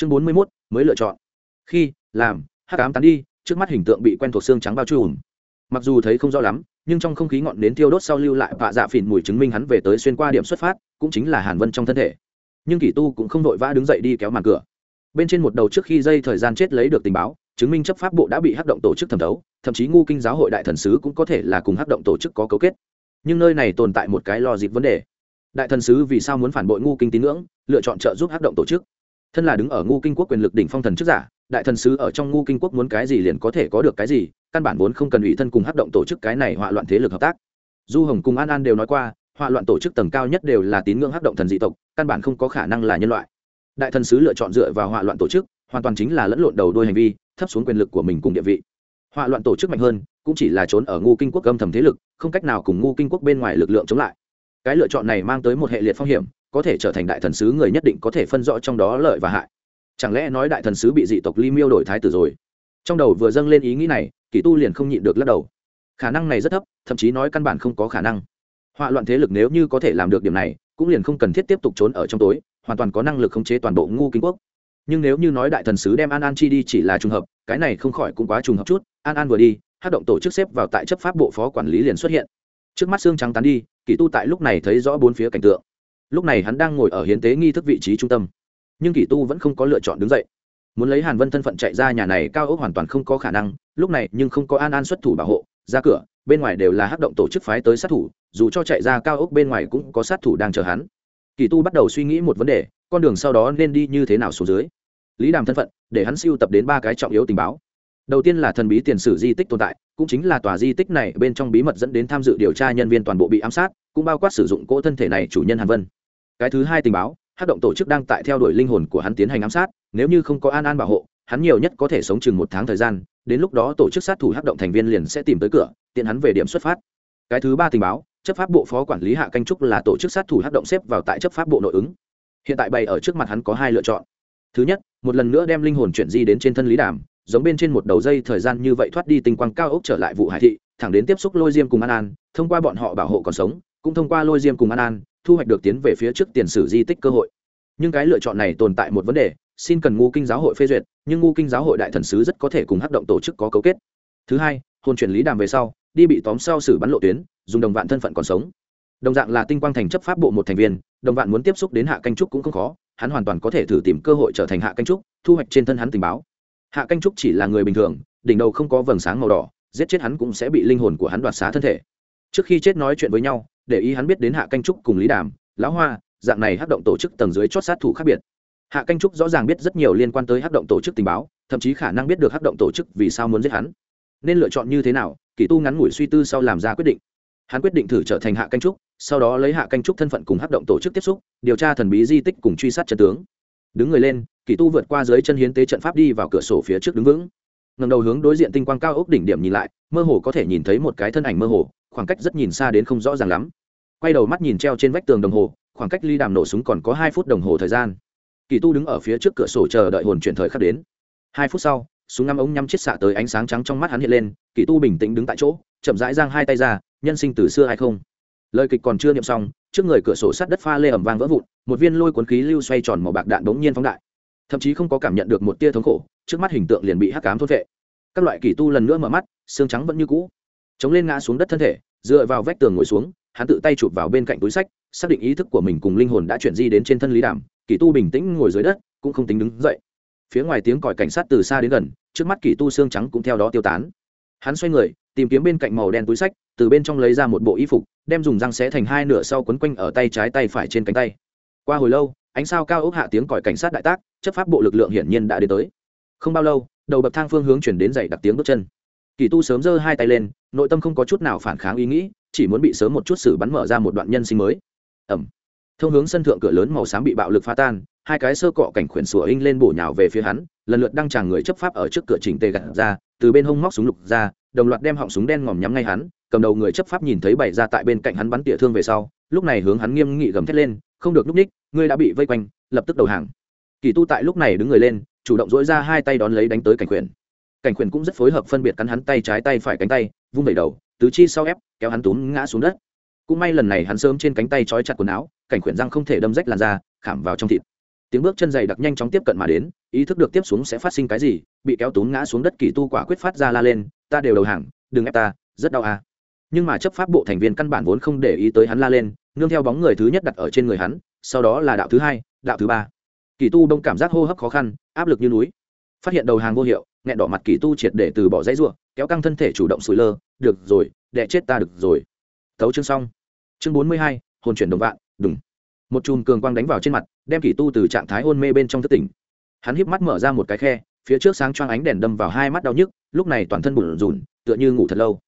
chương bốn mươi mốt, mới lựa chọn. Khi, làm, hắc ám tán đi, trước mắt hình tượng bị quen thuộc xương trắng bao trùm. Mặc dù thấy không rõ lắm, nhưng trong không khí ngọn đến tiêu đốt sau lưu lại vạ dạ phìn mùi chứng minh hắn về tới xuyên qua điểm xuất phát, cũng chính là hàn vân trong thân thể. Nhưng kỷ tu cũng không vội vã đứng dậy đi kéo màn cửa. Bên trên một đầu trước khi dây thời gian chết lấy được tình báo, chứng minh chấp pháp bộ đã bị hắc động tổ chức thẩm thấu, thậm chí ngu kinh giáo hội đại thần sứ cũng có thể là cùng hắc động tổ chức có cấu kết. Nhưng nơi này tồn tại một cái lo dịp vấn đề. Đại thần sứ vì sao muốn phản bội ngu kinh tín ngưỡng, lựa chọn trợ giúp hắc động tổ chức? Thân là đứng ở ngu kinh quốc quyền lực đỉnh phong thần trước giả, đại thần sứ ở trong ngu kinh quốc muốn cái gì liền có thể có được cái gì, căn bản vốn không cần ủy thân cùng hát động tổ chức cái này họa loạn thế lực hợp tác. Du hồng cùng an an đều nói qua, họa loạn tổ chức tầng cao nhất đều là tín ngưỡng hát động thần dị tộc, căn bản không có khả năng là nhân loại. Đại thần sứ lựa chọn dựa vào họa loạn tổ chức, hoàn toàn chính là lẫn lộn đầu đôi hành vi, thấp xuống quyền lực của mình cùng địa vị. Họa loạn tổ chức mạnh hơn, cũng chỉ là trốn ở ngu kinh quốc âm thầm thế lực, không cách nào cùng ngu kinh quốc bên ngoài lực lượng chống lại. Cái lựa chọn này mang tới một hệ liệt phong hiểm có thể trở thành đại thần sứ người nhất định có thể phân rõ trong đó lợi và hại. Chẳng lẽ nói đại thần sứ bị dị tộc ly miêu đổi thái tử rồi? Trong đầu vừa dâng lên ý nghĩ này, kỳ tu liền không nhịn được lắc đầu. Khả năng này rất thấp, thậm chí nói căn bản không có khả năng. Họa loạn thế lực nếu như có thể làm được điểm này, cũng liền không cần thiết tiếp tục trốn ở trong tối, hoàn toàn có năng lực khống chế toàn bộ ngu kinh quốc. Nhưng nếu như nói đại thần sứ đem an an chi đi chỉ là trùng hợp, cái này không khỏi cũng quá trùng hợp chút. An an vừa đi, hát động tổ chức xếp vào tại chấp pháp bộ phó quản lý liền xuất hiện. Trước mắt xương trắng tán đi, kỳ tu tại lúc này thấy rõ bốn phía cảnh tượng lúc này hắn đang ngồi ở hiến tế nghi thức vị trí trung tâm. Nhưng kỷ tu vẫn không có lựa chọn đứng dậy. Muốn lấy hàn vân thân phận chạy ra nhà này cao ốc hoàn toàn không có khả năng, lúc này nhưng không có an an xuất thủ bảo hộ, ra cửa, bên ngoài đều là hát động tổ chức phái tới sát thủ, dù cho chạy ra cao ốc bên ngoài cũng có sát thủ đang chờ hắn. Kỳ tu bắt đầu suy nghĩ một vấn đề, con đường sau đó nên đi như thế nào xuống dưới. Lý đàm thân phận, để hắn siêu tập đến ba cái trọng yếu tình báo. Đầu tiên là thần bí tiền sử di tích tồn tại, cũng chính là tòa di tích này bên trong bí mật dẫn đến tham dự điều tra nhân viên toàn bộ bị ám sát cũng bao quát sử dụng cỗ thân thể này chủ nhân hàn vân. Cái thứ hai tình báo hát động tổ chức đang tại theo đuổi linh hồn của hắn tiến hành ám sát, nếu như không có an an bảo hộ, hắn nhiều nhất có thể sống chừng một tháng thời gian, đến lúc đó tổ chức sát thủ hát động thành viên liền sẽ tìm tới cửa, tiện hắn về điểm xuất phát. Cái thứ ba tình báo, chấp pháp bộ phó quản lý hạ canh trúc là tổ chức sát thủ hát động xếp vào tại chấp pháp bộ nội ứng. Hiện tại bày ở trước mặt hắn có hai lựa chọn. Thứ nhất, một lần nữa đem linh hồn chuyển di đến trên thân lý đàm, giống bên trên một đầu dây thời gian như vậy thoát đi tinh quang cao ốc trở lại vụ hải thị, thẳng đến tiếp xúc lôi diêm cùng an an, thông qua bọn họ bảo hộ còn sống cũng thông qua lôi diêm cùng an an, thu hoạch được tiến về phía trước tiền sử di tích cơ hội. Nhưng cái lựa chọn này tồn tại một vấn đề, xin cần ngu kinh giáo hội phê duyệt, nhưng ngu kinh giáo hội đại thần sứ rất có thể cùng hắc động tổ chức có cấu kết. Thứ hai hồn chuyển lý đàm về sau, đi bị tóm sau xử bắn lộ tuyến, dùng đồng vạn thân phận còn sống. Đồng dạng là tinh quang thành chấp pháp bộ một thành viên, đồng vạn muốn tiếp xúc đến hạ canh trúc cũng không khó, hắn hoàn toàn có thể thử tìm cơ hội trở thành hạ canh trúc, thu hoạch trên thân hắn tình báo. Hạ canh trúc chỉ là người bình thường, đỉnh đầu không có vầng sáng màu đỏ, giết chết hắn cũng sẽ bị linh hồn của hắn đoạt xá thân thể. Trước khi chết nói chuyện với nhau để ý hắn biết đến hạ canh trúc cùng lý đàm, lão hoa, dạng này hát động tổ chức tầng dưới chót sát thủ khác biệt. Hạ canh trúc rõ ràng biết rất nhiều liên quan tới hát động tổ chức tình báo, thậm chí khả năng biết được hát động tổ chức vì sao muốn giết hắn. Nên lựa chọn như thế nào, kỳ tu ngắn ngủi suy tư sau làm ra quyết định. Hắn quyết định thử trở thành hạ canh trúc, sau đó lấy hạ canh trúc thân phận cùng hát động tổ chức tiếp xúc, điều tra thần bí di tích cùng truy sát chân tướng. Đứng người lên, kỳ tu vượt qua dưới chân hiến tế trận pháp đi vào cửa sổ phía trước đứng vững. Ngầm đầu hướng đối diện tinh quang cao ốc đỉnh điểm nhìn lại, mơ hồ có thể nhìn thấy một cái thân ảnh mơ hồ khoảng cách rất nhìn xa đến không rõ ràng lắm. Quay đầu mắt nhìn treo trên vách tường đồng hồ, khoảng cách ly đàm nổ súng còn có hai phút đồng hồ thời gian. Kỳ tu đứng ở phía trước cửa sổ chờ đợi hồn chuyển thời khắc đến. Hai phút sau, súng ngắm ống nhắm chiết xạ tới ánh sáng trắng trong mắt hắn hiện lên, kỳ tu bình tĩnh đứng tại chỗ, chậm rãi giang hai tay ra, nhân sinh từ xưa hay không? Lời kịch còn chưa niệm xong, trước người cửa sổ sắt đất pha lê ẩm vang vỡ vụn, một viên lôi cuốn khí lưu xoay tròn màu bạc đạn bỗng nhiên phóng đại. Thậm chí không có cảm nhận được một tia thống khổ, trước mắt hình tượng liền bị hắc cám thốt vệ. Các loại kỳ tu lần nữa mở mắt, xương trắng vẫn như cũ. Chống lên ngã xuống đất thân thể dựa vào vách tường ngồi xuống, hắn tự tay chụp vào bên cạnh túi sách, xác định ý thức của mình cùng linh hồn đã chuyển di đến trên thân lý đàm. Kỳ tu bình tĩnh ngồi dưới đất, cũng không tính đứng dậy. Phía ngoài tiếng còi cảnh sát từ xa đến gần, trước mắt kỳ tu xương trắng cũng theo đó tiêu tán. Hắn xoay người, tìm kiếm bên cạnh màu đen túi sách, từ bên trong lấy ra một bộ y phục, đem dùng răng xé thành hai nửa sau quấn quanh ở tay trái tay phải trên cánh tay. Qua hồi lâu, ánh sao cao ốc hạ tiếng còi cảnh sát đại tác, chấp pháp bộ lực lượng hiển nhiên đã đến tới. Không bao lâu, đầu bậc thang phương hướng chuyển đến dậy đặc tiếng bước chân kỳ tu sớm giơ hai tay lên, nội tâm không có chút nào phản kháng ý nghĩ, chỉ muốn bị sớm một chút xử bắn mở ra một đoạn nhân sinh mới. Ẩm. Thông hướng sân thượng cửa lớn màu xám bị bạo lực phá tan, hai cái sơ cọ cảnh khuyển sủa in lên bổ nhào về phía hắn, lần lượt đăng tràng người chấp pháp ở trước cửa chỉnh tề gặt ra, từ bên hông móc súng lục ra, đồng loạt đem họng súng đen ngòm nhắm ngay hắn, cầm đầu người chấp pháp nhìn thấy bày ra tại bên cạnh hắn bắn tỉa thương về sau, lúc này hướng hắn nghiêm nghị gầm thét lên, không được núp ních, ngươi đã bị vây quanh, lập tức đầu hàng. Kỳ tu tại lúc này đứng người lên, chủ động dỗi ra hai tay đón lấy đánh tới cảnh khuyển cảnh Quyền cũng rất phối hợp phân biệt cắn hắn tay trái tay phải cánh tay, vung đẩy đầu, tứ chi sau ép, kéo hắn túm ngã xuống đất. Cũng may lần này hắn sớm trên cánh tay trói chặt quần áo, cảnh Quyền răng không thể đâm rách làn da, khảm vào trong thịt. Tiếng bước chân dày đặc nhanh chóng tiếp cận mà đến, ý thức được tiếp xuống sẽ phát sinh cái gì, bị kéo túm ngã xuống đất kỳ tu quả quyết phát ra la lên, ta đều đầu hàng, đừng ép ta, rất đau à. nhưng mà chấp pháp bộ thành viên căn bản vốn không để ý tới hắn la lên, nương theo bóng người thứ nhất đặt ở trên người hắn, sau đó là đạo thứ hai, đạo thứ ba. Kỳ tu đông cảm giác hô hấp khó khăn, áp lực như núi phát hiện đầu hàng vô hiệu, nghẹn đỏ mặt kỳ tu triệt để từ bỏ dãy ruộng kéo căng thân thể chủ động sủi lơ, được rồi, đẻ chết ta được rồi. Thấu chương xong. Chương bốn mươi hai, hồn chuyển đồng vạn đúng một chùm cường quang đánh vào trên mặt, đem kỳ tu từ trạng thái hôn mê bên trong thất tỉnh. Hắn híp mắt mở ra một cái khe, phía trước sáng choang ánh đèn đâm vào hai mắt đau nhức, lúc này toàn thân bùn rùn, tựa như ngủ thật lâu.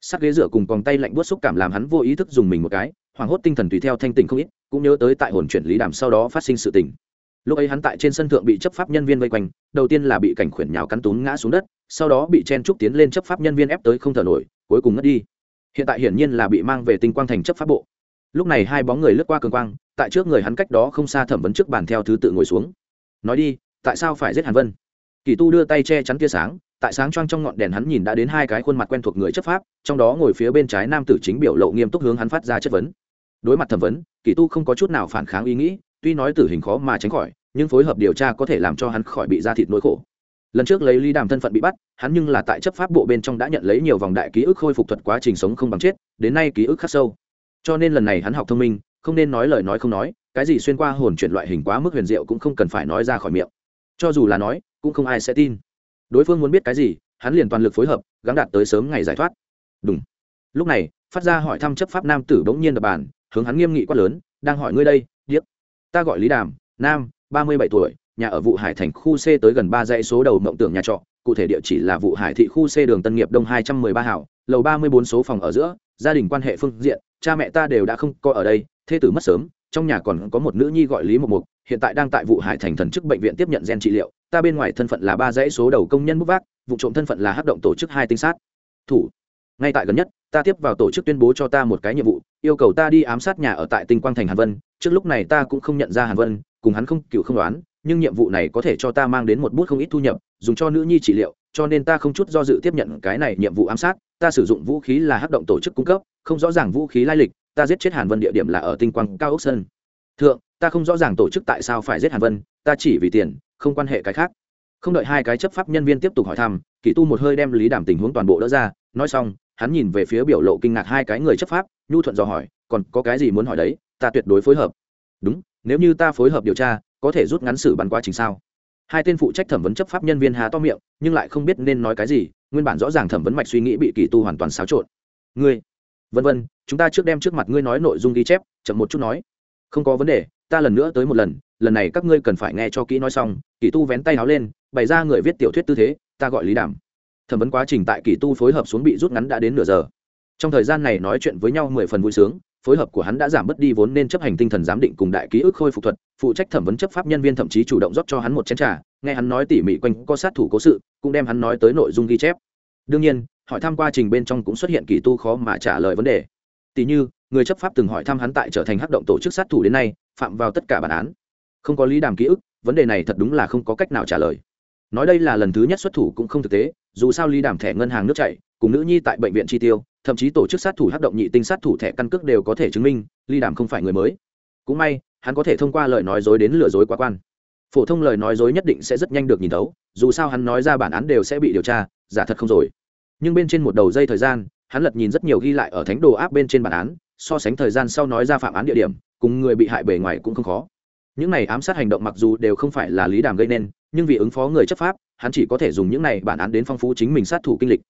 Sắc ghế dựa cùng còng tay lạnh buốt xúc cảm làm hắn vô ý thức dùng mình một cái, hoảng hốt tinh thần tùy theo thanh tỉnh không ít, cũng nhớ tới tại hồn chuyển lý đàm sau đó phát sinh sự tình lúc ấy hắn tại trên sân thượng bị chấp pháp nhân viên vây quanh, đầu tiên là bị cảnh khuyển nhào cắn tún ngã xuống đất, sau đó bị chen trúc tiến lên chấp pháp nhân viên ép tới không thở nổi, cuối cùng ngất đi. Hiện tại hiển nhiên là bị mang về tinh quang thành chấp pháp bộ. Lúc này hai bóng người lướt qua cường quang, tại trước người hắn cách đó không xa thẩm vấn trước bàn theo thứ tự ngồi xuống. Nói đi, tại sao phải giết hàn vân? Kỳ tu đưa tay che chắn tia sáng, tại sáng choang trong ngọn đèn hắn nhìn đã đến hai cái khuôn mặt quen thuộc người chấp pháp, trong đó ngồi phía bên trái nam tử chính biểu lộ nghiêm túc hướng hắn phát ra chất vấn. Đối mặt thẩm vấn, kỳ tu không có chút nào phản kháng ý nghĩ, tuy nói tử hình khó mà tránh khỏi nhưng phối hợp điều tra có thể làm cho hắn khỏi bị ra thịt nỗi khổ. Lần trước lấy lý đàm thân phận bị bắt, hắn nhưng là tại chấp pháp bộ bên trong đã nhận lấy nhiều vòng đại ký ức khôi phục thuật quá trình sống không bằng chết, đến nay ký ức khắc sâu. Cho nên lần này hắn học thông minh, không nên nói lời nói không nói, cái gì xuyên qua hồn chuyển loại hình quá mức huyền diệu cũng không cần phải nói ra khỏi miệng. Cho dù là nói, cũng không ai sẽ tin. Đối phương muốn biết cái gì, hắn liền toàn lực phối hợp, gắng đạt tới sớm ngày giải thoát. Đúng lúc này, phát ra hỏi thăm chấp pháp nam tử bỗng nhiên đập bàn, hướng hắn nghiêm nghị quát lớn, đang hỏi ngươi đây, điếc. Ta gọi lý đàm, nam ba mươi bảy tuổi, nhà ở vụ hải thành khu c tới gần ba dãy số đầu mộng tưởng nhà trọ, cụ thể địa chỉ là vụ hải thị khu c đường tân nghiệp đông hai trăm mười ba hảo, lầu ba mươi bốn số phòng ở giữa, gia đình quan hệ phương diện, cha mẹ ta đều đã không có ở đây thê tử mất sớm, trong nhà còn có một nữ nhi gọi lý mộc mục hiện tại đang tại vụ hải thành thần chức bệnh viện tiếp nhận gen trị liệu, ta bên ngoài thân phận là ba dãy số đầu công nhân bút vác, vụ trộm thân phận là hát động tổ chức hai tinh sát. Thủ, ngay tại gần nhất, ta tiếp vào tổ chức tuyên bố cho ta một cái nhiệm vụ, yêu cầu ta đi ám sát nhà ở tại tinh quang thành hàn vân trước lúc này ta cũng không nhận ra hàn vân, cùng hắn không cựu không đoán, nhưng nhiệm vụ này có thể cho ta mang đến một bút không ít thu nhập, dùng cho nữ nhi trị liệu, cho nên ta không chút do dự tiếp nhận cái này nhiệm vụ ám sát. Ta sử dụng vũ khí là hắc động tổ chức cung cấp, không rõ ràng vũ khí lai lịch, ta giết chết hàn vân địa điểm là ở tinh quang, cao ốc sơn. Thượng, ta không rõ ràng tổ chức tại sao phải giết hàn vân, ta chỉ vì tiền, không quan hệ cái khác. Không đợi hai cái chấp pháp nhân viên tiếp tục hỏi thăm, kỳ tu một hơi đem lý đảm tình huống toàn bộ đỡ ra, nói xong, hắn nhìn về phía biểu lộ kinh ngạc hai cái người chấp pháp, nhu thuận dò hỏi, còn có cái gì muốn hỏi đấy? Ta tuyệt đối phối hợp. Đúng, nếu như ta phối hợp điều tra, có thể rút ngắn xử bắn quá trình sao? Hai tên phụ trách thẩm vấn chấp pháp nhân viên há to miệng, nhưng lại không biết nên nói cái gì, nguyên bản rõ ràng thẩm vấn mạch suy nghĩ bị kỳ tu hoàn toàn xáo trộn. Ngươi, vân vân, chúng ta trước đem trước mặt ngươi nói nội dung ghi chép, chậm một chút nói. Không có vấn đề, ta lần nữa tới một lần lần này các ngươi cần phải nghe cho kỹ nói xong. Kỳ tu vén tay áo lên, bày ra người viết tiểu thuyết tư thế, ta gọi lý đảm thẩm vấn quá trình tại kỳ tu phối hợp xuống bị rút ngắn đã đến nửa giờ. Trong thời gian này nói chuyện với nhau mười phần vui sướng phối hợp của hắn đã giảm bớt đi vốn nên chấp hành tinh thần giám định cùng đại ký ức khôi phục thuật, phụ trách thẩm vấn chấp pháp nhân viên thậm chí chủ động rót cho hắn một chén trà, nghe hắn nói tỉ mỉ quanh có sát thủ cố sự, cũng đem hắn nói tới nội dung ghi chép. Đương nhiên, hỏi thăm quá trình bên trong cũng xuất hiện kỳ tu khó mà trả lời vấn đề. Tỉ như, người chấp pháp từng hỏi thăm hắn tại trở thành hắc động tổ chức sát thủ đến nay, phạm vào tất cả bản án. Không có lý đàm ký ức, vấn đề này thật đúng là không có cách nào trả lời. Nói đây là lần thứ nhất xuất thủ cũng không thực tế, dù sao lý đàm thẻ ngân hàng nước chảy, cùng nữ nhi tại bệnh viện chi tiêu thậm chí tổ chức sát thủ hắc động nhị tinh sát thủ thẻ căn cước đều có thể chứng minh lý đàm không phải người mới. Cũng may, hắn có thể thông qua lời nói dối đến lừa dối quá quan. Phổ thông lời nói dối nhất định sẽ rất nhanh được nhìn thấu, dù sao hắn nói ra bản án đều sẽ bị điều tra, giả thật không rồi. Nhưng bên trên một đầu dây thời gian, hắn lật nhìn rất nhiều ghi lại ở thánh đồ áp bên trên bản án, so sánh thời gian sau nói ra phạm án địa điểm, cùng người bị hại bề ngoài cũng không khó. Những này ám sát hành động mặc dù đều không phải là lý đàm gây nên, nhưng vì ứng phó người chấp pháp, hắn chỉ có thể dùng những này bản án đến phong phú chính mình sát thủ kinh lịch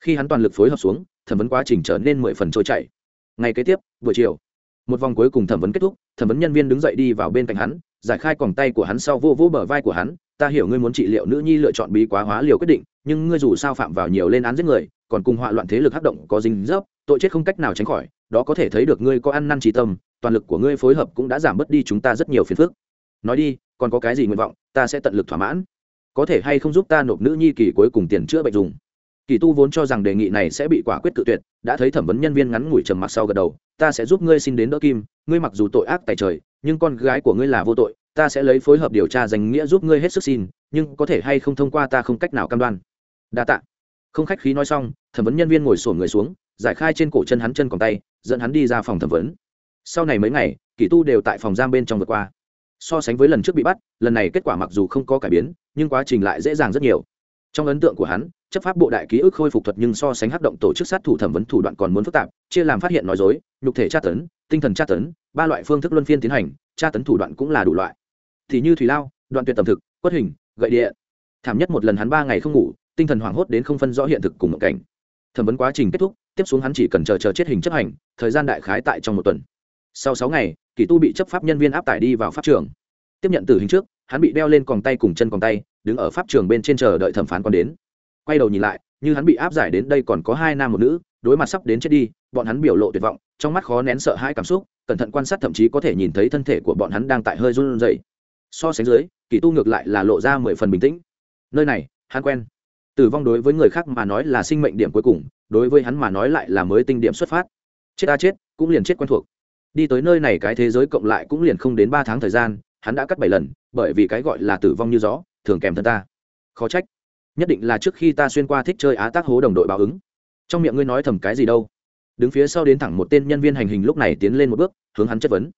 khi hắn toàn lực phối hợp xuống, thẩm vấn quá trình trở nên mười phần trôi chảy. Ngày kế tiếp, buổi chiều, một vòng cuối cùng thẩm vấn kết thúc, thẩm vấn nhân viên đứng dậy đi vào bên cạnh hắn, giải khai còng tay của hắn sau vô vô bờ vai của hắn, ta hiểu ngươi muốn trị liệu nữ nhi lựa chọn bí quá hóa liều quyết định, nhưng ngươi dù sao phạm vào nhiều lên án giết người, còn cùng họa loạn thế lực hắc động có dính dấp, tội chết không cách nào tránh khỏi, đó có thể thấy được ngươi có ăn năn trí tâm, toàn lực của ngươi phối hợp cũng đã giảm bớt đi chúng ta rất nhiều phiền phức. Nói đi, còn có cái gì nguyện vọng, ta sẽ tận lực thỏa mãn. Có thể hay không giúp ta nộp nữ nhi kỳ cuối cùng tiền chữa bệnh dùng? Kỳ tu vốn cho rằng đề nghị này sẽ bị quả quyết cự tuyệt, đã thấy thẩm vấn nhân viên ngắn ngủi trầm mặc sau gật đầu, ta sẽ giúp ngươi xin đến đỡ kim, ngươi mặc dù tội ác tài trời, nhưng con gái của ngươi là vô tội, ta sẽ lấy phối hợp điều tra danh nghĩa giúp ngươi hết sức xin, nhưng có thể hay không thông qua ta không cách nào cam đoan. Đa tạ. Không khách khí nói xong, thẩm vấn nhân viên ngồi sổn người xuống, giải khai trên cổ chân hắn chân còn tay, dẫn hắn đi ra phòng thẩm vấn. Sau này mấy ngày, kỳ tu đều tại phòng giam bên trong vượt qua. So sánh với lần trước bị bắt, lần này kết quả mặc dù không có cải biến, nhưng quá trình lại dễ dàng rất nhiều trong ấn tượng của hắn, chấp pháp bộ đại ký ức khôi phục thuật nhưng so sánh hắc động tổ chức sát thủ thẩm vấn thủ đoạn còn muốn phức tạp, chia làm phát hiện nói dối, nhục thể tra tấn, tinh thần tra tấn, ba loại phương thức luân phiên tiến hành, tra tấn thủ đoạn cũng là đủ loại. Thì như thủy lao, đoạn tuyệt tầm thực, quất hình, gậy địa. Thảm nhất một lần hắn ba ngày không ngủ, tinh thần hoảng hốt đến không phân rõ hiện thực cùng một cảnh. Thẩm vấn quá trình kết thúc, tiếp xuống hắn chỉ cần chờ chờ chết hình chấp hành, thời gian đại khái tại trong một tuần. Sau sáu ngày, kỳ tu bị chấp pháp nhân viên áp tải đi vào pháp trường tiếp nhận tử hình trước, hắn bị đeo lên còng tay cùng chân còng tay, đứng ở pháp trường bên trên chờ đợi thẩm phán còn đến. Quay đầu nhìn lại, như hắn bị áp giải đến đây còn có hai nam một nữ, đối mặt sắp đến chết đi, bọn hắn biểu lộ tuyệt vọng, trong mắt khó nén sợ hãi cảm xúc, cẩn thận quan sát thậm chí có thể nhìn thấy thân thể của bọn hắn đang tại hơi run rẩy. So sánh dưới, kỳ tu ngược lại là lộ ra mười phần bình tĩnh. Nơi này, hắn quen. Tử vong đối với người khác mà nói là sinh mệnh điểm cuối cùng, đối với hắn mà nói lại là mới tinh điểm xuất phát. Chết ta chết, cũng liền chết quen thuộc. Đi tới nơi này cái thế giới cộng lại cũng liền không đến ba tháng thời gian hắn đã cắt bảy lần, bởi vì cái gọi là tử vong như gió, thường kèm thân ta. Khó trách. Nhất định là trước khi ta xuyên qua thích chơi á tác hố đồng đội báo ứng. Trong miệng ngươi nói thầm cái gì đâu. Đứng phía sau đến thẳng một tên nhân viên hành hình lúc này tiến lên một bước, hướng hắn chất vấn.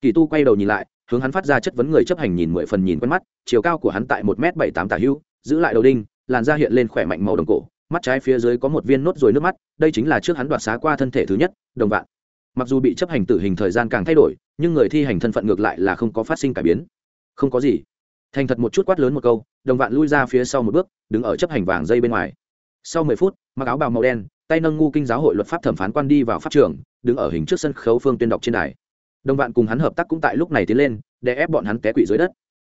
Kỳ tu quay đầu nhìn lại, hướng hắn phát ra chất vấn người chấp hành nhìn mười phần nhìn quen mắt, chiều cao của hắn tại một m bảy tám tả hưu, giữ lại đầu đinh, làn da hiện lên khỏe mạnh màu đồng cổ, mắt trái phía dưới có một viên nốt ruồi nước mắt, đây chính là trước hắn đoạt xá qua thân thể thứ nhất, đồng vạn. Mặc dù bị chấp hành tử hình thời gian càng thay đổi nhưng người thi hành thân phận ngược lại là không có phát sinh cải biến. Không có gì. Thành thật một chút quát lớn một câu, đồng vạn lui ra phía sau một bước, đứng ở chấp hành vàng dây bên ngoài. Sau mười phút, mặc áo bào màu đen, tay nâng ngu kinh giáo hội luật pháp thẩm phán quan đi vào pháp trường, đứng ở hình trước sân khấu phương tuyên đọc trên đài. Đồng vạn cùng hắn hợp tác cũng tại lúc này tiến lên để ép bọn hắn té quỵ dưới đất.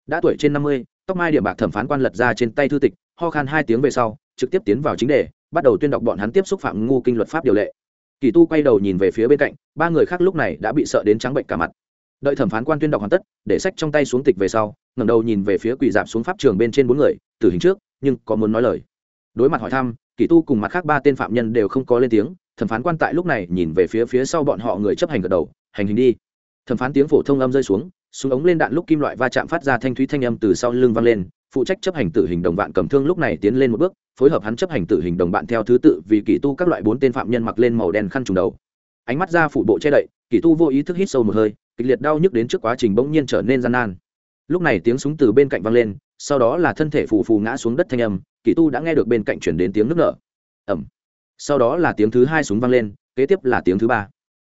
Đã tuổi trên năm mươi, tóc mai điểm bạc thẩm phán quan lật ra trên tay thư tịch, ho khan hai tiếng về sau, trực tiếp tiến vào chính đề, bắt đầu tuyên đọc bọn hắn tiếp xúc phạm ngu kinh luật pháp điều lệ kỳ tu quay đầu nhìn về phía bên cạnh, ba người khác lúc này đã bị sợ đến trắng bệnh cả mặt. Đợi thẩm phán quan tuyên đọc hoàn tất, để sách trong tay xuống tịch về sau, ngẩng đầu nhìn về phía quỳ dạp xuống pháp trường bên trên bốn người, tử hình trước, nhưng có muốn nói lời. Đối mặt hỏi thăm, kỳ tu cùng mặt khác ba tên phạm nhân đều không có lên tiếng, thẩm phán quan tại lúc này nhìn về phía phía sau bọn họ người chấp hành gật đầu, hành hình đi. Thẩm phán tiếng phổ thông âm rơi xuống, súng ống lên đạn lúc kim loại va chạm phát ra thanh thúy thanh âm từ sau lưng vang lên phụ trách chấp hành tử hình đồng bạn cầm thương lúc này tiến lên một bước, phối hợp hắn chấp hành tử hình đồng bạn theo thứ tự vì kỳ tu các loại bốn tên phạm nhân mặc lên màu đen khăn trùng đầu. Ánh mắt ra phủ bộ che đậy kỳ tu vô ý thức hít sâu một hơi, kịch liệt đau nhức đến trước quá trình bỗng nhiên trở nên gian nan. Lúc này tiếng súng từ bên cạnh vang lên, sau đó là thân thể phù phù ngã xuống đất thanh âm kỳ tu đã nghe được bên cạnh chuyển đến tiếng nước nở. Ẩm sau đó là tiếng thứ hai súng vang lên, kế tiếp là tiếng thứ ba.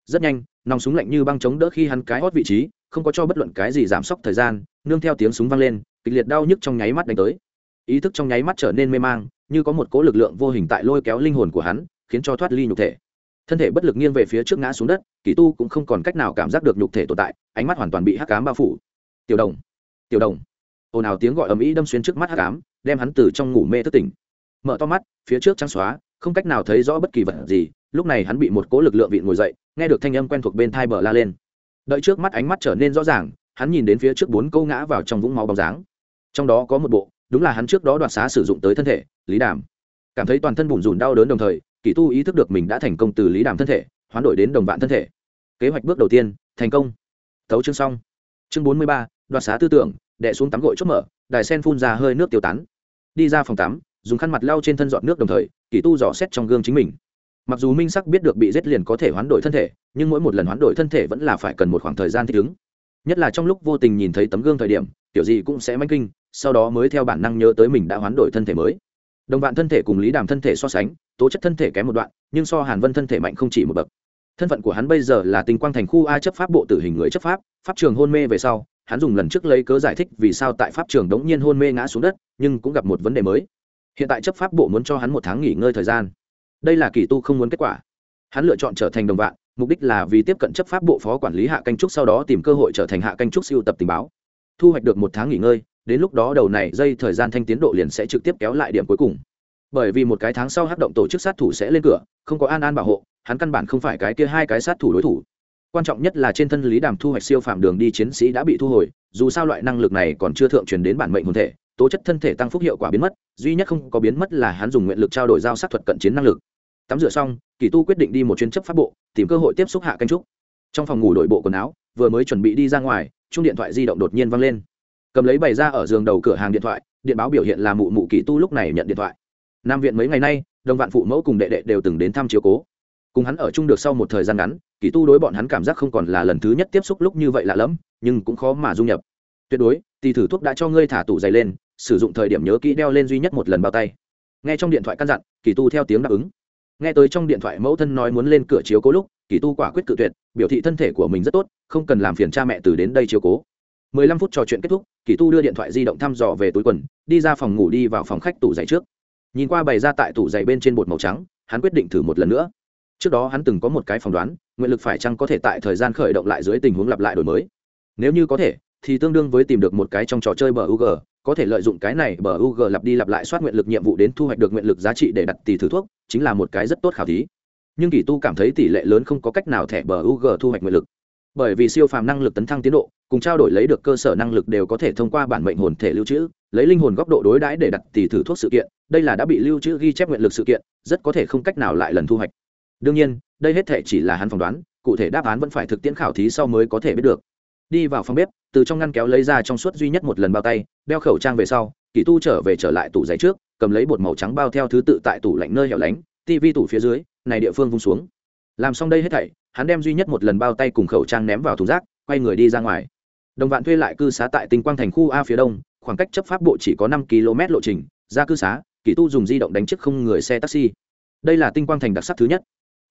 Rất nhanh, nòng súng lạnh như băng chống đỡ khi hắn cái hót vị trí, không có cho bất luận cái gì giảm sốc thời gian, nương theo tiếng súng vang lên kịch liệt đau nhức trong nháy mắt đánh tới. Ý thức trong nháy mắt trở nên mê mang, như có một cỗ lực lượng vô hình tại lôi kéo linh hồn của hắn, khiến cho thoát ly nhục thể. Thân thể bất lực nghiêng về phía trước ngã xuống đất, kỳ tu cũng không còn cách nào cảm giác được nhục thể tồn tại, ánh mắt hoàn toàn bị hắc cám bao phủ. Tiểu đồng tiểu đồng. Ồn ào tiếng gọi ầm ĩ đâm xuyên trước mắt hắc cám đem hắn từ trong ngủ mê thức tỉnh. Mở to mắt, phía trước trắng xóa, không cách nào thấy rõ bất kỳ vật gì, lúc này hắn bị một cỗ lực lượng vịn ngồi dậy, nghe được thanh âm quen thuộc bên thai bờ la lên. Đợi trước mắt ánh mắt trở nên rõ ràng, hắn nhìn đến phía trước bốn câu ngã vào trong vũng máu bóng dáng trong đó có một bộ, đúng là hắn trước đó đoạt xá sử dụng tới thân thể, lý đàm. Cảm thấy toàn thân bùn rùn đau đớn đồng thời, kỳ tu ý thức được mình đã thành công từ lý đàm thân thể, hoán đổi đến đồng bạn thân thể. Kế hoạch bước đầu tiên, thành công. Thấu chương xong. Chương bốn mươi ba, đoạt xá tư tưởng đẻ xuống tắm gội chốt mở, đài sen phun ra hơi nước tiêu tán. Đi ra phòng tắm, dùng khăn mặt lau trên thân dọn nước đồng thời, kỳ tu dò xét trong gương chính mình. Mặc dù minh sắc biết được bị giết liền có thể hoán đổi thân thể, nhưng mỗi một lần hoán đổi thân thể vẫn là phải cần một khoảng thời gian thích ứng. Nhất là trong lúc vô tình nhìn thấy tấm gương thời điểm kiểu gì cũng sẽ manh kinh sau đó mới theo bản năng nhớ tới mình đã hoán đổi thân thể mới. Đồng bạn thân thể cùng lý đàm thân thể so sánh, tố chất thân thể kém một đoạn, nhưng so hàn vân thân thể mạnh không chỉ một bậc. Thân phận của hắn bây giờ là tình quang thành khu a chấp pháp bộ tử hình người chấp pháp pháp trường hôn mê về sau, hắn dùng lần trước lấy cớ giải thích vì sao tại pháp trường đống nhiên hôn mê ngã xuống đất, nhưng cũng gặp một vấn đề mới. Hiện tại chấp pháp bộ muốn cho hắn một tháng nghỉ ngơi thời gian. Đây là kỳ tu không muốn kết quả. Hắn lựa chọn trở thành đồng vạn, mục đích là vì tiếp cận chấp pháp bộ phó quản lý hạ canh trúc sau đó tìm cơ hội trở thành hạ canh trúc siêu tập tình báo. Thu hoạch được một tháng nghỉ ngơi đến lúc đó đầu này dây thời gian thanh tiến độ liền sẽ trực tiếp kéo lại điểm cuối cùng. Bởi vì một cái tháng sau hát động tổ chức sát thủ sẽ lên cửa, không có an an bảo hộ, hắn căn bản không phải cái kia hai cái sát thủ đối thủ. Quan trọng nhất là trên thân lý đàm thu hoạch siêu phạm đường đi chiến sĩ đã bị thu hồi, dù sao loại năng lực này còn chưa thượng truyền đến bản mệnh hồn thể, tố chất thân thể tăng phúc hiệu quả biến mất, duy nhất không có biến mất là hắn dùng nguyện lực trao đổi giao sát thuật cận chiến năng lực. Tắm rửa xong, kỳ tu quyết định đi một chuyến chấp pháp bộ, tìm cơ hội tiếp xúc hạ canh trúc. Trong phòng ngủ đội bộ quần áo, vừa mới chuẩn bị đi ra ngoài chung điện thoại di động đột nhiên văng lên cầm lấy bày ra ở giường đầu cửa hàng điện thoại, điện báo biểu hiện là mụ mụ kỳ tu lúc này nhận điện thoại. Nam viện mấy ngày nay, đồng vạn phụ mẫu cùng đệ đệ đều từng đến thăm chiếu cố. Cùng hắn ở chung được sau một thời gian ngắn, kỳ tu đối bọn hắn cảm giác không còn là lần thứ nhất tiếp xúc lúc như vậy lạ lẫm, nhưng cũng khó mà dung nhập. Tuyệt đối tỷ thử thuốc đã cho ngươi thả tủ giày lên, sử dụng thời điểm nhớ kỹ đeo lên duy nhất một lần bao tay. Nghe trong điện thoại căn dặn, kỳ tu theo tiếng đáp ứng. Nghe tới trong điện thoại mẫu thân nói muốn lên cửa chiếu cố lúc, kỳ tu quả quyết cự tuyệt, biểu thị thân thể của mình rất tốt, không cần làm phiền cha mẹ từ đến đây chiếu cố. 15 phút trò chuyện kết thúc kỳ tu đưa điện thoại di động thăm dò về túi quần đi ra phòng ngủ đi vào phòng khách tủ giày trước nhìn qua bày ra tại tủ giày bên trên bột màu trắng hắn quyết định thử một lần nữa trước đó hắn từng có một cái phỏng đoán nguyện lực phải chăng có thể tại thời gian khởi động lại dưới tình huống lặp lại đổi mới nếu như có thể thì tương đương với tìm được một cái trong trò chơi bờ UG, có thể lợi dụng cái này bờ UG lặp đi lặp lại soát nguyện lực nhiệm vụ đến thu hoạch được nguyện lực giá trị để đặt tỷ thử thuốc, chính là một cái rất tốt khảo thí. Nhưng Kỳ Tu cảm thấy tỷ lệ lớn không có cách nào thẻ bờ UG thu hoạch nguyện lực. Bởi vì siêu phàm năng lực tấn thăng tiến độ, cùng trao đổi lấy được cơ sở năng lực đều có thể thông qua bản mệnh hồn thể lưu trữ, lấy linh hồn góc độ đối đãi để đặt tỷ thử thuốc sự kiện, đây là đã bị lưu trữ ghi chép nguyện lực sự kiện, rất có thể không cách nào lại lần thu hoạch. Đương nhiên, đây hết thể chỉ là hắn phỏng đoán, cụ thể đáp án vẫn phải thực tiễn khảo thí sau mới có thể biết được đi vào phòng bếp từ trong ngăn kéo lấy ra trong suốt duy nhất một lần bao tay đeo khẩu trang về sau kỳ tu trở về trở lại tủ giấy trước cầm lấy bột màu trắng bao theo thứ tự tại tủ lạnh nơi hẻo lánh tivi tủ phía dưới này địa phương vung xuống làm xong đây hết thảy hắn đem duy nhất một lần bao tay cùng khẩu trang ném vào thùng rác, quay người đi ra ngoài. Đồng vạn thuê lại cư xá tại tinh quang thành khu a phía đông, khoảng cách chấp pháp bộ chỉ có năm km lộ trình, ra cư xá, kỳ tu dùng di động đánh chiếc không người xe taxi. Đây là tinh quang thành đặc sắc thứ nhất.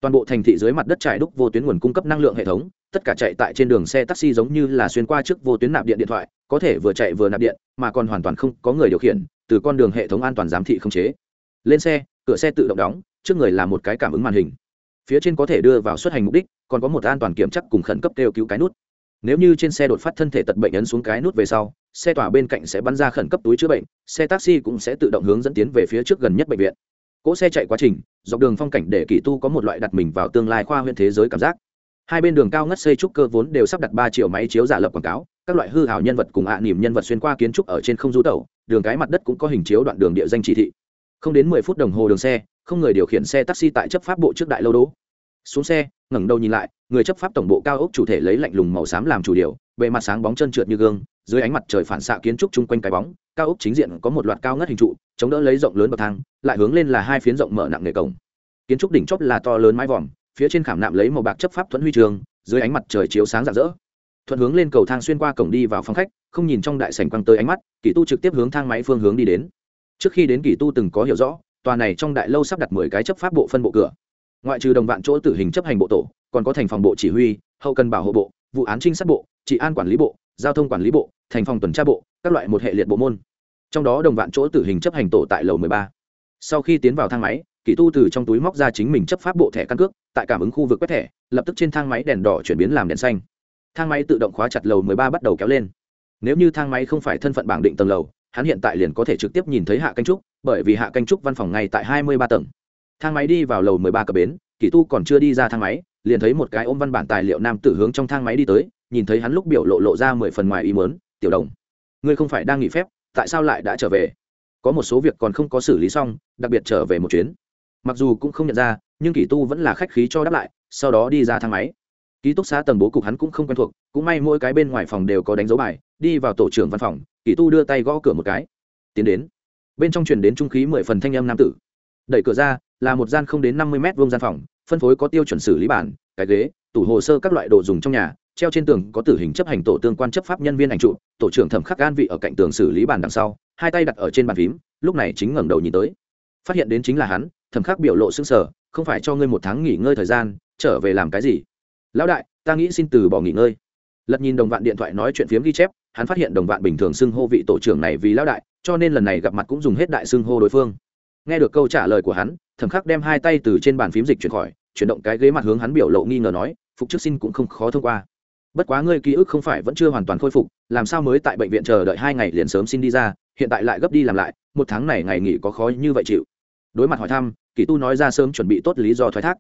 Toàn bộ thành thị dưới mặt đất trải đúc vô tuyến nguồn cung cấp năng lượng hệ thống, tất cả chạy tại trên đường xe taxi giống như là xuyên qua trước vô tuyến nạp điện điện thoại, có thể vừa chạy vừa nạp điện, mà còn hoàn toàn không có người điều khiển, từ con đường hệ thống an toàn giám thị không chế. Lên xe, cửa xe tự động đóng, trước người là một cái cảm ứng màn hình phía trên có thể đưa vào xuất hành mục đích, còn có một an toàn kiểm chắc cùng khẩn cấp kêu cứu cái nút. Nếu như trên xe đột phát thân thể tật bệnh ấn xuống cái nút về sau, xe tỏa bên cạnh sẽ bắn ra khẩn cấp túi chữa bệnh, xe taxi cũng sẽ tự động hướng dẫn tiến về phía trước gần nhất bệnh viện. Cỗ xe chạy quá trình, dọc đường phong cảnh để kỳ tu có một loại đặt mình vào tương lai khoa huyện thế giới cảm giác. Hai bên đường cao ngất xây trúc cơ vốn đều sắp đặt ba triệu máy chiếu giả lập quảng cáo, các loại hư hào nhân vật cùng ạ à nỉm nhân vật xuyên qua kiến trúc ở trên không du tẩu, đường cái mặt đất cũng có hình chiếu đoạn đường địa danh chỉ thị. Không đến mười phút đồng hồ đường xe không người điều khiển xe taxi tại chấp pháp bộ trước đại lâu đỗ. Xuống xe, ngẩng đầu nhìn lại, người chấp pháp tổng bộ cao ốc chủ thể lấy lạnh lùng màu xám làm chủ điều, bề mặt sáng bóng chân trượt như gương, dưới ánh mặt trời phản xạ kiến trúc chung quanh cái bóng, cao ốc chính diện có một loạt cao ngất hình trụ, chống đỡ lấy rộng lớn bậc thang, lại hướng lên là hai phiến rộng mở nặng nghề cổng. Kiến trúc đỉnh chóp là to lớn mái vòm, phía trên khảm nạm lấy màu bạc chấp pháp thuẫn huy trường, dưới ánh mặt trời chiếu sáng rạng rỡ. Thuận hướng lên cầu thang xuyên qua cổng đi vào phòng khách, không nhìn trong đại sảnh quăng tới ánh mắt, kỳ tu trực tiếp hướng thang máy phương hướng đi đến. Trước khi đến kỳ tu từng có hiểu rõ tòa này trong đại lâu sắp đặt mười cái chấp pháp bộ phân bộ cửa. Ngoại trừ đồng vạn chỗ tử hình chấp hành bộ tổ, còn có thành phòng bộ chỉ huy, hậu cần bảo hộ bộ, vụ án trinh sát bộ, trị an quản lý bộ, giao thông quản lý bộ, thành phòng tuần tra bộ, các loại một hệ liệt bộ môn. Trong đó đồng vạn chỗ tử hình chấp hành tổ tại lầu mười ba. Sau khi tiến vào thang máy kỷ tu từ trong túi móc ra chính mình chấp pháp bộ thẻ căn cước, tại cảm ứng khu vực quét thẻ, lập tức trên thang máy đèn đỏ chuyển biến làm đèn xanh. Thang máy tự động khóa chặt lầu mười ba bắt đầu kéo lên. Nếu như thang máy không phải thân phận bảng định tầng lầu, hắn hiện tại liền có thể trực tiếp nhìn thấy hạ canh trúc bởi vì hạ canh trúc văn phòng ngay tại hai mươi ba tầng. Thang máy đi vào lầu mười ba cập bến kỷ tu còn chưa đi ra thang máy, liền thấy một cái ôm văn bản tài liệu nam tử hướng trong thang máy đi tới, nhìn thấy hắn lúc biểu lộ lộ ra mười phần ngoài ý mớn tiểu đồng, ngươi không phải đang nghỉ phép, tại sao lại đã trở về? Có một số việc còn không có xử lý xong, đặc biệt trở về một chuyến. Mặc dù cũng không nhận ra, nhưng kỷ tu vẫn là khách khí cho đáp lại, sau đó đi ra thang máy. Ký túc xá tầng bố cục hắn cũng không quen thuộc, cũng may mỗi cái bên ngoài phòng đều có đánh dấu bài, đi vào tổ trưởng văn phòng kỷ tu đưa tay gõ cửa một cái. Tiến đến bên trong truyền đến trung khí mười phần thanh âm nam tử. Đẩy cửa ra, là một gian không đến năm mươi m vông gian phòng, phân phối có tiêu chuẩn xử lý bản cái ghế, tủ hồ sơ các loại đồ dùng trong nhà, treo trên tường có tử hình chấp hành tổ tương quan chấp pháp nhân viên ảnh trụ, tổ trưởng thẩm khắc gan vị ở cạnh tường xử lý bàn đằng sau, hai tay đặt ở trên bàn phím, lúc này chính ngẩng đầu nhìn tới. Phát hiện đến chính là hắn, thẩm khắc biểu lộ xương sở không phải cho ngươi một tháng nghỉ ngơi thời gian, trở về làm cái gì? Lão đại, ta nghĩ xin từ bỏ nghỉ ngơi. Lật nhìn đồng vạn điện thoại nói chuyện phiếm ghi chép, hắn phát hiện đồng vạn bình thường xưng hô vị tổ trưởng này vì lão đại cho nên lần này gặp mặt cũng dùng hết đại xưng hô đối phương. Nghe được câu trả lời của hắn, thẩm khắc đem hai tay từ trên bàn phím dịch chuyển khỏi, chuyển động cái ghế mặt hướng hắn biểu lộ nghi ngờ nói, phục chức xin cũng không khó thông qua. Bất quá ngươi ký ức không phải vẫn chưa hoàn toàn khôi phục, làm sao mới tại bệnh viện chờ đợi hai ngày liền sớm xin đi ra, hiện tại lại gấp đi làm lại, một tháng này ngày nghỉ có khó như vậy chịu. Đối mặt hỏi thăm, kỳ tu nói ra sớm chuẩn bị tốt lý do thoái thác.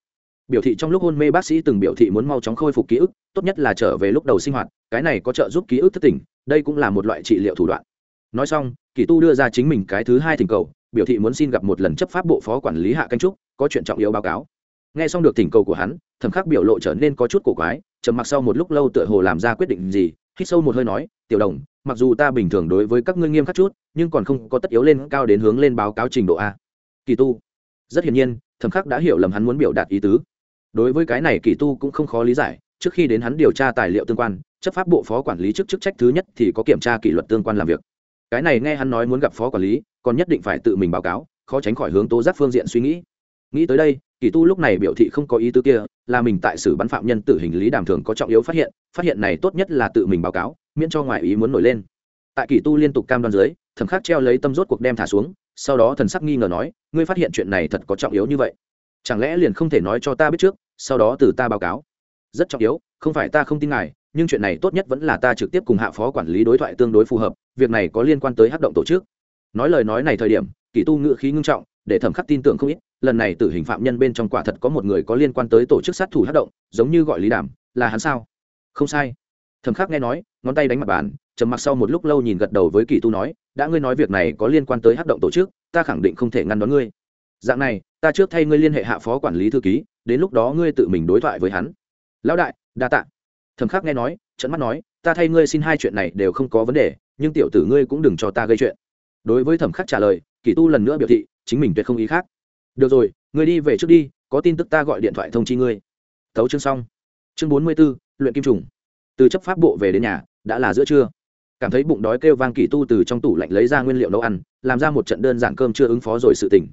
Biểu thị trong lúc hôn mê bác sĩ từng biểu thị muốn mau chóng khôi phục ký ức, tốt nhất là trở về lúc đầu sinh hoạt, cái này có trợ giúp ký ức thất tỉnh, đây cũng là một loại trị liệu thủ đoạn. Nói xong kỳ tu đưa ra chính mình cái thứ hai thỉnh cầu, biểu thị muốn xin gặp một lần chấp pháp bộ phó quản lý hạ canh trúc, có chuyện trọng yếu báo cáo. Nghe xong được thỉnh cầu của hắn, thẩm khắc biểu lộ trở nên có chút cổ quái, trầm mặc sau một lúc lâu tựa hồ làm ra quyết định gì, hít sâu một hơi nói, tiểu đồng, mặc dù ta bình thường đối với các ngươi nghiêm khắc chút, nhưng còn không có tất yếu lên cao đến hướng lên báo cáo trình độ a. Kỳ tu. Rất hiển nhiên, thẩm khắc đã hiểu lầm hắn muốn biểu đạt ý tứ. Đối với cái này kỳ tu cũng không khó lý giải, trước khi đến hắn điều tra tài liệu tương quan, chấp pháp bộ phó quản lý chức chức trách thứ nhất thì có kiểm tra kỷ luật tương quan làm việc cái này nghe hắn nói muốn gặp phó quản lý, còn nhất định phải tự mình báo cáo, khó tránh khỏi hướng tố giác phương diện suy nghĩ. Nghĩ tới đây, kỳ tu lúc này biểu thị không có ý tứ kia, là mình tại xử bắn phạm nhân tử hình lý đàm thường có trọng yếu phát hiện phát hiện này tốt nhất là tự mình báo cáo, miễn cho ngoại ý muốn nổi lên. Tại kỳ tu liên tục cam đoan dưới, thẩm khắc treo lấy tâm rốt cuộc đem thả xuống, sau đó thần sắc nghi ngờ nói, ngươi phát hiện chuyện này thật có trọng yếu như vậy. Chẳng lẽ liền không thể nói cho ta biết trước, sau đó từ ta báo cáo? Rất trọng yếu, không phải ta không tin ngài nhưng chuyện này tốt nhất vẫn là ta trực tiếp cùng hạ phó quản lý đối thoại tương đối phù hợp, việc này có liên quan tới hát động tổ chức. Nói lời nói này thời điểm, kỳ tu ngự khí ngưng trọng, để thẩm khắc tin tưởng không ít, lần này tử hình phạm nhân bên trong quả thật có một người có liên quan tới tổ chức sát thủ hát động, giống như gọi lý đảm là hắn sao? Không sai. Thẩm khắc nghe nói, ngón tay đánh mặt bàn, trầm mặc sau một lúc lâu nhìn gật đầu với kỳ tu nói, đã ngươi nói việc này có liên quan tới hát động tổ chức, ta khẳng định không thể ngăn đón ngươi. Dạng này, ta trước thay ngươi liên hệ hạ phó quản lý thư ký, đến lúc đó ngươi tự mình đối thoại với hắn. Lão đại, đa tạ thẩm khắc nghe nói trận mắt nói, ta thay ngươi xin hai chuyện này đều không có vấn đề, nhưng tiểu tử ngươi cũng đừng cho ta gây chuyện. Đối với thẩm khắc trả lời, kỳ tu lần nữa biểu thị, chính mình tuyệt không ý khác. Được rồi, ngươi đi về trước đi, có tin tức ta gọi điện thoại thông chi ngươi. Tấu chương xong. Chương bốn mươi b ố luyện kim trùng. Từ chấp pháp bộ về đến nhà, đã là giữa trưa. Cảm thấy bụng đói kêu vang kỳ tu từ trong tủ lạnh lấy ra nguyên liệu nấu ăn, làm ra một trận đơn giản cơm chưa ứng phó rồi sự tỉnh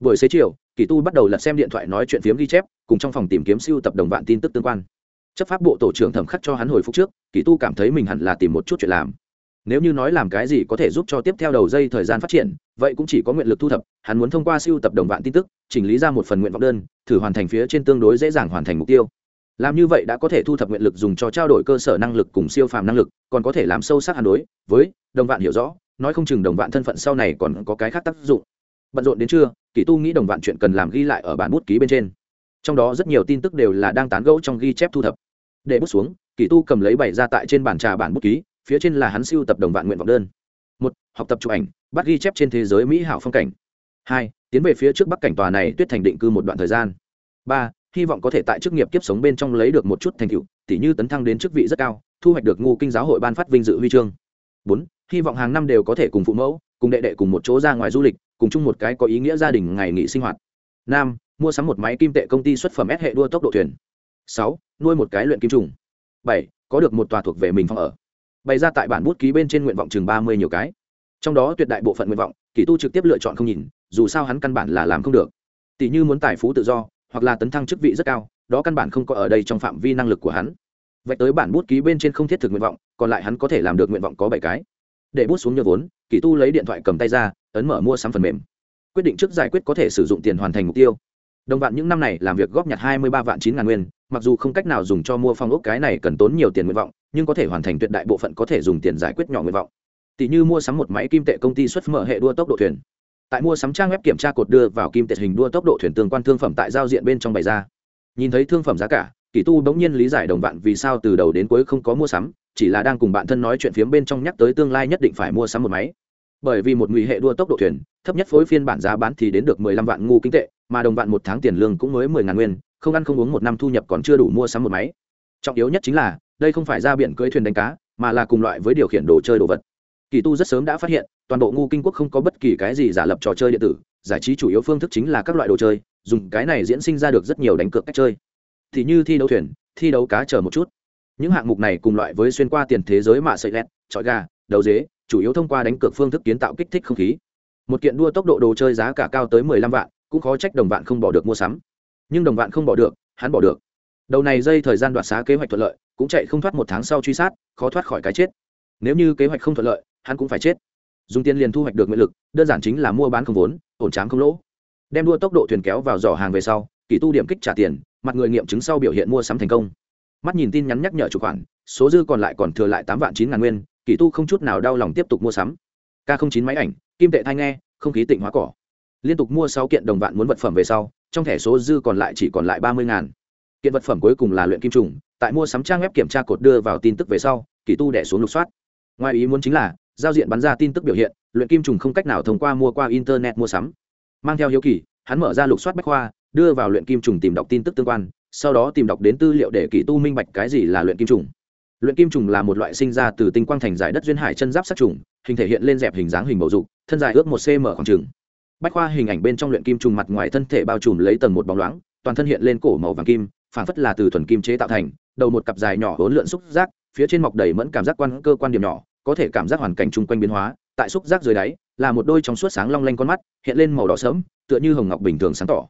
buổi xế chiều, kỳ tu bắt đầu lật xem điện thoại nói chuyện phiếm ghi chép, cùng trong phòng tìm kiếm siêu tập đồng vạn tin tức tương quan chấp pháp bộ tổ trưởng thẩm khắc cho hắn hồi phục trước, kỳ tu cảm thấy mình hẳn là tìm một chút chuyện làm. Nếu như nói làm cái gì có thể giúp cho tiếp theo đầu dây thời gian phát triển, vậy cũng chỉ có nguyện lực thu thập, hắn muốn thông qua siêu tập đồng vạn tin tức, chỉnh lý ra một phần nguyện vọng đơn, thử hoàn thành phía trên tương đối dễ dàng hoàn thành mục tiêu. Làm như vậy đã có thể thu thập nguyện lực dùng cho trao đổi cơ sở năng lực cùng siêu phàm năng lực, còn có thể làm sâu sắc hàn đối với đồng vạn hiểu rõ, nói không chừng đồng vạn thân phận sau này còn có cái khác tác dụng. Bận rộn đến trưa, kỳ tu nghĩ đồng vạn chuyện cần làm ghi lại ở bản bút ký bên trên. Trong đó rất nhiều tin tức đều là đang tán gẫu trong ghi chép thu thập để bút xuống, kỳ tu cầm lấy bày ra tại trên bàn trà bản bút ký, phía trên là hắn siêu tập đồng vạn nguyện vọng đơn. Một, học tập chụp ảnh, bắt ghi chép trên thế giới mỹ hảo phong cảnh. Hai, tiến về phía trước bắc cảnh tòa này tuyết thành định cư một đoạn thời gian. Ba, hy vọng có thể tại chức nghiệp kiếp sống bên trong lấy được một chút thành tựu, tỉ như tấn thăng đến chức vị rất cao, thu hoạch được ngu kinh giáo hội ban phát vinh dự huy chương. Bốn, hy vọng hàng năm đều có thể cùng phụ mẫu, cùng đệ đệ cùng một chỗ ra ngoài du lịch, cùng chung một cái có ý nghĩa gia đình ngày nghỉ sinh hoạt. Năm, mua sắm một máy kim tệ công ty xuất phẩm S hệ đua tốc độ thuyền. Sáu nuôi một cái luyện kim trùng. Bảy, có được một tòa thuộc về mình phòng ở. Bày ra tại bản bút ký bên trên nguyện vọng chừng ba mươi nhiều cái. Trong đó tuyệt đại bộ phận nguyện vọng, kỳ tu trực tiếp lựa chọn không nhìn, dù sao hắn căn bản là làm không được. Tỷ như muốn tài phú tự do, hoặc là tấn thăng chức vị rất cao, đó căn bản không có ở đây trong phạm vi năng lực của hắn. Vạch tới bản bút ký bên trên không thiết thực nguyện vọng, còn lại hắn có thể làm được nguyện vọng có bảy cái. Để bút xuống nhờ vốn, kỳ tu lấy điện thoại cầm tay ra, ấn mở mua sắm phần mềm. Quyết định trước giải quyết có thể sử dụng tiền hoàn thành mục tiêu đồng vạn những năm này làm việc góp nhặt hai mươi ba vạn chín ngàn nguyên, mặc dù không cách nào dùng cho mua phong ốc cái này cần tốn nhiều tiền nguyện vọng, nhưng có thể hoàn thành tuyệt đại bộ phận có thể dùng tiền giải quyết nhỏ nguyện vọng. Tỷ như mua sắm một máy kim tệ công ty xuất mở hệ đua tốc độ thuyền. Tại mua sắm trang web kiểm tra cột đưa vào kim tệ hình đua tốc độ thuyền tương quan thương phẩm tại giao diện bên trong bày ra. Nhìn thấy thương phẩm giá cả, kỳ tu bỗng nhiên lý giải đồng bạn vì sao từ đầu đến cuối không có mua sắm, chỉ là đang cùng bạn thân nói chuyện phiếm bên trong nhắc tới tương lai nhất định phải mua sắm một máy bởi vì một ngụy hệ đua tốc độ thuyền, thấp nhất phối phiên bản giá bán thì đến được mười lăm vạn ngu kinh tệ, mà đồng vạn một tháng tiền lương cũng mới mười ngàn nguyên, không ăn không uống một năm thu nhập còn chưa đủ mua sắm một máy. Trọng yếu nhất chính là, đây không phải ra biển cưỡi thuyền đánh cá, mà là cùng loại với điều khiển đồ chơi đồ vật. Kỳ tu rất sớm đã phát hiện, toàn bộ ngu kinh quốc không có bất kỳ cái gì giả lập trò chơi điện tử, giải trí chủ yếu phương thức chính là các loại đồ chơi, dùng cái này diễn sinh ra được rất nhiều đánh cược cách chơi. Thì như thi đấu thuyền, thi đấu cá chờ một chút. Những hạng mục này cùng loại với xuyên qua tiền thế giới mạ sợi lẹt trọi gà đầu dế chủ yếu thông qua đánh cược phương thức kiến tạo kích thích không khí. Một kiện đua tốc độ đồ chơi giá cả cao tới mười lăm vạn, cũng khó trách đồng vạn không bỏ được mua sắm. Nhưng đồng vạn không bỏ được, hắn bỏ được. Đầu này dây thời gian đoạt xá kế hoạch thuận lợi, cũng chạy không thoát một tháng sau truy sát, khó thoát khỏi cái chết. Nếu như kế hoạch không thuận lợi, hắn cũng phải chết. Dùng tiền liền thu hoạch được nguyện lực, đơn giản chính là mua bán không vốn, ổn tráng không lỗ. Đem đua tốc độ thuyền kéo vào giỏ hàng về sau, kỳ tu điểm kích trả tiền, mặt người nghiệm chứng sau biểu hiện mua sắm thành công. Mắt nhìn tin nhắn nhắc nhở chủ khoản, số dư còn lại còn thừa lại tám vạn chín ngàn nguyên kỳ tu không chút nào đau lòng tiếp tục mua sắm. K chín máy ảnh, kim tệ thai nghe, không khí tịnh hóa cỏ. Liên tục mua sáu kiện đồng vạn muốn vật phẩm về sau, trong thẻ số dư còn lại chỉ còn lại ba mươi ngàn. Kiện vật phẩm cuối cùng là luyện kim trùng, tại mua sắm trang web kiểm tra cột đưa vào tin tức về sau, kỳ tu đẻ xuống lục soát. Ngoài ý muốn chính là, giao diện bắn ra tin tức biểu hiện, luyện kim trùng không cách nào thông qua mua qua internet mua sắm. Mang theo hiếu kỳ, hắn mở ra lục soát bách khoa, đưa vào luyện kim trùng tìm đọc tin tức tương quan, sau đó tìm đọc đến tư liệu để kỳ tu minh bạch cái gì là luyện kim trùng luyện kim trùng là một loại sinh ra từ tinh quang thành giải đất duyên hải chân giáp sát trùng, hình thể hiện lên dẹp hình dáng hình bầu dục, thân dài ước một cm khoảng trừng. Bách khoa hình ảnh bên trong luyện kim trùng mặt ngoài thân thể bao trùm lấy tầng một bóng loáng, toàn thân hiện lên cổ màu vàng kim phản phất là từ thuần kim chế tạo thành, đầu một cặp dài nhỏ hỗn lượn xúc giác, phía trên mọc đầy mẫn cảm giác quan, cơ quan điểm nhỏ, có thể cảm giác hoàn cảnh chung quanh biến hóa, tại xúc giác dưới đáy, là một đôi trong suốt sáng long lanh con mắt, hiện lên màu đỏ sớm tựa như hồng ngọc bình thường sáng tỏ.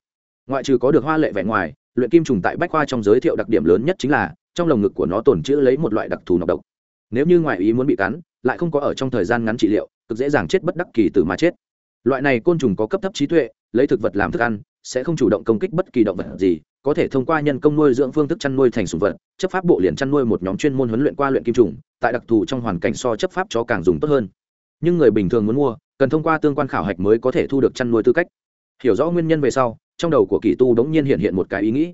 Ngoại trừ có được hoa lệ vẻ ngoài, luyện kim trùng tại bách khoa trong giới thiệu đặc điểm lớn nhất chính là trong lồng ngực của nó tồn trữ lấy một loại đặc thù nọc độc. Nếu như ngoại ý muốn bị cắn, lại không có ở trong thời gian ngắn trị liệu, cực dễ dàng chết bất đắc kỳ từ mà chết. Loại này côn trùng có cấp thấp trí tuệ, lấy thực vật làm thức ăn, sẽ không chủ động công kích bất kỳ động vật gì, có thể thông qua nhân công nuôi dưỡng phương thức chăn nuôi thành sùng vật, chấp pháp bộ liền chăn nuôi một nhóm chuyên môn huấn luyện qua luyện kim trùng, tại đặc thù trong hoàn cảnh so chấp pháp chó càng dùng tốt hơn. Nhưng người bình thường muốn mua, cần thông qua tương quan khảo hạch mới có thể thu được chăn nuôi tư cách. Hiểu rõ nguyên nhân về sau, trong đầu của kỳ tu đ ố n g nhiên hiện hiện một cái ý nghĩ.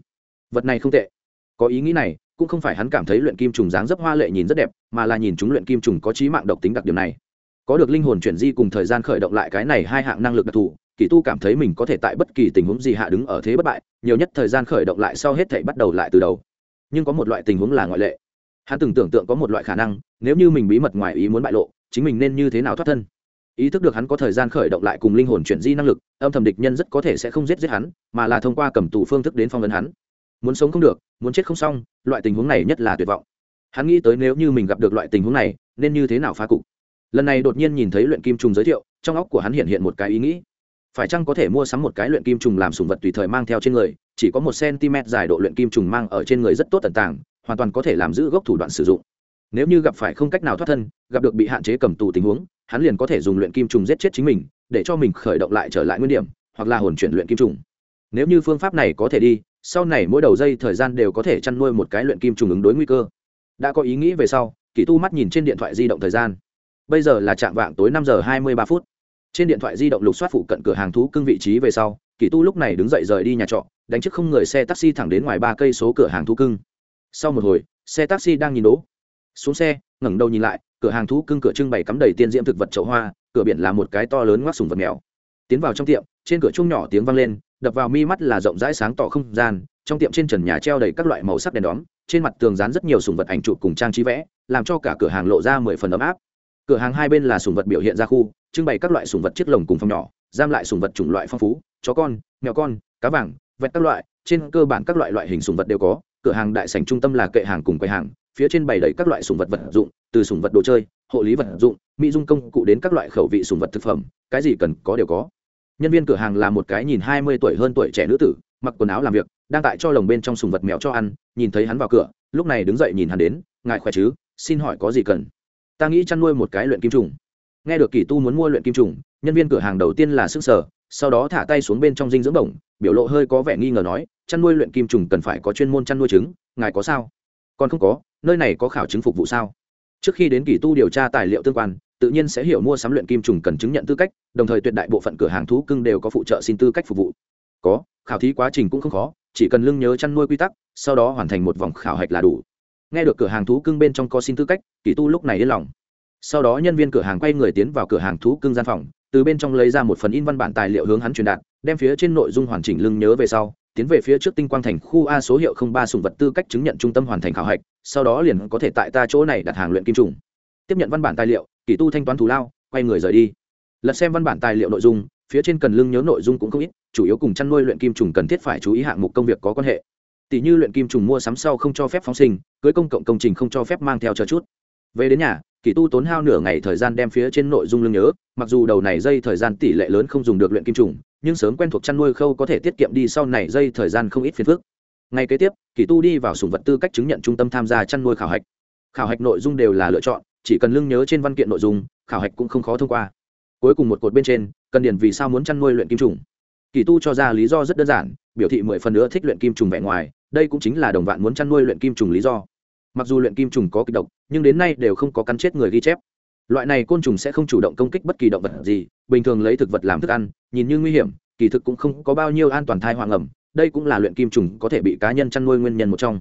Vật này không tệ. Có ý nghĩ này cũng không phải hắn cảm thấy luyện kim trùng dáng dấp hoa lệ nhìn rất đẹp, mà là nhìn chúng luyện kim trùng có trí mạng độc tính đặc điểm này. Có được linh hồn chuyển di cùng thời gian khởi động lại cái này hai hạng năng lực đặc thù, kỳ tu cảm thấy mình có thể tại bất kỳ tình huống gì hạ đứng ở thế bất bại, nhiều nhất thời gian khởi động lại sau hết thể bắt đầu lại từ đầu. Nhưng có một loại tình huống là ngoại lệ. Hắn từng tưởng tượng có một loại khả năng, nếu như mình bí mật ngoài ý muốn bại lộ, chính mình nên như thế nào thoát thân? Ý thức được hắn có thời gian khởi động lại cùng linh hồn chuyển di năng lực, âm thầm địch nhân rất có thể sẽ không giết giết hắn, mà là thông qua cầm tù phương thức đến phong vấn hắn muốn sống không được, muốn chết không xong, loại tình huống này nhất là tuyệt vọng. Hắn nghĩ tới nếu như mình gặp được loại tình huống này, nên như thế nào phá cục? Lần này đột nhiên nhìn thấy luyện kim trùng giới thiệu, trong óc của hắn hiện hiện một cái ý nghĩ. Phải chăng có thể mua sắm một cái luyện kim trùng làm sùng vật tùy thời mang theo trên người, chỉ có một cm dài độ luyện kim trùng mang ở trên người rất tốt tận tàng, hoàn toàn có thể làm giữ gốc thủ đoạn sử dụng. Nếu như gặp phải không cách nào thoát thân, gặp được bị hạn chế cầm tù tình huống, hắn liền có thể dùng luyện kim trùng giết chết chính mình, để cho mình khởi động lại trở lại nguyên điểm, hoặc là hồn chuyển luyện kim trùng. Nếu như phương pháp này có thể đi sau này mỗi đầu dây thời gian đều có thể chăn nuôi một cái luyện kim trùng ứng đối nguy cơ. Đã có ý nghĩ về sau, kỳ tu mắt nhìn trên điện thoại di động thời gian. Bây giờ là trạng vạng tối năm giờ hai mươi ba phút. Trên điện thoại di động lục soát phụ cận cửa hàng thú cưng vị trí về sau, kỳ tu lúc này đứng dậy rời đi nhà trọ, đánh trước không người xe taxi thẳng đến ngoài ba cây số cửa hàng thú cưng. Sau một hồi, xe taxi đang nhìn đỗ xuống xe, ngẩng đầu nhìn lại, cửa hàng thú cưng cửa trưng bày cắm đầy tiên diễm thực vật chậu hoa, cửa biển là một cái to lớn ngoắc sùng vật mèo. Tiến vào trong tiệm, trên cửa chung nhỏ tiếng vang lên đập vào mi mắt là rộng rãi sáng tỏ không gian, trong tiệm trên trần nhà treo đầy các loại màu sắc đèn đóm, trên mặt tường dán rất nhiều sùng vật ảnh chụp cùng trang trí vẽ, làm cho cả cửa hàng lộ ra mười phần ấm áp. Cửa hàng hai bên là sùng vật biểu hiện ra khu, trưng bày các loại sùng vật chiếc lồng cùng phòng nhỏ, giam lại sùng vật chủng loại phong phú, chó con, mèo con, cá vàng, vẹt các loại, trên cơ bản các loại loại hình sùng vật đều có, cửa hàng đại sảnh trung tâm là kệ hàng cùng quầy hàng, phía trên bày đầy các loại sùng vật vật dụng, từ sùng vật đồ chơi, hộ lý vật dụng, mỹ dung công cụ đến các loại khẩu vị sùng vật thực phẩm, cái gì cần có đều có nhân viên cửa hàng là một cái nhìn hai mươi tuổi hơn tuổi trẻ nữ tử, mặc quần áo làm việc, đang tại cho lồng bên trong sùng vật mèo cho ăn, nhìn thấy hắn vào cửa, lúc này đứng dậy nhìn hắn đến, ngài khỏe chứ? Xin hỏi có gì cần? Ta nghĩ chăn nuôi một cái luyện kim trùng. Nghe được kỳ tu muốn mua luyện kim trùng, nhân viên cửa hàng đầu tiên là sức sở sau đó thả tay xuống bên trong dinh dưỡng bổng, biểu lộ hơi có vẻ nghi ngờ nói, chăn nuôi luyện kim trùng cần phải có chuyên môn chăn nuôi trứng, ngài có sao? Còn không có, nơi này có khảo chứng phục vụ sao? Trước khi đến kỳ tu điều tra tài liệu tương quan tự nhiên sẽ hiểu mua sắm luyện kim trùng cần chứng nhận tư cách, đồng thời tuyệt đại bộ phận cửa hàng thú cưng đều có phụ trợ xin tư cách phục vụ. Có, khảo thí quá trình cũng không khó, chỉ cần lưng nhớ chăn nuôi quy tắc, sau đó hoàn thành một vòng khảo hạch là đủ. Nghe được cửa hàng thú cưng bên trong có xin tư cách, kỳ tu lúc này yên lòng. Sau đó nhân viên cửa hàng quay người tiến vào cửa hàng thú cưng gian phòng, từ bên trong lấy ra một phần in văn bản tài liệu hướng hắn truyền đạt, đem phía trên nội dung hoàn chỉnh lưng nhớ về sau, tiến về phía trước tinh quang thành khu a số hiệu không ba sùng vật tư cách chứng nhận trung tâm hoàn thành khảo hạch, sau đó liền có thể tại ta chỗ này đặt hàng luyện kim trùng. Tiếp nhận văn bản tài liệu kỳ tu thanh toán thù lao, quay người rời đi. Lật xem văn bản tài liệu nội dung, phía trên cần lưng nhớ nội dung cũng không ít, chủ yếu cùng chăn nuôi luyện kim trùng cần thiết phải chú ý hạng mục công việc có quan hệ. Tỷ như luyện kim trùng mua sắm sau không cho phép phóng sinh, cưới công cộng công trình không cho phép mang theo chờ chút. Về đến nhà, kỳ tu tốn hao nửa ngày thời gian đem phía trên nội dung lương nhớ, mặc dù đầu này dây thời gian tỷ lệ lớn không dùng được luyện kim trùng, nhưng sớm quen thuộc chăn nuôi khâu có thể tiết kiệm đi sau này dây thời gian không ít phiền phức. Ngày kế tiếp, kỳ tu đi vào sùng vật tư cách chứng nhận trung tâm tham gia chăn nuôi khảo hạch. Khảo hạch nội dung đều là lựa chọn chỉ cần lưng nhớ trên văn kiện nội dung, khảo hạch cũng không khó thông qua. Cuối cùng một cột bên trên, cần điền vì sao muốn chăn nuôi luyện kim trùng. Kỳ tu cho ra lý do rất đơn giản, biểu thị mười phần nữa thích luyện kim trùng vẻ ngoài, đây cũng chính là đồng vạn muốn chăn nuôi luyện kim trùng lý do. Mặc dù luyện kim trùng có kịch độc, nhưng đến nay đều không có cắn chết người ghi chép. Loại này côn trùng sẽ không chủ động công kích bất kỳ động vật gì, bình thường lấy thực vật làm thức ăn, nhìn như nguy hiểm, kỳ thực cũng không có bao nhiêu an toàn thai hoàng ẩm, đây cũng là luyện kim trùng có thể bị cá nhân chăn nuôi nguyên nhân một trong.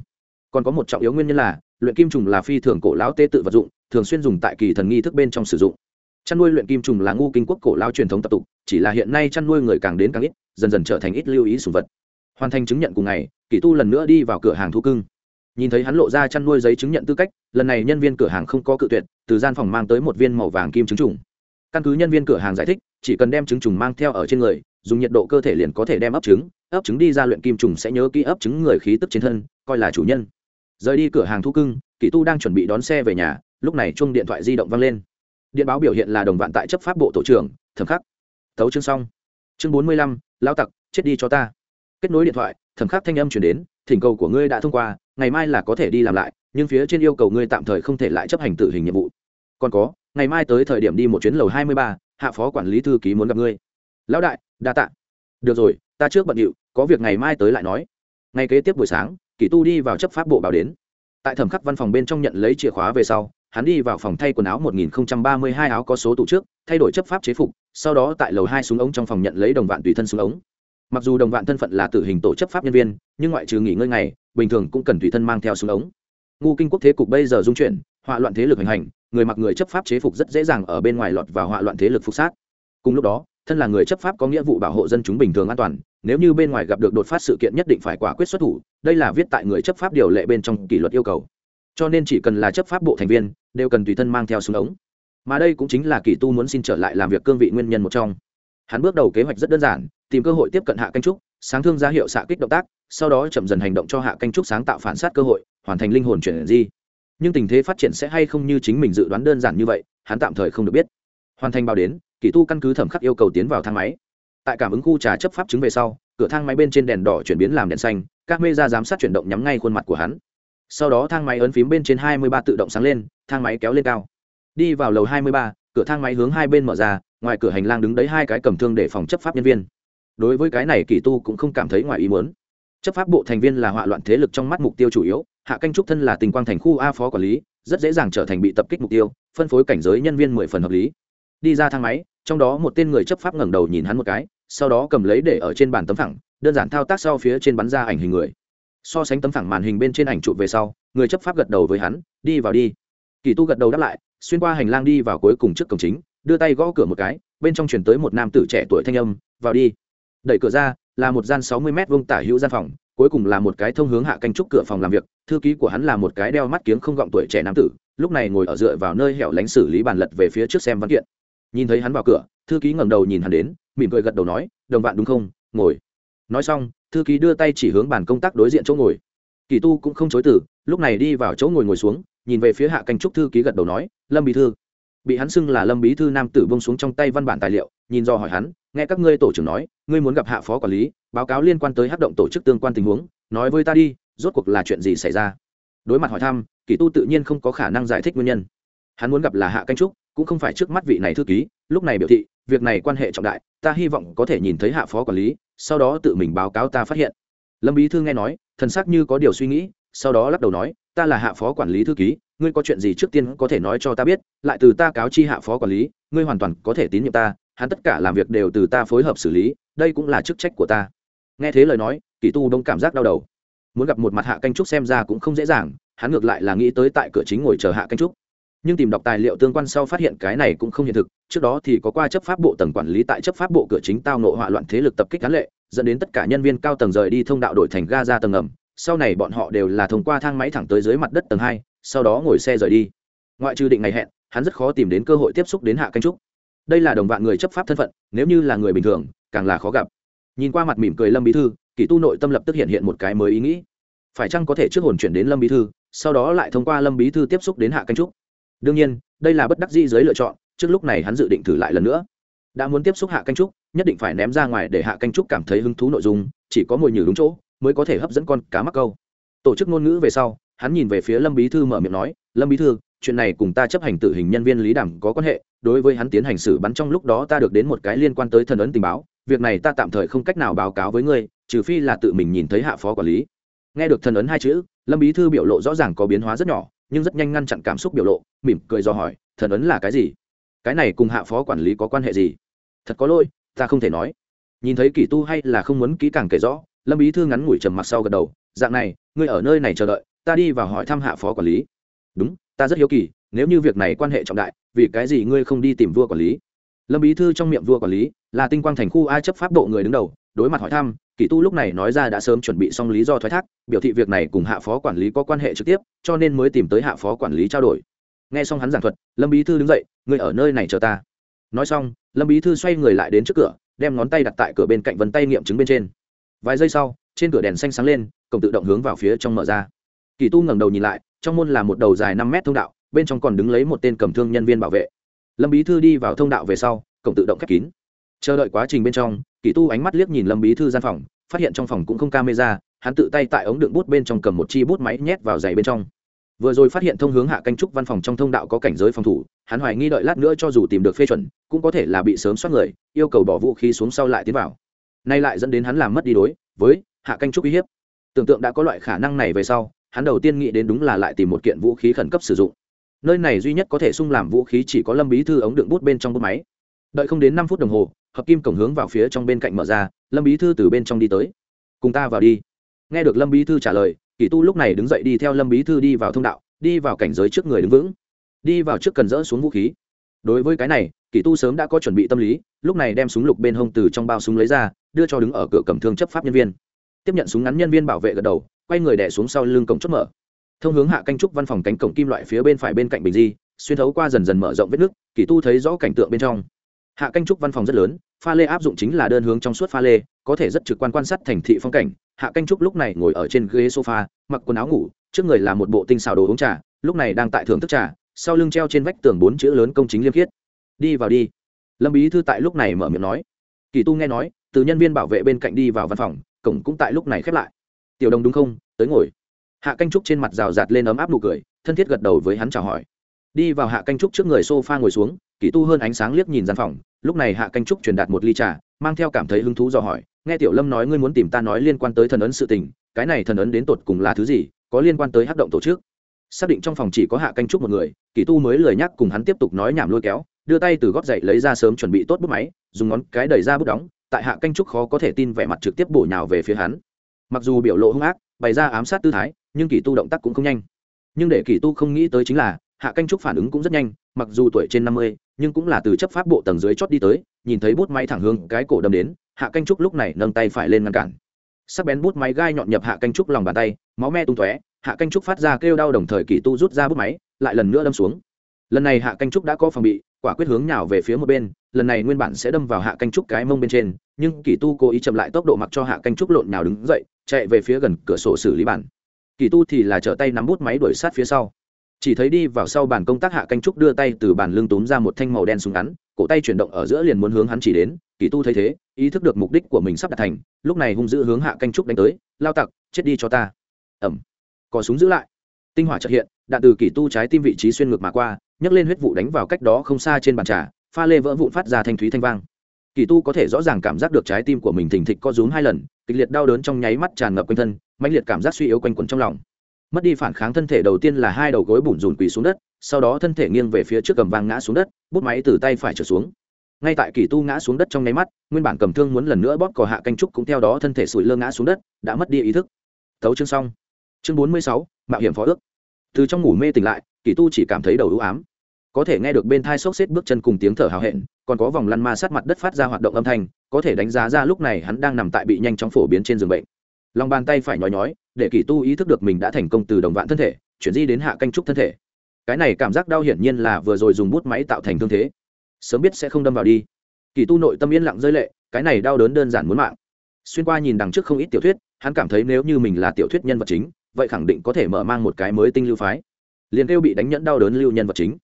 Còn có một trọng yếu nguyên nhân là, luyện kim trùng là phi thường cổ lão tê tự vật dụng thường xuyên dùng tại kỳ thần nghi thức bên trong sử dụng. Chăn nuôi luyện kim trùng là ngu kinh quốc cổ lao truyền thống tập tục, chỉ là hiện nay chăn nuôi người càng đến càng ít, dần dần trở thành ít lưu ý sùng vật. Hoàn thành chứng nhận cùng ngày, kỳ tu lần nữa đi vào cửa hàng thu cưng. Nhìn thấy hắn lộ ra chăn nuôi giấy chứng nhận tư cách, lần này nhân viên cửa hàng không có cự tuyệt, từ gian phòng mang tới một viên màu vàng kim trứng trùng. Căn cứ nhân viên cửa hàng giải thích, chỉ cần đem trứng trùng mang theo ở trên người, dùng nhiệt độ cơ thể liền có thể đem ấp trứng ấp trứng đi ra luyện kim trùng sẽ nhớ kỹ ấp trứng người khí tức trên thân, coi là chủ nhân rời đi cửa hàng thu cưng, kỳ tu đang chuẩn bị đón xe về nhà, lúc này chung điện thoại di động vang lên. Điện báo biểu hiện là đồng vạn tại chấp pháp bộ tổ trưởng, thẩm khắc. Tấu chương xong. Chương bốn mươi lăm lao tặc, chết đi cho ta. Kết nối điện thoại, thẩm khắc thanh âm chuyển đến, thỉnh cầu của ngươi đã thông qua, ngày mai là có thể đi làm lại, nhưng phía trên yêu cầu ngươi tạm thời không thể lại chấp hành tự hình nhiệm vụ. Còn có, ngày mai tới thời điểm đi một chuyến lầu hai mươi ba, hạ phó quản lý thư ký muốn gặp ngươi. Lão đại, đa tạ. Được rồi, ta trước bận điệu, có việc ngày mai tới lại nói. Ngày kế tiếp buổi sáng kỷ tu đi vào chấp pháp bộ báo đến. Tại thẩm khắc văn phòng bên trong nhận lấy chìa khóa về sau, hắn đi vào phòng thay quần áo 1032 áo có số tủ trước, thay đổi chấp pháp chế phục, sau đó tại lầu hai súng ống trong phòng nhận lấy đồng vạn tùy thân súng ống. Mặc dù đồng vạn thân phận là tử hình tổ chấp pháp nhân viên, nhưng ngoại trừ nghỉ ngơi ngày, bình thường cũng cần tùy thân mang theo súng ống. Ngu kinh quốc thế cục bây giờ dung chuyển họa loạn thế lực hành hành, người mặc người chấp pháp chế phục rất dễ dàng ở bên ngoài lọt vào họa loạn thế lực phục sát. Cùng lúc đó thân là người chấp pháp có nghĩa vụ bảo hộ dân chúng bình thường an toàn, nếu như bên ngoài gặp được đột phát sự kiện nhất định phải quả quyết xuất thủ, đây là viết tại người chấp pháp điều lệ bên trong kỷ luật yêu cầu. Cho nên chỉ cần là chấp pháp bộ thành viên, đều cần tùy thân mang theo súng ống. Mà đây cũng chính là kỳ tu muốn xin trở lại làm việc cương vị nguyên nhân một trong. Hắn bước đầu kế hoạch rất đơn giản, tìm cơ hội tiếp cận hạ canh trúc, sáng thương ra hiệu xạ kích động tác, sau đó chậm dần hành động cho hạ canh trúc sáng tạo phản sát cơ hội, hoàn thành linh hồn chuyển di. Nhưng tình thế phát triển sẽ hay không như chính mình dự đoán đơn giản như vậy, hắn tạm thời không được biết. Hoàn thành bao đến kỳ tu căn cứ thẩm khắc yêu cầu tiến vào thang máy. Tại cảm ứng khu trà chấp pháp chứng về sau, cửa thang máy bên trên đèn đỏ chuyển biến làm đèn xanh, các mê ra giám sát chuyển động nhắm ngay khuôn mặt của hắn. Sau đó thang máy ấn phím bên trên hai mươi ba tự động sáng lên, thang máy kéo lên cao. Đi vào lầu hai mươi ba, cửa thang máy hướng hai bên mở ra, ngoài cửa hành lang đứng đấy hai cái cầm thương để phòng chấp pháp nhân viên. Đối với cái này, kỳ tu cũng không cảm thấy ngoài ý muốn. Chấp pháp bộ thành viên là họa loạn thế lực trong mắt mục tiêu chủ yếu, hạ canh trúc thân là tình quang thành khu a phó quản lý, rất dễ dàng trở thành bị tập kích mục tiêu, phân phối cảnh giới nhân viên mười phần hợp lý. Đi ra thang máy trong đó một tên người chấp pháp ngẩng đầu nhìn hắn một cái, sau đó cầm lấy để ở trên bàn tấm phẳng, đơn giản thao tác sau phía trên bắn ra ảnh hình người. So sánh tấm phẳng màn hình bên trên ảnh chụp về sau, người chấp pháp gật đầu với hắn, đi vào đi. Kỳ tu gật đầu đáp lại, xuyên qua hành lang đi vào cuối cùng trước cổng chính, đưa tay gõ cửa một cái, bên trong chuyển tới một nam tử trẻ tuổi thanh âm, vào đi. Đẩy cửa ra, là một gian sáu mươi m vông tả hữu gian phòng, cuối cùng là một cái thông hướng hạ canh trúc cửa phòng làm việc, thư ký của hắn là một cái đeo mắt kiếng không gọng tuổi trẻ nam tử, lúc này ngồi ở dựa vào nơi hẻo lánh xử lý bàn lật về phía trước xem văn kiện nhìn thấy hắn vào cửa, thư ký ngẩng đầu nhìn hắn đến, mỉm cười gật đầu nói, đồng bạn đúng không? Ngồi. Nói xong, thư ký đưa tay chỉ hướng bàn công tác đối diện chỗ ngồi. Kỳ tu cũng không chối từ, lúc này đi vào chỗ ngồi ngồi xuống, nhìn về phía hạ canh trúc thư ký gật đầu nói, lâm bí thư. Bị hắn xưng là lâm bí thư nam tử bông xuống trong tay văn bản tài liệu, nhìn do hỏi hắn, nghe các ngươi tổ trưởng nói, ngươi muốn gặp hạ phó quản lý, báo cáo liên quan tới hát động tổ chức tương quan tình huống, nói với ta đi, rốt cuộc là chuyện gì xảy ra? Đối mặt hỏi thăm, kỳ tu tự nhiên không có khả năng giải thích nguyên nhân. Hắn muốn gặp là hạ canh trúc cũng không phải trước mắt vị này thư ký, lúc này biểu thị, việc này quan hệ trọng đại, ta hy vọng có thể nhìn thấy hạ phó quản lý, sau đó tự mình báo cáo ta phát hiện. Lâm bí thư nghe nói, thần sắc như có điều suy nghĩ, sau đó lắc đầu nói, ta là hạ phó quản lý thư ký, ngươi có chuyện gì trước tiên có thể nói cho ta biết, lại từ ta cáo chi hạ phó quản lý, ngươi hoàn toàn có thể tín nhiệm ta, hắn tất cả làm việc đều từ ta phối hợp xử lý, đây cũng là chức trách của ta. Nghe thế lời nói, kỳ tu đông cảm giác đau đầu. Muốn gặp một mặt hạ canh trúc xem ra cũng không dễ dàng, hắn ngược lại là nghĩ tới tại cửa chính ngồi chờ hạ canh trúc nhưng tìm đọc tài liệu tương quan sau phát hiện cái này cũng không hiện thực, trước đó thì có qua chấp pháp bộ tầng quản lý tại chấp pháp bộ cửa chính tao nộ hỏa loạn thế lực tập kích cán lệ, dẫn đến tất cả nhân viên cao tầng rời đi thông đạo đổi thành ga ra tầng ngầm, sau này bọn họ đều là thông qua thang máy thẳng tới dưới mặt đất tầng hai, sau đó ngồi xe rời đi. Ngoại trừ định ngày hẹn, hắn rất khó tìm đến cơ hội tiếp xúc đến hạ canh trúc. Đây là đồng vạn người chấp pháp thân phận, nếu như là người bình thường, càng là khó gặp. Nhìn qua mặt mỉm cười lâm bí thư, kỷ tu nội tâm lập tức hiện hiện một cái mới ý nghĩ. Phải chăng có thể trước hồn chuyển đến lâm bí thư, sau đó lại thông qua lâm bí thư tiếp xúc đến hạ canh trúc? Đương nhiên, đây là bất đắc dĩ dưới lựa chọn, trước lúc này hắn dự định thử lại lần nữa. Đã muốn tiếp xúc hạ canh trúc, nhất định phải ném ra ngoài để hạ canh trúc cảm thấy hứng thú nội dung, chỉ có mồi nhử đúng chỗ, mới có thể hấp dẫn con cá mắc câu. Tổ chức ngôn ngữ về sau, hắn nhìn về phía lâm bí thư mở miệng nói, lâm bí thư, chuyện này cùng ta chấp hành tử hình nhân viên lý đảm có quan hệ, đối với hắn tiến hành xử bắn trong lúc đó ta được đến một cái liên quan tới thần ấn tình báo, việc này ta tạm thời không cách nào báo cáo với ngươi, trừ phi là tự mình nhìn thấy hạ phó quản lý. Nghe được thần ấn hai chữ, lâm bí thư biểu lộ rõ ràng có biến hóa rất nhỏ nhưng rất nhanh ngăn chặn cảm xúc biểu lộ, mỉm cười do hỏi, thần ấn là cái gì? Cái này cùng hạ phó quản lý có quan hệ gì? Thật có lỗi, ta không thể nói. Nhìn thấy kỳ tu hay là không muốn kỹ càng kể rõ, lâm bí thư ngắn ngủi trầm mặc sau gật đầu, dạng này, ngươi ở nơi này chờ đợi, ta đi vào hỏi thăm hạ phó quản lý. Đúng, ta rất hiếu kỳ, nếu như việc này quan hệ trọng đại, vì cái gì ngươi không đi tìm vua quản lý? Lâm bí thư trong miệng vua quản lý, là tinh quang thành khu ai chấp pháp bộ người đứng đầu, đối mặt hỏi thăm, kỳ tu lúc này nói ra đã sớm chuẩn bị xong lý do thoái thác, biểu thị việc này cùng hạ phó quản lý có quan hệ trực tiếp, cho nên mới tìm tới hạ phó quản lý trao đổi. Nghe xong hắn giảng thuật, lâm bí thư đứng dậy người ở nơi này chờ ta. Nói xong, lâm bí thư xoay người lại đến trước cửa, đem ngón tay đặt tại cửa bên cạnh vân tay nghiệm chứng bên trên. Vài giây sau, trên cửa đèn xanh sáng lên, cổng tự động hướng vào phía trong mở ra. Kỳ tu ngẩng đầu nhìn lại, trong môn là một đầu dài năm mét thông đạo, bên trong còn đứng lấy một tên cầm thương nhân viên bảo vệ lâm bí thư đi vào thông đạo về sau, cổng tự động khép kín. Chờ đợi quá trình bên trong, kỳ tu ánh mắt liếc nhìn lâm bí thư gian phòng, phát hiện trong phòng cũng không camera, hắn tự tay tại ống đựng bút bên trong cầm một chi bút máy nhét vào giày bên trong. Vừa rồi phát hiện thông hướng hạ canh trúc văn phòng trong thông đạo có cảnh giới phòng thủ, hắn hoài nghi đợi lát nữa cho dù tìm được phê chuẩn, cũng có thể là bị sớm soát người, yêu cầu bỏ vũ khí xuống sau lại tiến vào. Nay lại dẫn đến hắn làm mất đi đối với hạ canh trúc uy hiếp. Tưởng tượng đã có loại khả năng này về sau, hắn đầu tiên nghĩ đến đúng là lại tìm một kiện vũ khí khẩn cấp sử dụng nơi này duy nhất có thể sung làm vũ khí chỉ có lâm bí thư ống đựng bút bên trong bút máy. Đợi không đến năm phút đồng hồ, hợp kim cổng hướng vào phía trong bên cạnh mở ra, lâm bí thư từ bên trong đi tới. Cùng ta vào đi. Nghe được lâm bí thư trả lời, kỳ tu lúc này đứng dậy đi theo lâm bí thư đi vào thông đạo, đi vào cảnh giới trước người đứng vững. Đi vào trước cần dỡ xuống vũ khí. Đối với cái này, kỳ tu sớm đã có chuẩn bị tâm lý, lúc này đem súng lục bên hông từ trong bao súng lấy ra, đưa cho đứng ở cửa cầm thương chấp pháp nhân viên. Tiếp nhận súng ngắn nhân viên bảo vệ gật đầu, quay người đẻ xuống sau lưng cổng chốt mở thông hướng hạ canh trúc văn phòng cánh cổng kim loại phía bên phải bên cạnh bình di, xuyên thấu qua dần dần mở rộng vết nước, kỳ tu thấy rõ cảnh tượng bên trong. Hạ canh trúc văn phòng rất lớn, pha lê áp dụng chính là đơn hướng trong suốt pha lê, có thể rất trực quan quan sát thành thị phong cảnh. Hạ canh trúc lúc này ngồi ở trên ghế sofa, mặc quần áo ngủ, trước người là một bộ tinh xào đồ uống trà, lúc này đang tại thưởng thức trà, sau lưng treo trên vách tường bốn chữ lớn công chính liêm khiết. Đi vào đi. Lâm bí thư tại lúc này mở miệng nói. Kỳ tu nghe nói, từ nhân viên bảo vệ bên cạnh đi vào văn phòng, cổng cũng tại lúc này khép lại. Tiểu đồng đúng không? Tới ngồi hạ canh trúc trên mặt rào rạt lên ấm áp nụ cười, thân thiết gật đầu với hắn chào hỏi. Đi vào hạ canh trúc trước người s o f a ngồi xuống kỳ tu hơn ánh sáng liếc nhìn gian phòng, lúc này hạ canh trúc truyền đạt một ly trà, mang theo cảm thấy hứng thú dò hỏi, nghe tiểu lâm nói ngươi muốn tìm ta nói liên quan tới thần ấn sự tình, cái này thần ấn đến tột cùng là thứ gì, có liên quan tới hát động tổ chức? Xác định trong phòng chỉ có hạ canh trúc một người kỳ tu mới lời nhắc cùng hắn tiếp tục nói nhảm lôi kéo, đưa tay từ góp dậy lấy ra sớm chuẩn bị tốt bút máy, dùng ngón cái đẩy ra bút đóng, tại hạ canh trúc khó có thể tin vẻ mặt trực tiếp bổ nhào về phía hắn. Mặc dù biểu lộ hung ác, bày ra ám sát tư thái nhưng kỳ tu động tác cũng không nhanh. Nhưng để kỳ tu không nghĩ tới chính là, hạ canh trúc phản ứng cũng rất nhanh, mặc dù tuổi trên năm mươi, nhưng cũng là từ chấp pháp bộ tầng dưới chót đi tới, nhìn thấy bút máy thẳng hướng cái cổ đâm đến, hạ canh trúc lúc này nâng tay phải lên ngăn cản. Sắc bén bút máy gai nhọn nhập hạ canh trúc lòng bàn tay, máu me tung tóe, hạ canh trúc phát ra kêu đau đồng thời kỳ tu rút ra bút máy, lại lần nữa đâm xuống. Lần này hạ canh trúc đã có phòng bị, quả quyết hướng nhào về phía một bên, lần này nguyên bản sẽ đâm vào hạ canh trúc cái mông bên trên, nhưng kỳ tu cố ý chậm lại tốc độ mặc cho hạ canh trúc lộn nhào đứng dậy, chạy về phía gần cửa sổ xử lý bản kỳ tu thì là trở tay nắm bút máy đuổi sát phía sau. Chỉ thấy đi vào sau bàn công tác hạ canh trúc đưa tay từ bàn lưng túm ra một thanh màu đen súng ngắn, cổ tay chuyển động ở giữa liền muốn hướng hắn chỉ đến, kỳ tu thấy thế, ý thức được mục đích của mình sắp đạt thành, lúc này hung dữ hướng hạ canh trúc đánh tới, lao tặc, chết đi cho ta. Ẩm có súng giữ lại. Tinh hỏa trợ hiện, đạn từ kỳ tu trái tim vị trí xuyên ngược mà qua, nhấc lên huyết vụ đánh vào cách đó không xa trên bàn trà, pha lê vỡ vụn phát ra thanh thúy thanh vang. Kỳ tu có thể rõ ràng cảm giác được trái tim của mình thình thịch co rúm hai lần, kịch liệt đau đớn trong nháy mắt tràn ngập quanh thân mãnh liệt cảm giác suy yếu quanh quẩn trong lòng. Mất đi phản kháng thân thể đầu tiên là hai đầu gối bủn rùn quỳ xuống đất, sau đó thân thể nghiêng về phía trước cầm vang ngã xuống đất, bút máy từ tay phải trở xuống. Ngay tại kỳ tu ngã xuống đất trong nháy mắt, nguyên bản cầm thương muốn lần nữa bóp cò hạ canh trúc cũng theo đó thân thể sủi lơ ngã xuống đất, đã mất đi ý thức. Thấu chương xong. Chương bốn mươi sáu, mạo hiểm phó ước. Từ trong ngủ mê tỉnh lại, kỳ tu chỉ cảm thấy đầu ưu ám. Có thể nghe được bên thai xốc xếp bước chân cùng tiếng thở hào hẹn, còn có vòng lăn ma sát mặt đất phát ra hoạt động âm thanh, có thể đánh giá ra lúc này hắn đang nằm tại bị nhanh chóng phổ biến trên giường bệnh lòng bàn tay phải nhói nhói, để kỳ tu ý thức được mình đã thành công từ đồng vạn thân thể, chuyển di đến hạ canh trúc thân thể. Cái này cảm giác đau hiển nhiên là vừa rồi dùng bút máy tạo thành thương thế. Sớm biết sẽ không đâm vào đi. Kỳ tu nội tâm yên lặng rơi lệ, cái này đau đớn đơn giản muốn mạng. Xuyên qua nhìn đằng trước không ít tiểu thuyết, hắn cảm thấy nếu như mình là tiểu thuyết nhân vật chính, vậy khẳng định có thể mở mang một cái mới tinh lưu phái. Liền kêu bị đánh nhẫn đau đớn lưu nhân vật chính.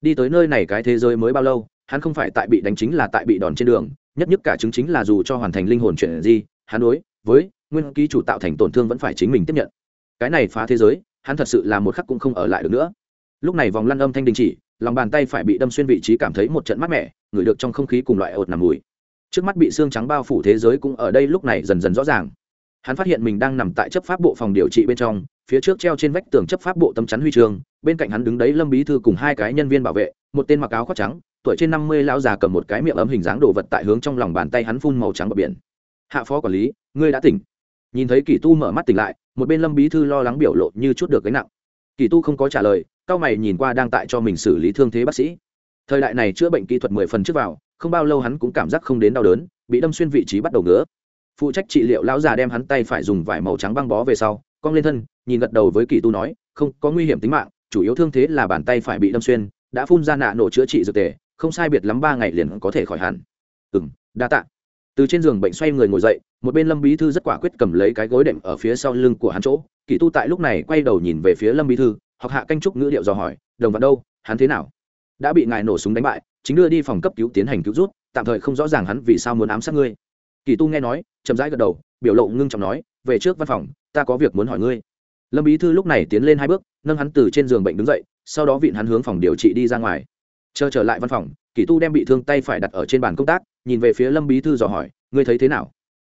Đi tới nơi này cái thế giới mới bao lâu, hắn không phải tại bị đánh chính là tại bị đòn trên đường, nhất nhất cả chứng chính là dù cho hoàn thành linh hồn chuyện gì hắn đối với nguyên ký chủ tạo thành tổn thương vẫn phải chính mình tiếp nhận. Cái này phá thế giới, hắn thật sự là một khắc cũng không ở lại được nữa. Lúc này vòng lăn âm thanh đình chỉ, lòng bàn tay phải bị đâm xuyên vị trí cảm thấy một trận mát mẻ, ngửi được trong không khí cùng loại ột nằm mùi. Trước mắt bị xương trắng bao phủ thế giới cũng ở đây lúc này dần dần rõ ràng. Hắn phát hiện mình đang nằm tại chấp pháp bộ phòng điều trị bên trong, phía trước treo trên vách tường chấp pháp bộ tấm chắn huy chương, bên cạnh hắn đứng đấy lâm bí thư cùng hai cái nhân viên bảo vệ, một tên mặc áo khoác trắng, tuổi trên năm mươi lão già cầm một cái miệng ấm hình dáng đồ vật tại hướng trong lòng bàn tay hắn phun màu trắng bờ biển. Hạ phó quản lý, ngươi đã tỉnh nhìn thấy kỳ tu mở mắt tỉnh lại, một bên lâm bí thư lo lắng biểu lộ như chút được gánh nặng. Kỳ tu không có trả lời, cao mày nhìn qua đang tại cho mình xử lý thương thế bác sĩ. Thời đại này chữa bệnh kỹ thuật mười phần trước vào, không bao lâu hắn cũng cảm giác không đến đau đớn, bị đâm xuyên vị trí bắt đầu ngứa. Phụ trách trị liệu lão già đem hắn tay phải dùng vải màu trắng băng bó về sau, cong lên thân, nhìn gật đầu với kỳ tu nói, không, có nguy hiểm tính mạng, chủ yếu thương thế là bàn tay phải bị đâm xuyên, đã phun ra nạ nổ chữa trị dược tề, không sai biệt lắm ba ngày liền có thể khỏi hẳn. Ừ m đa t ạ từ trên giường bệnh xoay người ngồi dậy, một bên lâm bí thư rất quả quyết cầm lấy cái gối đệm ở phía sau lưng của hắn chỗ. Kỳ tu tại lúc này quay đầu nhìn về phía lâm bí thư, học hạ canh trúc ngữ điệu dò hỏi, đồng vật đâu? Hắn thế nào? Đã bị ngài nổ súng đánh bại, chính đưa đi phòng cấp cứu tiến hành cứu rút tạm thời không rõ ràng hắn vì sao muốn ám sát ngươi. Kỳ tu nghe nói, chậm rãi gật đầu, biểu lộ ngưng trọng nói, về trước văn phòng, ta có việc muốn hỏi ngươi. Lâm bí thư lúc này tiến lên hai bước, nâng hắn từ trên giường bệnh đứng dậy, sau đó vịn hắn hướng phòng điều trị đi ra ngoài. Chờ trở lại văn phòng kỳ tu đem bị thương tay phải đặt ở trên bàn công tác, nhìn về phía lâm bí thư dò hỏi, ngươi thấy thế nào?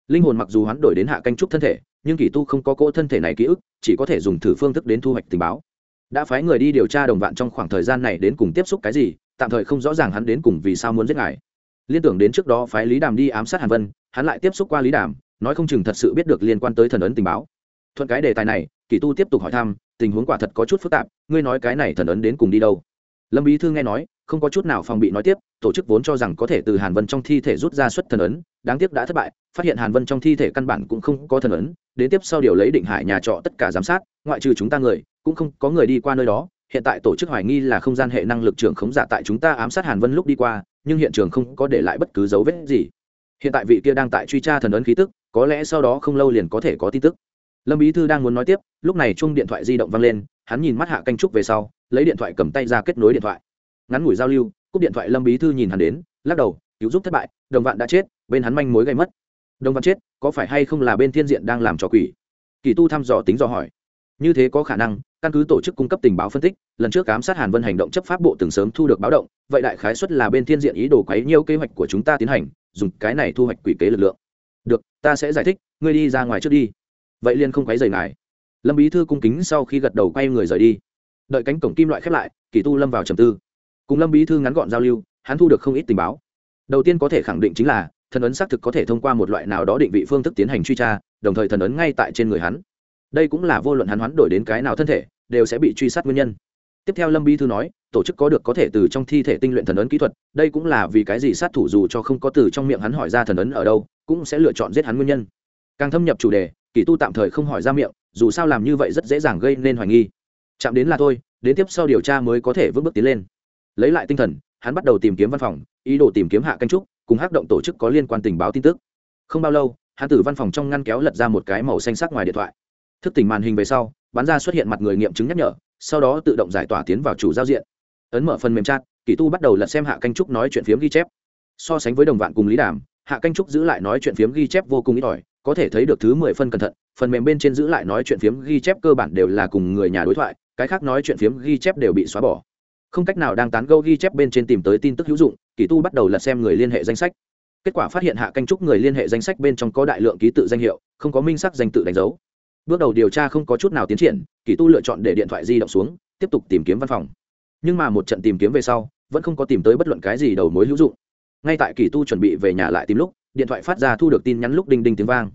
Linh hồn mặc dù hắn đổi đến hạ canh trúc thân thể, nhưng kỳ tu không có cỗ thân thể này ký ức, chỉ có thể dùng thử phương thức đến thu hoạch tình báo. Đã phái người đi điều tra đồng vạn trong khoảng thời gian này đến cùng tiếp xúc cái gì, tạm thời không rõ ràng hắn đến cùng vì sao muốn giết ngài. Liên tưởng đến trước đó phái lý đàm đi ám sát hàn vân, hắn lại tiếp xúc qua lý đàm, nói không chừng thật sự biết được liên quan tới thần ấn tình báo. Thuận cái đề tài này, kỳ tu tiếp tục hỏi thăm, tình huống quả thật có chút phức tạp, ngươi nói cái này thần ấn đến cùng đi đâu? Lâm bí thư nghe nói, không có chút nào phòng bị nói tiếp, tổ chức vốn cho rằng có thể từ hàn vân trong thi thể rút ra xuất thần ấn, đáng tiếc đã thất bại, phát hiện hàn vân trong thi thể căn bản cũng không có thần ấn, đến tiếp sau điều lấy định hải nhà trọ tất cả giám sát, ngoại trừ chúng ta người, cũng không có người đi qua nơi đó, hiện tại tổ chức hoài nghi là không gian hệ năng lực trưởng khống giả tại chúng ta ám sát hàn vân lúc đi qua, nhưng hiện trường không có để lại bất cứ dấu vết gì. Hiện tại vị kia đang tại truy tra thần ấn khí tức, có lẽ sau đó không lâu liền có thể có tin tức. Lâm bí thư đang muốn nói tiếp, lúc này chung điện thoại di động vang lên hắn nhìn mắt hạ canh trúc về sau, lấy điện thoại cầm tay ra kết nối điện thoại. Ngắn ngủi giao lưu, cúp điện thoại lâm bí thư nhìn hắn đến, lắc đầu, cứu giúp thất bại, đồng vạn đã chết, bên hắn manh mối gây mất. Đồng vạn chết, có phải hay không là bên thiên diện đang làm trò quỷ? Kỳ tu thăm dò tính dò hỏi. Như thế có khả năng, căn cứ tổ chức cung cấp tình báo phân tích, lần trước ám sát hàn vân hành động chấp pháp bộ từng sớm thu được báo động, vậy đại khái xuất là bên thiên diện ý đồ quấy nhiêu kế hoạch của chúng ta tiến hành, dùng cái này thu hoạch quỷ kế lực lượng. Được, ta sẽ giải thích, ngươi đi ra ngoài trước đi. Vậy liên không quấy rầy ngài lâm bí thư cung kính sau khi gật đầu quay người rời đi. Đợi cánh cổng kim loại khép lại, kỳ tu lâm vào trầm tư. Cùng lâm bí thư ngắn gọn giao lưu, hắn thu được không ít tình báo. Đầu tiên có thể khẳng định chính là, thần ấn xác thực có thể thông qua một loại nào đó định vị phương thức tiến hành truy tra, đồng thời thần ấn ngay tại trên người hắn. Đây cũng là vô luận hắn hoán đổi đến cái nào thân thể, đều sẽ bị truy sát nguyên nhân. Tiếp theo lâm bí thư nói, tổ chức có được có thể từ trong thi thể tinh luyện thần ấn kỹ thuật, đây cũng là vì cái gì sát thủ dù cho không có từ trong miệng hắn hỏi ra thần ấn ở đâu, cũng sẽ lựa chọn giết hắn nguyên nhân. Càng thâm nhập chủ đề, kỳ tu tạm thời không hỏi ra miệng dù sao làm như vậy rất dễ dàng gây nên hoài nghi. Chạm đến là thôi, đến tiếp sau điều tra mới có thể vững bước tiến lên. Lấy lại tinh thần, hắn bắt đầu tìm kiếm văn phòng, ý đồ tìm kiếm hạ canh trúc, cùng hắc động tổ chức có liên quan tình báo tin tức. Không bao lâu, hắn từ văn phòng trong ngăn kéo lật ra một cái màu xanh sắc ngoài điện thoại. Thức tỉnh màn hình về sau bán ra xuất hiện mặt người nghiệm chứng nhắc nhở, sau đó tự động giải tỏa tiến vào chủ giao diện. Ấn mở phần mềm chat, kỳ tu bắt đầu lật xem hạ canh trúc nói chuyện phiếm ghi chép. So sánh với đồng vạn cùng lý đàm, hạ canh trúc giữ lại nói chuyện phiếm ghi chép vô cùng ít ỏi có thể thấy được thứ mười phân cẩn thận, phần mềm bên trên giữ lại nói chuyện phiếm ghi chép cơ bản đều là cùng người nhà đối thoại, cái khác nói chuyện phiếm ghi chép đều bị xóa bỏ. Không cách nào đang tán gâu ghi chép bên trên tìm tới tin tức hữu dụng, kỳ tu bắt đầu lật xem người liên hệ danh sách. Kết quả phát hiện hạ canh trúc người liên hệ danh sách bên trong có đại lượng ký tự danh hiệu, không có minh sắc danh tự đánh dấu. Bước đầu điều tra không có chút nào tiến triển, kỳ tu lựa chọn để điện thoại di động xuống, tiếp tục tìm kiếm văn phòng. Nhưng mà một trận tìm kiếm về sau, vẫn không có tìm tới bất luận cái gì đầu mối hữu dụng. Ngay tại kỳ tu chuẩn bị về nhà lại tìm lúc điện thoại phát ra thu được tin nhắn lúc đinh đinh tiếng vang.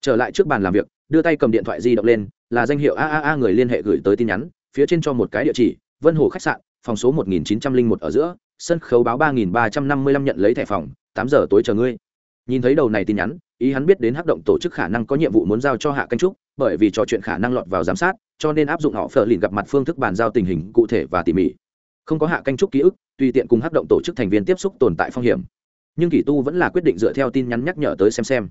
Trở lại trước bàn làm việc, đưa tay cầm điện thoại di động lên, là danh hiệu aaa người liên hệ gửi tới tin nhắn, phía trên cho một cái địa chỉ, vân hồ khách sạn, phòng số một nghìn chín trăm linh một ở giữa, sân khấu báo ba nghìn ba trăm năm mươi lăm nhận lấy thẻ phòng, tám giờ tối chờ ngươi. Nhìn thấy đầu này tin nhắn, ý hắn biết đến hắc động tổ chức khả năng có nhiệm vụ muốn giao cho hạ canh trúc, bởi vì trò chuyện khả năng lọt vào giám sát, cho nên áp dụng họ phờ lìn gặp mặt phương thức bàn giao tình hình cụ thể và tỉ mỉ. Không có hạ canh trúc ký ức, tùy tiện cùng hắc động tổ chức thành viên tiếp xúc tồn tại phong hiểm nhưng kỷ tu vẫn là quyết định dựa theo tin nhắn nhắc nhở tới xem xem.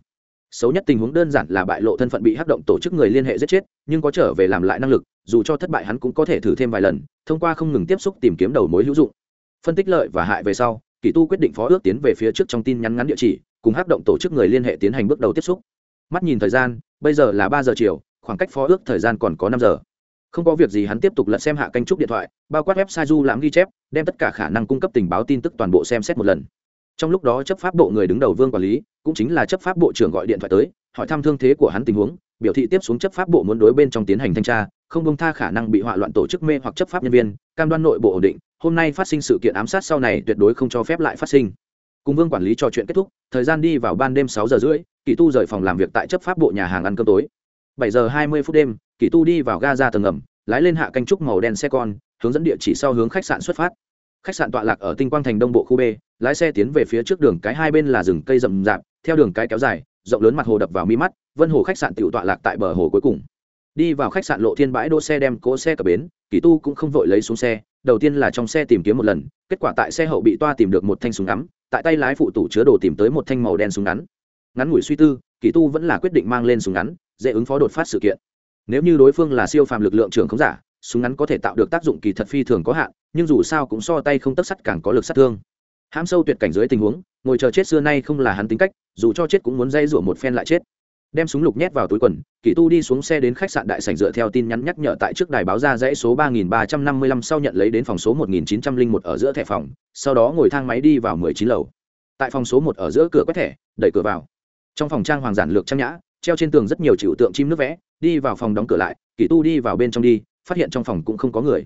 Xấu nhất tình huống đơn giản là bại lộ thân phận bị hắc động tổ chức người liên hệ giết chết, nhưng có trở về làm lại năng lực, dù cho thất bại hắn cũng có thể thử thêm vài lần, thông qua không ngừng tiếp xúc tìm kiếm đầu mối hữu dụng. Phân tích lợi và hại về sau kỷ tu quyết định phó ước tiến về phía trước trong tin nhắn ngắn địa chỉ, cùng hắc động tổ chức người liên hệ tiến hành bước đầu tiếp xúc. Mắt nhìn thời gian, bây giờ là ba giờ chiều, khoảng cách phó ước thời gian còn có năm giờ. Không có việc gì hắn tiếp tục lật xem hạ canh trúc điện thoại, bao quát website du lãm ghi chép, đem tất cả khả năng cung cấp tình báo tin tức toàn bộ xem xét một lần trong lúc đó chấp pháp bộ người đứng đầu vương quản lý, cũng chính là chấp pháp bộ trưởng gọi điện thoại tới, hỏi thăm thương thế của hắn tình huống, biểu thị tiếp xuống chấp pháp bộ muốn đối bên trong tiến hành thanh tra, không bông tha khả năng bị họa loạn tổ chức mê hoặc chấp pháp nhân viên, cam đoan nội bộ ổn định, hôm nay phát sinh sự kiện ám sát sau này tuyệt đối không cho phép lại phát sinh. Cùng vương quản lý trò chuyện kết thúc, thời gian đi vào ban đêm sáu giờ rưỡi, kỳ tu rời phòng làm việc tại chấp pháp bộ nhà hàng ăn cơm tối. Bảy giờ hai mươi phút đêm, kỳ tu đi vào ga ra tầng ngầm lái lên hạ canh trúc màu đen xe con hướng dẫn địa chỉ sau hướng khách sạn xuất phát khách sạn tọa lạc ở tinh quang thành đông bộ khu b, lái xe tiến về phía trước đường cái hai bên là rừng cây rậm rạp, theo đường cái kéo dài, rộng lớn mặt hồ đập vào mi mắt, vân hồ khách sạn tự tọa lạc tại bờ hồ cuối cùng. Đi vào khách sạn lộ thiên bãi đỗ xe đem cỗ xe cập bến, kỳ tu cũng không vội lấy xuống xe, đầu tiên là trong xe tìm kiếm một lần, kết quả tại xe hậu bị toa tìm được một thanh súng ngắm, tại tay lái phụ tủ chứa đồ tìm tới một thanh màu đen súng ngắn. Ngắn ngủi suy tư, kỳ tu vẫn là quyết định mang lên súng ngắn, dễ ứng phó đột phát sự kiện. Nếu như đối phương là siêu phàm lực lượng trưởng không giả súng ngắn có thể tạo được tác dụng kỳ thật phi thường có hạn, nhưng dù sao cũng so tay không tất sắt càng có lực sát thương. Hãm sâu tuyệt cảnh dưới tình huống, ngồi chờ chết xưa nay không là hắn tính cách, dù cho chết cũng muốn dây rủa một phen lại chết. Đem súng lục nhét vào túi quần, kỳ tu đi xuống xe đến khách sạn đại sảnh dựa theo tin nhắn nhắc nhở tại trước đài báo ra dãy số ba nghìn ba trăm năm mươi lăm sau nhận lấy đến phòng số một nghìn chín trăm linh một ở giữa thẻ phòng, sau đó ngồi thang máy đi vào mười chín lầu. Tại phòng số một ở giữa cửa quét thẻ, đẩy cửa vào. Trong phòng trang hoàng giản lược trang nhã, treo trên tường rất nhiều chịu tượng chim nước vẽ, đi vào phòng đóng cửa lại, kỳ tu đi vào bên trong đi phát hiện trong phòng cũng không có người.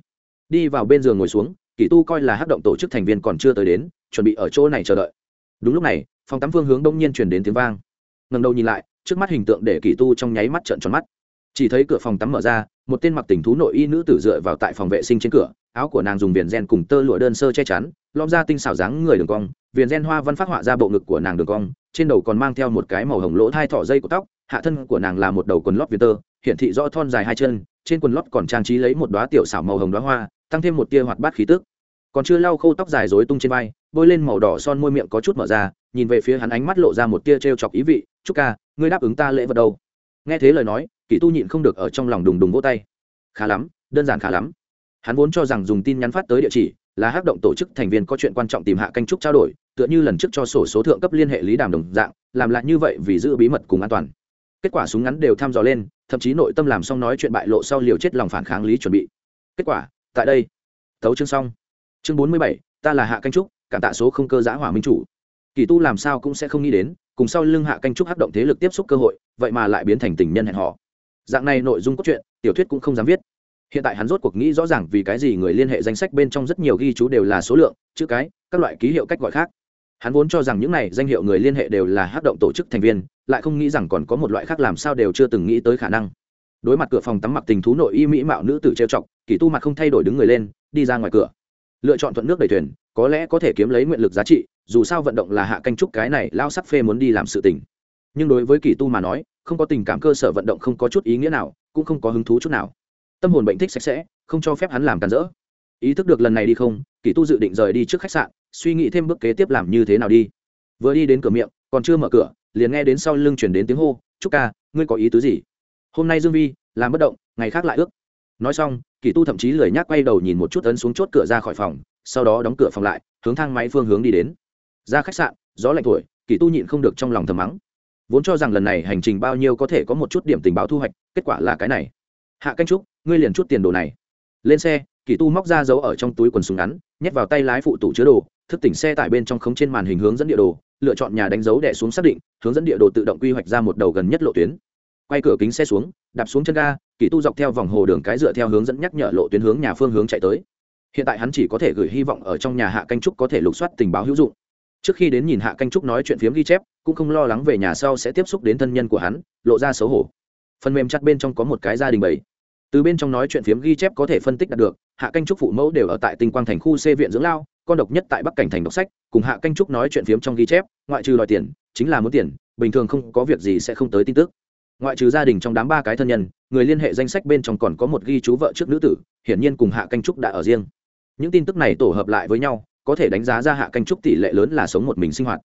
Đi vào bên giường ngồi xuống, kỳ tu coi là hát động tổ chức thành viên còn chưa tới đến, chuẩn bị ở chỗ này chờ đợi. Đúng lúc này, phòng tắm phương hướng đông nhiên chuyển đến tiếng vang. Ngần đầu nhìn lại, trước mắt hình tượng để kỳ tu trong nháy mắt trợn tròn mắt. Chỉ thấy cửa phòng tắm mở ra, một tên mặc tình thú nội y nữ tử dựa vào tại phòng vệ sinh trên cửa, áo của nàng dùng viền gen cùng tơ lụa đơn sơ che chắn, lom ra tinh xảo dáng người đường cong, viền gen hoa văn phát họa ra bộ ngực của nàng đường cong, trên đầu còn mang theo một cái màu hồng lỗ thai thỏ dây của tóc, hạ thân của nàng là một đầu quần lót viền tơ, hiển thị rõ thon dài hai chân trên quần lót còn trang trí lấy một đoá tiểu xảo màu hồng đoá hoa, tăng thêm một tia hoạt bát khí tức. Còn chưa lau khô tóc dài rối tung trên vai, bôi lên màu đỏ son môi miệng có chút mở ra, nhìn về phía hắn ánh mắt lộ ra một tia t chọc ý vị chúc ca, ngươi đáp ứng ta lễ vật đâu? Nghe thế lời nói, kỷ tu nhịn không được ở trong lòng đùng đùng vỗ tay. Khá lắm, đơn giản khá lắm. Hắn vốn cho rằng dùng tin nhắn phát tới địa chỉ là hắc động tổ chức thành viên có chuyện quan trọng tìm hạ canh trúc trao đổi, tựa như lần trước cho sổ số thượng cấp liên hệ lý đàm đồng dạng, làm lại như vậy vì giữ bí mật cùng an toàn kết quả súng ngắn đều thăm dò lên, thậm chí nội tâm làm xong nói chuyện bại lộ sau liều chết lòng phản kháng lý chuẩn bị. Kết quả, tại đây tấu chương xong. Chương bốn mươi bảy, ta là hạ canh trúc, cảm tạ số không cơ giã hỏa minh chủ. Kỳ tu làm sao cũng sẽ không nghĩ đến, cùng sau lưng hạ canh trúc hát động thế lực tiếp xúc cơ hội, vậy mà lại biến thành tình nhân hẹn họ dạng này nội dung cốt truyện, tiểu thuyết cũng không dám viết. Hiện tại hắn rốt cuộc nghĩ rõ ràng vì cái gì người liên hệ danh sách bên trong rất nhiều ghi chú đều là số lượng, chữ cái, các loại ký hiệu cách gọi khác hắn vốn cho rằng những này danh hiệu người liên hệ đều là hát động tổ chức thành viên, lại không nghĩ rằng còn có một loại khác làm sao đều chưa từng nghĩ tới khả năng. Đối mặt cửa phòng tắm mặc tình thú nội y mỹ mạo nữ tử trêu chọc, kỳ tu mặt không thay đổi đứng người lên, đi ra ngoài cửa. Lựa chọn thuận nước đầy thuyền, có lẽ có thể kiếm lấy nguyện lực giá trị, dù sao vận động là hạ canh trúc cái này lao sắc phê muốn đi làm sự tình. Nhưng đối với kỳ tu mà nói, không có tình cảm cơ sở vận động không có chút ý nghĩa nào, cũng không có hứng thú chút nào. Tâm hồn bệnh thích sạch sẽ, không cho phép hắn làm càn rỡ. Ý thức được lần này đi không, kỳ tu dự định rời đi trước khách sạn suy nghĩ thêm bước kế tiếp làm như thế nào đi. Vừa đi đến cửa miệng, còn chưa mở cửa, liền nghe đến sau lưng chuyển đến tiếng hô chúc ca, ngươi có ý tứ gì? Hôm nay dương vi, làm bất động, ngày khác lại ước. Nói xong, kỳ tu thậm chí lười nhác quay đầu nhìn một chút ấn xuống chốt cửa ra khỏi phòng, sau đó đóng cửa phòng lại, hướng thang máy phương hướng đi đến. Ra khách sạn, gió lạnh thổi, kỳ tu nhịn không được trong lòng thầm mắng. Vốn cho rằng lần này hành trình bao nhiêu có thể có một chút điểm tình báo thu hoạch, kết quả là cái này. Hạ canh trúc, ngươi liền chút tiền đồ này. Lên xe, kỳ tu móc ra dấu ở trong túi quần súng ngắn, nhét vào tay lái phụ tủ chứa đồ thức tỉnh xe tải bên trong khống trên màn hình hướng dẫn địa đồ, lựa chọn nhà đánh dấu đẻ xuống xác định, hướng dẫn địa đồ tự động quy hoạch ra một đầu gần nhất lộ tuyến. Quay cửa kính xe xuống, đạp xuống chân ga, kỳ tu dọc theo vòng hồ đường cái dựa theo hướng dẫn nhắc nhở lộ tuyến hướng nhà phương hướng chạy tới. Hiện tại hắn chỉ có thể gửi hy vọng ở trong nhà hạ canh trúc có thể lục soát tình báo hữu dụng. Trước khi đến nhìn hạ canh trúc nói chuyện phiếm ghi chép, cũng không lo lắng về nhà sau sẽ tiếp xúc đến thân nhân của hắn, lộ ra xấu hổ. Phần mềm chặt bên trong có một cái gia đình bảy. Từ bên trong nói chuyện phiếm ghi chép có thể phân tích đạt được, hạ canh trúc phụ mẫu đều ở tại tinh quang thành khu c viện dưỡng lao con độc nhất tại bắc cảnh thành đọc sách, cùng hạ canh trúc nói chuyện phiếm trong ghi chép, ngoại trừ đòi tiền, chính là muốn tiền, bình thường không có việc gì sẽ không tới tin tức. Ngoại trừ gia đình trong đám ba cái thân nhân, người liên hệ danh sách bên trong còn có một ghi chú vợ trước nữ tử, hiển nhiên cùng hạ canh trúc đã ở riêng. Những tin tức này tổ hợp lại với nhau, có thể đánh giá ra hạ canh trúc tỷ lệ lớn là sống một mình sinh hoạt.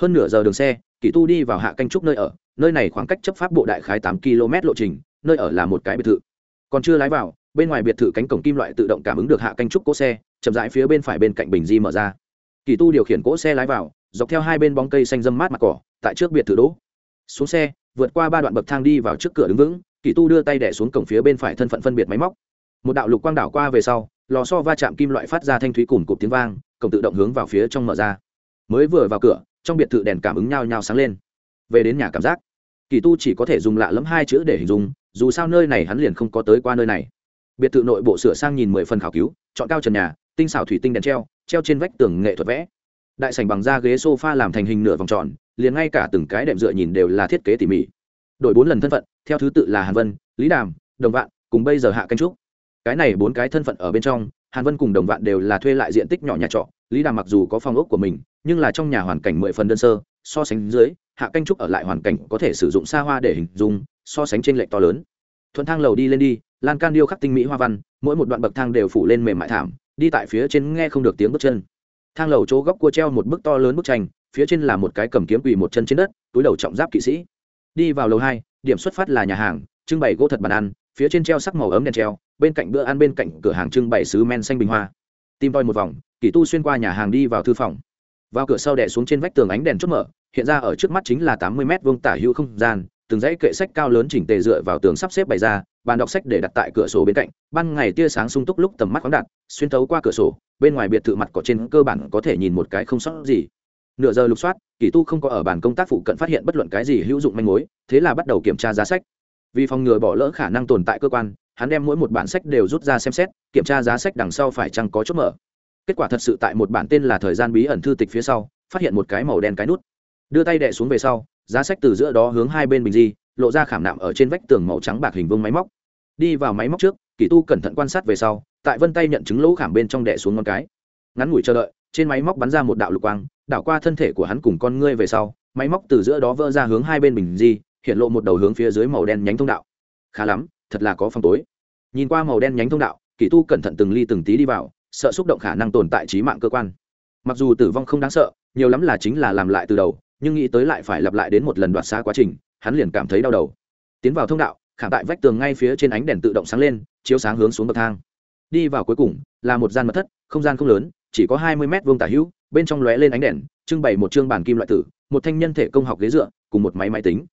Hơn nửa giờ đường xe kỷ tu đi vào hạ canh trúc nơi ở, nơi này khoảng cách chấp pháp bộ đại khái tám km lộ trình, nơi ở là một cái biệt thự. Còn chưa lái vào, bên ngoài biệt thự cánh cổng kim loại tự động cảm ứng được hạ canh trúc cỗ xe chậm rãi phía bên phải bên cạnh bình di mở ra. Kỳ tu điều khiển cỗ xe lái vào, dọc theo hai bên bóng cây xanh dâm mát mặt cỏ, tại trước biệt thự đỗ. Xuống xe, vượt qua ba đoạn bậc thang đi vào trước cửa đứng vững, kỳ tu đưa tay đẻ xuống cổng phía bên phải thân phận phân biệt máy móc. Một đạo lục quang đảo qua về sau, lò so va chạm kim loại phát ra thanh thúy cùng cụp tiếng vang, cổng tự động hướng vào phía trong mở ra. Mới vừa vào cửa, trong biệt thự đèn cảm ứng nhao nhao sáng lên. Về đến nhà cảm giác, kỳ tu chỉ có thể dùng lạ lẫm hai chữ để hình dung, dù sao nơi này hắn liền không có tới qua nơi này. Biệt thự nội bộ sửa sang nhìn mười phần khảo cứu, chọn cao trần nhà tinh xảo thủy tinh đèn treo treo trên vách tường nghệ thuật vẽ. Đại sảnh bằng da ghế sofa làm thành hình nửa vòng tròn, liền ngay cả từng cái đệm dựa nhìn đều là thiết kế tỉ mỉ. Đổi bốn lần thân phận, theo thứ tự là hàn vân, lý đàm, đồng vạn, cùng bây giờ hạ canh trúc. Cái này bốn cái thân phận ở bên trong, hàn vân cùng đồng vạn đều là thuê lại diện tích nhỏ nhà trọ. Lý đàm mặc dù có phòng ốc của mình, nhưng là trong nhà hoàn cảnh mười phần đơn sơ, so sánh dưới, hạ canh trúc ở lại hoàn cảnh có thể sử dụng xa hoa để hình dung, so sánh trên lệch to lớn. Thuận thang lầu đi lên đi, lan can điêu khắc tinh mỹ hoa văn, mỗi một đoạn bậc thang đều phủ lên mềm mại thảm đi tại phía trên nghe không được tiếng bước chân. Thang lầu chỗ góc cua treo một bức to lớn bức tranh, phía trên là một cái cầm kiếm quỳ một chân trên đất, túi đầu trọng giáp kỵ sĩ. Đi vào lầu hai, điểm xuất phát là nhà hàng, trưng bày gỗ thật bàn ăn, phía trên treo sắc màu ấm đèn treo, bên cạnh bữa ăn bên cạnh cửa hàng trưng bày sứ men xanh bình hoa. Tìm voi một vòng kỳ tu xuyên qua nhà hàng đi vào thư phòng. Vào cửa sau đẻ xuống trên vách tường ánh đèn chốt mở, hiện ra ở trước mắt chính là tám mươi m vuông tả hữu không gian từng dãy kệ sách cao lớn chỉnh tề dựa vào tường sắp xếp bày ra, bàn đọc sách để đặt tại cửa sổ bên cạnh, ban ngày tia sáng sung túc lúc tầm mắt khoáng đạt, xuyên thấu qua cửa sổ, bên ngoài biệt thự mặt có trên cơ bản có thể nhìn một cái không sót gì. Nửa giờ lục soát, kỳ tu không có ở bàn công tác phụ cận phát hiện bất luận cái gì hữu dụng manh mối, thế là bắt đầu kiểm tra giá sách. Vì phòng ngừa bỏ lỡ khả năng tồn tại cơ quan, hắn đem mỗi một bản sách đều rút ra xem xét, kiểm tra giá sách đằng sau phải chăng có chốt mở. Kết quả thật sự tại một bản tên là thời gian bí ẩn thư tịch phía sau, phát hiện một cái màu đen cái nút. Đưa tay đẻ xuống về sau giá sách từ giữa đó hướng hai bên bình di, lộ ra khảm nạm ở trên vách tường màu trắng bạc hình vương máy móc. Đi vào máy móc trước, kỳ tu cẩn thận quan sát về sau, tại vân tay nhận chứng lỗ khảm bên trong đẻ xuống ngón cái. Ngắn ngủi chờ đợi, trên máy móc bắn ra một đạo lục quang, đảo qua thân thể của hắn cùng con ngươi về sau, máy móc từ giữa đó vỡ ra hướng hai bên bình di, hiện lộ một đầu hướng phía dưới màu đen nhánh thông đạo. Khá lắm, thật là có phòng tối. Nhìn qua màu đen nhánh thông đạo, kỳ tu cẩn thận từng ly từng tí đi vào, sợ xúc động khả năng tồn tại trí mạng cơ quan. Mặc dù tử vong không đáng sợ, nhiều lắm là chính là làm lại từ đầu nhưng nghĩ tới lại phải lặp lại đến một lần đoạt xa quá trình, hắn liền cảm thấy đau đầu. Tiến vào thông đạo, khảm tại vách tường ngay phía trên ánh đèn tự động sáng lên, chiếu sáng hướng xuống bậc thang. Đi vào cuối cùng, là một gian mật thất, không gian không lớn, chỉ có hai mươi mét vuông tả hữu, bên trong lóe lên ánh đèn, trưng bày một chương bản kim loại tử, một thanh nhân thể công học ghế dựa, cùng một máy máy tính.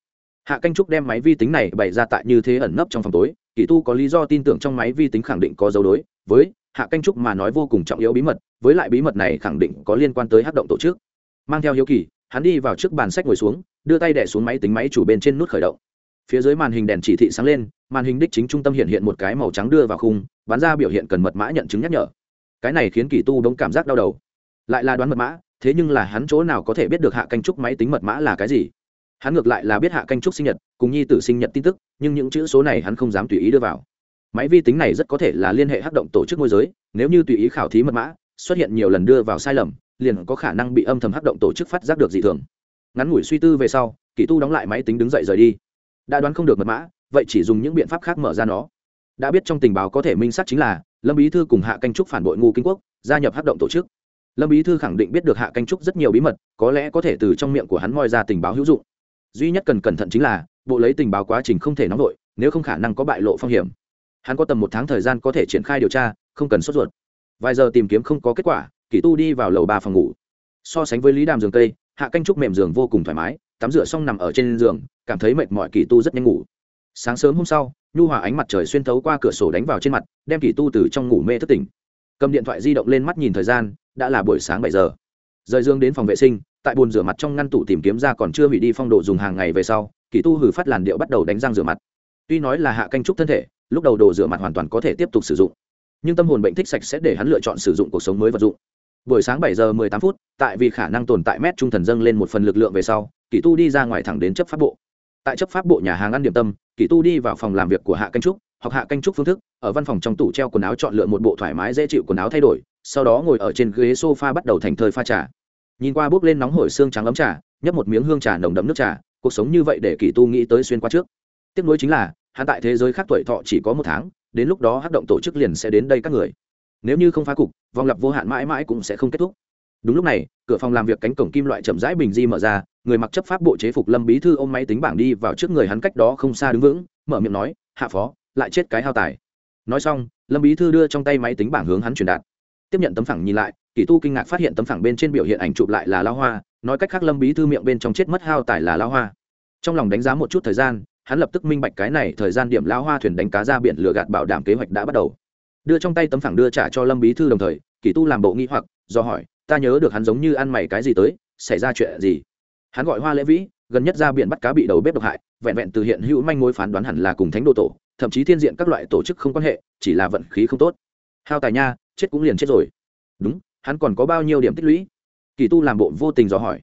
Hạ canh trúc đem máy vi tính này bày ra tại như thế ẩn nấp trong phòng tối, kỳ tu có lý do tin tưởng trong máy vi tính khẳng định có dấu đối, với hạ canh trúc mà nói vô cùng trọng yếu bí mật, với lại bí mật này khẳng định có liên quan tới hát động tổ chức. Mang theo hiếu kỳ hắn đi vào trước bàn sách ngồi xuống, đưa tay đẻ xuống máy tính máy chủ bên trên nút khởi động. Phía dưới màn hình đèn chỉ thị sáng lên, màn hình đích chính trung tâm hiện hiện một cái màu trắng đưa vào khung, bắn ra biểu hiện cần mật mã nhận chứng nhắc nhở. Cái này khiến kỳ tu đống cảm giác đau đầu. Lại là đoán mật mã, thế nhưng là hắn chỗ nào có thể biết được hạ canh trúc máy tính mật mã là cái gì? Hắn ngược lại là biết hạ canh trúc sinh nhật, cùng nhi tử sinh nhật tin tức, nhưng những chữ số này hắn không dám tùy ý đưa vào. Máy vi tính này rất có thể là liên hệ hắc động tổ chức môi giới, nếu như tùy ý khảo thí mật mã, xuất hiện nhiều lần đưa vào sai lầm liền có khả năng bị âm thầm hắc động tổ chức phát giác được dị thường. Ngắn ngủi suy tư về sau, kỳ tu đóng lại máy tính đứng dậy rời đi. Đã đoán không được mật mã, vậy chỉ dùng những biện pháp khác mở ra nó. Đã biết trong tình báo có thể minh xác chính là, lâm bí thư cùng hạ canh trúc phản bội ngu kinh quốc, gia nhập hắc động tổ chức. Lâm bí thư khẳng định biết được hạ canh trúc rất nhiều bí mật, có lẽ có thể từ trong miệng của hắn moi ra tình báo hữu dụng. Duy nhất cần cẩn thận chính là, bộ lấy tình báo quá trình không thể nóng vội, nếu không khả năng có bại lộ phong hiểm. Hắn có tầm một tháng thời gian có thể triển khai điều tra, không cần sốt ruột. Vài giờ tìm kiếm không có kết quả kỷ tu đi vào lầu ba phòng ngủ. So sánh với lý đàm giường tây, hạ canh trúc mềm giường vô cùng thoải mái, tắm rửa xong nằm ở trên giường, cảm thấy mệt mỏi kỷ tu rất nhanh ngủ. Sáng sớm hôm sau, nhu hòa ánh mặt trời xuyên thấu qua cửa sổ đánh vào trên mặt, đem kỷ tu từ trong ngủ mê thất tỉnh. Cầm điện thoại di động lên mắt nhìn thời gian, đã là buổi sáng bảy giờ. Rời dương đến phòng vệ sinh, tại bồn rửa mặt trong ngăn tủ tìm kiếm ra còn chưa hủy đi phong độ dùng hàng ngày về sau kỷ tu hử phát làn điệu bắt đầu đánh răng rửa mặt. Tuy nói là hạ canh trúc thân thể, lúc đầu đồ rửa mặt hoàn toàn có thể tiếp tục sử dụng, nhưng tâm hồn bệnh thích sạch sẽ để hắn lựa chọn sử dụng cuộc sống mới vật dụng buổi sáng bảy giờ mười tám phút, tại vì khả năng tồn tại mét trung thần dâng lên một phần lực lượng về sau, kỷ tu đi ra ngoài thẳng đến chấp pháp bộ. Tại chấp pháp bộ nhà hàng ăn điểm tâm, kỷ tu đi vào phòng làm việc của hạ canh trúc, học hạ canh trúc phương thức, ở văn phòng trong tủ treo quần áo chọn lựa một bộ thoải mái dễ chịu quần áo thay đổi, sau đó ngồi ở trên ghế sofa bắt đầu thành thơi pha trà. Nhìn qua bước lên nóng hổi xương trắng ấm trà, nhấp một miếng hương trà nồng đậm nước trà, cuộc sống như vậy để kỷ tu nghĩ tới xuyên qua trước. Tiếp nối chính là, hắn tại thế giới khác tuổi thọ chỉ có một tháng, đến lúc đó hát động tổ chức liền sẽ đến đây các người nếu như không phá cục, vòng lập vô hạn mãi mãi cũng sẽ không kết thúc. Đúng lúc này, cửa phòng làm việc cánh cổng kim loại chậm rãi bình di mở ra, người mặc chấp pháp bộ chế phục lâm bí thư ôm máy tính bảng đi vào trước người hắn cách đó không xa đứng vững, mở miệng nói, hạ phó, lại chết cái hao tài. Nói xong, lâm bí thư đưa trong tay máy tính bảng hướng hắn truyền đạt. Tiếp nhận tấm phẳng nhìn lại, kỳ tu kinh ngạc phát hiện tấm phẳng bên trên biểu hiện ảnh chụp lại là lao hoa, nói cách khác lâm bí thư miệng bên trong chết mất hao tài là lao hoa. Trong lòng đánh giá một chút thời gian, hắn lập tức minh bạch cái này thời gian điểm lao hoa thuyền đánh cá ra biển lừa gạt bảo đảm kế hoạch đã bắt đầu đưa trong tay tấm phẳng đưa trả cho lâm bí thư đồng thời, kỳ tu làm bộ nghi hoặc, do hỏi, ta nhớ được hắn giống như ăn mày cái gì tới, xảy ra chuyện gì? Hắn gọi hoa lễ vĩ, gần nhất ra biển bắt cá bị đầu bếp độc hại, vẹn vẹn từ hiện hữu manh mối phán đoán hẳn là cùng thánh đồ tổ, thậm chí thiên diện các loại tổ chức không quan hệ, chỉ là vận khí không tốt. Hao tài nha, chết cũng liền chết rồi. Đúng, hắn còn có bao nhiêu điểm tích lũy? Kỳ tu làm bộ vô tình dò hỏi.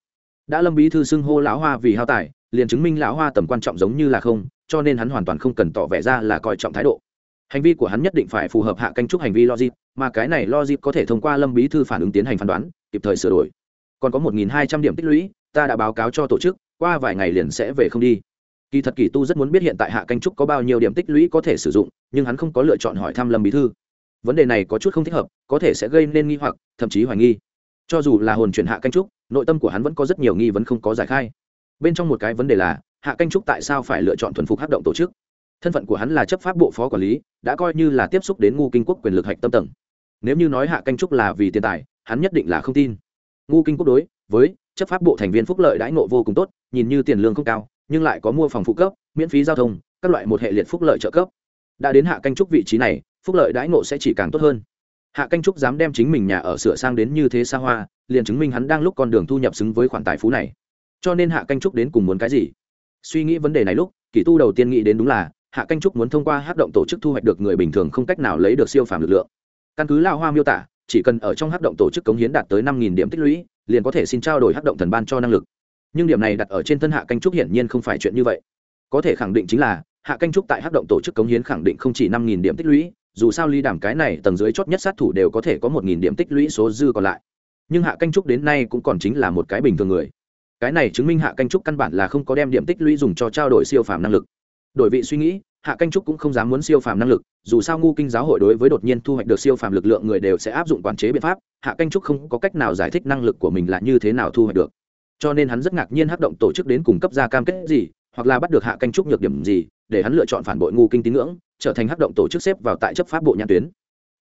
Đã lâm bí thư xưng hô lão hoa vì hao tài, liền chứng minh lão hoa tầm quan trọng giống như là không, cho nên hắn hoàn toàn không cần tỏ vẻ ra là coi trọng thái độ hành vi của hắn nhất định phải phù hợp hạ canh trúc hành vi logic, mà cái này logic có thể thông qua lâm bí thư phản ứng tiến hành phán đoán, kịp thời sửa đổi. Còn có một nghìn hai trăm điểm tích lũy, ta đã báo cáo cho tổ chức, qua vài ngày liền sẽ về không đi. Kỳ thật kỳ tu rất muốn biết hiện tại hạ canh trúc có bao nhiêu điểm tích lũy có thể sử dụng, nhưng hắn không có lựa chọn hỏi thăm lâm bí thư. Vấn đề này có chút không thích hợp, có thể sẽ gây nên nghi hoặc, thậm chí hoài nghi. Cho dù là hồn chuyển hạ canh trúc, nội tâm của hắn vẫn có rất nhiều nghi vấn không có giải khai. Bên trong một cái vấn đề là, hạ canh trúc tại sao phải lựa chọn thuần phục hát động tổ chức? Thân phận của hắn là chấp pháp bộ phó quản lý, đã coi như là tiếp xúc đến ngu kinh quốc quyền lực hạch tâm tầng. Nếu như nói hạ canh trúc là vì tiền tài, hắn nhất định là không tin. Ngu kinh quốc đối với chấp pháp bộ thành viên phúc lợi đãi ngộ vô cùng tốt, nhìn như tiền lương không cao, nhưng lại có mua phòng phụ cấp, miễn phí giao thông, các loại một hệ liệt phúc lợi trợ cấp. Đã đến hạ canh trúc vị trí này, phúc lợi đãi ngộ sẽ chỉ càng tốt hơn. Hạ canh trúc dám đem chính mình nhà ở sửa sang đến như thế xa hoa, liền chứng minh hắn đang lúc con đường thu nhập xứng với khoản tài phú này. Cho nên hạ canh trúc đến cùng muốn cái gì? Suy nghĩ vấn đề này lúc, kỷ tu đầu tiên nghĩ đến đúng là hạ canh trúc muốn thông qua hát động tổ chức thu hoạch được người bình thường không cách nào lấy được siêu phàm lực lượng. Căn cứ lao hoa miêu tả, chỉ cần ở trong hát động tổ chức cống hiến đạt tới năm nghìn điểm tích lũy, liền có thể xin trao đổi hát động thần ban cho năng lực. Nhưng điểm này đặt ở trên thân hạ canh trúc hiển nhiên không phải chuyện như vậy. Có thể khẳng định chính là, hạ canh trúc tại hát động tổ chức cống hiến khẳng định không chỉ năm nghìn điểm tích lũy, dù sao ly đảm cái này tầng dưới chót nhất sát thủ đều có thể có một nghìn điểm tích lũy số dư còn lại. Nhưng hạ canh trúc đến nay cũng còn chính là một cái bình thường người. Cái này chứng minh hạ canh trúc căn bản là không có đem điểm tích lũy dùng cho trao đổi siêu phàm năng lực đổi vị suy nghĩ, hạ canh trúc cũng không dám muốn siêu phàm năng lực, dù sao ngu kinh giáo hội đối với đột nhiên thu hoạch được siêu phàm lực lượng người đều sẽ áp dụng quản chế biện pháp, hạ canh trúc không có cách nào giải thích năng lực của mình là như thế nào thu hoạch được. Cho nên hắn rất ngạc nhiên hắc động tổ chức đến cung cấp ra cam kết gì, hoặc là bắt được hạ canh trúc nhược điểm gì, để hắn lựa chọn phản bội ngu kinh tín ngưỡng, trở thành hắc động tổ chức xếp vào tại chấp pháp bộ nhãn tuyến.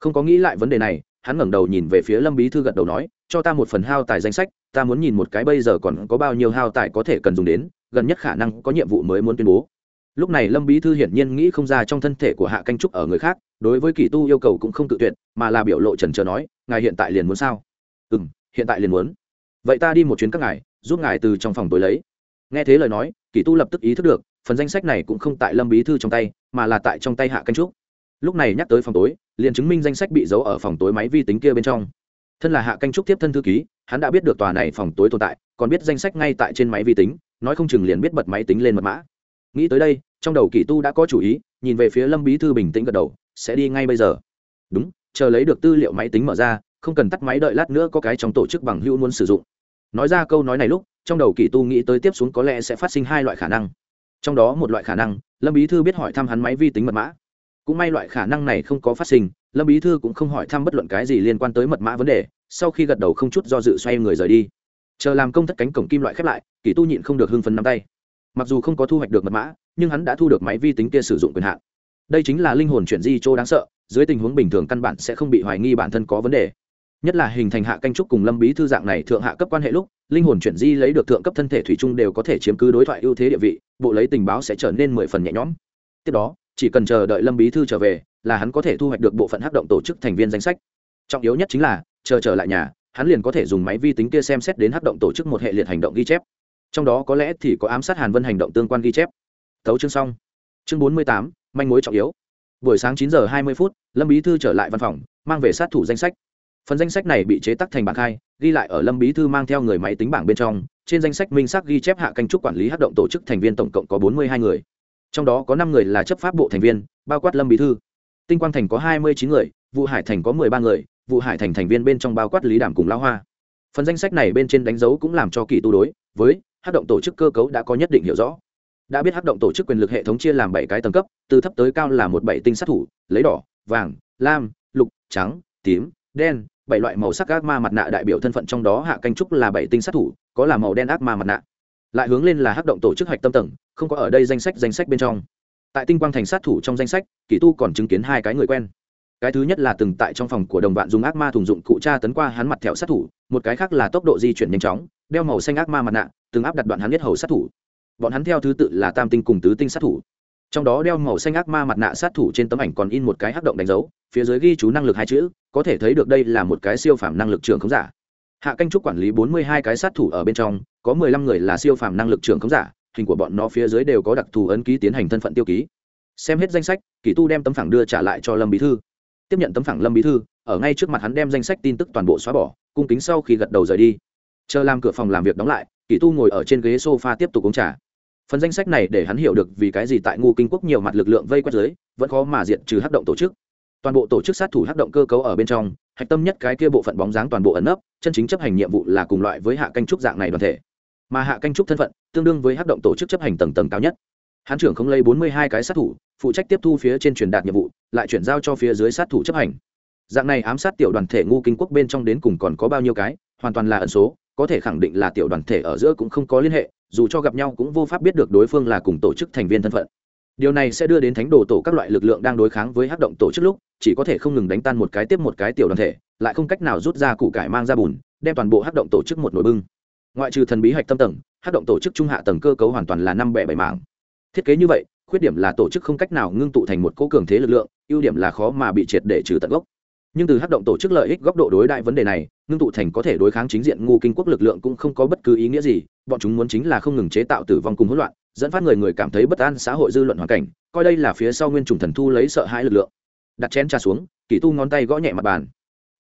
Không có nghĩ lại vấn đề này, hắn ngẩng đầu nhìn về phía lâm bí thư gật đầu nói, cho ta một phần hao tài danh sách, ta muốn nhìn một cái bây giờ còn có bao nhiêu hao tài có thể cần dùng đến, gần nhất khả năng có nhiệm vụ mới muốn tuyên bố lúc này lâm bí thư hiển nhiên nghĩ không ra trong thân thể của hạ canh trúc ở người khác, đối với kỳ tu yêu cầu cũng không tự tuyệt, mà là biểu lộ trần trờ nói, ngài hiện tại liền muốn sao? Ừ m hiện tại liền muốn. Vậy ta đi một chuyến các ngài, giúp ngài từ trong phòng tối lấy. Nghe thế lời nói, kỳ tu lập tức ý thức được, phần danh sách này cũng không tại lâm bí thư trong tay, mà là tại trong tay hạ canh trúc. Lúc này nhắc tới phòng tối, liền chứng minh danh sách bị giấu ở phòng tối máy vi tính kia bên trong. Thân là hạ canh trúc tiếp thân thư ký, hắn đã biết được tòa này phòng tối tồn tại, còn biết danh sách ngay tại trên máy vi tính, nói không chừng liền biết bật máy tính lên mật mã nghĩ tới đây, trong đầu kỷ tu đã có chủ ý, nhìn về phía lâm bí thư bình tĩnh gật đầu, sẽ đi ngay bây giờ. Đúng, chờ lấy được tư liệu máy tính mở ra, không cần tắt máy đợi lát nữa có cái trong tổ chức bằng hữu muốn sử dụng. Nói ra câu nói này lúc, trong đầu kỷ tu nghĩ tới tiếp xuống có lẽ sẽ phát sinh hai loại khả năng. Trong đó một loại khả năng, lâm bí thư biết hỏi thăm hắn máy vi tính mật mã. Cũng may loại khả năng này không có phát sinh, lâm bí thư cũng không hỏi thăm bất luận cái gì liên quan tới mật mã vấn đề, sau khi gật đầu không chút do dự xoay người rời đi. Chờ làm công thất cánh cổng kim loại khép lại, kỷ tu nhịn không được hưng phấn nắm tay mặc dù không có thu hoạch được mật mã, nhưng hắn đã thu được máy vi tính kia sử dụng quyền hạn. Đây chính là linh hồn chuyển di chỗ đáng sợ, dưới tình huống bình thường căn bản sẽ không bị hoài nghi bản thân có vấn đề. Nhất là hình thành hạ canh trúc cùng lâm bí thư dạng này thượng hạ cấp quan hệ lúc, linh hồn chuyển di lấy được thượng cấp thân thể thủy chung đều có thể chiếm cứ đối thoại ưu thế địa vị, bộ lấy tình báo sẽ trở nên mười phần nhẹ nhõm. Tiếp đó, chỉ cần chờ đợi lâm bí thư trở về, là hắn có thể thu hoạch được bộ phận hắc động tổ chức thành viên danh sách. Trọng yếu nhất chính là, chờ trở lại nhà, hắn liền có thể dùng máy vi tính kia xem xét đến hắc động tổ chức một hệ liệt hành động ghi chép trong đó có lẽ thì có ám sát hàn vân hành động tương quan ghi chép. Thấu chương xong. Chương bốn mươi tám, manh mối trọng yếu. Buổi sáng chín giờ hai mươi phút, lâm bí thư trở lại văn phòng, mang về sát thủ danh sách. Phần danh sách này bị chế tắc thành bảng khai, ghi lại ở lâm bí thư mang theo người máy tính bảng bên trong. Trên danh sách minh xác ghi chép hạ canh trúc quản lý hát động tổ chức thành viên tổng cộng có bốn mươi hai người. Trong đó có năm người là chấp pháp bộ thành viên, bao quát lâm bí thư. Tinh quang thành có hai mươi chín người vụ hải thành có mười ba người vụ hải thành thành viên bên trong bao quát lý đảm cùng lao hoa. Phần danh sách này bên trên đánh dấu cũng làm cho kỳ tu đối, với hát động tổ chức cơ cấu đã có nhất định hiểu rõ. Đã biết hát động tổ chức quyền lực hệ thống chia làm bảy cái tầng cấp, từ thấp tới cao là một bảy tinh sát thủ, lấy đỏ, vàng, lam, lục, trắng, tím, đen, bảy loại màu sắc ác ma mặt nạ đại biểu thân phận trong đó hạ canh trúc là bảy tinh sát thủ, có là màu đen ác ma mặt nạ. Lại hướng lên là hát động tổ chức hạch tâm tầng, không có ở đây danh sách danh sách bên trong. Tại tinh quang thành sát thủ trong danh sách, kỳ tu còn chứng kiến hai cái người quen. Cái thứ nhất là từng tại trong phòng của đồng bạn dùng ác ma thùng dụng cụ tra tấn qua hắn mặt thẹo sát thủ, một cái khác là tốc độ di chuyển nhanh chóng, đeo màu xanh ác ma mặt nạ từng áp đặt đoạn hắn nhất hầu sát thủ. Bọn hắn theo thứ tự là tam tinh cùng tứ tinh sát thủ. Trong đó đeo màu xanh ác ma mặt nạ sát thủ trên tấm ảnh còn in một cái hắc động đánh dấu, phía dưới ghi chú năng lực hai chữ, có thể thấy được đây là một cái siêu phàm năng lực trường khống giả. Hạ canh trúc quản lý bốn mươi hai cái sát thủ ở bên trong, có mười lăm người là siêu phàm năng lực trường khống giả, hình của bọn nó phía dưới đều có đặc thù ấn ký tiến hành thân phận tiêu ký. Xem hết danh sách, kỳ tu đem tấm phẳng đưa trả lại cho lâm bí thư. Tiếp nhận tấm phẳng lâm bí thư, ở ngay trước mặt hắn đem danh sách tin tức toàn bộ xóa bỏ, cung kính sau khi gật đầu rời đi chờ làm cửa phòng làm việc đóng lại, kỳ tu ngồi ở trên ghế sofa tiếp tục uống trà. Phần danh sách này để hắn hiểu được vì cái gì tại ngu kinh quốc nhiều mặt lực lượng vây quét giới vẫn khó mà diện trừ hắc động tổ chức. Toàn bộ tổ chức sát thủ hắc động cơ cấu ở bên trong, hạch tâm nhất cái kia bộ phận bóng dáng toàn bộ ẩn nấp, chân chính chấp hành nhiệm vụ là cùng loại với hạ canh trúc dạng này đoàn thể. Mà hạ canh trúc thân phận, tương đương với hắc động tổ chức chấp hành tầng tầng cao nhất. Hán trưởng không lấy bốn mươi hai cái sát thủ, phụ trách tiếp thu phía trên truyền đạt nhiệm vụ, lại chuyển giao cho phía dưới sát thủ chấp hành. Dạng này ám sát tiểu đoàn thể ngu kinh quốc bên trong đến cùng còn có bao nhiêu cái, hoàn toàn là ẩn số có thể khẳng định là tiểu đoàn thể ở giữa cũng không có liên hệ, dù cho gặp nhau cũng vô pháp biết được đối phương là cùng tổ chức thành viên thân phận. Điều này sẽ đưa đến thánh đồ tổ các loại lực lượng đang đối kháng với hắc động tổ chức lúc, chỉ có thể không ngừng đánh tan một cái tiếp một cái tiểu đoàn thể, lại không cách nào rút ra củ cải mang ra bùn, đem toàn bộ hắc động tổ chức một nồi bưng. Ngoại trừ thần bí hạch tâm tầng, hắc động tổ chức trung hạ tầng cơ cấu hoàn toàn là năm bẻ bảy mảng. Thiết kế như vậy, khuyết điểm là tổ chức không cách nào ngưng tụ thành một cố cường thế lực lượng, ưu điểm là khó mà bị triệt để trừ tận gốc nhưng từ hắc động tổ chức lợi ích góc độ đối đại vấn đề này, ngưng tụ thành có thể đối kháng chính diện ngu kinh quốc lực lượng cũng không có bất cứ ý nghĩa gì, bọn chúng muốn chính là không ngừng chế tạo tử vong cùng hỗn loạn, dẫn phát người người cảm thấy bất an xã hội dư luận hoàn cảnh, coi đây là phía sau nguyên chủng thần thu lấy sợ hãi lực lượng. Đặt chén trà xuống, kỳ tu ngón tay gõ nhẹ mặt bàn.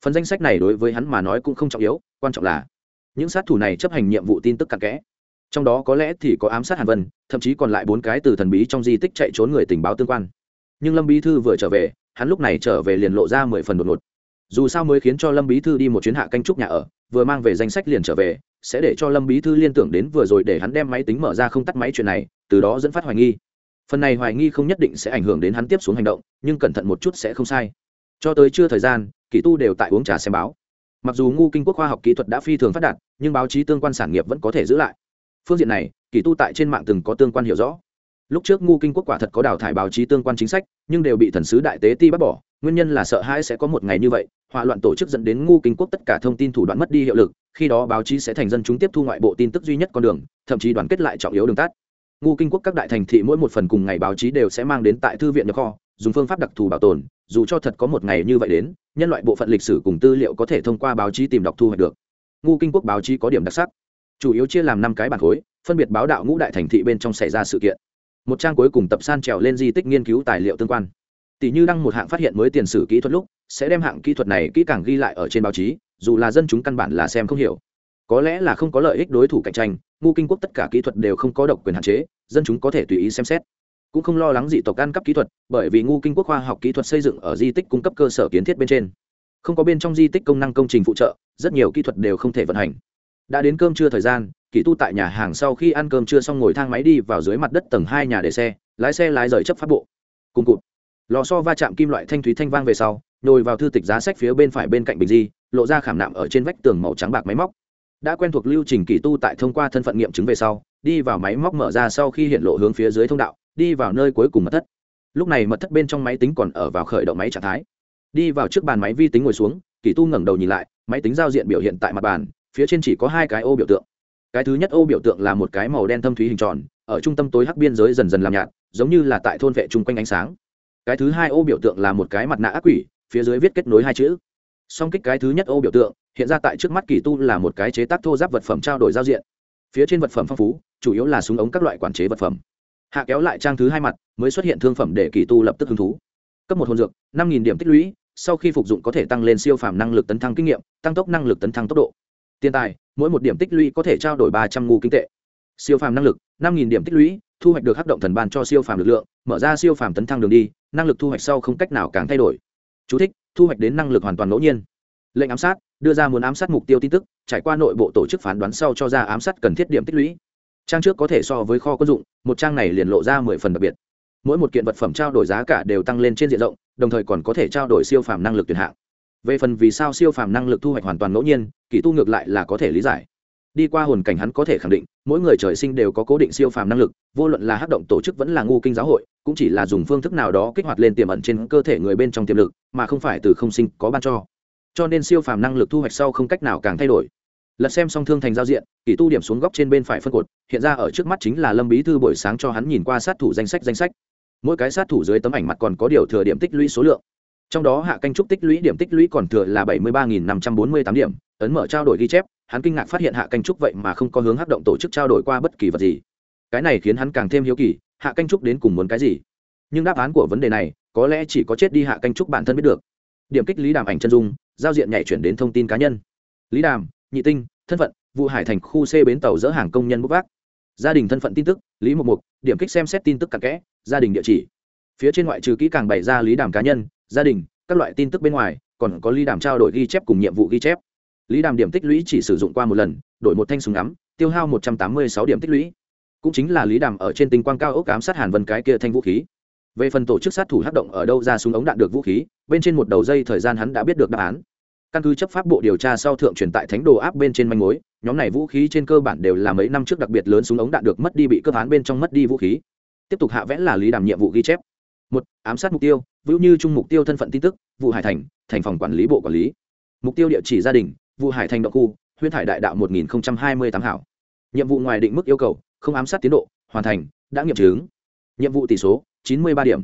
Phần danh sách này đối với hắn mà nói cũng không trọng yếu, quan trọng là những sát thủ này chấp hành nhiệm vụ tin tức cặn kẽ. Trong đó có lẽ thì có ám sát hàn vân, thậm chí còn lại bốn cái từ thần bí trong di tích chạy trốn người tình báo tương quan nhưng lâm bí thư vừa trở về, hắn lúc này trở về liền lộ ra mười phần đột ngột. Dù sao mới khiến cho lâm bí thư đi một chuyến hạ canh trúc nhà ở, vừa mang về danh sách liền trở về, sẽ để cho lâm bí thư liên tưởng đến vừa rồi để hắn đem máy tính mở ra không tắt máy chuyện này, từ đó dẫn phát hoài nghi. Phần này hoài nghi không nhất định sẽ ảnh hưởng đến hắn tiếp xuống hành động, nhưng cẩn thận một chút sẽ không sai. Cho tới chưa thời gian, kỳ tu đều tại uống trà xem báo. Mặc dù ngu kinh quốc khoa học kỹ thuật đã phi thường phát đạt, nhưng báo chí tương quan sản nghiệp vẫn có thể giữ lại. Phương diện này, kỳ tu tại trên mạng từng có tương quan hiểu rõ lúc trước ngu kinh quốc quả thật có đào thải báo chí tương quan chính sách, nhưng đều bị thần sứ đại tế ti bác bỏ, nguyên nhân là sợ hãi sẽ có một ngày như vậy, hỏa loạn tổ chức dẫn đến ngu kinh quốc tất cả thông tin thủ đoạn mất đi hiệu lực, khi đó báo chí sẽ thành dân chúng tiếp thu ngoại bộ tin tức duy nhất con đường, thậm chí đoàn kết lại trọng yếu đường tắt. Ngu kinh quốc các đại thành thị mỗi một phần cùng ngày báo chí đều sẽ mang đến tại thư viện nhập kho, dùng phương pháp đặc thù bảo tồn, dù cho thật có một ngày như vậy đến, nhân loại bộ phận lịch sử cùng tư liệu có thể thông qua báo chí tìm đọc thu hoạch được. Ngu kinh quốc báo chí có điểm đặc sắc. Chủ yếu chia làm năm cái bản khối, phân biệt báo đạo ngũ đại thành thị bên trong xảy ra sự kiện một trang cuối cùng tập san trèo lên di tích nghiên cứu tài liệu tương quan. Tỷ như đăng một hạng phát hiện mới tiền sử kỹ thuật lúc, sẽ đem hạng kỹ thuật này kỹ càng ghi lại ở trên báo chí, dù là dân chúng căn bản là xem không hiểu. Có lẽ là không có lợi ích đối thủ cạnh tranh ngu kinh quốc tất cả kỹ thuật đều không có độc quyền hạn chế, dân chúng có thể tùy ý xem xét. Cũng không lo lắng dị tộc ăn cắp kỹ thuật, bởi vì ngu kinh quốc khoa học kỹ thuật xây dựng ở di tích cung cấp cơ sở kiến thiết bên trên. Không có bên trong di tích công năng công trình phụ trợ, rất nhiều kỹ thuật đều không thể vận hành đã đến cơm trưa thời gian, kỳ tu tại nhà hàng sau khi ăn cơm trưa xong ngồi thang máy đi vào dưới mặt đất tầng hai nhà để xe, lái xe lái rời chấp pháp bộ. Cùng cụt. Lò so va chạm kim loại thanh thúy thanh vang về sau, nhồi vào thư tịch giá sách phía bên phải bên cạnh bình di, lộ ra khảm nạm ở trên vách tường màu trắng bạc máy móc. Đã quen thuộc lưu trình kỳ tu tại thông qua thân phận nghiệm chứng về sau, đi vào máy móc mở ra sau khi hiện lộ hướng phía dưới thông đạo, đi vào nơi cuối cùng mật thất. Lúc này mật thất bên trong máy tính còn ở vào khởi động máy trạng thái. Đi vào trước bàn máy vi tính ngồi xuống, kỳ tu ngẩng đầu nhìn lại, máy tính giao diện biểu hiện tại mặt bàn phía trên chỉ có hai cái ô biểu tượng. Cái thứ nhất ô biểu tượng là một cái màu đen thâm thúy hình tròn, ở trung tâm tối hắc biên giới dần dần làm nhạt, giống như là tại thôn vệ chung quanh ánh sáng. Cái thứ hai ô biểu tượng là một cái mặt nạ ác quỷ, phía dưới viết kết nối hai chữ. Song kích cái thứ nhất ô biểu tượng, hiện ra tại trước mắt kỳ tu là một cái chế tác thô giáp vật phẩm trao đổi giao diện. Phía trên vật phẩm phong phú, chủ yếu là súng ống các loại quản chế vật phẩm. Hạ kéo lại trang thứ hai mặt, mới xuất hiện thương phẩm để kỳ tu lập tức hứng thú. Cấp một hồn dược, năm điểm tích lũy, sau khi phục dụng có thể tăng lên siêu phàm năng lực tấn thăng kinh nghiệm, tăng tốc năng lực tấn thăng tốc độ tiền tài mỗi một điểm tích lũy có thể trao đổi ba trăm ngu kinh tệ. Siêu phàm năng lực năm điểm tích lũy thu hoạch được hắc động thần ban cho siêu phàm lực lượng mở ra siêu phàm tấn thăng đường đi năng lực thu hoạch sau không cách nào càng thay đổi. Chú thích, thu hoạch đến năng lực hoàn toàn ngẫu nhiên. Lệnh ám sát đưa ra muốn ám sát mục tiêu tin tức trải qua nội bộ tổ chức phán đoán sau cho ra ám sát cần thiết điểm tích lũy. Trang trước có thể so với kho quân dụng một trang này liền lộ ra mười phần đặc biệt. Mỗi một kiện vật phẩm trao đổi giá cả đều tăng lên trên diện rộng đồng thời còn có thể trao đổi siêu phàm năng lực tuyệt hạng về phần vì sao siêu phàm năng lực thu hoạch hoàn toàn ngẫu nhiên, kỳ tu ngược lại là có thể lý giải. Đi qua hồn cảnh hắn có thể khẳng định, mỗi người trời sinh đều có cố định siêu phàm năng lực, vô luận là hát động tổ chức vẫn là ngu kinh giáo hội, cũng chỉ là dùng phương thức nào đó kích hoạt lên tiềm ẩn trên cơ thể người bên trong tiềm lực, mà không phải từ không sinh có ban cho. Cho nên siêu phàm năng lực thu hoạch sau không cách nào càng thay đổi. Lật xem song thương thành giao diện, kỳ tu điểm xuống góc trên bên phải phân cột, hiện ra ở trước mắt chính là lâm bí thư buổi sáng cho hắn nhìn qua sát thủ danh sách danh sách. Mỗi cái sát thủ dưới tấm ảnh mặt còn có điều thừa điểm tích lũy số lượng trong đó hạ canh trúc tích lũy điểm tích lũy còn thừa là bảy mươi ba năm trăm bốn mươi tám điểm, ấn mở trao đổi ghi chép, hắn kinh ngạc phát hiện hạ canh trúc vậy mà không có hướng hắc động tổ chức trao đổi qua bất kỳ vật gì. Cái này khiến hắn càng thêm hiếu kỳ, hạ canh trúc đến cùng muốn cái gì? Nhưng đáp án của vấn đề này, có lẽ chỉ có chết đi hạ canh trúc bản thân biết được. Điểm kích lý đàm ảnh chân dung, giao diện nhảy chuyển đến thông tin cá nhân. Lý đàm, nhị tinh, thân phận, vụ hải thành khu c bến tàu dỡ hàng công nhân bốc vác. Gia đình thân phận tin tức, lý mục mục, điểm kích xem xét tin tức cặn kẽ, gia đình địa chỉ. Phía trên ngoại trừ kỹ càng bày ra lý đàm cá nhân gia đình, các loại tin tức bên ngoài, còn có lý đàm trao đổi ghi chép cùng nhiệm vụ ghi chép. Lý đàm điểm tích lũy chỉ sử dụng qua một lần, đổi một thanh súng ngắm, tiêu hao một trăm tám mươi sáu điểm tích lũy. Cũng chính là lý đàm ở trên tinh quang cao ốc ám sát hàn vân cái kia thanh vũ khí. Về phần tổ chức sát thủ hát động ở đâu ra súng ống đạn được vũ khí, bên trên một đầu dây thời gian hắn đã biết được đáp án. Căn cứ chấp pháp bộ điều tra sau thượng truyền tại thánh đồ áp bên trên manh mối, nhóm này vũ khí trên cơ bản đều là mấy năm trước đặc biệt lớn súng ống đạn được mất đi bị cướp án bên trong mất đi vũ khí. Tiếp tục hạ vẽ là lý đàm nhiệm vụ ghi chép. Một, ám sát mục tiêu. Vũ như chung mục tiêu thân phận tin tức vụ hải thành thành phòng quản lý bộ quản lý. Mục tiêu địa chỉ gia đình vụ hải thành động khu huyên thải đại đạo một nghìn hai mươi tám hảo. Nhiệm vụ ngoài định mức yêu cầu, không ám sát tiến độ, hoàn thành, đã nghiệm chứng. Nhiệm vụ tỷ số, chín mươi ba điểm.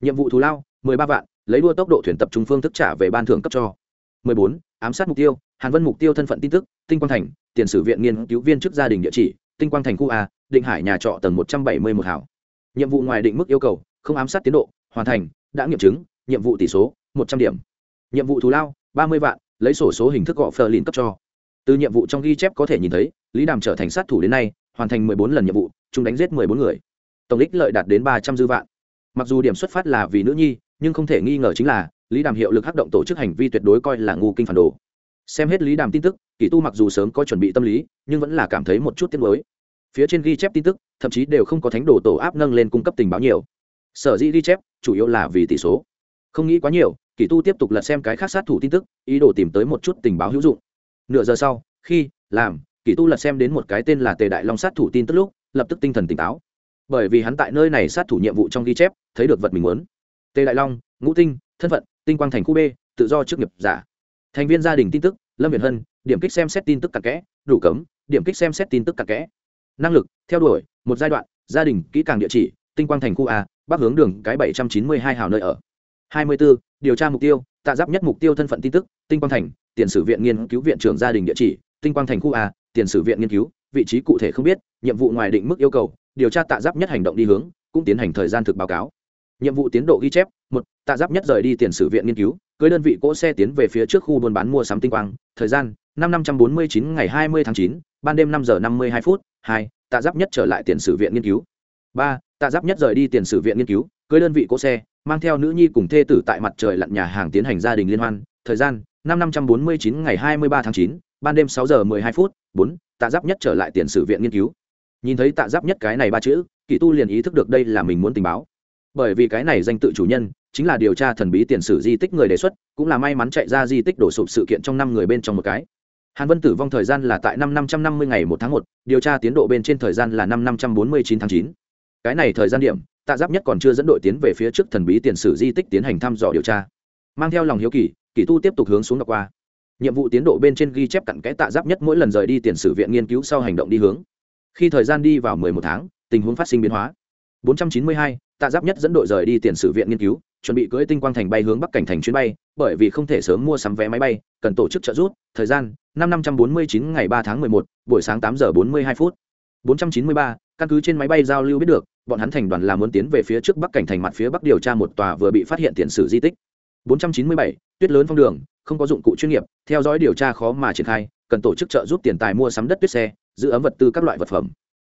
Nhiệm vụ thù lao, mười ba vạn, lấy đua tốc độ thuyền tập trung phương thức trả về ban thưởng cấp cho. mười bốn, ám sát mục tiêu, hàn vân mục tiêu thân phận tin tức, tinh quang thành, tiền sử viện nghiên cứu viên chức gia đình địa chỉ, tinh quang thành khu a, định hải nhà trọ tầng một trăm bảy mươi một hảo. Nhiệm vụ ngoài định mức yêu cầu, không ám sát tiến độ, hoàn thành đã nghiệm chứng, nhiệm vụ tỷ số, một trăm điểm. Nhiệm vụ thù lao, ba mươi vạn, lấy sổ số hình thức gọ phờ lìn cấp cho. Từ nhiệm vụ trong ghi chép có thể nhìn thấy, lý đàm trở thành sát thủ đến nay, hoàn thành mười bốn lần nhiệm vụ chúng đánh giết mười bốn người. Tổng ích lợi đạt đến ba trăm dư vạn. Mặc dù điểm xuất phát là vì nữ nhi, nhưng không thể nghi ngờ chính là, lý đàm hiệu lực hắc động tổ chức hành vi tuyệt đối coi là ngu kinh phản đồ. Xem hết lý đàm tin tức, kỳ tu mặc dù sớm có chuẩn bị tâm lý, nhưng vẫn là cảm thấy một chút tiếc mới phía trên ghi chép tin tức, thậm chí đều không có thánh đồ tổ áp nâng lên cung cấp tình báo nhiều sở dĩ ghi chép, chủ yếu là vì tỷ số. Không nghĩ quá nhiều kỷ tu tiếp tục lật xem cái khác sát thủ tin tức, ý đồ tìm tới một chút tình báo hữu dụng. Nửa giờ sau, khi, làm kỷ tu lật xem đến một cái tên là tề đại long sát thủ tin tức lúc, lập tức tinh thần tỉnh táo. Bởi vì hắn tại nơi này sát thủ nhiệm vụ trong ghi chép, thấy được vật mình muốn. Tề đại long, ngũ tinh, thân phận, tinh quang thành khu b, tự do chức nghiệp giả. Thành viên gia đình tin tức, lâm việt hân, điểm kích xem xét tin tức cặn kẽ, đủ cấm, điểm kích xem xét tin tức cặn kẽ. Năng lực, theo đuổi, một giai đoạn, gia đình, kỹ càng địa chỉ, tinh quang thành khu a bắc hướng đường cái bảy trăm chín mươi hai hào nơi ở. hai mươi 24, điều tra mục tiêu tạ giáp nhất mục tiêu thân phận tin tức tinh quang thành tiền sử viện nghiên cứu viện trưởng gia đình địa chỉ tinh quang thành khu a tiền sử viện nghiên cứu vị trí cụ thể không biết nhiệm vụ ngoài định mức yêu cầu điều tra tạ giáp nhất hành động đi hướng cũng tiến hành thời gian thực báo cáo. Nhiệm vụ tiến độ ghi chép một tạ giáp nhất rời đi tiền sử viện nghiên cứu cưới đơn vị cỗ xe tiến về phía trước khu buôn bán mua sắm tinh quang thời gian năm năm trăm bốn mươi chín ngày hai mươi tháng chín ban đêm năm giờ năm mươi hai phút hai tạ giáp nhất trở lại tiền sử viện nghiên cứu. Ba tạ giáp nhất rời đi tiền sử viện nghiên cứu, cưới đơn vị cỗ xe, mang theo nữ nhi cùng thê tử tại mặt trời lặn nhà hàng tiến hành gia đình liên hoan. Thời gian, năm năm trăm bốn mươi chín ngày hai mươi ba tháng chín, ban đêm sáu giờ mười hai phút, bốn, tạ giáp nhất trở lại tiền sử viện nghiên cứu. Nhìn thấy tạ giáp nhất cái này ba chữ, kỷ tu liền ý thức được đây là mình muốn tình báo. Bởi vì cái này danh tự chủ nhân, chính là điều tra thần bí tiền sử di tích người đề xuất, cũng là may mắn chạy ra di tích đổ sụp sự kiện trong năm người bên trong một cái. Hàn vân tử vong thời gian là tại năm năm trăm năm mươi ngày một tháng một, điều tra tiến độ bên trên thời gian là năm năm trăm bốn mươi chín tháng chín cái này thời gian điểm, tạ giáp nhất còn chưa dẫn đội tiến về phía trước thần bí tiền sử di tích tiến hành thăm dò điều tra. Mang theo lòng hiếu kỳ kỳ tu tiếp tục hướng xuống đọc qua. Nhiệm vụ tiến độ bên trên ghi chép cặn kẽ tạ giáp nhất mỗi lần rời đi tiền sử viện nghiên cứu sau hành động đi hướng. Khi thời gian đi vào mười một tháng, tình huống phát sinh biến hóa. Bốn trăm chín mươi hai, tạ giáp nhất dẫn đội rời đi tiền sử viện nghiên cứu, chuẩn bị cưỡi tinh quang thành bay hướng bắc cảnh thành chuyến bay, bởi vì không thể sớm mua sắm vé máy bay, cần tổ chức trợ rút thời gian, năm năm trăm bốn mươi chín ngày ba tháng mười một, buổi sáng tám giờ bốn mươi hai phút. Bốn trăm chín mươi ba căn cứ trên máy bay giao lưu biết được bọn hắn thành đoàn là muốn tiến về phía trước bắc cảnh thành mặt phía bắc điều tra một tòa vừa bị phát hiện tiền sử di tích. 497, tuyết lớn phong đường không có dụng cụ chuyên nghiệp theo dõi điều tra khó mà triển khai cần tổ chức trợ giúp tiền tài mua sắm đất tuyết xe giữ ấm vật tư các loại vật phẩm.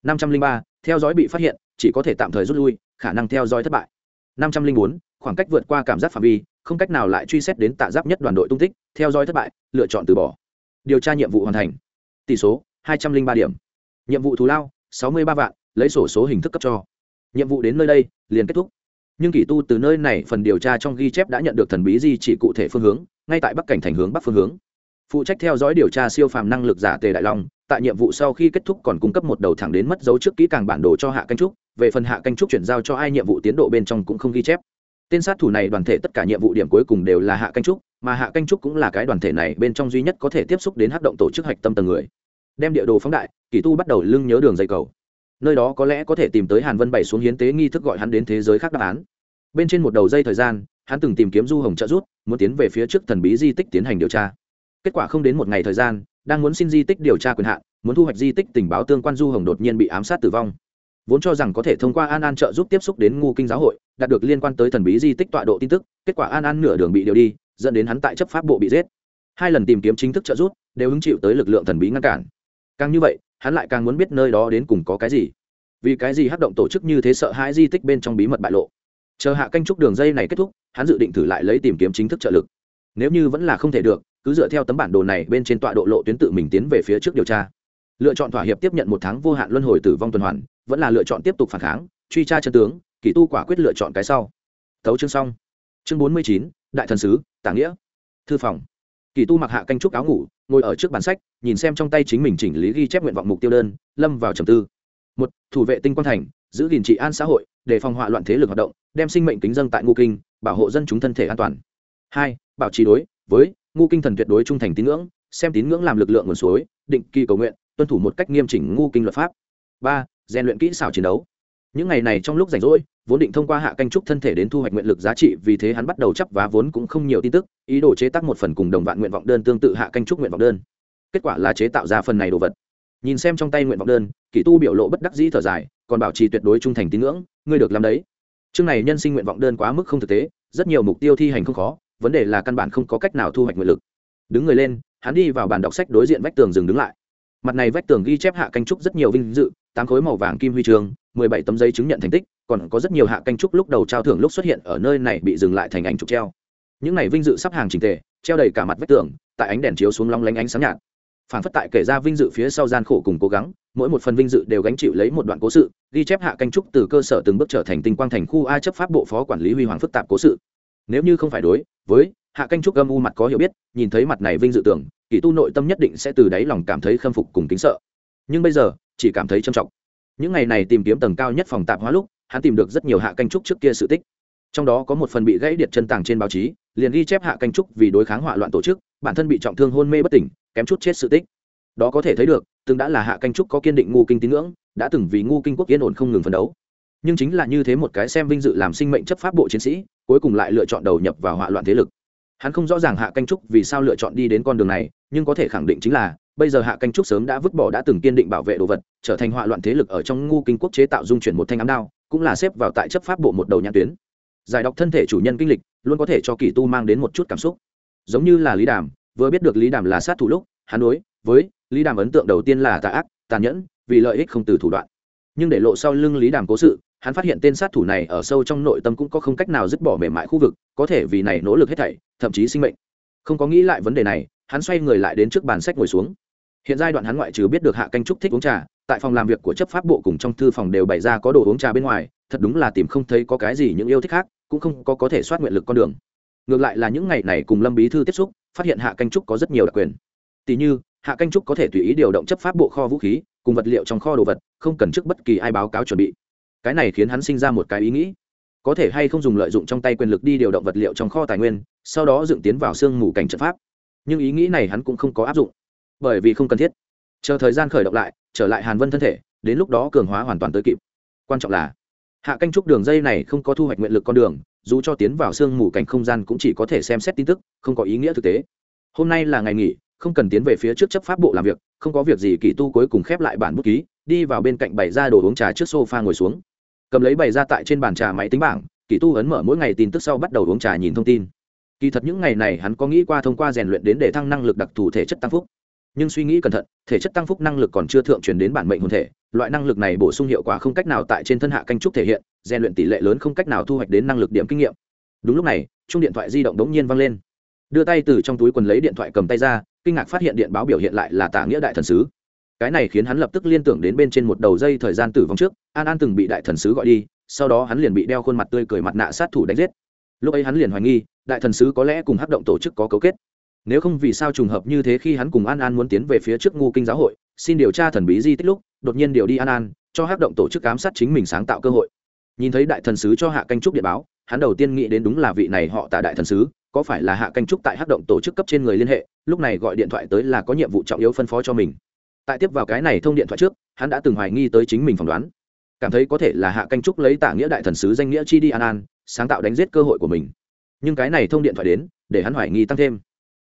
503, theo dõi bị phát hiện chỉ có thể tạm thời rút lui khả năng theo dõi thất bại. 504, khoảng cách vượt qua cảm giác phạm vi không cách nào lại truy xét đến tạ giáp nhất đoàn đội tung tích theo dõi thất bại lựa chọn từ bỏ. Điều tra nhiệm vụ hoàn thành. Tỷ số 203 điểm. Nhiệm vụ thù lao 63 vạn, lấy sổ số hình thức cấp cho. Nhiệm vụ đến nơi đây, liền kết thúc. Nhưng kỳ tu từ nơi này phần điều tra trong ghi chép đã nhận được thần bí di chỉ cụ thể phương hướng, ngay tại bắc cảnh thành hướng bắc phương hướng. Phụ trách theo dõi điều tra siêu phàm năng lực giả tề đại long, tại nhiệm vụ sau khi kết thúc còn cung cấp một đầu thẳng đến mất dấu trước kỹ càng bản đồ cho hạ canh trúc. Về phần hạ canh trúc chuyển giao cho ai nhiệm vụ tiến độ bên trong cũng không ghi chép. Tên sát thủ này đoàn thể tất cả nhiệm vụ điểm cuối cùng đều là hạ canh trúc, mà hạ canh trúc cũng là cái đoàn thể này bên trong duy nhất có thể tiếp xúc đến hát động tổ chức hạch tâm tầng người đem địa đồ phóng đại, kỳ tu bắt đầu lưng nhớ đường dây cầu. Nơi đó có lẽ có thể tìm tới hàn vân bảy xuống hiến tế nghi thức gọi hắn đến thế giới khác đáp án. Bên trên một đầu dây thời gian, hắn từng tìm kiếm du hồng trợ rút muốn tiến về phía trước thần bí di tích tiến hành điều tra. Kết quả không đến một ngày thời gian, đang muốn xin di tích điều tra quyền hạn, muốn thu hoạch di tích tình báo tương quan du hồng đột nhiên bị ám sát tử vong. Vốn cho rằng có thể thông qua an an trợ giúp tiếp xúc đến ngu kinh giáo hội, đạt được liên quan tới thần bí di tích tọa độ tin tức, kết quả an an nửa đường bị điều đi, dẫn đến hắn tại chấp pháp bộ bị giết. Hai lần tìm kiếm chính thức trợ giúp, đều hứng chịu tới lực lượng thần bí ngăn cản càng như vậy, hắn lại càng muốn biết nơi đó đến cùng có cái gì. Vì cái gì hát động tổ chức như thế sợ hãi di tích bên trong bí mật bại lộ? Chờ hạ canh trúc đường dây này kết thúc, hắn dự định thử lại lấy tìm kiếm chính thức trợ lực. Nếu như vẫn là không thể được, cứ dựa theo tấm bản đồ này bên trên tọa độ lộ tuyến tự mình tiến về phía trước điều tra. Lựa chọn thỏa hiệp tiếp nhận một tháng vô hạn luân hồi tử vong tuần hoàn, vẫn là lựa chọn tiếp tục phản kháng, truy tra chân tướng, kỳ tu quả quyết lựa chọn cái sau. Tấu chương xong. Chương bốn mươi chín, đại thần sứ, tả nghĩa. Thư phòng. Kỳ tu mặc hạ canh trúc áo ngủ ngồi ở trước bản sách, nhìn xem trong tay chính mình chỉnh lý ghi chép nguyện vọng mục tiêu đơn, lâm vào trầm tư. Một, thủ vệ tinh quang thành, giữ gìn trị an xã hội, để phòng họa loạn thế lực hoạt động, đem sinh mệnh kính dân tại ngô kinh, bảo hộ dân chúng thân thể an toàn. Hai, bảo trì đối với ngô kinh thần tuyệt đối trung thành tín ngưỡng, xem tín ngưỡng làm lực lượng nguồn suối, định kỳ cầu nguyện, tuân thủ một cách nghiêm chỉnh ngô kinh luật pháp. Ba, rèn luyện kỹ xảo chiến đấu những ngày này trong lúc rảnh rỗi, vốn định thông qua hạ canh trúc thân thể đến thu hoạch nguyện lực giá trị, vì thế hắn bắt đầu chấp vá vốn cũng không nhiều tin tức, ý đồ chế tác một phần cùng đồng vạn nguyện vọng đơn tương tự hạ canh trúc nguyện vọng đơn. Kết quả là chế tạo ra phần này đồ vật. Nhìn xem trong tay nguyện vọng đơn, kỷ tu biểu lộ bất đắc dĩ thở dài, còn bảo trì tuyệt đối trung thành tín ngưỡng, ngươi được làm đấy. Chương này nhân sinh nguyện vọng đơn quá mức không thực tế, rất nhiều mục tiêu thi hành không khó, vấn đề là căn bản không có cách nào thu hoạch nguyện lực. Đứng người lên, hắn đi vào bàn đọc sách đối diện vách tường dừng đứng lại. Mặt này vách tường ghi chép hạ canh trúc rất nhiều vinh dự, tám khối màu vàng kim huy chương mười bảy tấm giấy chứng nhận thành tích, còn có rất nhiều hạ canh trúc lúc đầu trao thưởng lúc xuất hiện ở nơi này bị dừng lại thành ảnh trục treo. Những này vinh dự sắp hàng trình tề, treo đầy cả mặt vách tường, tại ánh đèn chiếu xuống long lánh ánh sáng nhạt. Phản phất tại kể ra vinh dự phía sau gian khổ cùng cố gắng, mỗi một phần vinh dự đều gánh chịu lấy một đoạn cố sự, ghi chép hạ canh trúc từ cơ sở từng bước trở thành tinh quang thành khu a chấp pháp bộ phó quản lý huy hoàng phức tạp cố sự. Nếu như không phải đối với hạ canh trúc âm u mặt có hiểu biết, nhìn thấy mặt này vinh dự tưởng, kỳ tu nội tâm nhất định sẽ từ đáy lòng cảm thấy khâm phục cùng kính sợ. Nhưng bây giờ, chỉ cảm thấy trầm trọng những ngày này tìm kiếm tầng cao nhất phòng tạp hóa lúc, hắn tìm được rất nhiều hạ canh trúc trước kia sự tích. Trong đó có một phần bị gãy điện chân tàng trên báo chí, liền ghi chép hạ canh trúc vì đối kháng hỏa loạn tổ chức, bản thân bị trọng thương hôn mê bất tỉnh, kém chút chết sự tích. Đó có thể thấy được, từng đã là hạ canh trúc có kiên định ngu kinh tín ngưỡng, đã từng vì ngu kinh quốc yên ổn không ngừng phấn đấu. Nhưng chính là như thế một cái xem vinh dự làm sinh mệnh chấp pháp bộ chiến sĩ, cuối cùng lại lựa chọn đầu nhập vào hỏa loạn thế lực. Hắn không rõ ràng hạ canh trúc vì sao lựa chọn đi đến con đường này, nhưng có thể khẳng định chính là bây giờ hạ canh trúc sớm đã vứt bỏ đã từng kiên định bảo vệ đồ vật, trở thành họa loạn thế lực ở trong ngu kinh quốc chế tạo dung chuyển một thanh ám đao, cũng là xếp vào tại chấp pháp bộ một đầu nhãn tuyến. Giải đọc thân thể chủ nhân kinh lịch, luôn có thể cho kỳ tu mang đến một chút cảm xúc. Giống như là lý đàm, vừa biết được lý đàm là sát thủ lúc, hắn đối với lý đàm ấn tượng đầu tiên là tà ác, tàn nhẫn, vì lợi ích không từ thủ đoạn. Nhưng để lộ sau lưng lý đàm cố sự, hắn phát hiện tên sát thủ này ở sâu trong nội tâm cũng có không cách nào dứt bỏ mềm mại khu vực, có thể vì này nỗ lực hết thảy, thậm chí sinh mệnh. Không có nghĩ lại vấn đề này, hắn xoay người lại đến trước bàn sách ngồi xuống hiện giai đoạn hắn ngoại trừ biết được hạ canh trúc thích uống trà, tại phòng làm việc của chấp pháp bộ cùng trong thư phòng đều bày ra có đồ uống trà bên ngoài, thật đúng là tìm không thấy có cái gì những yêu thích khác, cũng không có có thể soát nguyện lực con đường. Ngược lại là những ngày này cùng lâm bí thư tiếp xúc, phát hiện hạ canh trúc có rất nhiều đặc quyền. Tỷ như, hạ canh trúc có thể tùy ý điều động chấp pháp bộ kho vũ khí, cùng vật liệu trong kho đồ vật, không cần trước bất kỳ ai báo cáo chuẩn bị. Cái này khiến hắn sinh ra một cái ý nghĩ. Có thể hay không dùng lợi dụng trong tay quyền lực đi điều động vật liệu trong kho tài nguyên, sau đó dựng tiến vào sương mù cảnh trận pháp. Nhưng ý nghĩ này hắn cũng không có áp dụng bởi vì không cần thiết. Chờ thời gian khởi động lại, trở lại hàn vân thân thể, đến lúc đó cường hóa hoàn toàn tới kịp. Quan trọng là, hạ canh trúc đường dây này không có thu hoạch nguyện lực con đường, dù cho tiến vào sương mù cảnh không gian cũng chỉ có thể xem xét tin tức, không có ý nghĩa thực tế. Hôm nay là ngày nghỉ, không cần tiến về phía trước chấp pháp bộ làm việc, không có việc gì kỳ tu cuối cùng khép lại bản bút ký, đi vào bên cạnh bày ra đồ uống trà trước sofa ngồi xuống. Cầm lấy bày ra tại trên bàn trà máy tính bảng, kỳ tu ấn mở mỗi ngày tin tức sau bắt đầu uống trà nhìn thông tin. Kỳ thật những ngày này hắn có nghĩ qua thông qua rèn luyện đến để thăng năng lực đặc thù thể chất tăng phúc nhưng suy nghĩ cẩn thận, thể chất tăng phúc năng lực còn chưa thượng truyền đến bản mệnh hồn thể, loại năng lực này bổ sung hiệu quả không cách nào tại trên thân hạ canh trúc thể hiện, rèn luyện tỷ lệ lớn không cách nào thu hoạch đến năng lực điểm kinh nghiệm. Đúng lúc này chung điện thoại di động đống nhiên văng lên. Đưa tay từ trong túi quần lấy điện thoại cầm tay ra, kinh ngạc phát hiện điện báo biểu hiện lại là tả nghĩa đại thần sứ. Cái này khiến hắn lập tức liên tưởng đến bên trên một đầu dây thời gian tử vong trước, an an từng bị đại thần sứ gọi đi, sau đó hắn liền bị đeo khuôn mặt tươi cười mặt nạ sát thủ đánh giết. Lúc ấy hắn liền hoài nghi, đại thần sứ có lẽ cùng hắc động tổ chức có cấu kết nếu không vì sao trùng hợp như thế khi hắn cùng an an muốn tiến về phía trước ngu kinh giáo hội, xin điều tra thần bí di tích lúc, đột nhiên điều đi an an, cho hắc động tổ chức ám sát chính mình sáng tạo cơ hội. Nhìn thấy đại thần sứ cho hạ canh trúc điện báo, hắn đầu tiên nghĩ đến đúng là vị này họ tả đại thần sứ, có phải là hạ canh trúc tại hắc động tổ chức cấp trên người liên hệ, lúc này gọi điện thoại tới là có nhiệm vụ trọng yếu phân phó cho mình. Tại tiếp vào cái này thông điện thoại trước, hắn đã từng hoài nghi tới chính mình phỏng đoán. Cảm thấy có thể là hạ canh trúc lấy tả nghĩa đại thần sứ danh nghĩa chi đi an an, sáng tạo đánh giết cơ hội của mình. Nhưng cái này thông điện thoại đến, để hắn hoài nghi tăng thêm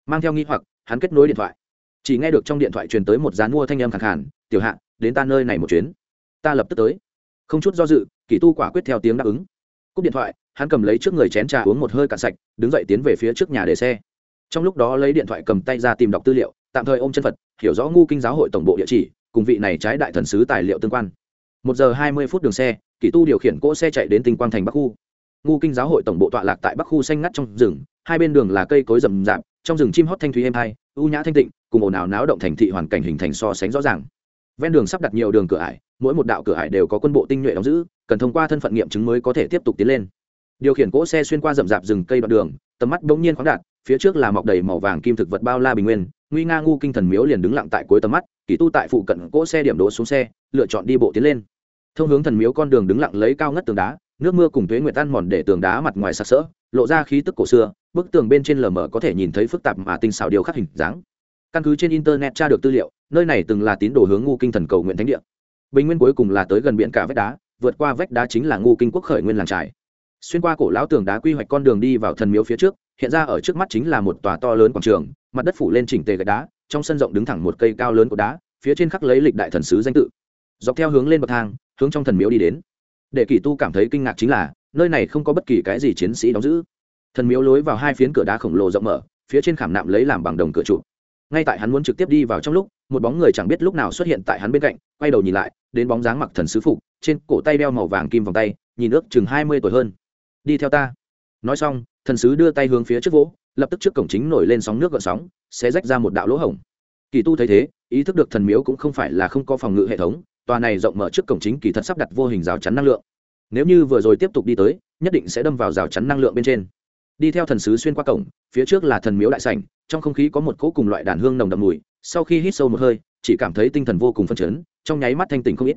mang theo nghi hoặc, hắn kết nối điện thoại. Chỉ nghe được trong điện thoại truyền tới một dán mua thanh âm khẳng hẳn tiểu hạ, đến ta nơi này một chuyến. Ta lập tức tới. Không chút do dự, kỳ tu quả quyết theo tiếng đáp ứng. Cúp điện thoại, hắn cầm lấy trước người chén trà uống một hơi cạn sạch, đứng dậy tiến về phía trước nhà để xe. Trong lúc đó lấy điện thoại cầm tay ra tìm đọc tư liệu, tạm thời ôm chân phật, hiểu rõ ngu kinh giáo hội tổng bộ địa chỉ, cùng vị này trái đại thần sứ tài liệu tương quan. Một giờ hai mươi phút đường xe, kỳ tu điều khiển cỗ xe chạy đến tinh quang thành bắc khu. Ngu kinh giáo hội tổng bộ tọa lạc tại bắc khu xanh ngắt trong rừng, hai bên đường là cây cối rậm rạp trong rừng chim hót thanh thúy êm hai ưu nhã thanh tịnh, cùng ồn ào náo động thành thị hoàn cảnh hình thành so sánh rõ ràng. Ven đường sắp đặt nhiều đường cửa ải, mỗi một đạo cửa ải đều có quân bộ tinh nhuệ đóng giữ, cần thông qua thân phận nghiệm chứng mới có thể tiếp tục tiến lên. Điều khiển cỗ xe xuyên qua rậm rạp rừng cây đoạn đường, tầm mắt bỗng nhiên khoáng đạt, phía trước là mọc đầy màu vàng kim thực vật bao la bình nguyên, nguy nga ngu kinh thần miếu liền đứng lặng tại cuối tầm mắt, kỳ tu tại phụ cận cỗ xe điểm đỗ xuống xe, lựa chọn đi bộ tiến lên. Thông hướng thần miếu con đường đứng lặng lấy cao ngất tường đá, nước mưa cùng tuế nguyệt tan mòn để tường đá mặt ngoài sặc sỡ, lộ ra khí tức cổ xưa bức tường bên trên lờ mờ có thể nhìn thấy phức tạp mà tinh xảo điều khắc hình dáng. Căn cứ trên internet tra được tư liệu, nơi này từng là tín đồ hướng ngu kinh thần cầu nguyện thánh địa. Bình nguyên cuối cùng là tới gần biển cả vách đá, vượt qua vách đá chính là ngu kinh quốc khởi nguyên làng trải xuyên qua cổ lão tường đá quy hoạch con đường đi vào thần miếu phía trước, hiện ra ở trước mắt chính là một tòa to lớn quảng trường, mặt đất phủ lên chỉnh tề gạch đá, trong sân rộng đứng thẳng một cây cao lớn của đá, phía trên khắc lấy lịch đại thần sứ danh tự. Dọc theo hướng lên bậc thang, hướng trong thần miếu đi đến. Để kỳ tu cảm thấy kinh ngạc chính là, nơi này không có bất kỳ cái gì chiến sĩ đóng giữ thần miếu lối vào hai phiến cửa đá khổng lồ rộng mở, phía trên khảm nạm lấy làm bằng đồng cửa trụ. Ngay tại hắn muốn trực tiếp đi vào trong lúc, một bóng người chẳng biết lúc nào xuất hiện tại hắn bên cạnh, quay đầu nhìn lại, đến bóng dáng mặc thần sứ phục, trên cổ tay đeo màu vàng kim vòng tay, nhìn ước chừng hai mươi tuổi hơn. Đi theo ta. Nói xong, thần sứ đưa tay hướng phía trước vỗ, lập tức trước cổng chính nổi lên sóng nước gợn sóng sẽ rách ra một đạo lỗ hổng. Kỳ tu thấy thế, ý thức được thần miếu cũng không phải là không có phòng ngự hệ thống, tòa này rộng mở trước cổng chính kỳ thật sắp đặt vô hình rào chắn năng lượng. Nếu như vừa rồi tiếp tục đi tới, nhất định sẽ đâm vào rào chắn năng lượng bên trên đi theo thần sứ xuyên qua cổng, phía trước là thần miếu đại sảnh, trong không khí có một cỗ cùng loại đàn hương nồng đậm mùi, sau khi hít sâu một hơi, chỉ cảm thấy tinh thần vô cùng phân chấn, trong nháy mắt thanh tỉnh không ít.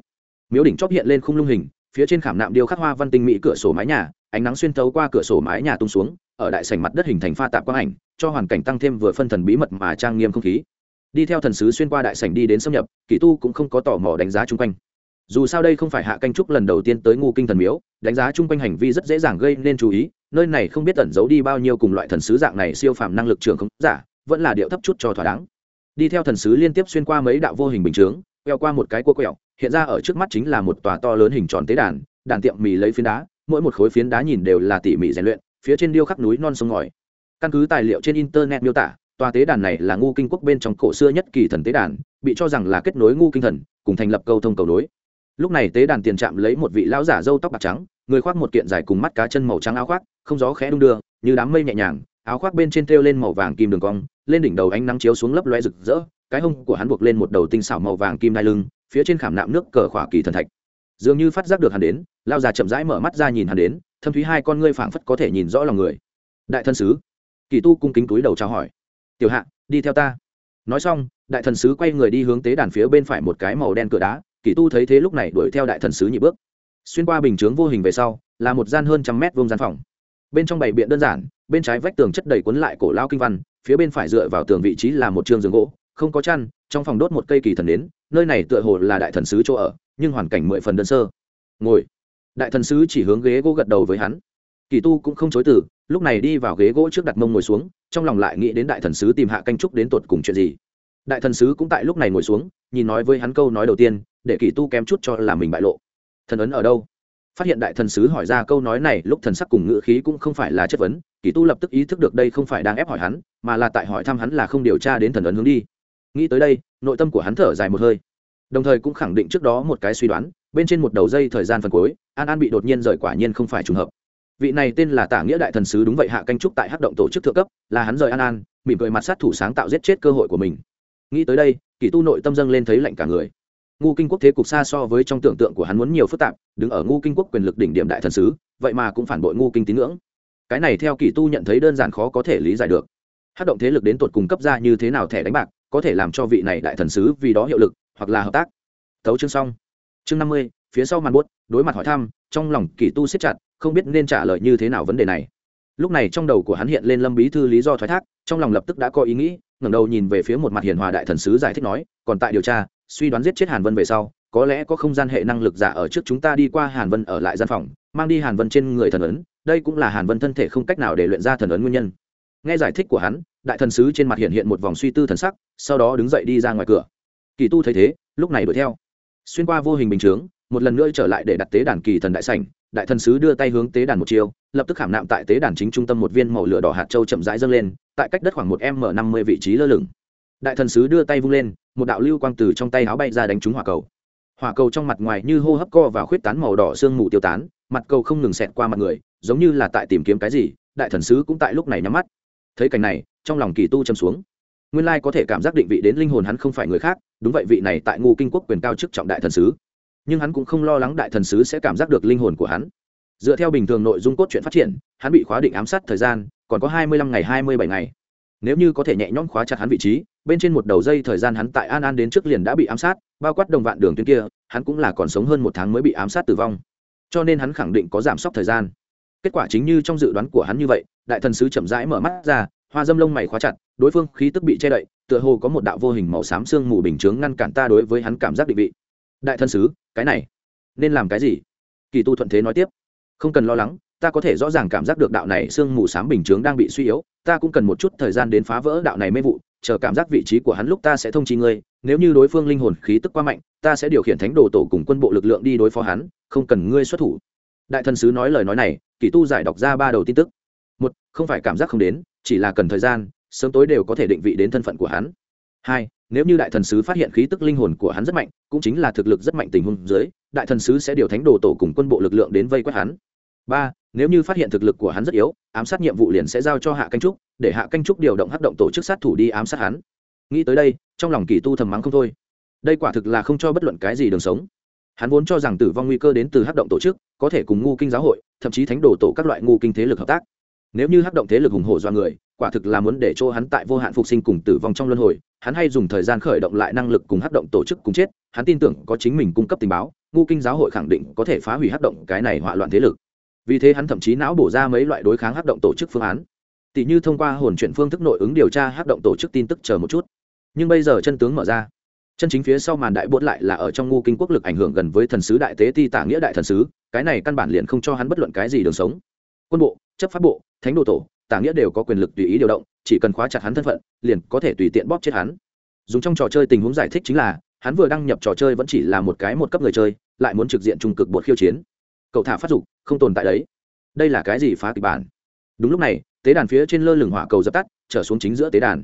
Miếu đỉnh chóp hiện lên khung lung hình, phía trên khảm nạm điêu khắc hoa văn tinh mỹ cửa sổ mái nhà, ánh nắng xuyên thấu qua cửa sổ mái nhà tung xuống, ở đại sảnh mặt đất hình thành pha tạp quang ảnh, cho hoàn cảnh tăng thêm vừa phân thần bí mật mà trang nghiêm không khí. Đi theo thần sứ xuyên qua đại sảnh đi đến xâm nhập, kỳ tu cũng không có tò mò đánh giá chung quanh. Dù sao đây không phải hạ canh trúc lần đầu tiên tới ngu kinh thần miếu, đánh giá chung quanh hành vi rất dễ dàng gây nên chú ý nơi này không biết ẩn giấu đi bao nhiêu cùng loại thần sứ dạng này siêu phàm năng lực trường không giả, vẫn là điệu thấp chút cho thỏa đáng. Đi theo thần sứ liên tiếp xuyên qua mấy đạo vô hình bình chướng, quẹo qua một cái cua quẹo, hiện ra ở trước mắt chính là một tòa to lớn hình tròn tế đàn đàn tiệm mì lấy phiến đá, mỗi một khối phiến đá nhìn đều là tỉ mỉ rèn luyện, phía trên điêu khắc núi non sông ngòi. Căn cứ tài liệu trên internet miêu tả, tòa tế đàn này là ngu kinh quốc bên trong cổ xưa nhất kỳ thần tế đàn, bị cho rằng là kết nối ngu kinh thần, cùng thành lập câu thông cầu nối. Lúc này tế đàn tiền chạm lấy một vị lão giả râu tóc bạc trắng người khoác một kiện dài cùng mắt cá chân màu trắng áo khoác, không gió khẽ đung đưa, như đám mây nhẹ nhàng, áo khoác bên trên treo lên màu vàng kim đường cong, lên đỉnh đầu ánh nắng chiếu xuống lấp loe rực rỡ, cái hông của hắn buộc lên một đầu tinh xảo màu vàng kim đai lưng, phía trên khảm nạm nước cờ khỏa kỳ thần thạch. Dường như phát giác được hắn đến, lao già chậm rãi mở mắt ra nhìn hắn đến, thâm thúy hai con ngươi phảng phất có thể nhìn rõ lòng người. Đại thân sứ. Kỳ tu cung kính túi đầu chào hỏi. Tiểu hạ, đi theo ta. Nói xong, đại thần sứ quay người đi hướng tế đàn phía bên phải một cái màu đen cửa đá, kỳ tu thấy thế lúc này đuổi theo đại thần sứ nhị bước xuyên qua bình chướng vô hình về sau, là một gian hơn trăm mét vuông gian phòng. Bên trong bày biện đơn giản, bên trái vách tường chất đầy cuốn lại cổ lao kinh văn, phía bên phải dựa vào tường vị trí là một trường giường gỗ, không có chăn, trong phòng đốt một cây kỳ thần đến nơi này tựa hồ là đại thần sứ chỗ ở, nhưng hoàn cảnh mười phần đơn sơ. Ngồi. Đại thần sứ chỉ hướng ghế gỗ gật đầu với hắn. Kỳ tu cũng không chối từ, lúc này đi vào ghế gỗ trước đặt mông ngồi xuống, trong lòng lại nghĩ đến đại thần sứ tìm hạ canh trúc đến tột cùng chuyện gì. Đại thần sứ cũng tại lúc này ngồi xuống, nhìn nói với hắn câu nói đầu tiên, để kỳ tu kém chút cho là mình bại lộ thần ấn ở đâu? Phát hiện đại thần sứ hỏi ra câu nói này, lúc thần sắc cùng ngữ khí cũng không phải là chất vấn, kỳ tu lập tức ý thức được đây không phải đang ép hỏi hắn, mà là tại hỏi thăm hắn là không điều tra đến thần ấn hướng đi. Nghĩ tới đây, nội tâm của hắn thở dài một hơi. Đồng thời cũng khẳng định trước đó một cái suy đoán, bên trên một đầu dây thời gian phần cuối, an an bị đột nhiên rời quả nhiên không phải trùng hợp. Vị này tên là tả nghĩa đại thần sứ đúng vậy hạ canh trúc tại hắc động tổ chức thượng cấp, là hắn rời an an, mỉm cười mặt sát thủ sáng tạo giết chết cơ hội của mình. Nghĩ tới đây, kỳ tu nội tâm dâng lên thấy lạnh cả người ngu kinh quốc thế cục xa so với trong tưởng tượng của hắn muốn nhiều phức tạp, đứng ở ngu kinh quốc quyền lực đỉnh điểm đại thần sứ, vậy mà cũng phản bội ngu kinh tín ngưỡng. Cái này theo kỳ tu nhận thấy đơn giản khó có thể lý giải được. Hát động thế lực đến tột cùng cấp ra như thế nào thẻ đánh bạc, có thể làm cho vị này đại thần sứ vì đó hiệu lực, hoặc là hợp tác. Tấu chương xong. Chương năm mươi, phía sau màn bút, đối mặt hỏi thăm, trong lòng kỳ tu siết chặt, không biết nên trả lời như thế nào vấn đề này. Lúc này trong đầu của hắn hiện lên lâm bí thư lý do thoái thác, trong lòng lập tức đã có ý nghĩ, ngẩng đầu nhìn về phía một mặt hiền hòa đại thần sứ giải thích nói, còn tại điều tra suy đoán giết chết hàn vân về sau, có lẽ có không gian hệ năng lực giả ở trước chúng ta đi qua hàn vân ở lại gian phòng, mang đi hàn vân trên người thần ấn, đây cũng là hàn vân thân thể không cách nào để luyện ra thần ấn nguyên nhân. Nghe giải thích của hắn, đại thần sứ trên mặt hiện hiện một vòng suy tư thần sắc, sau đó đứng dậy đi ra ngoài cửa. Kỳ tu thấy thế, lúc này đuổi theo. Xuyên qua vô hình bình chướng, một lần nữa trở lại để đặt tế đàn kỳ thần đại sảnh, đại thần sứ đưa tay hướng tế đàn một chiều lập tức khảm nạm tại tế đàn chính trung tâm một viên màu lửa đỏ hạt châu chậm rãi dâng lên, tại cách đất khoảng một m năm mươi vị trí lơ lửng đại thần sứ đưa tay vung lên, một đạo lưu quang từ trong tay áo bay ra đánh trúng hỏa cầu. Hỏa cầu trong mặt ngoài như hô hấp co và khuyết tán màu đỏ sương mù tiêu tán, mặt cầu không ngừng xẹt qua mặt người, giống như là tại tìm kiếm cái gì, đại thần sứ cũng tại lúc này nhắm mắt. Thấy cảnh này, trong lòng kỳ tu châm xuống. Nguyên lai có thể cảm giác định vị đến linh hồn hắn không phải người khác, đúng vậy vị này tại ngu kinh quốc quyền cao chức trọng đại thần sứ. Nhưng hắn cũng không lo lắng đại thần sứ sẽ cảm giác được linh hồn của hắn. Dựa theo bình thường nội dung cốt truyện phát triển, hắn bị khóa định ám sát thời gian, còn có hai mươi lăm ngày hai mươi bảy ngày. Nếu như có thể nhẹ nhõm khóa chặt hắn vị trí bên trên một đầu dây thời gian hắn tại an an đến trước liền đã bị ám sát, bao quát đồng vạn đường tuyến kia, hắn cũng là còn sống hơn một tháng mới bị ám sát tử vong. Cho nên hắn khẳng định có giảm sốc thời gian. Kết quả chính như trong dự đoán của hắn như vậy, đại thần sứ chậm rãi mở mắt ra, hoa dâm lông mày khóa chặt, đối phương khí tức bị che đậy, tựa hồ có một đạo vô hình màu xám sương mù bình chướng ngăn cản ta đối với hắn cảm giác định vị. Đại thần sứ, cái này, nên làm cái gì? Kỳ tu thuận thế nói tiếp. Không cần lo lắng ta có thể rõ ràng cảm giác được đạo này sương mù xám bình chướng đang bị suy yếu, ta cũng cần một chút thời gian đến phá vỡ đạo này mê vụ, chờ cảm giác vị trí của hắn lúc ta sẽ thông chi ngươi, nếu như đối phương linh hồn khí tức quá mạnh, ta sẽ điều khiển thánh đồ tổ cùng quân bộ lực lượng đi đối phó hắn, không cần ngươi xuất thủ. Đại thần sứ nói lời nói này, kỳ tu giải đọc ra ba đầu tin tức. Một, không phải cảm giác không đến, chỉ là cần thời gian, sớm tối đều có thể định vị đến thân phận của hắn. Hai, nếu như đại thần sứ phát hiện khí tức linh hồn của hắn rất mạnh, cũng chính là thực lực rất mạnh tình huống dưới, đại thần sứ sẽ điều thánh đồ tổ cùng quân bộ lực lượng đến vây quét hắn ba, nếu như phát hiện thực lực của hắn rất yếu, ám sát nhiệm vụ liền sẽ giao cho hạ canh trúc, để hạ canh trúc điều động hắc động tổ chức sát thủ đi ám sát hắn. Nghĩ tới đây, trong lòng kỳ tu thầm mắng không thôi. Đây quả thực là không cho bất luận cái gì đường sống. Hắn vốn cho rằng tử vong nguy cơ đến từ hắc động tổ chức, có thể cùng ngu kinh giáo hội, thậm chí thánh đồ tổ các loại ngu kinh thế lực hợp tác. Nếu như hắc động thế lực hùng hổ do người, quả thực là muốn để cho hắn tại vô hạn phục sinh cùng tử vong trong luân hồi, hắn hay dùng thời gian khởi động lại năng lực cùng hắc động tổ chức cùng chết, hắn tin tưởng có chính mình cung cấp tình báo, ngu kinh giáo hội khẳng định có thể phá hủy hắc động cái này hỏa loạn thế lực vì thế hắn thậm chí não bổ ra mấy loại đối kháng hắc động tổ chức phương án. Tỷ như thông qua hồn chuyển phương thức nội ứng điều tra hắc động tổ chức tin tức chờ một chút. Nhưng bây giờ chân tướng mở ra. Chân chính phía sau màn đại bốt lại là ở trong ngu kinh quốc lực ảnh hưởng gần với thần sứ đại tế ti tả nghĩa đại thần sứ, cái này căn bản liền không cho hắn bất luận cái gì đường sống. Quân bộ, chấp pháp bộ, thánh đồ tổ, tả nghĩa đều có quyền lực tùy ý điều động, chỉ cần khóa chặt hắn thân phận, liền có thể tùy tiện bóp chết hắn. Dùng trong trò chơi tình huống giải thích chính là, hắn vừa đăng nhập trò chơi vẫn chỉ là một cái một cấp người chơi, lại muốn trực diện trung cực bột khiêu chiến cậu thả phát dục, không tồn tại đấy. Đây là cái gì phá kịch bản? Đúng lúc này, tế đàn phía trên lơ lửng hỏa cầu dập tắt, trở xuống chính giữa tế đàn.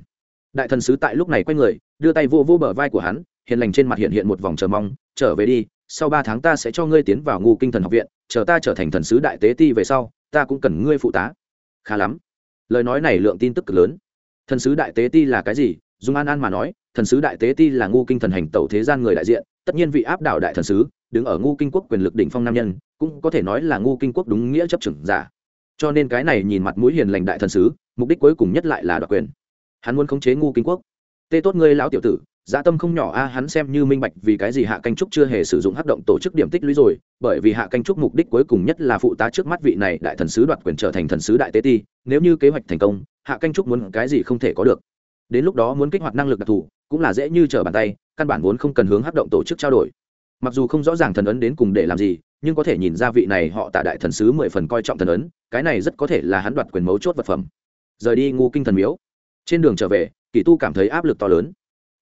Đại thần sứ tại lúc này quay người, đưa tay vô vô bờ vai của hắn, hiền lành trên mặt hiện hiện một vòng chờ mong, trở về đi, sau ba tháng ta sẽ cho ngươi tiến vào ngu kinh thần học viện, chờ ta trở thành thần sứ đại tế ti về sau, ta cũng cần ngươi phụ tá. Khá lắm. Lời nói này lượng tin tức cực lớn. Thần sứ đại tế ti là cái gì? Dung an an mà nói, thần sứ đại tế ti là ngu kinh thần hành tẩu thế gian người đại diện, tất nhiên vị áp đảo đại thần sứ đứng ở ngu kinh quốc quyền lực đỉnh phong nam nhân, cũng có thể nói là ngu kinh quốc đúng nghĩa chấp trưởng giả. Cho nên cái này nhìn mặt mũi hiền lành đại thần sứ, mục đích cuối cùng nhất lại là đoạt quyền. Hắn muốn khống chế ngu kinh quốc. Tê tốt ngươi lão tiểu tử dạ tâm không nhỏ a à, hắn xem như minh bạch vì cái gì hạ canh trúc chưa hề sử dụng hắc động tổ chức điểm tích lũy rồi, bởi vì hạ canh trúc mục đích cuối cùng nhất là phụ tá trước mắt vị này đại thần sứ đoạt quyền trở thành thần sứ đại tế ti, nếu như kế hoạch thành công, hạ canh trúc muốn cái gì không thể có được. Đến lúc đó muốn kích hoạt năng lực đặc thù, cũng là dễ như trở bàn tay, căn bản vốn không cần hướng hắc động tổ chức trao đổi mặc dù không rõ ràng thần ấn đến cùng để làm gì, nhưng có thể nhìn ra vị này họ tạ đại thần sứ mười phần coi trọng thần ấn, cái này rất có thể là hắn đoạt quyền mấu chốt vật phẩm. Rời đi ngu kinh thần miếu. Trên đường trở về, kỳ tu cảm thấy áp lực to lớn.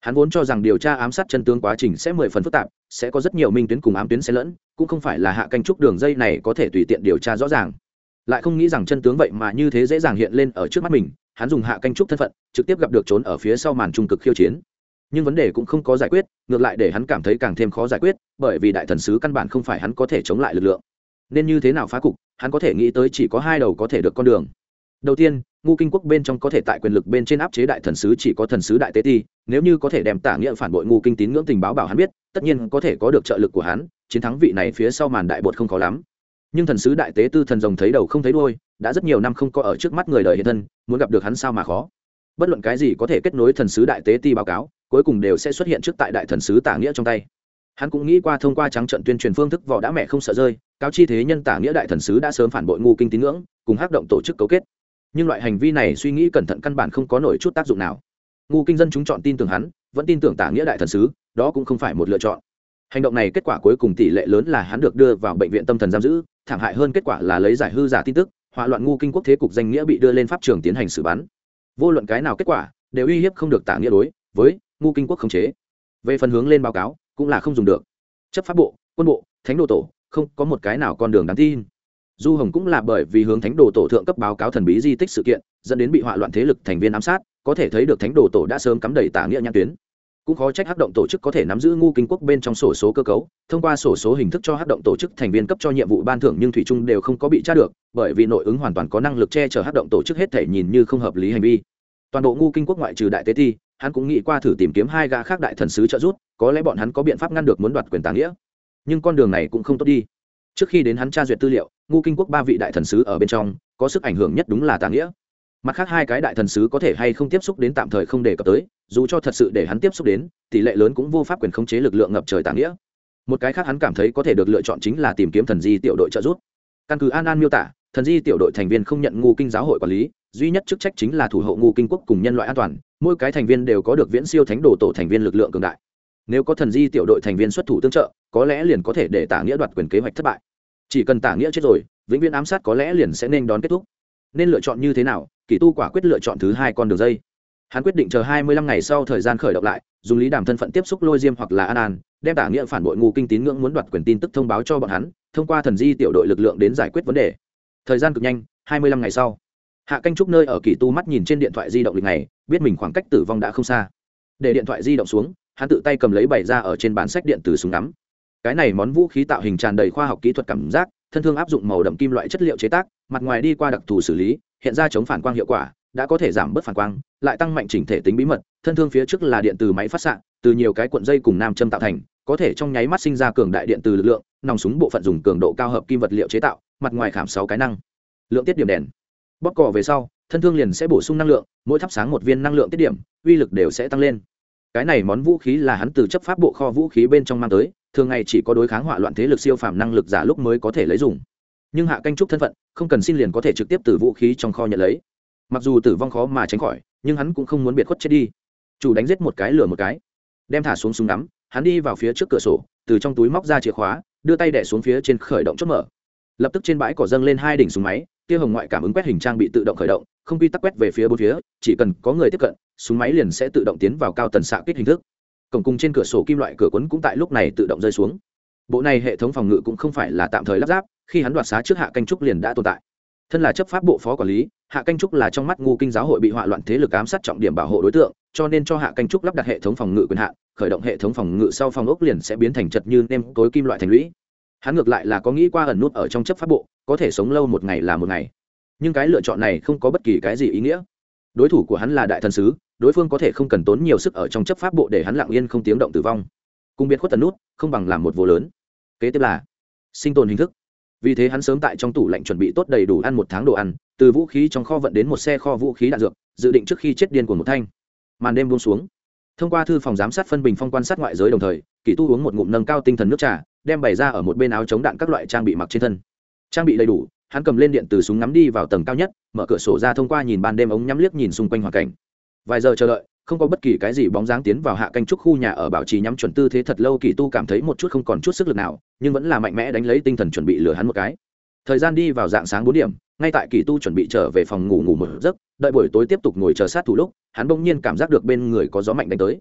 Hắn vốn cho rằng điều tra ám sát chân tướng quá trình sẽ mười phần phức tạp, sẽ có rất nhiều minh tuyến cùng ám tuyến xen lẫn, cũng không phải là hạ canh trúc đường dây này có thể tùy tiện điều tra rõ ràng. Lại không nghĩ rằng chân tướng vậy mà như thế dễ dàng hiện lên ở trước mắt mình, hắn dùng hạ canh trúc thân phận, trực tiếp gặp được trốn ở phía sau màn trung cực khiêu chiến nhưng vấn đề cũng không có giải quyết, ngược lại để hắn cảm thấy càng thêm khó giải quyết, bởi vì đại thần sứ căn bản không phải hắn có thể chống lại lực lượng. Nên như thế nào phá cục, hắn có thể nghĩ tới chỉ có hai đầu có thể được con đường. Đầu tiên ngu kinh quốc bên trong có thể tại quyền lực bên trên áp chế đại thần sứ chỉ có thần sứ đại tế ti, nếu như có thể đem tả nghĩa phản bội ngu kinh tín ngưỡng tình báo bảo hắn biết, tất nhiên có thể có được trợ lực của hắn, chiến thắng vị này phía sau màn đại bột không khó lắm. Nhưng thần sứ đại tế tư thần rồng thấy đầu không thấy đôi đã rất nhiều năm không có ở trước mắt người đời hiện thân, muốn gặp được hắn sao mà khó. Bất luận cái gì có thể kết nối thần sứ đại tế ti báo cáo cuối cùng đều sẽ xuất hiện trước tại đại thần sứ tả nghĩa trong tay. Hắn cũng nghĩ qua thông qua trắng trận tuyên truyền phương thức vỏ đã mẹ không sợ rơi, cáo chi thế nhân tả nghĩa đại thần sứ đã sớm phản bội ngu kinh tín ngưỡng, cùng hắc động tổ chức cấu kết. Nhưng loại hành vi này suy nghĩ cẩn thận căn bản không có nổi chút tác dụng nào. Ngu kinh dân chúng chọn tin tưởng hắn, vẫn tin tưởng tả nghĩa đại thần sứ, đó cũng không phải một lựa chọn. Hành động này kết quả cuối cùng tỷ lệ lớn là hắn được đưa vào bệnh viện tâm thần giam giữ, thảm hại hơn kết quả là lấy giải hư giả tin tức, hỏa loạn ngu kinh quốc thế cục danh nghĩa bị đưa lên pháp trường tiến hành xử bắn. Vô luận cái nào kết quả, đều uy hiếp không được tả nghĩa đối với ngu kinh quốc khống chế. Về phần hướng lên báo cáo, cũng là không dùng được. Chấp pháp bộ, quân bộ, thánh đồ tổ, không có một cái nào con đường đáng tin. Du hồng cũng là bởi vì hướng thánh đồ tổ thượng cấp báo cáo thần bí di tích sự kiện, dẫn đến bị họa loạn thế lực thành viên ám sát, có thể thấy được thánh đồ tổ đã sớm cắm đầy tả nghĩa nhãn tuyến. Cũng khó trách hắc động tổ chức có thể nắm giữ ngu kinh quốc bên trong sổ số cơ cấu, thông qua sổ số hình thức cho hắc động tổ chức thành viên cấp cho nhiệm vụ ban thưởng nhưng thủy trung đều không có bị tra được, bởi vì nội ứng hoàn toàn có năng lực che chở hắc động tổ chức hết thể nhìn như không hợp lý hành vi. Toàn bộ ngu kinh quốc ngoại trừ đại tế thi hắn cũng nghĩ qua thử tìm kiếm hai gã khác đại thần sứ trợ giúp, có lẽ bọn hắn có biện pháp ngăn được muốn đoạt quyền tàng nghĩa. Nhưng con đường này cũng không tốt đi. Trước khi đến hắn tra duyệt tư liệu ngu kinh quốc ba vị đại thần sứ ở bên trong, có sức ảnh hưởng nhất đúng là tàng nghĩa. Mặt khác hai cái đại thần sứ có thể hay không tiếp xúc đến tạm thời không đề cập tới, dù cho thật sự để hắn tiếp xúc đến, tỷ lệ lớn cũng vô pháp quyền khống chế lực lượng ngập trời tàng nghĩa. Một cái khác hắn cảm thấy có thể được lựa chọn chính là tìm kiếm thần di tiểu đội trợ giúp. Căn cứ an an miêu tả, thần di tiểu đội thành viên không nhận ngu kinh giáo hội quản lý, duy nhất chức trách chính là thủ hộ ngu kinh quốc cùng nhân loại an toàn mỗi cái thành viên đều có được viễn siêu thánh đồ tổ thành viên lực lượng cường đại. Nếu có thần di tiểu đội thành viên xuất thủ tương trợ, có lẽ liền có thể để tả nghĩa đoạt quyền kế hoạch thất bại. Chỉ cần tả nghĩa chết rồi, vĩnh viễn ám sát có lẽ liền sẽ nên đón kết thúc. Nên lựa chọn như thế nào? Kỳ tu quả quyết lựa chọn thứ hai con đường dây. Hắn quyết định chờ hai mươi lăm ngày sau thời gian khởi động lại, dùng lý đàm thân phận tiếp xúc lôi diêm hoặc là an an, đem tả nghĩa phản bội ngu kinh tín ngưỡng muốn đoạt quyền tin tức thông báo cho bọn hắn, thông qua thần di tiểu đội lực lượng đến giải quyết vấn đề. Thời gian cực nhanh, hai mươi lăm ngày sau. Hạ canh trúc nơi ở kỳ tu mắt nhìn trên điện thoại di động lịch này biết mình khoảng cách tử vong đã không xa. Để điện thoại di động xuống, hắn tự tay cầm lấy bày ra ở trên bản sách điện từ súng ngắm. Cái này món vũ khí tạo hình tràn đầy khoa học kỹ thuật cảm giác, thân thương áp dụng màu đậm kim loại chất liệu chế tác, mặt ngoài đi qua đặc thù xử lý, hiện ra chống phản quang hiệu quả, đã có thể giảm bớt phản quang, lại tăng mạnh chỉnh thể tính bí mật, thân thương phía trước là điện từ máy phát xạ, từ nhiều cái cuộn dây cùng nam châm tạo thành, có thể trong nháy mắt sinh ra cường đại điện từ lực lượng, nòng súng bộ phận dùng cường độ cao hợp kim vật liệu chế tạo, mặt ngoài khảm sáu cái năng. Lượng tiết điểm đèn. Bóp cò về sau thân thương liền sẽ bổ sung năng lượng, mỗi thắp sáng một viên năng lượng tiết điểm, uy lực đều sẽ tăng lên. Cái này món vũ khí là hắn từ chấp pháp bộ kho vũ khí bên trong mang tới, thường ngày chỉ có đối kháng hỏa loạn thế lực siêu phàm năng lực giả lúc mới có thể lấy dùng. Nhưng hạ canh trúc thân phận, không cần xin liền có thể trực tiếp từ vũ khí trong kho nhận lấy. Mặc dù tử vong khó mà tránh khỏi, nhưng hắn cũng không muốn biệt khuất chết đi. Chủ đánh giết một cái lửa một cái. Đem thả xuống súng đắm hắn đi vào phía trước cửa sổ, từ trong túi móc ra chìa khóa, đưa tay đẻ xuống phía trên khởi động chốt mở. Lập tức trên bãi cỏ dâng lên hai đỉnh súng máy, tia hồng ngoại cảm ứng quét hình trang bị tự động khởi động không quy tắc quét về phía bốn phía, chỉ cần có người tiếp cận, súng máy liền sẽ tự động tiến vào cao tần xạ kích hình thức. Cổng cung trên cửa sổ kim loại cửa quấn cũng tại lúc này tự động rơi xuống. Bộ này hệ thống phòng ngự cũng không phải là tạm thời lắp ráp, khi hắn đoạt xá trước hạ canh trúc liền đã tồn tại. Thân là chấp pháp bộ phó quản lý, hạ canh trúc là trong mắt ngu kinh giáo hội bị họa loạn thế lực ám sát trọng điểm bảo hộ đối tượng, cho nên cho hạ canh trúc lắp đặt hệ thống phòng ngự quyền hạn, khởi động hệ thống phòng ngự sau phòng ốc liền sẽ biến thành chật như nêm tối kim loại thành lũy. Hắn ngược lại là có nghĩ qua ẩn nút ở trong chấp pháp bộ, có thể sống lâu một ngày là một ngày nhưng cái lựa chọn này không có bất kỳ cái gì ý nghĩa. Đối thủ của hắn là đại thần sứ, đối phương có thể không cần tốn nhiều sức ở trong chấp pháp bộ để hắn lặng yên không tiếng động tử vong. Cùng biệt khuất tần nút, không bằng làm một vô lớn. Kế tiếp là sinh tồn hình thức. Vì thế hắn sớm tại trong tủ lạnh chuẩn bị tốt đầy đủ ăn một tháng đồ ăn, từ vũ khí trong kho vận đến một xe kho vũ khí đạn dược, dự định trước khi chết điên của một thanh. Màn đêm buông xuống. Thông qua thư phòng giám sát phân bình phong quan sát ngoại giới đồng thời, kỳ tu uống một ngụm nâng cao tinh thần nước trà, đem bày ra ở một bên áo chống đạn các loại trang bị mặc trên thân. Trang bị đầy đủ hắn cầm lên điện từ súng ngắm đi vào tầng cao nhất, mở cửa sổ ra thông qua nhìn ban đêm ống nhắm liếc nhìn xung quanh hoàn cảnh. Vài giờ chờ đợi, không có bất kỳ cái gì bóng dáng tiến vào hạ canh trúc khu nhà ở bảo trì nhắm chuẩn tư thế thật lâu, kỳ tu cảm thấy một chút không còn chút sức lực nào, nhưng vẫn là mạnh mẽ đánh lấy tinh thần chuẩn bị lừa hắn một cái. Thời gian đi vào dạng sáng bốn điểm, ngay tại kỳ tu chuẩn bị trở về phòng ngủ ngủ một giấc, đợi buổi tối tiếp tục ngồi chờ sát thủ lúc, hắn bỗng nhiên cảm giác được bên người có gió mạnh đánh tới.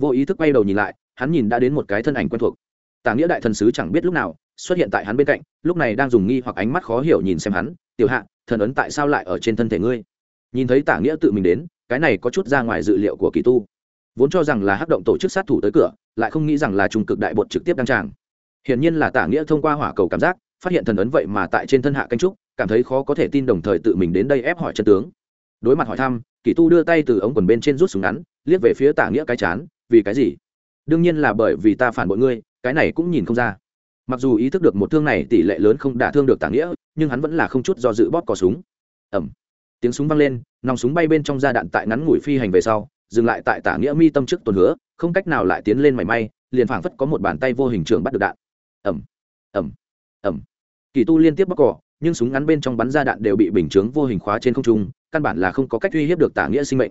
Vô ý thức quay đầu nhìn lại, hắn nhìn đã đến một cái thân ảnh quen thuộc tả nghĩa đại thần sứ chẳng biết lúc nào xuất hiện tại hắn bên cạnh, lúc này đang dùng nghi hoặc ánh mắt khó hiểu nhìn xem hắn, tiểu hạ, thần ấn tại sao lại ở trên thân thể ngươi? Nhìn thấy tả nghĩa tự mình đến, cái này có chút ra ngoài dự liệu của kỳ tu. Vốn cho rằng là hắc động tổ chức sát thủ tới cửa, lại không nghĩ rằng là trung cực đại bột trực tiếp đăng tràng. Hiển nhiên là tả nghĩa thông qua hỏa cầu cảm giác, phát hiện thần ấn vậy mà tại trên thân hạ canh trúc, cảm thấy khó có thể tin đồng thời tự mình đến đây ép hỏi chân tướng. Đối mặt hỏi thăm, kỳ tu đưa tay từ ống quần bên trên rút súng ngắn, liếc về phía tả nghĩa cái chán, vì cái gì? Đương nhiên là bởi vì ta phản bội ngươi cái này cũng nhìn không ra. Mặc dù ý thức được một thương này tỷ lệ lớn không đả thương được tàng nghĩa, nhưng hắn vẫn là không chút do dự bóp cò súng. Ẩm tiếng súng vang lên, nòng súng bay bên trong da đạn tại ngắn ngủi phi hành về sau, dừng lại tại tả nghĩa mi tâm trước tuần hứa, không cách nào lại tiến lên mảy may, liền phảng phất có một bàn tay vô hình trường bắt được đạn. Ẩm ẩm ẩm kỳ tu liên tiếp bóc cỏ nhưng súng ngắn bên trong bắn ra đạn đều bị bình chướng vô hình khóa trên không trung, căn bản là không có cách uy hiếp được tả nghĩa sinh mệnh.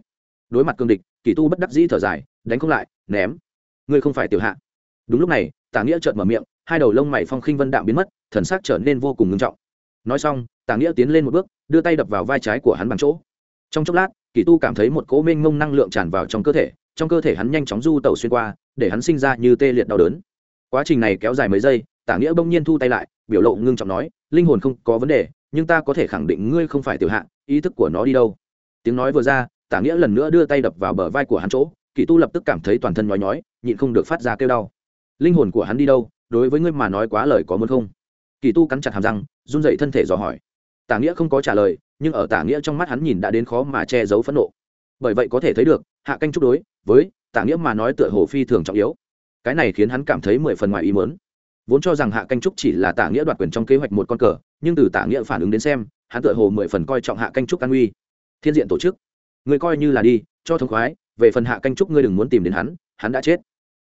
Đối mặt cương địch, kỳ tu bất đắc dĩ thở dài, đánh không lại, ném. Ngươi không phải tiểu hạ đúng lúc này, tả nghĩa chợt mở miệng, hai đầu lông mày phong khinh vân đạm biến mất, thần sắc trở nên vô cùng ngưng trọng. Nói xong, tả nghĩa tiến lên một bước, đưa tay đập vào vai trái của hắn bằng chỗ. Trong chốc lát, kỳ tu cảm thấy một cỗ mênh mông năng lượng tràn vào trong cơ thể, trong cơ thể hắn nhanh chóng du tẩu xuyên qua, để hắn sinh ra như tê liệt đau đớn. Quá trình này kéo dài mấy giây, tả nghĩa bỗng nhiên thu tay lại, biểu lộ ngưng trọng nói, linh hồn không có vấn đề, nhưng ta có thể khẳng định ngươi không phải tiểu hạ, ý thức của nó đi đâu. Tiếng nói vừa ra, tả nghĩa lần nữa đưa tay đập vào bờ vai của hắn chỗ, kỳ tu lập tức cảm thấy toàn thân nhói nhói, nhịn không được phát ra kêu đau linh hồn của hắn đi đâu, đối với ngươi mà nói quá lời có muốn không? Kỳ tu cắn chặt hàm răng, run dậy thân thể dò hỏi. Tả nghĩa không có trả lời, nhưng ở tả nghĩa trong mắt hắn nhìn đã đến khó mà che giấu phẫn nộ. Bởi vậy có thể thấy được, hạ canh chúc đối với tả nghĩa mà nói tựa hồ phi thường trọng yếu. Cái này khiến hắn cảm thấy mười phần ngoài ý mớn vốn cho rằng hạ canh trúc chỉ là tả nghĩa đoạt quyền trong kế hoạch một con cờ, nhưng từ tả nghĩa phản ứng đến xem, hắn tựa hồ mười phần coi trọng hạ canh trúc an uy. Thiên diện tổ chức người coi như là đi, cho thống khoái, về phần hạ canh trúc ngươi đừng muốn tìm đến hắn hắn đã chết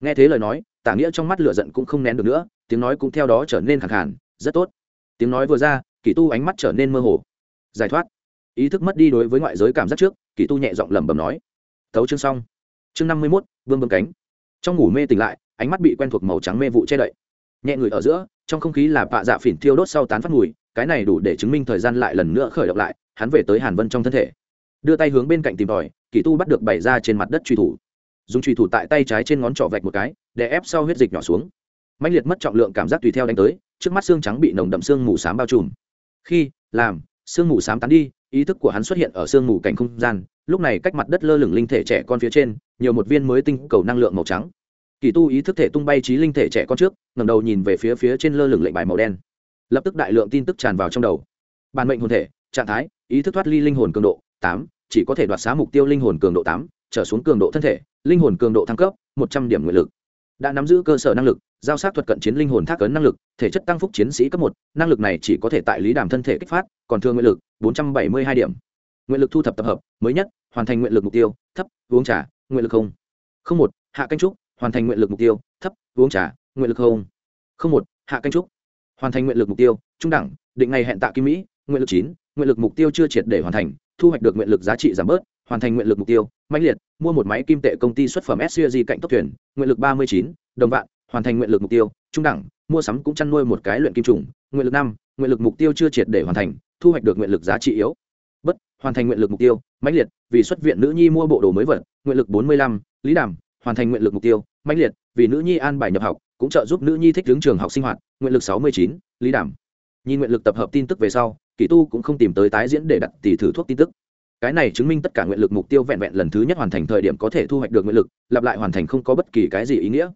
nghe thế lời nói, tả nghĩa trong mắt lửa giận cũng không nén được nữa, tiếng nói cũng theo đó trở nên khẳng khản rất tốt. Tiếng nói vừa ra, kỳ tu ánh mắt trở nên mơ hồ. Giải thoát. Ý thức mất đi đối với ngoại giới cảm giác trước, kỳ tu nhẹ giọng lẩm bẩm nói. Thấu chương xong. Chương năm mươi mốt, vương bưng cánh. Trong ngủ mê tỉnh lại, ánh mắt bị quen thuộc màu trắng mê vụ che đậy. Nhẹ người ở giữa, trong không khí là vạ dạ phỉn thiêu đốt sau tán phát mùi, cái này đủ để chứng minh thời gian lại lần nữa khởi động lại, hắn về tới hàn vân trong thân thể. Đưa tay hướng bên cạnh tìm tòi, kỳ tu bắt được bày ra trên mặt đất truy thủ dùng truy thủ tại tay trái trên ngón trỏ vạch một cái, để ép sau huyết dịch nhỏ xuống. Mạnh liệt mất trọng lượng cảm giác tùy theo đánh tới, trước mắt xương trắng bị nồng đậm xương mù s á m bao trùm. Khi, làm, xương mù s á m tán đi, ý thức của hắn xuất hiện ở xương mù cảnh không gian, lúc này cách mặt đất lơ lửng linh thể trẻ con phía trên, nhiều một viên mới tinh cầu năng lượng màu trắng. Kỳ tu ý thức thể tung bay trí linh thể trẻ con trước ngầm đầu nhìn về phía phía trên lơ lửng lệnh bài màu đen. Lập tức đại lượng tin tức tràn vào trong đầu. Bản mệnh hồn thể, trạng thái, ý thức thoát ly linh hồn cường độ tám, chỉ có thể đoạt xá mục tiêu linh hồn cường độ tám, trở xuống cường độ thân thể linh hồn cường độ thăng cấp, một trăm điểm nguyện lực. Đã nắm giữ cơ sở năng lực, giao sát thuật cận chiến linh hồn thác ấn năng lực, thể chất tăng phúc chiến sĩ cấp một, năng lực này chỉ có thể tại lý đàm thân thể kích phát, còn thương nguyện lực bốn trăm bảy mươi hai điểm. Nguyện lực thu thập tập hợp, mới nhất, hoàn thành nguyện lực mục tiêu, thấp, uống trà, nguyện lực không. Không một, hạ canh trúc, hoàn thành nguyện lực mục tiêu, thấp, uống trà, nguyện lực không. Không một, hạ canh trúc, hoàn thành nguyện lực mục tiêu, trung đẳng, định ngày hẹn tạ kim mỹ, nguyện lực chín, nguyện lực mục tiêu chưa triệt để hoàn thành, thu hoạch được nguyện lực giá trị giảm bớt hoàn thành nguyện lực mục tiêu mạnh liệt mua một máy kim tệ công ty xuất phẩm scg cạnh tốc thuyền nguyện lực ba mươi chín đồng vạn hoàn thành nguyện lực mục tiêu trung đẳng mua sắm cũng chăn nuôi một cái luyện kim trùng nguyện lực năm nguyện lực mục tiêu chưa triệt để hoàn thành thu hoạch được nguyện lực giá trị yếu bất hoàn thành nguyện lực mục tiêu mãnh liệt vì xuất viện nữ nhi mua bộ đồ mới vật nguyện lực bốn mươi lăm lý đàm hoàn thành nguyện lực mục tiêu mãnh liệt vì nữ nhi an bài nhập học cũng trợ giúp nữ nhi thích hướng trường học sinh hoạt nguyện lực sáu mươi chín lý đàm nhìn nguyện lực tập hợp tin tức về sau kỳ tu cũng không tìm tới tái diễn để đặt tỷ thử thuốc tin tức cái này chứng minh tất cả nguyện lực mục tiêu vẹn vẹn lần thứ nhất hoàn thành thời điểm có thể thu hoạch được nguyện lực, lặp lại hoàn thành không có bất kỳ cái gì ý nghĩa.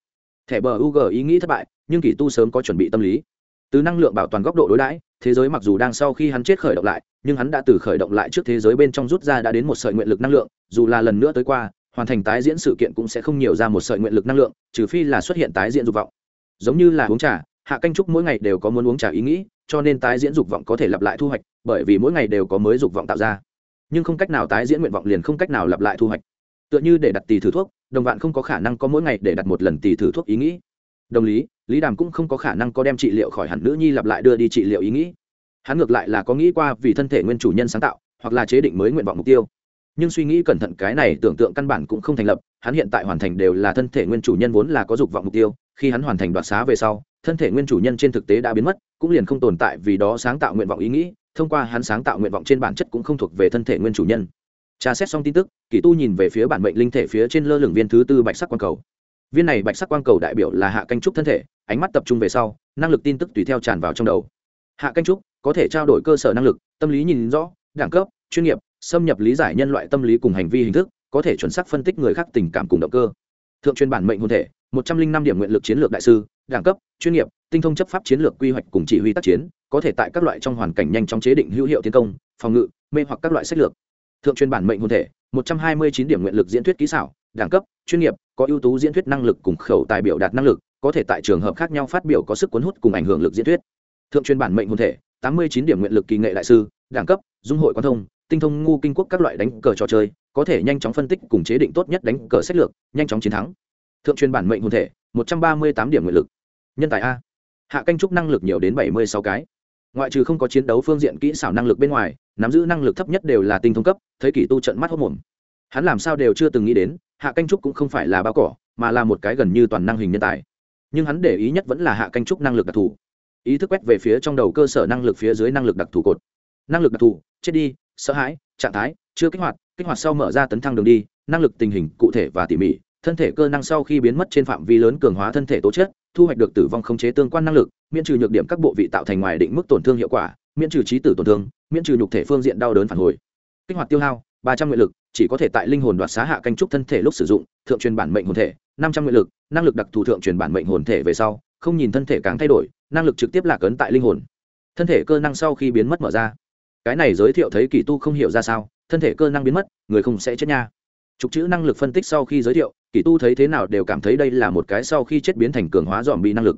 Thẻ bờ u g ý nghĩ thất bại, nhưng kỳ tu sớm có chuẩn bị tâm lý. Từ năng lượng bảo toàn góc độ đối đãi, thế giới mặc dù đang sau khi hắn chết khởi động lại, nhưng hắn đã từ khởi động lại trước thế giới bên trong rút ra đã đến một sợi nguyện lực năng lượng, dù là lần nữa tới qua, hoàn thành tái diễn sự kiện cũng sẽ không nhiều ra một sợi nguyện lực năng lượng, trừ phi là xuất hiện tái diễn dục vọng. Giống như là uống trà, hạ canh trúc mỗi ngày đều có muốn uống trà ý nghĩ, cho nên tái diễn dục vọng có thể lặp lại thu hoạch, bởi vì mỗi ngày đều có mới dục vọng tạo ra nhưng không cách nào tái diễn nguyện vọng liền không cách nào lặp lại thu hoạch. Tựa như để đặt tỷ thử thuốc, đồng vạn không có khả năng có mỗi ngày để đặt một lần tỷ thử thuốc ý nghĩ. Đồng lý lý đàm cũng không có khả năng có đem trị liệu khỏi hẳn nữ nhi lặp lại đưa đi trị liệu ý nghĩ. Hắn ngược lại là có nghĩ qua vì thân thể nguyên chủ nhân sáng tạo, hoặc là chế định mới nguyện vọng mục tiêu. Nhưng suy nghĩ cẩn thận cái này tưởng tượng căn bản cũng không thành lập, hắn hiện tại hoàn thành đều là thân thể nguyên chủ nhân vốn là có dục vọng mục tiêu, khi hắn hoàn thành đoạt xá về sau, thân thể nguyên chủ nhân trên thực tế đã biến mất, cũng liền không tồn tại vì đó sáng tạo nguyện vọng ý nghĩ thông qua hắn sáng tạo nguyện vọng trên bản chất cũng không thuộc về thân thể nguyên chủ nhân. Tra xét xong tin tức, kỳ tu nhìn về phía bản mệnh linh thể phía trên lơ lửng viên thứ tư bạch sắc quang cầu. Viên này bạch sắc quang cầu đại biểu là hạ canh trúc thân thể, ánh mắt tập trung về sau, năng lực tin tức tùy theo tràn vào trong đầu. Hạ canh trúc có thể trao đổi cơ sở năng lực, tâm lý nhìn rõ, đẳng cấp, chuyên nghiệp, xâm nhập lý giải nhân loại tâm lý cùng hành vi hình thức, có thể chuẩn xác phân tích người khác tình cảm cùng động cơ. Thượng truyền bản mệnh hôn thể, một trăm linh năm điểm nguyện lực chiến lược đại sư đẳng cấp, chuyên nghiệp, tinh thông chấp pháp chiến lược quy hoạch cùng chỉ huy tác chiến, có thể tại các loại trong hoàn cảnh nhanh chóng chế định hữu hiệu tiến công, phòng ngự, mê hoặc các loại sách lược. Thượng truyền bản mệnh hồn thể, một trăm hai mươi chín điểm nguyện lực diễn thuyết kỹ xảo, đẳng cấp, chuyên nghiệp, có ưu tú diễn thuyết năng lực cùng khẩu tài biểu đạt năng lực, có thể tại trường hợp khác nhau phát biểu có sức cuốn hút cùng ảnh hưởng lực diễn thuyết. Thượng truyền bản mệnh hồn thể, tám mươi chín điểm nguyện lực kỳ nghệ đại sư, đẳng cấp, dung hội quan thông, tinh thông ngu kinh quốc các loại đánh cờ trò chơi, có thể nhanh chóng phân tích cùng chế định tốt nhất đánh cờ sách lược, nhanh chóng chiến thắng thượng truyền bản mệnh hồn thể, một trăm ba mươi tám điểm nguyện lực. Nhân tài a. Hạ canh trúc năng lực nhiều đến bảy mươi sáu cái. Ngoại trừ không có chiến đấu phương diện kỹ xảo năng lực bên ngoài, nắm giữ năng lực thấp nhất đều là tinh thông cấp, thấy kỷ tu trận mắt hốc mồm. Hắn làm sao đều chưa từng nghĩ đến, hạ canh trúc cũng không phải là bao cỏ, mà là một cái gần như toàn năng hình nhân tài. Nhưng hắn để ý nhất vẫn là hạ canh trúc năng lực đặc thù. Ý thức quét về phía trong đầu cơ sở năng lực phía dưới năng lực đặc thù cột. Năng lực đặc thù, chết đi, sợ hãi, trạng thái, chưa kích hoạt kích hoạt sau mở ra tấn thăng đường đi, năng lực tình hình cụ thể và tỉ mỉ thân thể cơ năng sau khi biến mất trên phạm vi lớn cường hóa thân thể tố chất, thu hoạch được tử vong khống chế tương quan năng lực, miễn trừ nhược điểm các bộ vị tạo thành ngoài định mức tổn thương hiệu quả, miễn trừ trí tử tổn thương, miễn trừ nhục thể phương diện đau đớn phản hồi. Kích hoạt tiêu hao, ba trăm nguyện lực, chỉ có thể tại linh hồn đoạt xá hạ canh trúc thân thể lúc sử dụng, thượng truyền bản mệnh hồn thể, năm trăm nguyện lực, năng lực đặc thù thượng truyền bản mệnh hồn thể về sau, không nhìn thân thể càng thay đổi, năng lực trực tiếp lạc ấn tại linh hồn. Thân thể cơ năng sau khi biến mất mở ra. Cái này giới thiệu thấy kỳ tu không hiểu ra sao, thân thể cơ năng biến mất, người không sẽ chết nha trục chữ năng lực phân tích sau khi giới thiệu kỳ tu thấy thế nào đều cảm thấy đây là một cái sau khi chết biến thành cường hóa dòm bị năng lực.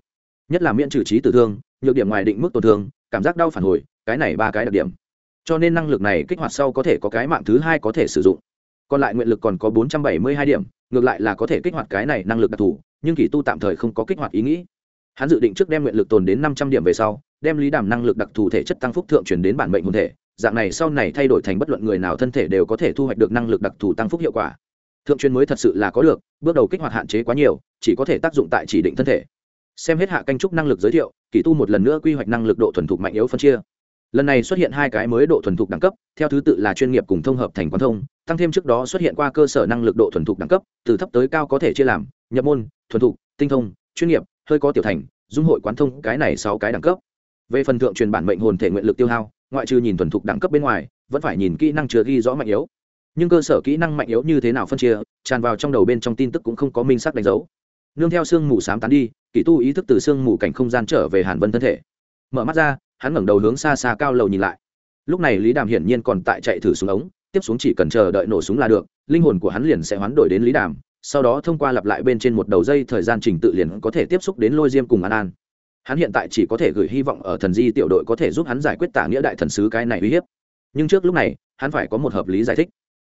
Nhất là miễn trừ trí tử thương, nhược điểm ngoài định mức tổn thương, cảm giác đau phản hồi, cái này ba cái đặc điểm. Cho nên năng lực này kích hoạt sau có thể có cái mạng thứ hai có thể sử dụng. Còn lại nguyện lực còn có bốn trăm bảy mươi hai điểm, ngược lại là có thể kích hoạt cái này năng lực đặc thù, nhưng kỷ tu tạm thời không có kích hoạt ý nghĩ. Hắn dự định trước đem nguyện lực tồn đến năm trăm điểm về sau, đem lý đảm năng lực đặc thù thể chất tăng phúc thượng chuyển đến bản mệnh hồn thể dạng này sau này thay đổi thành bất luận người nào thân thể đều có thể thu hoạch được năng lực đặc thù tăng phúc hiệu quả. Thượng truyền mới thật sự là có được, bước đầu kích hoạt hạn chế quá nhiều, chỉ có thể tác dụng tại chỉ định thân thể. Xem hết hạ canh trúc năng lực giới thiệu kỷ tu một lần nữa quy hoạch năng lực độ thuần thục mạnh yếu phân chia. Lần này xuất hiện hai cái mới độ thuần thục đẳng cấp, theo thứ tự là chuyên nghiệp cùng thông hợp thành quán thông, tăng thêm trước đó xuất hiện qua cơ sở năng lực độ thuần thục đẳng cấp, từ thấp tới cao có thể chia làm, nhập môn, thuần thục, tinh thông, chuyên nghiệp, hơi có tiểu thành, dung hội quán thông, cái này sáu cái đẳng cấp. Về phần thượng truyền bản mệnh hồn thể nguyện lực tiêu hao ngoại trừ nhìn thuần thục đẳng cấp bên ngoài, vẫn phải nhìn kỹ năng chưa ghi rõ mạnh yếu. Nhưng cơ sở kỹ năng mạnh yếu như thế nào phân chia, tràn vào trong đầu bên trong tin tức cũng không có minh sắc đánh dấu. Nương theo sương mù sám tán đi, kỷ tu ý thức từ sương mù cảnh không gian trở về hàn vân thân thể. Mở mắt ra, hắn ngẩng đầu hướng xa xa cao lầu nhìn lại. Lúc này lý đàm hiển nhiên còn tại chạy thử xuống ống, tiếp xuống chỉ cần chờ đợi nổ súng là được, linh hồn của hắn liền sẽ hoán đổi đến lý đàm, sau đó thông qua lặp lại bên trên một đầu dây thời gian trình tự liền có thể tiếp xúc đến lôi diêm cùng an an hắn hiện tại chỉ có thể gửi hy vọng ở thần di tiểu đội có thể giúp hắn giải quyết tả nghĩa đại thần sứ cái này uy hiếp. Nhưng trước lúc này, hắn phải có một hợp lý giải thích.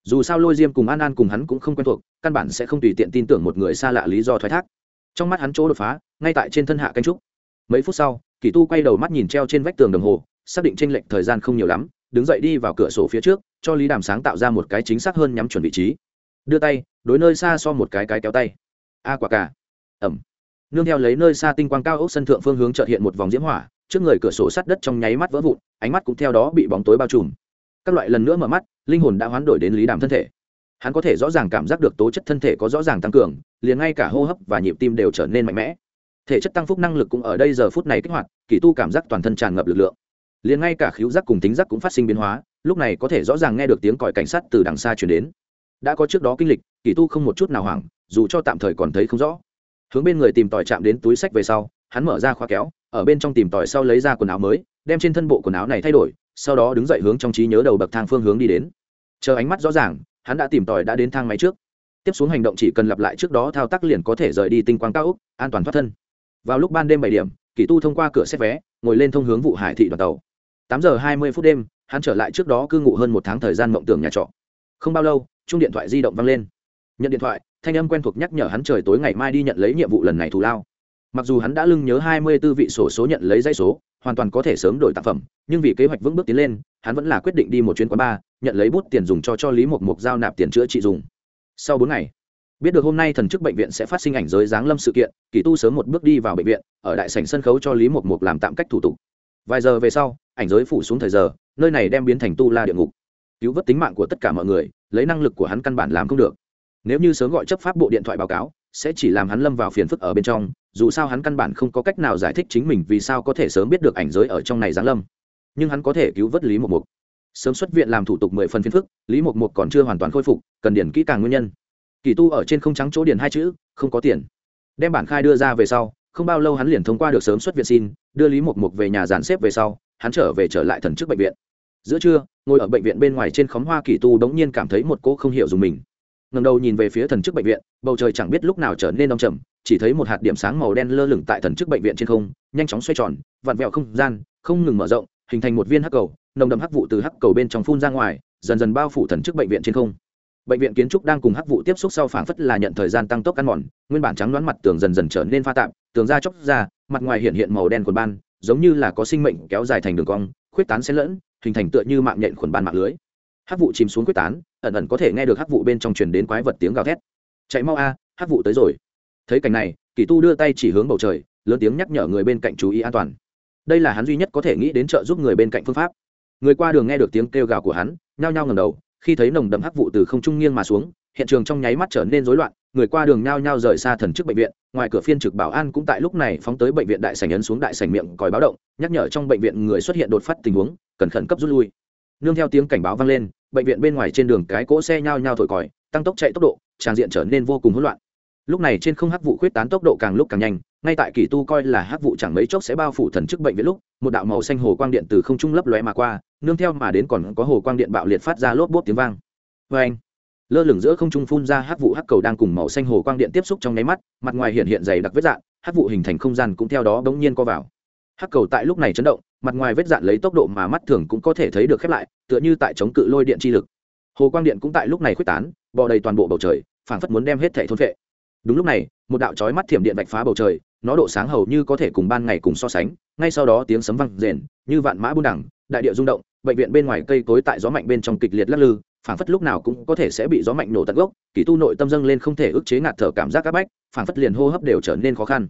Dù sao lôi diêm cùng an an cùng hắn cũng không quen thuộc, căn bản sẽ không tùy tiện tin tưởng một người xa lạ lý do thoái thác. Trong mắt hắn chỗ đột phá, ngay tại trên thân hạ canh trúc. Mấy phút sau, kỳ tu quay đầu mắt nhìn treo trên vách tường đồng hồ, xác định tranh lệch thời gian không nhiều lắm, đứng dậy đi vào cửa sổ phía trước, cho lý đàm sáng tạo ra một cái chính xác hơn nhắm chuẩn vị trí. Đưa tay, đối nơi xa so một cái cái kéo tay. A quả cả ẩm nương theo lấy nơi xa tinh quang cao ốc sân thượng phương hướng trợt hiện một vòng diễm hỏa, trước người cửa sổ sắt đất trong nháy mắt vỡ vụn, ánh mắt cũng theo đó bị bóng tối bao trùm. Các loại lần nữa mở mắt, linh hồn đã hoán đổi đến lý đàm thân thể. Hắn có thể rõ ràng cảm giác được tố chất thân thể có rõ ràng tăng cường, liền ngay cả hô hấp và nhịp tim đều trở nên mạnh mẽ. Thể chất tăng phúc năng lực cũng ở đây giờ phút này kích hoạt, kỳ tu cảm giác toàn thân tràn ngập lực lượng. Liền ngay cả khíu giác cùng tính giác cũng phát sinh biến hóa, lúc này có thể rõ ràng nghe được tiếng còi cảnh sát từ đằng xa chuyển đến. Đã có trước đó kinh lịch, kỳ tu không một chút nào hoảng, dù cho tạm thời còn thấy không rõ hướng bên người tìm tòi chạm đến túi sách về sau, hắn mở ra khoa kéo, ở bên trong tìm tòi sau lấy ra quần áo mới, đem trên thân bộ quần áo này thay đổi, sau đó đứng dậy hướng trong trí nhớ đầu bậc thang phương hướng đi đến. Chờ ánh mắt rõ ràng, hắn đã tìm tòi đã đến thang máy trước. Tiếp xuống hành động chỉ cần lặp lại trước đó thao tác liền có thể rời đi tinh quang cao úc an toàn thoát thân. Vào lúc ban đêm bảy điểm kỷ tu thông qua cửa xét vé, ngồi lên thông hướng vụ hải thị đoàn tàu. Tám giờ hai mươi phút đêm, hắn trở lại trước đó cư ngụ hơn một tháng thời gian mộng tưởng nhà trọ. Không bao lâu chung điện thoại di động vang lên. Nhận điện thoại thanh âm quen thuộc nhắc nhở hắn trời tối ngày mai đi nhận lấy nhiệm vụ lần này thù lao. Mặc dù hắn đã lưng nhớ hai mươi b ố vị sổ số nhận lấy dãy số, hoàn toàn có thể sớm đổi tác phẩm, nhưng vì kế hoạch vững bước tiến lên, hắn vẫn là quyết định đi một chuyến quán bar, nhận lấy bút tiền dùng cho cho lý mộc mộc giao nạp tiền chữa trị dùng. Sau bốn ngày, biết được hôm nay thần chức bệnh viện sẽ phát sinh ảnh giới giáng lâm sự kiện, kỳ tu sớm một bước đi vào bệnh viện, ở đại sảnh sân khấu cho lý mộc mộc làm tạm cách thủ tục. Vài giờ về sau, ảnh giới phủ xuống thời giờ, nơi này đem biến thành tu la địa ngục. Cứu vớt tính mạng của tất cả mọi người, lấy năng lực của hắn căn bản làm không được nếu như sớm gọi chấp pháp bộ điện thoại báo cáo, sẽ chỉ làm hắn lâm vào phiền phức ở bên trong, dù sao hắn căn bản không có cách nào giải thích chính mình vì sao có thể sớm biết được ảnh giới ở trong này giáng lâm. Nhưng hắn có thể cứu vớt lý một mục sớm xuất viện làm thủ tục mười phần phiền phức, lý một mục còn chưa hoàn toàn khôi phục, cần điển kỹ càng nguyên nhân. Kỳ tu ở trên không trắng chỗ điển hai chữ, không có tiền. Đem bản khai đưa ra về sau, không bao lâu hắn liền thông qua được sớm xuất viện xin, đưa lý một mục về nhà dàn xếp về sau, hắn trở về trở lại thần chức bệnh viện. Giữa trưa, ngồi ở bệnh viện bên ngoài trên khóm hoa kỳ tu đống nhiên cảm thấy một cô không hiểu dùng mình ngầm đầu nhìn về phía thần chức bệnh viện, bầu trời chẳng biết lúc nào trở nên đông trầm, chỉ thấy một hạt điểm sáng màu đen lơ lửng tại thần chức bệnh viện trên không, nhanh chóng xoay tròn, vặn vẹo không gian, không ngừng mở rộng, hình thành một viên hắc cầu, nồng đậm hắc vụ từ hắc cầu bên trong phun ra ngoài, dần dần bao phủ thần chức bệnh viện trên không. Bệnh viện kiến trúc đang cùng hắc vụ tiếp xúc sau phảng phất là nhận thời gian tăng tốc ăn mòn, nguyên bản trắng đoán mặt tường dần dần trở nên pha tạm tường da chóc ra, mặt ngoài hiện hiện màu đen quần ban, giống như là có sinh mệnh kéo dài thành đường cong, khuyết tán xen lẫn, hình thành tựa như mạng nhện khuẩn ban mạng lưới. Hắc vụ chìm xuống quyết tán ẩn ẩn có thể nghe được hắc vụ bên trong truyền đến quái vật tiếng gào thét. Chạy mau a, hắc vụ tới rồi. Thấy cảnh này, kỳ tu đưa tay chỉ hướng bầu trời, lớn tiếng nhắc nhở người bên cạnh chú ý an toàn. Đây là hắn duy nhất có thể nghĩ đến trợ giúp người bên cạnh phương pháp. Người qua đường nghe được tiếng kêu gào của hắn, nhao nhao ngầm đầu, khi thấy nồng đậm hắc vụ từ không trung nghiêng mà xuống, hiện trường trong nháy mắt trở nên rối loạn, người qua đường nhao nhao rời xa thần chức bệnh viện, ngoài cửa phiên trực bảo an cũng tại lúc này phóng tới bệnh viện đại sảnh ấn xuống đại sảnh miệng còi báo động, nhắc nhở trong bệnh viện người xuất hiện đột phát tình huống, cần khẩn cấp rút lui. Nương theo tiếng cảnh báo vang lên bệnh viện bên ngoài trên đường cái cỗ xe nhao nhao thổi còi, tăng tốc chạy tốc độ, tràng diện trở nên vô cùng hỗn loạn. Lúc này trên không hắc vụ khuyết tán tốc độ càng lúc càng nhanh, ngay tại kỳ tu coi là hắc vụ chẳng mấy chốc sẽ bao phủ thần chức bệnh viện lúc, một đạo màu xanh hồ quang điện từ không trung lấp lóe mà qua, nương theo mà đến còn có hồ quang điện bạo liệt phát ra lốp bốt tiếng vang. Vê anh, lơ lửng giữa không trung phun ra hắc vụ hắc cầu đang cùng màu xanh hồ quang điện tiếp xúc trong nháy mắt, mặt ngoài hiện hiện dày đặc vết dạng hắc vụ hình thành không gian cũng theo đó bỗng nhiên co vào. Hắc cầu tại lúc này chấn động mặt ngoài vết dạn lấy tốc độ mà mắt thường cũng có thể thấy được khép lại, tựa như tại chống cự lôi điện chi lực. Hồ quang điện cũng tại lúc này khuếch tán, bò đầy toàn bộ bầu trời, phảng phất muốn đem hết thảy thôn vệ đúng lúc này, một đạo chói mắt thiểm điện vạch phá bầu trời, nó độ sáng hầu như có thể cùng ban ngày cùng so sánh, ngay sau đó tiếng sấm vang rền, như vạn mã buôn đẳng, đại địa rung động, bệnh viện bên ngoài cây cối tại gió mạnh bên trong kịch liệt lắc lư, phảng phất lúc nào cũng có thể sẽ bị gió mạnh nổ tận gốc, kỳ tu nội tâm dâng lên không thể ức chế ngạt thở cảm giác áp bách, phảng phất liền hô hấp đều trở nên khó khăn.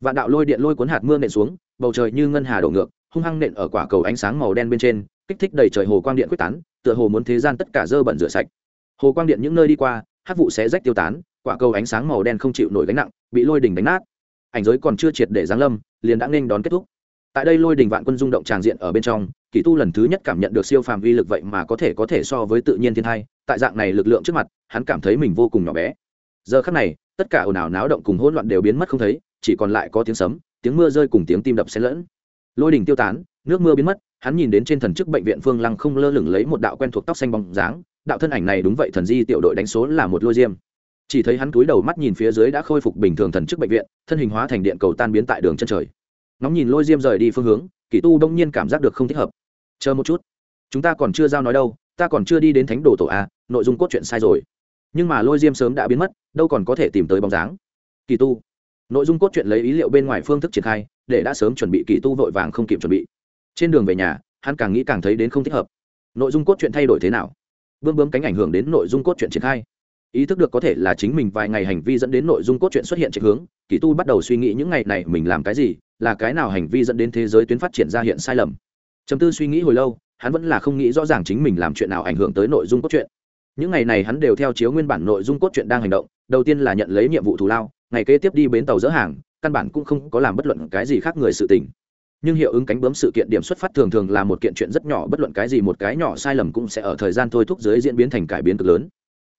Vạn đạo lôi điện lôi cuốn hạt mưa nện xuống, bầu trời như ngân hà đổ ngược hung hăng nện ở quả cầu ánh sáng màu đen bên trên, kích thích đầy trời hồ quang điện quyết tán, tựa hồ muốn thế gian tất cả dơ bẩn rửa sạch. Hồ quang điện những nơi đi qua, hát vụ sẽ rách tiêu tán, quả cầu ánh sáng màu đen không chịu nổi gánh nặng, bị lôi đỉnh đánh nát. Ảnh giới còn chưa triệt để giáng lâm, liền đã nên đón kết thúc. Tại đây lôi đình vạn quân rung động tràng diện ở bên trong, kỳ tu lần thứ nhất cảm nhận được siêu phàm uy lực vậy mà có thể có thể so với tự nhiên thiên thai, tại dạng này lực lượng trước mặt, hắn cảm thấy mình vô cùng nhỏ bé. Giờ khắc này, tất cả ồn ào náo động cùng hỗn loạn đều biến mất không thấy, chỉ còn lại có tiếng sấm, tiếng mưa rơi cùng tiếng tim đập xen lẫn lôi đình tiêu tán, nước mưa biến mất, hắn nhìn đến trên thần chức bệnh viện phương lăng không lơ lửng lấy một đạo quen thuộc tóc xanh bóng dáng, đạo thân ảnh này đúng vậy thần di tiểu đội đánh số là một lôi diêm. Chỉ thấy hắn cúi đầu mắt nhìn phía dưới đã khôi phục bình thường thần chức bệnh viện, thân hình hóa thành điện cầu tan biến tại đường chân trời. Nóng nhìn lôi diêm rời đi phương hướng, Kỳ tu đông nhiên cảm giác được không thích hợp. Chờ một chút, chúng ta còn chưa giao nói đâu, ta còn chưa đi đến thánh đồ tổ a, nội dung cốt truyện sai rồi. Nhưng mà lôi diêm sớm đã biến mất, đâu còn có thể tìm tới bóng dáng. Kỳ tu nội dung cốt truyện lấy ý liệu bên ngoài phương thức triển khai, để đã sớm chuẩn bị kỳ tu vội vàng không kịp chuẩn bị. Trên đường về nhà, hắn càng nghĩ càng thấy đến không thích hợp. Nội dung cốt truyện thay đổi thế nào? Vương bướm cánh ảnh hưởng đến nội dung cốt truyện triển khai. Ý thức được có thể là chính mình vài ngày hành vi dẫn đến nội dung cốt truyện xuất hiện trạch hướng, kỳ tu bắt đầu suy nghĩ những ngày này mình làm cái gì, là cái nào hành vi dẫn đến thế giới tuyến phát triển ra hiện sai lầm. Chấm tư suy nghĩ hồi lâu, hắn vẫn là không nghĩ rõ ràng chính mình làm chuyện nào ảnh hưởng tới nội dung cốt truyện. Những ngày này hắn đều theo chiếu nguyên bản nội dung cốt truyện đang hành động, đầu tiên là nhận lấy nhiệm vụ thù lao ngày kế tiếp đi bến tàu dỡ hàng, căn bản cũng không có làm bất luận cái gì khác người sự tình. Nhưng hiệu ứng cánh bướm sự kiện điểm xuất phát thường thường là một kiện chuyện rất nhỏ, bất luận cái gì một cái nhỏ sai lầm cũng sẽ ở thời gian thôi thúc dưới diễn biến thành cải biến cực lớn.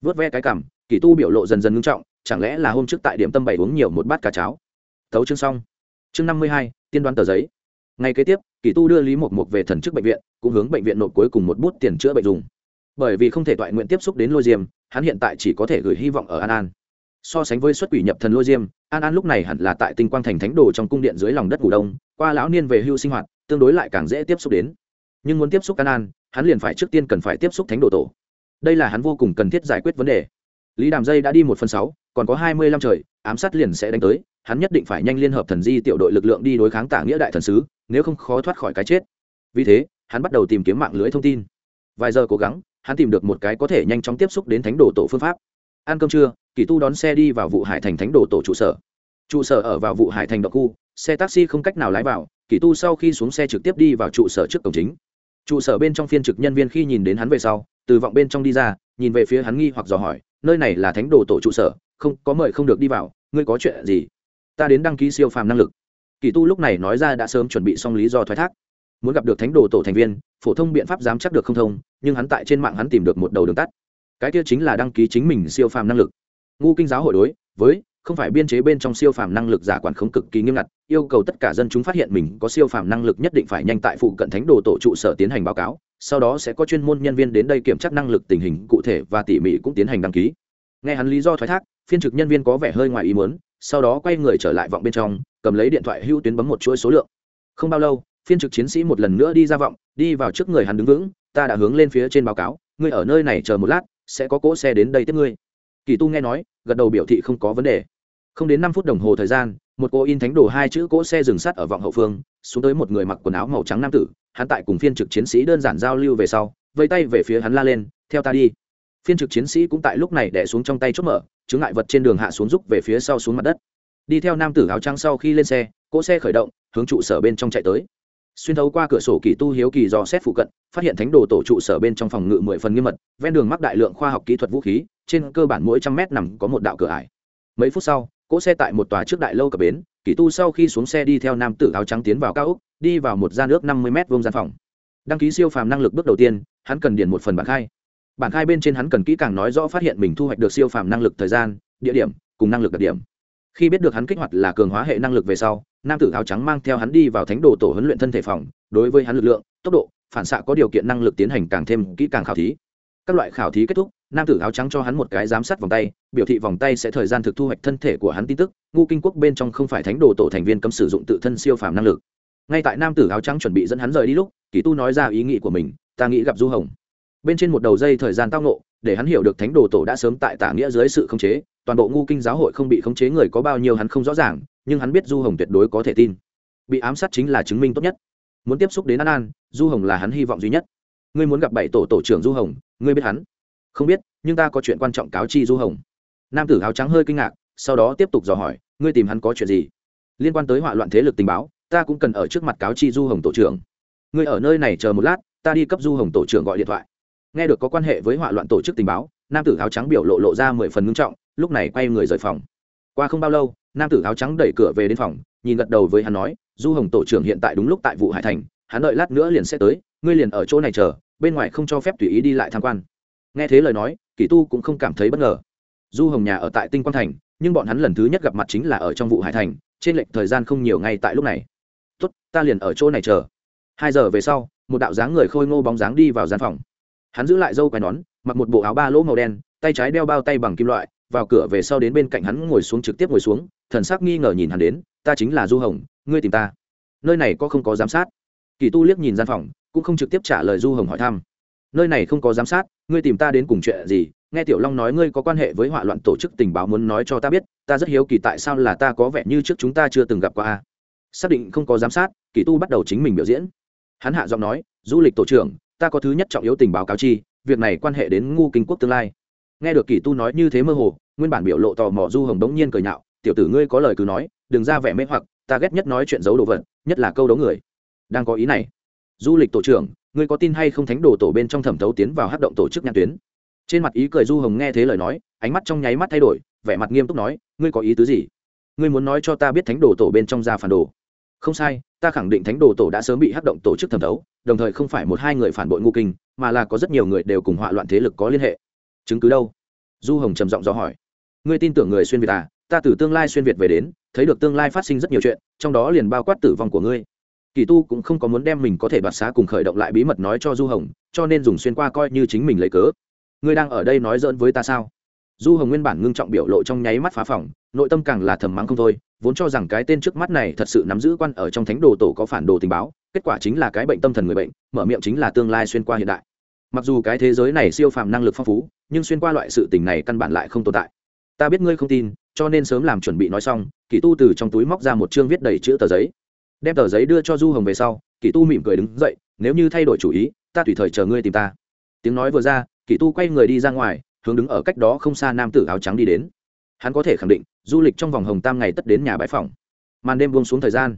Vớt ve cái cảm, kỳ tu biểu lộ dần dần ngưng trọng, chẳng lẽ là hôm trước tại điểm tâm bảy uống nhiều một bát cá cháo? Thấu chương xong. Chương năm mươi hai, tiên đoán tờ giấy. Ngay kế tiếp, kỳ tu đưa lý mộc mộc về thần chức bệnh viện, cũng hướng bệnh viện nộp cuối cùng một bút tiền chữa bệnh dùng. Bởi vì không thể toại nguyện tiếp xúc đến lôi diêm, hắn hiện tại chỉ có thể gửi hy vọng ở an an so sánh với xuất quỷ nhập thần lôi diêm, an an lúc này hẳn là tại tinh quang thành thánh đồ trong cung điện dưới lòng đất ngủ đông, qua lão niên về hưu sinh hoạt, tương đối lại càng dễ tiếp xúc đến. Nhưng muốn tiếp xúc an an, hắn liền phải trước tiên cần phải tiếp xúc thánh đồ tổ. Đây là hắn vô cùng cần thiết giải quyết vấn đề. Lý đàm dây đã đi một phần sáu, còn có hai mươi lăm trời, ám sát liền sẽ đánh tới, hắn nhất định phải nhanh liên hợp thần di tiểu đội lực lượng đi đối kháng tả nghĩa đại thần sứ, nếu không khó thoát khỏi cái chết. Vì thế, hắn bắt đầu tìm kiếm mạng lưới thông tin. Vài giờ cố gắng, hắn tìm được một cái có thể nhanh chóng tiếp xúc đến thánh đồ tổ phương pháp ăn cơm trưa, kỳ tu đón xe đi vào vụ hải thành thánh đồ tổ trụ sở. Trụ sở ở vào vụ hải thành độc khu, xe taxi không cách nào lái vào, kỳ tu sau khi xuống xe trực tiếp đi vào trụ sở trước cổng chính. Trụ sở bên trong phiên trực nhân viên khi nhìn đến hắn về sau, từ vọng bên trong đi ra, nhìn về phía hắn nghi hoặc dò hỏi, nơi này là thánh đồ tổ trụ sở, không, có mời không được đi vào, ngươi có chuyện gì? Ta đến đăng ký siêu phàm năng lực. Kỳ tu lúc này nói ra đã sớm chuẩn bị xong lý do thoái thác. Muốn gặp được thánh đồ tổ thành viên, phổ thông biện pháp dám chắc được không thông, nhưng hắn tại trên mạng hắn tìm được một đầu đường tắt cái kia chính là đăng ký chính mình siêu phàm năng lực. Ngu kinh giáo hội đối với không phải biên chế bên trong siêu phàm năng lực giả quản khống cực kỳ nghiêm ngặt, yêu cầu tất cả dân chúng phát hiện mình có siêu phàm năng lực nhất định phải nhanh tại phụ cận thánh đồ tổ trụ sở tiến hành báo cáo, sau đó sẽ có chuyên môn nhân viên đến đây kiểm tra năng lực tình hình cụ thể và tỉ mỉ cũng tiến hành đăng ký. Nghe hắn lý do thoái thác, phiên trực nhân viên có vẻ hơi ngoài ý muốn, sau đó quay người trở lại vọng bên trong, cầm lấy điện thoại hữu tuyến bấm một chuỗi số lượng. Không bao lâu, phiên trực chiến sĩ một lần nữa đi ra vọng, đi vào trước người hắn đứng vững, ta đã hướng lên phía trên báo cáo, ngươi ở nơi này chờ một lát sẽ có cỗ xe đến đây tiếp ngươi. Kỳ tu nghe nói, gật đầu biểu thị không có vấn đề. Không đến năm phút đồng hồ thời gian, một cô in thánh đồ hai chữ cỗ xe dừng sắt ở vọng hậu phương, xuống tới một người mặc quần áo màu trắng nam tử, hắn tại cùng phiên trực chiến sĩ đơn giản giao lưu về sau, vây tay về phía hắn la lên, theo ta đi. Phiên trực chiến sĩ cũng tại lúc này đẻ xuống trong tay chốt mở chứng ngại vật trên đường hạ xuống rúc về phía sau xuống mặt đất. Đi theo nam tử áo trắng sau khi lên xe, cỗ xe khởi động, hướng trụ sở bên trong chạy tới xuyên thấu qua cửa sổ kỳ tu hiếu kỳ do xét phụ cận, phát hiện thánh đồ tổ trụ sở bên trong phòng ngự mười phần nghiêm mật, ven đường mắc đại lượng khoa học kỹ thuật vũ khí, trên cơ bản mỗi trăm mét nằm có một đạo cửa ải. Mấy phút sau, cỗ xe tại một tòa trước đại lâu cập bến, kỳ tu sau khi xuống xe đi theo nam tử áo trắng tiến vào cao úc đi vào một gian nước năm mươi m vông gian phòng. Đăng ký siêu phàm năng lực bước đầu tiên, hắn cần điền một phần bản khai. Bản khai bên trên hắn cần kỹ càng nói rõ phát hiện mình thu hoạch được siêu phàm năng lực thời gian, địa điểm, cùng năng lực đặc điểm khi biết được hắn kích hoạt là cường hóa hệ năng lực về sau, nam tử áo trắng mang theo hắn đi vào thánh đồ tổ huấn luyện thân thể phòng. Đối với hắn lực lượng, tốc độ, phản xạ có điều kiện năng lực tiến hành càng thêm kỹ càng khảo thí. Các loại khảo thí kết thúc, nam tử áo trắng cho hắn một cái giám sát vòng tay, biểu thị vòng tay sẽ thời gian thực thu hoạch thân thể của hắn tin tức. Ngu kinh quốc bên trong không phải thánh đồ tổ thành viên cấm sử dụng tự thân siêu phàm năng lực. Ngay tại nam tử áo trắng chuẩn bị dẫn hắn rời đi lúc, kỳ tu nói ra ý nghĩ của mình, ta nghĩ gặp du hồng. Bên trên một đầu dây thời gian tao nộ để hắn hiểu được thánh đồ tổ đã sớm tại tả nghĩa dưới sự khống chế toàn bộ ngu kinh giáo hội không bị khống chế người có bao nhiêu hắn không rõ ràng, nhưng hắn biết du hồng tuyệt đối có thể tin. Bị ám sát chính là chứng minh tốt nhất. Muốn tiếp xúc đến an an, du hồng là hắn hy vọng duy nhất. Ngươi muốn gặp bảy tổ tổ trưởng du hồng, ngươi biết hắn? Không biết, nhưng ta có chuyện quan trọng cáo chi du hồng. Nam tử áo trắng hơi kinh ngạc, sau đó tiếp tục dò hỏi, ngươi tìm hắn có chuyện gì? Liên quan tới hỏa loạn thế lực tình báo, ta cũng cần ở trước mặt cáo chi du hồng tổ trưởng. Ngươi ở nơi này chờ một lát, ta đi cấp du hồng tổ trưởng gọi điện thoại. Nghe được có quan hệ với hỏa loạn tổ chức tình báo, nam tử áo trắng biểu lộ lộ ra mười phần ngưng trọng lúc này quay người rời phòng. Qua không bao lâu, nam tử áo trắng đẩy cửa về đến phòng, nhìn gật đầu với hắn nói, du hồng tổ trưởng hiện tại đúng lúc tại vụ hải thành, hắn đợi lát nữa liền sẽ tới, ngươi liền ở chỗ này chờ, bên ngoài không cho phép tùy ý đi lại tham quan. Nghe thế lời nói kỷ tu cũng không cảm thấy bất ngờ. Du hồng nhà ở tại tinh quang thành, nhưng bọn hắn lần thứ nhất gặp mặt chính là ở trong vụ hải thành, trên lệnh thời gian không nhiều ngay tại lúc này. Tốt, ta liền ở chỗ này chờ. Hai giờ về sau, một đạo dáng người khôi ngô bóng dáng đi vào gian phòng. Hắn giữ lại dâu quai nón, mặc một bộ áo ba lỗ màu đen, tay trái đeo bao tay bằng kim loại vào cửa về sau đến bên cạnh hắn ngồi xuống trực tiếp ngồi xuống, thần sắc nghi ngờ nhìn hắn đến, ta chính là du hồng, ngươi tìm ta. Nơi này có không có giám sát? Kỳ tu liếc nhìn gian phòng, cũng không trực tiếp trả lời du hồng hỏi thăm. Nơi này không có giám sát, ngươi tìm ta đến cùng chuyện gì? Nghe tiểu long nói ngươi có quan hệ với họa loạn tổ chức tình báo muốn nói cho ta biết, ta rất hiếu kỳ tại sao là ta có vẻ như trước chúng ta chưa từng gặp qua a. Xác định không có giám sát. Kỳ tu bắt đầu chính mình biểu diễn. Hắn hạ giọng nói, du lịch tổ trưởng, ta có thứ nhất trọng yếu tình báo cáo chi, việc này quan hệ đến ngu kinh quốc tương lai nghe được kỳ tu nói như thế mơ hồ, nguyên bản biểu lộ tò mò du hồng đống nhiên cười nhạo, tiểu tử ngươi có lời cứ nói, đừng ra vẻ mê hoặc, ta ghét nhất nói chuyện giấu đồ vật, nhất là câu đấu người. Đang có ý này, du lịch tổ trưởng, ngươi có tin hay không thánh đồ tổ bên trong thẩm thấu tiến vào hát động tổ chức nhãn tuyến? Trên mặt ý cười du hồng nghe thế lời nói, ánh mắt trong nháy mắt thay đổi, vẻ mặt nghiêm túc nói, ngươi có ý tứ gì? Ngươi muốn nói cho ta biết thánh đồ tổ bên trong ra phản đồ? Không sai, ta khẳng định thánh đồ tổ đã sớm bị hát động tổ chức thẩm thấu, đồng thời không phải một hai người phản bội ngu kinh, mà là có rất nhiều người đều cùng họa loạn thế lực có liên hệ chứng cứ đâu? Du hồng trầm giọng dò hỏi. Ngươi tin tưởng người xuyên việt à? Ta từ tương lai xuyên việt về đến, thấy được tương lai phát sinh rất nhiều chuyện, trong đó liền bao quát tử vong của ngươi. Kỳ tu cũng không có muốn đem mình có thể đoạt xá cùng khởi động lại bí mật nói cho du hồng, cho nên dùng xuyên qua coi như chính mình lấy cớ. Ngươi đang ở đây nói dỡn với ta sao? Du hồng nguyên bản ngưng trọng biểu lộ trong nháy mắt phá phòng nội tâm càng là thầm mắng không thôi, vốn cho rằng cái tên trước mắt này thật sự nắm giữ quan ở trong thánh đồ tổ có phản đồ tình báo, kết quả chính là cái bệnh tâm thần người bệnh, mở miệng chính là tương lai xuyên qua hiện đại mặc dù cái thế giới này siêu phàm năng lực phong phú, nhưng xuyên qua loại sự tình này căn bản lại không tồn tại. Ta biết ngươi không tin, cho nên sớm làm chuẩn bị nói xong kỳ tu từ trong túi móc ra một chương viết đầy chữ tờ giấy. Đem tờ giấy đưa cho du hồng về sau kỳ tu mỉm cười đứng dậy, nếu như thay đổi chủ ý, ta tùy thời chờ ngươi tìm ta. Tiếng nói vừa ra kỳ tu quay người đi ra ngoài, hướng đứng ở cách đó không xa nam tử áo trắng đi đến. Hắn có thể khẳng định, du lịch trong vòng hồng tam ngày tất đến nhà bãi phòng. Màn đêm buông xuống thời gian.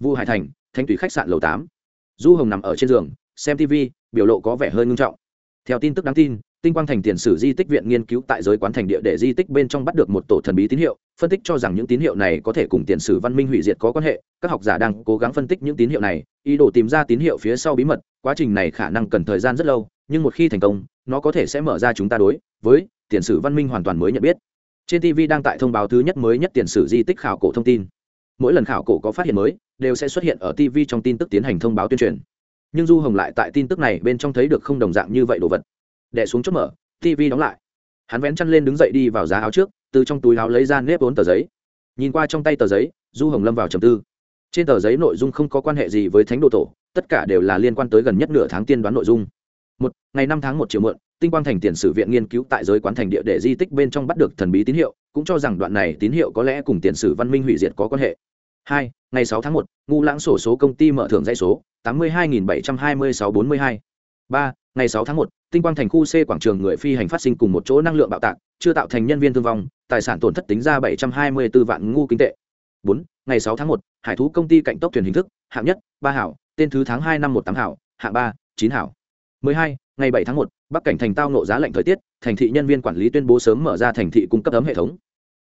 Vu hải thành thanh tùy khách sạn lầu tám. Du hồng nằm ở trên giường, xem tv biểu lộ có vẻ hơi ngưng trọng. Theo tin tức đáng tin, tinh quang thành tiền sử di tích viện nghiên cứu tại giới quán thành địa để di tích bên trong bắt được một tổ thần bí tín hiệu, phân tích cho rằng những tín hiệu này có thể cùng tiền sử văn minh hủy diệt có quan hệ. Các học giả đang cố gắng phân tích những tín hiệu này, ý đồ tìm ra tín hiệu phía sau bí mật, quá trình này khả năng cần thời gian rất lâu, nhưng một khi thành công, nó có thể sẽ mở ra chúng ta đối với tiền sử văn minh hoàn toàn mới nhận biết. Trên tv đang tại thông báo thứ nhất mới nhất tiền sử di tích khảo cổ thông tin. Mỗi lần khảo cổ có phát hiện mới, đều sẽ xuất hiện ở tv trong tin tức tiến hành thông báo tuyên truyền nhưng du hồng lại tại tin tức này bên trong thấy được không đồng dạng như vậy đồ vật. Đẻ xuống chốt mở tv đóng lại. Hắn vén chăn lên đứng dậy đi vào giá áo trước, từ trong túi áo lấy ra nếp vốn tờ giấy. Nhìn qua trong tay tờ giấy, du hồng lâm vào trầm tư. Trên tờ giấy nội dung không có quan hệ gì với thánh đồ tổ, tất cả đều là liên quan tới gần nhất nửa tháng tiên đoán nội dung. Một, ngày năm tháng một triệu mượn tinh quang thành tiền sử viện nghiên cứu tại giới quán thành địa để di tích bên trong bắt được thần bí tín hiệu, cũng cho rằng đoạn này tín hiệu có lẽ cùng tiền sử văn minh hủy diệt có quan hệ hai, ngày sáu tháng một, ngu lãng sổ số công ty mở thưởng dây số, tám mươi hai nghìn bảy trăm hai mươi sáu bốn mươi hai. Ba, ngày sáu tháng một, tinh quang thành khu c quảng trường người phi hành phát sinh cùng một chỗ năng lượng bạo tạc, chưa tạo thành nhân viên thương vong, tài sản tổn thất tính ra bảy trăm hai mươi 724 vạn ngu kinh tệ. Bốn, ngày sáu tháng một, hải thú công ty cạnh tốc thuyền hình thức, hạng nhất, ba hảo, tên thứ tháng hai năm một tám hảo, hạng ba, chín hảo. Mười hai, ngày bảy tháng một, bắc cảnh thành tao nộ giá lạnh thời tiết, thành thị nhân viên quản lý tuyên bố sớm mở ra thành thị cung cấp ấm hệ thống.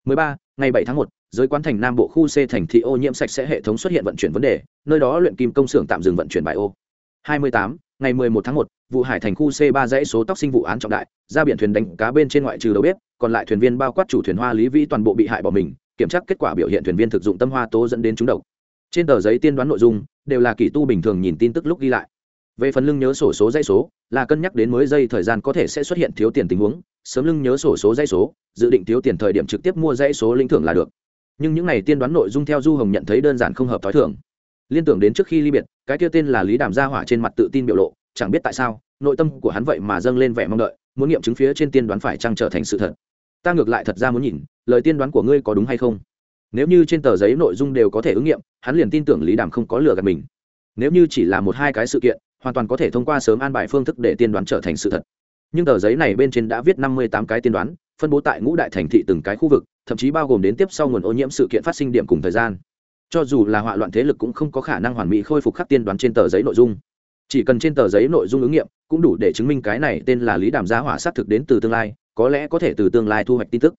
13. ngày 7 tháng 1, giới quán thành Nam Bộ khu C thành thị ô nhiễm sạch sẽ hệ thống xuất hiện vận chuyển vấn đề, nơi đó luyện kim công xưởng tạm dừng vận chuyển bài ô. 28. ngày 11 tháng 1, vụ hải thành khu C3 dãy số tóc sinh vụ án trọng đại, ra biển thuyền đánh cá bên trên ngoại trừ đầu bếp, còn lại thuyền viên bao quát chủ thuyền Hoa Lý Vĩ toàn bộ bị hại bỏ mình, kiểm tra kết quả biểu hiện thuyền viên thực dụng tâm hoa tố dẫn đến trúng độc. Trên tờ giấy tiên đoán nội dung đều là kỳ tu bình thường nhìn tin tức lúc ghi lại về phần lưng nhớ sổ số dãy số là cân nhắc đến mới dây thời gian có thể sẽ xuất hiện thiếu tiền tình huống sớm lưng nhớ sổ số dây số, dự định thiếu tiền thời điểm trực tiếp mua dây số linh thưởng là được. Nhưng những này tiên đoán nội dung theo du hồng nhận thấy đơn giản không hợp t h o i thưởng liên tưởng đến trước khi ly biệt, cái kia tên là lý đàm gia hỏa trên mặt tự tin biểu lộ, chẳng biết tại sao, nội tâm của hắn vậy mà dâng lên vẻ mong đợi, muốn nghiệm chứng phía trên tiên đoán phải trăng trở thành sự thật. Ta ngược lại thật ra muốn nhìn, lời tiên đoán của ngươi có đúng hay không? Nếu như trên tờ giấy nội dung đều có thể ứng nghiệm, hắn liền tin tưởng lý đàm không có lừa gạt mình. Nếu như chỉ là một hai cái sự kiện, hoàn toàn có thể thông qua sớm an bài phương thức để tiên đoán trở thành sự thật nhưng tờ giấy này bên trên đã viết năm mươi tám cái tiên đoán, phân bố tại ngũ đại thành thị từng cái khu vực, thậm chí bao gồm đến tiếp sau nguồn ô nhiễm sự kiện phát sinh điểm cùng thời gian. Cho dù là họa loạn thế lực cũng không có khả năng hoàn mỹ khôi phục khắc tiên đoán trên tờ giấy nội dung. Chỉ cần trên tờ giấy nội dung ứng nghiệm, cũng đủ để chứng minh cái này tên là lý đàm gia hỏa sát thực đến từ tương lai, có lẽ có thể từ tương lai thu hoạch tin tức.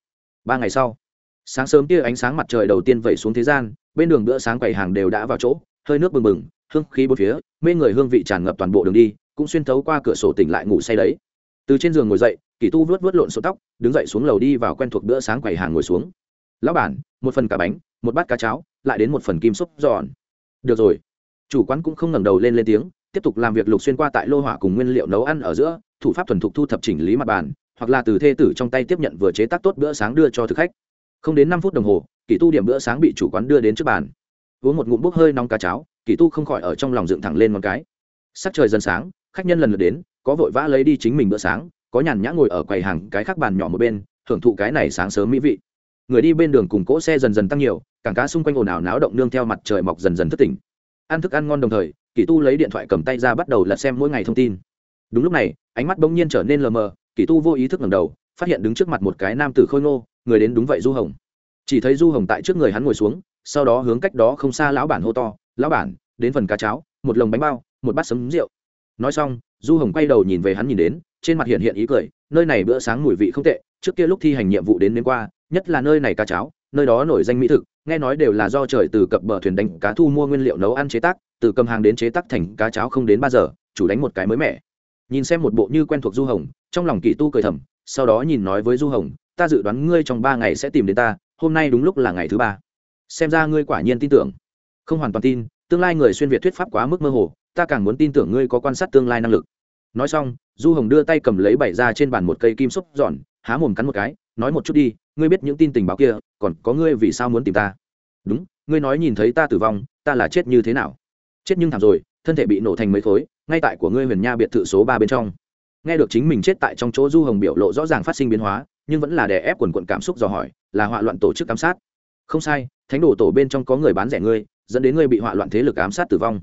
Ba ngày sau, sáng sớm kia ánh sáng mặt trời đầu tiên vẩy xuống thế gian, bên đường bữa sáng quầy hàng đều đã vào chỗ, hơi nước bừng bừng, hương khí bốn phía, mê người hương vị tràn ngập toàn bộ đường đi, cũng xuyên thấu qua cửa sổ tỉnh lại ngủ say đấy từ trên giường ngồi dậy, kỳ tu vớt vớt lộn số tóc, đứng dậy xuống lầu đi vào quen thuộc bữa sáng quầy hàng ngồi xuống. Lão bản, một phần cả bánh, một bát cá cháo, lại đến một phần kim xúc giòn. Được rồi. Chủ quán cũng không ngẩng đầu lên lên tiếng, tiếp tục làm việc lục xuyên qua tại lô hỏa cùng nguyên liệu nấu ăn ở giữa, thủ pháp thuần thục thu thập chỉnh lý mặt bàn, hoặc là từ thê tử trong tay tiếp nhận vừa chế tác tốt bữa sáng đưa cho thực khách. Không đến năm phút đồng hồ, kỳ tu điểm bữa sáng bị chủ quán đưa đến trước bàn. Uống một ngụm bốc hơi nóng cá cháo, kỳ tu không khỏi ở trong lòng dựng thẳng lên một cái. Sắc trời dần sáng, khách nhân lần lượt đến có vội vã lấy đi chính mình bữa sáng, có nhàn nhã ngồi ở quầy hàng cái khác bàn nhỏ một bên, hưởng thụ cái này sáng sớm mỹ vị. Người đi bên đường cùng cỗ xe dần dần tăng nhiều, cảng cá xung quanh ồn ào náo động nương theo mặt trời mọc dần dần thất tỉnh. Ăn thức ăn ngon đồng thời, kỳ tu lấy điện thoại cầm tay ra bắt đầu lật xem mỗi ngày thông tin. Đúng lúc này, ánh mắt bỗng nhiên trở nên lờ mờ, kỳ tu vô ý thức ngầm đầu, phát hiện đứng trước mặt một cái nam tử khôi ngô, người đến đúng vậy du hồng. Chỉ thấy du hồng tại trước người hắn ngồi xuống, sau đó hướng cách đó không xa lão bản hô to, lão bản, đến phần cá cháo, một lồng bánh bao, một bát sấm rượu. Nói xong du hồng quay đầu nhìn về hắn nhìn đến, trên mặt hiện hiện ý cười, nơi này bữa sáng mùi vị không tệ, trước kia lúc thi hành nhiệm vụ đến đến qua, nhất là nơi này cá cháo, nơi đó nổi danh mỹ thực, nghe nói đều là do trời từ cập bờ thuyền đánh cá thu mua nguyên liệu nấu ăn chế tác, từ cầm hàng đến chế tác thành cá cháo không đến ba giờ, chủ đánh một cái mới mẻ. Nhìn xem một bộ như quen thuộc du hồng, trong lòng kỳ tu cười thầm, sau đó nhìn nói với du hồng, ta dự đoán ngươi trong ba ngày sẽ tìm đến ta, hôm nay đúng lúc là ngày thứ ba. Xem ra ngươi quả nhiên tin tưởng. Không hoàn toàn tin, tương lai người xuyên việt thuyết pháp quá mức mơ hồ ta càng muốn tin tưởng ngươi có quan sát tương lai năng lực. Nói xong, du hồng đưa tay cầm lấy bảy ra trên bàn một cây kim xúc giòn, há mồm cắn một cái, nói một chút đi, ngươi biết những tin tình báo kia, còn có ngươi vì sao muốn tìm ta? Đúng, ngươi nói nhìn thấy ta tử vong, ta là chết như thế nào? Chết nhưng thảm rồi, thân thể bị nổ thành mấy khối, ngay tại của ngươi huyền nha biệt thự số ba bên trong. Nghe được chính mình chết tại trong chỗ du hồng biểu lộ rõ ràng phát sinh biến hóa, nhưng vẫn là đè ép quần quận cảm xúc dò hỏi, là họa loạn tổ chức ám sát. Không sai, thánh đồ tổ bên trong có người bán rẻ ngươi, dẫn đến ngươi bị họa loạn thế lực ám sát tử vong.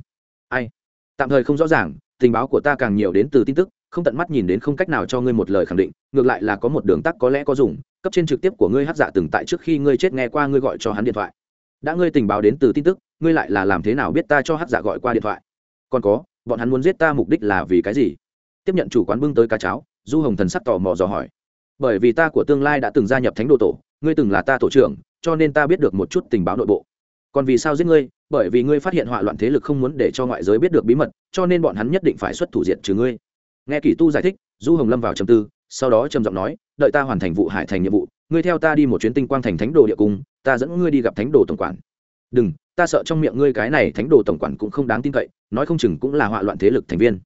Ai? Tạm thời không rõ ràng, tình báo của ta càng nhiều đến từ tin tức, không tận mắt nhìn đến không cách nào cho ngươi một lời khẳng định, ngược lại là có một đường tắt có lẽ có dùng, cấp trên trực tiếp của ngươi hát dạ từng tại trước khi ngươi chết nghe qua ngươi gọi cho hắn điện thoại. Đã ngươi tình báo đến từ tin tức, ngươi lại là làm thế nào biết ta cho hát dạ gọi qua điện thoại? Còn có, bọn hắn muốn giết ta mục đích là vì cái gì? Tiếp nhận chủ quán bưng tới cá cháo, du hồng thần sắc tò mò dò hỏi. Bởi vì ta của tương lai đã từng gia nhập thánh đồ tổ, ngươi từng là ta tổ trưởng, cho nên ta biết được một chút tình báo nội bộ còn vì sao giết ngươi? Bởi vì ngươi phát hiện họa loạn thế lực không muốn để cho ngoại giới biết được bí mật, cho nên bọn hắn nhất định phải xuất thủ diện trừ ngươi. Nghe kỷ tu giải thích, du hồng lâm vào trầm tư, sau đó trầm giọng nói, đợi ta hoàn thành vụ hải thành nhiệm vụ, ngươi theo ta đi một chuyến tinh quang thành thánh đồ địa cung, ta dẫn ngươi đi gặp thánh đồ tổng quản. Đừng, ta sợ trong miệng ngươi cái này thánh đồ tổng quản cũng không đáng tin cậy, nói không chừng cũng là họa loạn thế lực thành viên.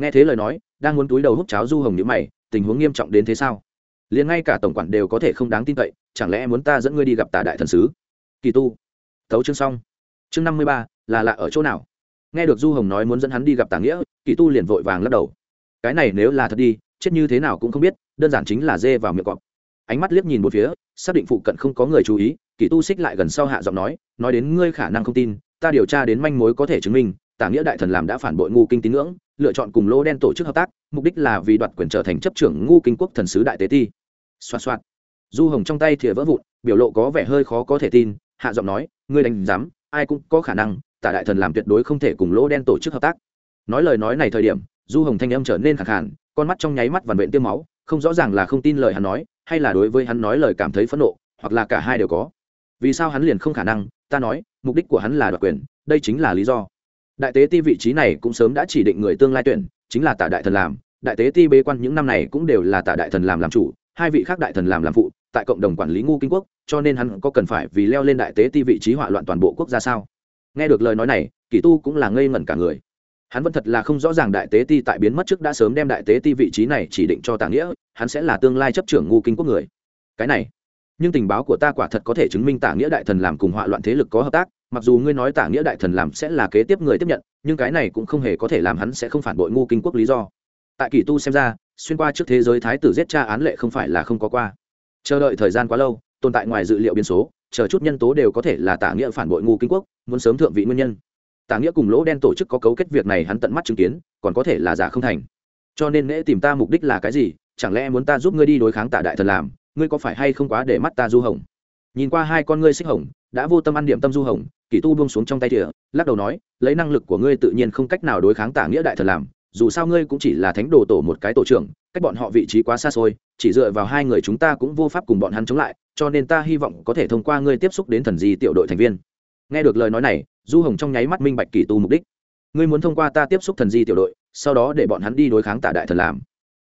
Nghe thế lời nói, đang muốn túi đầu hút cháo du hồng nhữ mày, tình huống nghiêm trọng đến thế sao? Liền ngay cả tổng quản đều có thể không đáng tin cậy, chẳng lẽ muốn ta dẫn ngươi đi gặp tà đại thần sứ? Kỳ tu thấu chương xong. Chương năm mươi ba, là lạ ở chỗ nào? Nghe được du hồng nói muốn dẫn hắn đi gặp tà nghĩa, kỳ tu liền vội vàng lắc đầu. Cái này nếu là thật đi, chết như thế nào cũng không biết, đơn giản chính là dê vào miệng cọp. Ánh mắt liếc nhìn một phía, xác định phụ cận không có người chú ý, kỳ tu xích lại gần sau hạ giọng nói nói đến ngươi khả năng không tin, ta điều tra đến manh mối có thể chứng minh, tả nghĩa đại thần làm đã phản bội ngu kinh tín ngưỡng, lựa chọn cùng lô đen tổ chức hợp tác, mục đích là vì đoạt quyền trở thành chấp trưởng ngu kinh quốc thần sứ đại tế ti. Xoa xoa du hồng trong tay thìa vỡ vụn, biểu lộ có vẻ hơi khó có thể tin hạ giọng nói, ngươi đánh giám, ai cũng có khả năng, tả đại thần làm tuyệt đối không thể cùng lỗ đen tổ chức hợp tác. Nói lời nói này thời điểm, du hồng thanh âm trở nên khẳng khản con mắt trong nháy mắt vằn vện tiêm máu, không rõ ràng là không tin lời hắn nói, hay là đối với hắn nói lời cảm thấy phẫn nộ, hoặc là cả hai đều có. Vì sao hắn liền không khả năng? Ta nói, mục đích của hắn là đoạt quyền, đây chính là lý do. Đại tế ti vị trí này cũng sớm đã chỉ định người tương lai tuyển, chính là tả đại thần làm. Đại tế ti bế quan những năm này cũng đều là tả đại thần làm làm chủ, hai vị khác đại thần làm làm phụ tại cộng đồng quản lý ngu kinh quốc, cho nên hắn có cần phải vì leo lên đại tế ti vị trí hỏa loạn toàn bộ quốc gia sao? Nghe được lời nói này, kỳ tu cũng là ngây ngẩn cả người. Hắn vẫn thật là không rõ ràng đại tế ti tại biến mất trước đã sớm đem đại tế ti vị trí này chỉ định cho tàng nghĩa, hắn sẽ là tương lai chấp trưởng ngu kinh quốc người. Cái này, nhưng tình báo của ta quả thật có thể chứng minh tả nghĩa đại thần làm cùng họa loạn thế lực có hợp tác, mặc dù ngươi nói tả nghĩa đại thần làm sẽ là kế tiếp người tiếp nhận, nhưng cái này cũng không hề có thể làm hắn sẽ không phản bội ngu kinh quốc lý do. Tại kỳ tu xem ra, xuyên qua trước thế giới thái tử giết cha án lệ không phải là không có qua chờ đợi thời gian quá lâu, tồn tại ngoài dự liệu biến số, chờ chút nhân tố đều có thể là tả nghĩa phản bội ngu kinh quốc, muốn sớm thượng vị nguyên nhân. Tả nghĩa cùng lỗ đen tổ chức có cấu kết việc này hắn tận mắt chứng kiến, còn có thể là giả không thành. Cho nên nễ tìm ta mục đích là cái gì? Chẳng lẽ muốn ta giúp ngươi đi đối kháng tả đại thần làm? Ngươi có phải hay không quá để mắt ta du hồng? Nhìn qua hai con ngươi xích hồng, đã vô tâm ăn điểm tâm du hồng kỳ tu buông xuống trong tay thìa, lắc đầu nói, lấy năng lực của ngươi tự nhiên không cách nào đối kháng tả nghĩa đại thần làm dù sao ngươi cũng chỉ là thánh đồ tổ một cái tổ trưởng, cách bọn họ vị trí quá xa xôi, chỉ dựa vào hai người chúng ta cũng vô pháp cùng bọn hắn chống lại, cho nên ta hy vọng có thể thông qua ngươi tiếp xúc đến thần di tiểu đội thành viên. Nghe được lời nói này, du hồng trong nháy mắt minh bạch kỳ tu mục đích. Ngươi muốn thông qua ta tiếp xúc thần di tiểu đội, sau đó để bọn hắn đi đối kháng tả đại thần làm.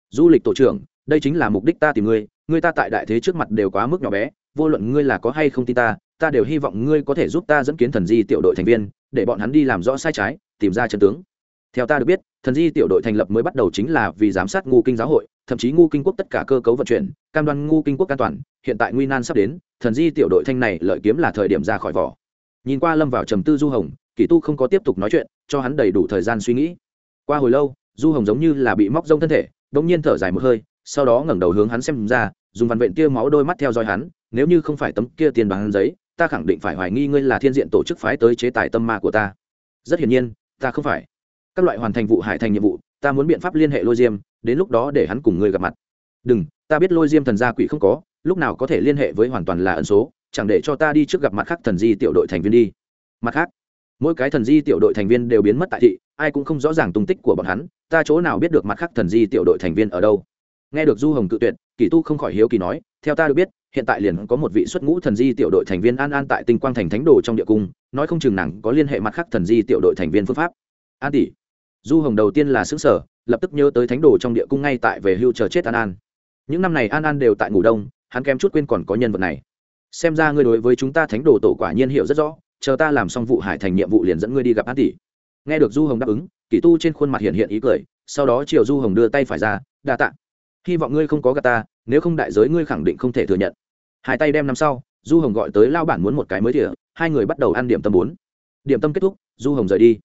Du lịch tổ trưởng, đây chính là mục đích ta tìm ngươi ngươi ta tại đại thế trước mặt đều quá mức nhỏ bé, vô luận ngươi là có hay không tin ta ta đều hy vọng ngươi có thể giúp ta dẫn kiến thần di tiểu đội thành viên, để bọn hắn đi làm rõ sai trái, tìm ra chân tướng. Theo ta được biết thần di tiểu đội thành lập mới bắt đầu chính là vì giám sát ngu kinh giáo hội, thậm chí ngu kinh quốc tất cả cơ cấu vận chuyển, cam đoan ngu kinh quốc an toàn, hiện tại nguy nan sắp đến, thần di tiểu đội thanh này lợi kiếm là thời điểm ra khỏi vỏ. Nhìn qua lâm vào trầm tư du hồng, kỳ tu không có tiếp tục nói chuyện, cho hắn đầy đủ thời gian suy nghĩ. Qua hồi lâu, du hồng giống như là bị móc rông thân thể đ ỗ n g nhiên thở dài một hơi, sau đó ngẩng đầu hướng hắn xem ra, dùng vằn vện tia máu đôi mắt theo dõi hắn, nếu như không phải tấm kia tiền bằng giấy, ta khẳng định phải hoài nghi ngươi là thiên diện tổ chức phái tới chế tài tâm ma của ta. Rất hiển nhiên, ta không phải các loại hoàn thành vụ hải thành nhiệm vụ, ta muốn biện pháp liên hệ lôi diêm, đến lúc đó để hắn cùng ngươi gặp mặt. Đừng, ta biết lôi diêm thần gia quỷ không có, lúc nào có thể liên hệ với hoàn toàn là ẩn số, chẳng để cho ta đi trước gặp mặt khác thần di tiểu đội thành viên đi. Mặt khác, mỗi cái thần di tiểu đội thành viên đều biến mất tại thị, ai cũng không rõ ràng tung tích của bọn hắn, ta chỗ nào biết được mặt khác thần di tiểu đội thành viên ở đâu. Nghe được du hồng cự tuyệt, kỳ tu không khỏi hiếu kỳ nói, theo ta được biết, hiện tại liền có một vị xuất ngũ thần di tiểu đội thành viên an an tại tinh quang thành thánh đồ trong địa cung, nói không chừng nàng có liên hệ mặt khác thần di tiểu đội thành viên phương pháp. An tỷ du hồng đầu tiên là xứ sở, lập tức nhớ tới thánh đồ trong địa cung ngay tại về hưu chờ chết an an. Những năm này an an đều tại ngủ đông, hắn kém chút quên còn có nhân vật này. Xem ra ngươi đối với chúng ta thánh đồ tổ quả nhiên hiểu rất rõ, chờ ta làm xong vụ hải thành nhiệm vụ liền dẫn ngươi đi gặp an tỷ. Nghe được du hồng đáp ứng, kỷ tu trên khuôn mặt hiện hiện ý cười, sau đó chiều du hồng đưa tay phải ra, đa tạ. Hy vọng ngươi không có gà ta, nếu không đại giới ngươi khẳng định không thể thừa nhận. Hai tay đem năm sau, du hồng gọi tới lao bản muốn một cái mới thỉa hai người bắt đầu ăn điểm tâm bốn. Điểm tâm kết thúc, du hồng rời đi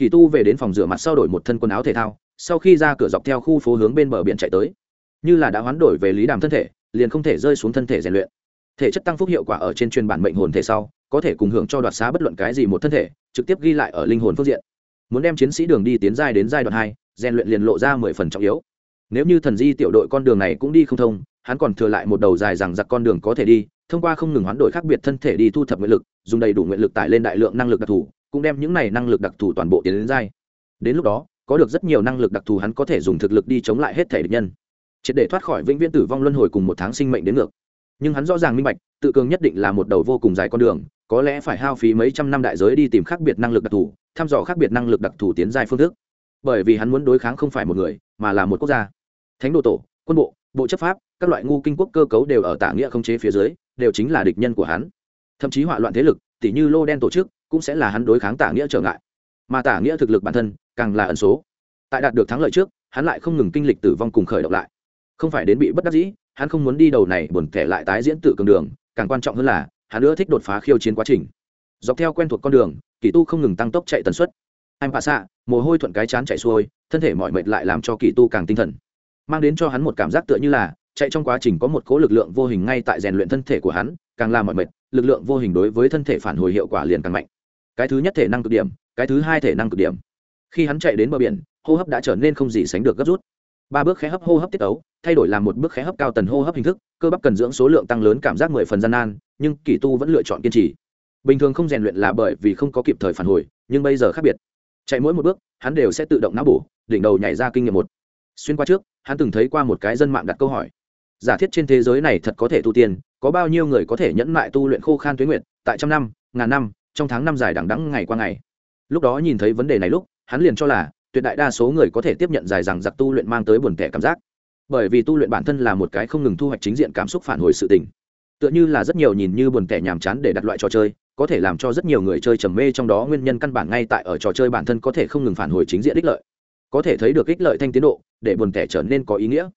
kỳ tu về đến phòng rửa mặt sau đổi một thân quần áo thể thao, sau khi ra cửa dọc theo khu phố hướng bên bờ biển chạy tới. Như là đã hoán đổi về lý đàm thân thể, liền không thể rơi xuống thân thể rèn luyện. Thể chất tăng phúc hiệu quả ở trên truyền bản mệnh hồn thể sau, có thể cùng hưởng cho đoạt xá bất luận cái gì một thân thể, trực tiếp ghi lại ở linh hồn phương diện. Muốn đem chiến sĩ đường đi tiến giai đến giai đoạn hai, rèn luyện liền lộ ra mười phần trọng yếu. Nếu như thần di tiểu đội con đường này cũng đi không thông, hắn còn thừa lại một đầu dài rằng giặc con đường có thể đi, thông qua không ngừng hoán đổi khác biệt thân thể đi thu thập nguyện lực, dùng đầy đủ nguyện lực tải lên đại lượng năng lực đặc thù cũng đem những này năng lực đặc thù toàn bộ tiến đến giai đến lúc đó, có được rất nhiều năng lực đặc thù hắn có thể dùng thực lực đi chống lại hết thể địch nhân. Triệt để thoát khỏi vĩnh viễn tử vong luân hồi cùng một tháng sinh mệnh đến ngược. Nhưng hắn rõ ràng minh bạch, tự cường nhất định là một đầu vô cùng dài con đường, có lẽ phải hao phí mấy trăm năm đại giới đi tìm khác biệt năng lực đặc thù, thăm dò khác biệt năng lực đặc thù tiến dài phương thức. Bởi vì hắn muốn đối kháng không phải một người, mà là một quốc gia. Thánh đồ tổ, quân bộ bộ chấp pháp, các loại ngu kinh quốc cơ cấu đều ở tả nghĩa không chế phía dưới, đều chính là địch nhân của hắn. Thậm chí hỏa loạn thế lực tỷ như lô đen tổ chức cũng sẽ là hắn đối kháng tả nghĩa trở ngại. Mà tả nghĩa thực lực bản thân càng là ẩn số. Tại đạt được thắng lợi trước, hắn lại không ngừng kinh lịch tử vong cùng khởi động lại. Không phải đến bị bất đắc dĩ, hắn không muốn đi đầu này buồn kẻ lại tái diễn tự cường đường, càng quan trọng hơn là, hắn nữa thích đột phá khiêu chiến quá trình. Dọc theo quen thuộc con đường, kỳ tu không ngừng tăng tốc chạy tần suất. Anh bạ xạ mồ hôi thuận cái chán chạy xuôi, thân thể mọi mệt lại làm cho kỳ tu càng tinh thần. Mang đến cho hắn một cảm giác tựa như là, chạy trong quá trình có một cố lực lượng vô hình ngay tại rèn luyện thân thể của hắn, càng làm mọi mệt, lực lượng vô hình đối với thân thể phản hồi hiệu quả liền càng mạnh cái thứ nhất thể năng cực điểm, cái thứ hai thể năng cực điểm. Khi hắn chạy đến bờ biển, hô hấp đã trở nên không gì sánh được gấp rút. Ba bước khé hấp, hô hấp tiết ấu, thay đổi làm một bước khé hấp cao tần hô hấp hình thức, cơ bắp cần dưỡng số lượng tăng lớn cảm giác mười phần gian nan, nhưng kỳ tu vẫn lựa chọn kiên trì. Bình thường không rèn luyện là bởi vì không có kịp thời phản hồi, nhưng bây giờ khác biệt. Chạy mỗi một bước, hắn đều sẽ tự động não bổ, đỉnh đầu nhảy ra kinh nghiệm một. Xuyên qua trước, hắn từng thấy qua một cái dân mạng đặt câu hỏi. Giả thiết trên thế giới này thật có thể tu tiên, có bao nhiêu người có thể nhẫn mại tu luyện khô khan tuyến nguyện tại trăm năm, ngàn năm trong tháng năm dài đằng đẵng ngày qua ngày. Lúc đó nhìn thấy vấn đề này lúc, hắn liền cho là, tuyệt đại đa số người có thể tiếp nhận dài rằng giặc tu luyện mang tới buồn tẻ cảm giác. Bởi vì tu luyện bản thân là một cái không ngừng thu hoạch chính diện cảm xúc phản hồi sự tình. Tựa như là rất nhiều nhìn như buồn tẻ nhàm chán để đặt loại trò chơi, có thể làm cho rất nhiều người chơi trầm mê trong đó nguyên nhân căn bản ngay tại ở trò chơi bản thân có thể không ngừng phản hồi chính diện ích lợi. Có thể thấy được ích lợi thanh tiến độ, để buồn tẻ trở nên có ý nghĩa.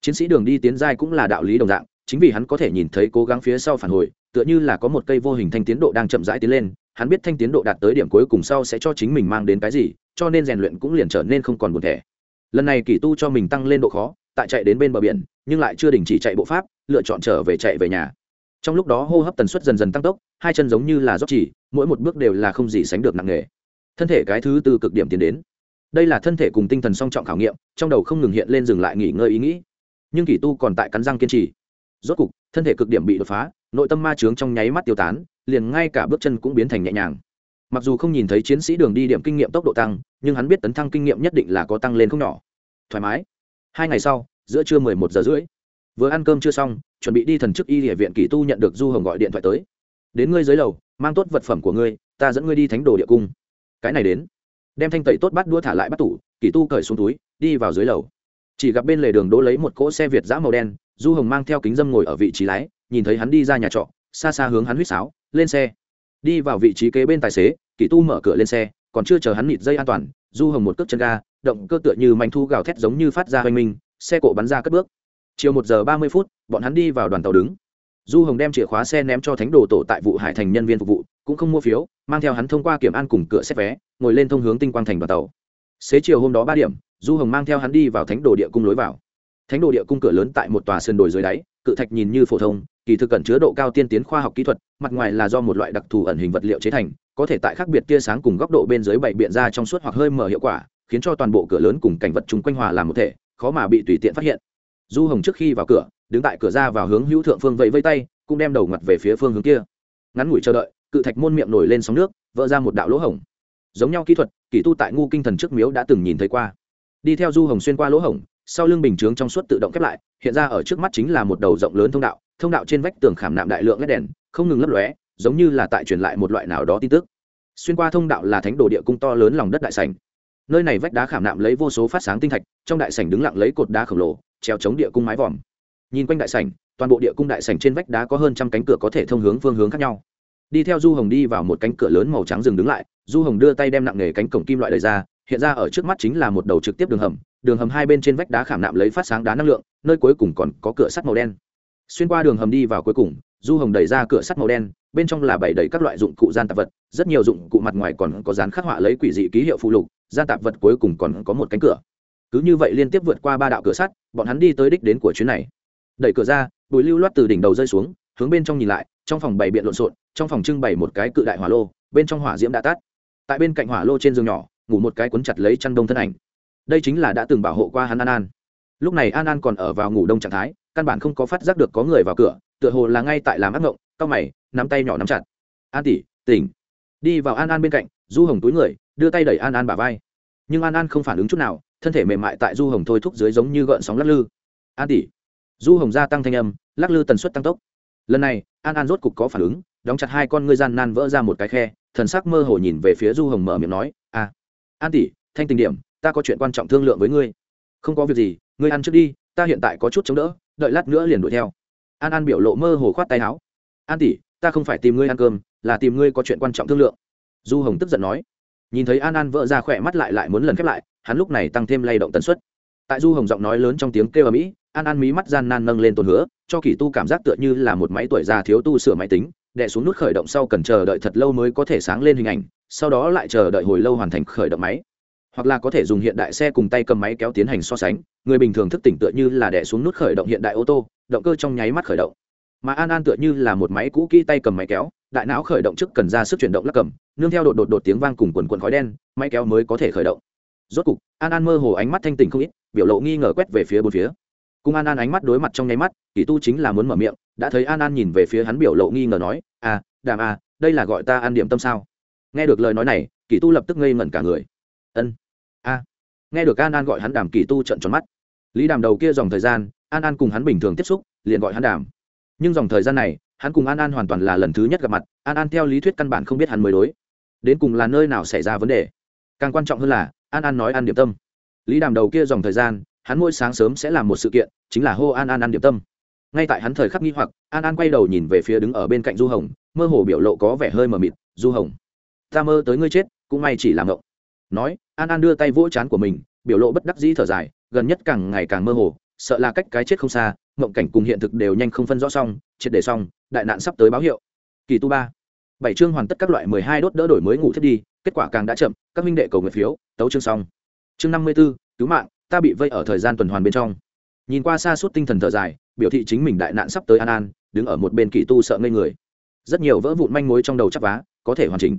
Chiến sĩ đường đi tiến giai cũng là đạo lý đồng dạng, chính vì hắn có thể nhìn thấy cố gắng phía sau phản hồi, tựa như là có một cây vô hình thanh tiến độ đang chậm rãi tiến lên hắn biết thanh tiến độ đạt tới điểm cuối cùng sau sẽ cho chính mình mang đến cái gì, cho nên rèn luyện cũng liền trở nên không còn buồn thẻ. Lần này kỳ tu cho mình tăng lên độ khó, tại chạy đến bên bờ biển, nhưng lại chưa đình chỉ chạy bộ pháp, lựa chọn trở về chạy về nhà. Trong lúc đó hô hấp tần suất dần dần tăng tốc, hai chân giống như là dốc chỉ, mỗi một bước đều là không gì sánh được nặng nề. Thân thể cái thứ từ cực điểm tiến đến. Đây là thân thể cùng tinh thần song trọng khảo nghiệm, trong đầu không ngừng hiện lên dừng lại nghỉ ngơi ý nghĩ. Nhưng kỳ tu còn tại cắn răng kiên trì. Rốt cục, thân thể cực điểm bị đột phá, nội tâm ma trướng trong nháy mắt tiêu tán liền ngay cả bước chân cũng biến thành nhẹ nhàng. Mặc dù không nhìn thấy chiến sĩ đường đi điểm kinh nghiệm tốc độ tăng, nhưng hắn biết tấn thăng kinh nghiệm nhất định là có tăng lên không nhỏ. Thoải mái. Hai ngày sau, giữa trưa mười một giờ rưỡi, vừa ăn cơm chưa xong, chuẩn bị đi thần chức y địa viện kỳ tu nhận được du hồng gọi điện thoại tới. Đến ngươi dưới lầu, mang tốt vật phẩm của ngươi, ta dẫn ngươi đi thánh đồ địa cung. Cái này đến. Đem thanh tẩy tốt bắt đua thả lại bắt tủ, kỳ tu cởi xuống túi, đi vào dưới lầu. Chỉ gặp bên lề đường đỗ lấy một cỗ xe việt giã màu đen, du hồng mang theo kính dâm ngồi ở vị trí lái, nhìn thấy hắn đi ra nhà trọ, xa xa hướng hắn huýt sáo lên xe. Đi vào vị trí kế bên tài xế, kỳ tu mở cửa lên xe, còn chưa chờ hắn nịt dây an toàn, du hồng một cước chân ga, động cơ tựa như manh thu gào thét giống như phát ra hoành minh, xe cộ bắn ra cất bước. Chiều một giờ ba mươi phút, bọn hắn đi vào đoàn tàu đứng. Du hồng đem chìa khóa xe ném cho thánh đồ tổ tại vụ hải thành nhân viên phục vụ, cũng không mua phiếu, mang theo hắn thông qua kiểm an cùng cửa xếp vé, ngồi lên thông hướng tinh quang thành đoàn tàu. Xế chiều hôm đó ba điểm, du hồng mang theo hắn đi vào thánh đồ địa cung lối vào. Thánh đồ địa cung cửa lớn tại một tòa sườn đồi dưới đáy, cự thạch nhìn như phổ thông kỳ thực cẩn chứa độ cao tiên tiến khoa học kỹ thuật, mặt ngoài là do một loại đặc thù ẩn hình vật liệu chế thành, có thể tại khác biệt tia sáng cùng góc độ bên dưới bảy biện ra trong suốt hoặc hơi mở hiệu quả, khiến cho toàn bộ cửa lớn cùng cảnh vật chung quanh hòa làm một thể, khó mà bị tùy tiện phát hiện. Du hồng trước khi vào cửa, đứng tại cửa ra vào hướng hữu thượng phương vẫy vây tay, cũng đem đầu ngặt về phía phương hướng kia. Ngắn ngủi chờ đợi, cự thạch môn miệng nổi lên sóng nước, vỡ ra một đạo lỗ hổng. Giống nhau kỹ thuật kỹ tu tại ngu kinh thần trước miếu đã từng nhìn thấy qua. Đi theo du hồng xuyên qua lỗ hổng, sau lưng bình chướng trong suốt tự động khép lại, hiện ra ở trước mắt chính là một đầu rộng lớn thông đạo thông đạo trên vách tường khảm nạm đại lượng led đèn, không ngừng lấp lóe, giống như là tại truyền lại một loại nào đó tin tức. Xuyên qua thông đạo là thánh đồ địa cung to lớn lòng đất đại sảnh. Nơi này vách đá khảm nạm lấy vô số phát sáng tinh thạch, trong đại sảnh đứng lặng lấy cột đá khổng lồ, treo chống địa cung mái vòm. Nhìn quanh đại sảnh, toàn bộ địa cung đại sảnh trên vách đá có hơn trăm cánh cửa có thể thông hướng phương hướng khác nhau. Đi theo du hồng đi vào một cánh cửa lớn màu trắng dừng đứng lại, du hồng đưa tay đem nặng nghề cánh cổng kim loại đầy ra, hiện ra ở trước mắt chính là một đầu trực tiếp đường hầm đường hầm hai bên trên vách đá khảm nạm lấy phát sáng đá năng lượng, nơi cuối cùng còn có cửa sắt màu đen xuyên qua đường hầm đi vào cuối cùng, du hồng đẩy ra cửa sắt màu đen, bên trong là bày đầy các loại dụng cụ gian tạp vật, rất nhiều dụng cụ mặt ngoài còn có dán khắc họa lấy quỷ dị ký hiệu phụ lục, gian tạp vật cuối cùng còn có một cánh cửa. Cứ như vậy liên tiếp vượt qua ba đạo cửa sắt, bọn hắn đi tới đích đến của chuyến này. Đẩy cửa ra, bụi lưu loát từ đỉnh đầu rơi xuống, hướng bên trong nhìn lại, trong phòng bày biện lộn xộn, trong phòng trưng bày một cái cự đại hỏa lô, bên trong hỏa diễm đã tắt. Tại bên cạnh hỏa lô trên giường nhỏ, ngủ một cái cuốn chặt lấy chăn đông thân ảnh. Đây chính là đã từng bảo hộ qua hắn an an. Lúc này an an còn ở vào ngủ đông trạng thái căn bản không có phát giác được có người vào cửa, tựa hồ là ngay tại làm ác ngộng, cau mày, nắm tay nhỏ nắm chặt. An tỷ, tỉnh. Đi vào an an bên cạnh, du hồng túi người, đưa tay đẩy an an bà vai. Nhưng an an không phản ứng chút nào, thân thể mềm mại tại du hồng thôi thúc dưới giống như gợn sóng lắc lư. An tỷ. Du hồng gia tăng thanh âm, lắc lư tần suất tăng tốc. Lần này, an an rốt cục có phản ứng, đóng chặt hai con ngươi gian nan vỡ ra một cái khe, thần sắc mơ hồ nhìn về phía du hồng mở miệng nói à an tỷ, thanh tình điểm, ta có chuyện quan trọng thương lượng với ngươi. Không có việc gì, ngươi ăn trước đi, ta hiện tại có chút chống đỡ đợi lát nữa liền đuổi theo. An an biểu lộ mơ hồ khoát tay áo. An tỷ, ta không phải tìm ngươi ăn cơm, là tìm ngươi có chuyện quan trọng thương lượng. Du hồng tức giận nói. Nhìn thấy an an vỡ ra khỏe mắt lại lại muốn lần khép lại, hắn lúc này tăng thêm lay động tần suất. Tại du hồng giọng nói lớn trong tiếng kêu ở mỹ an an mí mắt gian nan nâng lên tồn hứa, cho kỳ tu cảm giác tựa như là một máy tuổi già thiếu tu sửa máy tính, đè xuống nút khởi động sau cần chờ đợi thật lâu mới có thể sáng lên hình ảnh, sau đó lại chờ đợi hồi lâu hoàn thành khởi động máy hoặc là có thể dùng hiện đại xe cùng tay cầm máy kéo tiến hành so sánh, người bình thường thức tỉnh tựa như là đè xuống nút khởi động hiện đại ô tô, động cơ trong nháy mắt khởi động. Mà an an tựa như là một máy cũ kỹ tay cầm máy kéo, đại não khởi động trước cần ra sức chuyển động lắc cầm, nương theo đột đột đột tiếng vang cùng quần quần khói đen, máy kéo mới có thể khởi động. Rốt cục, an an mơ hồ ánh mắt thanh tỉnh không ít, biểu lộ nghi ngờ quét về phía bốn phía. Cùng an an ánh mắt đối mặt trong nháy mắt, kỳ tu chính là muốn mở miệng, đã thấy an an nhìn về phía hắn biểu lộ nghi ngờ nói à đàm à đây là gọi ta ăn điểm tâm sao? Nghe được lời nói này, kỳ tu lập tức ngây ngẩn cả người. Ân a. Nghe được an an gọi hắn đàm kỳ tu trận tròn mắt. Lý đàm đầu kia dòng thời gian, an an cùng hắn bình thường tiếp xúc, liền gọi hắn đàm. Nhưng dòng thời gian này, hắn cùng an an hoàn toàn là lần thứ nhất gặp mặt, an an theo lý thuyết căn bản không biết hắn mới đối. Đến cùng là nơi nào xảy ra vấn đề? Càng quan trọng hơn là, an an nói ăn điểm tâm. Lý đàm đầu kia dòng thời gian, hắn mỗi sáng sớm sẽ làm một sự kiện, chính là hô an an ăn điểm tâm. Ngay tại hắn thời khắc nghi hoặc, an an quay đầu nhìn về phía đứng ở bên cạnh du hồng, mơ hồ biểu lộ có vẻ hơi mờ mịt. Du hồng, ta mơ tới ngươi chết, cũng may chỉ làm ngộng nói, an an đưa tay vỗ chán của mình, biểu lộ bất đắc dĩ thở dài, gần nhất càng ngày càng mơ hồ, sợ là cách cái chết không xa, mộng cảnh cùng hiện thực đều nhanh không phân rõ xong, triệt để xong, đại nạn sắp tới báo hiệu. Kỳ tu ba. Bảy chương hoàn tất các loại mười hai đốt đỡ đổi mới ngủ thiết đi, kết quả càng đã chậm, các minh đệ cầu nguyện phiếu, tấu chương xong. Chương năm mươi b ố cứu mạng, ta bị vây ở thời gian tuần hoàn bên trong. Nhìn qua xa suốt tinh thần thở dài, biểu thị chính mình đại nạn sắp tới an an, đứng ở một bên kỳ tu sợ ngây người. Rất nhiều vỡ vụn manh mối trong đầu chắc vá, có thể hoàn chỉnh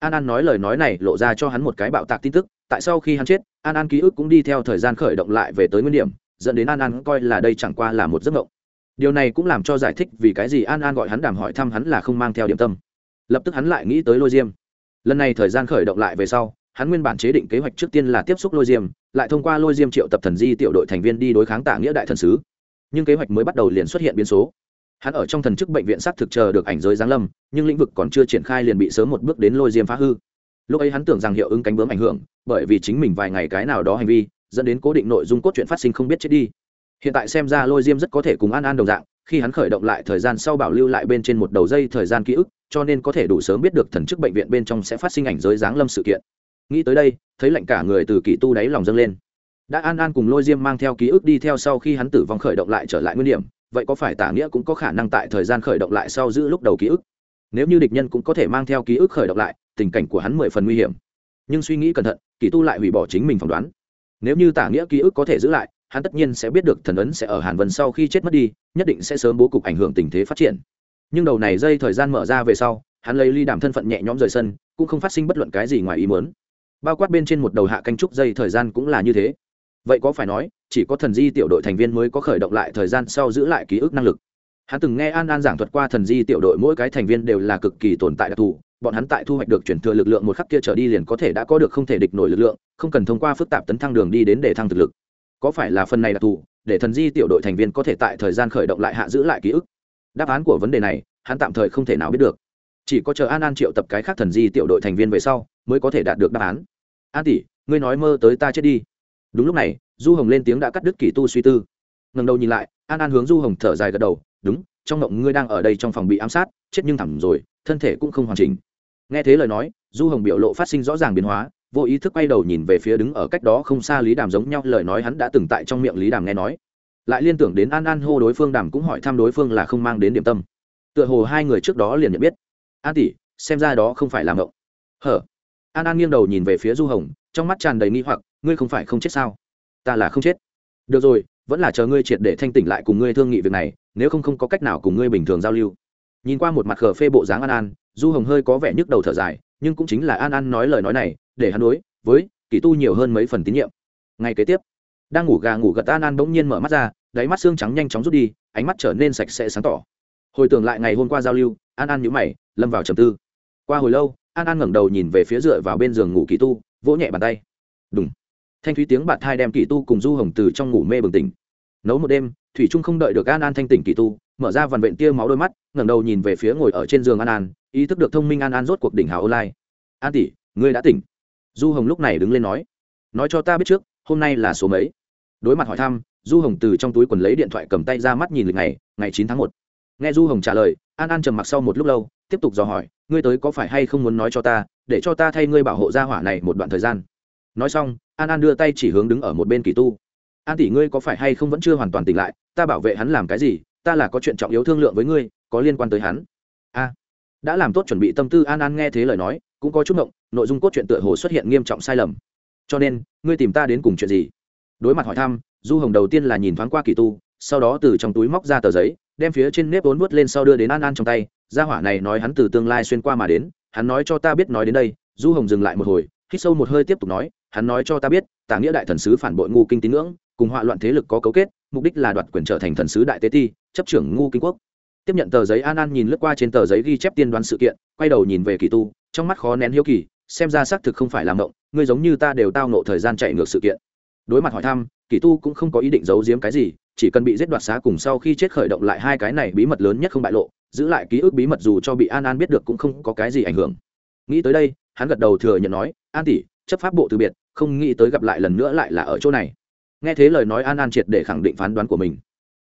an an nói lời nói này lộ ra cho hắn một cái bạo tạc tin tức, tại sau khi hắn chết, an an ký ức cũng đi theo thời gian khởi động lại về tới nguyên điểm, dẫn đến an an coi là đây chẳng qua là một giấc mộng. Điều này cũng làm cho giải thích vì cái gì an an gọi hắn đàm hỏi thăm hắn là không mang theo điểm tâm. Lập tức hắn lại nghĩ tới lôi diêm. Lần này thời gian khởi động lại về sau, hắn nguyên bản chế định kế hoạch trước tiên là tiếp xúc lôi diêm, lại thông qua lôi diêm triệu tập thần di tiểu đội thành viên đi đối kháng tả nghĩa đại thần sứ. Nhưng kế hoạch mới bắt đầu liền xuất hiện biến số hắn ở trong thần chức bệnh viện s á t thực chờ được ảnh giới giáng lâm, nhưng lĩnh vực còn chưa triển khai liền bị sớm một bước đến lôi diêm phá hư. Lúc ấy hắn tưởng rằng hiệu ứng cánh bướm ảnh hưởng, bởi vì chính mình vài ngày cái nào đó hành vi, dẫn đến cố định nội dung cốt truyện phát sinh không biết chết đi. Hiện tại xem ra lôi diêm rất có thể cùng an an đồng dạng, khi hắn khởi động lại thời gian sau bảo lưu lại bên trên một đầu dây thời gian ký ức, cho nên có thể đủ sớm biết được thần chức bệnh viện bên trong sẽ phát sinh ảnh giới giáng lâm sự kiện. Nghĩ tới đây, thấy lạnh cả người từ kỳ tu đáy lòng dâng lên. Đã an an cùng lôi diêm mang theo ký ức đi theo sau khi hắn tử vong khởi động lại trở lại nguyên điểm vậy có phải tả nghĩa cũng có khả năng tại thời gian khởi động lại sau giữ lúc đầu ký ức? Nếu như địch nhân cũng có thể mang theo ký ức khởi động lại, tình cảnh của hắn mười phần nguy hiểm. Nhưng suy nghĩ cẩn thận, kỳ tu lại hủy bỏ chính mình phỏng đoán. Nếu như tả nghĩa ký ức có thể giữ lại, hắn tất nhiên sẽ biết được thần ấn sẽ ở hàn vân sau khi chết mất đi, nhất định sẽ sớm bố cục ảnh hưởng tình thế phát triển. Nhưng đầu này dây thời gian mở ra về sau, hắn lấy ly đảm thân phận nhẹ nhõm rời sân, cũng không phát sinh bất luận cái gì ngoài ý muốn. Bao quát bên trên một đầu hạ canh trúc dây thời gian cũng là như thế vậy có phải nói, chỉ có thần di tiểu đội thành viên mới có khởi động lại thời gian sau giữ lại ký ức năng lực? Hắn từng nghe an an giảng thuật qua thần di tiểu đội mỗi cái thành viên đều là cực kỳ tồn tại đặc thù, bọn hắn tại thu hoạch được chuyển thừa lực lượng một khắc kia trở đi liền có thể đã có được không thể địch nổi lực lượng, không cần thông qua phức tạp tấn thăng đường đi đến để thăng thực lực. Có phải là phần này đặc thù, để thần di tiểu đội thành viên có thể tại thời gian khởi động lại hạ giữ lại ký ức? Đáp án của vấn đề này, hắn tạm thời không thể nào biết được. Chỉ có chờ an an triệu tập cái khác thần di tiểu đội thành viên về sau, mới có thể đạt được đáp án. An tỷ, ngươi nói mơ tới ta chết đi đúng lúc này, du hồng lên tiếng đã cắt đứt kỳ tu suy tư. Ngần đầu nhìn lại, an an hướng du hồng thở dài gật đầu, đúng, trong mộng ngươi đang ở đây trong phòng bị ám sát, chết nhưng thẳng rồi, thân thể cũng không hoàn chỉnh. Nghe thế lời nói, du hồng biểu lộ phát sinh rõ ràng biến hóa, vô ý thức quay đầu nhìn về phía đứng ở cách đó không xa lý đàm giống nhau, lời nói hắn đã từng tại trong miệng lý đàm nghe nói. Lại liên tưởng đến an an hô đối phương đàm cũng hỏi thăm đối phương là không mang đến điểm tâm. Tựa hồ hai người trước đó liền nhận biết. An tỷ, xem ra đó không phải là mộng hở? An an nghiêng đầu nhìn về phía du hồng, trong mắt tràn đầy nghi hoặc ngươi không phải không chết sao? Ta là không chết. Được rồi, vẫn là chờ ngươi triệt để thanh tỉnh lại cùng ngươi thương nghị việc này, nếu không không có cách nào cùng ngươi bình thường giao lưu. Nhìn qua một mặt khờ phê bộ dáng an an, du hồng hơi có vẻ nhức đầu thở dài, nhưng cũng chính là an an nói lời nói này, để hắn đối với kỳ tu nhiều hơn mấy phần tín nhiệm. Ngay kế tiếp, đang ngủ gà ngủ gật an an bỗng nhiên mở mắt ra, đáy mắt xương trắng nhanh chóng rút đi, ánh mắt trở nên sạch sẽ sáng tỏ. Hồi tưởng lại ngày hôm qua giao lưu, an an nhũ mày, lâm vào trầm tư. Qua hồi lâu, an an ngẩng đầu nhìn về phía dựa vào bên giường ngủ kỳ tu, vỗ nhẹ bàn tay. Đúng thanh thúy tiếng bạt thai đem kỳ tu cùng du hồng từ trong ngủ mê bừng tỉnh. Nấu một đêm, thủy trung không đợi được an an thanh tỉnh kỳ tu, mở ra vằn vện tia máu đôi mắt, ngẩng đầu nhìn về phía ngồi ở trên giường an an, ý thức được thông minh an an rốt cuộc đỉnh hào online. An tỷ, ngươi đã tỉnh. Du hồng lúc này đứng lên nói. Nói cho ta biết trước, hôm nay là số mấy? Đối mặt hỏi thăm, du hồng từ trong túi quần lấy điện thoại cầm tay ra mắt nhìn lịch ngày ngày chín tháng một. Nghe du hồng trả lời, an an trầm mặc sau một lúc lâu, tiếp tục dò hỏi, ngươi tới có phải hay không muốn nói cho ta, để cho ta thay ngươi bảo hộ gia hỏa này một đoạn thời gian? Nói xong, an an đưa tay chỉ hướng đứng ở một bên kỳ tu. An tỷ ngươi có phải hay không vẫn chưa hoàn toàn tỉnh lại? Ta bảo vệ hắn làm cái gì? Ta là có chuyện trọng yếu thương lượng với ngươi, có liên quan tới hắn. A, đã làm tốt chuẩn bị tâm tư. An an nghe thế lời nói, cũng có chút động nội dung cốt truyện tựa hồ xuất hiện nghiêm trọng sai lầm. Cho nên, ngươi tìm ta đến cùng chuyện gì? Đối mặt hỏi thăm, du hồng đầu tiên là nhìn thoáng qua kỳ tu, sau đó từ trong túi móc ra tờ giấy, đem phía trên nếp vốn vớt lên sau đưa đến an an trong tay. Gia hỏa này nói hắn từ tương lai xuyên qua mà đến, hắn nói cho ta biết nói đến đây. Du hồng dừng lại một hồi, hít sâu một hơi tiếp tục nói hắn nói cho ta biết, tả nghĩa đại thần sứ phản bội ngu kinh tín ngưỡng, cùng họa loạn thế lực có cấu kết, mục đích là đoạt quyền trở thành thần sứ đại tế ti, chấp trưởng ngu kinh quốc. Tiếp nhận tờ giấy an an nhìn lướt qua trên tờ giấy ghi chép tiên đoán sự kiện, quay đầu nhìn về kỳ tu, trong mắt khó nén hiếu kỳ, xem ra xác thực không phải làm động ngươi giống như ta đều tao nộ thời gian chạy ngược sự kiện. Đối mặt hỏi thăm, kỳ tu cũng không có ý định giấu giếm cái gì, chỉ cần bị giết đoạt xá cùng sau khi chết khởi động lại hai cái này bí mật lớn nhất không bại lộ, giữ lại ký ức bí mật dù cho bị an an biết được cũng không có cái gì ảnh hưởng. Nghĩ tới đây, hắn gật đầu thừa nhận nói, an tỷ, chấp pháp bộ từ biệt không nghĩ tới gặp lại lần nữa lại là ở chỗ này. Nghe thế lời nói an an triệt để khẳng định phán đoán của mình.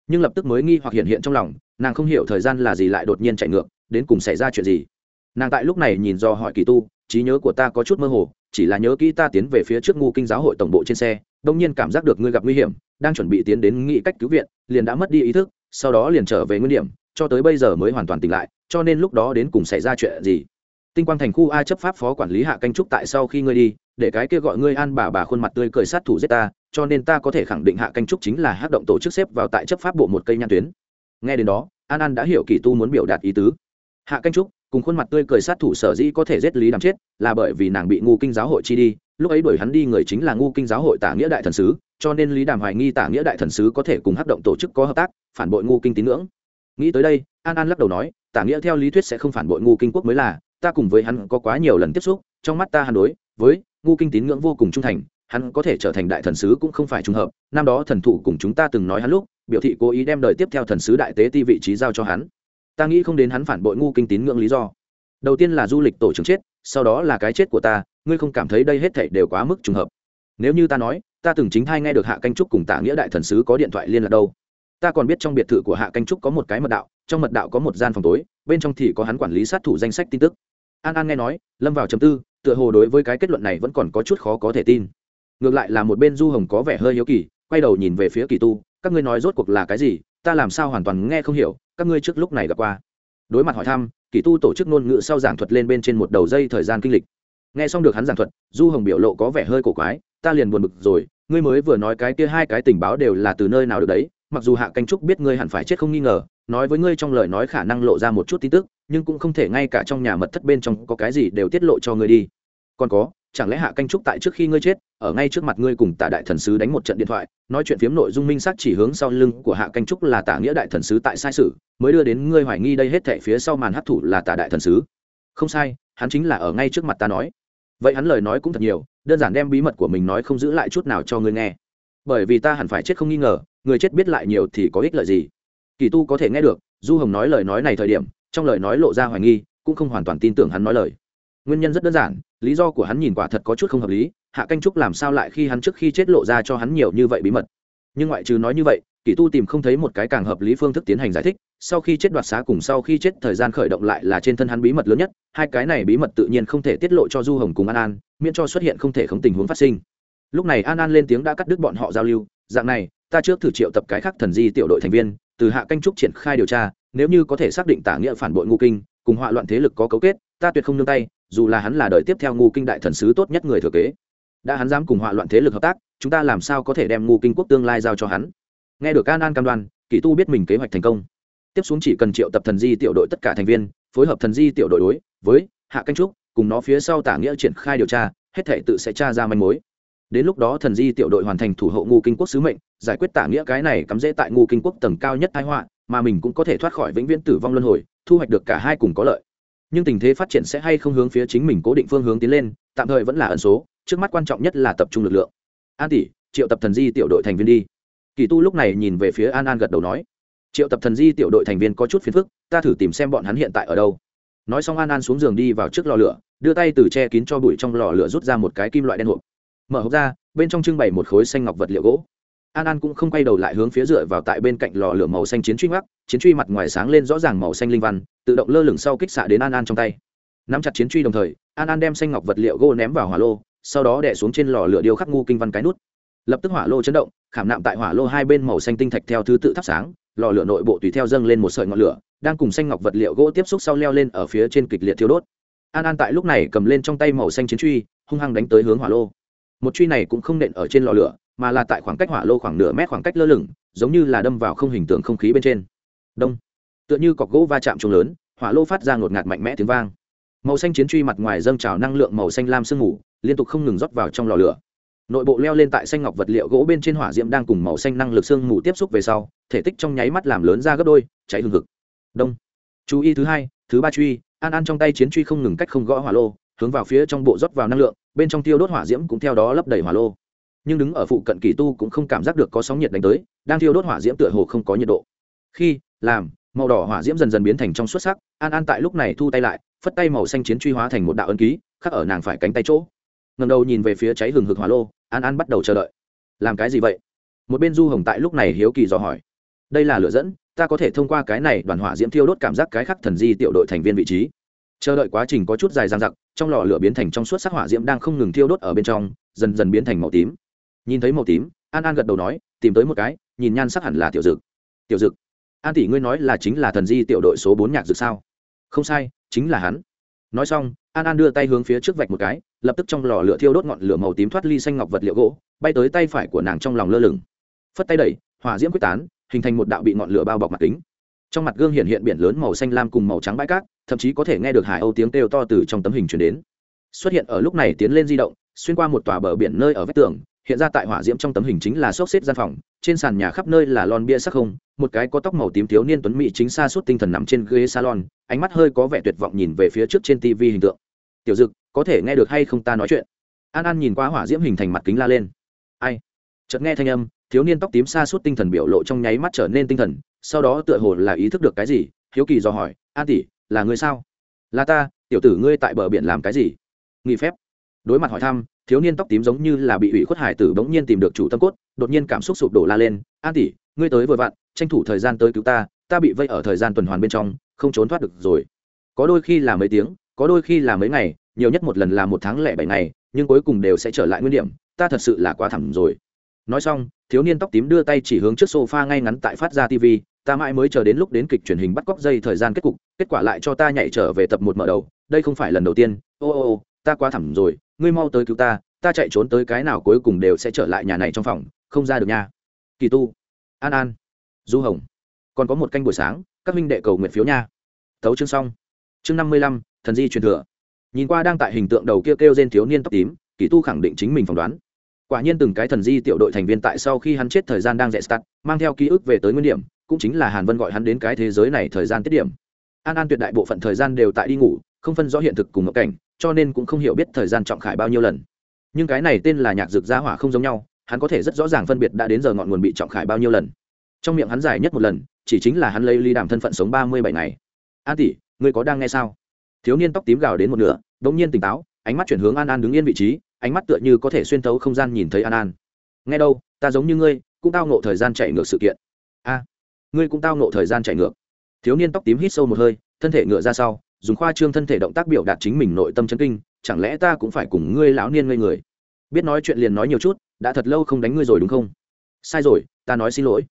Nhưng lập tức mới nghi hoặc hiện hiện trong lòng, nàng không hiểu thời gian là gì lại đột nhiên chạy ngược, đến cùng xảy ra chuyện gì. Nàng tại lúc này nhìn do hỏi kỳ tu, trí nhớ của ta có chút mơ hồ, chỉ là nhớ kỹ ta tiến về phía trước ngu kinh giáo hội tổng bộ trên xe, đông nhiên cảm giác được ngươi gặp nguy hiểm, đang chuẩn bị tiến đến nghị cách cứu viện, liền đã mất đi ý thức, sau đó liền trở về nguyên điểm, cho tới bây giờ mới hoàn toàn tỉnh lại, cho nên lúc đó đến cùng xảy ra chuyện gì? Tinh quang thành khu a chấp pháp phó quản lý hạ canh trúc tại sau khi ngươi đi để cái kia gọi ngươi an bà bà khuôn mặt tươi cười sát thủ giết ta, cho nên ta có thể khẳng định hạ canh trúc chính là hát động tổ chức xếp vào tại chấp pháp bộ một cây nhan tuyến. Nghe đến đó, an an đã hiểu kỳ tu muốn biểu đạt ý tứ. Hạ canh trúc, cùng khuôn mặt tươi cười sát thủ sở dĩ có thể giết lý đàm chết, là bởi vì nàng bị ngu kinh giáo hội chi đi, lúc ấy đuổi hắn đi người chính là ngu kinh giáo hội tả nghĩa đại thần sứ, cho nên lý đàm hoài nghi tả nghĩa đại thần sứ có thể cùng hát động tổ chức có hợp tác, phản bội ngu kinh tín ngưỡng. Nghĩ tới đây, an an lắc đầu nói, tả nghĩa theo lý thuyết sẽ không phản bội ngu kinh quốc mới là, ta cùng với hắn có quá nhiều lần tiếp xúc, trong mắt ta hắn đối, với ngu kinh tín ngưỡng vô cùng trung thành, hắn có thể trở thành đại thần sứ cũng không phải trùng hợp, năm đó thần thụ cùng chúng ta từng nói hắn lúc, biểu thị cố ý đem đời tiếp theo thần sứ đại tế ti vị trí giao cho hắn. Ta nghĩ không đến hắn phản bội ngu kinh tín ngưỡng lý do. Đầu tiên là du lịch tổ trưởng chết, sau đó là cái chết của ta, ngươi không cảm thấy đây hết thảy đều quá mức trùng hợp. Nếu như ta nói, ta từng chính thai nghe được hạ canh trúc cùng tạ nghĩa đại thần sứ có điện thoại liên lạc đâu. Ta còn biết trong biệt thự của hạ canh trúc có một cái mật đạo, trong mật đạo có một gian phòng tối, bên trong thì có hắn quản lý sát thủ danh sách tin tức. An an nghe nói, lâm vào chấm tư tựa hồ đối với cái kết luận này vẫn còn có chút khó có thể tin. Ngược lại là một bên du hồng có vẻ hơi hiếu kỳ, quay đầu nhìn về phía kỳ tu, các ngươi nói rốt cuộc là cái gì, ta làm sao hoàn toàn nghe không hiểu, các ngươi trước lúc này gặp qua. Đối mặt hỏi thăm, kỳ tu tổ chức ngôn ngữ sau giảng thuật lên bên trên một đầu dây thời gian kinh lịch. Nghe xong được hắn giảng thuật, du hồng biểu lộ có vẻ hơi cổ quái, ta liền buồn bực rồi, ngươi mới vừa nói cái kia hai cái tình báo đều là từ nơi nào được đấy, mặc dù hạ canh trúc biết ngươi hẳn phải chết không nghi ngờ, nói với ngươi trong lời nói khả năng lộ ra một chút tin tức, nhưng cũng không thể ngay cả trong nhà mật thất bên trong có cái gì đều tiết lộ cho ngươi đi còn có, chẳng lẽ hạ canh trúc tại trước khi ngươi chết, ở ngay trước mặt ngươi cùng tả đại thần sứ đánh một trận điện thoại, nói chuyện phiếm nội dung minh xác chỉ hướng sau lưng của hạ canh trúc là tả nghĩa đại thần sứ tại sai sự, mới đưa đến ngươi hoài nghi đây hết thảy phía sau màn hấp thụ là tả đại thần sứ. Không sai, hắn chính là ở ngay trước mặt ta nói. Vậy hắn lời nói cũng thật nhiều, đơn giản đem bí mật của mình nói không giữ lại chút nào cho ngươi nghe. Bởi vì ta hẳn phải chết không nghi ngờ, người chết biết lại nhiều thì có ích lợi gì. Kỳ tu có thể nghe được, du hồng nói lời nói này thời điểm, trong lời nói lộ ra hoài nghi, cũng không hoàn toàn tin tưởng hắn nói lời nguyên nhân rất đơn giản, lý do của hắn nhìn quả thật có chút không hợp lý, hạ canh trúc làm sao lại khi hắn trước khi chết lộ ra cho hắn nhiều như vậy bí mật? Nhưng ngoại trừ nói như vậy, kỷ tu tìm không thấy một cái càng hợp lý phương thức tiến hành giải thích, sau khi chết đoạt xá cùng sau khi chết thời gian khởi động lại là trên thân hắn bí mật lớn nhất, hai cái này bí mật tự nhiên không thể tiết lộ cho du hồng cùng an an, miễn cho xuất hiện không thể không tình huống phát sinh. Lúc này an an lên tiếng đã cắt đứt bọn họ giao lưu, dạng này, ta trước thử triệu tập cái khác thần di tiểu đội thành viên, từ hạ canh trúc triển khai điều tra, nếu như có thể xác định tả nghĩa phản bội ngu kinh, cùng họa loạn thế lực có cấu kết, ta tuyệt không nương tay dù là hắn là đời tiếp theo ngu kinh đại thần sứ tốt nhất người thừa kế, đã hắn dám cùng họa loạn thế lực hợp tác, chúng ta làm sao có thể đem ngu kinh quốc tương lai giao cho hắn? Nghe được an an cam đoan, kỳ tu biết mình kế hoạch thành công. Tiếp xuống chỉ cần triệu tập thần di tiểu đội tất cả thành viên, phối hợp thần di tiểu đội đối với hạ canh trúc, cùng nó phía sau tả nghĩa triển khai điều tra, hết thể tự sẽ tra ra manh mối. Đến lúc đó thần di tiểu đội hoàn thành thủ hộ ngu kinh quốc sứ mệnh, giải quyết tả nghĩa cái này cắm dễ tại ngu kinh quốc tầng cao nhất thái họa, mà mình cũng có thể thoát khỏi vĩnh viễn tử vong luân hồi, thu hoạch được cả hai cùng có lợi nhưng tình thế phát triển sẽ hay không hướng phía chính mình cố định phương hướng tiến lên, tạm thời vẫn là ẩn số, trước mắt quan trọng nhất là tập trung lực lượng. An tỷ, triệu tập thần di tiểu đội thành viên đi. Kỳ tu lúc này nhìn về phía an an gật đầu nói, triệu tập thần di tiểu đội thành viên có chút phiền phức, ta thử tìm xem bọn hắn hiện tại ở đâu. Nói xong an an xuống giường đi vào trước lò lửa, đưa tay từ che kín cho bụi trong lò lửa rút ra một cái kim loại đen hộp. Mở hộp ra, bên trong trưng bày một khối xanh ngọc vật liệu gỗ an an cũng không quay đầu lại hướng phía dựa vào tại bên cạnh lò lửa màu xanh chiến truy mắc chiến truy mặt ngoài sáng lên rõ ràng màu xanh linh văn, tự động lơ lửng sau kích xạ đến an an trong tay. Nắm chặt chiến truy đồng thời, an an đem xanh ngọc vật liệu gỗ ném vào hỏa lô, sau đó đẻ xuống trên lò lửa điêu khắc ngu kinh văn cái nút. Lập tức hỏa lô chấn động, khảm nạm tại hỏa lô hai bên màu xanh tinh thạch theo thứ tự thắp sáng, lò lửa nội bộ tùy theo dâng lên một sợi ngọn lửa, đang cùng xanh ngọc vật liệu gỗ tiếp xúc sau leo lên ở phía trên kịch liệt thiêu đốt. An an tại lúc này cầm lên trong tay màu xanh chiến truy, hung hăng đánh tới hướng hỏa lô. Một truy này cũng không nện ở trên lò lửa mà là tại khoảng cách hỏa lô khoảng nửa mét khoảng cách lơ lửng, giống như là đâm vào không hình tượng không khí bên trên. Đông. Tựa như cọc gỗ va chạm trùng lớn, hỏa lô phát ra ngột ngạt mạnh mẽ tiếng vang. Màu xanh chiến truy mặt ngoài dâng trào năng lượng màu xanh lam sương mù, liên tục không ngừng rót vào trong lò lửa. Nội bộ leo lên tại xanh ngọc vật liệu gỗ bên trên hỏa diễm đang cùng màu xanh năng lực sương mù tiếp xúc về sau, thể tích trong nháy mắt làm lớn ra gấp đôi, cháy hừng hực. Đông. Chú ý thứ hai, thứ ba truy, an an trong tay chiến truy không ngừng cách không gõ hỏa lô, hướng vào phía trong bộ rót vào năng lượng, bên trong tiêu đốt hỏa diễm cũng theo đó lấp đầy hỏa lô nhưng đứng ở phụ cận kỳ tu cũng không cảm giác được có sóng nhiệt đánh tới, đang thiêu đốt hỏa diễm tựa hồ không có nhiệt độ. Khi, làm, màu đỏ hỏa diễm dần dần biến thành trong xuất sắc, an an tại lúc này thu tay lại, phất tay màu xanh chiến truy hóa thành một đạo ấn ký, khắc ở nàng phải cánh tay chỗ. Ngầm đầu nhìn về phía cháy hừng hực hỏa lô, an an bắt đầu chờ đợi. Làm cái gì vậy? Một bên du hồng tại lúc này hiếu kỳ dò hỏi. Đây là lửa dẫn, ta có thể thông qua cái này đoàn hỏa diễm thiêu đốt cảm giác cái khắc thần di tiểu đội thành viên vị trí. Chờ đợi quá trình có chút dài dang dặc, trong lò lửa biến thành trong suốt sắc hỏa diễm đang không ngừng thiêu đốt ở bên trong, dần dần biến thành màu tím nhìn thấy màu tím, an an gật đầu nói, tìm tới một cái, nhìn nhan sắc hẳn là tiểu dực. Tiểu dực, an tỷ ngươi nói là chính là thần di tiểu đội số bốn nhạc dực sao? Không sai, chính là hắn. Nói xong, an an đưa tay hướng phía trước vạch một cái, lập tức trong lò lửa thiêu đốt ngọn lửa màu tím thoát ly xanh ngọc vật liệu gỗ, bay tới tay phải của nàng trong lòng lơ lửng. Phất tay đẩy, hỏa diễm quyết tán, hình thành một đạo bị ngọn lửa bao bọc mặt kính. Trong mặt gương hiện hiện biển lớn màu xanh lam cùng màu trắng bãi cát, thậm chí có thể nghe được hải âu tiếng kêu to từ trong tấm hình chuyển đến. Xuất hiện ở lúc này tiến lên di động, xuyên qua một tòa bờ biển nơi ở vách tường hiện ra tại hỏa diễm trong tấm hình chính là xốc xếp gian phòng, trên sàn nhà khắp nơi là lon bia sắc không, một cái có tóc màu tím thiếu niên tuấn mỹ chính xa suốt tinh thần nằm trên ghế salon, ánh mắt hơi có vẻ tuyệt vọng nhìn về phía trước trên tv hình tượng. Tiểu dực, có thể nghe được hay không ta nói chuyện? An an nhìn qua hỏa diễm hình thành mặt kính la lên. Ai? Chợt nghe thanh âm, thiếu niên tóc tím xa suốt tinh thần biểu lộ trong nháy mắt trở nên tinh thần, sau đó tựa hồ là ý thức được cái gì, hiếu kỳ do hỏi, an tỷ, là ngươi sao? Là ta, tiểu tử ngươi tại bờ biển làm cái gì? Nghỉ phép đối mặt hỏi thăm, thiếu niên tóc tím giống như là bị ủy khuất hải tử bỗng nhiên tìm được chủ tâm cốt, đột nhiên cảm xúc sụp đổ la lên. An tỷ, ngươi tới vội vặn, tranh thủ thời gian tới cứu ta ta bị vây ở thời gian tuần hoàn bên trong, không trốn thoát được rồi. Có đôi khi là mấy tiếng, có đôi khi là mấy ngày, nhiều nhất một lần là một tháng lẻ bảy ngày, nhưng cuối cùng đều sẽ trở lại nguyên điểm, ta thật sự là quá thẳng rồi. Nói xong, thiếu niên tóc tím đưa tay chỉ hướng trước sofa ngay ngắn tại phát ra tv ta mãi mới chờ đến lúc đến kịch truyền hình bắt cóc dây thời gian kết cục, kết quả lại cho ta nhảy trở về tập một mở đầu, đây không phải lần đầu tiên. Ô ô ô, ta quá thẳng rồi ngươi mau tới cứu ta ta chạy trốn tới cái nào cuối cùng đều sẽ trở lại nhà này trong phòng không ra được nha. Kỳ tu an an du hồng còn có một canh buổi sáng các minh đệ cầu nguyện phiếu nha. Tấu chương xong. Chương năm mươi lăm thần di truyền thừa. Nhìn qua đang tại hình tượng đầu kia kêu, kêu trên thiếu niên tóc tím kỳ tu khẳng định chính mình phỏng đoán. Quả nhiên từng cái thần di tiểu đội thành viên tại sau khi hắn chết thời gian đang dạy start mang theo ký ức về tới nguyên điểm cũng chính là hàn vân gọi hắn đến cái thế giới này thời gian tiết điểm. An an tuyệt đại bộ phận thời gian đều tại đi ngủ không phân rõ hiện thực cùng ngộ cảnh cho nên cũng không hiểu biết thời gian trọng khải bao nhiêu lần. Nhưng cái này tên là nhạc dược gia hỏa không giống nhau, hắn có thể rất rõ ràng phân biệt đã đến giờ ngọn nguồn bị trọng khải bao nhiêu lần. Trong miệng hắn dài nhất một lần, chỉ chính là hắn lấy ly đàm thân phận sống ba mươi bảy ngày. An tỷ, ngươi có đang nghe sao? Thiếu niên tóc tím gào đến một nửa đ ỗ n g nhiên tỉnh táo, ánh mắt chuyển hướng an an đứng yên vị trí, ánh mắt tựa như có thể xuyên thấu không gian nhìn thấy an an. Nghe đâu, ta giống như ngươi, cũng tao ngộ thời gian chạy ngược sự kiện. A, ngươi cũng tao ngộ thời gian chạy ngược. Thiếu niên tóc tím hít sâu một hơi, thân thể ngựa ra sau dùng khoa trương thân thể động tác biểu đạt chính mình nội tâm chấn kinh, chẳng lẽ ta cũng phải cùng ngươi lão niên ngây người? Biết nói chuyện liền nói nhiều chút, đã thật lâu không đánh ngươi rồi đúng không? Sai rồi, ta nói xin lỗi.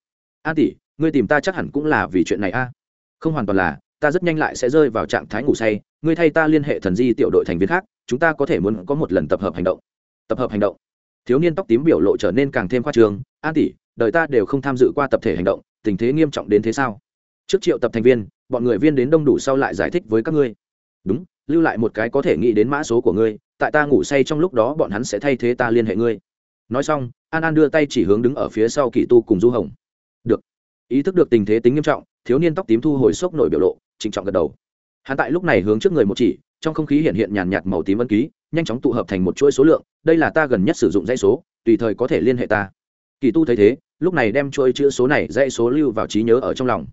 An tỷ, ngươi tìm ta chắc hẳn cũng là vì chuyện này a. Không hoàn toàn là, ta rất nhanh lại sẽ rơi vào trạng thái ngủ say, ngươi thay ta liên hệ thần di tiểu đội thành viên khác, chúng ta có thể muốn có một lần tập hợp hành động. Tập hợp hành động. Thiếu niên tóc tím biểu lộ trở nên càng thêm khoa trường an tỷ, đời ta đều không tham dự qua tập thể hành động, tình thế nghiêm trọng đến thế sao? Trước triệu tập thành viên bọn người viên đến đông đủ sau lại giải thích với các ngươi. Đúng, lưu lại một cái có thể nghĩ đến mã số của ngươi, tại ta ngủ say trong lúc đó bọn hắn sẽ thay thế ta liên hệ ngươi. Nói xong, an an đưa tay chỉ hướng đứng ở phía sau kỳ tu cùng du hồng. Được. Ý thức được tình thế tính nghiêm trọng, thiếu niên tóc tím thu hồi sốc nổi biểu lộ, trịnh trọng gật đầu. Hắn tại lúc này hướng trước người một chỉ, trong không khí hiện hiện nhàn nhạt màu tím ân ký, nhanh chóng tụ hợp thành một chuỗi số lượng, đây là ta gần nhất sử dụng dãy số, tùy thời có thể liên hệ ta. Kỳ tu thấy thế, lúc này đem chuỗi chữ số này dãy số lưu vào trí nhớ ở trong lòng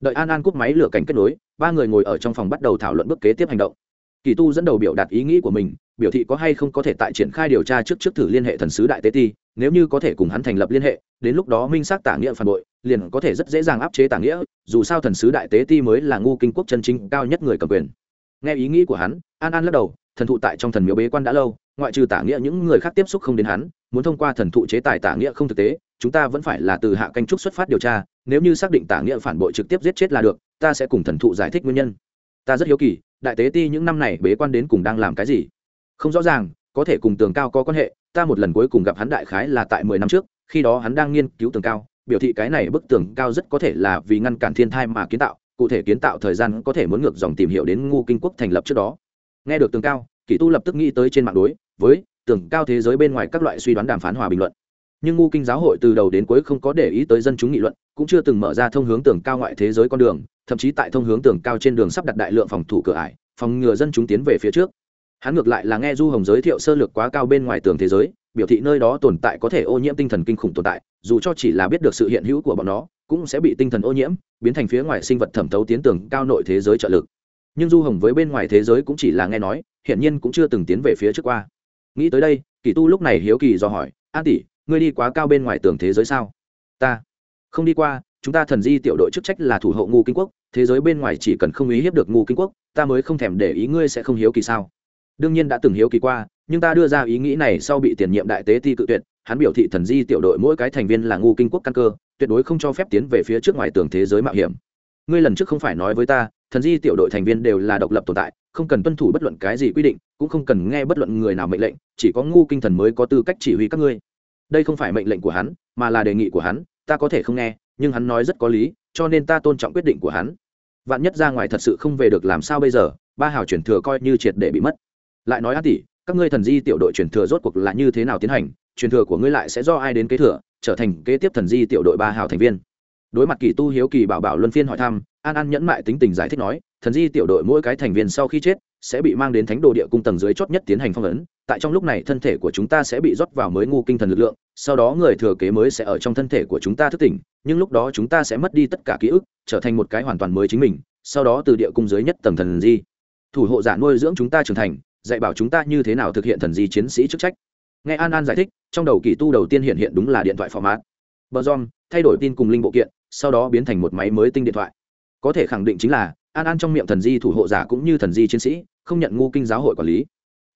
đợi an an cúp máy lửa cảnh kết nối, ba người ngồi ở trong phòng bắt đầu thảo luận bước kế tiếp hành động. Kỳ tu dẫn đầu biểu đạt ý nghĩ của mình, biểu thị có hay không có thể tại triển khai điều tra trước trước thử liên hệ thần sứ đại tế ti, nếu như có thể cùng hắn thành lập liên hệ, đến lúc đó minh xác tả nghĩa phản bội, liền có thể rất dễ dàng áp chế tả nghĩa, dù sao thần sứ đại tế ti mới là ngu kinh quốc chân chính cao nhất người cầm quyền. Nghe ý nghĩ của hắn, an an lắc đầu, thần thụ tại trong thần miếu bế quan đã lâu, ngoại trừ tả nghĩa những người khác tiếp xúc không đến hắn, muốn thông qua thần thụ chế tài tả nghĩa không thực tế, chúng ta vẫn phải là từ hạ canh trúc xuất phát điều tra nếu như xác định tả nghĩa phản bội trực tiếp giết chết là được, ta sẽ cùng thần thụ giải thích nguyên nhân. Ta rất hiếu kỳ, đại tế ti những năm này bế quan đến cùng đang làm cái gì? Không rõ ràng, có thể cùng tường cao có quan hệ, ta một lần cuối cùng gặp hắn đại khái là tại mười năm trước, khi đó hắn đang nghiên cứu tường cao, biểu thị cái này bức tường cao rất có thể là vì ngăn cản thiên thai mà kiến tạo, cụ thể kiến tạo thời gian có thể muốn ngược dòng tìm hiểu đến ngu kinh quốc thành lập trước đó. Nghe được tường cao, kỷ tu lập tức nghĩ tới trên mạng đối với tường cao thế giới bên ngoài các loại suy đoán đàm phán hòa bình luận nhưng ngu kinh giáo hội từ đầu đến cuối không có để ý tới dân chúng nghị luận, cũng chưa từng mở ra thông hướng tường cao ngoại thế giới con đường, thậm chí tại thông hướng tường cao trên đường sắp đặt đại lượng phòng thủ cửa ải, phòng ngừa dân chúng tiến về phía trước. Hắn ngược lại là nghe du hồng giới thiệu sơ lược quá cao bên ngoài tường thế giới, biểu thị nơi đó tồn tại có thể ô nhiễm tinh thần kinh khủng tồn tại, dù cho chỉ là biết được sự hiện hữu của bọn nó, cũng sẽ bị tinh thần ô nhiễm, biến thành phía ngoài sinh vật thẩm thấu tiến tường cao nội thế giới trợ lực. Nhưng du hồng với bên ngoài thế giới cũng chỉ là nghe nói hiện nhiên cũng chưa từng tiến về phía trước qua. Nghĩ tới đây, kỳ tu lúc này hiếu kỳ do hỏi, an tỷ ngươi đi quá cao bên ngoài tường thế giới sao? Ta. Không đi qua, chúng ta thần di tiểu đội chức trách là thủ hộ ngu kinh quốc, thế giới bên ngoài chỉ cần không ý hiếp được ngu kinh quốc, ta mới không thèm để ý ngươi sẽ không hiếu kỳ sao? Đương nhiên đã từng hiếu kỳ qua, nhưng ta đưa ra ý nghĩ này sau bị tiền nhiệm đại tế ti cự tuyệt, hắn biểu thị thần di tiểu đội mỗi cái thành viên là ngu kinh quốc căn cơ, tuyệt đối không cho phép tiến về phía trước ngoài tường thế giới mạo hiểm. Ngươi lần trước không phải nói với ta, thần di tiểu đội thành viên đều là độc lập tồn tại, không cần tuân thủ bất luận cái gì quy định, cũng không cần nghe bất luận người nào mệnh lệnh, chỉ có ngu kinh thần mới có tư cách chỉ huy các ngươi đây không phải mệnh lệnh của hắn, mà là đề nghị của hắn, ta có thể không nghe, nhưng hắn nói rất có lý, cho nên ta tôn trọng quyết định của hắn. Vạn nhất ra ngoài thật sự không về được làm sao bây giờ, ba hào chuyển thừa coi như triệt để bị mất. Lại nói á tỷ, các ngươi thần di tiểu đội chuyển thừa rốt cuộc là như thế nào tiến hành, truyền thừa của ngươi lại sẽ do ai đến kế thừa, trở thành kế tiếp thần di tiểu đội ba hào thành viên. Đối mặt kỳ tu hiếu kỳ bảo bảo luân phiên hỏi thăm, an an nhẫn mại tính tình giải thích nói, thần di tiểu đội mỗi cái thành viên sau khi chết sẽ bị mang đến thánh đồ địa cung tầng dưới chót nhất tiến hành phong ấn, tại trong lúc này thân thể của chúng ta sẽ bị rót vào mới ngu kinh thần lực lượng, sau đó người thừa kế mới sẽ ở trong thân thể của chúng ta thức tỉnh, nhưng lúc đó chúng ta sẽ mất đi tất cả ký ức, trở thành một cái hoàn toàn mới chính mình, sau đó từ địa cung dưới nhất tầng thần di. Thủ hộ giả nuôi dưỡng chúng ta trưởng thành, dạy bảo chúng ta như thế nào thực hiện thần di chiến sĩ chức trách. Nghe an an giải thích, trong đầu kỳ tu đầu tiên hiện hiện đúng là điện thoại format. Bờ giom thay đổi tin cùng linh bộ kiện, sau đó biến thành một máy mới tinh điện thoại. Có thể khẳng định chính là an an trong miệng thần di thủ hộ giả cũng như thần di chiến sĩ, không nhận ngu kinh giáo hội quản lý.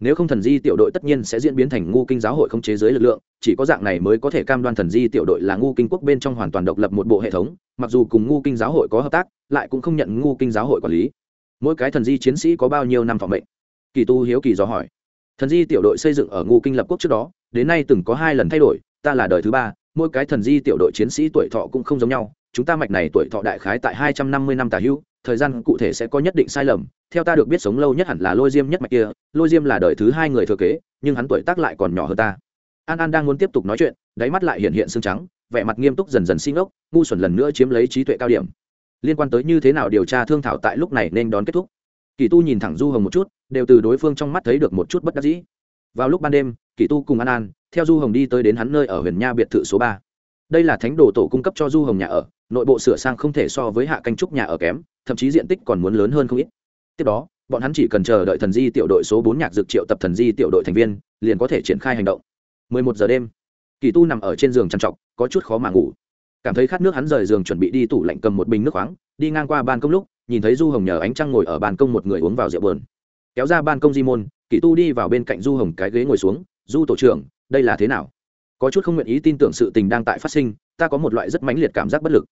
Nếu không thần di tiểu đội tất nhiên sẽ diễn biến thành ngu kinh giáo hội không chế giới lực lượng, chỉ có dạng này mới có thể cam đoan thần di tiểu đội là ngu kinh quốc bên trong hoàn toàn độc lập một bộ hệ thống, mặc dù cùng ngu kinh giáo hội có hợp tác, lại cũng không nhận ngu kinh giáo hội quản lý. Mỗi cái thần di chiến sĩ có bao nhiêu năm phòng bệnh? kỳ tu hiếu kỳ dò hỏi. Thần di tiểu đội xây dựng ở ngu kinh lập quốc trước đó, đến nay từng có hai lần thay đổi, ta là đời thứ ba, mỗi cái thần di tiểu đội chiến sĩ tuổi thọ cũng không giống nhau, chúng ta mạch này tuổi thọ đại khái tại hai trăm năm mươi năm tà hữu thời gian cụ thể sẽ có nhất định sai lầm, theo ta được biết sống lâu nhất hẳn là lôi diêm nhất mạch kia, lôi diêm là đời thứ hai người thừa kế, nhưng hắn tuổi tác lại còn nhỏ hơn ta. An an đang muốn tiếp tục nói chuyện, đáy mắt lại hiện hiện xương trắng, vẻ mặt nghiêm túc dần dần xin ốc ngu xuẩn lần nữa chiếm lấy trí tuệ cao điểm. Liên quan tới như thế nào điều tra thương thảo tại lúc này nên đón kết thúc. Kỳ tu nhìn thẳng du hồng một chút, đều từ đối phương trong mắt thấy được một chút bất đắc dĩ. Vào lúc ban đêm, kỳ tu cùng an an, theo du hồng đi tới đến hắn nơi ở huyền nha biệt thự số ba đây là thánh đồ tổ cung cấp cho du hồng nhà ở, nội bộ sửa sang không thể so với hạ canh trúc nhà ở kém, thậm chí diện tích còn muốn lớn hơn không ít. Tiếp đó, bọn hắn chỉ cần chờ đợi thần di tiểu đội số bốn nhạc dược triệu tập thần di tiểu đội thành viên, liền có thể triển khai hành động. 11 giờ đêm, kỳ tu nằm ở trên giường trằn trọc, có chút khó mà ngủ. Cảm thấy khát nước hắn rời giường chuẩn bị đi tủ lạnh cầm một bình nước khoáng, đi ngang qua ban công lúc, nhìn thấy du hồng nhờ ánh trăng ngồi ở ban công một người uống vào rượu bờn kéo ra ban công di môn, kỳ tu đi vào bên cạnh du hồng cái ghế ngồi xuống, du tổ trưởng, đây là thế nào? Có chút không nguyện ý tin tưởng sự tình đang tại phát sinh, ta có một loại rất mãnh liệt cảm giác bất lực.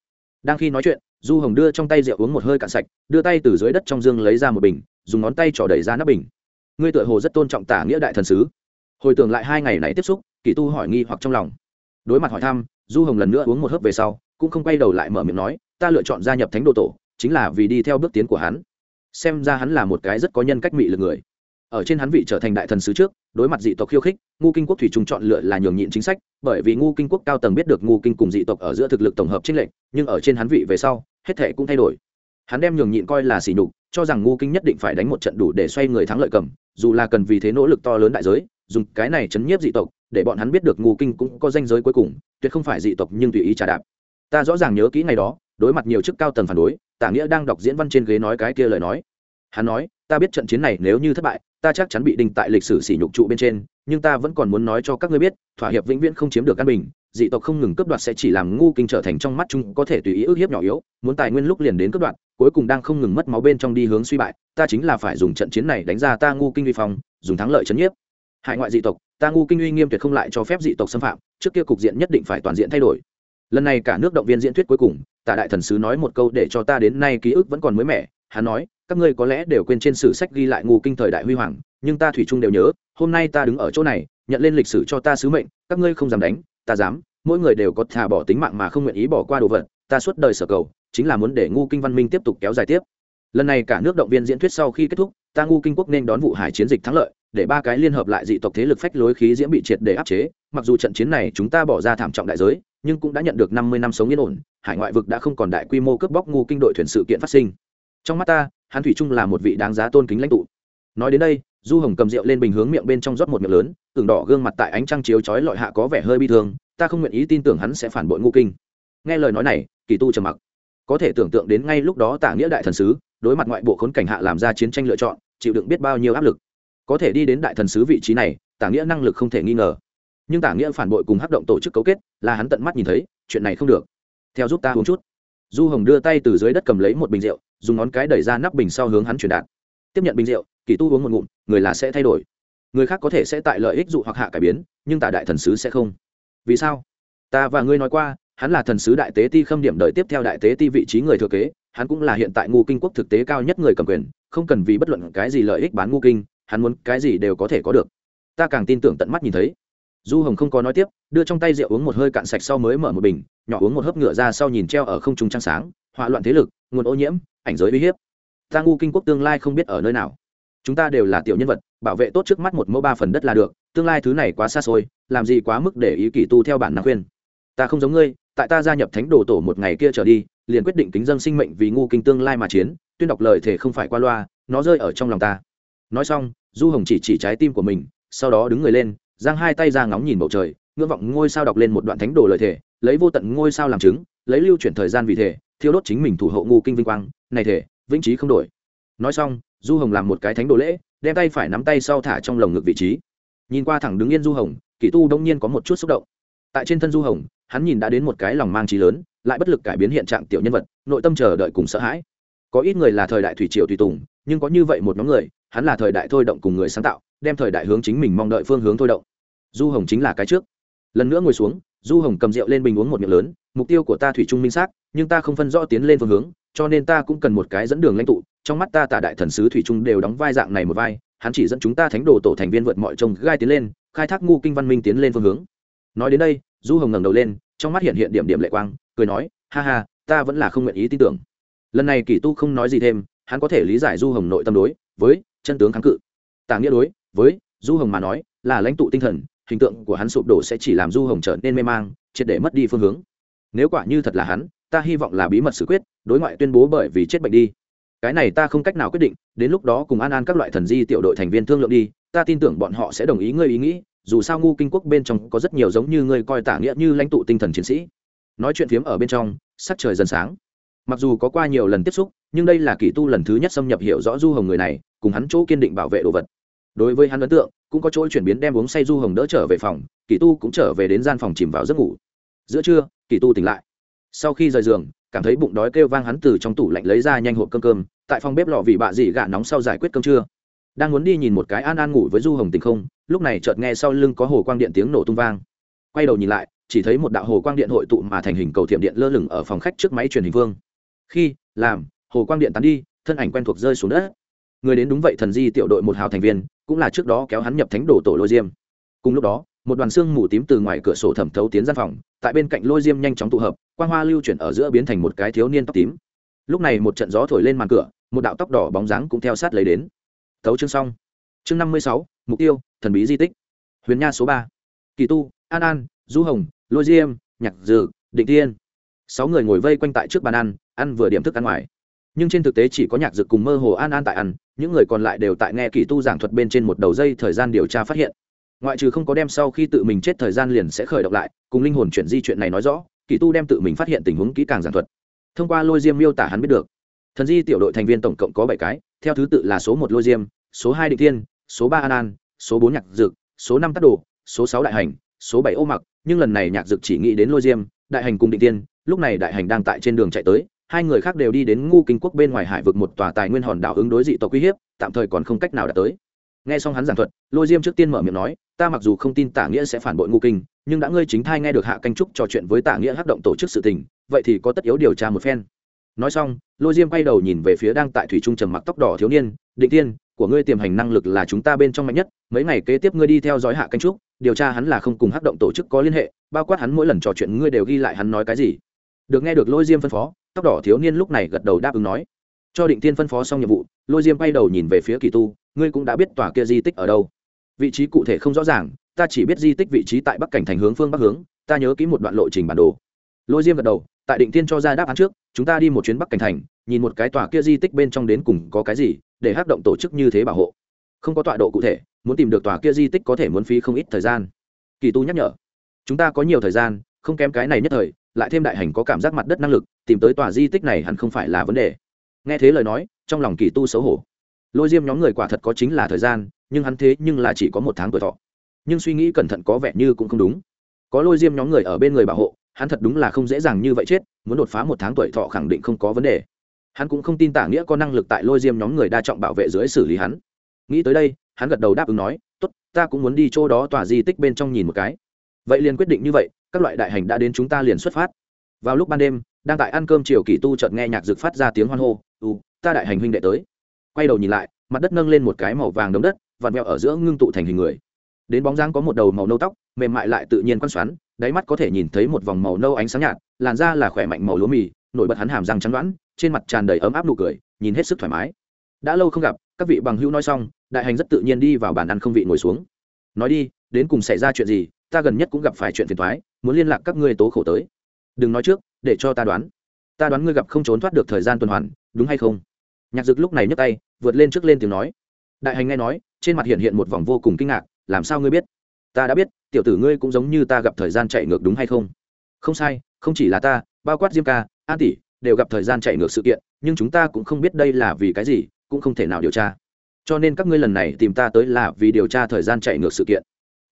Đang khi nói chuyện, du hồng đưa trong tay rượu uống một hơi cạn sạch, đưa tay từ dưới đất trong dương lấy ra một bình, dùng ngón tay trỏ đẩy ra nắp bình. Ngươi tựa hồ rất tôn trọng tả nghĩa đại thần sứ. Hồi tưởng lại hai ngày này tiếp xúc, kỳ tu hỏi nghi hoặc trong lòng. Đối mặt hỏi thăm, du hồng lần nữa uống một hớp về sau, cũng không quay đầu lại mở miệng nói, ta lựa chọn gia nhập thánh đồ tổ, chính là vì đi theo bước tiến của hắn. Xem ra hắn là một cái rất có nhân cách mị lực người ở trên hắn vị trở thành đại thần sứ trước, đối mặt dị tộc khiêu khích, ngu kinh quốc thủy trung chọn lựa là nhường nhịn chính sách, bởi vì ngu kinh quốc cao tầng biết được ngu kinh cùng dị tộc ở giữa thực lực tổng hợp trích lệnh nhưng ở trên hắn vị về sau, hết thể cũng thay đổi. Hắn đem nhường nhịn coi là sỉ nhục, cho rằng ngu kinh nhất định phải đánh một trận đủ để xoay người thắng lợi cầm, dù là cần vì thế nỗ lực to lớn đại giới, dùng cái này chấn nhiếp dị tộc, để bọn hắn biết được ngu kinh cũng có danh giới cuối cùng, tuyệt không phải dị tộc nhưng tùy ý trả đạp. Ta rõ ràng nhớ kỹ ngày đó, đối mặt nhiều chức cao tầng phản đối, tả nghĩa đang đọc diễn văn trên ghế nói cái kia lời nói hắn nói, ta biết trận chiến này nếu như thất bại, ta chắc chắn bị đình tại lịch sử sỉ nhục trụ bên trên, nhưng ta vẫn còn muốn nói cho các ngươi biết, thỏa hiệp vĩnh viễn không chiếm được căn bình, dị tộc không ngừng cướp đoạt sẽ chỉ làm ngu kinh trở thành trong mắt chúng có thể tùy ý ức hiếp nhỏ yếu, muốn tài nguyên lúc liền đến cướp đoạt, cuối cùng đang không ngừng mất máu bên trong đi hướng suy bại, ta chính là phải dùng trận chiến này đánh ra ta ngu kinh vi phong, dùng thắng lợi chấn nhiếp. Hại ngoại dị tộc, ta ngu kinh uy nghiêm tuyệt không lại cho phép dị tộc xâm phạm, trước kia cục diện nhất định phải toàn diện thay đổi. Lần này cả nước động viên diễn thuyết cuối cùng tạ đại thần sứ nói một câu để cho ta đến nay ký ức vẫn còn mới mẻ hắn nói, các ngươi có lẽ đều quên trên sử sách ghi lại ngu kinh thời đại huy hoàng, nhưng ta thủy chung đều nhớ, hôm nay ta đứng ở chỗ này, nhận lên lịch sử cho ta sứ mệnh, các ngươi không dám đánh, ta dám, mỗi người đều có thà bỏ tính mạng mà không nguyện ý bỏ qua đồ vật, ta suốt đời sở cầu, chính là muốn để ngu kinh văn minh tiếp tục kéo dài tiếp. Lần này cả nước động viên diễn thuyết sau khi kết thúc, ta ngu kinh quốc nên đón vụ hải chiến dịch thắng lợi, để ba cái liên hợp lại dị tộc thế lực phách lối khí diễm bị triệt để áp chế, mặc dù trận chiến này chúng ta bỏ ra thảm trọng đại giới, nhưng cũng đã nhận được năm mươi năm sống yên ổn, hải ngoại vực đã không còn đại quy mô cướp bóc ngu kinh đội thuyền sự kiện phát sinh trong mắt ta, hắn thủy trung là một vị đáng giá tôn kính lãnh tụ. Nói đến đây, du hồng cầm rượu lên bình hướng miệng bên trong rót một miệng lớn tưởng đỏ gương mặt tại ánh trăng chiếu chói lọi hạ có vẻ hơi bi thương, ta không nguyện ý tin tưởng hắn sẽ phản bội ngu kinh. Nghe lời nói này, kỳ tu trầm mặc. Có thể tưởng tượng đến ngay lúc đó tả nghĩa đại thần sứ, đối mặt ngoại bộ khốn cảnh hạ làm ra chiến tranh lựa chọn, chịu đựng biết bao nhiêu áp lực. Có thể đi đến đại thần sứ vị trí này tả nghĩa năng lực không thể nghi ngờ. Nhưng tả nghĩa phản bội cùng hắc động tổ chức cấu kết, là hắn tận mắt nhìn thấy, chuyện này không được. Theo giúp ta uống chút du hồng đưa tay từ dưới đất cầm lấy một bình rượu, dùng ngón cái đẩy ra nắp bình sau hướng hắn truyền đạt. Tiếp nhận bình rượu, kỳ tu uống một ngụm, người là sẽ thay đổi. Người khác có thể sẽ tại lợi ích dụ hoặc hạ cải biến, nhưng tại đại thần sứ sẽ không. Vì sao? Ta và ngươi nói qua, hắn là thần sứ đại tế ti khâm điểm đợi tiếp theo đại tế ti vị trí người thừa kế, hắn cũng là hiện tại ngu kinh quốc thực tế cao nhất người cầm quyền, không cần vì bất luận cái gì lợi ích bán ngu kinh, hắn muốn cái gì đều có thể có được. Ta càng tin tưởng tận mắt nhìn thấy. Du hồng không có nói tiếp đưa trong tay rượu uống một hơi cạn sạch sau mới mở một bình, nhỏ uống một hớp ngựa ra sau nhìn treo ở không trung trăng sáng, hỏa loạn thế lực, nguồn ô nhiễm, ảnh giới uy hiếp. Ta ngu kinh quốc tương lai không biết ở nơi nào. Chúng ta đều là tiểu nhân vật, bảo vệ tốt trước mắt một mẫu ba phần đất là được, tương lai thứ này quá xa xôi, làm gì quá mức để ý kỳ tu theo bản năng khuyên. Ta không giống ngươi, tại ta gia nhập thánh đồ tổ một ngày kia trở đi, liền quyết định kính dân sinh mệnh vì ngu kinh tương lai mà chiến, tuyên đọc lời thể không phải qua loa, nó rơi ở trong lòng ta. Nói xong, du hồng chỉ chỉ trái tim của mình, sau đó đứng người lên, giang hai tay ra ngóng nhìn bầu trời ngưỡng vọng ngôi sao đọc lên một đoạn thánh đồ lời thể lấy vô tận ngôi sao làm chứng, lấy lưu chuyển thời gian vì thể thiêu đốt chính mình thủ hộ ngu kinh vinh quang, này thể vĩnh trí không đổi. Nói xong, du hồng làm một cái thánh đồ lễ, đem tay phải nắm tay sau thả trong lồng ngực vị trí. Nhìn qua thẳng đứng yên du hồng, kỷ tu đông nhiên có một chút xúc động. Tại trên thân du hồng, hắn nhìn đã đến một cái lòng mang trí lớn, lại bất lực cải biến hiện trạng tiểu nhân vật, nội tâm chờ đợi cùng sợ hãi. Có ít người là thời đại thủy triều tùy tùng, nhưng có như vậy một nhóm người, hắn là thời đại thôi động cùng người sáng tạo, đem thời đại hướng chính mình mong đợi phương hướng thôi động. Du hồng chính là cái trước lần nữa ngồi xuống, du hồng cầm rượu lên bình uống một miệng lớn, mục tiêu của ta thủy trung minh xác, nhưng ta không phân rõ tiến lên phương hướng, cho nên ta cũng cần một cái dẫn đường lãnh tụ, trong mắt ta tả đại thần sứ thủy trung đều đóng vai dạng này một vai, hắn chỉ dẫn chúng ta thánh đồ tổ thành viên vượt mọi trông gai tiến lên, khai thác ngu kinh văn minh tiến lên phương hướng. Nói đến đây, du hồng ngẩng đầu lên, trong mắt hiện hiện điểm điểm lệ quang, cười nói, ha ha, ta vẫn là không nguyện ý tin tưởng. Lần này kỷ tu không nói gì thêm, hắn có thể lý giải du hồng nội tâm đối với chân tướng kháng cự. Tả nghĩa đối với du hồng mà nói là lãnh tụ tinh thần hình tượng của hắn sụp đổ sẽ chỉ làm du hồng trở nên mê mang, triệt để mất đi phương hướng. Nếu quả như thật là hắn, ta hy vọng là bí mật xử quyết, đối ngoại tuyên bố bởi vì chết bệnh đi. Cái này ta không cách nào quyết định, đến lúc đó cùng an an các loại thần di tiểu đội thành viên thương lượng đi, ta tin tưởng bọn họ sẽ đồng ý ngươi ý nghĩ, dù sao ngu kinh quốc bên trong có rất nhiều giống như ngươi coi tả nghĩa như lãnh tụ tinh thần chiến sĩ. Nói chuyện phiếm ở bên trong, sắc trời dần sáng. Mặc dù có qua nhiều lần tiếp xúc, nhưng đây là kỳ tu lần thứ nhất xâm nhập hiểu rõ du hồng người này, cùng hắn chỗ kiên định bảo vệ đồ vật đối với hắn ấn tượng, cũng có chỗ chuyển biến đem uống say du hồng đỡ trở về phòng, kỳ tu cũng trở về đến gian phòng chìm vào giấc ngủ. Giữa trưa, kỳ tu tỉnh lại. Sau khi rời giường, cảm thấy bụng đói kêu vang hắn từ trong tủ lạnh lấy ra nhanh hộp cơm cơm, tại phòng bếp lò vị bạ dị gạ nóng sau giải quyết cơm trưa. Đang muốn đi nhìn một cái an an ngủ với du hồng tình không, lúc này chợt nghe sau lưng có hồ quang điện tiếng nổ tung vang. Quay đầu nhìn lại, chỉ thấy một đạo hồ quang điện hội tụ mà thành hình cầu thiểm điện lơ lửng ở phòng khách trước máy truyền hình vương. Khi, làm, hồ quang điện tán đi, thân ảnh quen thuộc rơi xuống đất. Người đến đúng vậy thần di tiểu đội một hào thành viên cũng là trước đó kéo hắn nhập thánh đồ tổ lôi diêm. Cùng lúc đó, một đoàn xương mù tím từ ngoài cửa sổ thẩm thấu tiến gian phòng, tại bên cạnh lôi diêm nhanh chóng tụ hợp, quang hoa lưu chuyển ở giữa biến thành một cái thiếu niên tóc tím. Lúc này một trận gió thổi lên màn cửa, một đạo tóc đỏ bóng dáng cũng theo sát lấy đến. Tấu chương xong. Chương năm mươi sáu, mục tiêu, thần bí di tích. Huyền nha số ba. Kỳ tu, an an, du hồng, lôi diêm, nhạc dự định tiên sáu người ngồi vây quanh tại trước bàn ăn ăn vừa điểm thức ăn ngoài nhưng trên thực tế chỉ có nhạc dực cùng mơ hồ an an tại ăn, những người còn lại đều tại nghe kỳ tu giảng thuật bên trên một đầu dây thời gian điều tra phát hiện. Ngoại trừ không có đem sau khi tự mình chết thời gian liền sẽ khởi động lại, cùng linh hồn chuyển di chuyện này nói rõ, kỳ tu đem tự mình phát hiện tình huống kỹ càng giảng thuật. Thông qua lôi diêm miêu tả hắn biết được, thần di tiểu đội thành viên tổng cộng có bảy cái, theo thứ tự là số một lôi diêm, số hai định thiên, số ba an an, số bốn nhạc dực số năm tắc đồ, số sáu đại hành, số bảy ô mặc, nhưng lần này nhạc dực chỉ nghĩ đến lôi diêm, đại hành cùng định tiên lúc này đại hành đang tại trên đường chạy tới hai người khác đều đi đến ngu kinh quốc bên ngoài hải vực một tòa tài nguyên hòn đảo ứng đối dị tộc uy hiếp, tạm thời còn không cách nào đạt tới. Nghe xong hắn giảng thuật, lôi diêm trước tiên mở miệng nói, ta mặc dù không tin tả nghĩa sẽ phản bội ngu kinh, nhưng đã ngươi chính thai nghe được hạ canh trúc trò chuyện với tả nghĩa hắc động tổ chức sự tình, vậy thì có tất yếu điều tra một phen. Nói xong, lôi diêm quay đầu nhìn về phía đang tại thủy trung trầm mặc tóc đỏ thiếu niên, định tiên của ngươi tiềm hành năng lực là chúng ta bên trong mạnh nhất, mấy ngày kế tiếp ngươi đi theo dõi hạ canh trúc, điều tra hắn là không cùng hắc động tổ chức có liên hệ, bao quát hắn mỗi lần trò chuyện ngươi đều ghi lại hắn nói cái gì. Được nghe được lôi diêm phân phó tóc đỏ thiếu niên lúc này gật đầu đáp ứng nói. Cho định tiên phân phó xong nhiệm vụ, lôi diêm quay đầu nhìn về phía kỳ tu, ngươi cũng đã biết tòa kia di tích ở đâu. Vị trí cụ thể không rõ ràng, ta chỉ biết di tích vị trí tại bắc cảnh thành hướng phương bắc hướng, ta nhớ kỹ một đoạn lộ trình bản đồ. Lôi diêm gật đầu, tại định tiên cho ra đáp án trước, chúng ta đi một chuyến bắc cảnh thành, nhìn một cái tòa kia di tích bên trong đến cùng có cái gì, để hát động tổ chức như thế bảo hộ. Không có tọa độ cụ thể, muốn tìm được tòa kia di tích có thể muốn phí không ít thời gian. Kỳ tu nhắc nhở, chúng ta có nhiều thời gian, không kém cái này nhất thời, lại thêm đại hành có cảm giác mặt đất năng lực tìm tới tòa di tích này hẳn không phải là vấn đề. Nghe thế lời nói, trong lòng kỳ tu xấu hổ. Lôi diêm nhóm người quả thật có chính là thời gian, nhưng hắn thế nhưng là chỉ có một tháng tuổi thọ. Nhưng suy nghĩ cẩn thận có vẻ như cũng không đúng. Có lôi diêm nhóm người ở bên người bảo hộ, hắn thật đúng là không dễ dàng như vậy chết, muốn đột phá một tháng tuổi thọ khẳng định không có vấn đề. Hắn cũng không tin tả nghĩa có năng lực tại lôi diêm nhóm người đa trọng bảo vệ dưới xử lý hắn. Nghĩ tới đây, hắn gật đầu đáp ứng nói, tốt, ta cũng muốn đi chỗ đó tòa di tích bên trong nhìn một cái. Vậy liền quyết định như vậy, các loại đại hành đã đến chúng ta liền xuất phát. Vào lúc ban đêm đang tại ăn cơm chiều kỳ tu chợt nghe nhạc dực phát ra tiếng hoan hô, u, ta đại hành huynh đệ tới. Quay đầu nhìn lại, mặt đất nâng lên một cái màu vàng đống đất, vặn vẹo ở giữa ngưng tụ thành hình người. Đến bóng dáng có một đầu màu nâu tóc, mềm mại lại tự nhiên quan xoắn, đáy mắt có thể nhìn thấy một vòng màu nâu ánh sáng nhạt, làn da là khỏe mạnh màu lúa mì, nổi bật hắn hàm răng trắng đoãn trên mặt tràn đầy ấm áp nụ cười, nhìn hết sức thoải mái. Đã lâu không gặp, các vị bằng hữu nói xong, đại hành rất tự nhiên đi vào bàn ăn không vị ngồi xuống. Nói đi, đến cùng xảy ra chuyện gì, ta gần nhất cũng gặp phải chuyện phiền thoái muốn liên lạc các ngươi tố khổ tới. Đừng nói trước để cho ta đoán. Ta đoán ngươi gặp không trốn thoát được thời gian tuần hoàn, đúng hay không? Nhạc dực lúc này nhấc tay, vượt lên trước lên tiếng nói. Đại hành nghe nói, trên mặt hiện hiện một vòng vô cùng kinh ngạc, làm sao ngươi biết? Ta đã biết, tiểu tử ngươi cũng giống như ta gặp thời gian chạy ngược đúng hay không? Không sai, không chỉ là ta, bao quát diêm ca, an tỷ, đều gặp thời gian chạy ngược sự kiện, nhưng chúng ta cũng không biết đây là vì cái gì, cũng không thể nào điều tra. Cho nên các ngươi lần này tìm ta tới là vì điều tra thời gian chạy ngược sự kiện.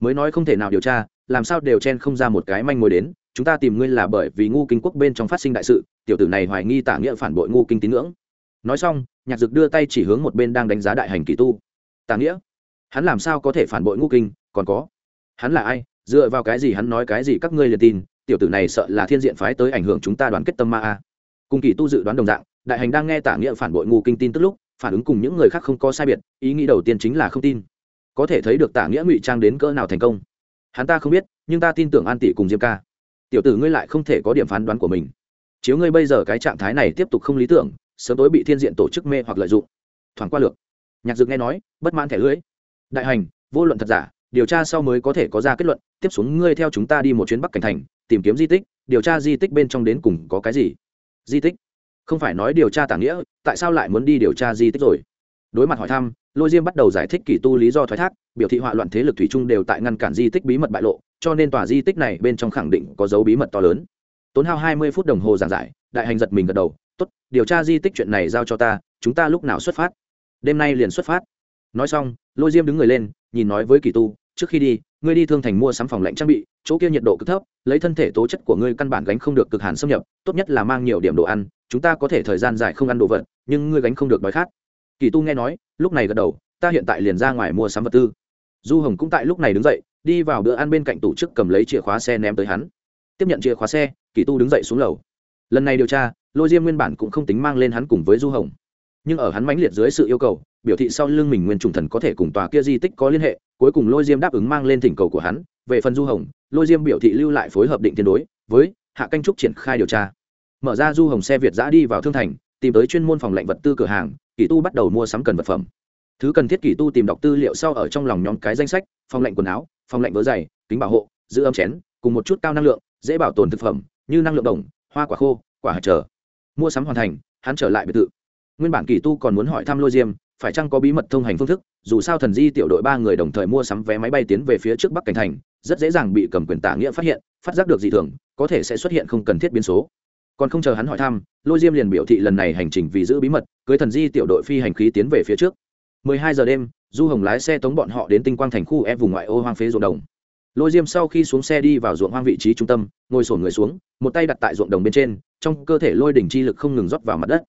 Mới nói không thể nào điều tra, làm sao đều chen không ra một cái manh mối đến chúng ta tìm ngươi là bởi vì ngu kinh quốc bên trong phát sinh đại sự, tiểu tử này hoài nghi tả nghĩa phản bội ngu kinh tín ngưỡng. Nói xong, nhạc dực đưa tay chỉ hướng một bên đang đánh giá đại hành kỳ tu. Tả nghĩa? Hắn làm sao có thể phản bội ngu kinh, còn có? Hắn là ai? Dựa vào cái gì hắn nói cái gì các ngươi liền tin, tiểu tử này sợ là thiên diện phái tới ảnh hưởng chúng ta đoàn kết tâm ma a. Cùng kỳ tu dự đoán đồng dạng, đại hành đang nghe tả nghĩa phản bội ngu kinh tin tức lúc, phản ứng cùng những người khác không có sai biệt, ý nghĩ đầu tiên chính là không tin. Có thể thấy được tả nghĩa ngụy trang đến cỡ nào thành công. Hắn ta không biết, nhưng ta tin tưởng an tỷ cùng diêm ca tiểu tử ngươi lại không thể có điểm phán đoán của mình. Chiếu ngươi bây giờ cái trạng thái này tiếp tục không lý tưởng, sớm tối bị thiên diện tổ chức mê hoặc lợi dụng. Thoảng qua lược. Nhạc dực nghe nói, bất mãn thẻ lưới đại hành, vô luận thật giả, điều tra sau mới có thể có ra kết luận, tiếp xuống ngươi theo chúng ta đi một chuyến bắc cảnh thành, tìm kiếm di tích, điều tra di tích bên trong đến cùng có cái gì? Di tích? Không phải nói điều tra tả nghĩa, tại sao lại muốn đi điều tra di tích rồi? Đối mặt hỏi thăm, lôi diêm bắt đầu giải thích kỳ tu lý do thoái thác, biểu thị họa loạn thế lực thủy chung đều tại ngăn cản di tích bí mật bại lộ cho nên tòa di tích này bên trong khẳng định có dấu bí mật to lớn. Tốn hao hai mươi phút đồng hồ giảng giải, đại hành giật mình gật đầu, tốt, điều tra di tích chuyện này giao cho ta, chúng ta lúc nào xuất phát? Đêm nay liền xuất phát. Nói xong, lôi diêm đứng người lên, nhìn nói với kỳ tu, trước khi đi, ngươi đi thương thành mua sắm phòng lạnh trang bị, chỗ kia nhiệt độ cực thấp, lấy thân thể tố chất của ngươi căn bản gánh không được cực hàn xâm nhập, tốt nhất là mang nhiều điểm đồ ăn, chúng ta có thể thời gian dài không ăn đồ vật, nhưng ngươi gánh không được đói khát. Kỳ tu nghe nói, lúc này gật đầu, ta hiện tại liền ra ngoài mua sắm vật tư. Du hồng cũng tại lúc này đứng dậy đi vào bữa ăn bên cạnh tủ trước cầm lấy chìa khóa xe ném tới hắn. Tiếp nhận chìa khóa xe, kỳ tu đứng dậy xuống lầu. Lần này điều tra, lôi diêm nguyên bản cũng không tính mang lên hắn cùng với du hồng. Nhưng ở hắn mãnh liệt dưới sự yêu cầu, biểu thị sau lưng mình nguyên trùng thần có thể cùng tòa kia di tích có liên hệ, cuối cùng lôi diêm đáp ứng mang lên thỉnh cầu của hắn. Về phần du hồng, lôi diêm biểu thị lưu lại phối hợp định tiền đối với hạ canh trúc triển khai điều tra. Mở ra du hồng xe việt giã đi vào thương thành, tìm tới chuyên môn phòng lệnh vật tư cửa hàng, kỳ tu bắt đầu mua sắm cần vật phẩm. Thứ cần thiết kỳ tu tìm đọc tư liệu sau ở trong lòng nhóm cái danh sách, phòng lệnh quần áo phòng lệnh vớ dày, kính bảo hộ, giữ âm chén, cùng một chút cao năng lượng, dễ bảo tồn thực phẩm, như năng lượng đồng, hoa quả khô, quả hạt trở. Mua sắm hoàn thành, hắn trở lại biệt thự. Nguyên bản kỳ tu còn muốn hỏi thăm lôi diêm, phải chăng có bí mật thông hành phương thức, dù sao thần di tiểu đội ba người đồng thời mua sắm vé máy bay tiến về phía trước bắc cảnh thành, rất dễ dàng bị cầm quyền tả nghĩa phát hiện, phát giác được dị thường, có thể sẽ xuất hiện không cần thiết biến số. Còn không chờ hắn hỏi thăm, lôi diêm liền biểu thị lần này hành trình vì giữ bí mật, cưới thần di tiểu đội phi hành khí tiến về phía trước. 12 giờ đêm du hồng lái xe tống bọn họ đến tinh quang thành khu e vùng ngoại ô hoang phế ruộng đồng. Lôi diêm sau khi xuống xe đi vào ruộng hoang vị trí trung tâm, ngồi sổn người xuống, một tay đặt tại ruộng đồng bên trên, trong cơ thể lôi đỉnh chi lực không ngừng rót vào mặt đất.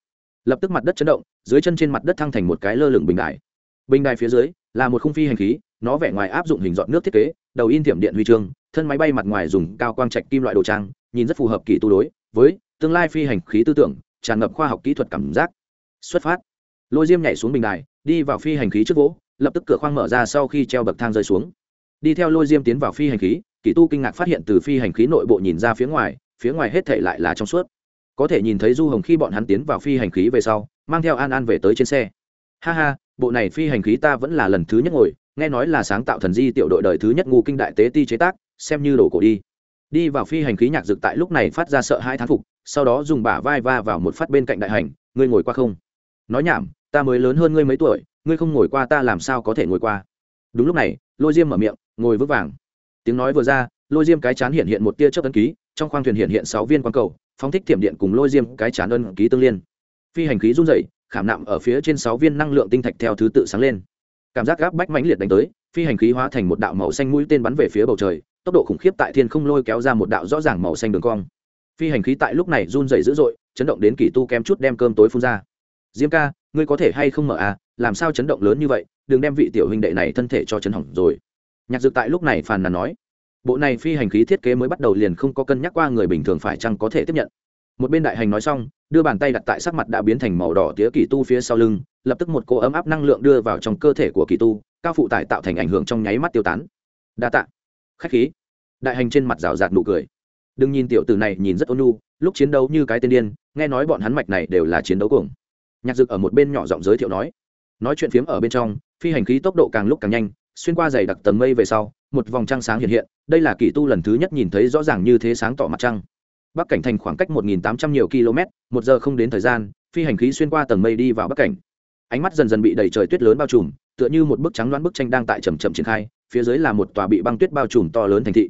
Lập tức mặt đất chấn động, dưới chân trên mặt đất thăng thành một cái lơ lửng bình đài. Bình đài phía dưới là một khung phi hành khí, nó vẻ ngoài áp dụng hình dọn nước thiết kế, đầu in tiệm điện huy chương, thân máy bay mặt ngoài dùng cao quang trạch kim loại đồ trang, nhìn rất phù hợp kỳ tu đối, với tương lai phi hành khí tư tưởng, tràn ngập khoa học kỹ thuật cảm giác. Xuất phát. Lôi diêm nhảy xuống bình đài, đi vào phi hành khí trước vỗ lập tức cửa khoang mở ra sau khi treo bậc thang rơi xuống. Đi theo lôi diêm tiến vào phi hành khí, kỳ tu kinh ngạc phát hiện từ phi hành khí nội bộ nhìn ra phía ngoài phía ngoài hết thể lại là trong suốt. Có thể nhìn thấy du hồng khi bọn hắn tiến vào phi hành khí về sau, mang theo an an về tới trên xe. Ha ha, bộ này phi hành khí ta vẫn là lần thứ nhất ngồi, nghe nói là sáng tạo thần di tiểu đội đời thứ nhất ngu kinh đại tế ti chế tác, xem như đồ cổ đi. Đi vào phi hành khí nhạc dực tại lúc này phát ra sợ hai thán phục, sau đó dùng bả vai va vào một phát bên cạnh đại hành, ngươi ngồi qua không? Nói nhảm, ta mới lớn hơn ngươi mấy tuổi ngươi không ngồi qua ta làm sao có thể ngồi qua? Đúng lúc này, lôi diêm mở miệng, ngồi vững vàng. Tiếng nói vừa ra, lôi diêm cái chán hiện hiện một tia chớp ấn ký, trong khoang thuyền hiện hiện sáu viên quang cầu, phóng thích thiểm điện cùng lôi diêm cái chán ân ký tương liên. Phi hành khí run rẩy, khảm nạm ở phía trên sáu viên năng lượng tinh thạch theo thứ tự sáng lên. Cảm giác gáp bách mãnh liệt đánh tới, phi hành khí hóa thành một đạo màu xanh mũi tên bắn về phía bầu trời, tốc độ khủng khiếp tại thiên không lôi kéo ra một đạo rõ ràng màu xanh đường cong. Phi hành khí tại lúc này run rẩy dữ dội, chấn động đến kỳ tu kém chút đem cơm tối phun ra. Diêm ca ngươi có thể hay không mở à làm sao chấn động lớn như vậy, đừng đem vị tiểu huynh đệ này thân thể cho chấn hỏng rồi. Nhạc dược tại lúc này phàn nàn nói. Bộ này phi hành khí thiết kế mới bắt đầu liền không có cân nhắc qua người bình thường phải chăng có thể tiếp nhận. Một bên đại hành nói xong, đưa bàn tay đặt tại sắc mặt đã biến thành màu đỏ tía kỳ tu phía sau lưng, lập tức một cô ấm áp năng lượng đưa vào trong cơ thể của kỳ tu, cao phụ tải tạo thành ảnh hưởng trong nháy mắt tiêu tán. Đa tạ. Khách khí. Đại hành trên mặt rào rạt nụ cười. Đừng nhìn tiểu tử này nhìn rất ôn nhu, lúc chiến đấu như cái tên điên, nghe nói bọn hắn mạch này đều là chiến đấu cuồng nhạc dực ở một bên nhỏ giọng giới thiệu nói. Nói chuyện phiếm ở bên trong, phi hành khí tốc độ càng lúc càng nhanh, xuyên qua dày đặc tầng mây về sau, một vòng trăng sáng hiện hiện, đây là kỳ tu lần thứ nhất nhìn thấy rõ ràng như thế sáng tỏ mặt trăng. Bắc cảnh thành khoảng cách một nghìn tám trăm nhiều km, một giờ không đến thời gian, phi hành khí xuyên qua tầng mây đi vào bắc cảnh. Ánh mắt dần dần bị đầy trời tuyết lớn bao trùm, tựa như một bức trắng đoán bức tranh đang tại chầm chậm triển khai, phía dưới là một tòa bị băng tuyết bao trùm to lớn thành thị.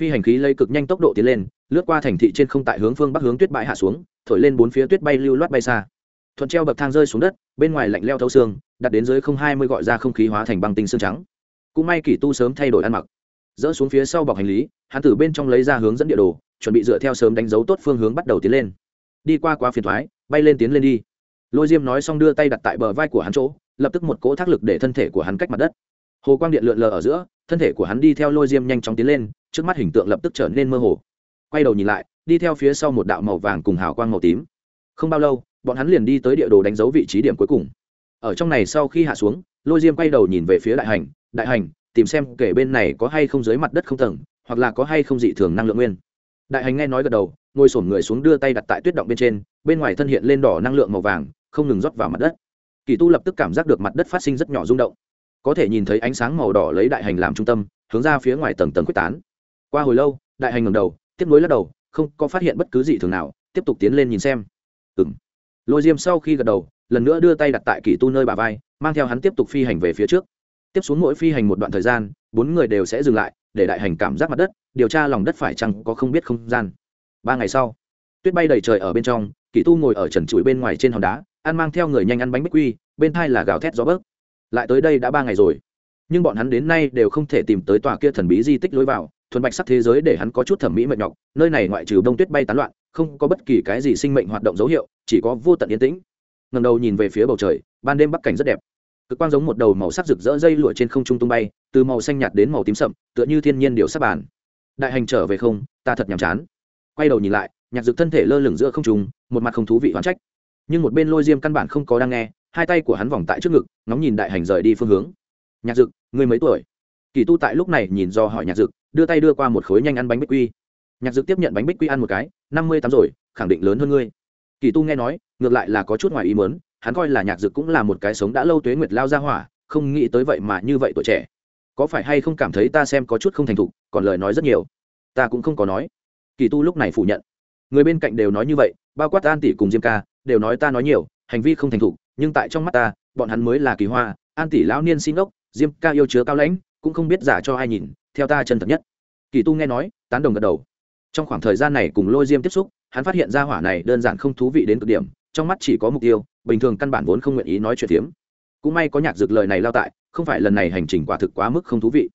Phi hành khí lây cực nhanh tốc độ tiến lên, lướt qua thành thị trên không tại hướng phương bắc hướng tuyết bãi hạ xuống, thổi lên bốn phía tuyết bay lưu loát bay xa thuận treo bậc thang rơi xuống đất, bên ngoài lạnh leo thâu xương, đặt đến dưới không hai mươi gọi ra không khí hóa thành băng tinh xương trắng. Cũng may kỷ tu sớm thay đổi ăn mặc. Dỡ xuống phía sau bọc hành lý, hắn từ bên trong lấy ra hướng dẫn địa đồ, chuẩn bị dựa theo sớm đánh dấu tốt phương hướng bắt đầu tiến lên. Đi qua quá phiền thoái, bay lên tiến lên đi. Lôi diêm nói xong đưa tay đặt tại bờ vai của hắn chỗ, lập tức một cỗ thác lực để thân thể của hắn cách mặt đất. Hồ quang điện lượn lờ ở giữa, thân thể của hắn đi theo lôi diêm nhanh chóng tiến lên, trước mắt hình tượng lập tức trở nên mơ hồ. Quay đầu nhìn lại, đi theo phía sau một đạo màu vàng cùng hào quang màu tím. Không bao lâu bọn hắn liền đi tới địa đồ đánh dấu vị trí điểm cuối cùng. Ở trong này sau khi hạ xuống, lôi diêm quay đầu nhìn về phía đại hành đại hành, tìm xem kể bên này có hay không dưới mặt đất không tầng, hoặc là có hay không dị thường năng lượng nguyên. Đại hành nghe nói gật đầu, ngồi sổm người xuống đưa tay đặt tại tuyết động bên trên, bên ngoài thân hiện lên đỏ năng lượng màu vàng, không ngừng rót vào mặt đất. Kỳ tu lập tức cảm giác được mặt đất phát sinh rất nhỏ rung động. Có thể nhìn thấy ánh sáng màu đỏ lấy đại hành làm trung tâm, hướng ra phía ngoài tầng tầng quyết tán. Qua hồi lâu, đại hành ngầm đầu, tiếp nối lắc đầu, không có phát hiện bất cứ gì thường nào, tiếp tục tiến lên nhìn xem. Ừng lôi diêm sau khi gật đầu, lần nữa đưa tay đặt tại kỳ tu nơi bà vai, mang theo hắn tiếp tục phi hành về phía trước. Tiếp xuống mỗi phi hành một đoạn thời gian, bốn người đều sẽ dừng lại, để đại hành cảm giác mặt đất, điều tra lòng đất phải chăng có không biết không gian. Ba ngày sau, tuyết bay đầy trời ở bên trong, kỳ tu ngồi ở trần chuỗi bên ngoài trên hòn đá, ăn mang theo người nhanh ăn bánh bích quy, bên thai là gào thét gió bớt lại tới đây đã ba ngày rồi, nhưng bọn hắn đến nay đều không thể tìm tới tòa kia thần bí di tích lối vào, thuần bạch sắc thế giới để hắn có chút thẩm mỹ mệt nhọc, nơi này ngoại trừ bông tuyết bay tán loạn, không có bất kỳ cái gì sinh mệnh hoạt động dấu hiệu chỉ có vô tận yên tĩnh. Ngầm đầu nhìn về phía bầu trời, ban đêm bắc cảnh rất đẹp. Cực quang giống một đầu màu sắc rực rỡ dây lụa trên không trung tung bay, từ màu xanh nhạt đến màu tím sậm, tựa như thiên nhiên điều sắp bàn. Đại hành trở về không, ta thật nhàm chán. Quay đầu nhìn lại, nhạc dực thân thể lơ lửng giữa không trung, một mặt không thú vị hoán trách. Nhưng một bên lôi diêm căn bản không có đang nghe, hai tay của hắn vòng tại trước ngực, ngóng nhìn đại hành rời đi phương hướng. Nhạc dực người mấy tuổi? Kỳ tu tại lúc này nhìn do hỏi nhạc dực, đưa tay đưa qua một khối nhanh ăn bánh bích quy. Nhạc dực tiếp nhận bánh bích quy ăn một cái, năm mươi tám rồi, khẳng định lớn hơn ngươi kỳ tu nghe nói, ngược lại là có chút ngoài ý mớn hắn coi là nhạc dực cũng là một cái sống đã lâu tuế nguyệt lao ra hỏa, không nghĩ tới vậy mà như vậy tuổi trẻ. Có phải hay không cảm thấy ta xem có chút không thành thục, còn lời nói rất nhiều. Ta cũng không có nói. Kỳ tu lúc này phủ nhận. Người bên cạnh đều nói như vậy, bao quát an tỷ cùng diêm ca, đều nói ta nói nhiều, hành vi không thành thục, nhưng tại trong mắt ta, bọn hắn mới là kỳ hoa, an tỷ lão niên xin ốc diêm ca yêu chứa cao lãnh, cũng không biết giả cho ai nhìn, theo ta chân thật nhất. Kỳ tu nghe nói, tán đồng gật đầu. Trong khoảng thời gian này cùng lôi diêm tiếp xúc hắn phát hiện ra hỏa này đơn giản không thú vị đến cực điểm, trong mắt chỉ có mục tiêu, bình thường căn bản vốn không nguyện ý nói chuyện tiếm cũng may có nhạc dược lời này lao tại, không phải lần này hành trình quả thực quá mức không thú vị.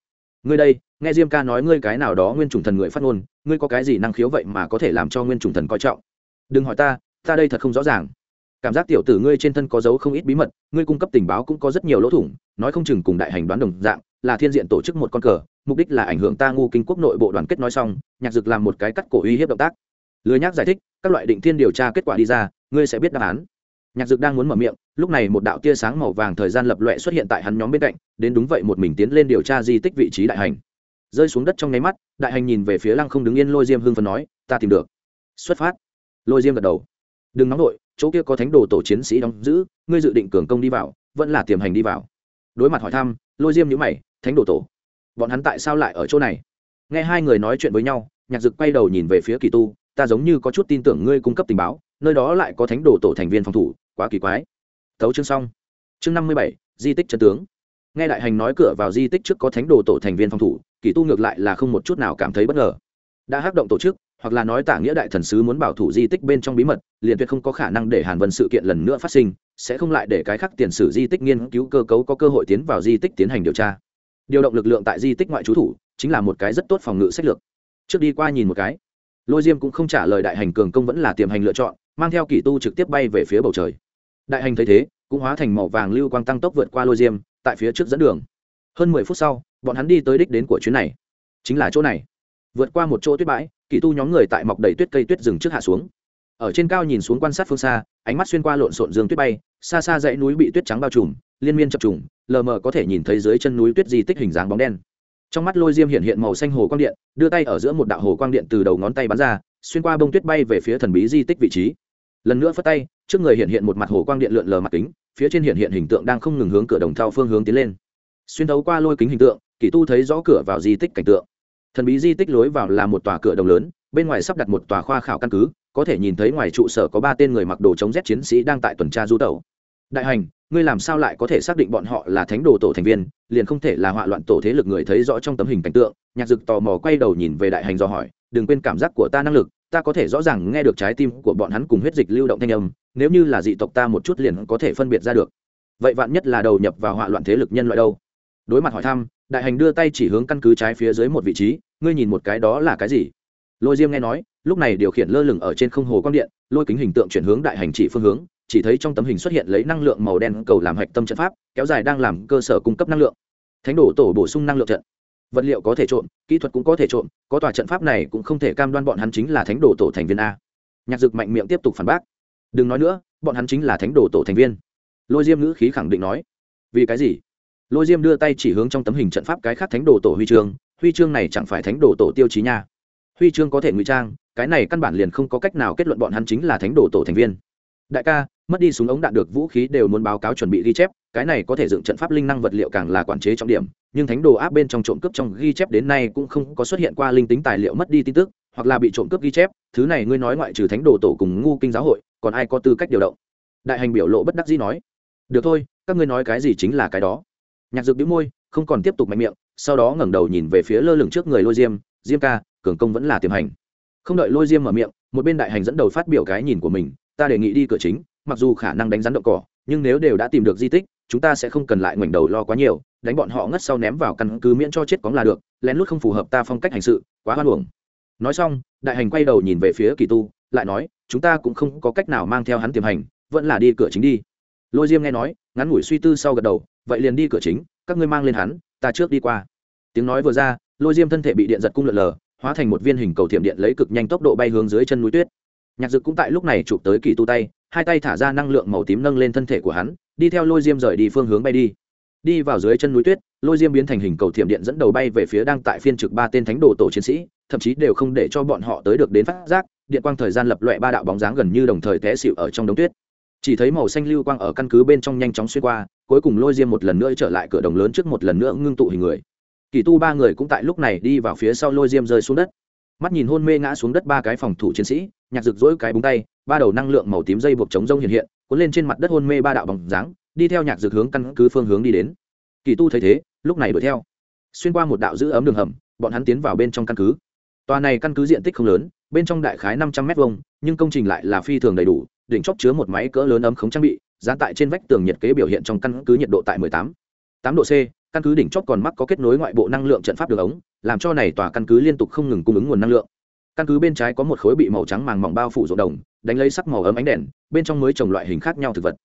Ngươi đây, nghe diêm ca nói ngươi cái nào đó nguyên chủng thần người phát ngôn, ngươi có cái gì năng khiếu vậy mà có thể làm cho nguyên chủng thần coi trọng? Đừng hỏi ta ta đây thật không rõ ràng. Cảm giác tiểu tử ngươi trên thân có dấu không ít bí mật, ngươi cung cấp tình báo cũng có rất nhiều lỗ thủng, nói không chừng cùng đại hành đoán đồng dạng, là thiên diện tổ chức một con cờ, mục đích là ảnh hưởng ta ngu kinh quốc nội bộ đoàn kết nói xong, nhạc dực làm một cái cắt cổ uy hiếp động tác lười nhác giải thích, các loại định thiên điều tra kết quả đi ra, ngươi sẽ biết đáp án. Nhạc dực đang muốn mở miệng, lúc này một đạo tia sáng màu vàng thời gian lập loẹ xuất hiện tại hắn nhóm bên cạnh, đến đúng vậy một mình tiến lên điều tra di tích vị trí đại hành. Rơi xuống đất trong nháy mắt, đại hành nhìn về phía lăng không đứng yên lôi diêm hưng phần nói, ta tìm được. Xuất phát. Lôi diêm gật đầu. Đừng nóng đội chỗ kia có thánh đồ tổ chiến sĩ đóng giữ, ngươi dự định cường công đi vào, vẫn là tiềm hành đi vào. Đối mặt hỏi thăm, lôi diêm nhữ mày, thánh đồ tổ? Bọn hắn tại sao lại ở chỗ này? Nghe hai người nói chuyện với nhau, nhạc dực quay đầu nhìn về phía kỳ tu ta giống như có chút tin tưởng ngươi cung cấp tình báo, nơi đó lại có thánh đồ tổ thành viên phòng thủ, quá kỳ quái. Thấu chương xong. Chương năm mươi bảy, di tích chân tướng. Nghe đại hành nói cửa vào di tích trước có thánh đồ tổ thành viên phòng thủ, kỳ tu ngược lại là không một chút nào cảm thấy bất ngờ. Đã hắc động tổ chức, hoặc là nói tả nghĩa đại thần sứ muốn bảo thủ di tích bên trong bí mật, liền tuyệt không có khả năng để hàn vân sự kiện lần nữa phát sinh, sẽ không lại để cái khác tiền sử di tích nghiên cứu cơ cấu có cơ hội tiến vào di tích tiến hành điều tra. Điều động lực lượng tại di tích ngoại trú thủ, chính là một cái rất tốt phòng ngự sách lược. Trước đi qua nhìn một cái lôi diêm cũng không trả lời đại hành cường công vẫn là tiềm hành lựa chọn, mang theo kỳ tu trực tiếp bay về phía bầu trời. Đại hành thấy thế, cũng hóa thành màu vàng lưu quang tăng tốc vượt qua lôi diêm, tại phía trước dẫn đường. Hơn mười phút sau, bọn hắn đi tới đích đến của chuyến này. Chính là chỗ này. Vượt qua một chỗ tuyết bãi, kỳ tu nhóm người tại mọc đầy tuyết cây tuyết rừng trước hạ xuống. Ở trên cao nhìn xuống quan sát phương xa, ánh mắt xuyên qua lộn xộn dương tuyết bay, xa xa dãy núi bị tuyết trắng bao trùm, liên miên chập trùng, lờ mờ có thể nhìn thấy dưới chân núi tuyết di tích hình dáng bóng đen trong mắt lôi diêm hiện hiện màu xanh hồ quang điện, đưa tay ở giữa một đạo hồ quang điện từ đầu ngón tay bắn ra, xuyên qua bông tuyết bay về phía thần bí di tích vị trí. Lần nữa phất tay, trước người hiện hiện một mặt hồ quang điện lượn lờ mặt kính, phía trên hiện hiện hình tượng đang không ngừng hướng cửa đồng thao phương hướng tiến lên. Xuyên thấu qua lôi kính hình tượng, kỳ tu thấy rõ cửa vào di tích cảnh tượng. Thần bí di tích lối vào là một tòa cửa đồng lớn, bên ngoài sắp đặt một tòa khoa khảo căn cứ, có thể nhìn thấy ngoài trụ sở có ba tên người mặc đồ chống rét chiến sĩ đang tại tuần tra du tẩu đại hành, ngươi làm sao lại có thể xác định bọn họ là thánh đồ tổ thành viên, liền không thể là họa loạn tổ thế lực người thấy rõ trong tấm hình cảnh tượng. Nhạc dực tò mò quay đầu nhìn về đại hành do hỏi, đừng quên cảm giác của ta năng lực, ta có thể rõ ràng nghe được trái tim của bọn hắn cùng huyết dịch lưu động thanh âm, nếu như là dị tộc ta một chút liền có thể phân biệt ra được. Vậy vạn nhất là đầu nhập vào họa loạn thế lực nhân loại đâu? Đối mặt hỏi thăm, đại hành đưa tay chỉ hướng căn cứ trái phía dưới một vị trí, ngươi nhìn một cái đó là cái gì? Lôi diêm nghe nói, lúc này điều khiển lơ lửng ở trên không hồ quang điện, lôi kính hình tượng chuyển hướng đại hành chỉ phương hướng chỉ thấy trong tấm hình xuất hiện lấy năng lượng màu đen cầu làm hạch tâm trận pháp, kéo dài đang làm cơ sở cung cấp năng lượng. Thánh đổ tổ bổ sung năng lượng trận. Vật liệu có thể trộm, kỹ thuật cũng có thể trộm, có tòa trận pháp này cũng không thể cam đoan bọn hắn chính là thánh đồ tổ thành viên a. Nhạc dực mạnh miệng tiếp tục phản bác. Đừng nói nữa, bọn hắn chính là thánh đồ tổ thành viên. Lôi diêm ngữ khí khẳng định nói. Vì cái gì? Lôi diêm đưa tay chỉ hướng trong tấm hình trận pháp cái khác thánh đồ tổ huy chương. Huy chương này chẳng phải thánh đồ tổ tiêu chí nha. Huy chương có thể ngụy trang, cái này căn bản liền không có cách nào kết luận bọn hắn chính là thánh đồ tổ thành viên đại ca, mất đi súng ống đạn được vũ khí đều muốn báo cáo chuẩn bị ghi chép, cái này có thể dựng trận pháp linh năng vật liệu càng là quản chế trọng điểm, nhưng thánh đồ áp bên trong trộm cướp trong ghi chép đến nay cũng không có xuất hiện qua linh tính tài liệu mất đi tin tức, hoặc là bị trộm cướp ghi chép, thứ này ngươi nói ngoại trừ thánh đồ tổ cùng ngu kinh giáo hội, còn ai có tư cách điều động? Đại hành biểu lộ bất đắc dĩ nói. Được thôi, các ngươi nói cái gì chính là cái đó. Nhạc dược đĩu môi, không còn tiếp tục mạnh miệng, sau đó ngẩng đầu nhìn về phía lơ lửng trước người lôi diêm diêm ca, cường công vẫn là tiềm hành. Không đợi lôi diêm mở miệng, một bên đại hành dẫn đầu phát biểu cái nhìn của mình ta đề nghị đi cửa chính, mặc dù khả năng đánh rắn động cỏ, nhưng nếu đều đã tìm được di tích, chúng ta sẽ không cần lại ngoảnh đầu lo quá nhiều, đánh bọn họ ngất sau ném vào căn cứ miễn cho chết cóng là được, lén lút không phù hợp ta phong cách hành sự, quá hoan hưởng nói xong, đại hành quay đầu nhìn về phía kỳ tu, lại nói, chúng ta cũng không có cách nào mang theo hắn tiềm hành, vẫn là đi cửa chính đi. Lôi diêm nghe nói, ngắn ngủi suy tư sau gật đầu, vậy liền đi cửa chính, các ngươi mang lên hắn, ta trước đi qua. Tiếng nói vừa ra, lôi diêm thân thể bị điện giật cung lợn lờ, hóa thành một viên hình cầu thiểm điện lấy cực nhanh tốc độ bay hướng dưới chân núi tuyết nhạc dực cũng tại lúc này chụp tới kỳ tu tay, hai tay thả ra năng lượng màu tím nâng lên thân thể của hắn, đi theo lôi diêm rời đi phương hướng bay đi. Đi vào dưới chân núi tuyết, lôi diêm biến thành hình cầu thiểm điện dẫn đầu bay về phía đang tại phiên trực ba tên thánh đồ tổ chiến sĩ, thậm chí đều không để cho bọn họ tới được đến phát giác, điện quang thời gian lập loại ba đạo bóng dáng gần như đồng thời té xịu ở trong đống tuyết. Chỉ thấy màu xanh lưu quang ở căn cứ bên trong nhanh chóng xuyên qua, cuối cùng lôi diêm một lần nữa trở lại cửa đồng lớn trước một lần nữa ngưng tụ hình người. Kỳ tu ba người cũng tại lúc này đi vào phía sau lôi diêm rơi xuống đất. Mắt nhìn hôn mê ngã xuống đất ba cái phòng thủ chiến sĩ nhạc rực rỗi cái búng tay, ba đầu năng lượng màu tím dây buộc chống rông hiện hiện, cuốn lên trên mặt đất hôn mê ba đạo bằng dáng, đi theo nhạc rực hướng căn cứ phương hướng đi đến. Kỳ tu thấy thế, lúc này đuổi theo. Xuyên qua một đạo giữ ấm đường hầm, bọn hắn tiến vào bên trong căn cứ. Tòa này căn cứ diện tích không lớn, bên trong đại khái năm trăm m hai nhưng công trình lại là phi thường đầy đủ, đỉnh chóp chứa một máy cỡ lớn ấm khống trang bị dán tại trên vách tường nhiệt kế biểu hiện trong căn cứ nhiệt độ tại mười tám tám độ c, căn cứ đỉnh chóp còn mắc có kết nối ngoại bộ năng lượng trận pháp đường ống, làm cho này tòa căn cứ liên tục không ngừng cung ứng nguồn năng lượng căn cứ bên trái có một khối bị màu trắng màng mỏng bao phủ ruộng đồng, đánh lấy sắc màu ấm ánh đèn, bên trong mới trồng loại hình khác nhau thực vật.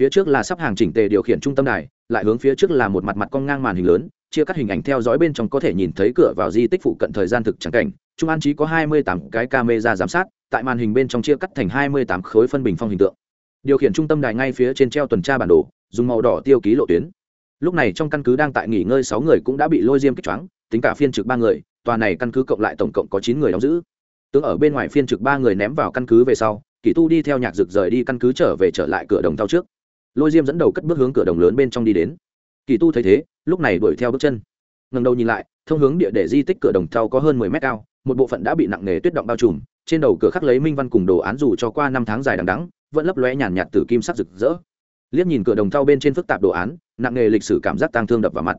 Phía trước là sắp hàng chỉnh tề điều khiển trung tâm đài, lại hướng phía trước là một mặt mặt cong ngang màn hình lớn, chia cắt hình ảnh theo dõi bên trong có thể nhìn thấy cửa vào di tích phụ cận thời gian thực chẳng cảnh. Trung an trí có hai mươi tám cái camera giám sát, tại màn hình bên trong chia cắt thành hai mươi tám khối phân bình phong hình tượng. Điều khiển trung tâm đài ngay phía trên treo tuần tra bản đồ, dùng màu đỏ tiêu ký lộ tuyến. Lúc này trong căn cứ đang tại nghỉ ngơi sáu người cũng đã bị lôi diêm kích choáng, tính cả phiên trực ba người, tòa này căn cứ cộng lại tổng cộng có chín người đóng giữ tướng ở bên ngoài phiên trực ba người ném vào căn cứ về sau, kỳ tu đi theo nhạc rực rời đi căn cứ trở về trở lại cửa đồng thao trước. Lôi diêm dẫn đầu cất bước hướng cửa đồng lớn bên trong đi đến. Kỳ tu thấy thế, lúc này đuổi theo bước chân. Ngần đầu nhìn lại, thông hướng địa để di tích cửa đồng thau có hơn mười mét cao, một bộ phận đã bị nặng nề tuyết động bao trùm, trên đầu cửa khắc lấy minh văn cùng đồ án dù cho qua năm tháng dài đằng đắng vẫn lấp lóe nhàn nhạt từ kim sắc rực rỡ. Liếc nhìn cửa đồng thau bên trên phức tạp đồ án, nặng nề lịch sử cảm giác tang thương đập vào mặt.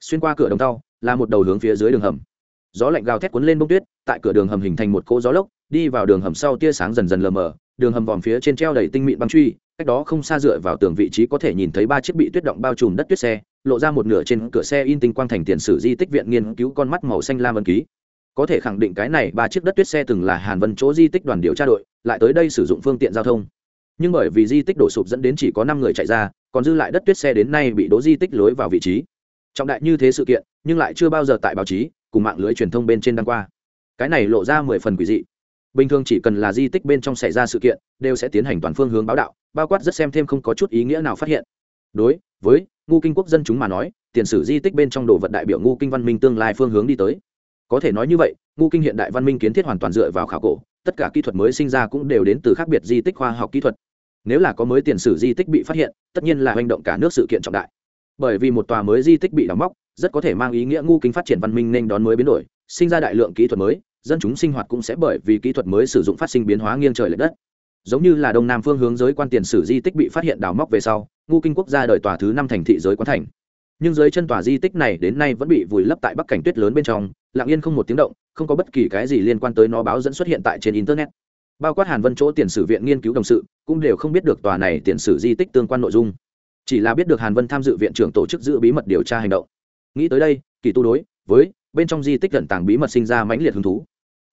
Xuyên qua cửa đồng thau, là một đầu hướng phía dưới đường hầm gió lạnh gào thét cuốn lên bông tuyết, tại cửa đường hầm hình thành một cỗ gió lốc, đi vào đường hầm sau tia sáng dần dần lờ mờ, đường hầm vòm phía trên treo đầy tinh mịn băng truy, cách đó không xa dựa vào tường vị trí có thể nhìn thấy ba chiếc bị tuyết động bao trùm đất tuyết xe, lộ ra một nửa trên cửa xe in tinh quang thành tiền sử di tích viện nghiên cứu con mắt màu xanh lam ân ký. Có thể khẳng định cái này ba chiếc đất tuyết xe từng là hàn vân chỗ di tích đoàn điều tra đội, lại tới đây sử dụng phương tiện giao thông. Nhưng bởi vì di tích đổ sụp dẫn đến chỉ có năm người chạy ra, còn dư lại đất tuyết xe đến nay bị đố di tích lối vào vị trí. Trọng đại như thế sự kiện, nhưng lại chưa bao giờ tại báo chí cùng mạng lưới truyền thông bên trên đăng qua. Cái này lộ ra mười phần quỷ dị. Bình thường chỉ cần là di tích bên trong xảy ra sự kiện, đều sẽ tiến hành toàn phương hướng báo đạo, bao quát rất xem thêm không có chút ý nghĩa nào phát hiện. Đối với ngu kinh quốc dân chúng mà nói, tiền sử di tích bên trong đồ vật đại biểu ngu kinh văn minh tương lai phương hướng đi tới. Có thể nói như vậy, ngu kinh hiện đại văn minh kiến thiết hoàn toàn dựa vào khảo cổ, tất cả kỹ thuật mới sinh ra cũng đều đến từ khác biệt di tích khoa học kỹ thuật. Nếu là có mới tiền sử di tích bị phát hiện, tất nhiên là hành động cả nước sự kiện trọng đại. Bởi vì một tòa mới di tích bị đóng móc rất có thể mang ý nghĩa ngu kinh phát triển văn minh nên đón mới biến đổi, sinh ra đại lượng kỹ thuật mới, dân chúng sinh hoạt cũng sẽ bởi vì kỹ thuật mới sử dụng phát sinh biến hóa nghiêng trời l ệ đất. Giống như là đông nam phương hướng giới quan tiền sử di tích bị phát hiện đào móc về sau, ngu kinh quốc gia đời tòa thứ năm thành thị giới quán thành. Nhưng dưới chân tòa di tích này đến nay vẫn bị vùi lấp tại bắc cảnh tuyết lớn bên trong, lặng yên không một tiếng động, không có bất kỳ cái gì liên quan tới nó báo dẫn xuất hiện tại trên internet. Bao quát hàn vân chỗ tiền sử viện nghiên cứu đồng sự, cũng đều không biết được tòa này tiền sử di tích tương quan nội dung. Chỉ là biết được hàn vân tham dự viện trưởng tổ chức giữ bí mật điều tra hành động nghĩ tới đây, kỳ tu đối với bên trong di tích gần tàng bí mật sinh ra mãnh liệt hứng thú.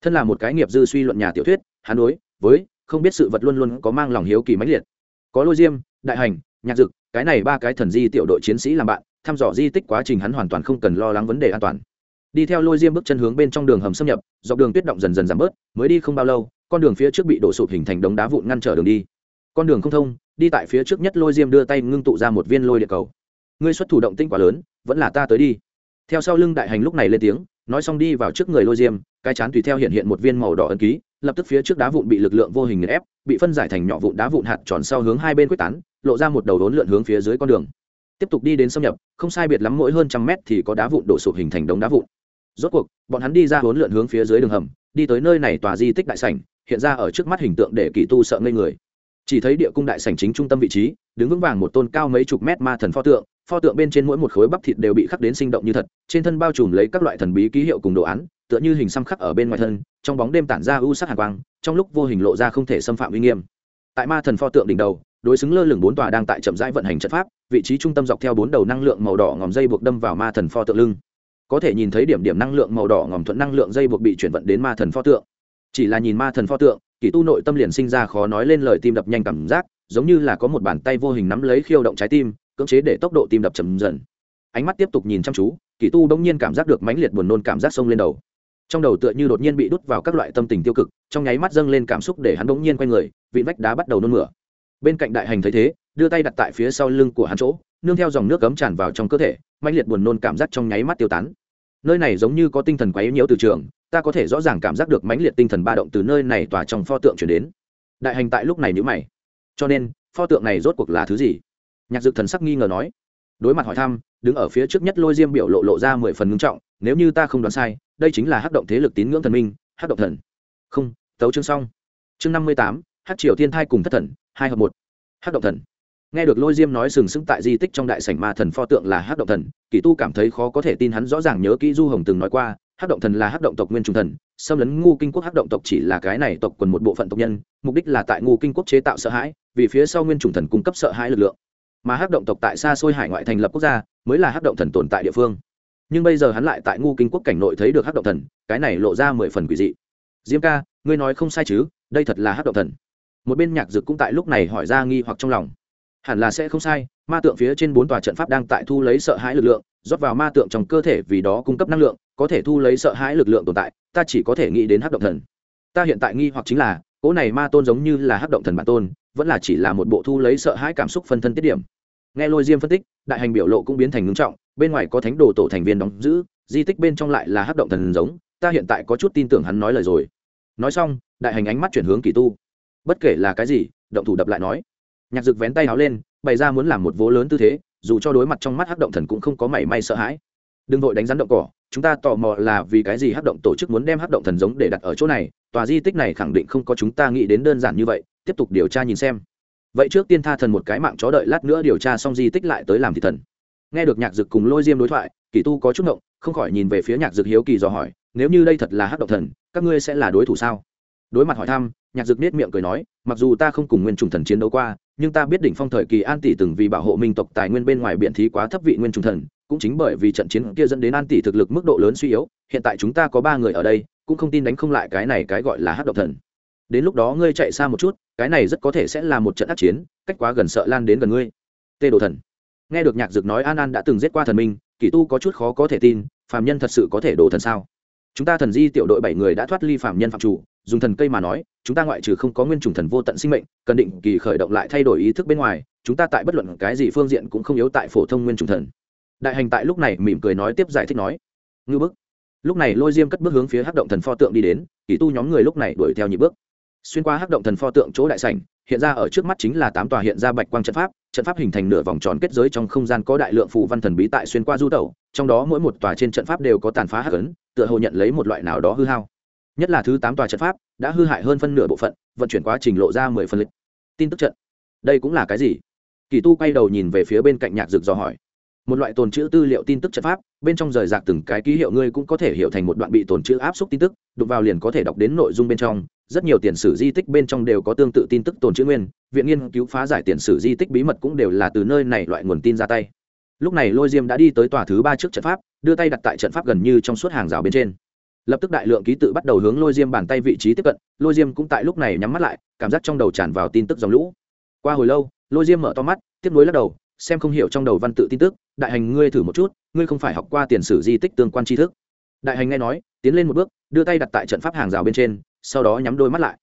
Thân là một cái nghiệp dư suy luận nhà tiểu thuyết, hắn đối với không biết sự vật luôn luôn có mang lòng hiếu kỳ mãnh liệt. Có lôi diêm, đại hành, nhạc dực, cái này ba cái thần di tiểu đội chiến sĩ làm bạn, thăm dò di tích quá trình hắn hoàn toàn không cần lo lắng vấn đề an toàn. Đi theo lôi diêm bước chân hướng bên trong đường hầm xâm nhập, dọc đường tuyết động dần dần giảm bớt, mới đi không bao lâu, con đường phía trước bị đổ sụp hình thành đống đá vụn ngăn trở đường đi. Con đường không thông, đi tại phía trước nhất lôi diêm đưa tay ngưng tụ ra một viên lôi địa cầu ngươi xuất thủ động tinh quá lớn, vẫn là ta tới đi. Theo sau lưng đại hành lúc này lên tiếng, nói xong đi vào trước người lôi diêm, cái chán tùy theo hiện hiện một viên màu đỏ ấn ký, lập tức phía trước đá vụn bị lực lượng vô hình nghiền ép, bị phân giải thành nhỏ vụn đá vụn hạt tròn sau hướng hai bên quyết tán, lộ ra một đầu đốn lượn hướng phía dưới con đường. Tiếp tục đi đến xâm nhập, không sai biệt lắm mỗi hơn trăm mét thì có đá vụn đổ sụp hình thành đống đá vụn. Rốt cuộc, bọn hắn đi ra hốn lượn hướng phía dưới đường hầm, đi tới nơi này tòa di tích đại sảnh, hiện ra ở trước mắt hình tượng để kỳ tu sợ ngây người. Chỉ thấy địa cung đại sảnh chính trung tâm vị trí, đứng vững vàng một tôn cao mấy chục mét ma thần pho tượng pho tượng bên trên mỗi một khối bắp thịt đều bị khắc đến sinh động như thật, trên thân bao trùm lấy các loại thần bí ký hiệu cùng đồ án, tựa như hình xăm khắc ở bên ngoài thân, trong bóng đêm tản ra u sắc hàn quang, trong lúc vô hình lộ ra không thể xâm phạm uy nghiêm. Tại ma thần pho tượng đỉnh đầu, đối xứng lơ lửng bốn tòa đang tại chậm rãi vận hành trận pháp, vị trí trung tâm dọc theo bốn đầu năng lượng màu đỏ ngòm dây buộc đâm vào ma thần pho tượng lưng. Có thể nhìn thấy điểm điểm năng lượng màu đỏ ngòm thuận năng lượng dây buộc bị chuyển vận đến ma thần pho tượng. Chỉ là nhìn ma thần pho tượng, kỳ tu nội tâm liền sinh ra khó nói lên lời tim đập nhanh cảm giác, giống như là có một bàn tay vô hình nắm lấy khiêu động trái tim cưỡng chế để tốc độ tim đập chậm dần. Ánh mắt tiếp tục nhìn chăm chú, kỳ tu bỗng nhiên cảm giác được mãnh liệt buồn nôn cảm giác sông lên đầu. Trong đầu tựa như đột nhiên bị đút vào các loại tâm tình tiêu cực, trong nháy mắt dâng lên cảm xúc để hắn bỗng nhiên quay người vị vách đá bắt đầu nôn mửa. Bên cạnh đại hành thấy thế, đưa tay đặt tại phía sau lưng của hắn chỗ, nương theo dòng nước cấm tràn vào trong cơ thể, mãnh liệt buồn nôn cảm giác trong nháy mắt tiêu tán. Nơi này giống như có tinh thần quá yếu nhiễu từ trường, ta có thể rõ ràng cảm giác được mãnh liệt tinh thần ba động từ nơi này tỏa trong pho tượng chuyển đến. Đại hành tại lúc này nhữ mày. Cho nên, pho tượng này rốt cuộc là thứ gì? Nhạc dực thần sắc nghi ngờ nói. Đối mặt hỏi thăm, đứng ở phía trước nhất lôi diêm biểu lộ lộ ra mười phần ngưng trọng, nếu như ta không đoán sai, đây chính là hắc động thế lực tín ngưỡng thần minh, hắc động thần. Không, tấu chương xong. Chương năm mươi tám hắc triều thiên thai cùng thất thần, hai hợp một. Hắc động thần. Nghe được lôi diêm nói sừng sững tại di tích trong đại sảnh ma thần pho tượng là hắc động thần, kỳ tu cảm thấy khó có thể tin hắn rõ ràng nhớ kỹ du hồng từng nói qua, hắc động thần là hắc động tộc nguyên trung thần, xâm lấn ngu kinh quốc hắc động tộc chỉ là cái này tộc quần một bộ phận tộc nhân, mục đích là tại ngu kinh quốc chế tạo sợ hãi, vì phía sau nguyên trùng thần cung cấp sợ hãi lực lượng mà hắc động tộc tại xa xôi hải ngoại thành lập quốc gia, mới là hắc động thần tồn tại địa phương. Nhưng bây giờ hắn lại tại ngu kinh quốc cảnh nội thấy được hắc động thần, cái này lộ ra mười phần quỷ dị. Diêm ca, ngươi nói không sai chứ, đây thật là hắc động thần. Một bên nhạc dực cũng tại lúc này hỏi ra nghi hoặc trong lòng. Hẳn là sẽ không sai, ma tượng phía trên bốn tòa trận pháp đang tại thu lấy sợ hãi lực lượng, rót vào ma tượng trong cơ thể vì đó cung cấp năng lượng, có thể thu lấy sợ hãi lực lượng tồn tại, ta chỉ có thể nghĩ đến hắc động thần. Ta hiện tại nghi hoặc chính là, cỗ này ma tôn giống như là hắc động thần bản tôn, vẫn là chỉ là một bộ thu lấy sợ hãi cảm xúc phân thân tiết điểm nghe lôi diêm phân tích, đại hành biểu lộ cũng biến thành ngưng trọng, bên ngoài có thánh đồ tổ thành viên đóng giữ, di tích bên trong lại là hắc động thần giống, ta hiện tại có chút tin tưởng hắn nói lời rồi. Nói xong, đại hành ánh mắt chuyển hướng kỳ tu. Bất kể là cái gì, động thủ đập lại nói. Nhạc dực vén tay háo lên, bày ra muốn làm một vố lớn tư thế, dù cho đối mặt trong mắt hắc động thần cũng không có mảy may sợ hãi. Đừng vội đánh rắn động cỏ, chúng ta tò mò là vì cái gì hắc động tổ chức muốn đem hắc động thần giống để đặt ở chỗ này, tòa di tích này khẳng định không có chúng ta nghĩ đến đơn giản như vậy, tiếp tục điều tra nhìn xem vậy trước tiên tha thần một cái mạng chó đợi lát nữa điều tra xong di tích lại tới làm thị thần. Nghe được nhạc dực cùng lôi diêm đối thoại, kỳ tu có chút ngộng, không khỏi nhìn về phía nhạc dực hiếu kỳ dò hỏi, nếu như đây thật là hắc động thần, các ngươi sẽ là đối thủ sao? Đối mặt hỏi thăm, nhạc dực nết miệng cười nói, mặc dù ta không cùng nguyên trùng thần chiến đấu qua, nhưng ta biết đỉnh phong thời kỳ an tỷ từng vì bảo hộ minh tộc tài nguyên bên ngoài biện thí quá thấp vị nguyên trùng thần, cũng chính bởi vì trận chiến kia dẫn đến an tỷ thực lực mức độ lớn suy yếu, hiện tại chúng ta có ba người ở đây, cũng không tin đánh không lại cái này cái gọi là hát độc thần đến lúc đó ngươi chạy xa một chút, cái này rất có thể sẽ là một trận ác chiến, cách quá gần sợ lan đến gần ngươi. Tê đồ thần. Nghe được nhạc dực nói an an đã từng giết qua thần minh kỷ tu có chút khó có thể tin, phàm nhân thật sự có thể đồ thần sao? Chúng ta thần di tiểu đội bảy người đã thoát ly Phạm nhân phạm chủ, dùng thần cây mà nói, chúng ta ngoại trừ không có nguyên chủng thần vô tận sinh mệnh, cần định kỳ khởi động lại thay đổi ý thức bên ngoài, chúng ta tại bất luận cái gì phương diện cũng không yếu tại phổ thông nguyên chủng thần. Đại hành tại lúc này mỉm cười nói tiếp giải thích nói, ngư bức. Lúc này lôi diêm cất bước hướng phía hắc động thần pho tượng đi đến kỷ tu nhóm người lúc này đuổi theo nhị bước xuyên qua hắc động thần pho tượng chỗ đại sảnh, hiện ra ở trước mắt chính là tám tòa hiện ra bạch quang trận pháp trận pháp hình thành nửa vòng tròn kết giới trong không gian có đại lượng phù văn thần bí tại xuyên qua du tẩu, trong đó mỗi một tòa trên trận pháp đều có tàn phá hắc ấn, tựa hồ nhận lấy một loại nào đó hư hao. Nhất là thứ tám tòa trận pháp đã hư hại hơn phân nửa bộ phận, vận chuyển quá trình lộ ra mười phân lịch. Tin tức trận. Đây cũng là cái gì? Kỳ tu quay đầu nhìn về phía bên cạnh nhạc dược dò hỏi một loại tồn chữ tư liệu tin tức trận pháp, bên trong rời rạc từng cái ký hiệu ngươi cũng có thể hiểu thành một đoạn bị tồn chữ áp suất tin tức, đụng vào liền có thể đọc đến nội dung bên trong. Rất nhiều tiền sử di tích bên trong đều có tương tự tin tức tồn chữ nguyên, viện nghiên cứu phá giải tiền sử di tích bí mật cũng đều là từ nơi này loại nguồn tin ra tay. Lúc này lôi diêm đã đi tới tòa thứ ba trước trận pháp, đưa tay đặt tại trận pháp gần như trong suốt hàng rào bên trên. Lập tức đại lượng ký tự bắt đầu hướng lôi diêm bàn tay vị trí tiếp cận, lôi diêm cũng tại lúc này nhắm mắt lại, cảm giác trong đầu tràn vào tin tức dòng lũ. Qua hồi lâu, lôi diêm mở to mắt, tiếp nối lắc đầu, xem không hiểu trong đầu văn tự tin tức đại hành ngươi thử một chút, ngươi không phải học qua tiền sử di tích tương quan tri thức. Đại hành nghe nói, tiến lên một bước, đưa tay đặt tại trận pháp hàng rào bên trên, sau đó nhắm đôi mắt lại.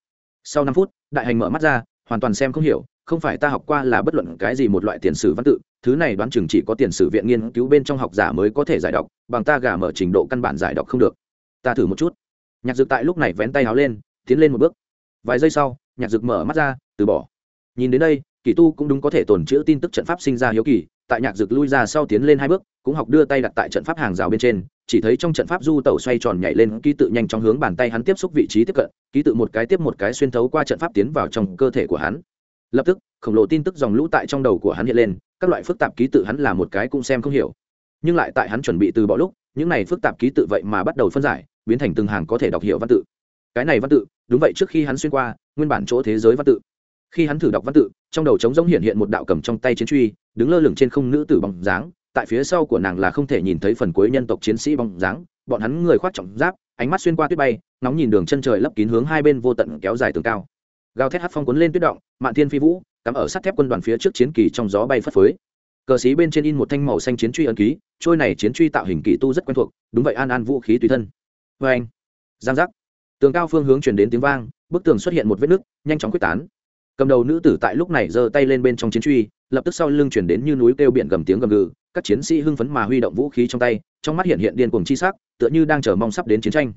Sau năm phút, đại hành mở mắt ra, hoàn toàn xem không hiểu, không phải ta học qua là bất luận cái gì một loại tiền sử văn tự, thứ này đoán chừng chỉ có tiền sử viện nghiên cứu bên trong học giả mới có thể giải đọc, bằng ta gà mở trình độ căn bản giải đọc không được. Ta thử một chút. Nhạc dực tại lúc này vén tay háo lên, tiến lên một bước. Vài giây sau, nhạc dực mở mắt ra, từ bỏ. Nhìn đến đây kỳ tu cũng đúng có thể tồn chữ tin tức trận pháp sinh ra hiếu kỳ, tại nhạc dực lui ra sau tiến lên hai bước, cũng học đưa tay đặt tại trận pháp hàng rào bên trên, chỉ thấy trong trận pháp du tẩu xoay tròn nhảy lên, ký tự nhanh trong hướng bàn tay hắn tiếp xúc vị trí tiếp cận, ký tự một cái tiếp một cái xuyên thấu qua trận pháp tiến vào trong cơ thể của hắn. Lập tức, khổng lồ tin tức dòng lũ tại trong đầu của hắn hiện lên, các loại phức tạp ký tự hắn là một cái cũng xem không hiểu. Nhưng lại tại hắn chuẩn bị từ bỏ lúc, những này phức tạp ký tự vậy mà bắt đầu phân giải, biến thành từng hàng có thể đọc hiểu văn tự. Cái này văn tự, đúng vậy trước khi hắn xuyên qua, nguyên bản chỗ thế giới văn tự khi hắn thử đọc văn tự, trong đầu trống rỗng hiện hiện một đạo cầm trong tay chiến truy, đứng lơ lửng trên không nữ tử bóng dáng. Tại phía sau của nàng là không thể nhìn thấy phần cuối nhân tộc chiến sĩ bóng dáng. Bọn hắn người khoác trọng giáp, ánh mắt xuyên qua tuyết bay nóng nhìn đường chân trời lấp kín hướng hai bên vô tận kéo dài tường cao. Gào thét hát phong cuốn lên tuyết động, mạn thiên phi vũ, cắm ở sắt thép quân đoàn phía trước chiến kỳ trong gió bay phất phới. Cờ xí bên trên in một thanh màu xanh chiến truy ấn ký, trôi này chiến truy tạo hình kỳ tu rất quen thuộc, đúng vậy an an vũ khí tùy thân. Vê anh giang giác. Tường cao phương hướng truyền đến tiếng vang, bức tường xuất hiện một vết nứt, nhanh chóng quyết tán cầm đầu nữ tử tại lúc này giơ tay lên bên trong chiến truy lập tức sau lưng chuyển đến như núi kêu biển gầm tiếng gầm gừ các chiến sĩ hưng phấn mà huy động vũ khí trong tay trong mắt hiện hiện điên cuồng chi sắc tựa như đang chờ mong sắp đến chiến tranh.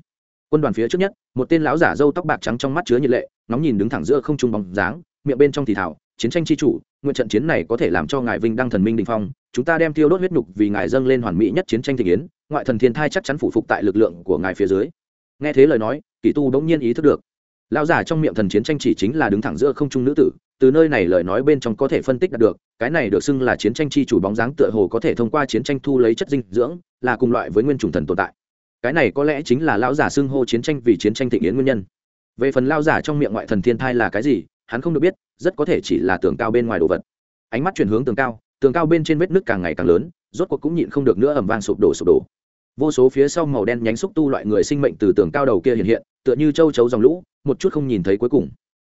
Quân đoàn phía trước nhất một tên lão giả râu tóc bạc trắng trong mắt chứa nhiệt lệ nóng nhìn đứng thẳng giữa không trung bóng dáng miệng bên trong thì thảo chiến tranh chi chủ nguyện trận chiến này có thể làm cho ngài vinh đăng thần minh đình phong chúng ta đem tiêu đốt huyết nhục vì ngài dâng lên hoàn mỹ nhất chiến tranh thị yến, ngoại thần thiên thai chắc chắn phụ phục tại lực lượng của ngài phía dưới. Nghe thế lời nói kỷ tu bỗng nhiên ý thức được lão giả trong miệng thần chiến tranh chỉ chính là đứng thẳng giữa không trung nữ tử, từ nơi này lời nói bên trong có thể phân tích được, cái này được xưng là chiến tranh chi chủ bóng dáng tựa hồ có thể thông qua chiến tranh thu lấy chất dinh dưỡng, là cùng loại với nguyên chủng thần tồn tại. Cái này có lẽ chính là lão giả xưng hô chiến tranh vì chiến tranh thịnh yến nguyên nhân. Về phần lão giả trong miệng ngoại thần thiên thai là cái gì, hắn không được biết, rất có thể chỉ là tường cao bên ngoài đồ vật. Ánh mắt chuyển hướng tường cao tường cao bên trên vết nước càng ngày càng lớn, rốt cuộc cũng nhịn không được nữa ẩm vang sụp đổ sụp đổ. Vô số phía sau màu đen nhánh xúc tu loại người sinh mệnh từ tường cao đầu kia hiện hiện tựa như châu chấu dòng lũ, một chút không nhìn thấy cuối cùng.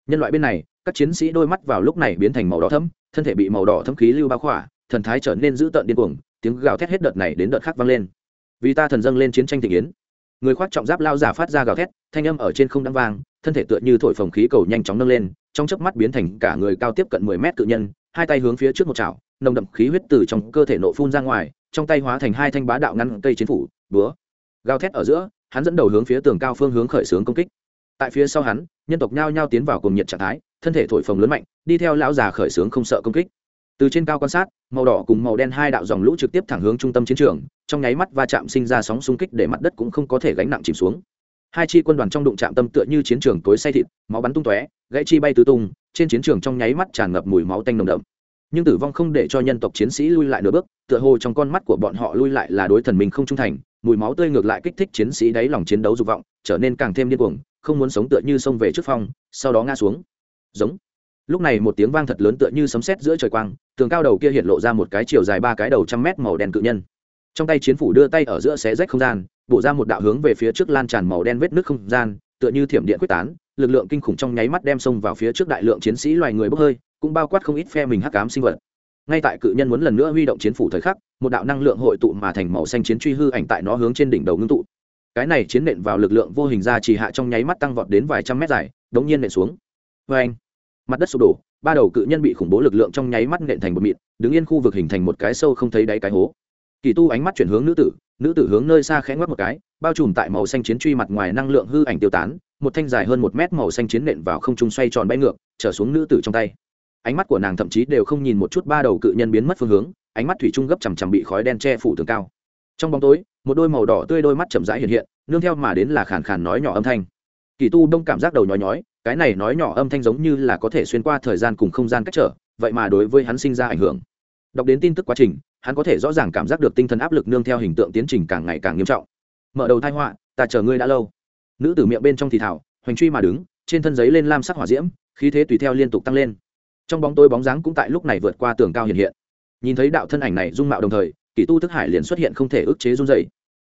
Nhân loại bên này, các chiến sĩ đôi mắt vào lúc này biến thành màu đỏ thấm thân thể bị màu đỏ thấm khí lưu bao khỏa, thần thái trở nên dữ tợn điên cuồng, tiếng gào thét hết đợt này đến đợt khác vang lên. Vì ta thần dâng lên chiến tranh thị yến. Người khoác trọng giáp lao giả phát ra gào thét, thanh âm ở trên không đăng vang, thân thể tựa như thổi phồng khí cầu nhanh chóng nâng lên, trong chớp mắt biến thành cả người cao tiếp cận mười mét cự nhân, hai tay hướng phía trước một chảo, nồng đậm khí huyết từ trong cơ thể nộ phun ra ngoài, trong tay hóa thành hai thanh bá đạo ngăn cây chiến phủ, búa. Gào thét ở giữa hắn dẫn đầu hướng phía tường cao phương hướng khởi xướng công kích. Tại phía sau hắn, nhân tộc nhao nhao tiến vào cùng nhiệt trạng thái, thân thể thổi phồng lớn mạnh, đi theo lão già khởi xướng không sợ công kích. Từ trên cao quan sát, màu đỏ cùng màu đen hai đạo dòng lũ trực tiếp thẳng hướng trung tâm chiến trường, trong nháy mắt va chạm sinh ra sóng xung kích để mặt đất cũng không có thể gánh nặng chìm xuống. Hai chi quân đoàn trong đụng chạm tâm tựa như chiến trường tối say thịt, máu bắn tung tóe, gãy chi bay tứ tung, trên chiến trường trong nháy mắt tràn ngập mùi máu tanh nồng đậm. Nhưng tử vong không để cho nhân tộc chiến sĩ lui lại nửa bước, tựa hồ trong con mắt của bọn họ lui lại là đối thần mình không trung thành mùi máu tươi ngược lại kích thích chiến sĩ đáy lòng chiến đấu dục vọng, trở nên càng thêm điên cuồng, không muốn sống tựa như xông về trước phong, sau đó ngã xuống. Giống. Lúc này một tiếng vang thật lớn tựa như sấm sét giữa trời quang, tường cao đầu kia hiện lộ ra một cái chiều dài ba cái đầu trăm mét màu đen cự nhân. Trong tay chiến phủ đưa tay ở giữa xé rách không gian, bổ ra một đạo hướng về phía trước lan tràn màu đen vết nước không gian, tựa như thiểm điện quyết tán, lực lượng kinh khủng trong nháy mắt đem xông vào phía trước đại lượng chiến sĩ loài người bốc hơi, cũng bao quát không ít phe mình hắc cám sinh vật ngay tại cự nhân muốn lần nữa huy động chiến phủ thời khắc, một đạo năng lượng hội tụ mà thành màu xanh chiến truy hư ảnh tại nó hướng trên đỉnh đầu ngưng tụ. Cái này chiến nện vào lực lượng vô hình ra chỉ hạ trong nháy mắt tăng vọt đến vài trăm mét dài, đống nhiên nện xuống. Vê anh, mặt đất sụp đổ, ba đầu cự nhân bị khủng bố lực lượng trong nháy mắt nện thành một mịn, đứng yên khu vực hình thành một cái sâu không thấy đáy cái hố. Kỳ tu ánh mắt chuyển hướng nữ tử nữ tử hướng nơi xa khẽ ngoắc một cái, bao trùm tại màu xanh chiến truy mặt ngoài năng lượng hư ảnh tiêu tán, một thanh dài hơn một mét màu xanh chiến nện vào không trung xoay tròn bay ngược, trở xuống nữ tử trong tay ánh mắt của nàng thậm chí đều không nhìn một chút ba đầu cự nhân biến mất phương hướng, ánh mắt thủy trung gấp chằm chằm bị khói đen che phủ tường cao. Trong bóng tối, một đôi màu đỏ tươi đôi mắt chậm rãi hiện hiện, nương theo mà đến là khàn khàn nói nhỏ âm thanh. Kỳ tu đông cảm giác đầu nhói nhói, cái này nói nhỏ âm thanh giống như là có thể xuyên qua thời gian cùng không gian cách trở, vậy mà đối với hắn sinh ra ảnh hưởng. Đọc đến tin tức quá trình, hắn có thể rõ ràng cảm giác được tinh thần áp lực nương theo hình tượng tiến trình càng ngày càng nghiêm trọng. Mở đầu thai họa, ta chờ ngươi đã lâu. Nữ tử miệng bên trong thì thảo, hoành truy mà đứng, trên thân giấy lên lam sắc hỏa diễm, khí thế tùy theo liên tục tăng lên trong bóng tối bóng dáng cũng tại lúc này vượt qua tường cao hiện hiện. Nhìn thấy đạo thân ảnh này dung mạo đồng thời kỷ tu thức hải liền xuất hiện không thể ức chế run dày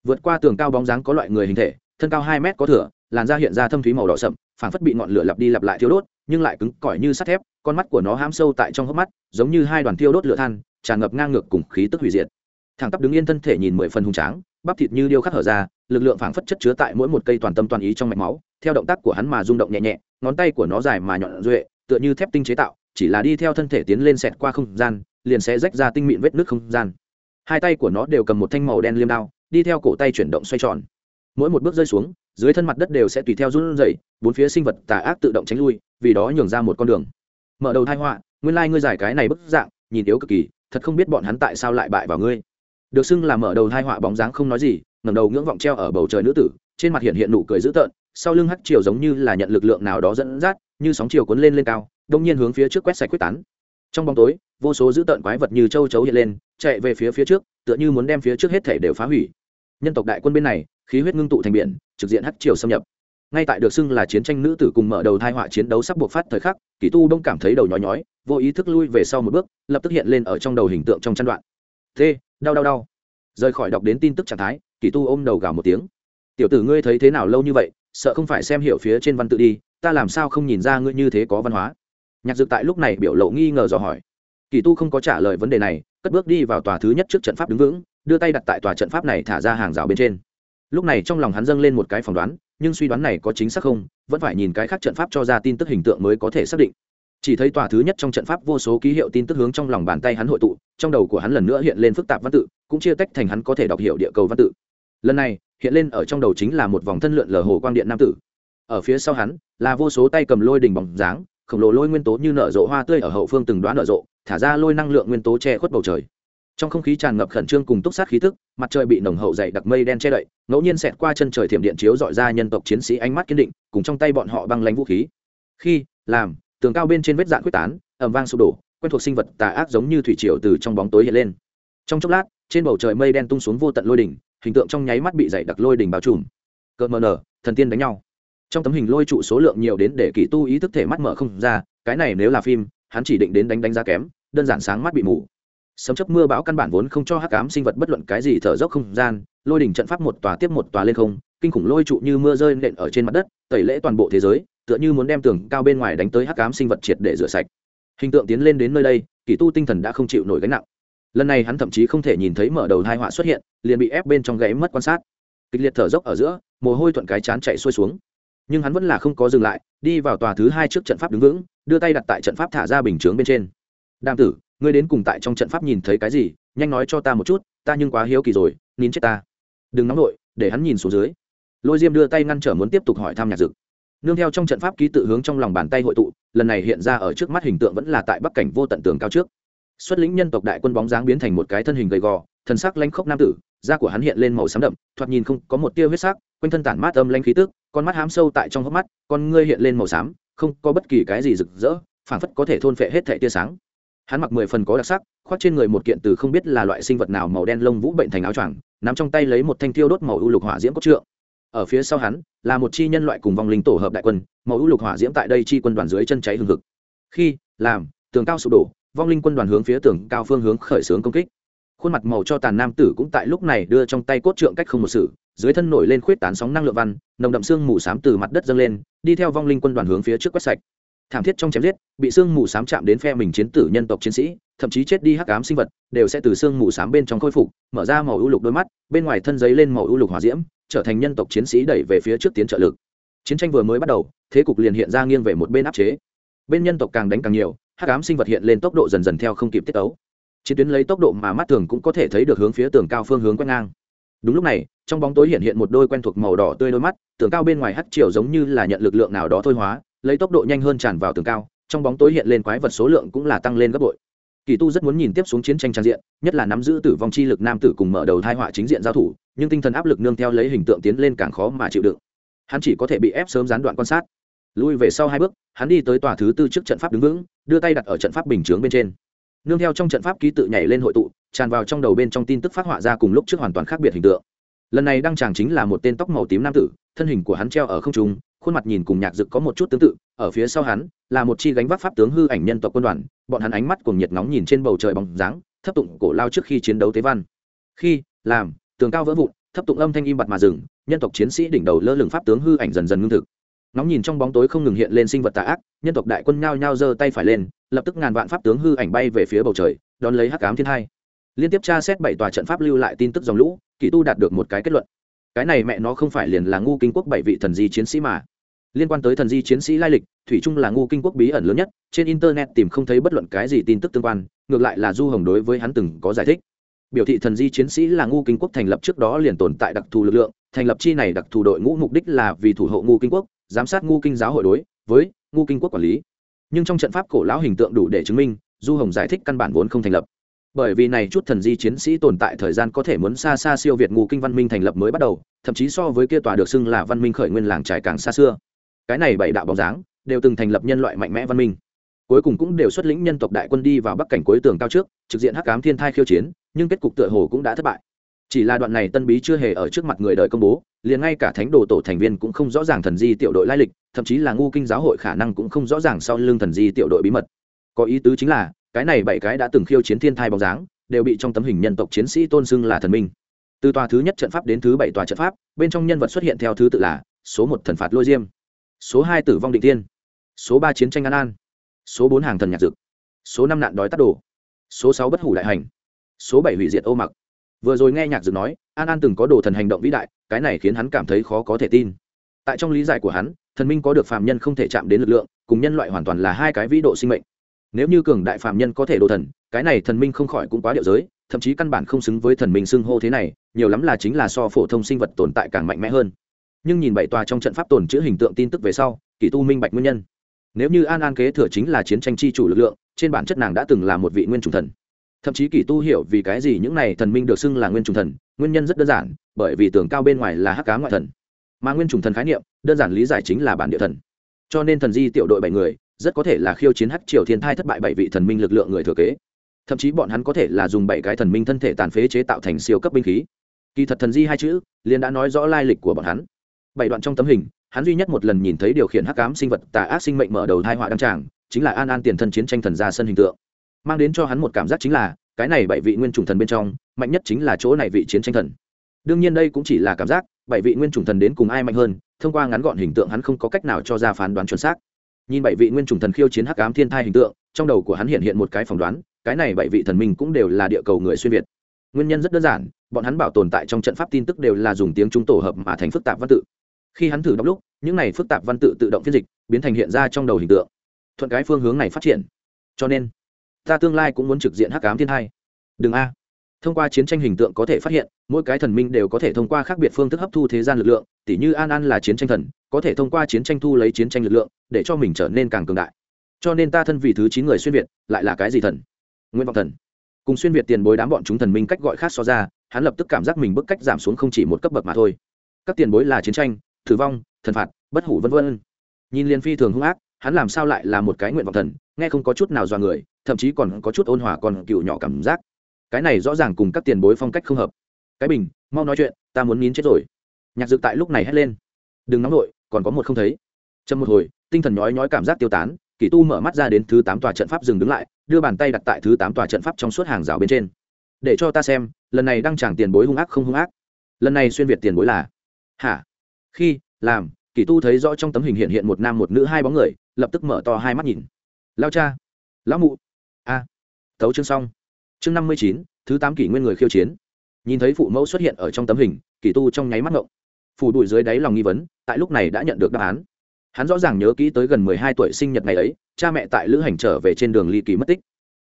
vượt qua tường cao bóng dáng có loại người hình thể, thân cao hai mét có thửa làn da hiện ra thâm thúy màu đỏ sậm, phảng phất bị ngọn lửa lặp đi lặp lại thiêu đốt, nhưng lại cứng cỏi như sắt thép, con mắt của nó hám sâu tại trong hốc mắt, giống như hai đoàn thiêu đốt lửa than, tràn ngập ngang ngược cùng khí tức hủy diệt. Thẳng tắp đứng yên thân thể nhìn mười phần hùng tráng, bắp thịt như điêu khắc hở ra, lực lượng phảng phất chất chứa tại mỗi một cây toàn tâm toàn ý trong mạch máu, theo động tác của hắn mà rung động nhẹ nhẹ, ngón tay của nó dài mà nhọn duệ, tựa như thép tinh chế tạo chỉ là đi theo thân thể tiến lên xẹt qua không gian, liền sẽ rách ra tinh mịn vết nước không gian. Hai tay của nó đều cầm một thanh màu đen liêm đao, đi theo cổ tay chuyển động xoay tròn. Mỗi một bước rơi xuống, dưới thân mặt đất đều sẽ tùy theo run rẩy, bốn phía sinh vật tà ác tự động tránh lui, vì đó nhường ra một con đường. Mở đầu thai họa, nguyên lai ngươi giải cái này bức dạng, nhìn yếu cực kỳ, thật không biết bọn hắn tại sao lại bại vào ngươi. Được xưng là mở đầu thai họa bóng dáng không nói gì, ngẩng đầu ngưỡng vọng treo ở bầu trời nữ tử, trên mặt hiện hiện nụ cười dữ tợn, sau lưng hắt chiều giống như là nhận lực lượng nào đó dẫn dắt, như sóng chiều cuốn lên lên cao đông nhiên hướng phía trước quét sạch quyết tán. Trong bóng tối, vô số dữ tợn quái vật như châu chấu hiện lên, chạy về phía phía trước, tựa như muốn đem phía trước hết thể đều phá hủy. Nhân tộc đại quân bên này, khí huyết ngưng tụ thành biển, trực diện hắt chiều xâm nhập. Ngay tại được xưng là chiến tranh nữ tử cùng mở đầu thai họa chiến đấu sắp buộc phát thời khắc, kỳ tu đông cảm thấy đầu nhói nhói, vô ý thức lui về sau một bước, lập tức hiện lên ở trong đầu hình tượng trong chăn đoạn. T đau đau đau. Rời khỏi đọc đến tin tức trạng thái, kỳ tu ôm đầu gào một tiếng. Tiểu tử ngươi thấy thế nào lâu như vậy, sợ không phải xem hiểu phía trên văn tự đi, ta làm sao không nhìn ra ngươi như thế có văn hóa? Nhạc dực tại lúc này biểu lộ nghi ngờ dò hỏi. Kỳ tu không có trả lời vấn đề này, cất bước đi vào tòa thứ nhất trước trận pháp đứng vững, đưa tay đặt tại tòa trận pháp này thả ra hàng rào bên trên. Lúc này trong lòng hắn dâng lên một cái phỏng đoán, nhưng suy đoán này có chính xác không, vẫn phải nhìn cái khác trận pháp cho ra tin tức hình tượng mới có thể xác định. Chỉ thấy tòa thứ nhất trong trận pháp vô số ký hiệu tin tức hướng trong lòng bàn tay hắn hội tụ, trong đầu của hắn lần nữa hiện lên phức tạp văn tự, cũng chia tách thành hắn có thể đọc hiểu địa cầu văn tự. Lần này, hiện lên ở trong đầu chính là một vòng thân lượn lờ hồ quang điện nam tử. Ở phía sau hắn, là vô số tay cầm lôi đình bóng dáng khổng lồ lôi nguyên tố như nở rộ hoa tươi ở hậu phương từng đoán nở rộ, thả ra lôi năng lượng nguyên tố che khuất bầu trời. Trong không khí tràn ngập khẩn trương cùng túc sát khí tức, mặt trời bị nồng hậu dày đặc mây đen che đậy, ngẫu nhiên xẹt qua chân trời thiểm điện chiếu dọi ra nhân tộc chiến sĩ ánh mắt kiên định, cùng trong tay bọn họ băng lánh vũ khí. Khi, làm, tường cao bên trên vết dạn quyết tán ẩm vang sụp đổ, quen thuộc sinh vật tà ác giống như thủy triều từ trong bóng tối hiện lên. Trong chốc lát, trên bầu trời mây đen tung xuống vô tận lôi đỉnh, hình tượng trong nháy mắt bị dày đặc lôi đỉnh bao trùm. Cợt mờ nở, thần tiên đánh nhau trong tấm hình lôi trụ số lượng nhiều đến để kỳ tu ý thức thể mắt mở không ra, cái này nếu là phim, hắn chỉ định đến đánh đánh giá kém, đơn giản sáng mắt bị mù. Sấm chấp mưa bão căn bản vốn không cho hắc ám sinh vật bất luận cái gì thở dốc không gian, lôi đỉnh trận pháp một tòa tiếp một tòa lên không, kinh khủng lôi trụ như mưa rơi nện ở trên mặt đất, tẩy lễ toàn bộ thế giới, tựa như muốn đem tường cao bên ngoài đánh tới hắc ám sinh vật triệt để rửa sạch. Hình tượng tiến lên đến nơi đây, kỳ tu tinh thần đã không chịu nổi gánh nặng. Lần này hắn thậm chí không thể nhìn thấy mở đầu hai họa xuất hiện, liền bị ép bên trong gáy mất quan sát. Kịch liệt thở dốc ở giữa, mồ hôi thuận cái chán chạy xuôi xuống nhưng hắn vẫn là không có dừng lại, đi vào tòa thứ hai trước trận pháp đứng vững, đưa tay đặt tại trận pháp thả ra bình chướng bên trên. Đam tử, ngươi đến cùng tại trong trận pháp nhìn thấy cái gì? Nhanh nói cho ta một chút, ta nhưng quá hiếu kỳ rồi, nín chết ta. Đừng nóng nổi để hắn nhìn xuống dưới. Lôi diêm đưa tay ngăn trở muốn tiếp tục hỏi thăm nhạc dực. Nương theo trong trận pháp ký tự hướng trong lòng bàn tay hội tụ, lần này hiện ra ở trước mắt hình tượng vẫn là tại bắc cảnh vô tận tường cao trước. Xuất lĩnh nhân tộc đại quân bóng dáng biến thành một cái thân hình gầy gò, thần sắc lanh khốc nam tử da của hắn hiện lên màu xám đậm, thoạt nhìn không có một tia huyết sắc, quanh thân tản mát âm lanh khí tức, con mắt hám sâu tại trong hốc mắt, con ngươi hiện lên màu xám, không có bất kỳ cái gì rực rỡ, phảng phất có thể thôn phệ hết thảy tia sáng. Hắn mặc mười phần có đặc sắc, khoác trên người một kiện từ không biết là loại sinh vật nào màu đen lông vũ bệnh thành áo choàng, nắm trong tay lấy một thanh thiêu đốt màu u lục hỏa diễm cốt trượng. Ở phía sau hắn, là một chi nhân loại cùng vòng linh tổ hợp đại quân, màu u lục hỏa diễm tại đây chi quân đoàn dưới chân cháy hừng hực. Khi, làm, tường cao sụp đổ, vong linh quân đoàn hướng phía tường cao phương hướng khởi xướng công kích khuôn mặt màu cho tàn nam tử cũng tại lúc này đưa trong tay cốt trượng cách không một sự, dưới thân nổi lên khuyết tán sóng năng lượng văn, nồng đậm xương mù s á m từ mặt đất dâng lên, đi theo vong linh quân đoàn hướng phía trước quét sạch. Thảm thiết trong chém giết, bị xương mù s á m chạm đến phe mình chiến tử nhân tộc chiến sĩ, thậm chí chết đi hắc ám sinh vật, đều sẽ từ xương mù s á m bên trong khôi phục, mở ra màu ưu lục đôi mắt, bên ngoài thân giấy lên màu ưu lục hòa diễm, trở thành nhân tộc chiến sĩ đẩy về phía trước tiến trợ lực. Chiến tranh vừa mới bắt đầu, thế cục liền hiện ra nghiêng về một bên áp chế. Bên nhân tộc càng đánh càng nhiều, hắc ám sinh vật hiện lên tốc độ dần dần theo không kịp tiết ấu chiến tuyến lấy tốc độ mà mắt thường cũng có thể thấy được hướng phía tường cao phương hướng quét ngang. Đúng lúc này, trong bóng tối hiện hiện một đôi quen thuộc màu đỏ tươi đôi mắt, tường cao bên ngoài hắt chiều giống như là nhận lực lượng nào đó thôi hóa, lấy tốc độ nhanh hơn tràn vào tường cao, trong bóng tối hiện lên quái vật số lượng cũng là tăng lên gấp bội. Kỳ tu rất muốn nhìn tiếp xuống chiến tranh trang diện, nhất là nắm giữ tử vong chi lực nam tử cùng mở đầu thai họa chính diện giao thủ, nhưng tinh thần áp lực nương theo lấy hình tượng tiến lên càng khó mà chịu đựng. Hắn chỉ có thể bị ép sớm gián đoạn quan sát. Lui về sau hai bước, hắn đi tới tòa thứ tư trước trận pháp đứng vững, đưa tay đặt ở trận pháp bình chướng bên trên nương theo trong trận pháp ký tự nhảy lên hội tụ, tràn vào trong đầu bên trong tin tức phát họa ra cùng lúc trước hoàn toàn khác biệt hình tượng. Lần này đăng tràng chính là một tên tóc màu tím nam tử, thân hình của hắn treo ở không trung, khuôn mặt nhìn cùng nhạc dực có một chút tương tự, ở phía sau hắn, là một chi gánh vác pháp tướng hư ảnh nhân tộc quân đoàn, bọn hắn ánh mắt cùng nhiệt nóng nhìn trên bầu trời bóng dáng, thấp tụng cổ lao trước khi chiến đấu tế văn. Khi, làm, tường cao vỡ vụn, thấp tụng âm thanh im bặt mà dừng, nhân tộc chiến sĩ đỉnh đầu lơ lửng pháp tướng hư ảnh dần dần ngưng thực. Nóng nhìn trong bóng tối không ngừng hiện lên sinh vật tà ác, nhân tộc đại quân nhao nhao giơ tay phải lên lập tức ngàn vạn pháp tướng hư ảnh bay về phía bầu trời, đón lấy hắc cám thiên hai. Liên tiếp tra xét bảy tòa trận pháp lưu lại tin tức dòng lũ, kỳ tu đạt được một cái kết luận. Cái này mẹ nó không phải liền là ngu kinh quốc bảy vị thần di chiến sĩ mà. Liên quan tới thần di chiến sĩ lai lịch, thủy trung là ngu kinh quốc bí ẩn lớn nhất, trên internet tìm không thấy bất luận cái gì tin tức tương quan, ngược lại là du hồng đối với hắn từng có giải thích. Biểu thị thần di chiến sĩ là ngu kinh quốc thành lập trước đó liền tồn tại đặc thù lực lượng, thành lập chi này đặc thù đội ngũ mục đích là vì thủ hộ ngu kinh quốc, giám sát ngu kinh giáo hội đối với ngu kinh quốc quản lý nhưng trong trận pháp cổ lão hình tượng đủ để chứng minh, du hồng giải thích căn bản vốn không thành lập. Bởi vì này chút thần di chiến sĩ tồn tại thời gian có thể muốn xa xa siêu việt ngụ kinh văn minh thành lập mới bắt đầu, thậm chí so với kia tòa được xưng là văn minh khởi nguyên làng trải càng xa xưa. Cái này bảy đạo bóng dáng đều từng thành lập nhân loại mạnh mẽ văn minh. Cuối cùng cũng đều xuất lĩnh nhân tộc đại quân đi vào bắc cảnh cuối tường cao trước, trực diện hắc ám thiên thai khiêu chiến, nhưng kết cục tựa hồ cũng đã thất bại. Chỉ là đoạn này tân bí chưa hề ở trước mặt người đời công bố liền ngay cả thánh đồ tổ thành viên cũng không rõ ràng thần di tiểu đội lai lịch, thậm chí là ngu kinh giáo hội khả năng cũng không rõ ràng sau lưng thần di tiểu đội bí mật. Có ý tứ chính là, cái này bảy cái đã từng khiêu chiến thiên thai bóng dáng, đều bị trong tấm hình nhân tộc chiến sĩ tôn xưng là thần minh. Từ tòa thứ nhất trận pháp đến thứ bảy tòa trận pháp, bên trong nhân vật xuất hiện theo thứ tự là, số một thần phạt lôi diêm, số hai tử vong định tiên số ba chiến tranh an an, số bốn hàng thần nhạc dực số năm nạn đói tắt đồ, số sáu bất hủ đại hành, số bảy hủy diệt ô mặc vừa rồi nghe nhạc dược nói, an an từng có đồ thần hành động vĩ đại, cái này khiến hắn cảm thấy khó có thể tin. Tại trong lý giải của hắn, thần minh có được phạm nhân không thể chạm đến lực lượng, cùng nhân loại hoàn toàn là hai cái vĩ độ sinh mệnh. Nếu như cường đại phạm nhân có thể đồ thần, cái này thần minh không khỏi cũng quá điệu giới, thậm chí căn bản không xứng với thần minh xưng hô thế này, nhiều lắm là chính là so phổ thông sinh vật tồn tại càng mạnh mẽ hơn. Nhưng nhìn bảy tòa trong trận pháp tồn chữ hình tượng tin tức về sau kỷ tu minh bạch nguyên nhân. Nếu như an an kế thừa chính là chiến tranh chi chủ lực lượng, trên bản chất nàng đã từng là một vị nguyên chủ thần thậm chí kỳ tu hiểu vì cái gì những này thần minh được xưng là nguyên trùng thần, nguyên nhân rất đơn giản, bởi vì tưởng cao bên ngoài là hắc cá ngoại thần. Mà nguyên trùng thần khái niệm, đơn giản lý giải chính là bản địa thần. Cho nên thần di tiểu đội bảy người, rất có thể là khiêu chiến hắc triều thiên thai thất bại bảy vị thần minh lực lượng người thừa kế. Thậm chí bọn hắn có thể là dùng bảy cái thần minh thân thể tàn phế chế tạo thành siêu cấp binh khí. Kỳ thật thần di hai chữ, liền đã nói rõ lai lịch của bọn hắn. Bảy đoạn trong tấm hình, hắn duy nhất một lần nhìn thấy điều khiển hắc ám sinh vật tà ác sinh mệnh mở đầu thai họa đăng tràng, chính là an an tiền thân chiến tranh thần ra sân hình tượng mang đến cho hắn một cảm giác chính là, cái này bảy vị nguyên chủng thần bên trong, mạnh nhất chính là chỗ này vị chiến tranh thần. Đương nhiên đây cũng chỉ là cảm giác, bảy vị nguyên chủng thần đến cùng ai mạnh hơn, thông qua ngắn gọn hình tượng hắn không có cách nào cho ra phán đoán chuẩn xác. Nhìn bảy vị nguyên chủng thần khiêu chiến hắc ám thiên thai hình tượng, trong đầu của hắn hiện hiện một cái phỏng đoán, cái này bảy vị thần minh cũng đều là địa cầu người xuyên việt. Nguyên nhân rất đơn giản, bọn hắn bảo tồn tại trong trận pháp tin tức đều là dùng tiếng trung tổ hợp mà thành phức tạp văn tự. Khi hắn thử đọc lúc, những này phức tạp văn tự tự động phiên dịch, biến thành hiện ra trong đầu hình tượng. Thuận cái phương hướng này phát triển. Cho nên ta tương lai cũng muốn trực diện hắc ám thiên hai. Đừng a. Thông qua chiến tranh hình tượng có thể phát hiện, mỗi cái thần minh đều có thể thông qua khác biệt phương thức hấp thu thế gian lực lượng, tỉ như an an là chiến tranh thần, có thể thông qua chiến tranh thu lấy chiến tranh lực lượng, để cho mình trở nên càng cường đại. Cho nên ta thân vì thứ chín người xuyên việt, lại là cái gì thần? Nguyên vọng thần. Cùng xuyên việt tiền bối đám bọn chúng thần minh cách gọi khác so ra, hắn lập tức cảm giác mình bức cách giảm xuống không chỉ một cấp bậc mà thôi. Các tiền bối là chiến tranh thử vong, thần phạt, bất hủ vân vân. Nhìn liên phi thường hung ác, hắn làm sao lại là một cái nguyện vọng thần, nghe không có chút nào dọa người thậm chí còn có chút ôn hòa còn cựu nhỏ cảm giác. Cái này rõ ràng cùng các tiền bối phong cách không hợp. Cái bình, mau nói chuyện, ta muốn nín chết rồi. Nhạc dực tại lúc này hét lên. Đừng nóng nổi còn có một không thấy. Chậm một hồi, tinh thần nhói nhói cảm giác tiêu tán kỷ tu mở mắt ra đến thứ tám tòa trận pháp dừng đứng lại, đưa bàn tay đặt tại thứ tám tòa trận pháp trong suốt hàng rào bên trên. Để cho ta xem, lần này đăng chẳng tiền bối hung ác không hung ác. Lần này xuyên việt tiền bối là? Hả? Khi, làm kỷ tu thấy rõ trong tấm hình hiện hiện một nam một nữ hai bóng người, lập tức mở to hai mắt nhìn. Lao cha. Lão mụ a. À. chương xong. Chương năm mươi chín, thứ tám kỷ nguyên người khiêu chiến. Nhìn thấy phụ mẫu xuất hiện ở trong tấm hình kỷ tu trong nháy mắt ngộng. Phủ đuổi dưới đáy lòng nghi vấn, tại lúc này đã nhận được đáp án. Hắn rõ ràng nhớ kỹ tới gần mười hai tuổi sinh nhật ngày ấy, cha mẹ tại lữ hành trở về trên đường ly kỳ mất tích.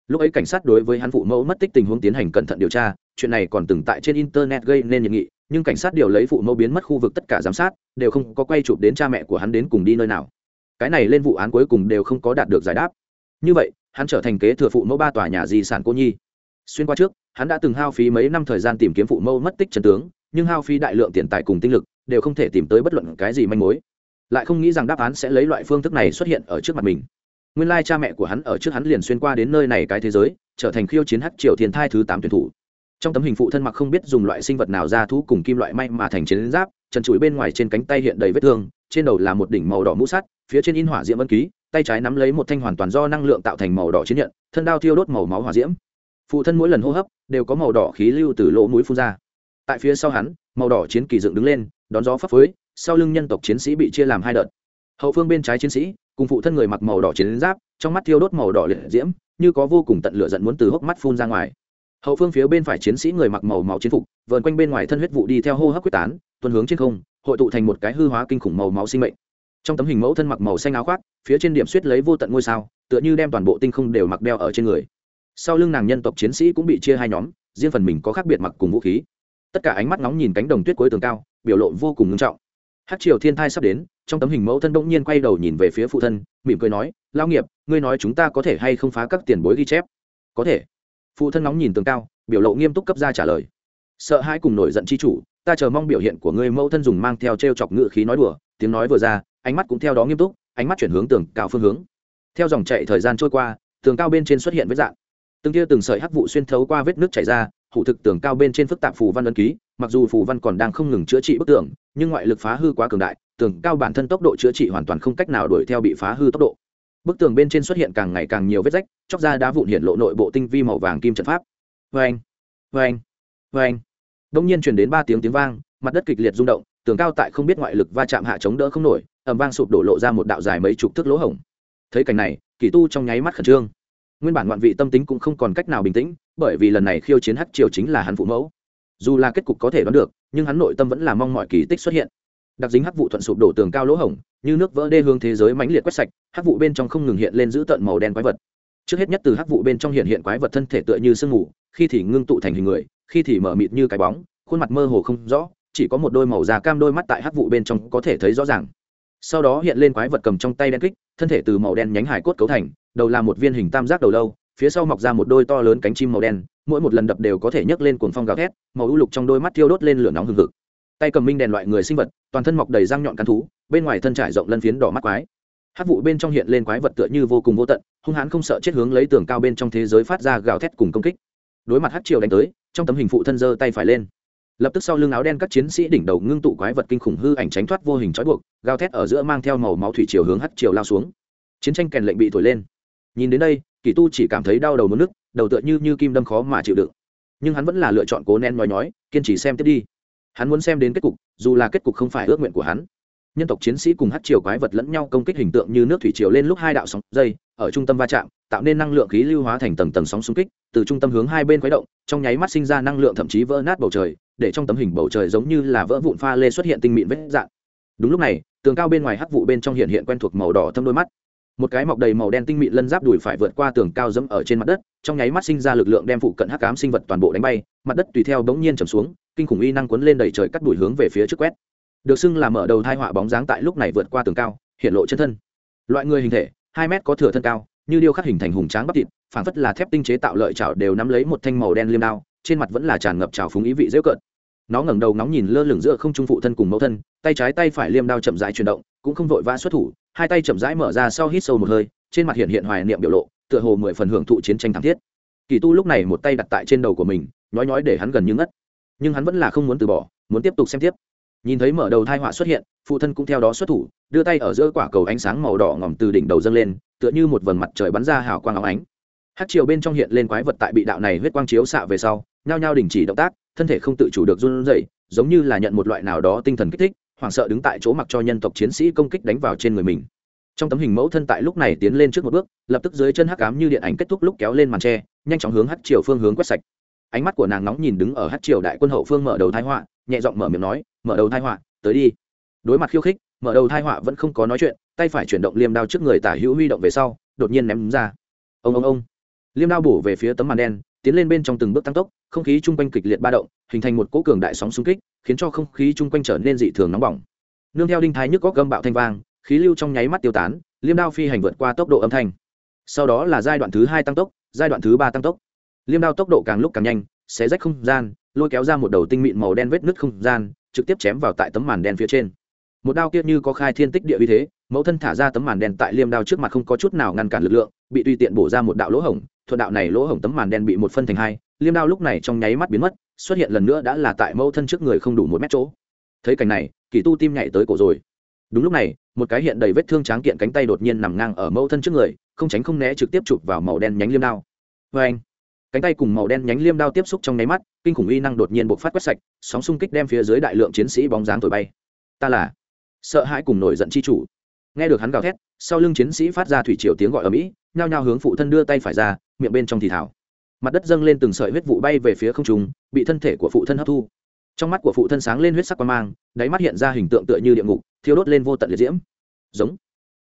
Lúc ấy cảnh sát đối với hắn phụ mẫu mất tích tình huống tiến hành cẩn thận điều tra, chuyện này còn từng tại trên internet gây nên nhiệt nghị, nhưng cảnh sát điều lấy phụ mẫu biến mất khu vực tất cả giám sát, đều không có quay chụp đến cha mẹ của hắn đến cùng đi nơi nào. Cái này lên vụ án cuối cùng đều không có đạt được giải đáp. Như vậy hắn trở thành kế thừa phụ mẫu ba tòa nhà di sản cô nhi. Xuyên qua trước, hắn đã từng hao phí mấy năm thời gian tìm kiếm phụ mẫu mất tích trần tướng, nhưng hao phí đại lượng tiền tài cùng tinh lực, đều không thể tìm tới bất luận cái gì manh mối. Lại không nghĩ rằng đáp án sẽ lấy loại phương thức này xuất hiện ở trước mặt mình. Nguyên lai cha mẹ của hắn ở trước hắn liền xuyên qua đến nơi này cái thế giới, trở thành khiêu chiến hắc triều thiên thai thứ tám tuyển thủ. Trong tấm hình phụ thân mặc không biết dùng loại sinh vật nào ra thú cùng kim loại may mà thành chiến giáp trần trụi bên ngoài trên cánh tay hiện đầy vết thương, trên đầu là một đỉnh màu đỏ mũ sắt, phía trên in hỏa diễm ân ký tay trái nắm lấy một thanh hoàn toàn do năng lượng tạo thành màu đỏ chiến nhận, thân đao thiêu đốt màu máu hỏa diễm. Phụ thân mỗi lần hô hấp đều có màu đỏ khí lưu từ lỗ mũi phun ra. Tại phía sau hắn, màu đỏ chiến kỳ dựng đứng lên, đón gió phấp phới, sau lưng nhân tộc chiến sĩ bị chia làm hai đợt. Hậu phương bên trái chiến sĩ, cùng phụ thân người mặc màu đỏ chiến giáp, trong mắt thiêu đốt màu đỏ liệt diễm, như có vô cùng tận lửa giận muốn từ hốc mắt phun ra ngoài. Hậu phương phía bên phải chiến sĩ người mặc màu máu chiến phục, vờn quanh bên ngoài thân huyết vụ đi theo hô hấp quyết tán, tuần hướng trên không, hội tụ thành một cái hư hóa kinh khủng màu máu sinh mệnh trong tấm hình mẫu thân mặc màu xanh áo khoác, phía trên điểm suýt lấy vô tận ngôi sao, tựa như đem toàn bộ tinh không đều mặc đeo ở trên người. Sau lưng nàng nhân tộc chiến sĩ cũng bị chia hai nhóm, riêng phần mình có khác biệt mặc cùng vũ khí. Tất cả ánh mắt nóng nhìn cánh đồng tuyết cuối tường cao, biểu lộ vô cùng nghiêm trọng. Hát triều thiên thai sắp đến, trong tấm hình mẫu thân bỗng nhiên quay đầu nhìn về phía phụ thân, mỉm cười nói lao nghiệp, ngươi nói chúng ta có thể hay không phá các tiền bối ghi chép? Có thể. Phụ thân nóng nhìn tường cao, biểu lộ nghiêm túc cấp ra trả lời. Sợ hai cùng nổi giận chi chủ, ta chờ mong biểu hiện của ngươi mẫu thân dùng mang theo t r e o chọc ngự khí nói đùa tiếng nói vừa ra, ánh mắt cũng theo đó nghiêm túc, ánh mắt chuyển hướng tường cao phương hướng. Theo dòng chạy thời gian trôi qua, tường cao bên trên xuất hiện vết dạng từng tia từng sợi hắc vụ xuyên thấu qua vết nước chảy ra, hủ thực tường cao bên trên phức tạp phù văn ấn ký, mặc dù phù văn còn đang không ngừng chữa trị bức tường, nhưng ngoại lực phá hư quá cường đại, tường cao bản thân tốc độ chữa trị hoàn toàn không cách nào đuổi theo bị phá hư tốc độ. Bức tường bên trên xuất hiện càng ngày càng nhiều vết rách, chóc ra đá vụn hiện lộ nội bộ tinh vi màu vàng kim trận pháp. Vê anh vê anh vê anh đông nhiên chuyển đến ba tiếng tiếng vang, mặt đất kịch liệt rung động tường cao tại không biết ngoại lực va chạm hạ chống đỡ không nổi ẩm vang sụp đổ lộ ra một đạo dài mấy chục thước lỗ hổng. Thấy cảnh này, kỳ tu trong nháy mắt khẩn trương. Nguyên bản ngoạn vị tâm tính cũng không còn cách nào bình tĩnh, bởi vì lần này khiêu chiến hắc triều chính là hắn phụ mẫu. Dù là kết cục có thể đoán được, nhưng hắn nội tâm vẫn là mong mọi kỳ tích xuất hiện. Đặc dính hắc vụ thuận sụp đổ tường cao lỗ hổng, như nước vỡ đê hướng thế giới mãnh liệt quét sạch, hắc vụ bên trong không ngừng hiện lên giữ tận màu đen quái vật. Trước hết nhất từ hắc vụ bên trong hiện hiện quái vật thân thể tựa như sương mù, khi thì ngưng tụ thành hình người, khi thì mở mịt như cái bóng, khuôn mặt mơ hồ không rõ chỉ có một đôi màu da cam đôi mắt tại hắc vụ bên trong có thể thấy rõ ràng. Sau đó hiện lên quái vật cầm trong tay đen kích, thân thể từ màu đen nhánh hải cốt cấu thành, đầu là một viên hình tam giác đầu lâu, phía sau mọc ra một đôi to lớn cánh chim màu đen, mỗi một lần đập đều có thể nhấc lên cuồng phong gào thét, màu u lục trong đôi mắt thiêu đốt lên lửa nóng hừng hực. Tay cầm minh đèn loại người sinh vật, toàn thân mọc đầy răng nhọn cắn thú, bên ngoài thân trải rộng lân phiến đỏ mắt quái. Hát vụ bên trong hiện lên quái vật tựa như vô cùng vô tận, hung hãn không sợ chết hướng lấy tường cao bên trong thế giới phát ra gào thét cùng công kích. Đối mặt hát triều đánh tới, trong tấm hình phụ thân giơ tay phải lên lập tức sau lưng áo đen các chiến sĩ đỉnh đầu ngưng tụ quái vật kinh khủng hư ảnh tránh thoát vô hình trói buộc, gào thét ở giữa mang theo màu máu thủy chiều hướng hắt triều lao xuống. Chiến tranh kèn lệnh bị thổi lên. Nhìn đến đây, kỳ tu chỉ cảm thấy đau đầu mất nước, đầu tựa như như kim đâm khó mà chịu đựng. Nhưng hắn vẫn là lựa chọn cố nén nói nhói kiên trì xem tiếp đi. Hắn muốn xem đến kết cục, dù là kết cục không phải ước nguyện của hắn. Nhân tộc chiến sĩ cùng hát chiều quái vật lẫn nhau công kích hình tượng như nước thủy chiều lên lúc hai đạo sóng dây, ở trung tâm va chạm tạo nên năng lượng khí lưu hóa thành tầng tầng sóng xung kích, từ trung tâm hướng hai bên khuấy động, trong nháy mắt sinh ra năng lượng thậm chí vỡ nát bầu trời, để trong tấm hình bầu trời giống như là vỡ vụn pha lê xuất hiện tinh mịn vết dạng đúng lúc này, tường cao bên ngoài hắc vụ bên trong hiện hiện quen thuộc màu đỏ thâm đôi mắt. Một cái mọc đầy màu đen tinh mịn lân giáp đùi phải vượt qua tường cao dẫm ở trên mặt đất, trong nháy mắt sinh ra lực lượng đem phụ cận hắc ám sinh vật toàn bộ đánh bay, mặt đất tùy theo bỗng nhiên trầm xuống, kinh khủng y năng quấn lên đầy trời cắt đùi hướng về phía trước quét. Được xưng là mở đầu thai họa bóng dáng tại lúc này vượt qua tường cao, hiện lộ chân thân. Loại người hình thể, hai mét có thừa thân cao như điêu khắc hình thành hùng tráng bắp thịt, phảng phất là thép tinh chế tạo lợi chảo đều nắm lấy một thanh màu đen liêm đao, trên mặt vẫn là tràn ngập trào phúng ý vị dễ cợt. Nó ngẩng đầu nóng nhìn lơ lửng giữa không trung phụ thân cùng mẫu thân, tay trái tay phải liêm đao chậm rãi chuyển động, cũng không vội vã xuất thủ, hai tay chậm rãi mở ra sau hít sâu một hơi, trên mặt hiện hiện hoài niệm biểu lộ, tựa hồ mười phần hưởng thụ chiến tranh thắng thiết. Kỳ tu lúc này một tay đặt tại trên đầu của mình, nhói nhói để hắn gần như ngất. Nhưng hắn vẫn là không muốn từ bỏ, muốn tiếp tục xem tiếp. Nhìn thấy mở đầu thai họa xuất hiện, phụ thân cũng theo đó xuất thủ, đưa tay ở giữa quả cầu ánh sáng màu đỏ ngỏm từ đỉnh đầu dâng lên tựa như một vầng mặt trời bắn ra hào quang áo ánh. Hát chiều bên trong hiện lên quái vật tại bị đạo này huyết quang chiếu xạ về sau, nhao nhao đình chỉ động tác, thân thể không tự chủ được run rẩy, giống như là nhận một loại nào đó tinh thần kích thích, hoảng sợ đứng tại chỗ mặc cho nhân tộc chiến sĩ công kích đánh vào trên người mình. Trong tấm hình mẫu thân tại lúc này tiến lên trước một bước, lập tức dưới chân hắc cám như điện ảnh kết thúc lúc kéo lên màn tre, nhanh chóng hướng hát chiều phương hướng quét sạch. Ánh mắt của nàng nóng nhìn đứng ở hát chiều đại quân hậu phương mở đầu thái họa, nhẹ giọng mở miệng nói, mở đầu thái họa, tới đi. Đối mặt khiêu khích mở đầu thai họa vẫn không có nói chuyện, tay phải chuyển động liêm đao trước người tả hữu huy động về sau, đột nhiên ném ra. Ông ông ông. Liêm đao bổ về phía tấm màn đen, tiến lên bên trong từng bước tăng tốc, không khí chung quanh kịch liệt ba động, hình thành một cỗ cường đại sóng xung kích, khiến cho không khí chung quanh trở nên dị thường nóng bỏng. Nương theo đinh thái nhức góc gâm bạo thanh vang, khí lưu trong nháy mắt tiêu tán, liêm đao phi hành vượt qua tốc độ âm thanh. Sau đó là giai đoạn thứ hai tăng tốc, giai đoạn thứ ba tăng tốc. Liêm đao tốc độ càng lúc càng nhanh, xé rách không gian, lôi kéo ra một đầu tinh mịn màu đen vết nứt không gian, trực tiếp chém vào tại tấm màn đen phía trên một đao kia như có khai thiên tích địa uy thế, mẫu thân thả ra tấm màn đen tại liêm đao trước mặt không có chút nào ngăn cản lực lượng, bị tùy tiện bổ ra một đạo lỗ hổng, thuận đạo này lỗ hổng tấm màn đen bị một phân thành hai, liêm đao lúc này trong nháy mắt biến mất, xuất hiện lần nữa đã là tại mẫu thân trước người không đủ một mét chỗ. Thấy cảnh này, kỳ tu tim nhảy tới cổ rồi. Đúng lúc này, một cái hiện đầy vết thương tráng kiện cánh tay đột nhiên nằm ngang ở mẫu thân trước người, không tránh không né trực tiếp chụp vào màu đen nhánh liêm đao. Vê anh, cánh tay cùng màu đen nhánh liêm đao tiếp xúc trong nháy mắt, kinh khủng uy năng đột nhiên bộc phát quét sạch, sóng xung kích đem phía dưới đại lượng chiến sĩ bóng dáng thổi bay. Ta là sợ hãi cùng nổi giận chi chủ. Nghe được hắn gào thét, sau lưng chiến sĩ phát ra thủy triều tiếng gọi ở mỹ, nhao nhao hướng phụ thân đưa tay phải ra, miệng bên trong thì thảo. Mặt đất dâng lên từng sợi huyết vụ bay về phía không trung, bị thân thể của phụ thân hấp thu. Trong mắt của phụ thân sáng lên huyết sắc quan mang, đáy mắt hiện ra hình tượng tựa như địa ngục, thiêu đốt lên vô tận liệt diễm. Giống.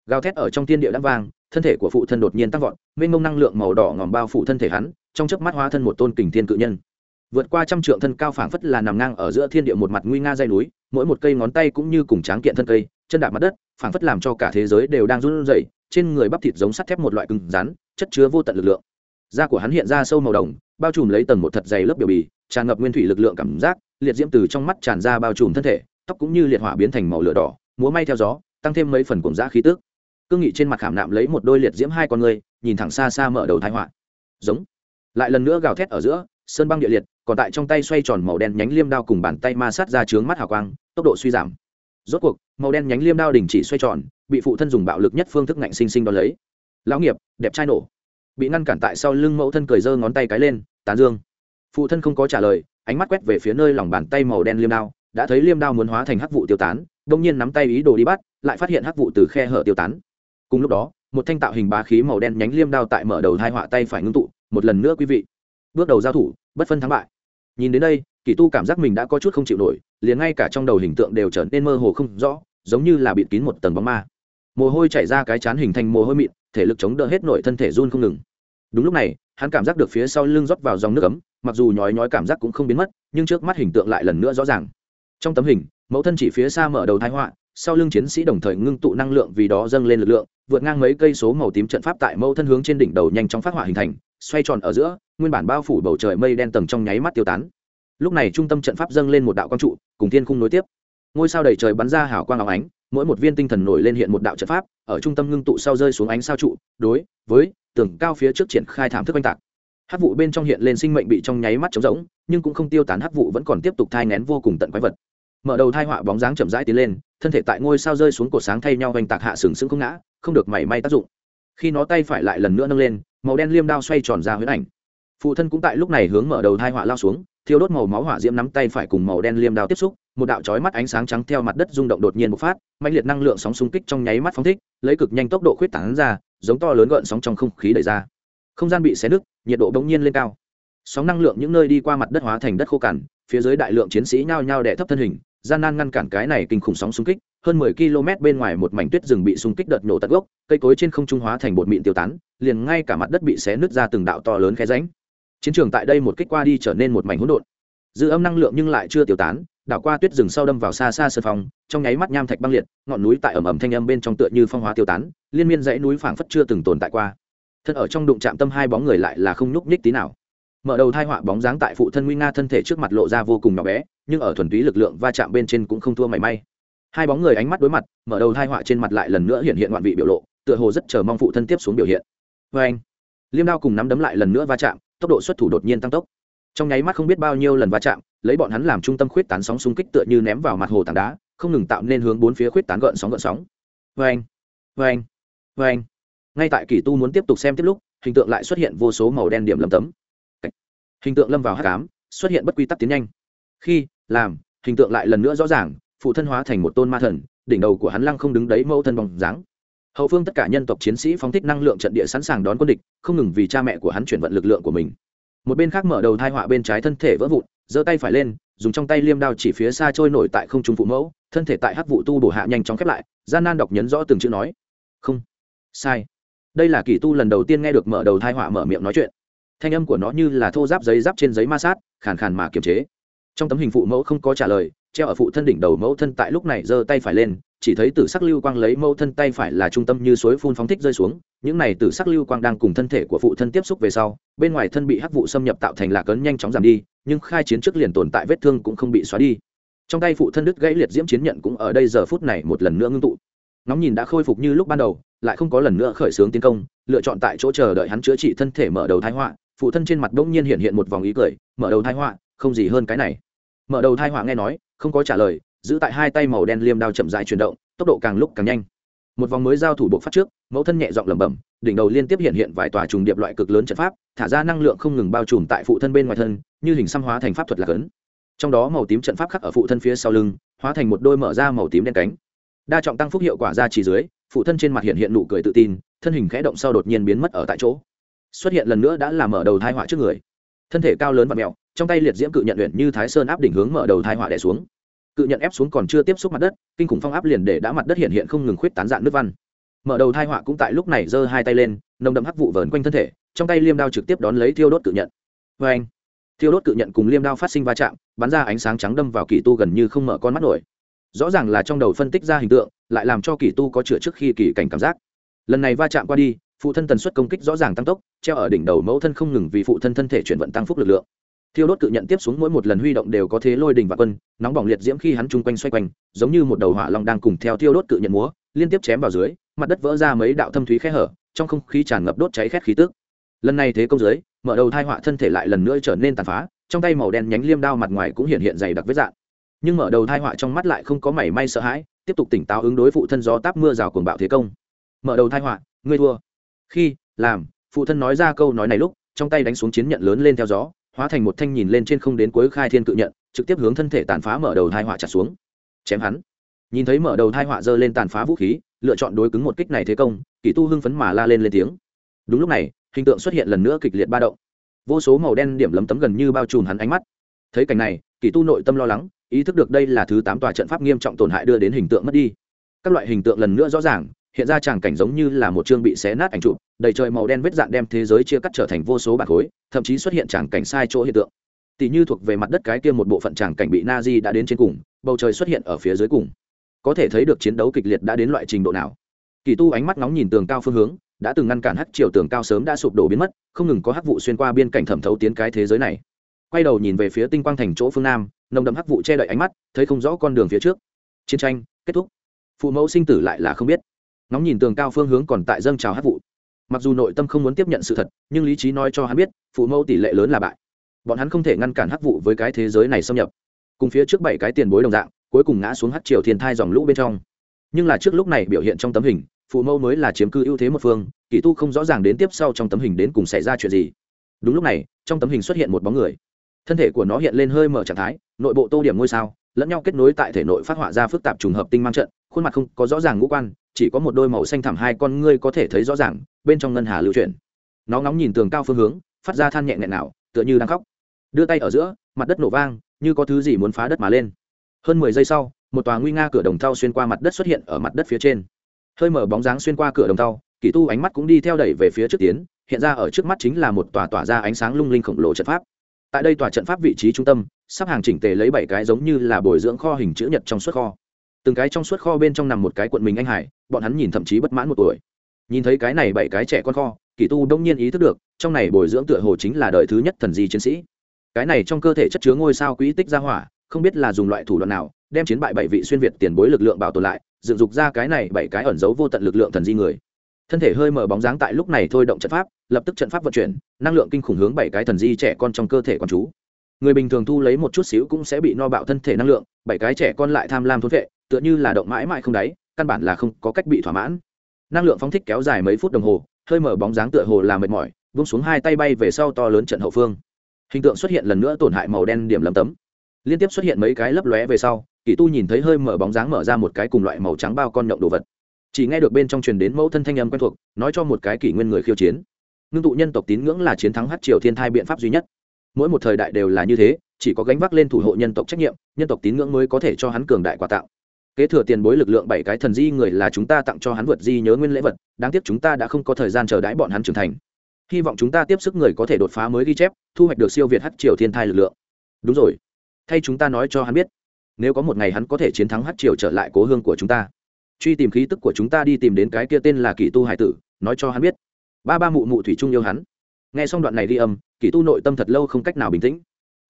Gào thét ở trong tiên địa đắm vang, thân thể của phụ thân đột nhiên tăng vọt, mênh mông năng lượng màu đỏ ngòm bao phụ thân thể hắn, trong chớp mắt hóa thân một tôn kình thiên cự nhân vượt qua trăm trượng thân cao phảng phất là nằm ngang ở giữa thiên địa một mặt nguy nga dây núi, mỗi một cây ngón tay cũng như cùng tráng kiện thân cây, chân đạp mặt đất, phảng phất làm cho cả thế giới đều đang run rẩy, trên người bắp thịt giống sắt thép một loại cứng rắn, chất chứa vô tận lực lượng. Da của hắn hiện ra sâu màu đồng, bao trùm lấy tầng một thật dày lớp biểu bì, tràn ngập nguyên thủy lực lượng cảm giác, liệt diễm từ trong mắt tràn ra bao trùm thân thể, tóc cũng như liệt hỏa biến thành màu lửa đỏ, múa may theo gió, tăng thêm mấy phần cuồng dã khí tức. Cương nghị trên mặt khảm nạm lấy một đôi liệt diễm hai con người, nhìn thẳng xa xa mở đầu thái họa. Giống. Lại lần nữa gào thét ở giữa, sơn băng địa liệt còn tại trong tay xoay tròn màu đen nhánh liêm đao cùng bàn tay ma sát ra trướng mắt hào quang, tốc độ suy giảm. Rốt cuộc, màu đen nhánh liêm đao đình chỉ xoay tròn, bị phụ thân dùng bạo lực nhất phương thức ngạnh sinh sinh đo lấy. Lão nghiệp, đẹp trai nổ. Bị ngăn cản tại sau lưng mẫu thân cười giơ ngón tay cái lên, tán dương. Phụ thân không có trả lời, ánh mắt quét về phía nơi lòng bàn tay màu đen liêm đao, đã thấy liêm đao muốn hóa thành hắc vụ tiêu tán đông nhiên nắm tay ý đồ đi bắt, lại phát hiện hắc vụ từ khe hở tiêu tán. Cùng lúc đó, một thanh tạo hình bá khí màu đen nhánh liêm đao tại mở đầu hai họa tay phải ngưng tụ, một lần nữa quý vị. Bước đầu giao thủ, bất phân thắng bại nhìn đến đây, kỳ tu cảm giác mình đã có chút không chịu nổi, liền ngay cả trong đầu hình tượng đều trở nên mơ hồ không rõ, giống như là bịt kín một tầng bóng ma. Mồ hôi chảy ra cái chán hình thành mồ hôi mịn, thể lực chống đỡ hết nội thân thể run không ngừng. Đúng lúc này, hắn cảm giác được phía sau lưng rót vào dòng nước ấm, mặc dù nhói nhói cảm giác cũng không biến mất, nhưng trước mắt hình tượng lại lần nữa rõ ràng. Trong tấm hình, mẫu thân chỉ phía xa mở đầu thái họa, sau lưng chiến sĩ đồng thời ngưng tụ năng lượng vì đó dâng lên lực lượng, vượt ngang mấy cây số màu tím trận pháp tại mẫu thân hướng trên đỉnh đầu nhanh chóng phát họa hình thành xoay tròn ở giữa, nguyên bản bao phủ bầu trời mây đen tầng trong nháy mắt tiêu tán. Lúc này trung tâm trận pháp dâng lên một đạo quang trụ, cùng thiên khung nối tiếp. Ngôi sao đầy trời bắn ra hào quang áo ánh, mỗi một viên tinh thần nổi lên hiện một đạo trận pháp, ở trung tâm ngưng tụ sau rơi xuống ánh sao trụ, đối với tường cao phía trước triển khai thảm thức oanh tạc. Hát vụ bên trong hiện lên sinh mệnh bị trong nháy mắt trống rỗng, nhưng cũng không tiêu tán hát vụ vẫn còn tiếp tục thai ngén vô cùng tận quái vật. Mở đầu thai họa bóng dáng chậm rãi tiến lên, thân thể tại ngôi sao rơi xuống cột sáng thay nhau oanh tạc hạ sừng sững không ngã, không được mảy may tác dụng. Khi nó tay phải lại lần nữa nâng lên màu đen liêm đao xoay tròn ra huyết ảnh. Phụ thân cũng tại lúc này hướng mở đầu thai họa lao xuống, thiêu đốt màu máu hỏa diễm nắm tay phải cùng màu đen liêm đao tiếp xúc, một đạo chói mắt ánh sáng trắng theo mặt đất rung động đột nhiên bộc phát mạnh liệt năng lượng sóng xung kích trong nháy mắt phóng thích, lấy cực nhanh tốc độ khuyết tảng ra, giống to lớn gợn sóng trong không khí đẩy ra. Không gian bị xé nứt, nhiệt độ bỗng nhiên lên cao. Sóng năng lượng những nơi đi qua mặt đất hóa thành đất khô cằn, phía dưới đại lượng chiến sĩ nhao nhao đè thấp thân hình, gian nan ngăn cản cái này kinh khủng sóng xung kích hơn 10 km bên ngoài một mảnh tuyết rừng bị xung kích đợt nổ tận gốc cây cối trên không trung hóa thành bột mịn tiêu tán liền ngay cả mặt đất bị xé nứt ra từng đạo to lớn khe rãnh. Chiến trường tại đây một kích qua đi trở nên một mảnh hỗn độn. Dư âm năng lượng nhưng lại chưa tiêu tán đảo qua tuyết rừng sau đâm vào xa xa sơn phong, trong nháy mắt nham thạch băng liệt ngọn núi tại ầm ầm thanh âm bên trong tựa như phong hóa tiêu tán liên miên dãy núi phảng phất chưa từng tồn tại qua. Thân ở trong đụng chạm tâm hai bóng người lại là không nhúc nhích tí nào. Mở đầu thai họa bóng dáng tại phụ thân nguy nga thân thể trước mặt lộ ra vô cùng nhỏ bé nhưng ở thuần túy lực lượng va chạm bên trên cũng không thua mảy may hai bóng người ánh mắt đối mặt, mở đầu thai họa trên mặt lại lần nữa hiện hiện ngoạn vị biểu lộ, tựa hồ rất chờ mong phụ thân tiếp xuống biểu hiện. Vê anh, liêm đao cùng nắm đấm lại lần nữa va chạm, tốc độ xuất thủ đột nhiên tăng tốc. Trong nháy mắt không biết bao nhiêu lần va chạm, lấy bọn hắn làm trung tâm khuyết tán sóng xung kích tựa như ném vào mặt hồ tảng đá, không ngừng tạo nên hướng bốn phía khuyết tán gợn sóng gợn sóng. Vê anh vê anh vê anh. Ngay tại kỳ tu muốn tiếp tục xem tiếp lúc, hình tượng lại xuất hiện vô số màu đen điểm lầm tấm. Hình tượng lâm vào hát cám xuất hiện bất quy tắc tiến nhanh. Khi, làm, hình tượng lại lần nữa rõ ràng phụ thân hóa thành một tôn ma thần, đỉnh đầu của hắn lăng không đứng đấy mẫu thân bóng dáng. Hậu phương tất cả nhân tộc chiến sĩ phóng thích năng lượng trận địa sẵn sàng đón quân địch, không ngừng vì cha mẹ của hắn chuyển vận lực lượng của mình. Một bên khác mở đầu thai họa bên trái thân thể vỡ vụn, giơ tay phải lên, dùng trong tay liêm đao chỉ phía xa trôi nổi tại không trung phụ mẫu, thân thể tại hắc vụ tu bổ hạ nhanh chóng khép lại, gian nan đọc nhấn rõ từng chữ nói. Không. Sai. Đây là kỳ tu lần đầu tiên nghe được mở đầu thai họa mở miệng nói chuyện. Thanh âm của nó như là thô giáp giấy giáp trên giấy ma sát, khàn khàn mà kiềm chế. Trong tấm hình phụ mẫu không có trả lời treo ở phụ thân đỉnh đầu mẫu thân tại lúc này giơ tay phải lên, chỉ thấy tử sắc lưu quang lấy mẫu thân tay phải là trung tâm như suối phun phóng thích rơi xuống, những này tử sắc lưu quang đang cùng thân thể của phụ thân tiếp xúc về sau, bên ngoài thân bị hắc vụ xâm nhập tạo thành lạc ấn nhanh chóng giảm đi, nhưng khai chiến trước liền tồn tại vết thương cũng không bị xóa đi. Trong tay phụ thân đứt gãy liệt diễm chiến nhận cũng ở đây giờ phút này một lần nữa ngưng tụ. Nóng nhìn đã khôi phục như lúc ban đầu, lại không có lần nữa khởi xướng tiến công, lựa chọn tại chỗ chờ đợi hắn chữa trị thân thể mở đầu thái họa, phụ thân trên mặt bỗng nhiên hiện hiện một vòng ý cười, mở đầu thái họa, không gì hơn cái này mở đầu thai họa nghe nói, không có trả lời, giữ tại hai tay màu đen liêm đao chậm dài chuyển động, tốc độ càng lúc càng nhanh. Một vòng mới giao thủ bộ phát trước, mẫu thân nhẹ giọng lẩm bẩm, đỉnh đầu liên tiếp hiện hiện vài tòa trùng điệp loại cực lớn trận pháp, thả ra năng lượng không ngừng bao trùm tại phụ thân bên ngoài thân, như hình xăm hóa thành pháp thuật lạc ấn. Trong đó màu tím trận pháp khắc ở phụ thân phía sau lưng, hóa thành một đôi mở ra màu tím đen cánh. Đa trọng tăng phúc hiệu quả ra chỉ dưới, phụ thân trên mặt hiện hiện nụ cười tự tin, thân hình khẽ động sau đột nhiên biến mất ở tại chỗ. Xuất hiện lần nữa đã làm mở đầu thai họa trước người. Thân thể cao lớn và mẹo trong tay liệt diễm cự nhận luyện như thái sơn áp đỉnh hướng mở đầu thai họa đẻ xuống. Cự nhận ép xuống còn chưa tiếp xúc mặt đất, kinh khủng phong áp liền để đã mặt đất hiện hiện không ngừng khuyết tán dạn nước văn. Mở đầu thai họa cũng tại lúc này giơ hai tay lên, nồng đậm hắc vụ vờn quanh thân thể, trong tay liêm đao trực tiếp đón lấy thiêu đốt cự nhận. Vê anh, thiêu đốt cự nhận cùng liêm đao phát sinh va chạm, bắn ra ánh sáng trắng đâm vào kỳ tu gần như không mở con mắt nổi. Rõ ràng là trong đầu phân tích ra hình tượng, lại làm cho kỳ tu có chữa trước khi kỳ cảnh cảm giác. Lần này va chạm qua đi, phụ thân tần suất công kích rõ ràng tăng tốc, treo ở đỉnh đầu mẫu thân không ngừng vì phụ thân thân thể chuyển vận tăng phúc lực lượng thiêu đốt cự nhận tiếp xuống mỗi một lần huy động đều có thế lôi đình và quân, nóng bỏng liệt diễm khi hắn chung quanh xoay quanh, giống như một đầu hỏa long đang cùng theo thiêu đốt cự nhận múa, liên tiếp chém vào dưới, mặt đất vỡ ra mấy đạo thâm thúy khe hở, trong không khí tràn ngập đốt cháy khét khí tức. Lần này thế công dưới, mở đầu thai họa thân thể lại lần nữa trở nên tàn phá, trong tay màu đen nhánh liêm đao mặt ngoài cũng hiện hiện dày đặc vết dạng nhưng mở đầu thai họa trong mắt lại không có mảy may sợ hãi, tiếp tục tỉnh táo ứng đối phụ thân gió táp mưa rào cuồng bạo thế công. Mở đầu thai họa, ngươi thua. Khi, làm, phụ thân nói ra câu nói này lúc, trong tay đánh xuống chiến nhận lớn lên theo gió hóa thành một thanh nhìn lên trên không đến cuối khai thiên cự nhận, trực tiếp hướng thân thể tàn phá mở đầu thai họa trả xuống. Chém hắn. Nhìn thấy mở đầu thai họa giơ lên tàn phá vũ khí, lựa chọn đối cứng một kích này thế công, kỳ tu hưng phấn mà la lên lên tiếng. Đúng lúc này, hình tượng xuất hiện lần nữa kịch liệt ba động. Vô số màu đen điểm lấm tấm gần như bao trùm hắn ánh mắt. Thấy cảnh này, kỳ tu nội tâm lo lắng, ý thức được đây là thứ tám tòa trận pháp nghiêm trọng tổn hại đưa đến hình tượng mất đi. Các loại hình tượng lần nữa rõ ràng hiện ra tràng cảnh giống như là một chương bị xé nát ảnh chụp, đầy trời màu đen vết dạn đem thế giới chia cắt trở thành vô số bản khối, thậm chí xuất hiện tràng cảnh sai chỗ hiện tượng. Tỷ như thuộc về mặt đất cái kia một bộ phận tràng cảnh bị na di đã đến trên cùng, bầu trời xuất hiện ở phía dưới cùng. Có thể thấy được chiến đấu kịch liệt đã đến loại trình độ nào. Kỳ tu ánh mắt nóng nhìn tường cao phương hướng, đã từng ngăn cản hắc triều tường cao sớm đã sụp đổ biến mất, không ngừng có hắc vụ xuyên qua biên cảnh thẩm thấu tiến cái thế giới này. Quay đầu nhìn về phía tinh quang thành chỗ phương nam, nồng đậm hắc vụ che đậy ánh mắt, thấy không rõ con đường phía trước. Chiến tranh kết thúc. Phụ mẫu sinh tử lại là không biết ngóng nhìn tường cao phương hướng còn tại dâng trào hắc vụ. Mặc dù nội tâm không muốn tiếp nhận sự thật, nhưng lý trí nói cho hắn biết, phụ mẫu tỷ lệ lớn là bại. Bọn hắn không thể ngăn cản hắc vụ với cái thế giới này xâm nhập. Cùng phía trước bảy cái tiền bối đồng dạng, cuối cùng ngã xuống hắc triều thiên thai dòng lũ bên trong. Nhưng là trước lúc này biểu hiện trong tấm hình, phụ mẫu mới là chiếm cư ưu thế một phương, kỳ tu không rõ ràng đến tiếp sau trong tấm hình đến cùng xảy ra chuyện gì. Đúng lúc này, trong tấm hình xuất hiện một bóng người. Thân thể của nó hiện lên hơi mở trạng thái, nội bộ tô điểm ngôi sao, lẫn nhau kết nối tại thể nội phát họa ra phức tạp trùng hợp tinh mang trận khuôn mặt không có rõ ràng ngũ quan, chỉ có một đôi màu xanh thẳm hai con ngươi có thể thấy rõ ràng, bên trong ngân hà lưu chuyển. Nó ngóng nhìn tường cao phương hướng, phát ra than nhẹ nhẹ nào, tựa như đang khóc. Đưa tay ở giữa, mặt đất nổ vang, như có thứ gì muốn phá đất mà lên. Hơn mười giây sau, một tòa nguy nga cửa đồng thau xuyên qua mặt đất xuất hiện ở mặt đất phía trên. Hơi mở bóng dáng xuyên qua cửa đồng thau, kỳ tu ánh mắt cũng đi theo đẩy về phía trước tiến, hiện ra ở trước mắt chính là một tòa tỏa ra ánh sáng lung linh khổng lồ trận pháp. Tại đây tòa trận pháp vị trí trung tâm, sắp hàng chỉnh tề lấy bảy cái giống như là bồi dưỡng kho hình chữ nhật trong suốt kho từng cái trong suốt kho bên trong nằm một cái quận mình anh hải, bọn hắn nhìn thậm chí bất mãn một tuổi. Nhìn thấy cái này bảy cái trẻ con kho, kỳ tu đông nhiên ý thức được, trong này bồi dưỡng tựa hồ chính là đời thứ nhất thần di chiến sĩ. Cái này trong cơ thể chất chứa ngôi sao quỹ tích ra hỏa, không biết là dùng loại thủ đoạn nào, đem chiến bại bảy vị xuyên việt tiền bối lực lượng bảo tồn lại, dựng dục ra cái này bảy cái ẩn giấu vô tận lực lượng thần di người. Thân thể hơi mở bóng dáng tại lúc này thôi động trận pháp, lập tức trận pháp vận chuyển, năng lượng kinh khủng hướng bảy cái thần di trẻ con trong cơ thể con chú. Người bình thường thu lấy một chút xíu cũng sẽ bị no bạo thân thể năng lượng, bảy cái trẻ con lại tham lam thốn vệ tựa như là động mãi mãi không đáy, căn bản là không có cách bị thỏa mãn. Năng lượng phóng thích kéo dài mấy phút đồng hồ, hơi mở bóng dáng tựa hồ là mệt mỏi, vung xuống hai tay bay về sau to lớn trận hậu phương. Hình tượng xuất hiện lần nữa tổn hại màu đen điểm lấm tấm. Liên tiếp xuất hiện mấy cái lấp lóe về sau, kỳ tu nhìn thấy hơi mở bóng dáng mở ra một cái cùng loại màu trắng bao con nhộng đồ vật. Chỉ nghe được bên trong truyền đến mẫu thân thanh âm quen thuộc, nói cho một cái kỷ nguyên người khiêu chiến. Ngưng tụ nhân tộc tín ngưỡng là chiến thắng hát triều thiên thai biện pháp duy nhất. Mỗi một thời đại đều là như thế, chỉ có gánh vác lên thủ hộ nhân tộc trách nhiệm, nhân tộc tín ngưỡng mới có thể cho hắn cường đại quà tạo kế thừa tiền bối lực lượng bảy cái thần di người là chúng ta tặng cho hắn vượt di nhớ nguyên lễ vật, đáng tiếc chúng ta đã không có thời gian chờ đãi bọn hắn trưởng thành. Hy vọng chúng ta tiếp sức người có thể đột phá mới ghi chép, thu hoạch được siêu việt hát triều thiên thai lực lượng. Đúng rồi. Thay chúng ta nói cho hắn biết, nếu có một ngày hắn có thể chiến thắng hát triều trở lại cố hương của chúng ta. Truy tìm khí tức của chúng ta đi tìm đến cái kia tên là kỷ tu hải tử, nói cho hắn biết. Ba ba mụ mụ thủy trung yêu hắn. Nghe xong đoạn này ghi âm, kỷ tu nội tâm thật lâu không cách nào bình tĩnh.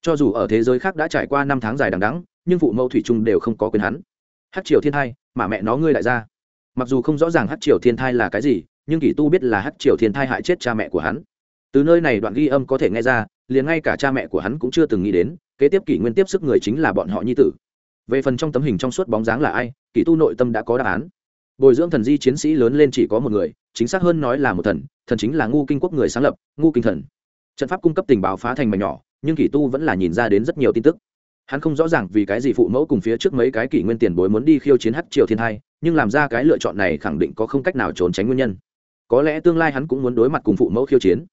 Cho dù ở thế giới khác đã trải qua năm tháng dài đằng đắng nhưng phụ mẫu thủy trung đều không có quyền hắn hát triều thiên thai, mà mẹ nó ngươi lại ra. Mặc dù không rõ ràng hát triều thiên thai là cái gì, nhưng kỷ tu biết là hát triều thiên thai hại chết cha mẹ của hắn. Từ nơi này đoạn ghi âm có thể nghe ra, liền ngay cả cha mẹ của hắn cũng chưa từng nghĩ đến, kế tiếp kỷ nguyên tiếp sức người chính là bọn họ nhi tử. Về phần trong tấm hình trong suốt bóng dáng là ai kỷ tu nội tâm đã có đáp án. Bồi dưỡng thần di chiến sĩ lớn lên chỉ có một người, chính xác hơn nói là một thần thần chính là ngu kinh quốc người sáng lập, ngu kinh thần. Trận pháp cung cấp tình báo phá thành mảnh nhỏ, nhưng kỷ tu vẫn là nhìn ra đến rất nhiều tin tức hắn không rõ ràng vì cái gì phụ mẫu cùng phía trước mấy cái kỷ nguyên tiền bối muốn đi khiêu chiến hắc triều thiên hai, nhưng làm ra cái lựa chọn này khẳng định có không cách nào trốn tránh nguyên nhân. Có lẽ tương lai hắn cũng muốn đối mặt cùng phụ mẫu khiêu chiến.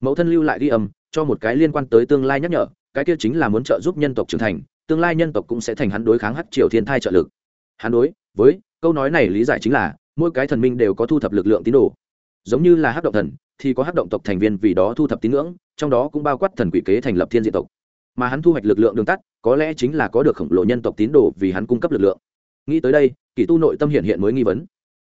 Mẫu thân lưu lại ghi âm, cho một cái liên quan tới tương lai nhắc nhở, cái kia chính là muốn trợ giúp nhân tộc trưởng thành, tương lai nhân tộc cũng sẽ thành hắn đối kháng hắc triều thiên thai trợ lực. Hắn đối với câu nói này lý giải chính là, mỗi cái thần minh đều có thu thập lực lượng tín đồ. Giống như là hắc động thần, thì có hắc động tộc thành viên vì đó thu thập tín ngưỡng, trong đó cũng bao quát thần quỷ kế thành lập thiên diện tộc mà hắn thu hoạch lực lượng đường tắt, có lẽ chính là có được khổng lồ nhân tộc tín đồ vì hắn cung cấp lực lượng. Nghĩ tới đây kỳ tu nội tâm hiện hiện mới nghi vấn.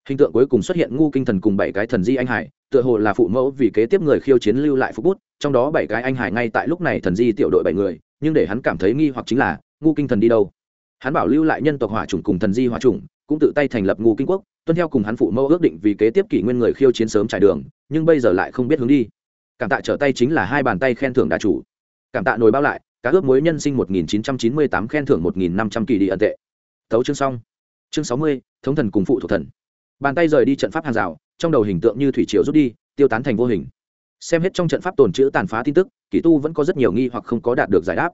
Hình tượng cuối cùng xuất hiện ngu kinh thần cùng bảy cái thần di anh hải, tựa hồ là phụ mẫu vì kế tiếp người khiêu chiến lưu lại phục bút, trong đó bảy cái anh hải ngay tại lúc này thần di tiểu đội bảy người, nhưng để hắn cảm thấy nghi hoặc chính là, ngu kinh thần đi đâu? Hắn bảo lưu lại nhân tộc hỏa chủng cùng thần di hỏa chủng, cũng tự tay thành lập ngu kinh quốc, tuân theo cùng hắn phụ mẫu ước định vì kế tiếp kỷ nguyên người khiêu chiến sớm trải đường, nhưng bây giờ lại không biết hướng đi. Cảm tạ trở tay chính là hai bàn tay khen thưởng đà chủ. Cảm tạ nồi bao lại cá ướp muối nhân sinh 1998 khen thưởng 1.500 kỳ đi ẩn tệ. Thấu chương xong. Chương 60, thống thần cùng phụ thuộc thần. Bàn tay rời đi trận pháp hàng rào trong đầu hình tượng như thủy triều rút đi tiêu tán thành vô hình. Xem hết trong trận pháp tồn trữ tàn phá tin tức kỳ tu vẫn có rất nhiều nghi hoặc không có đạt được giải đáp.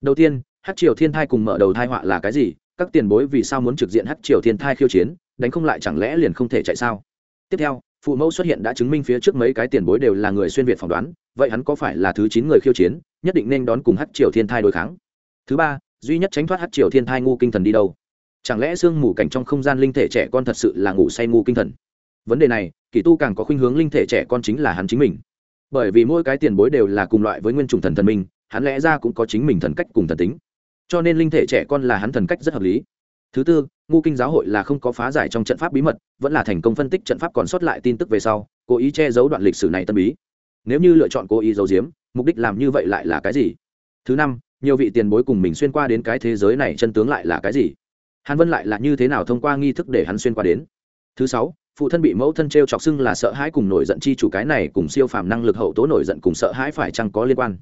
Đầu tiên hắc triều thiên thai cùng mở đầu thai họa là cái gì? Các tiền bối vì sao muốn trực diện hắc triều thiên thai khiêu chiến đánh không lại chẳng lẽ liền không thể chạy sao? Tiếp theo phụ mẫu xuất hiện đã chứng minh phía trước mấy cái tiền bối đều là người xuyên việt phỏng đoán, vậy hắn có phải là thứ chín người khiêu chiến, nhất định nên đón cùng hát triều thiên thai đối kháng? Thứ ba, duy nhất tránh thoát hát triều thiên thai ngu kinh thần đi đâu? Chẳng lẽ sương mù cảnh trong không gian linh thể trẻ con thật sự là ngủ say ngu kinh thần? Vấn đề này kỳ tu càng có khuynh hướng linh thể trẻ con chính là hắn chính mình. Bởi vì mỗi cái tiền bối đều là cùng loại với nguyên chủng thần thần minh hắn lẽ ra cũng có chính mình thần cách cùng thần tính. Cho nên linh thể trẻ con là hắn thần cách rất hợp lý. Thứ tư ngu kinh giáo hội là không có phá giải trong trận pháp bí mật, vẫn là thành công phân tích trận pháp còn sót lại tin tức về sau, cố ý che giấu đoạn lịch sử này tân bí. Nếu như lựa chọn cố ý giấu giếm, mục đích làm như vậy lại là cái gì? Thứ năm, nhiều vị tiền bối cùng mình xuyên qua đến cái thế giới này chân tướng lại là cái gì? Hàn vân lại là như thế nào thông qua nghi thức để hắn xuyên qua đến? Thứ sáu, phụ thân bị mẫu thân t r e o chọc xưng là sợ hãi cùng nổi giận chi chủ cái này cùng siêu phàm năng lực hậu tố nổi giận cùng sợ hãi phải chăng có liên quan?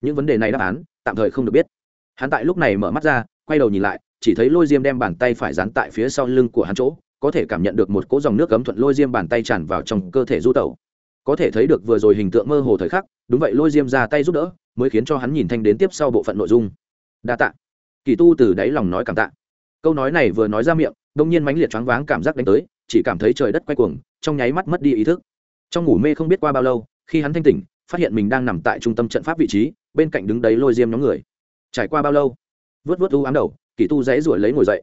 Những vấn đề này đáp án, tạm thời không được biết. Hắn tại lúc này mở mắt ra, quay đầu nhìn lại chỉ thấy lôi diêm đem bàn tay phải dán tại phía sau lưng của hắn chỗ, có thể cảm nhận được một cỗ dòng nước cấm thuận lôi diêm bàn tay tràn vào trong cơ thể du tẩu. Có thể thấy được vừa rồi hình tượng mơ hồ thời khắc, đúng vậy lôi diêm ra tay giúp đỡ, mới khiến cho hắn nhìn thanh đến tiếp sau bộ phận nội dung. Đa tạ. Kỳ tu từ đáy lòng nói cảm tạ. Câu nói này vừa nói ra miệng, đông nhiên mãnh liệt choáng váng cảm giác đánh tới, chỉ cảm thấy trời đất quay cuồng, trong nháy mắt mất đi ý thức. Trong ngủ mê không biết qua bao lâu, khi hắn thanh tỉnh, phát hiện mình đang nằm tại trung tâm trận pháp vị trí, bên cạnh đứng đấy lôi diêm nhóm người. Trải qua bao lâu? Vớt vớt u ám đầu kỳ tu dãy ruổi lấy ngồi dậy.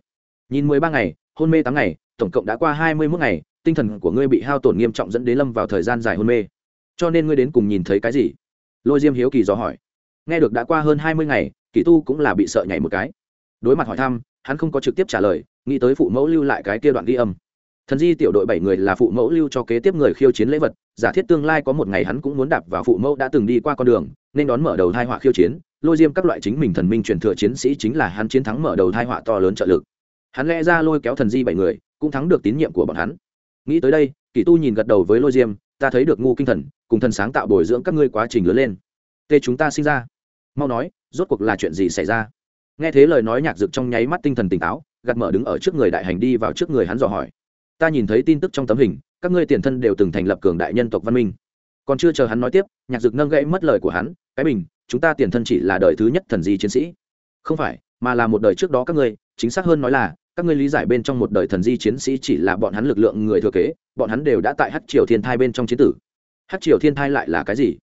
Nhìn mười ba ngày, hôn mê tám ngày, tổng cộng đã qua hai mươi mốt ngày, tinh thần của ngươi bị hao tổn nghiêm trọng dẫn đến lâm vào thời gian dài hôn mê. Cho nên ngươi đến cùng nhìn thấy cái gì? Lôi diêm hiếu kỳ dò hỏi. Nghe được đã qua hơn hai mươi ngày, kỳ tu cũng là bị sợ nhảy một cái. Đối mặt hỏi thăm, hắn không có trực tiếp trả lời, nghĩ tới phụ mẫu lưu lại cái kia đoạn ghi âm. Thần di tiểu đội bảy người là phụ mẫu lưu cho kế tiếp người khiêu chiến lễ vật, giả thiết tương lai có một ngày hắn cũng muốn đạp vào phụ mẫu đã từng đi qua con đường, nên đón mở đầu thai họa khiêu chiến lôi diêm các loại chính mình thần minh truyền thừa chiến sĩ chính là hắn chiến thắng mở đầu thai họa to lớn trợ lực. Hắn lẽ ra lôi kéo thần di bảy người, cũng thắng được tín nhiệm của bọn hắn. Nghĩ tới đây, kỳ tu nhìn gật đầu với lôi diêm, ta thấy được ngu kinh thần, cùng thần sáng tạo bồi dưỡng các ngươi quá trình lớn lên. Tê chúng ta sinh ra. Mau nói, rốt cuộc là chuyện gì xảy ra? Nghe thế lời nói nhạc dực trong nháy mắt tinh thần tỉnh táo, gạt mở đứng ở trước người đại hành đi vào trước người hắn dò hỏi. Ta nhìn thấy tin tức trong tấm hình, các ngươi tiền thân đều từng thành lập cường đại nhân tộc văn minh. Còn chưa chờ hắn nói tiếp, nhạc dực nâng gãy mất lời của hắn, cái bình chúng ta tiền thân chỉ là đời thứ nhất thần di chiến sĩ. Không phải, mà là một đời trước đó các ngươi, chính xác hơn nói là, các ngươi lý giải bên trong một đời thần di chiến sĩ chỉ là bọn hắn lực lượng người thừa kế, bọn hắn đều đã tại hát triều thiên thai bên trong chiến tử. Hát triều thiên thai lại là cái gì?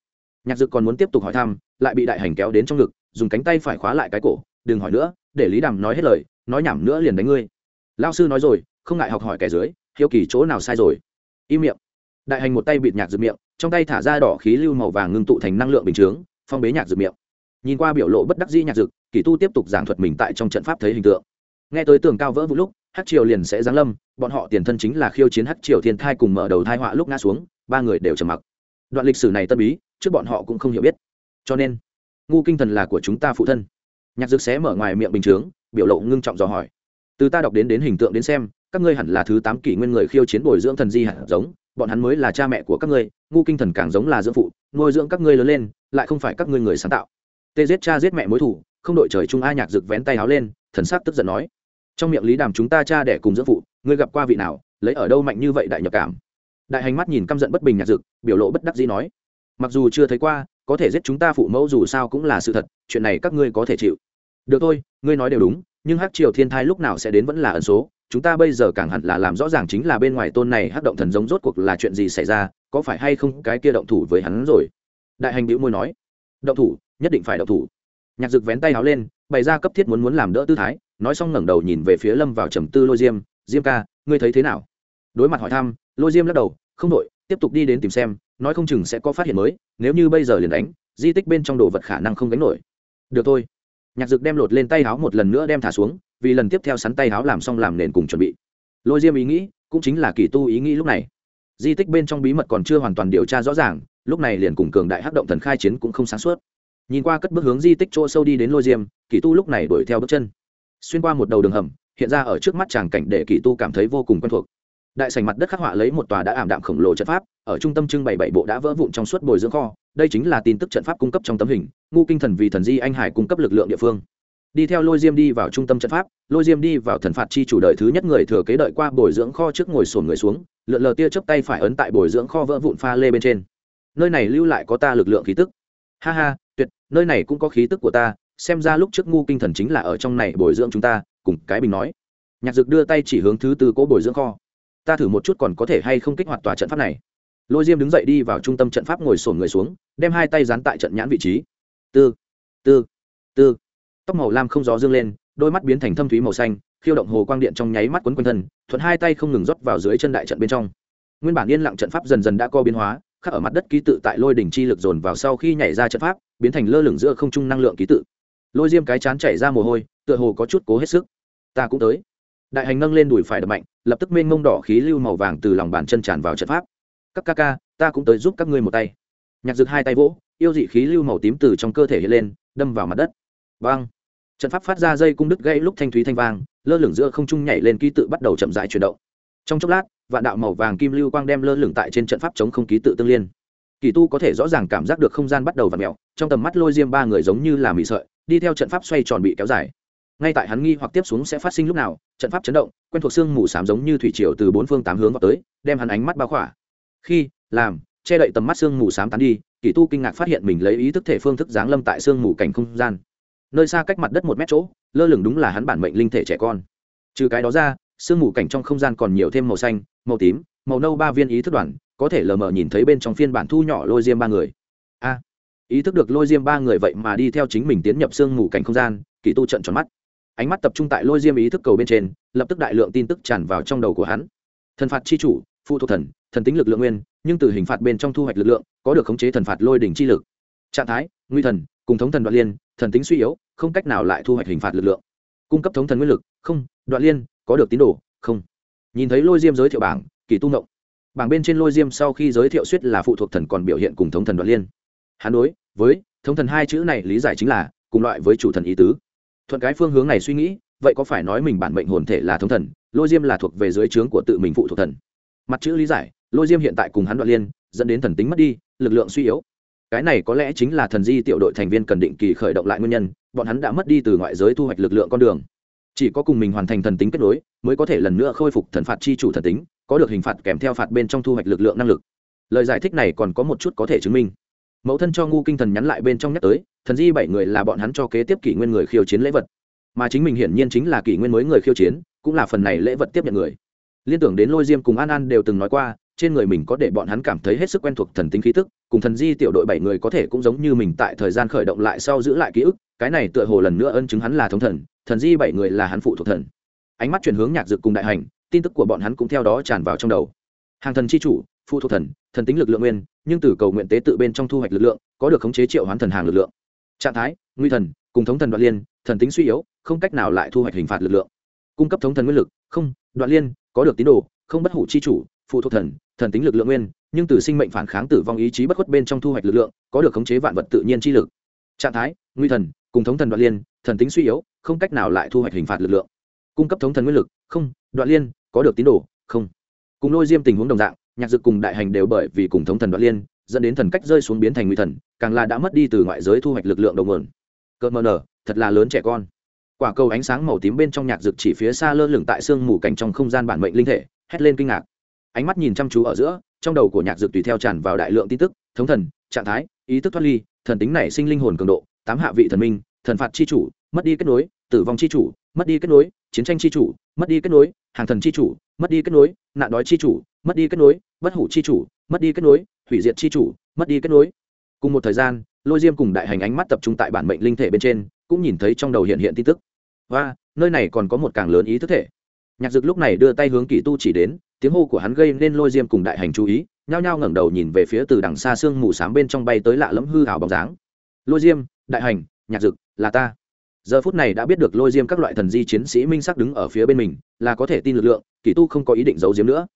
Nhạc dực còn muốn tiếp tục hỏi thăm, lại bị đại hành kéo đến trong ngực, dùng cánh tay phải khóa lại cái cổ, đừng hỏi nữa, để lý đàm nói hết lời, nói nhảm nữa liền đánh ngươi. Lao sư nói rồi, không ngại học hỏi kẻ dưới, hiếu kỳ chỗ nào sai rồi. Im miệng. Đại hành một tay bịt nhạc dược miệng, trong tay thả ra đỏ khí lưu màu vàng ngưng tụ thành năng lượng bình chướng phong bế nhạc dược miệng. Nhìn qua biểu lộ bất đắc dĩ nhạc dược, kỳ tu tiếp tục giảng thuật mình tại trong trận pháp thấy hình tượng. Nghe tới tường cao vỡ vũ lúc hát triều liền sẽ giáng lâm, bọn họ tiền thân chính là khiêu chiến hát triều thiên thai cùng mở đầu thai họa lúc ngã xuống, ba người đều trầm mặc. Đoạn lịch sử này tân bí, trước bọn họ cũng không hiểu biết. Cho nên, ngu kinh thần là của chúng ta phụ thân. Nhạc dược xé mở ngoài miệng bình chướng, biểu lộ ngưng trọng dò hỏi. Từ ta đọc đến đến hình tượng đến xem, các ngươi hẳn là thứ tám kỷ nguyên người khiêu chiến bồi dưỡng thần di hạt giống bọn hắn mới là cha mẹ của các ngươi, ngu kinh thần càng giống là dưỡng phụ, nuôi dưỡng các ngươi lớn lên, lại không phải các ngươi người sáng tạo. Tê giết cha giết mẹ mối thủ, không đội trời chung a nhạc rực vén tay áo lên, thần sắc tức giận nói. Trong miệng lý đàm chúng ta cha đẻ cùng dưỡng phụ, ngươi gặp qua vị nào, lấy ở đâu mạnh như vậy đại nhập cảm? Đại hành mắt nhìn căm giận bất bình nhạc dực biểu lộ bất đắc dĩ nói. Mặc dù chưa thấy qua, có thể giết chúng ta phụ mẫu dù sao cũng là sự thật, chuyện này các ngươi có thể chịu. Được thôi, ngươi nói đều đúng, nhưng hắc triều thiên thai lúc nào sẽ đến vẫn là ẩn số chúng ta bây giờ càng hẳn là làm rõ ràng chính là bên ngoài tôn này hắc động thần giống rốt cuộc là chuyện gì xảy ra, có phải hay không cái kia động thủ với hắn rồi? Đại hành bĩu môi nói, động thủ, nhất định phải động thủ. Nhạc dực vén tay áo lên, bày ra cấp thiết muốn muốn làm đỡ tư thái, nói xong ngẩng đầu nhìn về phía lâm vào trầm tư lôi diêm diêm ca, ngươi thấy thế nào? Đối mặt hỏi thăm, lôi diêm lắc đầu, không đội tiếp tục đi đến tìm xem, nói không chừng sẽ có phát hiện mới, nếu như bây giờ liền đánh, di tích bên trong đồ vật khả năng không gánh nổi. Được thôi nhạc dực đem lột lên tay háo một lần nữa đem thả xuống, vì lần tiếp theo sắn tay háo làm xong làm nền cùng chuẩn bị. Lôi diêm ý nghĩ cũng chính là kỳ tu ý nghĩ lúc này. Di tích bên trong bí mật còn chưa hoàn toàn điều tra rõ ràng, lúc này liền cùng cường đại hắc động thần khai chiến cũng không sáng suốt. Nhìn qua cất bước hướng di tích chỗ sâu đi đến lôi diêm, kỳ tu lúc này đuổi theo bước chân. Xuyên qua một đầu đường hầm, hiện ra ở trước mắt chàng cảnh để kỳ tu cảm thấy vô cùng quen thuộc đại sảnh mặt đất khắc họa lấy một tòa đã ảm đạm khổng lồ trận pháp, ở trung tâm trưng bày bảy bộ đã vỡ vụn trong suốt bồi dưỡng kho, đây chính là tin tức trận pháp cung cấp trong tấm hình, ngu kinh thần vì thần di anh hải cung cấp lực lượng địa phương. Đi theo lôi diêm đi vào trung tâm trận pháp, lôi diêm đi vào thần phạt chi chủ đợi thứ nhất người thừa kế đợi qua bồi dưỡng kho trước ngồi sổn người xuống, lượn lờ tia chớp tay phải ấn tại bồi dưỡng kho vỡ vụn pha lê bên trên. Nơi này lưu lại có ta lực lượng khí tức. Ha ha, tuyệt, nơi này cũng có khí tức của ta, xem ra lúc trước ngu kinh thần chính là ở trong này bồi dưỡng chúng ta, cùng cái bình nói. Nhạc dực đưa tay chỉ hướng thứ tư cỗ bồi dưỡng kho ta thử một chút còn có thể hay không kích hoạt tòa trận pháp này. Lôi diêm đứng dậy đi vào trung tâm trận pháp ngồi sổn người xuống, đem hai tay dán tại trận nhãn vị trí. Tư tư tư. Tóc màu lam không gió dương lên, đôi mắt biến thành thâm thúy màu xanh, khiêu động hồ quang điện trong nháy mắt quấn quanh thân, thuận hai tay không ngừng rót vào dưới chân đại trận bên trong. Nguyên bản yên lặng trận pháp dần dần đã co biến hóa, khắc ở mặt đất ký tự tại lôi đỉnh chi lực dồn vào sau khi nhảy ra trận pháp, biến thành lơ lửng giữa không trung năng lượng ký tự. Lôi diêm cái chán chảy ra mồ hôi, tựa hồ có chút cố hết sức. Ta cũng tới. Đại hành nâng lên đùi phải đập mạnh lập tức mênh mông đỏ khí lưu màu vàng từ lòng bàn chân tràn vào trận pháp. Các ca ca, ta cũng tới giúp các ngươi một tay. Nhạc dực hai tay vỗ, yêu dị khí lưu màu tím từ trong cơ thể hiện lên, đâm vào mặt đất. Vang. Trận pháp phát ra dây cung đứt gãy lúc thanh thúy thanh vang, lơ lửng giữa không trung nhảy lên ký tự bắt đầu chậm rãi chuyển động. Trong chốc lát, vạn đạo màu vàng kim lưu quang đem lơ lửng tại trên trận pháp chống không ký tự tương liên. Kỳ tu có thể rõ ràng cảm giác được không gian bắt đầu v ặ mẹo trong tầm mắt lôi diêm ba người giống như là mị sợi, đi theo trận pháp xoay tròn bị kéo dài ngay tại hắn nghi hoặc tiếp xuống sẽ phát sinh lúc nào, trận pháp chấn động, quen thuộc xương mù s á m giống như thủy triều từ bốn phương tám hướng vào tới, đem hắn ánh mắt bao khỏa. Khi, làm, che đậy tầm mắt xương mù s á m tán đi, kỳ tu kinh ngạc phát hiện mình lấy ý thức thể phương thức giáng lâm tại xương mù cảnh không gian. Nơi xa cách mặt đất một mét chỗ, lơ lửng đúng là hắn bản mệnh linh thể trẻ con. Trừ cái đó ra, xương mù cảnh trong không gian còn nhiều thêm màu xanh, màu tím, màu nâu ba viên ý thức đoàn, có thể lờ mờ nhìn thấy bên trong phiên bản thu nhỏ lôi diêm ba người. A, ý thức được lôi diêm ba người vậy mà đi theo chính mình tiến nhập xương mù cảnh không gian, kỳ tu trận tròn mắt ánh mắt tập trung tại lôi diêm ý thức cầu bên trên, lập tức đại lượng tin tức tràn vào trong đầu của hắn. Thần phạt chi chủ, phụ thuộc thần thần tính lực lượng nguyên, nhưng từ hình phạt bên trong thu hoạch lực lượng, có được khống chế thần phạt lôi đỉnh chi lực. Trạng thái, nguy thần, cùng thống thần đoạn liên, thần tính suy yếu, không cách nào lại thu hoạch hình phạt lực lượng. Cung cấp thống thần nguyên lực, không, đoạn liên, có được tín đồ, không. Nhìn thấy lôi diêm giới thiệu bảng, kỳ tu ngộng. Bảng bên trên lôi diêm sau khi giới thiệu suýt là phụ thuộc thần còn biểu hiện cùng thống thần đoạn liên. Hắn đối với, thống thần hai chữ này lý giải chính là, cùng loại với chủ thần ý tứ thuận cái phương hướng này suy nghĩ, vậy có phải nói mình bản mệnh hồn thể là thống thần, lôi diêm là thuộc về dưới trướng của tự mình phụ thuộc thần? Mặt chữ lý giải, lôi diêm hiện tại cùng hắn đoạn liên, dẫn đến thần tính mất đi, lực lượng suy yếu. Cái này có lẽ chính là thần di tiểu đội thành viên cần định kỳ khởi động lại nguyên nhân, bọn hắn đã mất đi từ ngoại giới thu hoạch lực lượng con đường. Chỉ có cùng mình hoàn thành thần tính kết nối, mới có thể lần nữa khôi phục thần phạt chi chủ thần tính, có được hình phạt kèm theo phạt bên trong thu hoạch lực lượng năng lực. Lời giải thích này còn có một chút có thể chứng minh. Mẫu thân cho ngu kinh thần nhắn lại bên trong nhắc tới thần di bảy người là bọn hắn cho kế tiếp kỷ nguyên người khiêu chiến lễ vật. Mà chính mình hiển nhiên chính là kỷ nguyên mới người khiêu chiến, cũng là phần này lễ vật tiếp nhận người. Liên tưởng đến lôi diêm cùng an an đều từng nói qua, trên người mình có để bọn hắn cảm thấy hết sức quen thuộc thần tính khí tức, cùng thần di tiểu đội bảy người có thể cũng giống như mình tại thời gian khởi động lại sau giữ lại ký ức, cái này tựa hồ lần nữa ân chứng hắn là thống thần thần di bảy người là hắn phụ thuộc thần. Ánh mắt chuyển hướng nhạc dực cùng đại hành, tin tức của bọn hắn cũng theo đó tràn vào trong đầu. Hàng thần c h i chủ, phụ thuộc thần thần tính lực lượng nguyên, nhưng từ cầu nguyện tế tự bên trong thu hoạch lực lượng, có được khống chế triệu hoán thần hàng lực lượng trạng thái, nguy thần, cùng thống thần đoạn liên, thần tính suy yếu, không cách nào lại thu hoạch hình phạt lực lượng. Cung cấp thống thần nguyên lực, không, đoạn liên, có được tín đồ, không bất hủ chi chủ, phụ thuộc thần thần tính lực lượng nguyên, nhưng từ sinh mệnh phản kháng tử vong ý chí bất khuất bên trong thu hoạch lực lượng, có được khống chế vạn vật tự nhiên chi lực. Trạng thái, nguy thần, cùng thống thần đoạn liên, thần tính suy yếu, không cách nào lại thu hoạch hình phạt lực lượng. Cung cấp thống thần nguyên lực, không, đoạn liên, có được tín đồ, không. Cùng lôi diêm tình huống đồng dạng, nhạc dực cùng đại hành đều bởi vì cùng thống thần đoạn liên dẫn đến thần cách rơi xuống biến thành nguy thần, càng là đã mất đi từ ngoại giới thu hoạch lực lượng đầu nguồn. Cơn mờ nở, thật là lớn trẻ con. Quả cầu ánh sáng màu tím bên trong nhạc dược chỉ phía xa lơ lửng tại sương mù cảnh trong không gian bản mệnh linh thể, hét lên kinh ngạc. Ánh mắt nhìn chăm chú ở giữa, trong đầu của nhạc dược tùy theo tràn vào đại lượng tin tức, thống thần, trạng thái, ý thức thoát ly, thần tính nảy sinh linh hồn cường độ, tám hạ vị thần minh, thần phạt chi chủ, mất đi kết nối, tử vong chi chủ, mất đi kết nối, chiến tranh chi chủ, mất đi kết nối, hàng thần chi chủ, mất đi kết nối, nạn đói chi chủ, mất đi kết nối, bất hủ chi chủ, mất đi kết nối hủy diệt chi chủ, mất đi kết nối. Cùng một thời gian, lôi diêm cùng đại hành ánh mắt tập trung tại bản mệnh linh thể bên trên, cũng nhìn thấy trong đầu hiện hiện tin tức. Và, nơi này còn có một càng lớn ý thức thể. Nhạc dực lúc này đưa tay hướng kỳ tu chỉ đến, tiếng hô của hắn gây nên lôi diêm cùng đại hành chú ý, nhao nhao ngẩng đầu nhìn về phía từ đằng xa sương mù s á m bên trong bay tới lạ lẫm hư hào bóng dáng. Lôi diêm, đại hành, nhạc dực, là ta. Giờ phút này đã biết được lôi diêm các loại thần di chiến sĩ minh sắc đứng ở phía bên mình, là có thể tin lực lượng kỳ tu không có ý định giấu diếm nữa.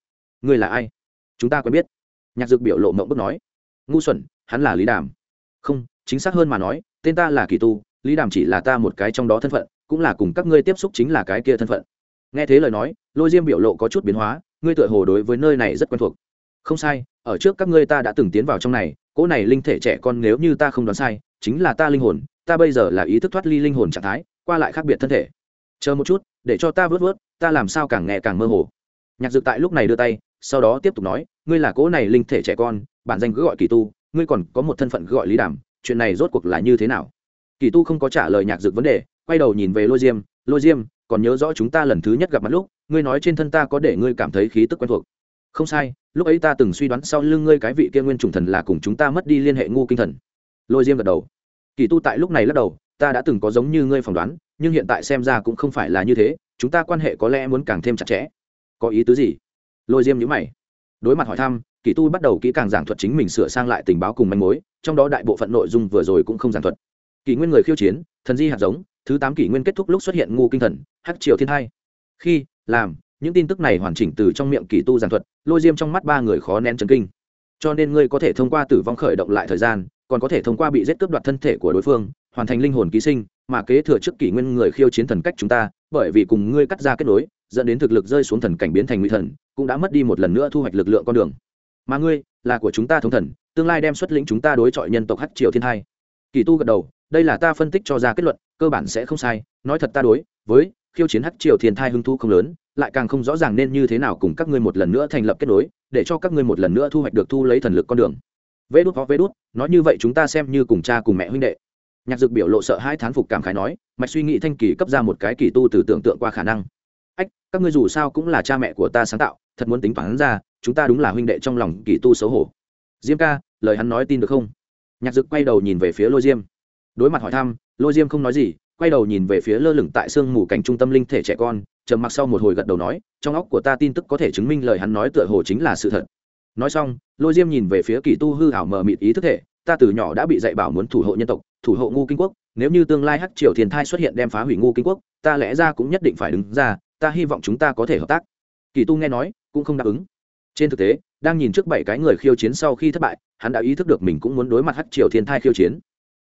Ngươi là ai? Chúng ta quen biết nhạc Dược biểu lộ mộng bức nói, ngu xuẩn, hắn là lý đàm. Không, chính xác hơn mà nói, tên ta là kỳ tu, lý đàm chỉ là ta một cái trong đó thân phận, cũng là cùng các ngươi tiếp xúc chính là cái kia thân phận. Nghe thế lời nói, lôi diêm biểu lộ có chút biến hóa, ngươi tựa hồ đối với nơi này rất quen thuộc. Không sai, ở trước các ngươi ta đã từng tiến vào trong này, cỗ này linh thể trẻ con nếu như ta không đoán sai, chính là ta linh hồn, ta bây giờ là ý thức thoát ly linh hồn trạng thái, qua lại khác biệt thân thể. Chờ một chút, để cho ta vớt vớt, ta làm sao càng nghe càng mơ hồ. Nhạc dược tại lúc này đưa tay sau đó tiếp tục nói, ngươi là cỗ này linh thể trẻ con, bản danh cứ gọi kỳ tu, ngươi còn có một thân phận gọi lý đàm, chuyện này rốt cuộc là như thế nào? Kỳ tu không có trả lời nhạc dược vấn đề, quay đầu nhìn về lôi diêm lôi diêm, còn nhớ rõ chúng ta lần thứ nhất gặp mặt lúc, ngươi nói trên thân ta có để ngươi cảm thấy khí tức quen thuộc. Không sai, lúc ấy ta từng suy đoán sau lưng ngươi cái vị kia nguyên trùng thần là cùng chúng ta mất đi liên hệ ngu kinh thần. Lôi diêm gật đầu. Kỳ tu tại lúc này lắc đầu, ta đã từng có giống như ngươi phỏng đoán, nhưng hiện tại xem ra cũng không phải là như thế, chúng ta quan hệ có lẽ muốn càng thêm chặt chẽ. Có ý tứ gì? Lôi diêm nhữ mày. Đối mặt hỏi thăm, kỳ tu bắt đầu kỹ càng giảng thuật chính mình sửa sang lại tình báo cùng manh mối, trong đó đại bộ phận nội dung vừa rồi cũng không giảng thuật. Kỷ nguyên người khiêu chiến, thần di hạt giống, thứ tám kỷ nguyên kết thúc lúc xuất hiện ngu kinh thần, hắc triều thiên hai. Khi, làm, những tin tức này hoàn chỉnh từ trong miệng kỳ tu giảng thuật, lôi diêm trong mắt ba người khó nén chấn kinh. Cho nên ngươi có thể thông qua tử vong khởi động lại thời gian, còn có thể thông qua bị giết cướp đoạt thân thể của đối phương, hoàn thành linh hồn ký sinh, mà kế thừa trước kỷ nguyên người khiêu chiến thần cách chúng ta, bởi vì cùng ngươi cắt ra kết nối dẫn đến thực lực rơi xuống thần cảnh biến thành nguy thần, cũng đã mất đi một lần nữa thu hoạch lực lượng con đường. Mà ngươi, là của chúng ta thống thần, tương lai đem xuất lĩnh chúng ta đối chọi nhân tộc hắc triều thiên hai kỳ tu gật đầu, đây là ta phân tích cho ra kết luận, cơ bản sẽ không sai, nói thật ta đối với khiêu chiến hắc triều thiên thai hưng thu không lớn, lại càng không rõ ràng nên như thế nào cùng các ngươi một lần nữa thành lập kết nối, để cho các ngươi một lần nữa thu hoạch được thu lấy thần lực con đường. Vê đút hoặc vê đút nói như vậy chúng ta xem như cùng cha cùng mẹ huynh đệ. Nhạc dực biểu lộ sợ hai thán phục cảm khái nói, mạch suy nghĩ thanh kỳ cấp ra một cái kỳ tu từ tưởng tượng qua khả năng các ngươi dù sao cũng là cha mẹ của ta sáng tạo, thật muốn tính toán ra, chúng ta đúng là huynh đệ trong lòng kỳ tu xấu hổ. Diêm ca, lời hắn nói tin được không? Nhạc dực quay đầu nhìn về phía lôi diêm. Đối mặt hỏi thăm, lôi diêm không nói gì, quay đầu nhìn về phía lơ lửng tại sương mù cảnh trung tâm linh thể trẻ con, trầm mặc sau một hồi gật đầu nói, trong óc của ta tin tức có thể chứng minh lời hắn nói tựa hồ chính là sự thật. Nói xong, lôi diêm nhìn về phía kỳ tu hư hảo mờ mịt ý thức thể, ta từ nhỏ đã bị dạy bảo muốn thủ hộ nhân tộc, thủ hộ ngu kinh quốc, nếu như tương lai hắc triều thiên thai xuất hiện đem phá hủy ngu kinh quốc, ta lẽ ra cũng nhất định phải đứng ra ta hy vọng chúng ta có thể hợp tác. Kỳ tu nghe nói, cũng không đáp ứng. Trên thực tế, đang nhìn trước bảy cái người khiêu chiến sau khi thất bại, hắn đã ý thức được mình cũng muốn đối mặt hắc triều thiên thai khiêu chiến.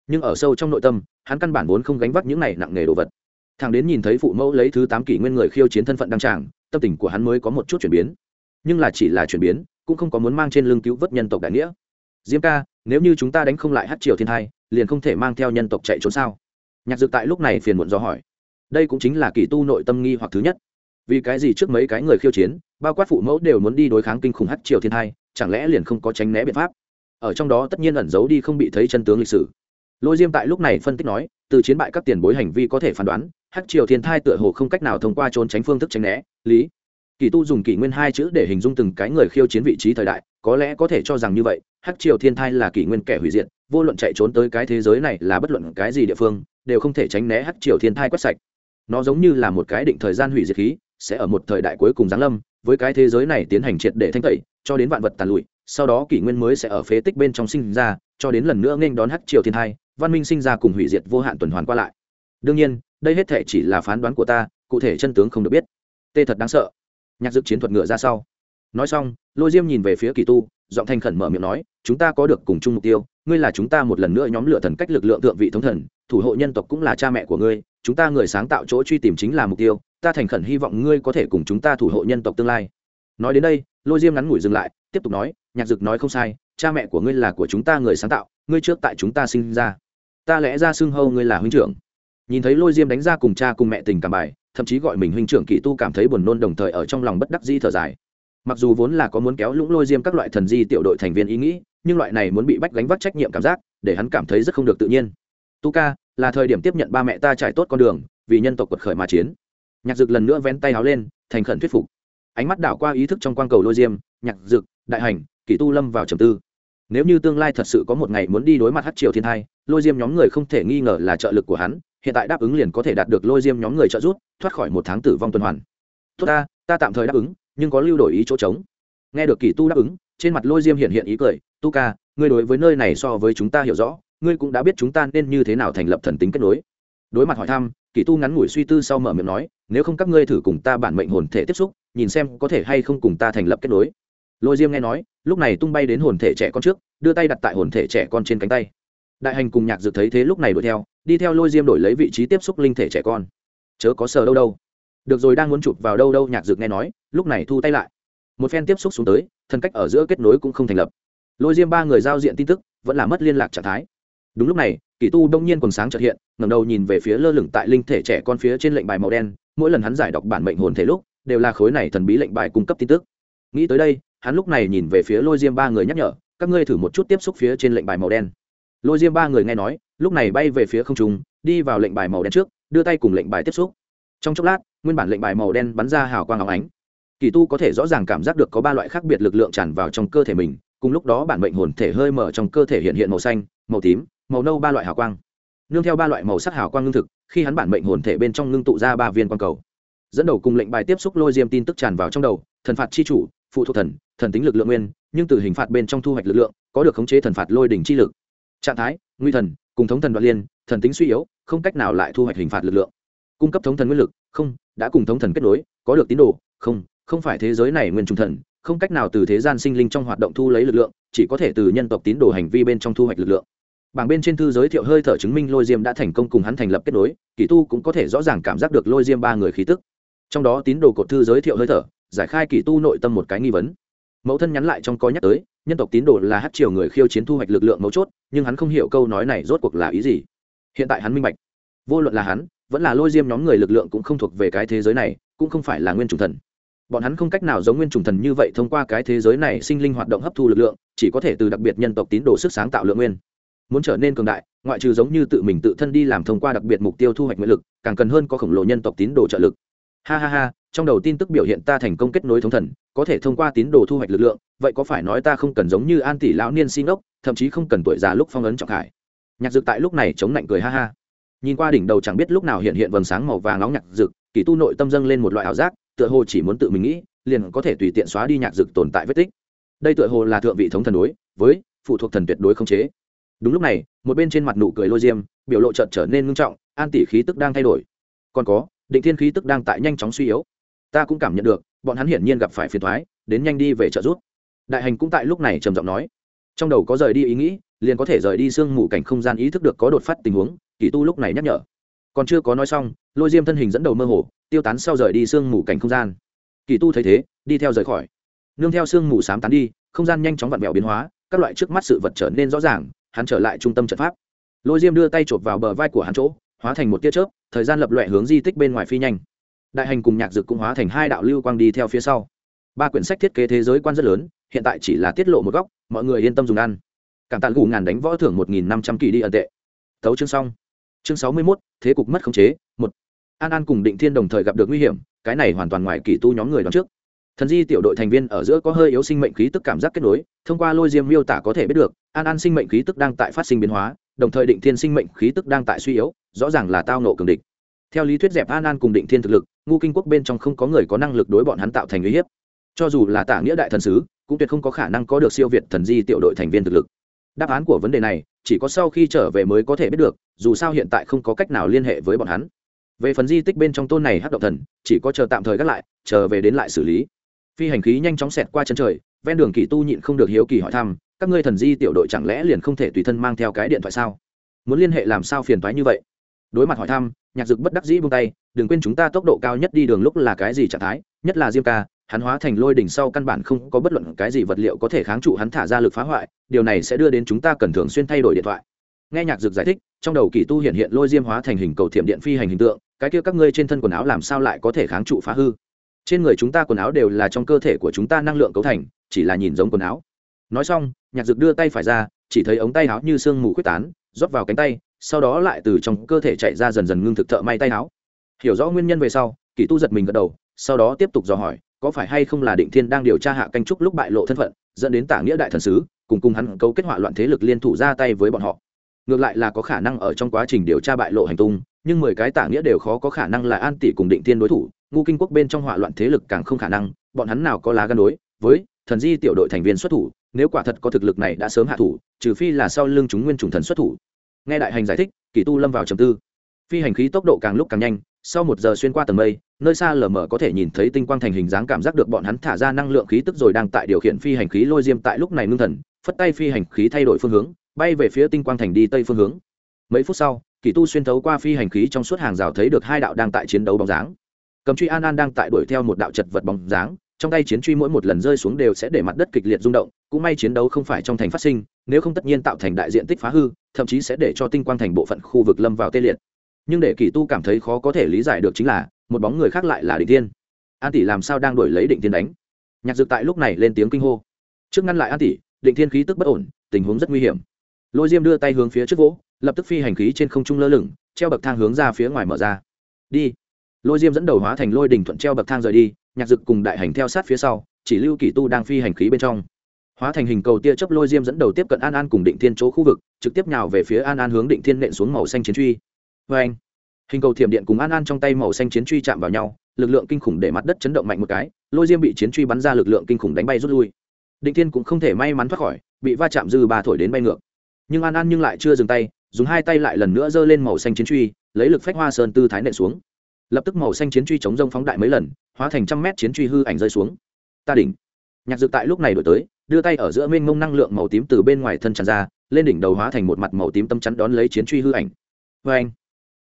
Nhưng ở sâu trong nội tâm, hắn căn bản vốn không gánh vác những này nặng nề đồ vật. Thằng đến nhìn thấy phụ mẫu lấy thứ tám kỷ nguyên người khiêu chiến thân phận đăng tràng, tâm tình của hắn mới có một chút chuyển biến. Nhưng là chỉ là chuyển biến, cũng không có muốn mang trên lưng cứu vớt nhân tộc đại nghĩa. Diêm ca, nếu như chúng ta đánh không lại hát triều thiên thai, liền không thể mang theo nhân tộc chạy trốn sao? Nhạc dược tại lúc này phiền muộn do hỏi đây cũng chính là kỳ tu nội tâm nghi hoặc thứ nhất. Vì cái gì trước mấy cái người khiêu chiến, bao quát phụ mẫu đều muốn đi đối kháng kinh khủng hát triều thiên hai chẳng lẽ liền không có tránh né biện pháp? Ở trong đó tất nhiên ẩn giấu đi không bị thấy chân tướng lịch sử. Lôi diêm tại lúc này phân tích nói, từ chiến bại các tiền bối hành vi có thể phán đoán, hắc triều thiên thai tựa hồ không cách nào thông qua trốn tránh phương thức tránh né, lý. Kỳ tu dùng kỷ nguyên hai chữ để hình dung từng cái người khiêu chiến vị trí thời đại, có lẽ có thể cho rằng như vậy, hắc triều thiên thai là kỷ nguyên kẻ hủy diệt, vô luận chạy trốn tới cái thế giới này là bất luận cái gì địa phương, đều không thể tránh né hắc triều thiên thai quét sạch nó giống như là một cái định thời gian hủy diệt khí, sẽ ở một thời đại cuối cùng giáng lâm, với cái thế giới này tiến hành triệt để thanh tẩy, cho đến vạn vật tàn lụi, sau đó kỷ nguyên mới sẽ ở phế tích bên trong sinh ra, cho đến lần nữa nghênh đón hắc triều thiên hai, văn minh sinh ra cùng hủy diệt vô hạn tuần hoàn qua lại. Đương nhiên, đây hết thể chỉ là phán đoán của ta, cụ thể chân tướng không được biết. Tê thật đáng sợ. Nhạc dực chiến thuật ngựa ra sau. Nói xong, lôi diêm nhìn về phía kỳ tu, giọng thanh khẩn mở miệng nói, chúng ta có được cùng chung mục tiêu, ngươi là chúng ta một lần nữa nhóm lửa thần cách lực lượng thượng vị thống thần thủ hộ nhân tộc cũng là cha mẹ của ngươi, chúng ta người sáng tạo chỗ truy tìm chính là mục tiêu, ta thành khẩn hy vọng ngươi có thể cùng chúng ta thủ hộ nhân tộc tương lai. Nói đến đây, lôi diêm ngắn ngủi dừng lại, tiếp tục nói, nhạc dực nói không sai, cha mẹ của ngươi là của chúng ta người sáng tạo, ngươi trước tại chúng ta sinh ra. Ta lẽ ra xưng hâu ngươi là huynh trưởng. Nhìn thấy lôi diêm đánh ra cùng cha cùng mẹ tình cảm bài, thậm chí gọi mình huynh trưởng kỳ tu cảm thấy buồn nôn đồng thời ở trong lòng bất đắc di thở dài. Mặc dù vốn là có muốn kéo lũng lôi diêm các loại thần di tiểu đội thành viên ý nghĩ, nhưng loại này muốn bị bách gánh vác trách nhiệm cảm giác, để hắn cảm thấy rất không được tự nhiên tu ca, là thời điểm tiếp nhận ba mẹ ta trải tốt con đường, vì nhân tộc quật khởi mà chiến. Nhạc dực lần nữa vén tay háo lên, thành khẩn thuyết phục. Ánh mắt đảo qua ý thức trong quang cầu lôi diêm, nhạc dực, đại hành kỷ tu lâm vào trầm tư. Nếu như tương lai thật sự có một ngày muốn đi đối mặt hát triều thiên thai, lôi diêm nhóm người không thể nghi ngờ là trợ lực của hắn, hiện tại đáp ứng liền có thể đạt được lôi diêm nhóm người trợ giúp, thoát khỏi một tháng tử vong tuần hoàn. Tốt ta ta tạm thời đáp ứng, nhưng có lưu đổi ý chỗ trống. Nghe được kỳ tu đáp ứng, trên mặt lôi diêm hiện hiện ý cười, tu ca, ngươi đối với nơi này so với chúng ta hiểu rõ ngươi cũng đã biết chúng ta nên như thế nào thành lập thần tính kết nối. Đối mặt hỏi thăm kỳ tu ngắn ngủi suy tư sau mở miệng nói, nếu không các ngươi thử cùng ta bản mệnh hồn thể tiếp xúc, nhìn xem có thể hay không cùng ta thành lập kết nối. Lôi diêm nghe nói, lúc này tung bay đến hồn thể trẻ con trước, đưa tay đặt tại hồn thể trẻ con trên cánh tay. Đại hành cùng nhạc dược thấy thế lúc này đuổi theo, đi theo lôi diêm đổi lấy vị trí tiếp xúc linh thể trẻ con. Chớ có sờ đâu đâu. Được rồi, đang muốn chụp vào đâu đâu, nhạc dược nghe nói, lúc này thu tay lại. Một phen tiếp xúc xuống tới thân cách ở giữa kết nối cũng không thành lập. Lôi diêm ba người giao diện tin tức, vẫn là mất liên lạc trạng thái đúng lúc này, kỳ tu đông nhiên còn sáng trợt hiện, ngẩng đầu nhìn về phía lơ lửng tại linh thể trẻ con phía trên lệnh bài màu đen, mỗi lần hắn giải đọc bản mệnh hồn thể lúc, đều là khối này thần bí lệnh bài cung cấp tin tức. Nghĩ tới đây, hắn lúc này nhìn về phía lôi diêm ba người nhắc nhở, các ngươi thử một chút tiếp xúc phía trên lệnh bài màu đen. Lôi diêm ba người nghe nói, lúc này bay về phía không trung, đi vào lệnh bài màu đen trước, đưa tay cùng lệnh bài tiếp xúc. Trong chốc lát, nguyên bản lệnh bài màu đen bắn ra hào quang áo ánh. Kỳ tu có thể rõ ràng cảm giác được có ba loại khác biệt lực lượng tràn vào trong cơ thể mình, cùng lúc đó bản mệnh hồn thể hơi mở trong cơ thể hiện hiện màu xanh, màu tím màu nâu ba loại hào quang. Nương theo ba loại màu sắc hào quang ngưng thực, khi hắn bản mệnh hồn thể bên trong ngưng tụ ra ba viên quang cầu. Dẫn đầu cùng lệnh bài tiếp xúc lôi diêm tin tức tràn vào trong đầu, thần phạt chi chủ, phụ thuộc thần thần tính lực lượng nguyên, nhưng từ hình phạt bên trong thu hoạch lực lượng, có được khống chế thần phạt lôi đỉnh chi lực. Trạng thái, nguy thần, cùng thống thần đoạn liên, thần tính suy yếu, không cách nào lại thu hoạch hình phạt lực lượng. Cung cấp thống thần nguyên lực, không, đã cùng thống thần kết nối, có được tín đồ, không không phải thế giới này nguyên trung thần, không cách nào từ thế gian sinh linh trong hoạt động thu lấy lực lượng, chỉ có thể từ nhân tộc tín đồ hành vi bên trong thu hoạch lực lượng bảng bên trên thư giới thiệu hơi thở chứng minh lôi diêm đã thành công cùng hắn thành lập kết nối, kỳ tu cũng có thể rõ ràng cảm giác được lôi diêm ba người khí tức. Trong đó tín đồ cột thư giới thiệu hơi thở, giải khai kỳ tu nội tâm một cái nghi vấn. Mẫu thân nhắn lại trong có nhắc tới, nhân tộc tín đồ là hát triều người khiêu chiến thu hoạch lực lượng mấu chốt, nhưng hắn không hiểu câu nói này rốt cuộc là ý gì. Hiện tại hắn minh bạch. Vô luận là hắn, vẫn là lôi diêm nhóm người lực lượng cũng không thuộc về cái thế giới này, cũng không phải là nguyên trùng thần. Bọn hắn không cách nào giống nguyên trùng thần như vậy thông qua cái thế giới này sinh linh hoạt động hấp thu lực lượng, chỉ có thể từ đặc biệt nhân tộc tín đồ sức sáng tạo lượng nguyên muốn trở nên cường đại, ngoại trừ giống như tự mình tự thân đi làm thông qua đặc biệt mục tiêu thu hoạch nguyện lực, càng cần hơn có khổng lồ nhân tộc tín đồ trợ lực. Ha ha ha, trong đầu tin tức biểu hiện ta thành công kết nối thống thần, có thể thông qua tín đồ thu hoạch lực lượng, vậy có phải nói ta không cần giống như an tỷ lão niên xin ốc thậm chí không cần tuổi già lúc phong ấn trọng hải nhạc dực tại lúc này chống lạnh cười ha ha. Nhìn qua đỉnh đầu chẳng biết lúc nào hiện hiện vầng sáng màu vàng nóng nhạc dực, kỳ tu nội tâm dâng lên một loại ảo giác, tựa hồ chỉ muốn tự mình nghĩ, liền có thể tùy tiện xóa đi nhạc dực tồn tại vết tích. Đây tựa hồ là thượng vị thống thần đối, với, phụ thuộc thần tuyệt đối không chế đúng lúc này, một bên trên mặt nụ cười lôi diêm, biểu lộ trợt trở nên ngưng trọng, an tỷ khí tức đang thay đổi. Còn có, định thiên khí tức đang tại nhanh chóng suy yếu. Ta cũng cảm nhận được, bọn hắn hiển nhiên gặp phải phiền thoái đến nhanh đi về trợ giúp. Đại hành cũng tại lúc này trầm giọng nói. Trong đầu có rời đi ý nghĩ, liền có thể rời đi sương mù cảnh không gian ý thức được có đột phát tình huống, kỳ tu lúc này nhắc nhở. Còn chưa có nói xong, lôi diêm thân hình dẫn đầu mơ hồ, tiêu tán sau rời đi sương mù cảnh không gian. Kỳ tu thấy thế, đi theo rời khỏi. Nương theo sương mù sám tán đi, không gian nhanh chóng vặn vẹo biến hóa, các loại trước mắt sự vật trở nên rõ ràng hắn trở lại trung tâm trận pháp. Lôi diêm đưa tay chộp vào bờ vai của hắn chỗ, hóa thành một tia chớp, thời gian lập loẹ hướng di tích bên ngoài phi nhanh. Đại hành cùng nhạc dực cũng hóa thành hai đạo lưu quang đi theo phía sau. Ba quyển sách thiết kế thế giới quan rất lớn, hiện tại chỉ là tiết lộ một góc, mọi người yên tâm dùng ăn. Cảm tạ gù ngàn đánh võ thưởng một nghìn năm trăm kỳ đi ẩn tệ. Tấu chương xong. Chương sáu mươi mốt, thế cục mất khống chế, một. An an cùng định thiên đồng thời gặp được nguy hiểm, cái này hoàn toàn ngoài kỳ tu nhóm người đón trước. Thần di tiểu đội thành viên ở giữa có hơi yếu sinh mệnh khí tức cảm giác kết nối, thông qua lôi diêm miêu tả có thể biết được an an sinh mệnh khí tức đang tại phát sinh biến hóa, đồng thời định thiên sinh mệnh khí tức đang tại suy yếu, rõ ràng là tao nộ cường địch. Theo lý thuyết dẹp an an cùng định thiên thực lực ngu kinh quốc bên trong không có người có năng lực đối bọn hắn tạo thành uy hiếp. Cho dù là tả nghĩa đại thần sứ, cũng tuyệt không có khả năng có được siêu việt thần di tiểu đội thành viên thực lực. Đáp án của vấn đề này, chỉ có sau khi trở về mới có thể biết được, dù sao hiện tại không có cách nào liên hệ với bọn hắn. Về phần di tích bên trong tôn này hát động thần, chỉ có chờ tạm thời gác lại, chờ về đến lại xử lý. Phi hành khí nhanh chóng xẹt qua chân trời, ven đường kỳ tu nhịn không được hiếu kỳ hỏi thăm các ngươi thần di tiểu đội chẳng lẽ liền không thể tùy thân mang theo cái điện thoại sao? Muốn liên hệ làm sao phiền toái như vậy? Đối mặt hỏi thăm, nhạc dực bất đắc dĩ buông tay, đừng quên chúng ta tốc độ cao nhất đi đường lúc là cái gì trạng thái? Nhất là diêm ca, hắn hóa thành lôi đỉnh sau căn bản không có bất luận cái gì vật liệu có thể kháng trụ hắn thả ra lực phá hoại, điều này sẽ đưa đến chúng ta cần thường xuyên thay đổi điện thoại. Nghe nhạc dực giải thích, trong đầu kỳ tu hiện hiện lôi diêm hóa thành hình cầu thiểm điện phi hành hình tượng, cái kia các ngươi trên thân quần áo làm sao lại có thể kháng trụ phá hư? Trên người chúng ta quần áo đều là trong cơ thể của chúng ta năng lượng cấu thành, chỉ là nhìn giống quần áo nói xong, nhạc dực đưa tay phải ra, chỉ thấy ống tay áo như sương mù quyết tán, rót vào cánh tay, sau đó lại từ trong cơ thể chạy ra dần dần ngưng thực thợ may tay áo. Hiểu rõ nguyên nhân về sau, kỳ tu giật mình gật đầu, sau đó tiếp tục dò hỏi, có phải hay không là định thiên đang điều tra hạ canh trúc lúc bại lộ thân phận, dẫn đến tả nghĩa đại thần sứ, cùng cùng hắn cấu kết họa loạn thế lực liên thủ ra tay với bọn họ. Ngược lại là có khả năng ở trong quá trình điều tra bại lộ hành tung, nhưng mười cái tả nghĩa đều khó có khả năng là an tỷ cùng định thiên đối thủ ngu kinh quốc bên trong họa loạn thế lực càng không khả năng, bọn hắn nào có lá gan đối với thần di tiểu đội thành viên xuất thủ nếu quả thật có thực lực này đã sớm hạ thủ, trừ phi là sau lưng chúng nguyên chủng thần xuất thủ. Nghe đại hành giải thích, kỳ tu lâm vào trầm tư. Phi hành khí tốc độ càng lúc càng nhanh, sau một giờ xuyên qua tầng mây, nơi xa lờ mờ có thể nhìn thấy tinh quang thành hình dáng cảm giác được bọn hắn thả ra năng lượng khí tức rồi đang tại điều khiển phi hành khí lôi diêm tại lúc này ngưng thần, phất tay phi hành khí thay đổi phương hướng, bay về phía tinh quang thành đi tây phương hướng. Mấy phút sau, kỳ tu xuyên thấu qua phi hành khí trong suốt hàng rào thấy được hai đạo đang tại chiến đấu bóng dáng. Cầm truy an an đang tại đuổi theo một đạo chật vật bóng dáng trong tay chiến truy mỗi một lần rơi xuống đều sẽ để mặt đất kịch liệt rung động, cũng may chiến đấu không phải trong thành phát sinh, nếu không tất nhiên tạo thành đại diện tích phá hư, thậm chí sẽ để cho tinh quang thành bộ phận khu vực lâm vào tê liệt. Nhưng để kỳ tu cảm thấy khó có thể lý giải được chính là, một bóng người khác lại là định tiên an tỷ làm sao đang đuổi lấy định tiên đánh? Nhạc dược tại lúc này lên tiếng kinh hô. Trước ngăn lại an tỷ, định thiên khí tức bất ổn, tình huống rất nguy hiểm. Lôi diêm đưa tay hướng phía trước vỗ, lập tức phi hành khí trên không trung lơ lửng, treo bậc thang hướng ra phía ngoài mở ra. Đi. Lôi diêm dẫn đầu hóa thành lôi đỉnh thuận treo bậc thang rời đi nhạc dực cùng đại hành theo sát phía sau, chỉ lưu kỷ tu đang phi hành khí bên trong. Hóa thành hình cầu tia chớp lôi diêm dẫn đầu tiếp cận an an cùng định thiên chỗ khu vực, trực tiếp nhào về phía an an hướng định thiên nện xuống màu xanh chiến truy. Vê anh hình cầu thiểm điện cùng an an trong tay màu xanh chiến truy chạm vào nhau, lực lượng kinh khủng để mặt đất chấn động mạnh một cái, lôi diêm bị chiến truy bắn ra lực lượng kinh khủng đánh bay rút lui. Định thiên cũng không thể may mắn thoát khỏi, bị va chạm dư ba thổi đến bay ngược. Nhưng an an nhưng lại chưa dừng tay, dùng hai tay lại lần nữa giơ lên màu xanh chiến truy, lấy lực phách hoa sơn tư thái nện xuống lập tức màu xanh chiến truy chống rông phóng đại mấy lần, hóa thành trăm mét chiến truy hư ảnh rơi xuống. Ta đỉnh. Nhạc dược tại lúc này đổi tới, đưa tay ở giữa mênh mông năng lượng màu tím từ bên ngoài thân tràn ra, lên đỉnh đầu hóa thành một mặt màu tím tâm chắn đón lấy chiến truy hư ảnh. Vê anh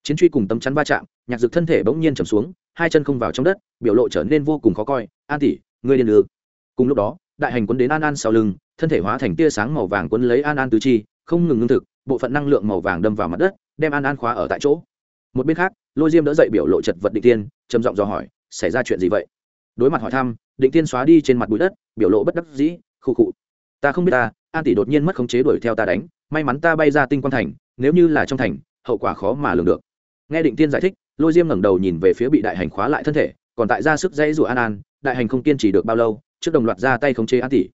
chiến truy cùng tâm chắn va chạm, nhạc dược thân thể bỗng nhiên trầm xuống, hai chân không vào trong đất, biểu lộ trở nên vô cùng khó coi. An tỷ, ngươi điên được cùng lúc đó, đại hành quấn đến an an sau lưng, thân thể hóa thành tia sáng màu vàng quấn lấy an an tứ chi, không ngừng ngưng thực, bộ phận năng lượng màu vàng đâm vào mặt đất, đem an an khóa ở tại chỗ. Một bên khác lôi diêm đỡ dậy biểu lộ chật vật định tiên trầm giọng dò hỏi, xảy ra chuyện gì vậy? Đối mặt hỏi thăm, định tiên xóa đi trên mặt bụi đất, biểu lộ bất đắc dĩ, khụ khụ, ta không biết ta, an tỷ đột nhiên mất khống chế đuổi theo ta đánh, may mắn ta bay ra tinh quang thành, nếu như là trong thành, hậu quả khó mà lường được. Nghe định tiên giải thích, lôi diêm ngẩng đầu nhìn về phía bị đại hành khóa lại thân thể, còn tại ra sức dãy rủa an an, đại hành không kiên trì được bao lâu, trước đồng loạt ra tay khống chế an tỷ.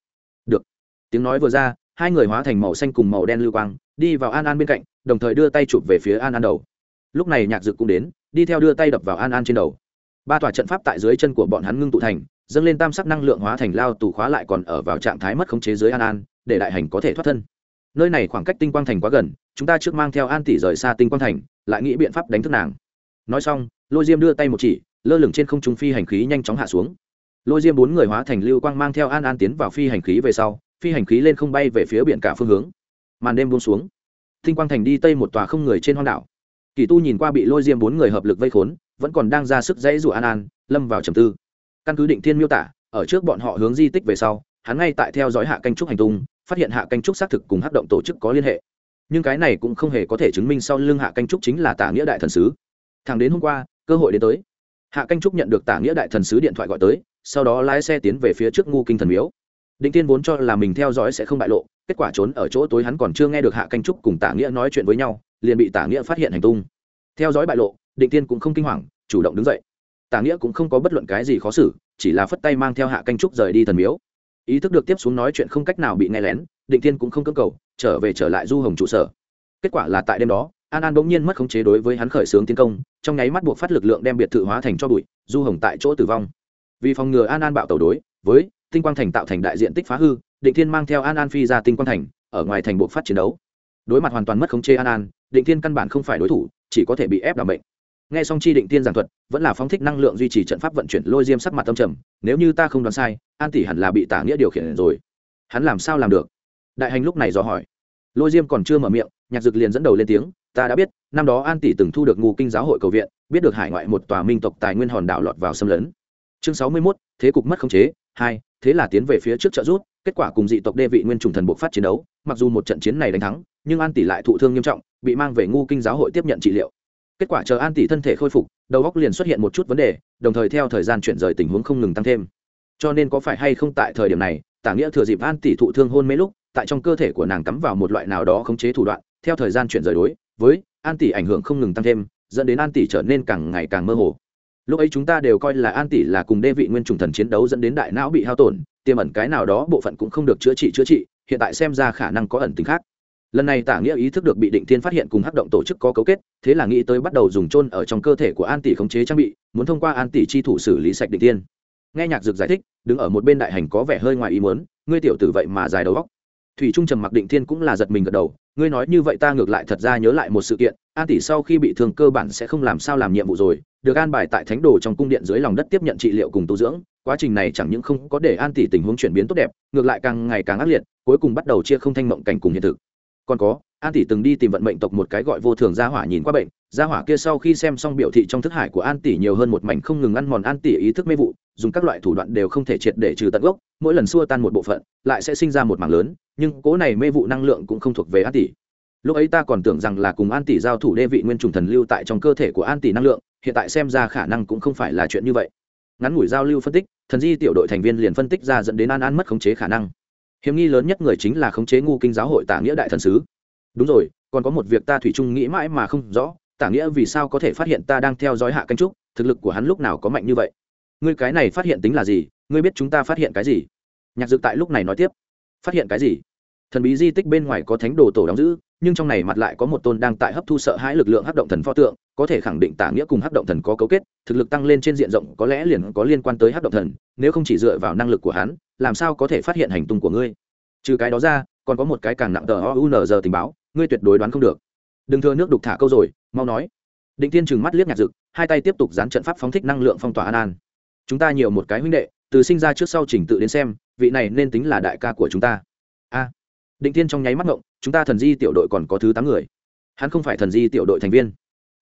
Được. Tiếng nói vừa ra, hai người hóa thành màu xanh cùng màu đen lưu quang, đi vào an an bên cạnh, đồng thời đưa tay chụp về phía an an đầu lúc này nhạc dực cũng đến, đi theo đưa tay đập vào an an trên đầu. Ba tòa trận pháp tại dưới chân của bọn hắn ngưng tụ thành, dâng lên tam sắc năng lượng hóa thành lao tù khóa lại còn ở vào trạng thái mất khống chế dưới an an, để đại hành có thể thoát thân. Nơi này khoảng cách tinh quang thành quá gần, chúng ta trước mang theo an tỷ rời xa tinh quang thành, lại nghĩ biện pháp đánh thức nàng. Nói xong, lôi diêm đưa tay một chỉ, lơ lửng trên không trung phi hành khí nhanh chóng hạ xuống. Lôi diêm bốn người hóa thành lưu quang mang theo an an tiến vào phi hành khí về sau, phi hành khí lên không bay về phía biển cả phương hướng. Màn đêm buông xuống. Tinh quang thành đi tây một tòa không người trên hoang đảo kỳ tu nhìn qua bị lôi diêm bốn người hợp lực vây khốn, vẫn còn đang ra sức dãy rủa an an, lâm vào trầm tư. Căn cứ định thiên miêu tả, ở trước bọn họ hướng di tích về sau, hắn ngay tại theo dõi hạ canh trúc hành tung, phát hiện hạ canh trúc xác thực cùng hát động tổ chức có liên hệ. Nhưng cái này cũng không hề có thể chứng minh sau lưng hạ canh trúc chính là tả nghĩa đại thần sứ. Thẳng đến hôm qua, cơ hội đến tới. Hạ canh trúc nhận được tả nghĩa đại thần sứ điện thoại gọi tới, sau đó lái xe tiến về phía trước ngu kinh thần miếu. Định tiên vốn cho là mình theo dõi sẽ không bại lộ, kết quả trốn ở chỗ tối hắn còn chưa nghe được hạ canh trúc cùng tả nghĩa nói chuyện với nhau liền bị tả nghĩa phát hiện hành tung. Theo dõi bại lộ, định tiên cũng không kinh hoàng, chủ động đứng dậy. Tả nghĩa cũng không có bất luận cái gì khó xử, chỉ là phất tay mang theo hạ canh trúc rời đi thần miếu. Ý thức được tiếp xuống nói chuyện không cách nào bị nghe lén, định tiên cũng không cưỡng cầu, trở về trở lại du hồng trụ sở. Kết quả là tại đêm đó, an an bỗng nhiên mất khống chế đối với hắn khởi xướng tiến công, trong nháy mắt buộc phát lực lượng đem biệt thự hóa thành cho bụi, du hồng tại chỗ tử vong. Vì phòng ngừa an an bạo tẩu đối với tinh quang thành tạo thành đại diện tích phá hư, định thiên mang theo an an phi ra tinh quang thành, ở ngoài thành buộc phát chiến đấu. Đối mặt hoàn toàn mất khống chế an an định thiên căn bản không phải đối thủ chỉ có thể bị ép đảm bệnh nghe xong chi định tiên giảng thuật vẫn là phóng thích năng lượng duy trì trận pháp vận chuyển lôi diêm sắc mặt tâm trầm nếu như ta không đoán sai an tỷ hẳn là bị tả nghĩa điều khiển rồi. Hắn làm sao làm được? Đại hành lúc này dò hỏi. Lôi diêm còn chưa mở miệng nhạc dực liền dẫn đầu lên tiếng ta đã biết năm đó an tỷ từng thu được ngu kinh giáo hội cầu viện biết được hải ngoại một tòa minh tộc tài nguyên hòn đảo lọt vào xâm lấn. Chương sáu mươi 61, thế cục mất khống chế hai thế là tiến về phía trước trợ rút kết quả cùng dị tộc đê vị nguyên trùng thần buộc phát chiến đấu mặc dù một trận chiến này đánh thắng nhưng an tỷ lại thụ thương nghiêm trọng, bị mang về ngu kinh giáo hội tiếp nhận trị liệu. Kết quả chờ an tỷ thân thể khôi phục, đầu óc liền xuất hiện một chút vấn đề, đồng thời theo thời gian chuyển rời tình huống không ngừng tăng thêm. Cho nên có phải hay không tại thời điểm này, tả nghĩa thừa dịp an tỷ thụ thương hôn mấy lúc, tại trong cơ thể của nàng cắm vào một loại nào đó khống chế thủ đoạn, theo thời gian chuyển rời đối với an tỷ ảnh hưởng không ngừng tăng thêm, dẫn đến an tỷ trở nên càng ngày càng mơ hồ. Lúc ấy chúng ta đều coi là an tỷ là cùng đê vị nguyên trùng thần chiến đấu dẫn đến đại não bị hao tổn, tiềm ẩn cái nào đó bộ phận cũng không được chữa trị chữa trị, hiện tại xem ra khả năng có ẩn tính khác lần này tả nghĩa ý thức được bị định thiên phát hiện cùng hắc động tổ chức có cấu kết, thế là nghĩ tới bắt đầu dùng trôn ở trong cơ thể của an tỷ khống chế trang bị, muốn thông qua an tỷ chi thủ xử lý sạch định thiên. Nghe nhạc dược giải thích, đứng ở một bên đại hành có vẻ hơi ngoài ý muốn, ngươi tiểu tử vậy mà dài đầu góc thủy trung trầm mặc định thiên cũng là giật mình gật đầu, ngươi nói như vậy ta ngược lại thật ra nhớ lại một sự kiện, an tỷ sau khi bị thương cơ bản sẽ không làm sao làm nhiệm vụ rồi, được an bài tại thánh đồ trong cung điện dưới lòng đất tiếp nhận trị liệu cùng tu dưỡng, quá trình này chẳng những không có để an tỷ tình huống chuyển biến tốt đẹp, ngược lại càng ngày càng ác liệt, cuối cùng bắt đầu chia không thanh mộng cảnh cùng hiện thực còn có, an tỷ từng đi tìm vận mệnh tộc một cái gọi vô thường gia hỏa nhìn qua bệnh, gia hỏa kia sau khi xem xong biểu thị trong thức hải của an tỷ nhiều hơn một mảnh không ngừng ăn mòn an tỷ ý thức mê vụ, dùng các loại thủ đoạn đều không thể triệt để trừ tận gốc, mỗi lần xua tan một bộ phận, lại sẽ sinh ra một mảng lớn, nhưng cố này mê vụ năng lượng cũng không thuộc về an tỷ. Lúc ấy ta còn tưởng rằng là cùng an tỷ giao thủ đê vị nguyên trùng thần lưu tại trong cơ thể của an tỷ năng lượng, hiện tại xem ra khả năng cũng không phải là chuyện như vậy. Ngắn ngủi giao lưu phân tích, thần di tiểu đội thành viên liền phân tích ra dẫn đến an an mất khống chế khả năng hiểm nghi lớn nhất người chính là khống chế ngu kinh giáo hội tả nghĩa đại thần sứ. Đúng rồi, còn có một việc ta thủy chung nghĩ mãi mà không rõ, tả nghĩa vì sao có thể phát hiện ta đang theo dõi hạ canh trúc, thực lực của hắn lúc nào có mạnh như vậy? Ngươi cái này phát hiện tính là gì? Ngươi biết chúng ta phát hiện cái gì? Nhạc dực tại lúc này nói tiếp. Phát hiện cái gì? Thần bí di tích bên ngoài có thánh đồ tổ đóng giữ, nhưng trong này mặt lại có một tôn đang tại hấp thu sợ hãi lực lượng hấp động thần pho tượng có thể khẳng định tả nghĩa cùng hắc động thần có cấu kết, thực lực tăng lên trên diện rộng có lẽ liền có liên quan tới hắc động thần, nếu không chỉ dựa vào năng lực của hắn, làm sao có thể phát hiện hành tung của ngươi? Trừ cái đó ra, còn có một cái càng nặng tờ o u n giờ tình báo, ngươi tuyệt đối đoán không được. Đừng thưa nước đục thả câu rồi, mau nói. Định tiên trừng mắt liếc nhạt rực hai tay tiếp tục dán trận pháp phóng thích năng lượng phong tỏa an an. Chúng ta nhiều một cái huynh đệ, từ sinh ra trước sau trình tự đến xem, vị này nên tính là đại ca của chúng ta. A. Định tiên trong nháy mắt ngộng, chúng ta thần di tiểu đội còn có thứ tám người. Hắn không phải thần di tiểu đội thành viên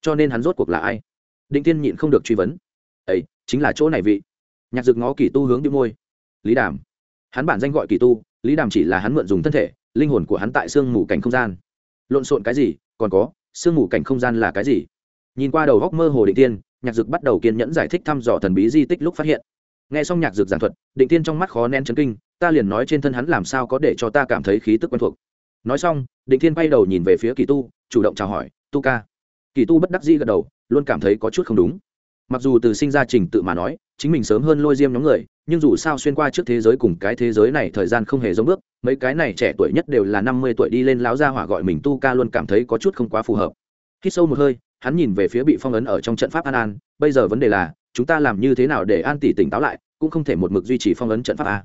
cho nên hắn rốt cuộc là ai? Định tiên nhịn không được truy vấn. Ấy chính là chỗ này vị. Nhạc dực ngó kỳ tu hướng đi môi. Lý đàm. Hắn bản danh gọi kỳ tu, lý đàm chỉ là hắn mượn dùng thân thể, linh hồn của hắn tại sương mù cảnh không gian. Lộn xộn cái gì? Còn có, sương mù cảnh không gian là cái gì? Nhìn qua đầu góc mơ hồ định tiên nhạc dực bắt đầu kiên nhẫn giải thích thăm dò thần bí di tích lúc phát hiện. Nghe xong nhạc dực giảng thuật, định tiên trong mắt khó nén chấn kinh, ta liền nói trên thân hắn làm sao có để cho ta cảm thấy khí tức quen thuộc. Nói xong, định thiên bay đầu nhìn về phía kỳ tu, chủ động chào hỏi, tu ca kỳ tu bất đắc dĩ gật đầu, luôn cảm thấy có chút không đúng. Mặc dù từ sinh ra trình tự mà nói, chính mình sớm hơn lôi diêm nhóm người, nhưng dù sao xuyên qua trước thế giới cùng cái thế giới này thời gian không hề giống bước, mấy cái này trẻ tuổi nhất đều là năm mươi tuổi đi lên láo ra hỏa gọi mình tu ca luôn cảm thấy có chút không quá phù hợp. Khi sâu một hơi, hắn nhìn về phía bị phong ấn ở trong trận pháp an an, bây giờ vấn đề là, chúng ta làm như thế nào để an tỷ tỉnh táo lại, cũng không thể một mực duy trì phong ấn trận pháp a.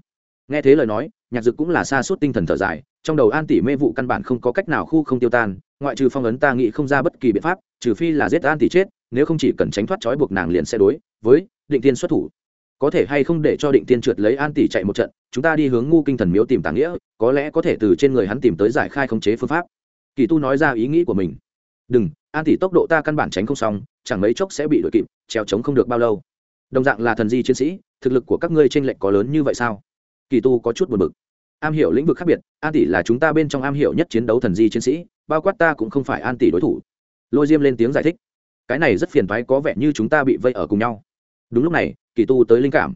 Nghe thế lời nói, nhạc dực cũng là xa suốt tinh thần thở dài, trong đầu an tỷ mê vụ căn bản không có cách nào khu không tiêu tan ngoại trừ phong ấn ta nghĩ không ra bất kỳ biện pháp, trừ phi là giết an tỷ chết, nếu không chỉ cần tránh thoát trói buộc nàng liền sẽ đối với định tiên xuất thủ. Có thể hay không để cho định tiên trượt lấy an tỷ chạy một trận, chúng ta đi hướng ngu kinh thần miếu tìm tàng nghĩa, có lẽ có thể từ trên người hắn tìm tới giải khai khống chế phương pháp. Kỳ tu nói ra ý nghĩ của mình. Đừng, an tỷ tốc độ ta căn bản tránh không xong, chẳng mấy chốc sẽ bị đội kịp, trèo trống không được bao lâu. Đồng dạng là thần di chiến sĩ, thực lực của các ngươi t r ê n lệch có lớn như vậy sao? Kỳ tu có chút buồn bực. Am hiểu lĩnh vực khác biệt, an tỷ là chúng ta bên trong am hiểu nhất chiến đấu thần di chiến sĩ bao quát ta cũng không phải an tỷ đối thủ. Lôi diêm lên tiếng giải thích. Cái này rất phiền thoái có vẻ như chúng ta bị vây ở cùng nhau. Đúng lúc này, kỳ tu tới linh cảm.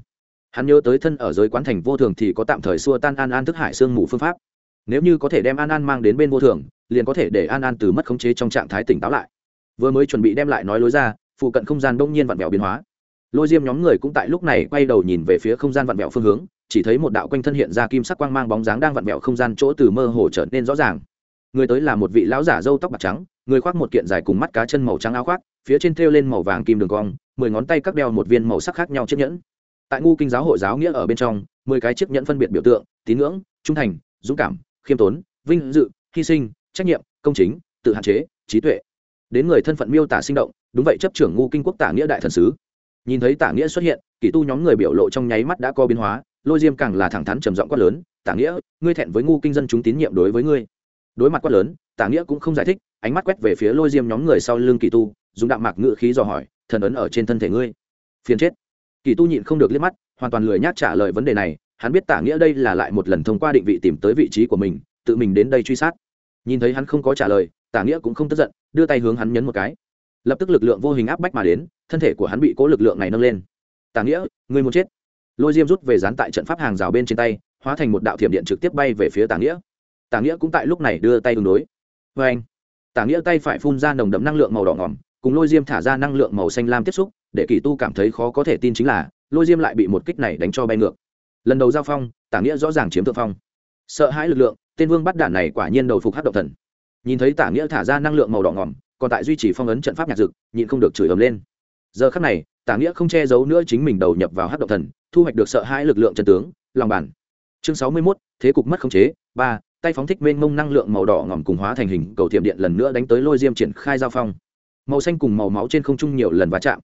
Hắn nhớ tới thân ở giới quán thành vô thường thì có tạm thời xua tan an an thức hải sương mù phương pháp. Nếu như có thể đem an an mang đến bên vô thường, liền có thể để an an từ mất khống chế trong trạng thái tỉnh táo lại. Vừa mới chuẩn bị đem lại nói lối ra, phụ cận không gian đông nhiên vặn vẹo biến hóa. Lôi diêm nhóm người cũng tại lúc này quay đầu nhìn về phía không gian vặn vẹo phương hướng, chỉ thấy một đạo quanh thân hiện ra kim sắc quang mang bóng dáng đang vặn vẹo không gian chỗ từ mơ hồ trở nên rõ ràng người tới là một vị lão giả râu tóc bạc trắng, người khoác một kiện dài cùng mắt cá chân màu trắng áo khoác, phía trên thêu lên màu vàng kim đường cong, mười ngón tay các đeo một viên màu sắc khác nhau chiếc nhẫn. Tại ngu kinh giáo hội giáo nghĩa ở bên trong, mười cái chiếc nhẫn phân biệt biểu tượng, tín ngưỡng, trung thành, dũng cảm, khiêm tốn, vinh dự, hy sinh, trách nhiệm, công chính, tự hạn chế, trí tuệ. Đến người thân phận miêu tả sinh động, đúng vậy chấp trưởng ngu kinh quốc tả nghĩa đại thần sứ. Nhìn thấy tả nghĩa xuất hiện kỷ tu nhóm người biểu lộ trong nháy mắt đã có biến hóa, lôi diêm càng là thẳng thắn trầm giọng quát lớn, tả nghĩa, ngươi thẹn với ngu kinh dân chúng tín nhiệm đối với ngươi đối mặt quát lớn, tả nghĩa cũng không giải thích, ánh mắt quét về phía lôi diêm nhóm người sau lưng kỳ tu, dùng đạm mạc ngự khí dò hỏi, thần ấn ở trên thân thể ngươi? Phiền chết. Kỳ tu nhịn không được liếc mắt, hoàn toàn lười nhác trả lời vấn đề này, hắn biết tả nghĩa đây là lại một lần thông qua định vị tìm tới vị trí của mình, tự mình đến đây truy sát. Nhìn thấy hắn không có trả lời, tả nghĩa cũng không tức giận, đưa tay hướng hắn nhấn một cái. Lập tức lực lượng vô hình áp bách mà đến, thân thể của hắn bị cố lực lượng này nâng lên. Tả nghĩa người muốn chết? Lôi diêm rút về dán tại trận pháp hàng rào bên trên tay, hóa thành một đạo thiểm điện trực tiếp bay về phía tả nghĩa tả nghĩa cũng tại lúc này đưa tay tương đối. Vê anh, tả nghĩa tay phải phun ra nồng đậm năng lượng màu đỏ ngỏm, cùng lôi diêm thả ra năng lượng màu xanh lam tiếp xúc, để kỳ tu cảm thấy khó có thể tin chính là, lôi diêm lại bị một kích này đánh cho bay ngược. Lần đầu giao phong, tả nghĩa rõ ràng chiếm thượng phong. Sợ hãi lực lượng, tên vương bắt đạn này quả nhiên đầu phục hát động thần. Nhìn thấy tả nghĩa thả ra năng lượng màu đỏ ngỏm, còn tại duy trì phong ấn trận pháp nhạc dực, nhịn không được chửi ấm lên. Giờ khắc này, tả nghĩa không che giấu nữa chính mình đầu nhập vào hát động thần, thu hoạch được sợ hãi lực lượng chân tướng, lòng bản. Chương sáu mươi mốt, thế cục mất khống chế, ba tay phóng thích mênh mông năng lượng màu đỏ ngòm cùng hóa thành hình, cầu thiểm điện lần nữa đánh tới lôi diêm triển khai giao phong. Màu xanh cùng màu máu trên không trung nhiều lần va chạm.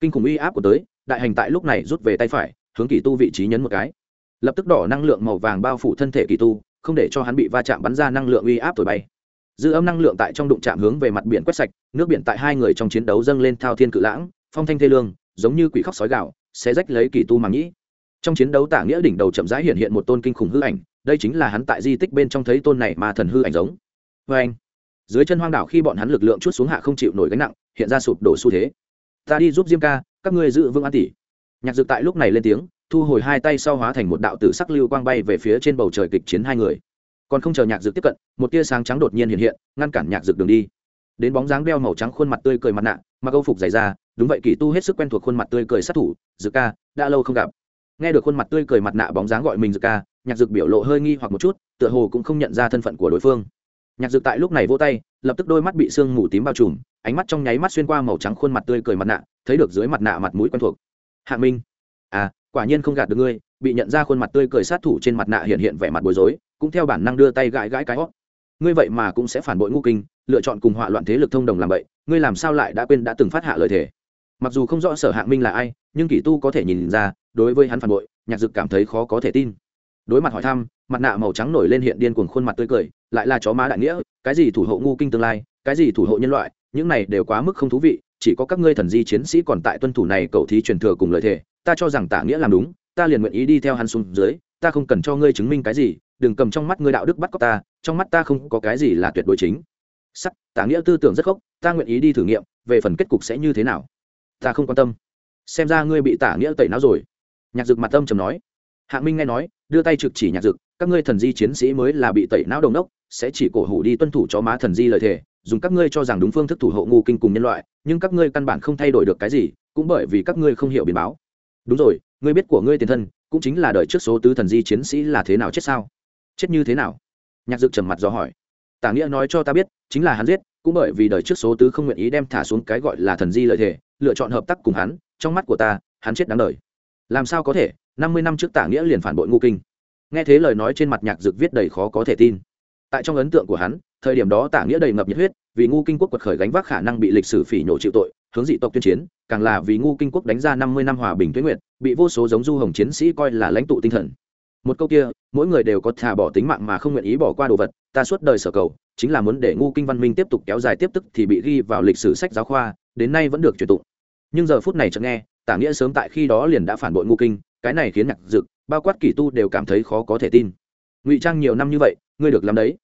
Kinh khủng uy áp của tới, đại hành tại lúc này rút về tay phải, hướng kỳ tu vị trí nhấn một cái. Lập tức đỏ năng lượng màu vàng bao phủ thân thể kỳ tu, không để cho hắn bị va chạm bắn ra năng lượng uy áp thổi bay. Dư âm năng lượng tại trong đụng chạm hướng về mặt biển quét sạch, nước biển tại hai người trong chiến đấu dâng lên thao thiên cự lãng, phong thanh thê lương, giống như quỷ khóc sói gạo sẽ rách lấy kỳ tu màng nhĩ trong chiến đấu tả nghĩa đỉnh đầu chậm rãi hiện hiện một tôn kinh khủng hư ảnh đây chính là hắn tại di tích bên trong thấy tôn này mà thần hư ảnh giống. Vê anh, dưới chân hoang đảo khi bọn hắn lực lượng chút xuống hạ không chịu nổi gánh nặng, hiện ra sụp đổ xu thế. Ta đi giúp diêm ca, các ngươi giữ vương an tỷ nhạc Dực tại lúc này lên tiếng, thu hồi hai tay sau hóa thành một đạo tử sắc lưu quang bay về phía trên bầu trời kịch chiến hai người. Còn không chờ nhạc Dực tiếp cận, một tia sáng trắng đột nhiên hiện hiện, ngăn cản nhạc Dực đường đi. Đến bóng dáng đeo màu trắng khuôn mặt tươi cười mặt nạ mặc âu phục dày ra đúng vậy kỳ tu hết sức quen thuộc khuôn mặt tươi cười sát thủ, Dực ca, đã lâu không gặp. Nghe được khuôn mặt tươi cười mặt nạ bóng dáng gọi mình Dực ca nhạc dược biểu lộ hơi nghi hoặc một chút, tựa hồ cũng không nhận ra thân phận của đối phương. Nhạc dược tại lúc này vô tay, lập tức đôi mắt bị sương mù tím bao trùm, ánh mắt trong nháy mắt xuyên qua màu trắng khuôn mặt tươi cười mặt nạ, thấy được dưới mặt nạ mặt mũi quen thuộc. Hạ minh à quả nhiên không gạt được ngươi, bị nhận ra khuôn mặt tươi cười sát thủ trên mặt nạ hiện hiện vẻ mặt bối rối, cũng theo bản năng đưa tay gãi gãi cái hót. Ngươi vậy mà cũng sẽ phản bội ngu kinh, lựa chọn cùng họa loạn thế lực thông đồng làm vậy, ngươi làm sao lại đã quên đã từng phát hạ lời thề? Mặc dù không rõ sở hạng minh là ai, nhưng kỷ tu có thể nhìn ra, đối với hắn phản bội, nhạc dực cảm thấy khó có thể tin đối mặt hỏi thăm, mặt nạ màu trắng nổi lên hiện điên cuồng khuôn mặt tươi cười, lại là chó má đại nghĩa, cái gì thủ hộ ngu kinh tương lai, cái gì thủ hộ nhân loại, những này đều quá mức không thú vị, chỉ có các ngươi thần di chiến sĩ còn tại tuân thủ này cầu thí truyền thừa cùng lời thề ta cho rằng tả nghĩa làm đúng, ta liền nguyện ý đi theo hắn xuống dưới, ta không cần cho ngươi chứng minh cái gì, đừng cầm trong mắt ngươi đạo đức bắt cóc ta, trong mắt ta không có cái gì là tuyệt đối chính. Sắc, tả nghĩa tư tưởng rất khốc, ta nguyện ý đi thử nghiệm, về phần kết cục sẽ như thế nào? Ta không quan tâm. Xem ra ngươi bị tả nghĩa tẩy não rồi. Nhạc dực mặt tâm trầm nói. Hạng minh nghe nói đưa tay trực chỉ nhạc dực, các ngươi thần di chiến sĩ mới là bị tẩy não đồng đốc, sẽ chỉ cổ hủ đi tuân thủ cho má thần di lời thề, dùng các ngươi cho rằng đúng phương thức thủ hộ ngu kinh cùng nhân loại, nhưng các ngươi căn bản không thay đổi được cái gì, cũng bởi vì các ngươi không hiểu biến báo. Đúng rồi, ngươi biết của ngươi tiền thân, cũng chính là đợi trước số tứ thần di chiến sĩ là thế nào chết sao? Chết như thế nào? Nhạc dực trầm mặt do hỏi. Tả nghĩa nói cho ta biết, chính là hắn giết, cũng bởi vì đời trước số tứ không nguyện ý đem thả xuống cái gọi là thần di lợi thể lựa chọn hợp tác cùng hắn, trong mắt của ta, hắn chết đáng đời. Làm sao có thể? Năm mươi năm trước tả nghĩa liền phản bội ngu kinh. Nghe thế lời nói trên mặt nhạc dực viết đầy khó có thể tin. Tại trong ấn tượng của hắn, thời điểm đó tả nghĩa đầy ngập nhiệt huyết, vì ngu kinh quốc quật khởi gánh vác khả năng bị lịch sử phỉ nhổ chịu tội, hướng dị tộc tuyên chiến, càng là vì ngu kinh quốc đánh ra năm mươi năm hòa bình tuyến nguyện, bị vô số giống du hồng chiến sĩ coi là lãnh tụ tinh thần. Một câu kia, mỗi người đều có thà bỏ tính mạng mà không nguyện ý bỏ qua đồ vật, ta suốt đời sở cầu, chính là muốn để ngu kinh văn minh tiếp tục kéo dài tiếp tức thì bị ghi vào lịch sử sách giáo khoa, đến nay vẫn được truyền tụng. Nhưng giờ phút này chợt nghe, tả nghĩa sớm tại khi đó liền đã phản bội ngu kinh cái này khiến nhạc dực, bao quát kỳ tu đều cảm thấy khó có thể tin. Ngụy trang nhiều năm như vậy, ngươi được làm đấy.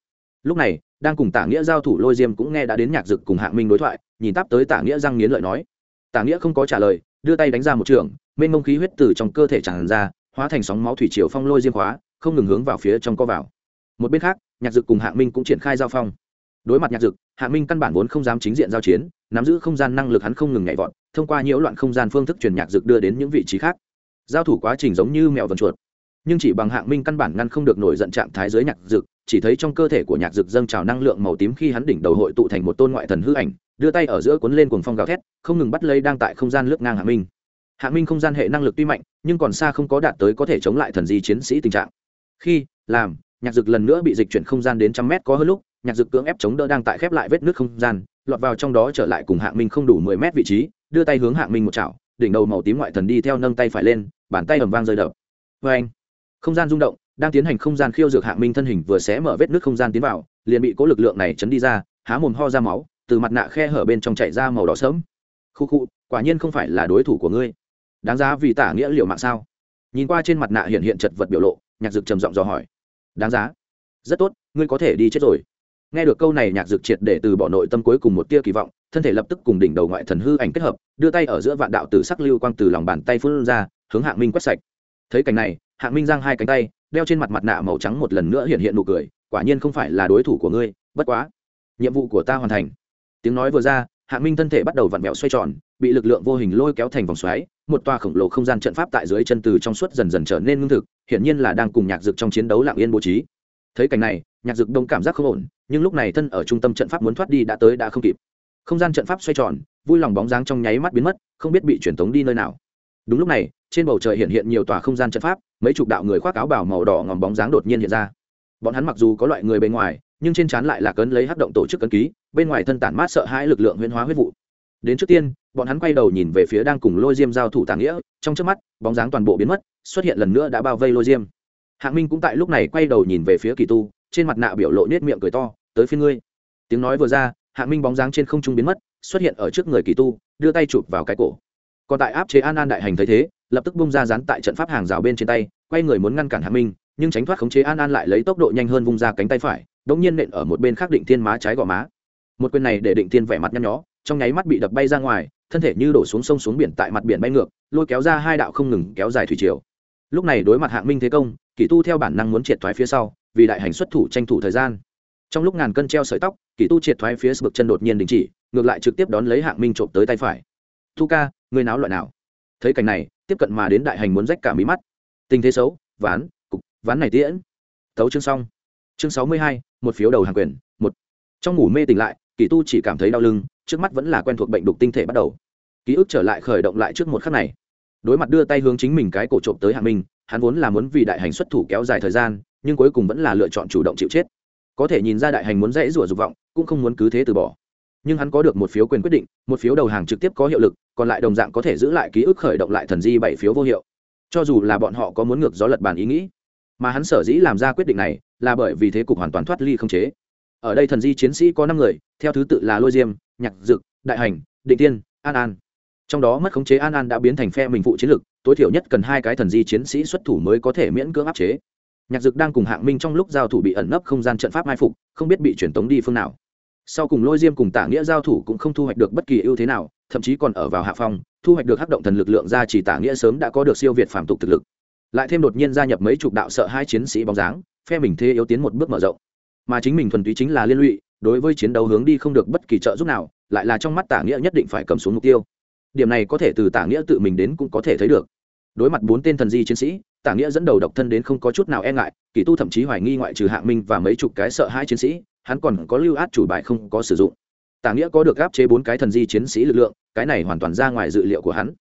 Lúc này, đang cùng tả nghĩa giao thủ lôi diêm cũng nghe đã đến nhạc dực cùng hạng minh đối thoại, nhìn tắp tới tả nghĩa răng nghiến lợi nói. Tả nghĩa không có trả lời, đưa tay đánh ra một trường, mênh mông khí huyết từ trong cơ thể tràn ra, hóa thành sóng máu thủy triều phong lôi diêm khóa, không ngừng hướng vào phía trong co vào. Một bên khác, nhạc dực cùng hạng minh cũng triển khai giao phong. Đối mặt nhạc dực, hạng minh căn bản vốn không dám chính diện giao chiến, nắm giữ không gian năng lực hắn không ngừng nhảy vọt, thông qua nhiễu loạn không gian phương thức truyền nhạc dực đưa đến những vị trí khác giao thủ quá trình giống như mèo vần chuột. Nhưng chỉ bằng hạng minh căn bản ngăn không được nổi giận trạng thái dưới nhạc dực, chỉ thấy trong cơ thể của nhạc dực dâng trào năng lượng màu tím khi hắn đỉnh đầu hội tụ thành một tôn ngoại thần hư ảnh, đưa tay ở giữa cuốn lên cuồng phong gào thét, không ngừng bắt lấy đang tại không gian lướt ngang hạng minh. Hạng minh không gian hệ năng lực tuy mạnh, nhưng còn xa không có đạt tới có thể chống lại thần di chiến sĩ tình trạng. Khi, làm, nhạc dực lần nữa bị dịch chuyển không gian đến trăm mét có hơn lúc, nhạc dực cưỡng ép chống đỡ đang tại khép lại vết nước không gian, lọt vào trong đó trở lại cùng hạng minh không đủ mười mét vị trí, đưa tay hướng hạng minh một chảo đỉnh đầu màu tím ngoại thần đi theo nâng tay phải lên, bàn tay ầm vang rơi đập. Vê anh, không gian rung động, đang tiến hành không gian khiêu dược hạng minh thân hình vừa xé mở vết nước không gian tiến vào, liền bị cố lực lượng này chấn đi ra, há mồm ho ra máu, từ mặt nạ khe hở bên trong chảy ra màu đỏ sớm khu khu, quả nhiên không phải là đối thủ của ngươi. Đáng giá vì tả nghĩa liệu mạng sao? Nhìn qua trên mặt nạ hiện hiện chật vật biểu lộ, nhạc dực trầm giọng dò hỏi. Đáng giá. Rất tốt, ngươi có thể đi chết rồi. Nghe được câu này, nhạc dực triệt để từ bỏ nội tâm cuối cùng một tia kỳ vọng thân thể lập tức cùng đỉnh đầu ngoại thần hư ảnh kết hợp, đưa tay ở giữa vạn đạo từ sắc lưu quang từ lòng bàn tay phun ra, hướng hạng minh quét sạch. Thấy cảnh này, hạng minh giang hai cánh tay, đeo trên mặt mặt nạ màu trắng một lần nữa hiện hiện nụ cười, quả nhiên không phải là đối thủ của ngươi, bất quá, nhiệm vụ của ta hoàn thành. Tiếng nói vừa ra, hạng minh thân thể bắt đầu vặn vẹo xoay tròn, bị lực lượng vô hình lôi kéo thành vòng xoáy, một tòa khổng lồ không gian trận pháp tại dưới chân từ trong suốt dần dần trở nên ngưng thực, hiển nhiên là đang cùng nhạc dực trong chiến đấu lạng yên bố trí. Thấy cảnh này, nhạc dực đông cảm giác không ổn, nhưng lúc này thân ở trung tâm trận pháp muốn thoát đi đã tới đã không kịp không gian trận pháp xoay tròn, vui lòng bóng dáng trong nháy mắt biến mất, không biết bị truyền tống đi nơi nào. Đúng lúc này, trên bầu trời hiện hiện nhiều tòa không gian trận pháp, mấy chục đạo người khoác áo bảo màu đỏ ngòm bóng dáng đột nhiên hiện ra. Bọn hắn mặc dù có loại người bề ngoài, nhưng trên trán lại là cấn lấy hắc động tổ chức cấn ký, bên ngoài thân tản mát sợ hãi lực lượng huyễn hóa huyết vụ. Đến trước tiên, bọn hắn quay đầu nhìn về phía đang cùng lôi diêm giao thủ tàng nghĩa, trong trước mắt, bóng dáng toàn bộ biến mất, xuất hiện lần nữa đã bao vây lôi diêm. Hạng minh cũng tại lúc này quay đầu nhìn về phía kỳ tu, trên mặt nạ biểu lộ nết miệng cười to, tới phía ngươi. Tiếng nói vừa ra hạng minh bóng dáng trên không trung biến mất, xuất hiện ở trước người kỳ tu, đưa tay chụp vào cái cổ. Còn tại áp chế an an đại hành thấy thế, lập tức bung ra dán tại trận pháp hàng rào bên trên tay, quay người muốn ngăn cản hạng minh, nhưng tránh thoát khống chế an an lại lấy tốc độ nhanh hơn vung ra cánh tay phải đống nhiên nện ở một bên khác định thiên má trái gò má. Một quyền này để định thiên vẻ mặt nhăn nhó, trong nháy mắt bị đập bay ra ngoài, thân thể như đổ xuống sông xuống biển tại mặt biển bay ngược, lôi kéo ra hai đạo không ngừng kéo dài thủy triều. Lúc này đối mặt hạng minh thế công kỷ tu theo bản năng muốn triệt thoái phía sau, vì đại hành xuất thủ tranh thủ thời gian trong lúc ngàn cân treo sợi tóc, kỳ tu triệt thoái phía bực chân đột nhiên đình chỉ, ngược lại trực tiếp đón lấy hạng minh trộm tới tay phải. Thu ca người náo loại nào? Thấy cảnh này, tiếp cận mà đến đại hành muốn rách cả mí mắt. Tình thế xấu, ván, cục, ván này tiễn. Thấu chương xong. Chương sáu mươi hai, một phiếu đầu hàng quyền, một. Trong ngủ mê tỉnh lại, kỳ tu chỉ cảm thấy đau lưng, trước mắt vẫn là quen thuộc bệnh đục tinh thể bắt đầu. Ký ức trở lại khởi động lại trước một khắc này. Đối mặt đưa tay hướng chính mình cái cổ trộm tới hạng minh, hắn vốn là muốn vì đại hành xuất thủ kéo dài thời gian, nhưng cuối cùng vẫn là lựa chọn chủ động chịu chết có thể nhìn ra đại hành muốn dãy rủa dục vọng, cũng không muốn cứ thế từ bỏ. Nhưng hắn có được một phiếu quyền quyết định, một phiếu đầu hàng trực tiếp có hiệu lực, còn lại đồng dạng có thể giữ lại ký ức khởi động lại thần di bảy phiếu vô hiệu. Cho dù là bọn họ có muốn ngược gió lật bàn ý nghĩ, mà hắn sở dĩ làm ra quyết định này, là bởi vì thế cục hoàn toàn thoát ly không chế. Ở đây thần di chiến sĩ có năm người, theo thứ tự là lôi diêm, nhạc dực, đại hành, định tiên, an an. Trong đó mất khống chế an an đã biến thành phe mình phụ chiến lực tối thiểu nhất cần hai cái thần di chiến sĩ xuất thủ mới có thể miễn cưỡng áp chế nhạc dực đang cùng hạng minh trong lúc giao thủ bị ẩn nấp không gian trận pháp mai phục, không biết bị truyền tống đi phương nào. Sau cùng lôi diêm cùng tả nghĩa giao thủ cũng không thu hoạch được bất kỳ ưu thế nào, thậm chí còn ở vào hạ phong, thu hoạch được hắc động thần lực lượng ra chỉ tả nghĩa sớm đã có được siêu việt phàm tục thực lực. Lại thêm đột nhiên gia nhập mấy chục đạo sợ hai chiến sĩ bóng dáng, phe mình thế yếu tiến một bước mở rộng. Mà chính mình thuần túy chính là liên lụy, đối với chiến đấu hướng đi không được bất kỳ trợ giúp nào, lại là trong mắt tả nghĩa nhất định phải cầm xuống mục tiêu. Điểm này có thể từ tả nghĩa tự mình đến cũng có thể thấy được. Đối mặt bốn tên thần di chiến sĩ tả nghĩa dẫn đầu độc thân đến không có chút nào e ngại, kỳ tu thậm chí hoài nghi ngoại trừ hạng minh và mấy chục cái sợ hai chiến sĩ, hắn còn có lưu át chủ bài không có sử dụng. Tả nghĩa có được gáp chế bốn cái thần di chiến sĩ lực lượng, cái này hoàn toàn ra ngoài dự liệu của hắn.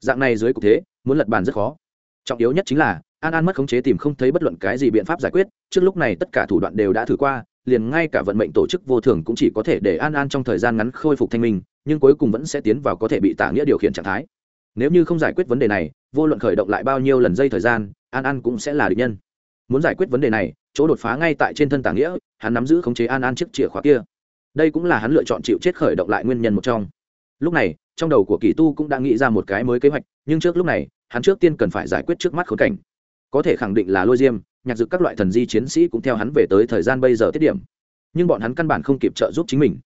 Dạng này dưới cục thế, muốn lật bàn rất khó. Trọng yếu nhất chính là, an an mất khống chế tìm không thấy bất luận cái gì biện pháp giải quyết, trước lúc này tất cả thủ đoạn đều đã thử qua, liền ngay cả vận mệnh tổ chức vô thường cũng chỉ có thể để an an trong thời gian ngắn khôi phục thanh minh, nhưng cuối cùng vẫn sẽ tiến vào có thể bị tả nghĩa điều khiển trạng thái. Nếu như không giải quyết vấn đề này vô luận khởi động lại bao nhiêu lần dây thời gian, an an cũng sẽ là địch nhân. Muốn giải quyết vấn đề này, chỗ đột phá ngay tại trên thân tàng nghĩa, hắn nắm giữ khống chế an an chiếc chìa khóa kia. Đây cũng là hắn lựa chọn chịu chết khởi động lại nguyên nhân một trong. Lúc này, trong đầu của kỳ tu cũng đã nghĩ ra một cái mới kế hoạch, nhưng trước lúc này, hắn trước tiên cần phải giải quyết trước mắt khốn cảnh. Có thể khẳng định là lôi diêm, nhạc dự các loại thần di chiến sĩ cũng theo hắn về tới thời gian bây giờ tiết điểm. Nhưng bọn hắn căn bản không kịp trợ giúp chính mình.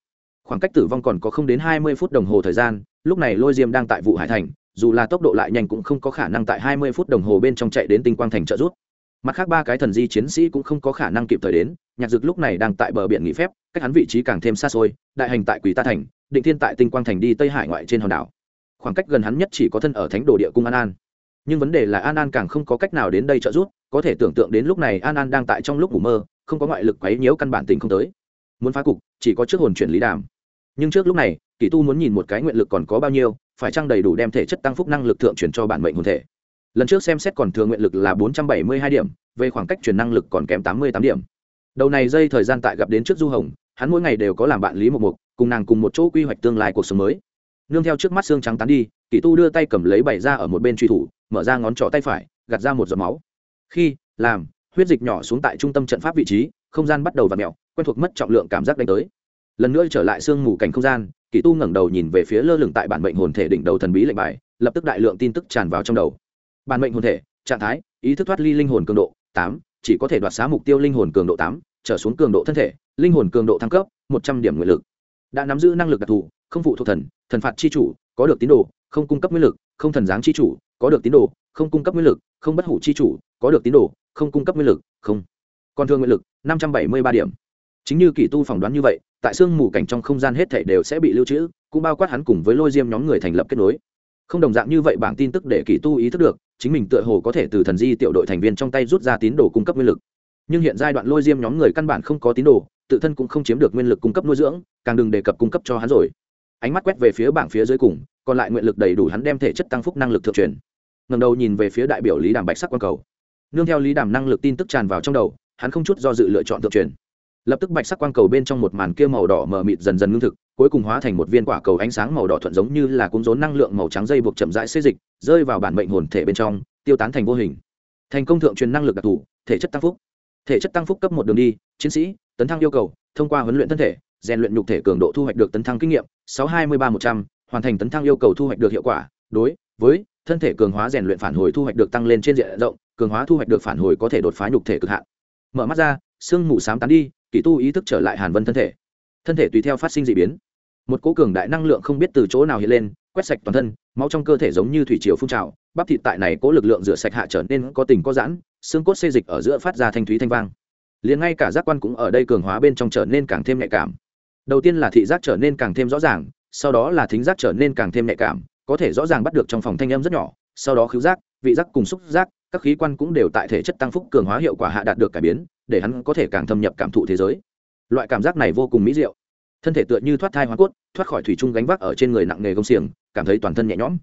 Khoảng cách tử vong còn có không đến hai mươi phút đồng hồ thời gian, lúc này lôi diêm đang tại vụ hải thành dù là tốc độ lại nhanh cũng không có khả năng tại hai mươi phút đồng hồ bên trong chạy đến tinh quang thành trợ rút. mặt khác ba cái thần di chiến sĩ cũng không có khả năng kịp thời đến, nhạc dực lúc này đang tại bờ biển nghỉ phép, cách hắn vị trí càng thêm xa xôi, đại hành tại quỷ ta thành, định thiên tại tinh quang thành đi tây hải ngoại trên hòn đảo. Khoảng cách gần hắn nhất chỉ có thân ở thánh đồ địa cung an an. Nhưng vấn đề là an an càng không có cách nào đến đây trợ giúp, có thể tưởng tượng đến lúc này an an đang tại trong lúc ngủ mơ, không có ngoại lực quấy nhiễu căn bản tình không tới. Muốn phá cục, chỉ có trước hồn chuyển lý đàm. Nhưng trước lúc này kỳ tu muốn nhìn một cái nguyện lực còn có bao nhiêu phải chăng đầy đủ đem thể chất tăng phúc năng lực thượng chuyển cho bản mệnh hồn thể? Lần trước xem xét còn thừa nguyện lực là bốn trăm bảy mươi hai điểm về khoảng cách truyền năng lực còn kém tám mươi tám điểm. Đầu này dây thời gian tại gặp đến trước du hồng hắn mỗi ngày đều có làm bạn lý một mục cùng nàng cùng một chỗ quy hoạch tương lai cuộc sống mới. Nương theo trước mắt xương trắng tán đi kỷ tu đưa tay cầm lấy bảy ra ở một bên truy thủ mở ra ngón trỏ tay phải gạt ra một giọt máu. Khi làm huyết dịch nhỏ xuống tại trung tâm trận pháp vị trí không gian bắt đầu vặn mèo, mẹo quen thuộc mất trọng lượng cảm giác đánh tới. Lần nữa trở lại sương mù cảnh không gian kỳ tu ngẩng đầu nhìn về phía lơ lửng tại bản mệnh hồn thể đỉnh đầu thần bí lệnh bài, lập tức đại lượng tin tức tràn vào trong đầu. Bản mệnh hồn thể, trạng thái, ý thức thoát ly linh hồn cường độ, tám, chỉ có thể đoạt xá mục tiêu linh hồn cường độ tám, trở xuống cường độ thân thể, linh hồn cường độ thăng cấp, một trăm điểm nguyện lực. Đã nắm giữ năng lực đặc thù, không phụ thuộc thần thần phạt chi chủ, có được tín đồ, không cung cấp nguyên lực, không thần giáng chi chủ, có được tín đồ, không cung cấp nguyên lực, không bất hủ chi chủ, có được tín đồ, không cung cấp nguyên lực, không. Còn thương nguyện lực, năm trăm bảy mươi ba điểm chính như kỳ tu phỏng đoán như vậy, tại sương mù cảnh trong không gian hết thảy đều sẽ bị lưu trữ, cũng bao quát hắn cùng với lôi diêm nhóm người thành lập kết nối. Không đồng dạng như vậy bảng tin tức để kỳ tu ý thức được, chính mình tựa hồ có thể từ thần di tiểu đội thành viên trong tay rút ra tín đồ cung cấp nguyên lực. Nhưng hiện giai đoạn lôi diêm nhóm người căn bản không có tín đồ, tự thân cũng không chiếm được nguyên lực cung cấp nuôi dưỡng, càng đừng đề cập cung cấp cho hắn rồi. Ánh mắt quét về phía bảng phía dưới cùng, còn lại nguyện lực đầy đủ hắn đem thể chất tăng phúc năng lực thượng truyền. Ngầm đầu nhìn về phía đại biểu lý đàm bạch sắc quang cầu. Nương theo lý đàm năng lực tin tức tràn vào trong đầu, hắn không chút do dự lựa chọn thượng truyền lập tức bạch sắc quang cầu bên trong một màn kia màu đỏ mờ mịt dần dần ngưng thực, cuối cùng hóa thành một viên quả cầu ánh sáng màu đỏ thuận giống như là cung rốn năng lượng màu trắng dây buộc chậm rãi xê dịch, rơi vào bản mệnh hồn thể bên trong, tiêu tán thành vô hình. Thành công thượng truyền năng lực đặc thù, thể chất tăng phúc. Thể chất tăng phúc cấp một đường đi, chiến sĩ, tấn thăng yêu cầu, thông qua huấn luyện thân thể, rèn luyện nhục thể cường độ thu hoạch được tấn thăng kinh nghiệm, sáu hai mươi ba một trăm, hoàn thành tấn thăng yêu cầu thu hoạch được hiệu quả. Đối với thân thể cường hóa rèn luyện phản hồi thu hoạch được tăng lên trên diện rộng, cường hóa thu hoạch được phản hồi có thể đột phá nhục thể cực hạn. Mở mắt ra, sương mù sám tán đi kỳ tu ý thức trở lại hàn vân thân thể. Thân thể tùy theo phát sinh d ị biến. Một cố cường đại năng lượng không biết từ chỗ nào hiện lên, quét sạch toàn thân, máu trong cơ thể giống như thủy chiều phun trào, bắp thịt tại này cố lực lượng rửa sạch hạ trở nên có tình có giãn, xương cốt xê dịch ở giữa phát ra thanh thúy thanh vang. Liền ngay cả giác quan cũng ở đây cường hóa bên trong trở nên càng thêm nhạy cảm. Đầu tiên là thị giác trở nên càng thêm rõ ràng, sau đó là thính giác trở nên càng thêm nhạy cảm, có thể rõ ràng bắt được trong phòng thanh âm rất nhỏ, sau đó khứu giác, vị giác cùng xúc giác các khí quan cũng đều tại thể chất tăng phúc cường hóa hiệu quả hạ đạt được cải biến, để hắn có thể càng thâm nhập cảm thụ thế giới. Loại cảm giác này vô cùng mỹ diệu. Thân thể tựa như thoát thai hoa cốt, thoát khỏi thủy chung gánh vác ở trên người nặng nghề gông xiềng, cảm thấy toàn thân nhẹ nhõm.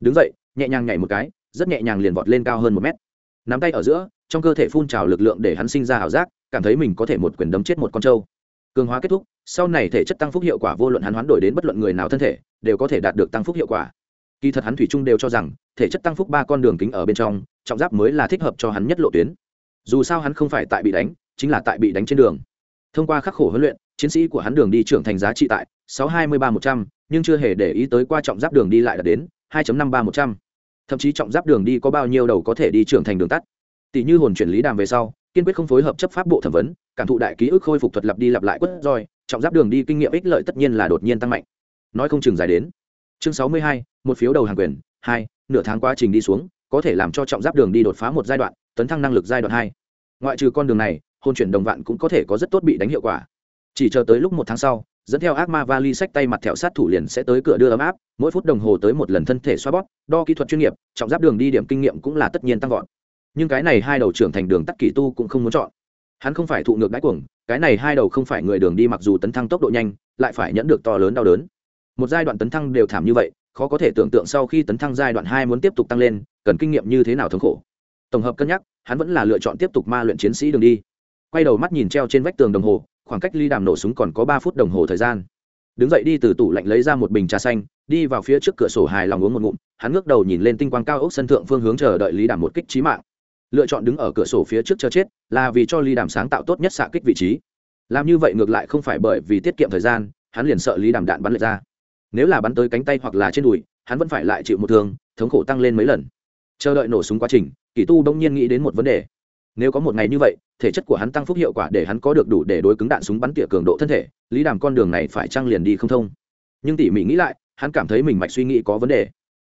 Đứng dậy, nhẹ nhàng nhảy một cái, rất nhẹ nhàng liền vọt lên cao hơn một mét. Nắm tay ở giữa, trong cơ thể phun trào lực lượng để hắn sinh ra ảo giác, cảm thấy mình có thể một quyền đấm chết một con trâu. Cường hóa kết thúc, sau này thể chất tăng phúc hiệu quả vô luận hắn hoán đổi đến bất luận người nào thân thể, đều có thể đạt được tăng phúc hiệu quả. Kỳ thật hắn thủy chung đều cho rằng, thể chất tăng phúc ba con đường kính ở bên trong trọng giáp mới là thích hợp cho hắn nhất lộ tuyến. Dù sao hắn không phải tại bị đánh, chính là tại bị đánh trên đường. Thông qua khắc khổ huấn luyện, chiến sĩ của hắn đường đi trưởng thành giá trị tại sáu hai mươi ba một trăm, nhưng chưa hề để ý tới qua trọng giáp đường đi lại đạt đến hai năm ba một trăm. Thậm chí trọng giáp đường đi có bao nhiêu đầu có thể đi trưởng thành đường tắt. Tỷ như hồn chuyển lý đàm về sau, kiên quyết không phối hợp chấp pháp bộ thẩm vấn, cảm thụ đại ký ức khôi phục thuật lặp đi lặp lại quất roi, trọng giáp đường đi kinh nghiệm ích lợi tất nhiên là đột nhiên tăng mạnh. Nói không chừng dài đến. Chương sáu mươi hai, một phiếu đầu hàng quyền, hai, nửa tháng quá trình đi xuống có thể làm cho trọng giáp đường đi đột phá một giai đoạn, tấn thăng năng lực giai đoạn hai. Ngoại trừ con đường này, hôn chuyển đồng vạn cũng có thể có rất tốt bị đánh hiệu quả. Chỉ chờ tới lúc một tháng sau, dẫn theo ác ma vali sách tay mặt thẹo sát thủ liền sẽ tới cửa đưa ấm áp, mỗi phút đồng hồ tới một lần thân thể xoa bóp, đo kỹ thuật chuyên nghiệp, trọng giáp đường đi điểm kinh nghiệm cũng là tất nhiên tăng vọt. Nhưng cái này hai đầu trưởng thành đường tắt kỷ tu cũng không muốn chọn. Hắn không phải thụ ngược đáy cuồng, cái này hai đầu không phải người đường đi mặc dù tấn thăng tốc độ nhanh, lại phải nhẫn được to lớn đau đớn. Một giai đoạn tấn thăng đều thảm như vậy khó có thể tưởng tượng sau khi tấn thăng giai đoạn hai muốn tiếp tục tăng lên, cần kinh nghiệm như thế nào thống khổ. Tổng hợp cân nhắc, hắn vẫn là lựa chọn tiếp tục ma luyện chiến sĩ đường đi. Quay đầu mắt nhìn treo trên vách tường đồng hồ, khoảng cách ly đàm nổ súng còn có ba phút đồng hồ thời gian. Đứng dậy đi từ tủ lạnh lấy ra một bình trà xanh, đi vào phía trước cửa sổ hài lòng uống một ngụm, hắn ngước đầu nhìn lên tinh quang cao ốc sân thượng phương hướng chờ đợi lý đàm một kích trí mạng. Lựa chọn đứng ở cửa sổ phía trước chờ chết, là vì cho lý đàm sáng tạo tốt nhất xạ kích vị trí. Làm như vậy ngược lại không phải bởi vì tiết kiệm thời gian, hắn liền sợ lý đàm đạn bắn lệch ra nếu là bắn tới cánh tay hoặc là trên đùi, hắn vẫn phải lại chịu một thương, thống khổ tăng lên mấy lần. Chờ đợi nổ súng quá trình kỷ tu đông nhiên nghĩ đến một vấn đề. Nếu có một ngày như vậy, thể chất của hắn tăng phúc hiệu quả để hắn có được đủ để đối cứng đạn súng bắn tỉa cường độ thân thể, lý đàm con đường này phải trăng liền đi không thông? Nhưng tỉ mỉ nghĩ lại, hắn cảm thấy mình mạch suy nghĩ có vấn đề.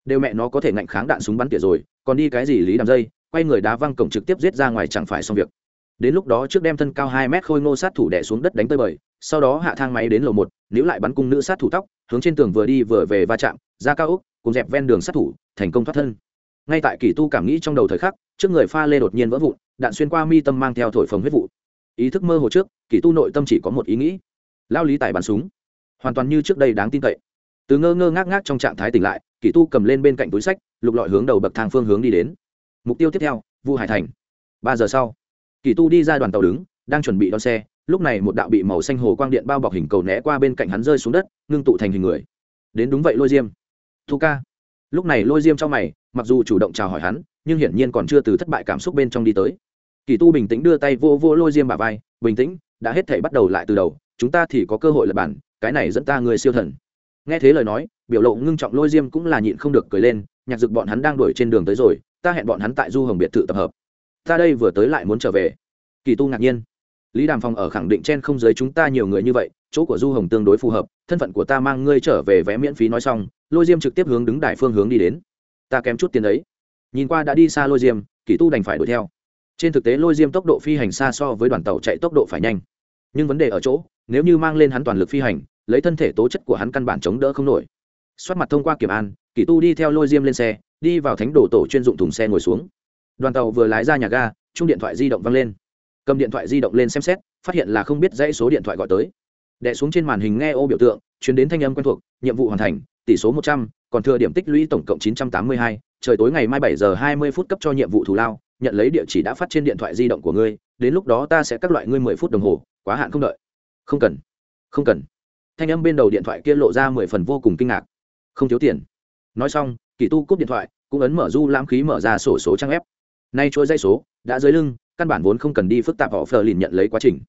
Đều mẹ nó có thể ngạnh kháng đạn súng bắn tỉa rồi, còn đi cái gì lý đàm dây, quay người đá văng cổng trực tiếp giết ra ngoài chẳng phải xong việc. Đến lúc đó trước đem thân cao hai mét khôi ngô sát thủ đẻ xuống đất đánh tơi bời, sau đó hạ thang máy đến lầu một, níu lại bắn cung nữ sát thủ tóc hướng trên tường vừa đi vừa về va chạm, ra cao úc cùng dẹp ven đường sát thủ, thành công thoát thân. Ngay tại kỳ tu cảm nghĩ trong đầu thời khắc, trước người pha lê đột nhiên vỡ vụn, đạn xuyên qua mi tâm mang theo thổi phồng huyết vụ. Ý thức mơ hồ trước, kỳ tu nội tâm chỉ có một ý nghĩ. Lao lý tài bắn súng. Hoàn toàn như trước đây đáng tin cậy. Từ ngơ ngơ ngác ngác trong trạng thái tỉnh lại, kỳ tu cầm lên bên cạnh túi sách, lục lọi hướng đầu bậc thang phương hướng đi đến. Mục tiêu tiếp theo, vu hải thành. Ba giờ sau, kỳ tu đi ra đoàn tàu đứng, đang chuẩn bị đón xe lúc này một đạo bị màu xanh hồ quang điện bao bọc hình cầu né qua bên cạnh hắn rơi xuống đất, ngưng tụ thành hình người. Đến đúng vậy lôi diêm. Thu ca. Lúc này lôi diêm trong mày, mặc dù chủ động chào hỏi hắn, nhưng hiển nhiên còn chưa từ thất bại cảm xúc bên trong đi tới. Kỳ tu bình tĩnh đưa tay vô vô lôi diêm bà vai, bình tĩnh, đã hết thể bắt đầu lại từ đầu, chúng ta thì có cơ hội lập bản, cái này dẫn ta người siêu thần. Nghe thế lời nói, biểu lộ ngưng trọng lôi diêm cũng là nhịn không được cười lên, nhạc dực bọn hắn đang đuổi trên đường tới rồi, ta hẹn bọn hắn tại du hồng biệt thự tập hợp. Ta đây vừa tới lại muốn trở về. Kỳ tu ngạc nhiên lý đàm phong ở khẳng định trên không giới chúng ta nhiều người như vậy, chỗ của du hồng tương đối phù hợp, thân phận của ta mang ngươi trở về vé miễn phí nói xong, lôi diêm trực tiếp hướng đứng đại phương hướng đi đến. Ta kém chút tiền đấy. Nhìn qua đã đi xa lôi diêm, kỳ tu đành phải đuổi theo. Trên thực tế lôi diêm tốc độ phi hành xa so với đoàn tàu chạy tốc độ phải nhanh. Nhưng vấn đề ở chỗ, nếu như mang lên hắn toàn lực phi hành, lấy thân thể tố chất của hắn căn bản chống đỡ không nổi. Xoát mặt thông qua kiểm an, kỳ tu đi theo lôi diêm lên xe, đi vào thánh đồ tổ chuyên dụng thùng xe ngồi xuống. Đoàn tàu vừa lái ra nhà ga, chung điện thoại di động văng lên cầm điện thoại di động lên xem xét, phát hiện là không biết dãy số điện thoại gọi tới. Đẻ xuống trên màn hình nghe ô biểu tượng, chuyển đến thanh âm quen thuộc, nhiệm vụ hoàn thành, tỷ số một trăm, còn thừa điểm tích lũy tổng cộng chín trăm tám mươi hai, trời tối ngày mai bảy giờ hai mươi phút cấp cho nhiệm vụ thù lao, nhận lấy địa chỉ đã phát trên điện thoại di động của ngươi, đến lúc đó ta sẽ các loại ngươi mười phút đồng hồ, quá hạn không đợi. Không cần không cần. Thanh âm bên đầu điện thoại kia lộ ra mười phần vô cùng kinh ngạc. Không thiếu tiền. Nói xong, kỳ tu cúp điện thoại, cũng ấn mở du lãm khí mở ra sổ số trang ép nay chuỗi dây số đã dưới lưng căn bản vốn không cần đi phức tạp họ phờ lìn nhận lấy quá trình.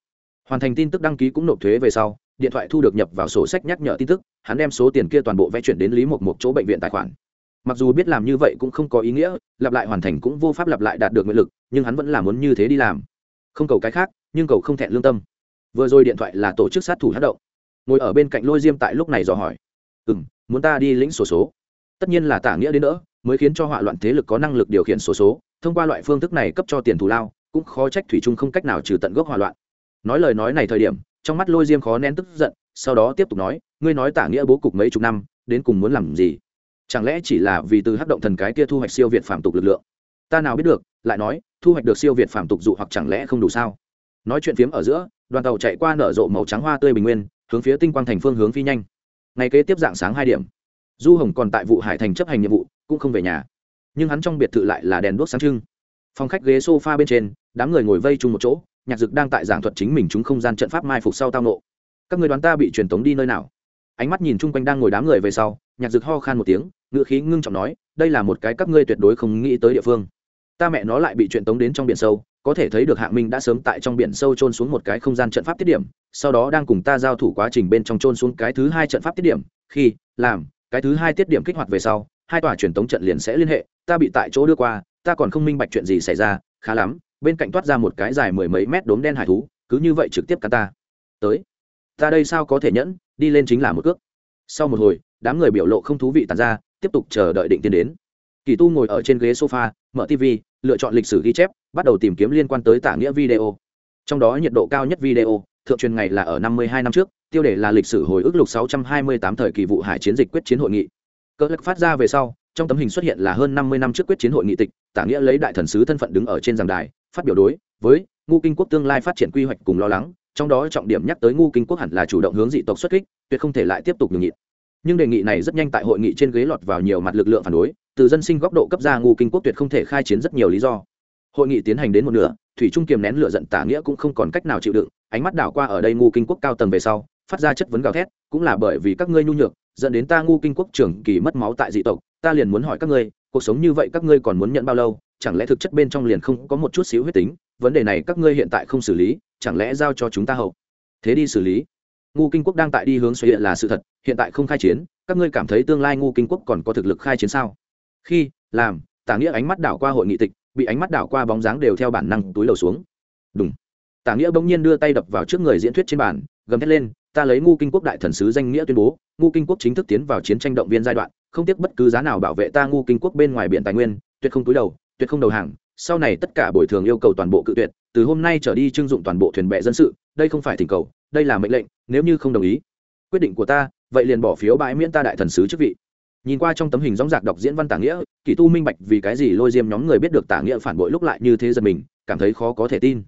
Hoàn thành tin tức đăng ký cũng nộp thuế về sau, điện thoại thu được nhập vào sổ sách nhắc nhở tin tức, hắn đem số tiền kia toàn bộ vẽ chuyển đến lý một một chỗ bệnh viện tài khoản. Mặc dù biết làm như vậy cũng không có ý nghĩa, lặp lại hoàn thành cũng vô pháp lặp lại đạt được nguyện lực, nhưng hắn vẫn là muốn như thế đi làm. Không cầu cái khác, nhưng cầu không thẹn lương tâm. Vừa rồi điện thoại là tổ chức sát thủ hát động. Ngồi ở bên cạnh lôi diêm tại lúc này dò hỏi. Ừ m muốn ta đi lĩnh sổ số? Tất nhiên là tả nghĩa đến nữa mới khiến cho họa loạn thế lực có năng lực điều khiển sổ số, thông qua loại phương thức này cấp cho tiền thù lao cũng khó trách thủy trung không cách nào trừ tận gốc hòa loạn. Nói lời nói này thời điểm, trong mắt lôi diêm khó nén tức giận, sau đó tiếp tục nói, ngươi nói tả nghĩa bố cục mấy chục năm, đến cùng muốn làm gì? Chẳng lẽ chỉ là vì từ hắc động thần cái kia thu hoạch siêu việt phạm tục lực lượng? Ta nào biết được, lại nói, thu hoạch được siêu việt phạm tục dụ hoặc chẳng lẽ không đủ sao? Nói chuyện phiếm ở giữa, đoàn tàu chạy qua nở rộ màu trắng hoa tươi bình nguyên, hướng phía tinh quang thành phương hướng phi nhanh. Ngày kế tiếp dạng sáng hai điểm, du hồng còn tại vụ hải thành chấp hành nhiệm vụ, cũng không về nhà. Nhưng hắn trong biệt thự lại là đèn đuốc sáng trưng. Phòng khách ghế sofa bên trên đám người ngồi vây chung một chỗ, nhạc dực đang tại giảng thuật chính mình chúng không gian trận pháp mai phục sau tao nộ các người đoán ta bị truyền tống đi nơi nào? Ánh mắt nhìn chung quanh đang ngồi đám người về sau, nhạc dực ho khan một tiếng ngựa khí ngưng trọng nói, đây là một cái các ngươi tuyệt đối không nghĩ tới địa phương. Ta mẹ nó lại bị truyền tống đến trong biển sâu, có thể thấy được hạng minh đã sớm tại trong biển sâu trôn xuống một cái không gian trận pháp tiết điểm, sau đó đang cùng ta giao thủ quá trình bên trong trôn xuống cái thứ hai trận pháp tiết điểm, khi, làm, cái thứ hai tiết điểm kích hoạt về sau, hai tòa truyền tống trận liền sẽ liên hệ, ta bị tại chỗ đưa qua, ta còn không minh bạch chuyện gì xảy ra, khá lắm bên cạnh toát ra một cái dài mười mấy mét đốm đen hải thú, cứ như vậy trực tiếp cắn ta. Tới. Ta đây sao có thể nhẫn, đi lên chính là một cước. Sau một hồi, đám người biểu lộ không thú vị tàn ra, tiếp tục chờ đợi định tiến đến. Kỳ tu ngồi ở trên ghế sofa, mở tv lựa chọn lịch sử ghi chép, bắt đầu tìm kiếm liên quan tới tả nghĩa video. Trong đó nhiệt độ cao nhất video, thượng truyền ngày là ở năm mươi hai năm trước, tiêu đề là lịch sử hồi ức lục sáu trăm hai mươi tám thời kỳ vụ hải chiến dịch quyết chiến hội nghị. Cỡ lắc phát ra về sau, trong tấm hình xuất hiện là hơn năm mươi năm trước quyết chiến hội nghị tịch, tả nghĩa lấy đại thần sứ thân phận đứng ở trên giảng đài phát biểu đối với ngu kinh quốc tương lai phát triển quy hoạch cùng lo lắng, trong đó trọng điểm nhắc tới ngu kinh quốc hẳn là chủ động hướng dị tộc xuất kích, tuyệt không thể lại tiếp tục nhường nhịn. Nhưng đề nghị này rất nhanh tại hội nghị trên ghế lọt vào nhiều mặt lực lượng phản đối, từ dân sinh góc độ cấp ra ngu kinh quốc tuyệt không thể khai chiến rất nhiều lý do. Hội nghị tiến hành đến một nửa, thủy trung kiềm nén lựa giận tả nghĩa cũng không còn cách nào chịu đựng, ánh mắt đảo qua ở đây ngu kinh quốc cao tầng về sau, phát ra chất vấn gào thét, cũng là bởi vì các ngươi nhu nhược, dẫn đến ta ngu kinh quốc trưởng kỳ mất máu tại dị tộc, ta liền muốn hỏi các ngươi cuộc sống như vậy các ngươi còn muốn nhận bao lâu? Chẳng lẽ thực chất bên trong liền không có một chút xíu huyết tính? Vấn đề này các ngươi hiện tại không xử lý, chẳng lẽ giao cho chúng ta hậu? Thế đi xử lý. Ngu kinh quốc đang tại đi hướng xoay hiện là sự thật, hiện tại không khai chiến, các ngươi cảm thấy tương lai ngu kinh quốc còn có thực lực khai chiến sao? Khi, làm, tả nghĩa ánh mắt đảo qua hội nghị tịch, bị ánh mắt đảo qua bóng dáng đều theo bản năng túi lầu xuống. Đúng tả nghĩa bỗng nhiên đưa tay đập vào trước người diễn thuyết trên bàn, gầm thét lên, ta lấy ngu kinh quốc đại thần sứ danh nghĩa tuyên bố, ngu kinh quốc chính thức tiến vào chiến tranh động viên giai đoạn không tiếc bất cứ giá nào bảo vệ ta ngu kinh quốc bên ngoài biển tài nguyên, tuyệt không túi đầu, tuyệt không đầu hàng. Sau này tất cả bồi thường yêu cầu toàn bộ cự tuyệt, từ hôm nay trở đi trưng dụng toàn bộ thuyền bè dân sự, đây không phải thỉnh cầu, đây là mệnh lệnh, nếu như không đồng ý, quyết định của ta, vậy liền bỏ phiếu bãi miễn ta đại thần sứ chức vị. Nhìn qua trong tấm hình rõ giạc đọc diễn văn tả nghĩa kỳ tu minh bạch vì cái gì lôi diêm nhóm người biết được tả nghĩa phản bội lúc lại như thế giật mình, cảm thấy khó có thể tin.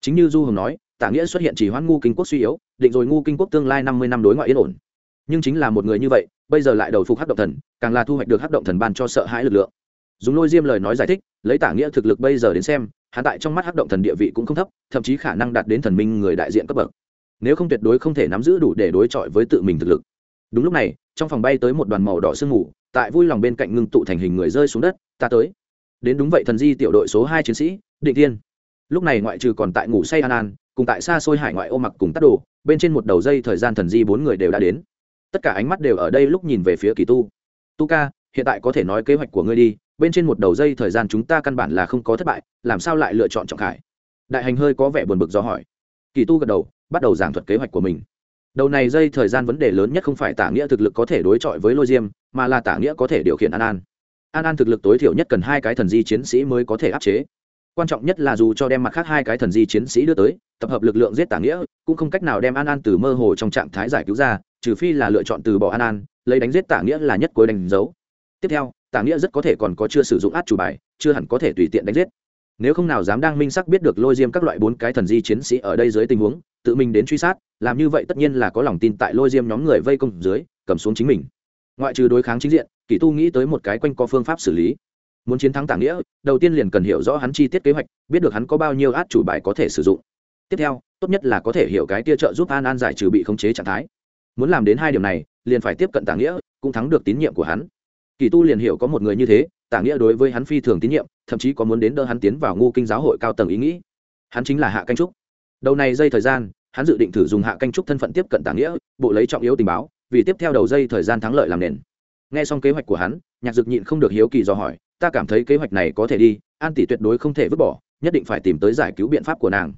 Chính như du hồng nói, tả nghĩa xuất hiện chỉ hoãn ngu kinh quốc suy yếu, định rồi ngu kinh quốc tương lai năm mươi năm đối ngoại yên ổn. Nhưng chính là một người như vậy bây giờ lại đầu phục hắc động thần, càng là thu hoạch được hắc động thần ban cho sợ hãi lực lượng. Dùng lôi diêm lời nói giải thích, lấy tả nghĩa thực lực bây giờ đến xem hạ tại trong mắt hắc động thần địa vị cũng không thấp, thậm chí khả năng đạt đến thần minh người đại diện cấp bậc. Nếu không tuyệt đối không thể nắm giữ đủ để đối chọi với tự mình thực lực. Đúng lúc này, trong phòng bay tới một đoàn màu đỏ sương mù, tại vui lòng bên cạnh ngưng tụ thành hình người rơi xuống đất, ta tới. Đến đúng vậy thần di tiểu đội số hai chiến sĩ, định tiên lúc này ngoại trừ còn tại ngủ say an an, cùng tại xa xôi hải ngoại ô mặc cùng tắt đồ, bên trên một đầu dây thời gian thần di bốn người đều đã đến tất cả ánh mắt đều ở đây lúc nhìn về phía kỳ tu. Tu ca, hiện tại có thể nói kế hoạch của ngươi đi, bên trên một đầu dây thời gian chúng ta căn bản là không có thất bại, làm sao lại lựa chọn trọng khải? Đại hành hơi có vẻ buồn bực do hỏi. Kỳ tu gật đầu, bắt đầu giảng thuật kế hoạch của mình. Đầu này dây thời gian vấn đề lớn nhất không phải tả nghĩa thực lực có thể đối chọi với lôi diêm, mà là tả nghĩa có thể điều khiển an an. An an thực lực tối thiểu nhất cần hai cái thần di chiến sĩ mới có thể áp chế quan trọng nhất là dù cho đem mặt khác hai cái thần di chiến sĩ đưa tới, tập hợp lực lượng giết tả nghĩa, cũng không cách nào đem an an từ mơ hồ trong trạng thái giải cứu ra, trừ phi là lựa chọn từ bỏ an an, lấy đánh giết tả nghĩa là nhất cuối đánh dấu. Tiếp theo, tả nghĩa rất có thể còn có chưa sử dụng át chủ bài, chưa hẳn có thể tùy tiện đánh giết. Nếu không nào dám đang minh sắc biết được lôi diêm các loại bốn cái thần di chiến sĩ ở đây dưới tình huống, tự mình đến truy sát, làm như vậy tất nhiên là có lòng tin tại lôi diêm nhóm người vây công dưới, cầm xuống chính mình. Ngoại trừ đối kháng chính diện kỷ tu nghĩ tới một cái quanh co phương pháp xử lý muốn chiến thắng tả nghĩa, đầu tiên liền cần hiểu rõ hắn chi tiết kế hoạch, biết được hắn có bao nhiêu át chủ bài có thể sử dụng. Tiếp theo, tốt nhất là có thể hiểu cái tia trợ giúp an an giải trừ bị khống chế trạng thái. Muốn làm đến hai điểm này, liền phải tiếp cận tả nghĩa, cũng thắng được tín nhiệm của hắn. Kỳ tu liền hiểu có một người như thế, tả nghĩa đối với hắn phi thường tín nhiệm, thậm chí có muốn đến đỡ hắn tiến vào ngu kinh giáo hội cao tầng ý nghĩ. Hắn chính là hạ canh trúc. Đầu này dây thời gian, hắn dự định thử dùng hạ canh trúc thân phận tiếp cận tả nghĩa, bộ lấy trọng yếu tình báo, vì tiếp theo đầu dây thời gian thắng lợi làm nền. Nghe xong kế hoạch của hắn, nhạc dực nhịn không được hiếu kỳ do hỏi ta cảm thấy kế hoạch này có thể đi, an tỷ tuyệt đối không thể vứt bỏ, nhất định phải tìm tới giải cứu biện pháp của nàng.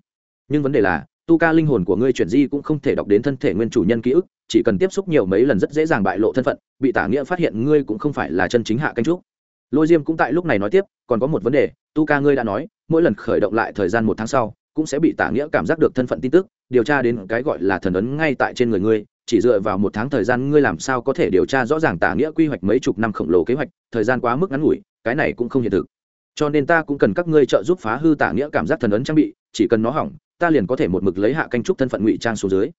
Nhưng vấn đề là, tu ca linh hồn của ngươi chuyển di cũng không thể đọc đến thân thể nguyên chủ nhân ký ức, chỉ cần tiếp xúc nhiều mấy lần rất dễ dàng bại lộ thân phận, bị tả nghĩa phát hiện ngươi cũng không phải là chân chính hạ canh trúc. Lôi diêm cũng tại lúc này nói tiếp, còn có một vấn đề, tu ca ngươi đã nói, mỗi lần khởi động lại thời gian một tháng sau, cũng sẽ bị tả nghĩa cảm giác được thân phận tin tức, điều tra đến cái gọi là thần ấn ngay tại trên người ngươi, chỉ dựa vào một tháng thời gian ngươi làm sao có thể điều tra rõ ràng tả nghĩa quy hoạch mấy chục năm khổng lồ kế hoạch, thời gian quá mức ngắn ngủi cái này cũng không hiện thực. Cho nên ta cũng cần các ngươi trợ giúp phá hư tả nghĩa cảm giác thần ấn trang bị, chỉ cần nó hỏng, ta liền có thể một mực lấy hạ canh trúc thân phận ngụy trang xuống dưới.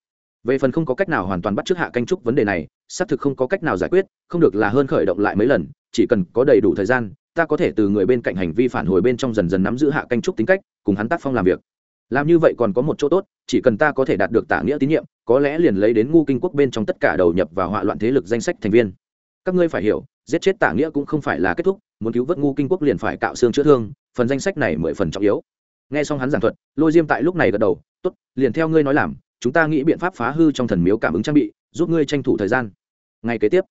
Về phần không có cách nào hoàn toàn bắt trước hạ canh trúc vấn đề này, xác thực không có cách nào giải quyết, không được là hơn khởi động lại mấy lần, chỉ cần có đầy đủ thời gian, ta có thể từ người bên cạnh hành vi phản hồi bên trong dần dần nắm giữ hạ canh trúc tính cách, cùng hắn tác phong làm việc. Làm như vậy còn có một chỗ tốt, chỉ cần ta có thể đạt được tả nghĩa tín nhiệm, có lẽ liền lấy đến ngu kinh quốc bên trong tất cả đầu nhập và họa loạn thế lực danh sách thành viên. Các ngươi phải hiểu giết chết tả nghĩa cũng không phải là kết thúc, muốn cứu vớt ngu kinh quốc liền phải cạo xương chữa thương, phần danh sách này mười phần trọng yếu. Nghe xong hắn giảng thuật, lôi diêm tại lúc này gật đầu, tốt, liền theo ngươi nói làm, chúng ta nghĩ biện pháp phá hư trong thần miếu cảm ứng trang bị, giúp ngươi tranh thủ thời gian. Ngày kế tiếp,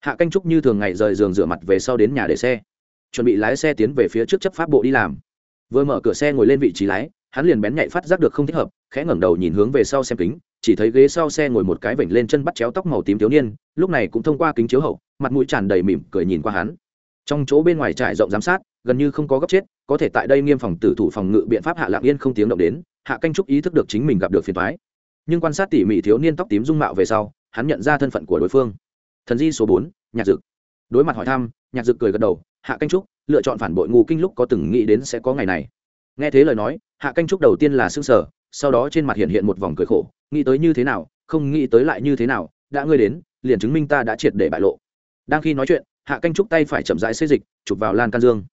hạ canh trúc như thường ngày rời giường rửa mặt về sau đến nhà để xe, chuẩn bị lái xe tiến về phía trước chấp pháp bộ đi làm. Vừa mở cửa xe ngồi lên vị trí lái, hắn liền bén nhạy phát giác được không thích hợp, khẽ ngẩng đầu nhìn hướng về sau xem kính chỉ thấy ghế sau xe ngồi một cái vểnh lên chân bắt chéo tóc màu tím thiếu niên, lúc này cũng thông qua kính chiếu hậu, mặt mũi tràn đầy mỉm cười nhìn qua hắn. Trong chỗ bên ngoài trải rộng giám sát, gần như không có gấp chết, có thể tại đây nghiêm phòng tử thủ phòng ngự biện pháp hạ lạng yên không tiếng động đến, hạ canh trúc ý thức được chính mình gặp được phiền thoái nhưng quan sát tỉ mỉ thiếu niên tóc tím dung mạo về sau, hắn nhận ra thân phận của đối phương. Thần di số bốn, nhạc dực. Đối mặt hỏi thăm, nhạc dực cười gật đầu, hạ canh trúc, lựa chọn phản bội ngu kinh lúc có từng nghĩ đến sẽ có ngày này. Nghe thế lời nói, hạ canh trúc đầu tiên là s ư n g sở sau đó trên mặt hiện hiện một vòng cười khổ nghĩ tới như thế nào, không nghĩ tới lại như thế nào, đã ngươi đến, liền chứng minh ta đã triệt để bại lộ. Đang khi nói chuyện, hạ canh trúc tay phải chậm rãi xê dịch, chụp vào lan can dương.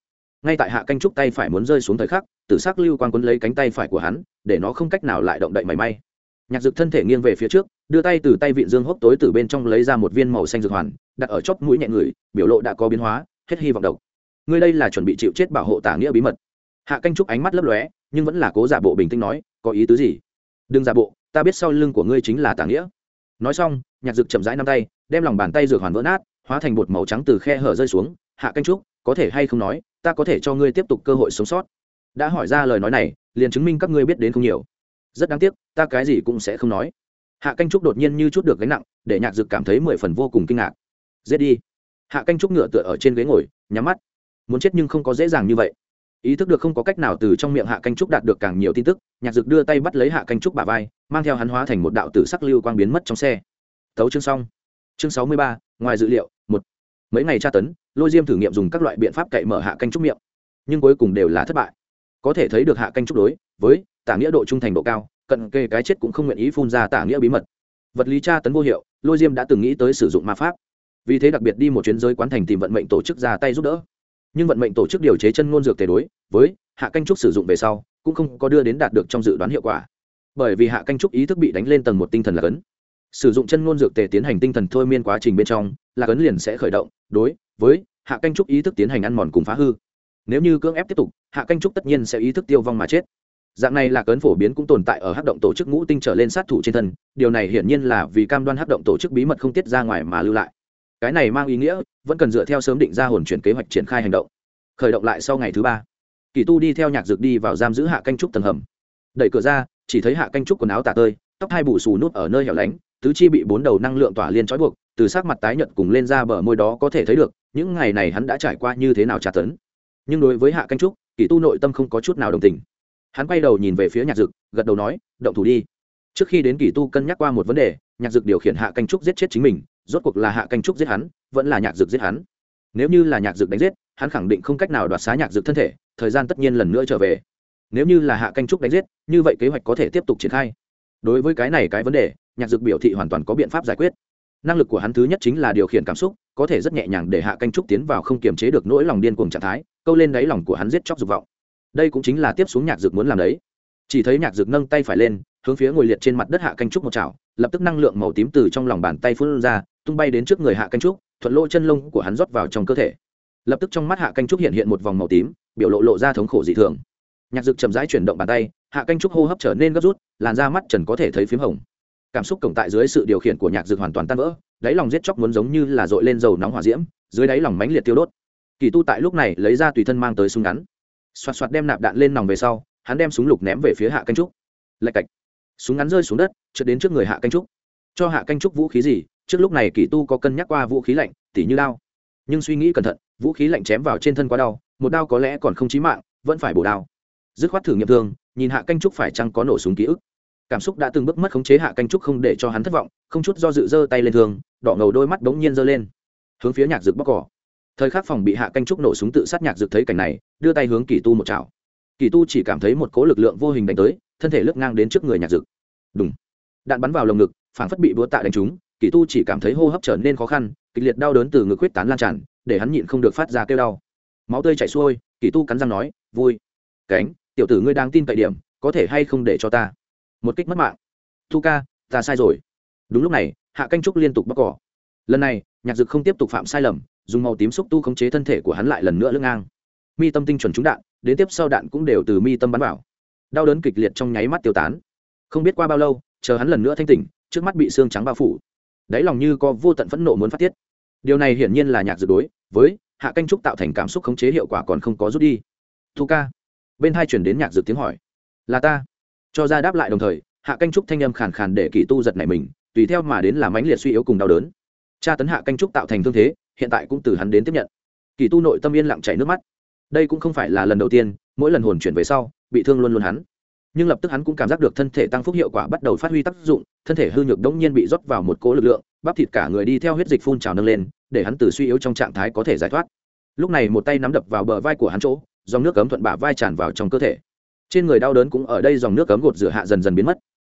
Ngay tại hạ canh trúc tay phải muốn rơi xuống thời khắc, tử s ắ c lưu quan quấn lấy cánh tay phải của hắn, để nó không cách nào lại động đậy mảy may. Nhạc dực thân thể nghiêng về phía trước, đưa tay từ tay vịn dương hốc tối từ bên trong lấy ra một viên màu xanh dược hoàn, đặt ở chóp mũi nhẹ người, biểu lộ đã có biến hóa, hết hy vọng độc. Ngươi đây là chuẩn bị chịu chết bảo hộ tả nghĩa bí mật. Hạ canh trúc ánh mắt lấp lóe, nhưng vẫn là cố giả bộ bình tĩnh nói, có ý tứ gì? Đừng giả bộ, ta biết sau lưng của ngươi chính là tả nghĩa. Nói xong, nhạc dực chậm rãi năm tay, đem lòng bàn tay dược hoàn vỡ nát, hóa thành bột màu trắng từ khe hở rơi xuống. Hạ canh trúc có thể hay không nói, ta có thể cho ngươi tiếp tục cơ hội sống sót. Đã hỏi ra lời nói này, liền chứng minh các ngươi biết đến không nhiều. Rất đáng tiếc, ta cái gì cũng sẽ không nói. Hạ canh trúc đột nhiên như chút được gánh nặng, để nhạc dực cảm thấy mười phần vô cùng kinh ngạc. Giết đi. Hạ canh trúc ngựa tựa ở trên ghế ngồi, nhắm mắt. Muốn chết nhưng không có dễ dàng như vậy ý thức được không có cách nào từ trong miệng hạ canh trúc đạt được càng nhiều tin tức, nhạc dực đưa tay bắt lấy hạ canh trúc bà vai, mang theo hắn hóa thành một đạo tử sắc lưu quang biến mất trong xe. Thấu chương xong. Chương sáu mươi ba, ngoài dự liệu, một. Mấy ngày tra tấn, lôi diêm thử nghiệm dùng các loại biện pháp cậy mở hạ canh trúc miệng. Nhưng cuối cùng đều là thất bại. Có thể thấy được hạ canh trúc đối với tả nghĩa độ trung thành độ cao, cận kề cái chết cũng không nguyện ý phun ra tả nghĩa bí mật. Vật lý tra tấn vô hiệu, lôi diêm đã từng nghĩ tới sử dụng ma pháp. Vì thế đặc biệt đi một chuyến giới quán thành tìm vận mệnh tổ chức ra tay giúp đỡ nhưng vận mệnh tổ chức điều chế chân ngôn dược tề đối với hạ canh trúc sử dụng về sau, cũng không có đưa đến đạt được trong dự đoán hiệu quả. Bởi vì hạ canh trúc ý thức bị đánh lên tầng một tinh thần là cấn sử dụng chân ngôn dược tề tiến hành tinh thần thôi miên quá trình bên trong là cấn liền sẽ khởi động, đối với hạ canh trúc ý thức tiến hành ăn mòn cùng phá hư. Nếu như cưỡng ép tiếp tục, hạ canh trúc tất nhiên sẽ ý thức tiêu vong mà chết. Dạng này là cấn phổ biến cũng tồn tại ở hát động tổ chức ngũ tinh trở lên sát thủ trên thân, điều này hiển nhiên là vì cam đoan hát động tổ chức bí mật không tiết ra ngoài mà lưu lại cái này mang ý nghĩa, vẫn cần dựa theo sớm định ra hồn chuyển kế hoạch triển khai hành động. Khởi động lại sau ngày thứ ba. Kỳ tu đi theo nhạc dược đi vào giam giữ hạ canh trúc tầng hầm. Đẩy cửa ra, chỉ thấy hạ canh trúc quần áo tả tơi, tóc hai bù xù nút ở nơi hẻo lánh, tứ chi bị bốn đầu năng lượng tỏa liên trói buộc, từ sát mặt tái nhợt cùng lên ra bờ môi đó có thể thấy được, những ngày này hắn đã trải qua như thế nào tra tấn. Nhưng đối với hạ canh trúc, kỳ tu nội tâm không có chút nào đồng tình. Hắn quay đầu nhìn về phía nhạc dực, gật đầu nói, động thủ đi. Trước khi đến kỳ tu cân nhắc qua một vấn đề, nhạc dực điều khiển hạ canh trúc giết chết chính mình rốt cuộc là hạ canh trúc giết hắn, vẫn là nhạc dược giết hắn. Nếu như là nhạc dược đánh giết, hắn khẳng định không cách nào đoạt xá nhạc dược thân thể, thời gian tất nhiên lần nữa trở về. Nếu như là hạ canh trúc đánh giết, như vậy kế hoạch có thể tiếp tục triển khai. Đối với cái này cái vấn đề, nhạc dược biểu thị hoàn toàn có biện pháp giải quyết. Năng lực của hắn thứ nhất chính là điều khiển cảm xúc, có thể rất nhẹ nhàng để hạ canh trúc tiến vào không kiềm chế được nỗi lòng điên cuồng trạng thái, câu lên đáy lòng của hắn giết chóc dục vọng. Đây cũng chính là tiếp xuống nhạc dược muốn làm đấy chỉ thấy nhạc dược nâng tay phải lên, hướng phía ngồi liệt trên mặt đất hạ canh trúc một chảo, lập tức năng lượng màu tím từ trong lòng bàn tay phun ra, tung bay đến trước người hạ canh trúc, thuận lỗ chân lông của hắn rót vào trong cơ thể. Lập tức trong mắt hạ canh trúc hiện hiện một vòng màu tím, biểu lộ lộ ra thống khổ dị thường. Nhạc dực chậm rãi chuyển động bàn tay, hạ canh trúc hô hấp trở nên gấp rút, làn da mắt trần có thể thấy p h í m hồng. Cảm xúc cổng tại dưới sự điều khiển của nhạc dực hoàn toàn tan vỡ, đáy lòng giết chóc muốn giống như là dội lên dầu nóng hỏa diễm, dưới đáy lòng mánh liệt tiêu đốt. Kỳ tu tại lúc này lấy ra tùy thân mang tới súng ngắn. Xoạt xoạt đem nạp đạn lên nòng về sau hắn đem súng lục ném về phía hạ canh trúc. Lạch cạch. Súng ngắn rơi xuống đất, trượt đến trước người hạ canh trúc. Cho hạ canh trúc vũ khí gì? Trước lúc này kỳ tu có cân nhắc qua vũ khí lạnh, tỉ như đao. Nhưng suy nghĩ cẩn thận, vũ khí lạnh chém vào trên thân quá đau, một đao có lẽ còn không chí mạng, vẫn phải bổ đao. Dứt khoát thử nghiệm thương nhìn hạ canh trúc phải chăng có nổ súng ký ức. Cảm xúc đã từng bước mất khống chế hạ canh trúc không để cho hắn thất vọng, không chút do dự giơ tay lên thương đỏ ngầu đôi mắt bỗng nhiên giơ lên. Hướng phía nhạc rực bóc cỏ. Thời khắc phòng bị hạ canh trúc nổ súng tự sát nhạc rực thấy cảnh này, đưa tay hướng kỳ tu một chảo kỳ tu chỉ cảm thấy một cố lực lượng vô hình đánh tới, thân thể lướt ngang đến trước người nhạc dực. Đúng đạn bắn vào lồng ngực, phảng phất bị búa tạ đánh trúng, kỳ tu chỉ cảm thấy hô hấp trở nên khó khăn, kịch liệt đau đớn từ ngực huyết tán lan tràn, để hắn nhịn không được phát ra kêu đau. Máu tươi chảy xuôi, kỳ tu cắn răng nói, vui. Cánh, tiểu tử ngươi đang tin cậy điểm, có thể hay không để cho ta? Một kích mất mạng. Thu ca, ta sai rồi. Đúng lúc này, hạ canh trúc liên tục bóc cỏ. Lần này, nhạc dực không tiếp tục phạm sai lầm, dùng màu tím xúc tu khống chế thân thể của hắn lại lần nữa lưng ngang. Mi tâm tinh chuẩn trúng đạn đến tiếp sau đạn cũng đều từ mi tâm bắn vào. Đau đớn kịch liệt trong nháy mắt tiêu tán. Không biết qua bao lâu, chờ hắn lần nữa thanh tỉnh, trước mắt bị xương trắng bao phủ. Đáy lòng như có vô tận phẫn nộ muốn phát tiết. Điều này hiển nhiên là nhạc dược đối, với hạ canh trúc tạo thành cảm xúc khống chế hiệu quả còn không có rút đi. Thu ca. Bên hai chuyển đến nhạc dược tiếng hỏi. Là ta. Cho ra đáp lại đồng thời, hạ canh trúc thanh âm khàn khàn để kỳ tu giật này mình, tùy theo mà đến là mãnh liệt suy yếu cùng đau đớn. Tra tấn hạ canh trúc tạo thành thương thế, hiện tại cũng từ hắn đến tiếp nhận. Kỳ tu nội tâm yên lặng chảy nước mắt đây cũng không phải là lần đầu tiên, mỗi lần hồn chuyển về sau, bị thương luôn luôn hắn. Nhưng lập tức hắn cũng cảm giác được thân thể tăng phúc hiệu quả bắt đầu phát huy tác dụng, thân thể hư nhược đống nhiên bị rót vào một cỗ lực lượng, bắp thịt cả người đi theo huyết dịch phun trào nâng lên, để hắn từ suy yếu trong trạng thái có thể giải thoát. Lúc này một tay nắm đập vào bờ vai của hắn chỗ, dòng nước cấm thuận bả vai tràn vào trong cơ thể. Trên người đau đớn cũng ở đây dòng nước cấm gột rửa hạ dần dần biến mất.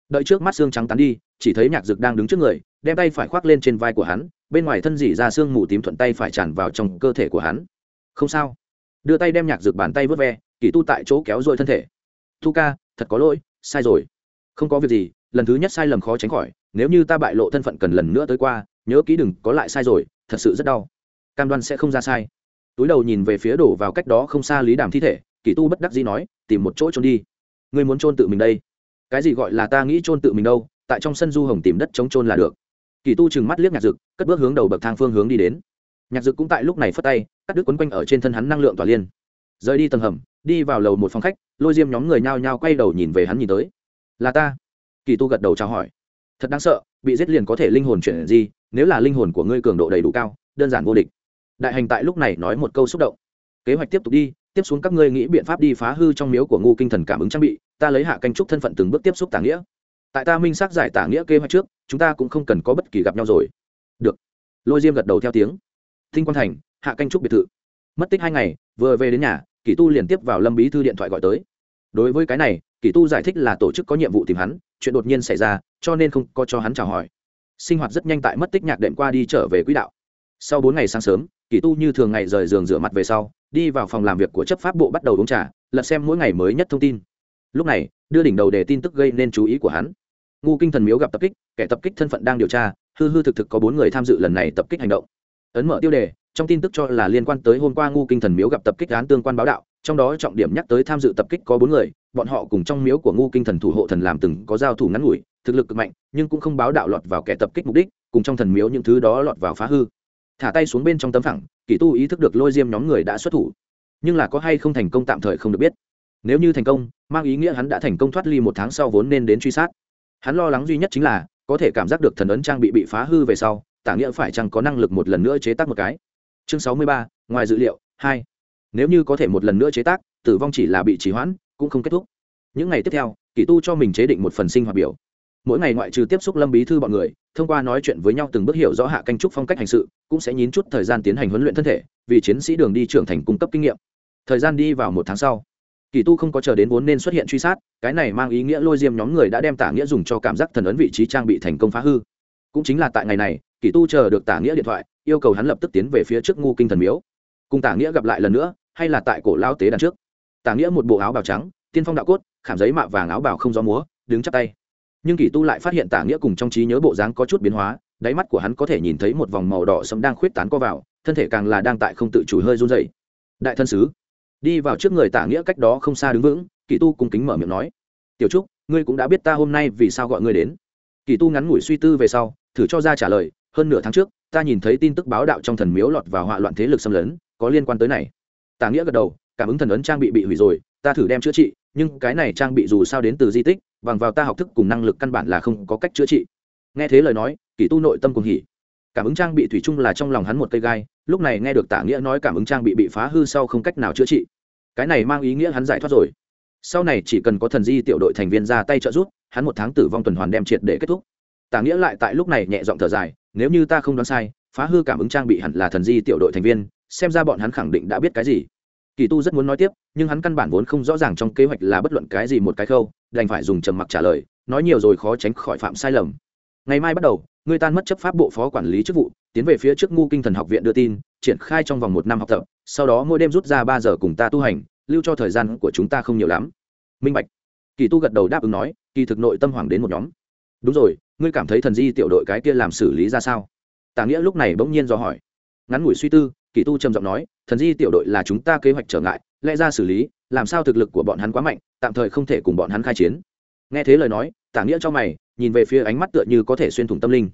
Đợi trước mắt xương trắng tán đi, chỉ thấy nhạc dực đang đứng trước người, đem tay phải khoác lên trên vai của hắn, bên ngoài thân dỉ ra xương mù tím thuận tay phải tràn vào trong cơ thể của hắn. Không sao đưa tay đem nhạc dược bàn tay vớt ve, kỳ tu tại chỗ kéo dội thân thể. Thu ca, thật có lỗi, sai rồi. Không có việc gì, lần thứ nhất sai lầm khó tránh khỏi, nếu như ta bại lộ thân phận cần lần nữa tới qua, nhớ kỹ đừng, có lại sai rồi, thật sự rất đau. Cam đoan sẽ không ra sai. Túi đầu nhìn về phía đổ vào cách đó không xa lý đàm thi thể, kỳ tu bất đắc dĩ nói, tìm một chỗ trốn đi. Ngươi muốn trôn tự mình đây? Cái gì gọi là ta nghĩ trôn tự mình đâu, tại trong sân du hồng tìm đất chống trôn là được. Kỳ tu chừng mắt liếc nhạc dực cất bước hướng đầu bậc thang phương hướng đi đến. Nhạc dực cũng tại lúc này phất tay cắt đứt quấn quanh ở trên thân hắn năng lượng tỏa liên. Rời đi tầng hầm, đi vào lầu một phòng khách, lôi diêm nhóm người nhao nhao quay đầu nhìn về hắn nhìn tới. Là ta. Kỳ tu gật đầu chào hỏi. Thật đáng sợ, bị giết liền có thể linh hồn chuyển gì nếu là linh hồn của ngươi cường độ đầy đủ cao, đơn giản vô địch. Đại hành tại lúc này nói một câu xúc động. Kế hoạch tiếp tục đi, tiếp xuống các ngươi nghĩ biện pháp đi phá hư trong miếu của ngu kinh thần cảm ứng trang bị, ta lấy hạ canh trúc thân phận từng bước tiếp xúc tả nghĩa. Tại ta minh xác giải tả nghĩa kế hoạch trước, chúng ta cũng không cần có bất kỳ gặp nhau rồi. Được. Lôi diêm gật đầu theo tiếng. Thinh quan thành hạ canh trúc biệt thự. Mất tích hai ngày, vừa về đến nhà kỳ tu liền tiếp vào lâm bí thư điện thoại gọi tới. Đối với cái này kỳ tu giải thích là tổ chức có nhiệm vụ tìm hắn, chuyện đột nhiên xảy ra, cho nên không có cho hắn chào hỏi. Sinh hoạt rất nhanh tại mất tích nhạc đệm qua đi trở về quỹ đạo. Sau bốn ngày sáng sớm kỳ tu như thường ngày rời giường rửa mặt về sau, đi vào phòng làm việc của chấp pháp bộ bắt đầu uống trà, lật xem mỗi ngày mới nhất thông tin. Lúc này, đưa đỉnh đầu để tin tức gây nên chú ý của hắn. Ngu kinh thần miếu gặp tập kích, kẻ tập kích thân phận đang điều tra, hư hư thực thực có bốn người tham dự lần này tập kích hành động. Ấn mở tiêu đề trong tin tức cho là liên quan tới hôm qua ngu kinh thần miếu gặp tập kích án tương quan báo đạo, trong đó trọng điểm nhắc tới tham dự tập kích có bốn người, bọn họ cùng trong miếu của ngu kinh thần thủ hộ thần làm từng có giao thủ ngắn ngủi, thực lực cực mạnh, nhưng cũng không báo đạo lọt vào kẻ tập kích mục đích, cùng trong thần miếu những thứ đó lọt vào phá hư. Thả tay xuống bên trong tấm phẳng kỷ tu ý thức được lôi diêm nhóm người đã xuất thủ. Nhưng là có hay không thành công tạm thời không được biết. Nếu như thành công, mang ý nghĩa hắn đã thành công thoát ly một tháng sau vốn nên đến truy sát. Hắn lo lắng duy nhất chính là, có thể cảm giác được thần ấn trang bị bị phá hư về sau, tả nghĩa phải chăng có năng lực một lần nữa chế tác một cái chương sáu mươi ba, ngoài dữ liệu, hai. Nếu như có thể một lần nữa chế tác, tử vong chỉ là bị trì hoãn, cũng không kết thúc. Những ngày tiếp theo, kỳ tu cho mình chế định một phần sinh hoạt biểu. Mỗi ngày ngoại trừ tiếp xúc lâm bí thư bọn người, thông qua nói chuyện với nhau từng bước hiểu rõ hạ canh trúc phong cách hành sự, cũng sẽ nhín chút thời gian tiến hành huấn luyện thân thể, vì chiến sĩ đường đi trưởng thành cung cấp kinh nghiệm. Thời gian đi vào một tháng sau, kỳ tu không có chờ đến vốn nên xuất hiện truy sát, cái này mang ý nghĩa lôi diêm nhóm người đã đem tả nghĩa dùng cho cảm giác thần ấn vị trí trang bị thành công phá hư. Cũng chính là tại ngày này kỳ tu chờ được tả nghĩa điện thoại, yêu cầu hắn lập tức tiến về phía trước ngu kinh thần miếu. Cùng tả nghĩa gặp lại lần nữa, hay là tại cổ lao tế đàn trước. Tả nghĩa một bộ áo bào trắng, tiên phong đạo cốt, khảm giấy mạ vàng áo bào không gió múa, đứng chắp tay. Nhưng kỳ tu lại phát hiện tả nghĩa cùng trong trí nhớ bộ dáng có chút biến hóa, đáy mắt của hắn có thể nhìn thấy một vòng màu đỏ sẫm đang khuyết tán co vào, thân thể càng là đang tại không tự chủ hơi run dậy đại thân sứ. Đi vào trước người tả nghĩa cách đó không xa đứng vững, kỳ tu cung kính mở miệng nói. Tiểu trúc, ngươi cũng đã biết ta hôm nay vì sao gọi ngươi đến. Kỳ tu ngắn ngủi suy tư về sau, thử cho ra trả lời hơn nửa tháng trước, ta nhìn thấy tin tức báo đạo trong thần miếu lọt vào họa loạn thế lực xâm lấn, có liên quan tới này. Tả nghĩa gật đầu, cảm ứng thần ấn trang bị bị hủy rồi, ta thử đem chữa trị, nhưng cái này trang bị dù sao đến từ di tích, bằng vào ta học thức cùng năng lực căn bản là không có cách chữa trị. Nghe thế lời nói kỷ tu nội tâm cùng hỉ. Cảm ứng trang bị thủy chung là trong lòng hắn một cây gai, lúc này nghe được tả nghĩa nói cảm ứng trang bị bị phá hư sau không cách nào chữa trị. Cái này mang ý nghĩa hắn giải thoát rồi. Sau này chỉ cần có thần di tiểu đội thành viên ra tay trợ giúp, hắn một tháng tử vong tuần hoàn đem triệt để kết thúc. Tả nghĩa lại tại lúc này nhẹ giọng thở dài nếu như ta không đoán sai, phá hư cảm ứng trang bị hẳn là thần di tiểu đội thành viên, xem ra bọn hắn khẳng định đã biết cái gì. Kỳ tu rất muốn nói tiếp, nhưng hắn căn bản vốn không rõ ràng trong kế hoạch là bất luận cái gì một cái khâu, đành phải dùng trầm mặc trả lời, nói nhiều rồi khó tránh khỏi phạm sai lầm. Ngày mai bắt đầu, người tan mất chấp pháp bộ phó quản lý chức vụ, tiến về phía trước ngu kinh thần học viện đưa tin, triển khai trong vòng một năm học tập, sau đó mỗi đêm rút ra ba giờ cùng ta tu hành, lưu cho thời gian của chúng ta không nhiều lắm. Minh bạch. Kỳ tu gật đầu đáp ứng nói, kỳ thực nội tâm hoàng đến một nhóm. Đúng rồi ngươi cảm thấy thần di tiểu đội cái kia làm xử lý ra sao? Tả nghĩa lúc này bỗng nhiên do hỏi. Ngắn ngủi suy tư, kỳ tu trầm giọng nói, thần di tiểu đội là chúng ta kế hoạch trở ngại, lẽ ra xử lý, làm sao thực lực của bọn hắn quá mạnh, tạm thời không thể cùng bọn hắn khai chiến. Nghe thế lời nói, tả nghĩa cho mày, nhìn về phía ánh mắt tựa như có thể xuyên thủng tâm linh.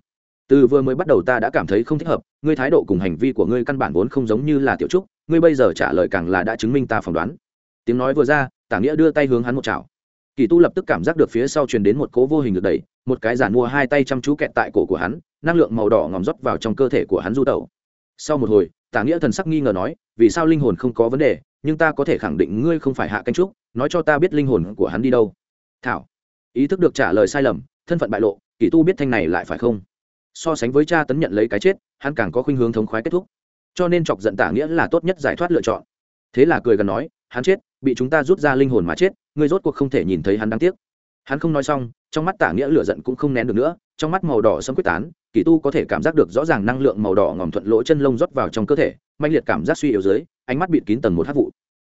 Từ vừa mới bắt đầu ta đã cảm thấy không thích hợp, ngươi thái độ cùng hành vi của ngươi căn bản vốn không giống như là tiểu trúc, ngươi bây giờ trả lời càng là đã chứng minh ta phỏng đoán. Tiếng nói vừa ra, tả nghĩa đưa tay hướng hắn một chảo kỳ tu lập tức cảm giác được phía sau truyền đến một cố vô hình được đẩy, một cái giản mua hai tay chăm chú kẹt tại cổ của hắn, năng lượng màu đỏ ngòm rót vào trong cơ thể của hắn du tẩu. Sau một hồi, tả nghĩa thần sắc nghi ngờ nói, vì sao linh hồn không có vấn đề, nhưng ta có thể khẳng định ngươi không phải hạ canh trúc, nói cho ta biết linh hồn của hắn đi đâu. Thảo. Ý thức được trả lời sai lầm, thân phận bại lộ, kỳ tu biết thanh này lại phải không? So sánh với cha tấn nhận lấy cái chết, hắn càng có khuynh hướng thống khoái kết thúc. Cho nên chọc giận tả nghĩa là tốt nhất giải thoát lựa chọn. Thế là cười gần nói, hắn chết bị chúng ta rút ra linh hồn mà chết, ngươi rốt cuộc không thể nhìn thấy hắn đáng tiếc. Hắn không nói xong, trong mắt tả nghĩa lửa giận cũng không nén được nữa, trong mắt màu đỏ sâm quyết tán, kỳ tu có thể cảm giác được rõ ràng năng lượng màu đỏ ngòm thuận lỗ chân lông rót vào trong cơ thể mạnh liệt cảm giác suy yếu dưới, ánh mắt bịt kín tầng một hát vụ.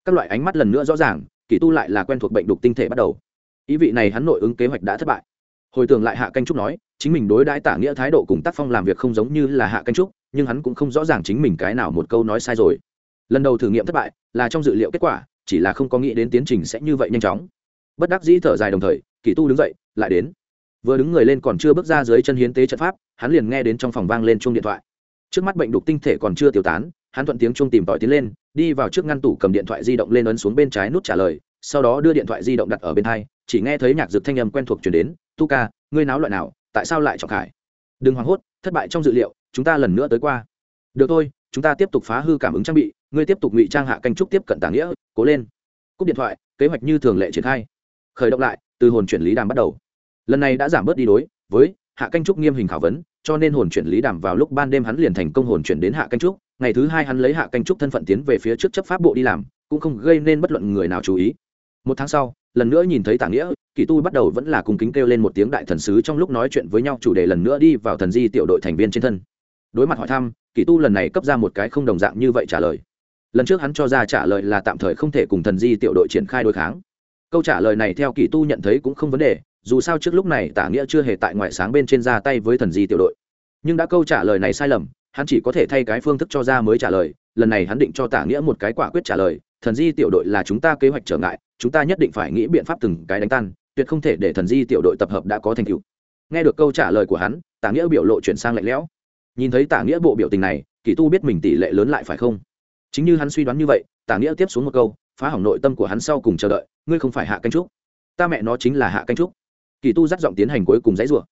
Các loại ánh mắt lần nữa rõ ràng, kỳ tu lại là quen thuộc bệnh đục tinh thể bắt đầu. Ý vị này hắn nội ứng kế hoạch đã thất bại. Hồi tưởng lại hạ canh trúc nói, chính mình đối đãi tả nghĩa thái độ cùng tác phong làm việc không giống như là hạ canh trúc, nhưng hắn cũng không rõ ràng chính mình cái nào một câu nói sai rồi. Lần đầu thử nghiệm thất bại là trong dự liệu kết quả chỉ là không có nghĩ đến tiến trình sẽ như vậy nhanh chóng. Bất đắc dĩ thở dài đồng thời, kỳ tu đứng dậy, lại đến. Vừa đứng người lên còn chưa bước ra dưới chân hiến tế trận pháp, hắn liền nghe đến trong phòng vang lên chuông điện thoại. Trước mắt bệnh đục tinh thể còn chưa tiêu tán, hắn thuận tiếng chuông tìm tòi tiến lên, đi vào trước ngăn tủ cầm điện thoại di động lên ấn xuống bên trái nút trả lời, sau đó đưa điện thoại di động đặt ở bên hai, chỉ nghe thấy nhạc dược thanh âm quen thuộc chuyển đến, tu ca, ngươi náo loại nào, tại sao lại trọng khải? Đừng hoảng hốt, thất bại trong dự liệu, chúng ta lần nữa tới qua. Được thôi, chúng ta tiếp tục phá hư cảm ứng trang bị, ngươi tiếp tục ngụy trang hạ canh trúc tiếp cận tả nghĩa cố lên. Cúp điện thoại, kế hoạch như thường lệ triển khai. Khởi động lại, từ hồn chuyển lý đàm bắt đầu. Lần này đã giảm bớt đi đối với hạ canh trúc nghiêm hình khảo vấn, cho nên hồn chuyển lý đàm vào lúc ban đêm hắn liền thành công hồn chuyển đến hạ canh trúc. Ngày thứ hai hắn lấy hạ canh trúc thân phận tiến về phía trước chấp pháp bộ đi làm, cũng không gây nên bất luận người nào chú ý. Một tháng sau, lần nữa nhìn thấy tả nghĩa kỳ tu bắt đầu vẫn là cùng kính kêu lên một tiếng đại thần sứ trong lúc nói chuyện với nhau, chủ đề lần nữa đi vào thần di tiểu đội thành viên trên thân. Đối mặt hỏi thăm kỳ tu lần này cấp ra một cái không đồng dạng như vậy trả lời lần trước hắn cho ra trả lời là tạm thời không thể cùng thần di tiểu đội triển khai đối kháng. Câu trả lời này theo kỳ tu nhận thấy cũng không vấn đề, dù sao trước lúc này tả nghĩa chưa hề tại ngoại sáng bên trên ra tay với thần di tiểu đội. Nhưng đã câu trả lời này sai lầm, hắn chỉ có thể thay cái phương thức cho ra mới trả lời, lần này hắn định cho tả nghĩa một cái quả quyết trả lời, thần di tiểu đội là chúng ta kế hoạch trở ngại, chúng ta nhất định phải nghĩ biện pháp từng cái đánh tan, tuyệt không thể để thần di tiểu đội tập hợp đã có thành tựu. Nghe được câu trả lời của hắn, tả nghĩa biểu lộ chuyển sang lạnh lẽo. Nhìn thấy tả nghĩa bộ biểu tình này, kỳ tu biết mình tỷ lệ lớn lại phải không? Chính như hắn suy đoán như vậy, tả nghĩa tiếp xuống một câu, phá hỏng nội tâm của hắn sau cùng chờ đợi, ngươi không phải hạ canh trúc. Ta mẹ nó chính là hạ canh trúc. Kỳ tu dắt giọng tiến hành cuối cùng dãy rủa.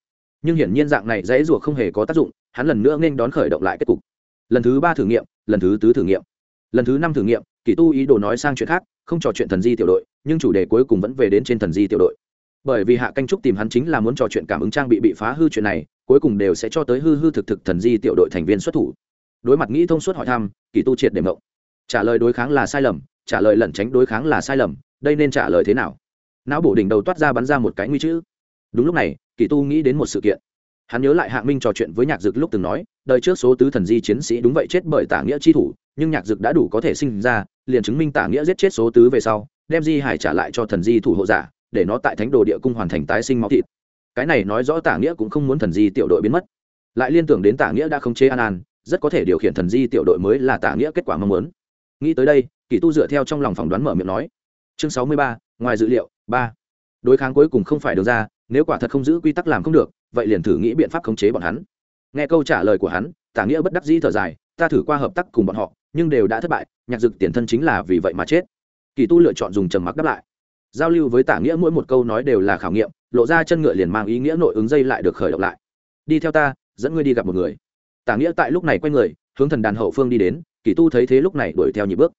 Nhưng hiển nhiên dạng này dãy rủa không hề có tác dụng, hắn lần nữa nên đón khởi động lại kết cục. Lần thứ ba thử nghiệm, lần thứ tứ thử nghiệm. Lần thứ năm thử nghiệm, kỳ tu ý đồ nói sang chuyện khác, không trò chuyện thần di tiểu đội, nhưng chủ đề cuối cùng vẫn về đến trên thần di tiểu đội. Bởi vì hạ canh trúc tìm hắn chính là muốn trò chuyện cảm ứng trang bị bị phá hư chuyện này, cuối cùng đều sẽ cho tới hư hư thực thực thần di tiểu đội thành viên xuất thủ. Đối mặt nghĩ thông suốt hỏi thăm, kỳ tu triệt để mộng trả lời đối kháng là sai lầm, trả lời lẩn tránh đối kháng là sai lầm, đây nên trả lời thế nào? Não bổ đỉnh đầu toát ra bắn ra một cái nguy chữ. Đúng lúc này, kỳ tu nghĩ đến một sự kiện. Hắn nhớ lại Hạ minh trò chuyện với nhạc dực lúc từng nói, đời trước số tứ thần di chiến sĩ đúng vậy chết bởi tả nghĩa chi thủ, nhưng nhạc dực đã đủ có thể sinh ra, liền chứng minh tả nghĩa giết chết số tứ về sau, đem di hải trả lại cho thần di thủ hộ giả, để nó tại thánh đồ địa cung hoàn thành tái sinh máu thịt. Cái này nói rõ tả nghĩa cũng không muốn thần di tiểu đội biến mất. Lại liên tưởng đến tả nghĩa đã không chế an an, rất có thể điều khiển thần di tiểu đội mới là tả nghĩa kết quả mong muốn nghĩ tới đây, kỳ tu dựa theo trong lòng phỏng đoán mở miệng nói. Chương sáu mươi ba, ngoài dữ liệu, ba. Đối kháng cuối cùng không phải được ra, nếu quả thật không giữ quy tắc làm không được, vậy liền thử nghĩ biện pháp khống chế bọn hắn. Nghe câu trả lời của hắn, tả nghĩa bất đắc dĩ thở dài, ta thử qua hợp tác cùng bọn họ, nhưng đều đã thất bại, nhạc dực tiền thân chính là vì vậy mà chết. Kỳ tu lựa chọn dùng trầm mặc đáp lại. Giao lưu với tả nghĩa mỗi một câu nói đều là khảo nghiệm, lộ ra chân ngựa liền mang ý nghĩa nội ứng dây lại được khởi động lại. Đi theo ta, dẫn ngươi đi gặp một người. Tả nghĩa tại lúc này quay người, hướng thần đàn hậu phương đi đến kỳ tu thấy thế lúc này đuổi theo nhịp bước.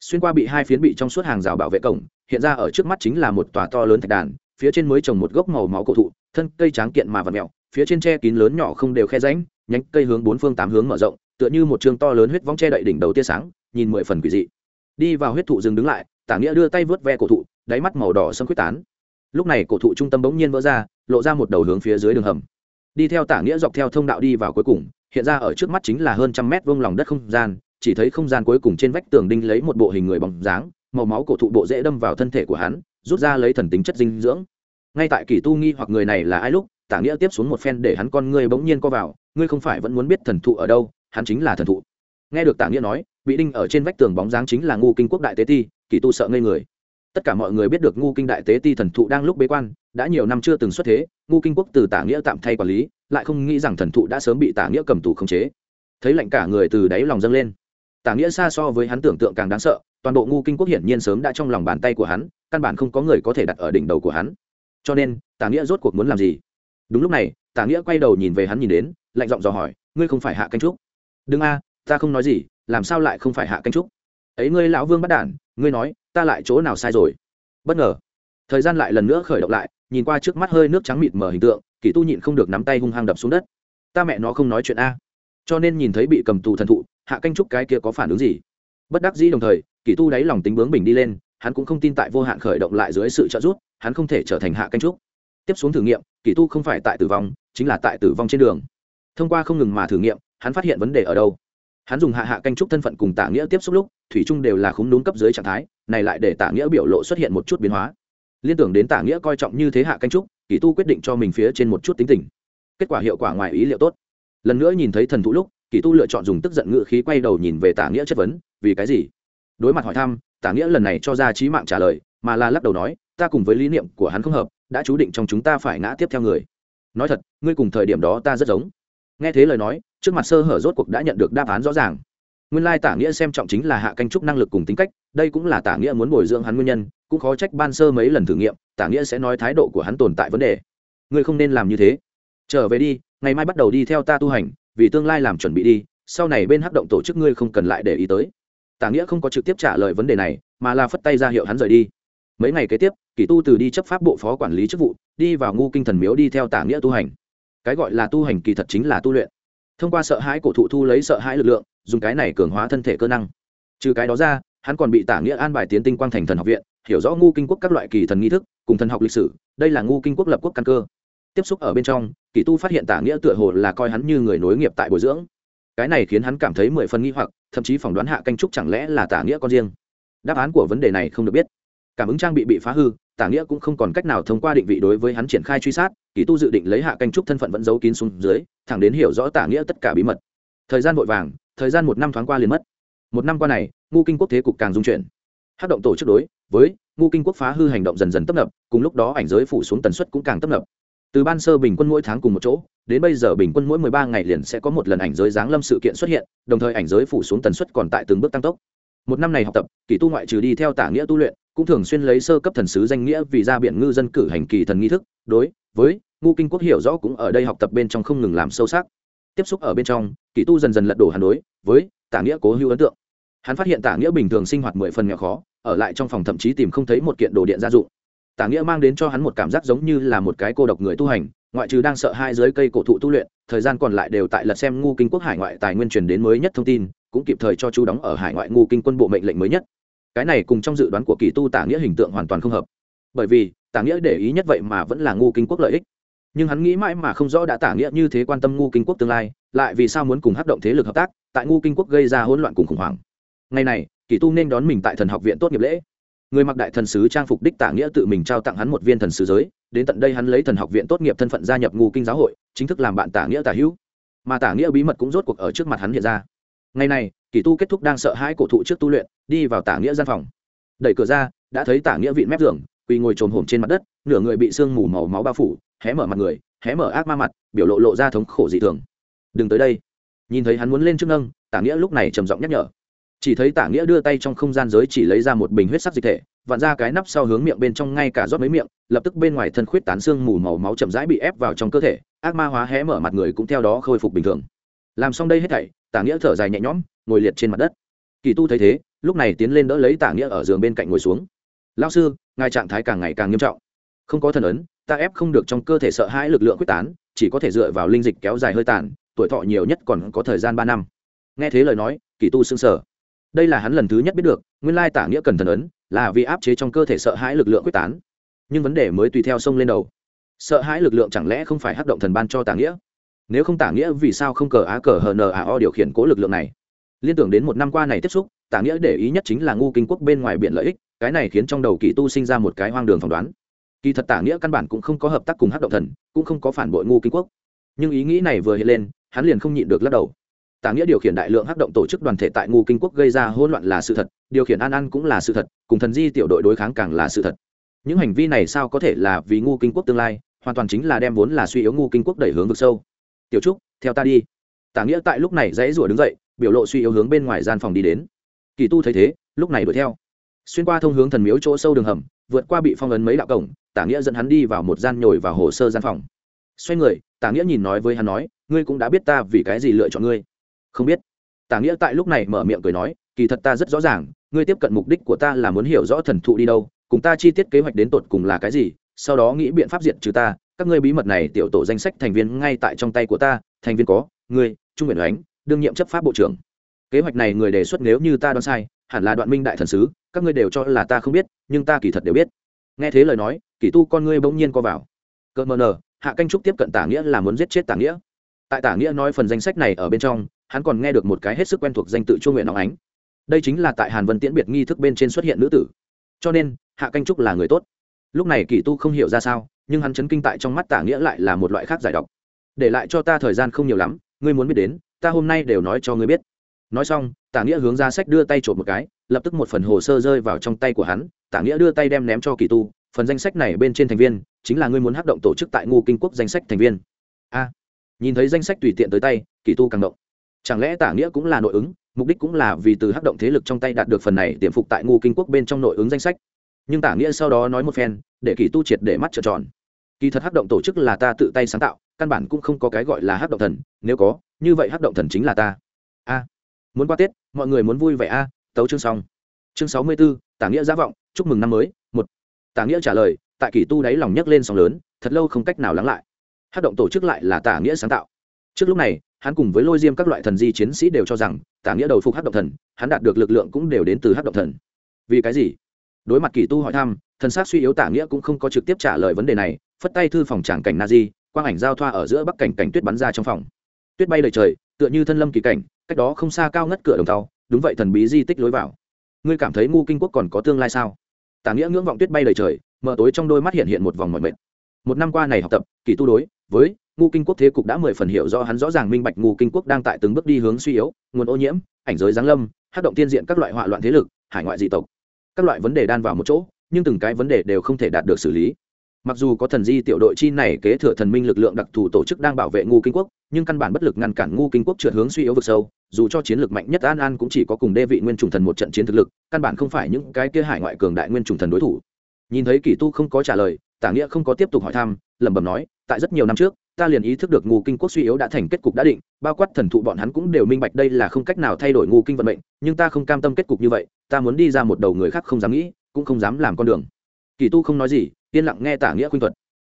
Xuyên qua bị hai phiến bị trong suốt hàng rào bảo vệ cổng, hiện ra ở trước mắt chính là một tòa to lớn thạch đàn, phía trên mới trồng một gốc màu máu cổ thụ, thân cây tráng kiện mà vật mẹo, phía trên tre kín lớn nhỏ không đều khe ránh nhánh cây hướng bốn phương tám hướng mở rộng, tựa như một trường to lớn huyết vong che đậy đỉnh đầu tia sáng, nhìn mười phần quỷ dị. Đi vào huyết thụ dừng đứng lại, tả nghĩa đưa tay vớt ve cổ thụ, đáy mắt màu đỏ sâm quyết tán. Lúc này cổ thụ trung tâm bỗng nhiên vỡ ra, lộ ra một đầu hướng phía dưới đường hầm. Đi theo tả nghĩa dọc theo thông đạo đi vào cuối cùng, hiện ra ở trước mắt chính là hơn trăm mét vuông lòng đất không gian chỉ thấy không gian cuối cùng trên vách tường đinh lấy một bộ hình người bóng dáng, màu máu cổ thụ bộ dễ đâm vào thân thể của hắn, rút ra lấy thần tính chất dinh dưỡng. Ngay tại kỳ tu nghi hoặc người này là ai lúc tả nghĩa tiếp xuống một phen để hắn con ngươi bỗng nhiên co vào, ngươi không phải vẫn muốn biết thần thụ ở đâu, hắn chính là thần thụ. Nghe được tả nghĩa nói bị đinh ở trên vách tường bóng dáng chính là ngu kinh quốc đại tế ti, kỳ tu sợ ngây người. Tất cả mọi người biết được ngu kinh đại tế ti thần thụ đang lúc bế quan, đã nhiều năm chưa từng xuất thế, ngu kinh quốc từ tả nghĩa tạm thay quản lý, lại không nghĩ rằng thần thụ đã sớm bị tả nghĩa cầm tù khống chế. Thấy lạnh cả người từ đáy lòng dâng lên tả nghĩa xa so với hắn tưởng tượng càng đáng sợ, toàn bộ ngu kinh quốc hiển nhiên sớm đã trong lòng bàn tay của hắn, căn bản không có người có thể đặt ở đỉnh đầu của hắn. Cho nên, tả nghĩa rốt cuộc muốn làm gì? Đúng lúc này, tả nghĩa quay đầu nhìn về hắn nhìn đến, lạnh giọng dò hỏi, ngươi không phải hạ canh trúc? Đừng a, ta không nói gì, làm sao lại không phải hạ canh trúc? Ấy ngươi lão vương bắt đản, ngươi nói, ta lại chỗ nào sai rồi? Bất ngờ, thời gian lại lần nữa khởi động lại, nhìn qua trước mắt hơi nước trắng mịt mờ hình tượng kỷ tu nhịn không được nắm tay hung hăng đập xuống đất. Ta mẹ nó không nói chuyện a. Cho nên nhìn thấy bị cầm tù thần thụ hạ canh trúc cái kia có phản ứng gì? Bất đắc dĩ đồng thời, kỳ tu đáy lòng tính bướng bình đi lên, hắn cũng không tin tại vô hạn khởi động lại dưới sự trợ giúp, hắn không thể trở thành hạ canh trúc. Tiếp xuống thử nghiệm, kỳ tu không phải tại tử vong, chính là tại tử vong trên đường. Thông qua không ngừng mà thử nghiệm, hắn phát hiện vấn đề ở đâu. Hắn dùng hạ hạ canh trúc thân phận cùng tả nghĩa tiếp xúc lúc, thủy trung đều là khúng đúng cấp dưới trạng thái, này lại để tả nghĩa biểu lộ xuất hiện một chút biến hóa. Liên tưởng đến tả nghĩa coi trọng như thế hạ canh trúc, kỳ tu quyết định cho mình phía trên một chút tính tình. Kết quả hiệu quả ngoài ý liệu tốt. Lần nữa nhìn thấy thần thụ lúc Kỳ tu lựa chọn dùng tức giận ngự khí quay đầu nhìn về tả nghĩa chất vấn, vì cái gì? Đối mặt hỏi thăm, tả nghĩa lần này cho ra trí mạng trả lời, mà là lắc đầu nói, ta cùng với lý niệm của hắn không hợp, đã chú định trong chúng ta phải ngã tiếp theo người. Nói thật, ngươi cùng thời điểm đó ta rất giống. Nghe thế lời nói, trước mặt sơ hở rốt cuộc đã nhận được đáp án rõ ràng. Nguyên lai tả nghĩa xem trọng chính là hạ canh trúc năng lực cùng tính cách, đây cũng là tả nghĩa muốn bồi dưỡng hắn nguyên nhân, cũng khó trách ban sơ mấy lần thử nghiệm, tả nghĩa sẽ nói thái độ của hắn tồn tại vấn đề. Ngươi không nên làm như thế. Trở về đi, ngày mai bắt đầu đi theo ta tu hành vì tương lai làm chuẩn bị đi, sau này bên hắc động tổ chức ngươi không cần lại để ý tới. Tả nghĩa không có trực tiếp trả lời vấn đề này, mà là phất tay ra hiệu hắn rời đi. Mấy ngày kế tiếp kỷ tu từ đi chấp pháp bộ phó quản lý chức vụ, đi vào ngu kinh thần miếu đi theo tả nghĩa tu hành. Cái gọi là tu hành kỳ thật chính là tu luyện. Thông qua sợ hãi cổ thụ thu lấy sợ hãi lực lượng, dùng cái này cường hóa thân thể cơ năng. Trừ cái đó ra, hắn còn bị tả nghĩa an bài tiến tinh quang thành thần học viện, hiểu rõ ngu kinh quốc các loại kỳ thần nghi thức, cùng thần học lịch sử, đây là ngu kinh quốc lập quốc căn cơ. Tiếp xúc ở bên trong kỳ tu phát hiện tả nghĩa tựa hồ là coi hắn như người nối nghiệp tại bồi dưỡng. Cái này khiến hắn cảm thấy mười phần nghi hoặc, thậm chí phỏng đoán hạ canh trúc chẳng lẽ là tả nghĩa con riêng. Đáp án của vấn đề này không được biết. Cảm ứng trang bị bị phá hư, tả nghĩa cũng không còn cách nào thông qua định vị đối với hắn triển khai truy sát, kỳ tu dự định lấy hạ canh trúc thân phận vẫn giấu kín xuống dưới, thẳng đến hiểu rõ tả nghĩa tất cả bí mật. Thời gian vội vàng, thời gian một năm thoáng qua liền mất. Một năm qua này ngu kinh quốc thế cục càng dung chuyển. Hát động tổ chức đối với ngu kinh quốc phá hư hành động dần dần tấp nập, cùng lúc đó ảnh giới phủ xuống tần suất cũng càng tấp nập từ ban sơ bình quân mỗi tháng cùng một chỗ, đến bây giờ bình quân mỗi mười ba ngày liền sẽ có một lần ảnh giới giáng lâm sự kiện xuất hiện, đồng thời ảnh giới phủ xuống tần suất còn tại từng bước tăng tốc. Một năm này học tập, kỳ tu ngoại trừ đi theo tả nghĩa tu luyện, cũng thường xuyên lấy sơ cấp thần sứ danh nghĩa vì ra biển ngư dân cử hành kỳ thần nghi thức, đối với ngu kinh quốc hiểu rõ cũng ở đây học tập bên trong không ngừng làm sâu sắc. Tiếp xúc ở bên trong, kỳ tu dần dần lật đổ hàn đối, với tả nghĩa cố hữu ấn tượng. Hắn phát hiện tả nghĩa bình thường sinh hoạt mười phần nghèo khó, ở lại trong phòng thậm chí tìm không thấy một kiện đồ điện gia dụng tả nghĩa mang đến cho hắn một cảm giác giống như là một cái cô độc người tu hành, ngoại trừ đang sợ hai dưới cây cổ thụ tu luyện, thời gian còn lại đều tại lật xem ngu kinh quốc hải ngoại tài nguyên truyền đến mới nhất thông tin, cũng kịp thời cho chú đóng ở hải ngoại ngu kinh quân bộ mệnh lệnh mới nhất. Cái này cùng trong dự đoán của kỳ tu tả nghĩa hình tượng hoàn toàn không hợp. Bởi vì, tả nghĩa để ý nhất vậy mà vẫn là ngu kinh quốc lợi ích. Nhưng hắn nghĩ mãi mà không rõ đã tả nghĩa như thế quan tâm ngu kinh quốc tương lai, lại vì sao muốn cùng hát động thế lực hợp tác, tại ngu kinh quốc gây ra hỗn loạn cùng khủng hoảng. Ngày này, kỳ tu nên đón mình tại thần học viện tốt nghiệp lễ người mặc đại thần sứ trang phục đích tả nghĩa tự mình trao tặng hắn một viên thần sứ giới, đến tận đây hắn lấy thần học viện tốt nghiệp thân phận gia nhập ngu kinh giáo hội, chính thức làm bạn tả nghĩa tả hữu. Mà tả nghĩa bí mật cũng rốt cuộc ở trước mặt hắn hiện ra. Ngày này, kỳ tu kết thúc đang sợ hãi cổ thụ trước tu luyện, đi vào tả nghĩa gian phòng. Đẩy cửa ra, đã thấy tả nghĩa vịn mép giường, quỳ ngồi trồm hổm trên mặt đất, nửa người bị sương mù màu máu bao phủ, hé mở mặt người, hé mở ác ma mặt, biểu lộ lộ ra thống khổ dị thường. Đừng tới đây. Nhìn thấy hắn muốn lên trước nâng tả nghĩa lúc này trầm giọng nhắc nhở chỉ thấy tả nghĩa đưa tay trong không gian giới chỉ lấy ra một bình huyết sắc dịch thể, vặn ra cái nắp sau hướng miệng bên trong ngay cả rót mấy miệng, lập tức bên ngoài thân khuyết tán xương mù màu máu chậm rãi bị ép vào trong cơ thể, ác ma hóa hé mở mặt người cũng theo đó khôi phục bình thường. Làm xong đây hết thảy, tả nghĩa thở dài nhẹ nhõm, ngồi liệt trên mặt đất. Kỳ tu thấy thế, lúc này tiến lên đỡ lấy tả nghĩa ở giường bên cạnh ngồi xuống. Lao sư, ngài trạng thái càng ngày càng nghiêm trọng. Không có thần ấn, ta ép không được trong cơ thể sợ hãi lực lượng quyết tán, chỉ có thể dựa vào linh dịch kéo dài hơi tàn, tuổi thọ nhiều nhất còn có thời gian ba năm. Nghe thế lời nói, kỳ tu sững sờ đây là hắn lần thứ nhất biết được, nguyên lai tả nghĩa cần thần ấn, là vì áp chế trong cơ thể sợ hãi lực lượng quyết tán. Nhưng vấn đề mới tùy theo sông lên đầu. Sợ hãi lực lượng chẳng lẽ không phải hắc động thần ban cho tả nghĩa? Nếu không tả nghĩa, vì sao không cờ á cờ hờ n a à o điều khiển cố lực lượng này? Liên tưởng đến một năm qua này tiếp xúc, tả nghĩa để ý nhất chính là ngu kinh quốc bên ngoài biển lợi ích, cái này khiến trong đầu kỳ tu sinh ra một cái hoang đường phỏng đoán. Kỳ thật tả nghĩa căn bản cũng không có hợp tác cùng hắc động thần, cũng không có phản bội ngu kinh quốc. Nhưng ý nghĩ này vừa hiện lên, hắn liền không nhịn được lắc đầu tả nghĩa điều khiển đại lượng hắc động tổ chức đoàn thể tại ngu kinh quốc gây ra hỗn loạn là sự thật, điều khiển an ăn cũng là sự thật, cùng thần di tiểu đội đối kháng càng là sự thật. Những hành vi này sao có thể là vì ngu kinh quốc tương lai, hoàn toàn chính là đem vốn là suy yếu ngu kinh quốc đẩy hướng vực sâu. Tiểu trúc, theo ta đi. Tả nghĩa tại lúc này dãy rủa đứng dậy, biểu lộ suy yếu hướng bên ngoài gian phòng đi đến. Kỳ tu thấy thế, lúc này đuổi theo. Xuyên qua thông hướng thần miếu chỗ sâu đường hầm, vượt qua bị phong ấn mấy đạo cổng, tả nghĩa dẫn hắn đi vào một gian nhồi vào hồ sơ gian phòng. Xoay người, tả nghĩa nhìn nói với hắn nói, ngươi cũng đã biết ta vì cái gì lựa chọn ngươi không biết. Tả nghĩa tại lúc này mở miệng cười nói, kỳ thật ta rất rõ ràng, ngươi tiếp cận mục đích của ta là muốn hiểu rõ thần thụ đi đâu, cùng ta chi tiết kế hoạch đến tột cùng là cái gì, sau đó nghĩ biện pháp diệt trừ ta, các ngươi bí mật này tiểu tổ danh sách thành viên ngay tại trong tay của ta, thành viên có, ngươi, trung nguyện ánh đương nhiệm chấp pháp bộ trưởng. Kế hoạch này người đề xuất nếu như ta đoán sai, hẳn là đoạn minh đại thần sứ, các ngươi đều cho là ta không biết, nhưng ta kỳ thật đều biết. Nghe thế lời nói, kỳ tu con ngươi bỗng nhiên co vào. Cợt mờ nờ, hạ canh trúc tiếp cận tả nghĩa là muốn giết chết tả nghĩa. Tại tả nghĩa nói phần danh sách này ở bên trong hắn còn nghe được một cái hết sức quen thuộc danh tự chu nguyện nóng ánh. Đây chính là tại hàn vân tiễn biệt nghi thức bên trên xuất hiện nữ tử. Cho nên, hạ canh trúc là người tốt. Lúc này kỳ tu không hiểu ra sao, nhưng hắn chấn kinh tại trong mắt tả nghĩa lại là một loại khác giải độc. Để lại cho ta thời gian không nhiều lắm, ngươi muốn biết đến, ta hôm nay đều nói cho ngươi biết. Nói xong, tả nghĩa hướng ra sách đưa tay trộm một cái, lập tức một phần hồ sơ rơi vào trong tay của hắn, tả nghĩa đưa tay đem ném cho kỳ tu, phần danh sách này bên trên thành viên, chính là ngươi muốn hát động tổ chức tại ngu kinh quốc danh sách thành viên. A. Nhìn thấy danh sách tùy tiện tới tay, kỳ tu càng động chẳng lẽ tả nghĩa cũng là nội ứng, mục đích cũng là vì từ hắc động thế lực trong tay đạt được phần này tiềm phục tại ngu kinh quốc bên trong nội ứng danh sách. Nhưng tả nghĩa sau đó nói một phen, để kỳ tu triệt để mắt trợn tròn. Kỳ thật hắc động tổ chức là ta tự tay sáng tạo, căn bản cũng không có cái gọi là hắc động thần, nếu có, như vậy hắc động thần chính là ta. A, muốn qua tết, mọi người muốn vui vẻ a, tấu chương xong. Chương sáu mươi b ố tả nghĩa giả vọng, chúc mừng năm mới, một. Tả nghĩa trả lời, tại kỳ tu đáy lòng nhấc lên sóng lớn, thật lâu không cách nào lắng lại. Hắc động tổ chức lại là tả nghĩa sáng tạo trước lúc này, hắn cùng với lôi diêm các loại thần di chiến sĩ đều cho rằng, tả nghĩa đầu phục hắc động thần, hắn đạt được lực lượng cũng đều đến từ hắc động thần. Vì cái gì? Đối mặt kỳ tu hỏi thăm, thần sát suy yếu tả nghĩa cũng không có trực tiếp trả lời vấn đề này, phất tay thư phòng tràng cảnh na di, quang ảnh giao thoa ở giữa bắc cảnh cảnh tuyết bắn ra trong phòng. Tuyết bay lời trời, tựa như thân lâm kỳ cảnh, cách đó không xa cao ngất cửa đồng tàu, đúng vậy thần bí di tích lối vào. Ngươi cảm thấy ngu kinh quốc còn có tương lai sao? Tả nghĩa ngưỡng vọng tuyết bay lời trời, mở tối trong đôi mắt hiện hiện một vòng mọi mệt. Một năm qua này học tập, kỳ tu đối, với ngu kinh quốc thế cục đã mười phần hiểu do hắn rõ ràng minh bạch ngu kinh quốc đang tại từng bước đi hướng suy yếu, nguồn ô nhiễm, ảnh giới giáng lâm, hát động tiên diện các loại họa loạn thế lực, hải ngoại dị tộc. Các loại vấn đề đan vào một chỗ, nhưng từng cái vấn đề đều không thể đạt được xử lý. Mặc dù có thần di tiểu đội chi này kế thừa thần minh lực lượng đặc thù tổ chức đang bảo vệ ngu kinh quốc, nhưng căn bản bất lực ngăn cản ngu kinh quốc trượt hướng suy yếu vực sâu, dù cho chiến lược mạnh nhất an an cũng chỉ có cùng đê vị nguyên trùng thần một trận chiến thực lực, căn bản không phải những cái kia hải ngoại cường đại nguyên trùng thần đối thủ. Nhìn thấy kỷ tu không có trả lời, tả nghĩa không có tiếp tục hỏi thăm, lẩm bẩm nói, tại rất nhiều năm trước ta liền ý thức được ngu kinh quốc suy yếu đã thành kết cục đã định, bao quát thần thụ bọn hắn cũng đều minh bạch đây là không cách nào thay đổi ngu kinh vận mệnh, nhưng ta không cam tâm kết cục như vậy, ta muốn đi ra một đầu người khác không dám nghĩ, cũng không dám làm con đường. Kỳ tu không nói gì, yên lặng nghe tả nghĩa khuyên thuật.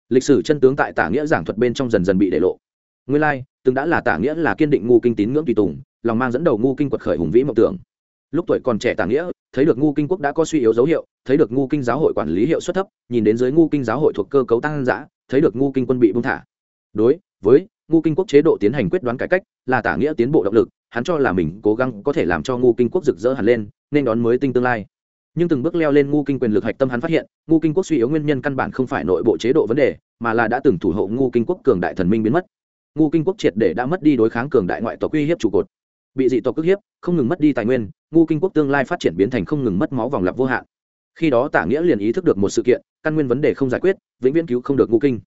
Lịch sử chân tướng tại tả nghĩa giảng thuật bên trong dần dần bị để lộ. Nguyên lai, từng đã là tả nghĩa là kiên định ngu kinh tín ngưỡng tùy tùng, lòng mang dẫn đầu ngu kinh quật khởi hùng vĩ mộng tưởng. Lúc tuổi còn trẻ tả nghĩa, thấy được ngu kinh quốc đã có suy yếu dấu hiệu, thấy được ngu kinh giáo hội quản lý hiệu suất thấp, nhìn đến dưới ngu kinh giáo hội thuộc cơ cấu tăng giã thấy được ngu kinh quân bị bung thả đối với ngu kinh quốc chế độ tiến hành quyết đoán cải cách là tả nghĩa tiến bộ động lực, hắn cho là mình cố gắng có thể làm cho ngu kinh quốc rực rỡ hẳn lên, nên đón mới tinh tương lai. Nhưng từng bước leo lên ngu kinh quyền lực hạch tâm hắn phát hiện ngu kinh quốc suy yếu nguyên nhân căn bản không phải nội bộ chế độ vấn đề, mà là đã từng thủ hộ ngu kinh quốc cường đại thần minh biến mất. Ngu kinh quốc triệt để đã mất đi đối kháng cường đại ngoại tộc uy hiếp trụ cột. Bị dị tộc ức hiếp, không ngừng mất đi tài nguyên ngu kinh quốc tương lai phát triển biến thành không ngừng mất máu vòng lặp vô hạn. Khi đó tả nghĩa liền ý thức được một sự kiện, căn nguyên vấn đề không giải quyết, vĩnh viễn cứu không được ngu kinh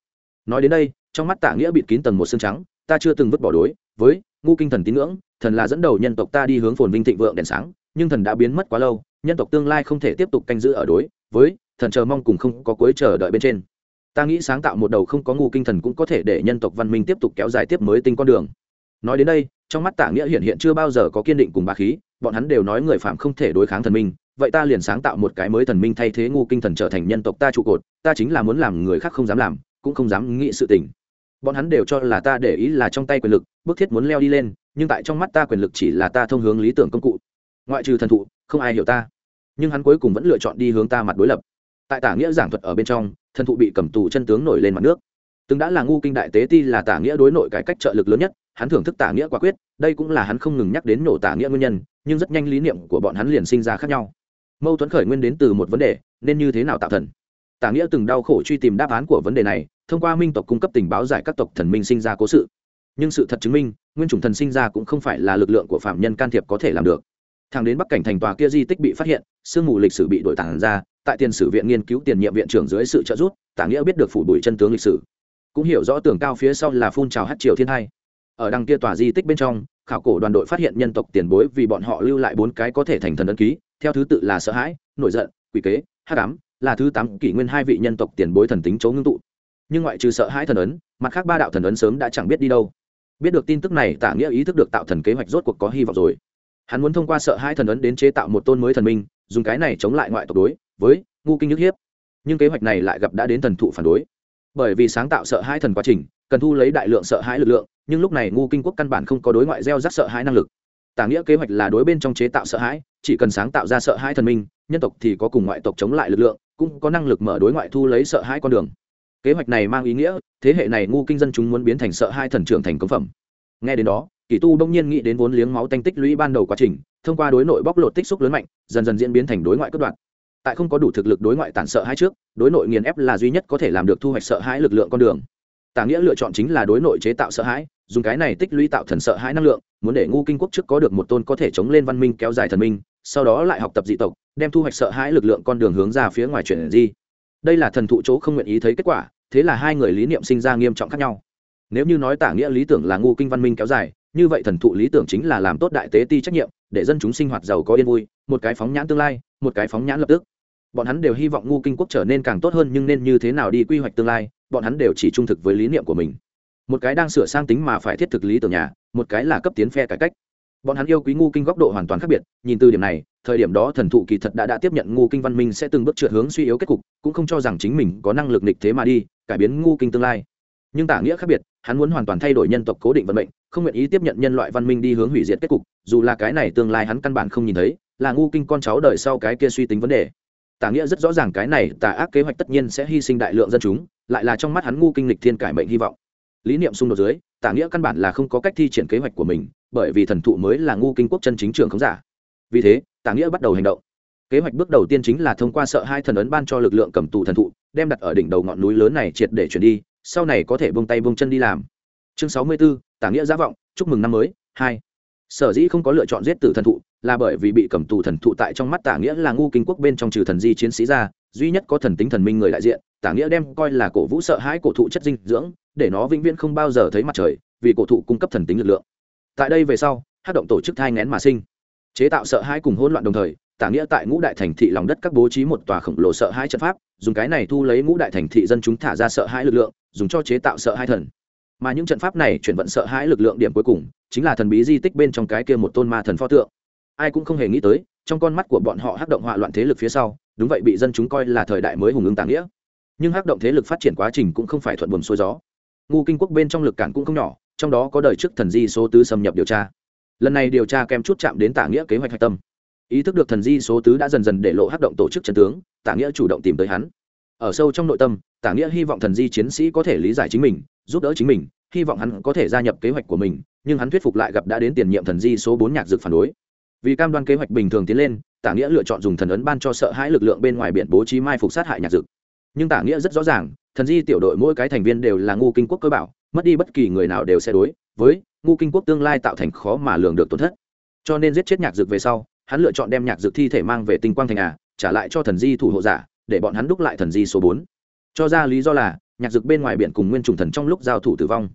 nói đến đây, trong mắt Tạ nghĩa bịt kín tầng một xương trắng, ta chưa từng vứt bỏ đối với ngu kinh thần tín ngưỡng, thần là dẫn đầu nhân tộc ta đi hướng phồn vinh thịnh vượng đèn sáng, nhưng thần đã biến mất quá lâu, nhân tộc tương lai không thể tiếp tục canh giữ ở đối với thần chờ mong cùng không có cuối chờ đợi bên trên. Ta nghĩ sáng tạo một đầu không có ngu kinh thần cũng có thể để nhân tộc văn minh tiếp tục kéo dài tiếp mới tinh con đường. Nói đến đây, trong mắt Tạ nghĩa hiện hiện chưa bao giờ có kiên định cùng bà khí, bọn hắn đều nói người phạm không thể đối kháng thần minh, vậy ta liền sáng tạo một cái mới thần minh thay thế ngu kinh thần trở thành nhân tộc ta trụ cột, ta chính là muốn làm người khác không dám làm cũng không dám nghĩ sự tình. Bọn hắn đều cho là ta để ý là trong tay quyền lực, bức thiết muốn leo đi lên, nhưng tại trong mắt ta quyền lực chỉ là ta thông hướng lý tưởng công cụ. Ngoại trừ thần thụ, không ai hiểu ta. Nhưng hắn cuối cùng vẫn lựa chọn đi hướng ta mặt đối lập. Tại tả nghĩa giảng thuật ở bên trong, thần thụ bị cầm tù chân tướng nổi lên mặt nước. Từng đã là ngu kinh đại tế ti là tả nghĩa đối nội cải cách trợ lực lớn nhất, hắn thưởng thức tả nghĩa quả quyết, đây cũng là hắn không ngừng nhắc đến nổ tả nghĩa nguyên nhân, nhưng rất nhanh lý niệm của bọn hắn liền sinh ra khác nhau. Mâu thuẫn khởi nguyên đến từ một vấn đề, nên như thế nào tạo thần? Tả nghĩa từng đau khổ truy tìm đáp án của vấn đề này, thông qua minh tộc cung cấp tình báo giải các tộc thần minh sinh ra cố sự. Nhưng sự thật chứng minh, nguyên chủng thần sinh ra cũng không phải là lực lượng của phạm nhân can thiệp có thể làm được. Thằng đến bắc cảnh thành tòa kia di tích bị phát hiện, sương mù lịch sử bị đổi tản ra, tại tiền sử viện nghiên cứu tiền nhiệm viện trưởng dưới sự trợ giúp, tả nghĩa biết được phủ đuổi chân tướng lịch sử. Cũng hiểu rõ tường cao phía sau là phun trào hát triều thiên hai. Ở đằng kia tòa di tích bên trong, khảo cổ đoàn đội phát hiện nhân tộc tiền bối vì bọn họ lưu lại bốn cái có thể thành thần ấn ký, theo thứ tự là sợ hãi, nổi giận, quỷ kế hát ám là thứ tám kỷ nguyên hai vị nhân tộc tiền bối thần tính chấu ngưng tụ. Nhưng ngoại trừ sợ hãi thần ấn, mặt khác ba đạo thần ấn sớm đã chẳng biết đi đâu. Biết được tin tức này tả nghĩa ý thức được tạo thần kế hoạch rốt cuộc có hy vọng rồi. Hắn muốn thông qua sợ hãi thần ấn đến chế tạo một tôn mới thần minh, dùng cái này chống lại ngoại tộc đối với ngu kinh nhức hiếp. Nhưng kế hoạch này lại gặp đã đến thần thụ phản đối. Bởi vì sáng tạo sợ hãi thần quá trình, cần thu lấy đại lượng sợ hãi lực lượng, nhưng lúc này ngu kinh quốc căn bản không có đối ngoại gieo rắc sợ hãi năng lực. Tả nghĩa kế hoạch là đối bên trong chế tạo sợ hãi, chỉ cần sáng tạo ra sợ hãi thần minh, nhân tộc thì có cùng ngoại tộc chống lại lực lượng cũng có năng lực mở đối ngoại thu lấy sợ hãi con đường. Kế hoạch này mang ý nghĩa, thế hệ này ngu kinh dân chúng muốn biến thành sợ hai thần trưởng thành công phẩm. Nghe đến đó, kỳ tu đông nhiên nghĩ đến vốn liếng máu tanh tích lũy ban đầu quá trình, thông qua đối nội bóc lột tích xúc lớn mạnh, dần dần diễn biến thành đối ngoại cất đoạn. Tại không có đủ thực lực đối ngoại tản sợ hai trước, đối nội nghiền ép là duy nhất có thể làm được thu hoạch sợ hãi lực lượng con đường. Tả nghĩa lựa chọn chính là đối nội chế tạo sợ hãi, dùng cái này tích lũy tạo thần sợ hãi năng lượng, muốn để ngu kinh quốc trước có được một tôn có thể chống lên văn minh kéo dài thần minh sau đó lại học tập dị tộc, đem thu hoạch sợ hãi lực lượng con đường hướng ra phía ngoài chuyển di. Đây là thần thụ chỗ không nguyện ý thấy kết quả, thế là hai người lý niệm sinh ra nghiêm trọng khác nhau. Nếu như nói tả nghĩa lý tưởng là ngu kinh văn minh kéo dài, như vậy thần thụ lý tưởng chính là làm tốt đại tế ti trách nhiệm, để dân chúng sinh hoạt giàu có yên vui, một cái phóng nhãn tương lai, một cái phóng nhãn lập tức. Bọn hắn đều hy vọng ngu kinh quốc trở nên càng tốt hơn nhưng nên như thế nào đi quy hoạch tương lai, bọn hắn đều chỉ trung thực với lý niệm của mình. Một cái đang sửa sang tính mà phải thiết thực lý tưởng nhà, một cái là cấp tiến phe cải cách bọn hắn yêu quý ngu kinh góc độ hoàn toàn khác biệt, nhìn từ điểm này, thời điểm đó thần thụ kỳ thật đã đã tiếp nhận ngu kinh văn minh sẽ từng bước trượt hướng suy yếu kết cục, cũng không cho rằng chính mình có năng lực nịch thế mà đi, cải biến ngu kinh tương lai. Nhưng tả nghĩa khác biệt, hắn muốn hoàn toàn thay đổi nhân tộc cố định vận mệnh, không nguyện ý tiếp nhận nhân loại văn minh đi hướng hủy diệt kết cục, dù là cái này tương lai hắn căn bản không nhìn thấy, là ngu kinh con cháu đời sau cái kia suy tính vấn đề. Tả nghĩa rất rõ ràng cái này, tà ác kế hoạch tất nhiên sẽ hy sinh đại lượng dân chúng, lại là trong mắt hắn ngu kinh lịch thiên cải mệnh hy vọng. Lý niệm xung đột dưới, tả nghĩa căn bản là không có cách thi triển kế hoạch của mình bởi vì thần thụ mới là ngu kinh quốc chân chính trường không giả. Vì thế tả nghĩa bắt đầu hành động. Kế hoạch bước đầu tiên chính là thông qua sợ hai thần ấn ban cho lực lượng cầm tù thần thụ đem đặt ở đỉnh đầu ngọn núi lớn này triệt để chuyển đi sau này có thể bông tay bông chân đi làm. Chương sáu mươi 64, tả nghĩa giả vọng chúc mừng năm mới hai. Sở dĩ không có lựa chọn giết tử thần thụ là bởi vì bị cầm tù thần thụ tại trong mắt tả nghĩa là ngu kinh quốc bên trong trừ thần di chiến sĩ ra duy nhất có thần tính thần minh người đại diện tả nghĩa đem coi là cổ vũ sợ hãi cổ thụ chất dinh dưỡng để nó vĩnh viễn không bao giờ thấy mặt trời vì cổ thụ cung cấp thần tính lực lượng tại đây về sau, hát động tổ chức thai ngén mà sinh. Chế tạo sợ hãi cùng hỗn loạn đồng thời, tả nghĩa tại ngũ đại thành thị lòng đất các bố trí một tòa khổng lồ sợ hãi trận pháp, dùng cái này thu lấy ngũ đại thành thị dân chúng thả ra sợ hãi lực lượng, dùng cho chế tạo sợ hãi thần. Mà những trận pháp này chuyển vận sợ hãi lực lượng điểm cuối cùng, chính là thần bí di tích bên trong cái kia một tôn ma thần pho tượng. Ai cũng không hề nghĩ tới, trong con mắt của bọn họ hắc động hỏa loạn thế lực phía sau, đúng vậy bị dân chúng coi là thời đại mới hùng ứng tàng nghĩa. Nhưng hắc động thế lực phát triển quá trình cũng không phải thuận buồm xuôi gió. Ngu kinh quốc bên trong lực cản cũng không nhỏ trong đó có đời trước thần di số tứ xâm nhập điều tra. Lần này điều tra kèm chút chạm đến tả nghĩa kế hoạch hạch tâm. Ý thức được thần di số tứ đã dần dần để lộ hát động tổ chức chân tướng tả nghĩa chủ động tìm tới hắn. Ở sâu trong nội tâm tả nghĩa hy vọng thần di chiến sĩ có thể lý giải chính mình, giúp đỡ chính mình, hy vọng hắn có thể gia nhập kế hoạch của mình, nhưng hắn thuyết phục lại gặp đã đến tiền nhiệm thần di số bốn nhạc dược phản đối. Vì cam đoan kế hoạch bình thường tiến lên tả nghĩa lựa chọn dùng thần ấn ban cho sợ hãi lực lượng bên ngoài biển bố trí mai phục sát hại nhạc dực nhưng tả nghĩa rất rõ ràng, thần di tiểu đội mỗi cái thành viên đều là ngu kinh quốc cơ bảo mất đi bất kỳ người nào đều sẽ đối với ngu kinh quốc tương lai tạo thành khó mà lường được tổn thất. Cho nên giết chết nhạc dược về sau, hắn lựa chọn đem nhạc dược thi thể mang về tinh quang thành à trả lại cho thần di thủ hộ giả, để bọn hắn đúc lại thần di số bốn. Cho ra lý do là, nhạc dược bên ngoài biển cùng nguyên trùng thần trong lúc giao thủ tử vong.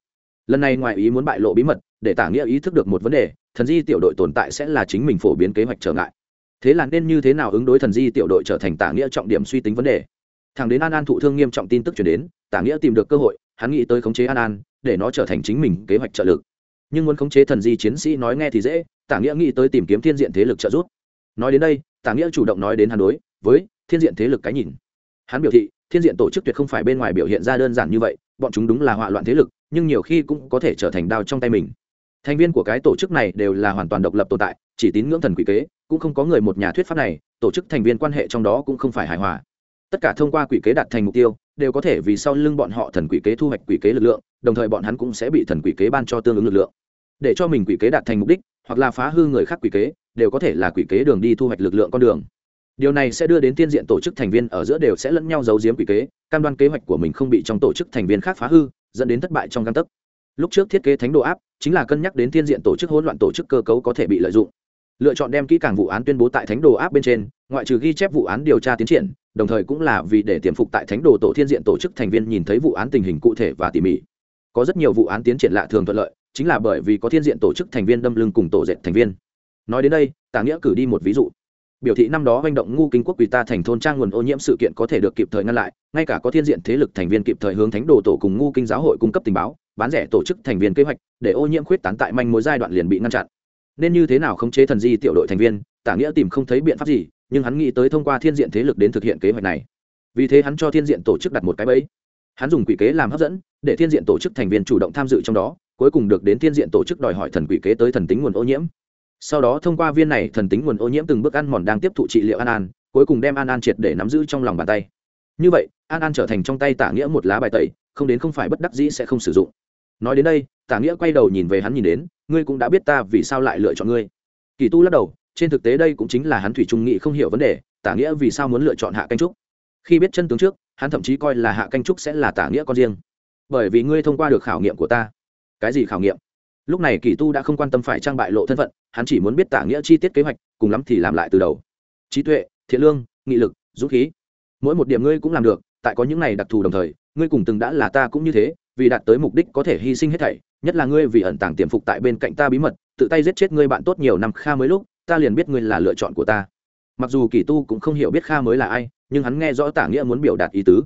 Lần này ngoài ý muốn bại lộ bí mật, để tả nghĩa ý thức được một vấn đề, thần di tiểu đội tồn tại sẽ là chính mình phổ biến kế hoạch trở ngại. Thế là nên như thế nào ứng đối thần di tiểu đội trở thành tả nghĩa trọng điểm suy tính vấn đề? Thằng đến an an thụ thương nghiêm trọng tin tức chuyển đến, tả nghĩa tìm được cơ hội hắn nghĩ tới khống chế an an, để nó trở thành chính mình kế hoạch trợ lực. Nhưng muốn khống chế thần di chiến sĩ nói nghe thì dễ, tả nghĩa nghĩ tới tìm kiếm thiên diện thế lực trợ giúp. Nói đến đây, tả nghĩa chủ động nói đến hắn đối với thiên diện thế lực cái nhìn. Hắn biểu thị, thiên diện tổ chức tuyệt không phải bên ngoài biểu hiện ra đơn giản như vậy, bọn chúng đúng là họa loạn thế lực, nhưng nhiều khi cũng có thể trở thành đao trong tay mình. Thành viên của cái tổ chức này đều là hoàn toàn độc lập tồn tại, chỉ tín ngưỡng thần quỷ kế, cũng không có người một nhà thuyết pháp này, tổ chức thành viên quan hệ trong đó cũng không phải hài hòa tất cả thông qua quỷ kế đạt thành mục tiêu, đều có thể vì sau lưng bọn họ thần quỷ kế thu hoạch quỷ kế lực lượng, đồng thời bọn hắn cũng sẽ bị thần quỷ kế ban cho tương ứng lực lượng. Để cho mình quỷ kế đạt thành mục đích, hoặc là phá hư người khác quỷ kế, đều có thể là quỷ kế đường đi thu hoạch lực lượng con đường. Điều này sẽ đưa đến tiên diện tổ chức thành viên ở giữa đều sẽ lẫn nhau giấu giếm quỷ kế, cam đoan kế hoạch của mình không bị trong tổ chức thành viên khác phá hư, dẫn đến thất bại trong găng tấc. Lúc trước thiết kế thánh đồ áp, chính là cân nhắc đến tiên diện tổ chức hỗn loạn tổ chức cơ cấu có thể bị lợi dụng lựa chọn đem kỹ càng vụ án tuyên bố tại thánh đồ áp bên trên, ngoại trừ ghi chép vụ án điều tra tiến triển, đồng thời cũng là vì để tiềm phục tại thánh đồ tổ thiên diện tổ chức thành viên nhìn thấy vụ án tình hình cụ thể và tỉ mỉ. Có rất nhiều vụ án tiến triển lạ thường thuận lợi, chính là bởi vì có thiên diện tổ chức thành viên đâm lưng cùng tổ dệt thành viên. Nói đến đây tả nghĩa cử đi một ví dụ. Biểu thị năm đó manh động ngu kinh quốc quỳ ta thành thôn trang nguồn ô nhiễm sự kiện có thể được kịp thời ngăn lại, ngay cả có thiên diện thế lực thành viên kịp thời hướng thánh đồ tổ cùng ngu kinh giáo hội cung cấp tình báo, bán rẻ tổ chức thành viên kế hoạch, để ô nhiễm khuyết tán tại manh mối giai đoạn liền bị ngăn chặn nên như thế nào khống chế thần di tiểu đội thành viên, tả nghĩa tìm không thấy biện pháp gì, nhưng hắn nghĩ tới thông qua thiên diện thế lực đến thực hiện kế hoạch này. Vì thế hắn cho thiên diện tổ chức đặt một cái bẫy. Hắn dùng quỷ kế làm hấp dẫn, để thiên diện tổ chức thành viên chủ động tham dự trong đó, cuối cùng được đến thiên diện tổ chức đòi hỏi thần quỷ kế tới thần tính nguồn ô nhiễm. Sau đó thông qua viên này thần tính nguồn ô nhiễm từng bước ăn mòn đang tiếp thụ trị liệu an an, cuối cùng đem an an triệt để nắm giữ trong lòng bàn tay. Như vậy, an an trở thành trong tay tả nghĩa một lá bài tẩy, không đến không phải bất đắc dĩ sẽ không sử dụng nói đến đây, tả nghĩa quay đầu nhìn về hắn nhìn đến, ngươi cũng đã biết ta vì sao lại lựa chọn ngươi. Kỳ tu lắc đầu, trên thực tế đây cũng chính là hắn thủy trung nghị không hiểu vấn đề, tả nghĩa vì sao muốn lựa chọn hạ canh trúc? Khi biết chân tướng trước, hắn thậm chí coi là hạ canh trúc sẽ là tả nghĩa con riêng. Bởi vì ngươi thông qua được khảo nghiệm của ta. Cái gì khảo nghiệm? Lúc này kỳ tu đã không quan tâm phải trang bại lộ thân phận, hắn chỉ muốn biết tả nghĩa chi tiết kế hoạch, cùng lắm thì làm lại từ đầu. Trí tuệ, thiện lương, nghị lực, dũng khí. Mỗi một điểm ngươi cũng làm được, tại có những này đặc thù đồng thời, ngươi cùng từng đã là ta cũng như thế vì đạt tới mục đích có thể hy sinh hết thảy, nhất là ngươi vì ẩn tàng tiềm phục tại bên cạnh ta bí mật, tự tay giết chết ngươi bạn tốt nhiều năm kha mới lúc, ta liền biết ngươi là lựa chọn của ta. Mặc dù kỳ tu cũng không hiểu biết kha mới là ai, nhưng hắn nghe rõ tả nghĩa muốn biểu đạt ý tứ.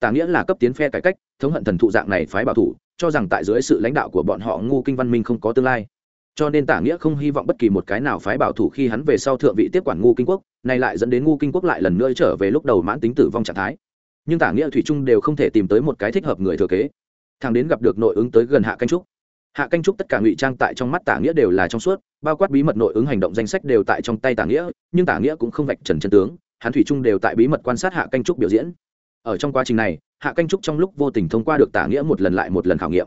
Tả nghĩa là cấp tiến phe cải cách, thống hận thần thụ dạng này phái bảo thủ, cho rằng tại dưới sự lãnh đạo của bọn họ ngu kinh văn minh không có tương lai. Cho nên tả nghĩa không hy vọng bất kỳ một cái nào phái bảo thủ khi hắn về sau thượng vị tiếp quản ngu kinh quốc, này lại dẫn đến ngu kinh quốc lại lần nữa trở về lúc đầu mãn tính tử vong trạng thái. Nhưng tả nghĩa thủy trung đều không thể tìm tới một cái thích hợp người thừa kế thằng đến gặp được nội ứng tới gần hạ canh trúc. Hạ canh trúc tất cả ngụy trang tại trong mắt tả nghĩa đều là trong suốt, bao quát bí mật nội ứng hành động danh sách đều tại trong tay tả nghĩa, nhưng tả nghĩa cũng không vạch trần chân tướng, hắn thủy trung đều tại bí mật quan sát hạ canh trúc biểu diễn. Ở trong quá trình này, hạ canh trúc trong lúc vô tình thông qua được tả nghĩa một lần lại một lần khảo nghiệm.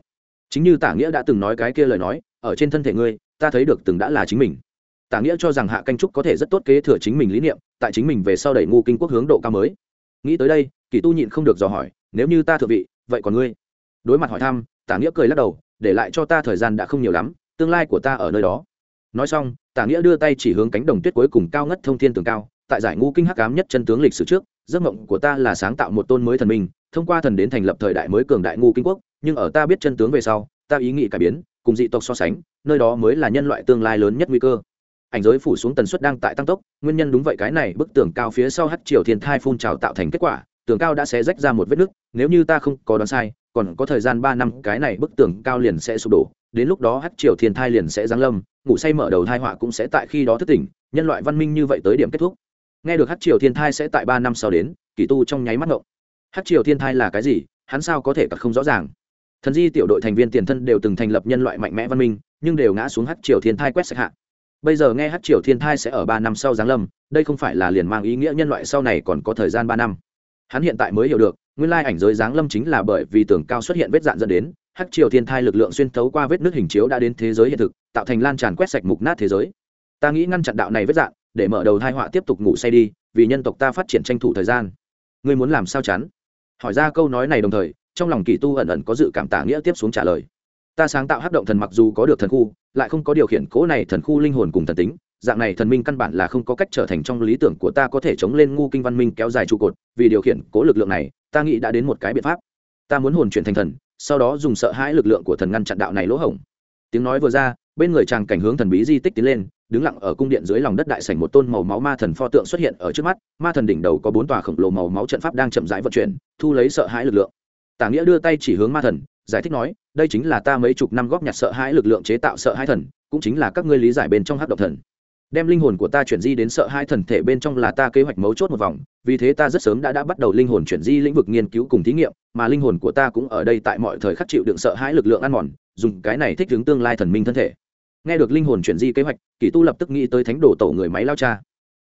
Chính như tả nghĩa đã từng nói cái kia lời nói, ở trên thân thể ngươi, ta thấy được từng đã là chính mình. Tả nghĩa cho rằng hạ canh trúc có thể rất tốt kế thừa chính mình lý niệm, tại chính mình về sau đẩy ngu kinh quốc hướng độ cao mới. Nghĩ tới đây, kỳ tu nhịn không được dò hỏi, nếu như ta thượng vị, vậy còn ngươi? Đối mặt hỏi thăm, tả nghĩa cười lắc đầu, để lại cho ta thời gian đã không nhiều lắm, tương lai của ta ở nơi đó. Nói xong, tả nghĩa đưa tay chỉ hướng cánh đồng tuyết cuối cùng cao ngất thông thiên tường cao, tại giải ngũ kinh hắc ám nhất chân tướng lịch sử trước, giấc mộng của ta là sáng tạo một tôn mới thần minh, thông qua thần đến thành lập thời đại mới cường đại ngũ kinh quốc, nhưng ở ta biết chân tướng về sau, ta ý nghĩ cải biến, cùng dị tộc so sánh, nơi đó mới là nhân loại tương lai lớn nhất nguy cơ. Ảnh giới phủ xuống tần suất đang tại tăng tốc, nguyên nhân đúng vậy cái này, bức tường cao phía sau hắt triều thiên thai phun trào tạo thành kết quả, tường cao đã xé rách ra một vết nứt, nếu như ta không có đoán sai còn có thời gian ba năm, cái này bức tường cao liền sẽ sụp đổ, đến lúc đó hắc triều thiên thai liền sẽ giáng lâm, ngủ say mở đầu thai họa cũng sẽ tại khi đó thức tỉnh, nhân loại văn minh như vậy tới điểm kết thúc. Nghe được hắc triều thiên thai sẽ tại ba năm sau đến, kỳ tu trong nháy mắt ngộng. Hắc triều thiên thai là cái gì? Hắn sao có thể cả không rõ ràng? Thần di tiểu đội thành viên tiền thân đều từng thành lập nhân loại mạnh mẽ văn minh, nhưng đều ngã xuống hắc triều thiên thai quét sạch hạ. Bây giờ nghe hắc triều thiên thai sẽ ở ba năm sau giáng lâm, đây không phải là liền mang ý nghĩa nhân loại sau này còn có thời gian ba năm hắn hiện tại mới hiểu được, nguyên lai ảnh giới giáng lâm chính là bởi vì tường cao xuất hiện vết dạn dẫn đến, hắc triều thiên thai lực lượng xuyên thấu qua vết nước hình chiếu đã đến thế giới hiện thực, tạo thành lan tràn quét sạch mục nát thế giới. Ta nghĩ ngăn chặn đạo này vết dạn, để mở đầu thai họa tiếp tục ngủ say đi, vì nhân tộc ta phát triển tranh thủ thời gian. Ngươi muốn làm sao chắn hỏi ra câu nói này đồng thời, trong lòng kỳ tu ẩn ẩn có dự cảm tả nghĩa tiếp xuống trả lời. Ta sáng tạo hắc động thần mặc dù có được thần khu, lại không có điều khiển cố này thần khu linh hồn cùng thần tính dạng này thần minh căn bản là không có cách trở thành trong lý tưởng của ta có thể chống lên ngu kinh văn minh kéo dài trụ cột, vì điều khiển cố lực lượng này, ta nghĩ đã đến một cái biện pháp. Ta muốn hồn chuyển thành thần, sau đó dùng sợ hãi lực lượng của thần ngăn chặn đạo này lỗ hổng. Tiếng nói vừa ra, bên người chàng cảnh hướng thần bí di tích tiến lên, đứng lặng ở cung điện dưới lòng đất đại sảnh một tôn màu máu ma thần pho tượng xuất hiện ở trước mắt, ma thần đỉnh đầu có bốn tòa khổng lồ màu máu trận pháp đang chậm rãi vận chuyển, thu lấy sợ hãi lực lượng. Tả nghĩa đưa tay chỉ hướng ma thần, giải thích nói, đây chính là ta mấy chục năm góp nhặt sợ hãi lực lượng chế tạo sợ hãi thần, cũng chính là các ngươi lý giải bên trong hát độc thần đem linh hồn của ta chuyển di đến sợ hai thần thể bên trong là ta kế hoạch mấu chốt một vòng, vì thế ta rất sớm đã đã bắt đầu linh hồn chuyển di lĩnh vực nghiên cứu cùng thí nghiệm, mà linh hồn của ta cũng ở đây tại mọi thời khắc chịu đựng sợ hãi lực lượng ăn mòn, dùng cái này thích ứng tương lai thần minh thân thể. Nghe được linh hồn chuyển di kế hoạch, kỳ tu lập tức nghĩ tới thánh đồ tổ người máy lao cha.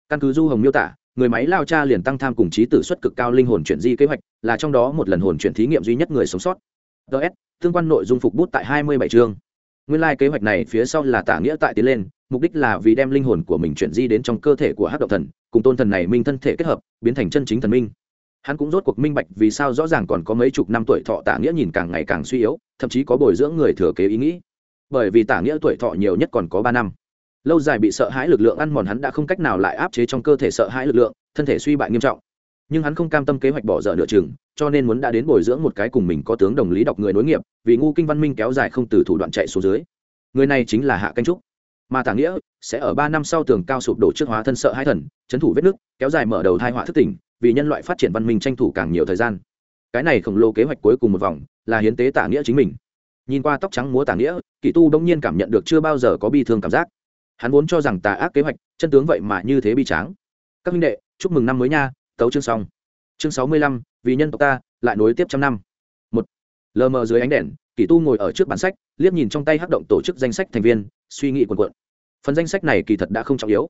Căn cứ du hồng miêu tả, người máy lao cha liền tăng tham cùng trí tử suất cực cao linh hồn chuyển di kế hoạch, là trong đó một lần hồn chuyển thí nghiệm duy nhất người sống sót. Ts tương quan nội dung phục bút tại hai mươi bảy chương. Nguyên kế hoạch này phía sau là tả nghĩa tại tiến lên mục đích là vì đem linh hồn của mình chuyển di đến trong cơ thể của Hắc động thần, cùng tôn thần này minh thân thể kết hợp, biến thành chân chính thần minh. Hắn cũng rốt cuộc minh bạch vì sao rõ ràng còn có mấy chục năm tuổi thọ tả nghĩa nhìn càng ngày càng suy yếu, thậm chí có bồi dưỡng người thừa kế ý nghĩ. Bởi vì tả nghĩa tuổi thọ nhiều nhất còn có ba năm. Lâu dài bị sợ hãi lực lượng ăn mòn hắn đã không cách nào lại áp chế trong cơ thể sợ hãi lực lượng, thân thể suy bại nghiêm trọng. Nhưng hắn không cam tâm kế hoạch bỏ dở nửa chừng, cho nên muốn đã đến bồi dưỡng một cái cùng mình có tướng đồng lý đọc người nối nghiệp, vì ngu kinh văn minh kéo dài không từ thủ đoạn chạy xuống dưới. Người này chính là hạ canh trúc mà tả nghĩa sẽ ở ba năm sau tường cao sụp đổ trước hóa thân sợ hai thần, chấn thủ vết nước kéo dài mở đầu thai họa thức tỉnh, vì nhân loại phát triển văn minh tranh thủ càng nhiều thời gian. Cái này khổng lồ kế hoạch cuối cùng một vòng là hiến tế tả nghĩa chính mình. Nhìn qua tóc trắng múa tả nghĩa kỳ tu đông nhiên cảm nhận được chưa bao giờ có bi thương cảm giác. Hắn vốn cho rằng tà ác kế hoạch, chân tướng vậy mà như thế bi tráng. Các minh đệ, chúc mừng năm mới nha, tấu chương xong. Chương sáu mươi lăm, vì nhân tộc ta, lại nối tiếp trăm năm. Một, lờ mờ dưới ánh đèn Kỳ tu ngồi ở trước bản sách, liếc nhìn trong tay hắc động tổ chức danh sách thành viên, suy nghĩ quần quận phần danh sách này kỳ thật đã không trọng yếu.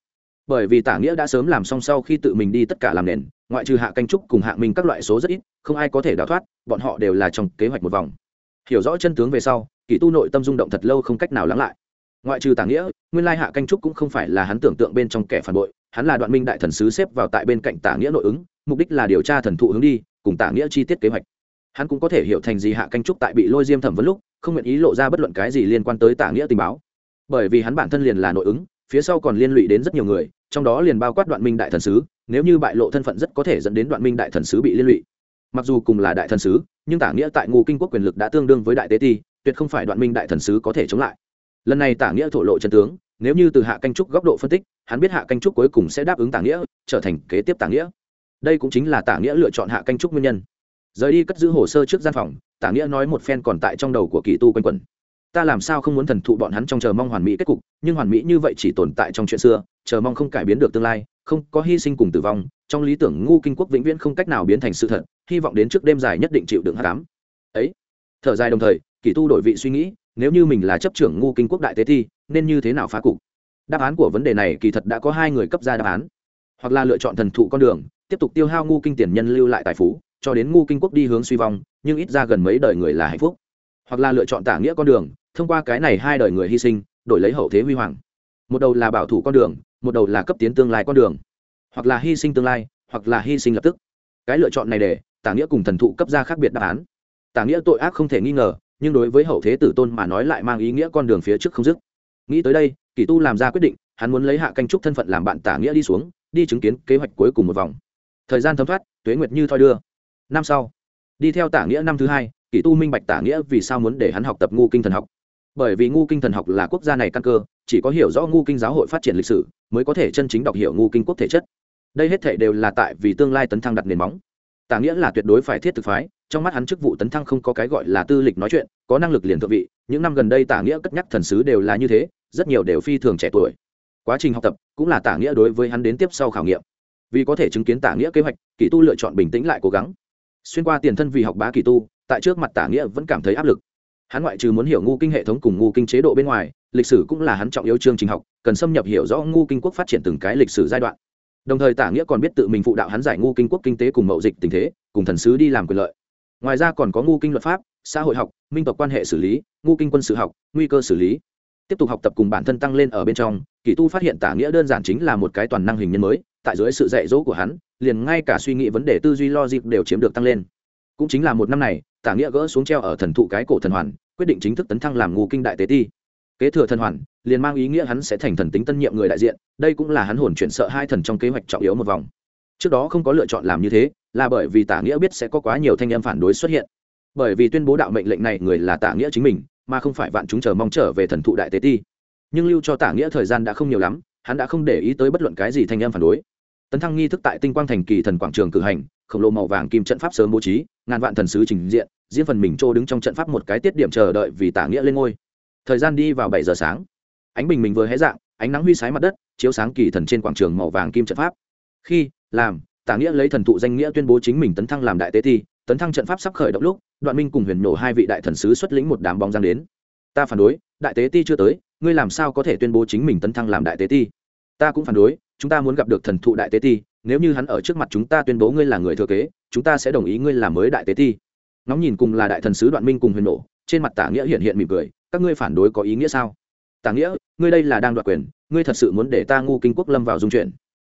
Bởi vì tả nghĩa đã sớm làm xong sau khi tự mình đi tất cả làm nền, ngoại trừ hạ canh trúc cùng hạ minh các loại số rất ít, không ai có thể đào thoát, bọn họ đều là trong kế hoạch một vòng. Hiểu rõ chân tướng về sau, kỳ tu nội tâm rung động thật lâu không cách nào lắng lại. Ngoại trừ tả nghĩa, nguyên lai hạ canh trúc cũng không phải là hắn tưởng tượng bên trong kẻ phản bội, hắn là đoạn minh đại thần sứ xếp vào tại bên cạnh tả nghĩa nội ứng, mục đích là điều tra thần thụ hướng đi, cùng tả nghĩa chi tiết kế hoạch hắn cũng có thể hiểu thành gì hạ canh trúc tại bị lôi diêm thẩm vấn lúc, không nguyện ý lộ ra bất luận cái gì liên quan tới tả nghĩa tình báo. Bởi vì hắn bản thân liền là nội ứng, phía sau còn liên lụy đến rất nhiều người, trong đó liền bao quát đoạn minh đại thần sứ, nếu như bại lộ thân phận rất có thể dẫn đến đoạn minh đại thần sứ bị liên lụy. Mặc dù cùng là đại thần sứ, nhưng tả nghĩa tại ngũ kinh quốc quyền lực đã tương đương với đại tế ti, tuyệt không phải đoạn minh đại thần sứ có thể chống lại. Lần này tả nghĩa thổ lộ chân tướng, nếu như từ hạ canh trúc góc độ phân tích, hắn biết hạ canh trúc cuối cùng sẽ đáp ứng tả nghĩa, trở thành kế tiếp tả nghĩa. Đây cũng chính là tả nghĩa lựa chọn hạ canh trúc nguyên nhân rời đi cất giữ hồ sơ trước gian phòng, tả nghĩa nói một phen còn tại trong đầu của kỳ tu quanh quẩn. Ta làm sao không muốn thần thụ bọn hắn trong chờ mong hoàn mỹ kết cục, nhưng hoàn mỹ như vậy chỉ tồn tại trong chuyện xưa, chờ mong không cải biến được tương lai, không có hy sinh cùng tử vong, trong lý tưởng ngu kinh quốc vĩnh viễn không cách nào biến thành sự thật, hy vọng đến trước đêm dài nhất định chịu đựng hát cám ấy, thở dài đồng thời, kỳ tu đổi vị suy nghĩ, nếu như mình là chấp trưởng ngu kinh quốc đại tế thi, nên như thế nào phá cục? Đáp án của vấn đề này kỳ thật đã có hai người cấp ra đáp án. Hoặc là lựa chọn thần thụ con đường, tiếp tục tiêu hao ngu kinh tiền nhân lưu lại tài phú cho đến ngu kinh quốc đi hướng suy vong, nhưng ít ra gần mấy đời người là hạnh phúc. Hoặc là lựa chọn tả nghĩa con đường, thông qua cái này hai đời người hy sinh, đổi lấy hậu thế huy hoàng. Một đầu là bảo thủ con đường, một đầu là cấp tiến tương lai con đường. Hoặc là hy sinh tương lai, hoặc là hy sinh lập tức. Cái lựa chọn này để, tả nghĩa cùng thần thụ cấp ra khác biệt đáp án. Tả nghĩa tội ác không thể nghi ngờ, nhưng đối với hậu thế tử tôn mà nói lại mang ý nghĩa con đường phía trước không dứt. Nghĩ tới đây kỳ tu làm ra quyết định, hắn muốn lấy hạ canh trúc thân phận làm bạn tả nghĩa đi xuống, đi chứng kiến kế hoạch cuối cùng một vòng. Thời gian thấm thoát, tuế nguyệt như thoi đưa năm sau. Đi theo tả nghĩa năm thứ hai, kỷ tu minh bạch tả nghĩa vì sao muốn để hắn học tập ngu kinh thần học. Bởi vì ngu kinh thần học là quốc gia này căn cơ, chỉ có hiểu rõ ngu kinh giáo hội phát triển lịch sử, mới có thể chân chính đọc hiểu ngu kinh quốc thể chất. Đây hết thể đều là tại vì tương lai tấn thăng đặt nền móng. Tả nghĩa là tuyệt đối phải thiết thực phái, trong mắt hắn chức vụ tấn thăng không có cái gọi là tư lịch nói chuyện, có năng lực liền thượng vị, những năm gần đây tả nghĩa cất nhắc thần sứ đều là như thế, rất nhiều đều phi thường trẻ tuổi. Quá trình học tập cũng là tả nghĩa đối với hắn đến tiếp sau khảo nghiệm. Vì có thể chứng kiến tả nghĩa kế hoạch kỳ tu lựa chọn bình tĩnh lại cố gắng xuyên qua tiền thân vì học bá kỳ tu, tại trước mặt tả nghĩa vẫn cảm thấy áp lực. Hắn ngoại trừ muốn hiểu ngu kinh hệ thống cùng ngu kinh chế độ bên ngoài, lịch sử cũng là hắn trọng yếu chương trình học, cần xâm nhập hiểu rõ ngu kinh quốc phát triển từng cái lịch sử giai đoạn. Đồng thời tả nghĩa còn biết tự mình phụ đạo hắn giải ngu kinh quốc kinh tế cùng mậu dịch tình thế, cùng thần sứ đi làm quyền lợi. Ngoài ra còn có ngu kinh luật pháp, xã hội học, minh tộc quan hệ xử lý, ngu kinh quân sự học, nguy cơ xử lý. Tiếp tục học tập cùng bản thân tăng lên ở bên trong, kỳ tu phát hiện tả nghĩa đơn giản chính là một cái toàn năng hình nhân mới, tại dưới sự dạy dỗ của hắn liền ngay cả suy nghĩ vấn đề tư duy logic đều chiếm được tăng lên. Cũng chính là một năm này, tả nghĩa gỡ xuống treo ở thần thụ cái cổ thần hoàn, quyết định chính thức tấn thăng làm ngu kinh đại tế ti. Kế thừa thần hoàn, liền mang ý nghĩa hắn sẽ thành thần tính tân nhiệm người đại diện, đây cũng là hắn hồn chuyển sợ hai thần trong kế hoạch trọng yếu một vòng. Trước đó không có lựa chọn làm như thế, là bởi vì tả nghĩa biết sẽ có quá nhiều thanh em phản đối xuất hiện. Bởi vì tuyên bố đạo mệnh lệnh này người là tả nghĩa chính mình, mà không phải vạn chúng chờ mong trở về thần thụ đại tế ti. Nhưng lưu cho tả nghĩa thời gian đã không nhiều lắm, hắn đã không để ý tới bất luận cái gì thanh em phản đối tấn thăng nghi thức tại tinh quang thành kỳ thần quảng trường cử hành, khổng lồ màu vàng kim trận pháp sớm bố trí, ngàn vạn thần sứ trình diện, diễn phần mình trô đứng trong trận pháp một cái tiết điểm chờ đợi vì tả nghĩa lên ngôi. Thời gian đi vào bảy giờ sáng. Ánh bình mình vừa hé dạng, ánh nắng huy sái mặt đất, chiếu sáng kỳ thần trên quảng trường màu vàng kim trận pháp. Khi, làm, tả nghĩa lấy thần thụ danh nghĩa tuyên bố chính mình tấn thăng làm đại tế thi, tấn thăng trận pháp sắp khởi động lúc, đoạn minh cùng huyền nổ hai vị đại thần sứ xuất lĩnh một đám bóng giang đến. Ta phản đối, đại tế ti chưa tới, ngươi làm sao có thể tuyên bố chính mình tấn thăng làm đại tế ti ta cũng phản đối chúng ta muốn gặp được thần thụ đại tế ti, nếu như hắn ở trước mặt chúng ta tuyên bố ngươi là người thừa kế, chúng ta sẽ đồng ý ngươi làm mới đại tế ti. Nóng nhìn cùng là đại thần sứ đoạn minh cùng huyền nổ trên mặt tả nghĩa hiện hiện mỉm cười, các ngươi phản đối có ý nghĩa sao? Tả nghĩa, ngươi đây là đang đoạt quyền, ngươi thật sự muốn để ta ngu kinh quốc lâm vào dung chuyển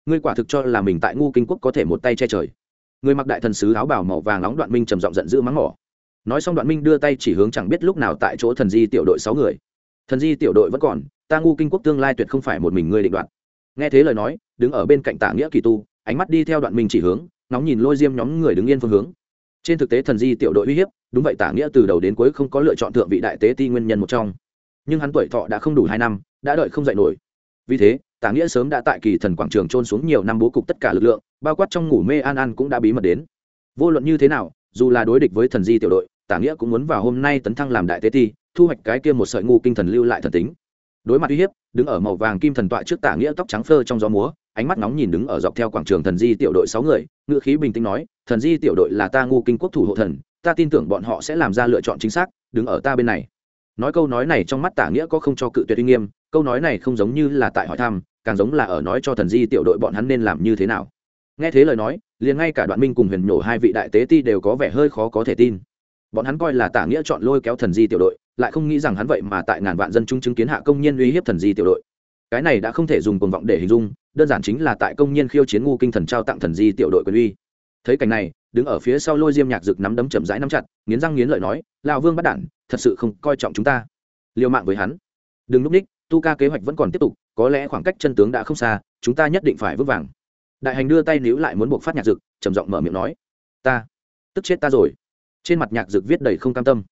ngươi quả thực cho là mình tại ngu kinh quốc có thể một tay che trời. Người mặc đại thần sứ áo bảo màu vàng nóng đoạn minh trầm giọng giận dữ mắng mỏ. Nói xong đoạn minh đưa tay chỉ hướng chẳng biết lúc nào tại chỗ thần di tiểu đội sáu người. Thần di tiểu đội vẫn còn, ta ngu kinh quốc tương lai tuyệt không phải một mình ngươi định đoạt nghe thế lời nói, đứng ở bên cạnh tạ nghĩa kỳ tu, ánh mắt đi theo đoạn minh chỉ hướng nóng nhìn lôi diêm nhóm người đứng yên phương hướng. Trên thực tế thần di tiểu đội uy hiếp, đúng vậy tả nghĩa từ đầu đến cuối không có lựa chọn thượng vị đại tế ti nguyên nhân một trong. Nhưng hắn tuổi thọ đã không đủ hai năm, đã đợi không dạy nổi. Vì thế tả nghĩa sớm đã tại kỳ thần quảng trường trôn xuống nhiều năm bố cục tất cả lực lượng, bao quát trong ngủ mê an an cũng đã bí mật đến. Vô luận như thế nào, dù là đối địch với thần di tiểu đội tả nghĩa cũng muốn vào hôm nay tấn thăng làm đại tế ti, thu hoạch cái kia một sợi ngu kinh thần lưu lại thần tính. Đối mặt uy hiếp đứng ở màu vàng kim thần tọa trước tả nghĩa tóc trắng phơ trong gió múa, ánh mắt nóng nhìn đứng ở dọc theo quảng trường thần di tiểu đội sáu người ngựa khí bình tĩnh nói, thần di tiểu đội là ta ngu kinh quốc thủ hộ thần, ta tin tưởng bọn họ sẽ làm ra lựa chọn chính xác, đứng ở ta bên này. Nói câu nói này trong mắt tả nghĩa có không cho cự tuyệt uy nghiêm, câu nói này không giống như là tại hỏi thăm, càng giống là ở nói cho thần di tiểu đội bọn hắn nên làm như thế nào. Nghe thế lời nói, liền ngay cả đoạn minh cùng huyền nhổ hai vị đại tế ti đều có vẻ hơi khó có thể tin. Bọn hắn coi là tả nghĩa chọn lôi kéo thần di tiểu đội lại không nghĩ rằng hắn vậy mà tại ngàn vạn dân chúng chứng kiến hạ công nhân uy hiếp thần di tiểu đội. Cái này đã không thể dùng cuồng vọng để hình dung, đơn giản chính là tại công nhân khiêu chiến ngu kinh thần trao tặng thần di tiểu đội quyền uy. Thấy cảnh này, đứng ở phía sau lôi diêm nhạc rực nắm đấm chậm rãi nắm chặt, nghiến răng nghiến lợi nói, lão vương bắt đản thật sự không coi trọng chúng ta. Liều mạng với hắn. Đừng núp ních, tu ca kế hoạch vẫn còn tiếp tục, có lẽ khoảng cách chân tướng đã không xa, chúng ta nhất định phải vững vàng. Đại hành đưa tay níu lại muốn buộc phát nhạc dực trầm giọng mở miệng nói, ta, tức chết ta rồi. Trên mặt nhạc dực viết đầy không cam tâm.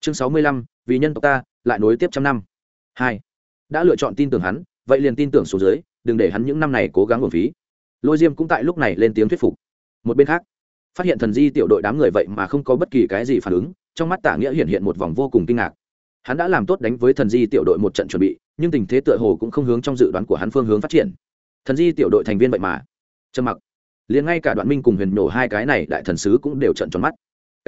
Chương sáu mươi lăm vì nhân tộc ta, lại nối tiếp trăm năm. Hai, đã lựa chọn tin tưởng hắn, vậy liền tin tưởng xuống dưới, đừng để hắn những năm này cố gắng hưởng phí. Lôi diêm cũng tại lúc này lên tiếng thuyết phục. Một bên khác, phát hiện thần di tiểu đội đám người vậy mà không có bất kỳ cái gì phản ứng, trong mắt tả nghĩa hiện hiện một vòng vô cùng kinh ngạc. Hắn đã làm tốt đánh với thần di tiểu đội một trận chuẩn bị, nhưng tình thế tựa hồ cũng không hướng trong dự đoán của hắn phương hướng phát triển. Thần di tiểu đội thành viên vậy mà. Trầm mặc. Liền ngay cả đoạn minh cùng huyền nổ hai cái này đại thần sứ cũng đều trận tròn mắt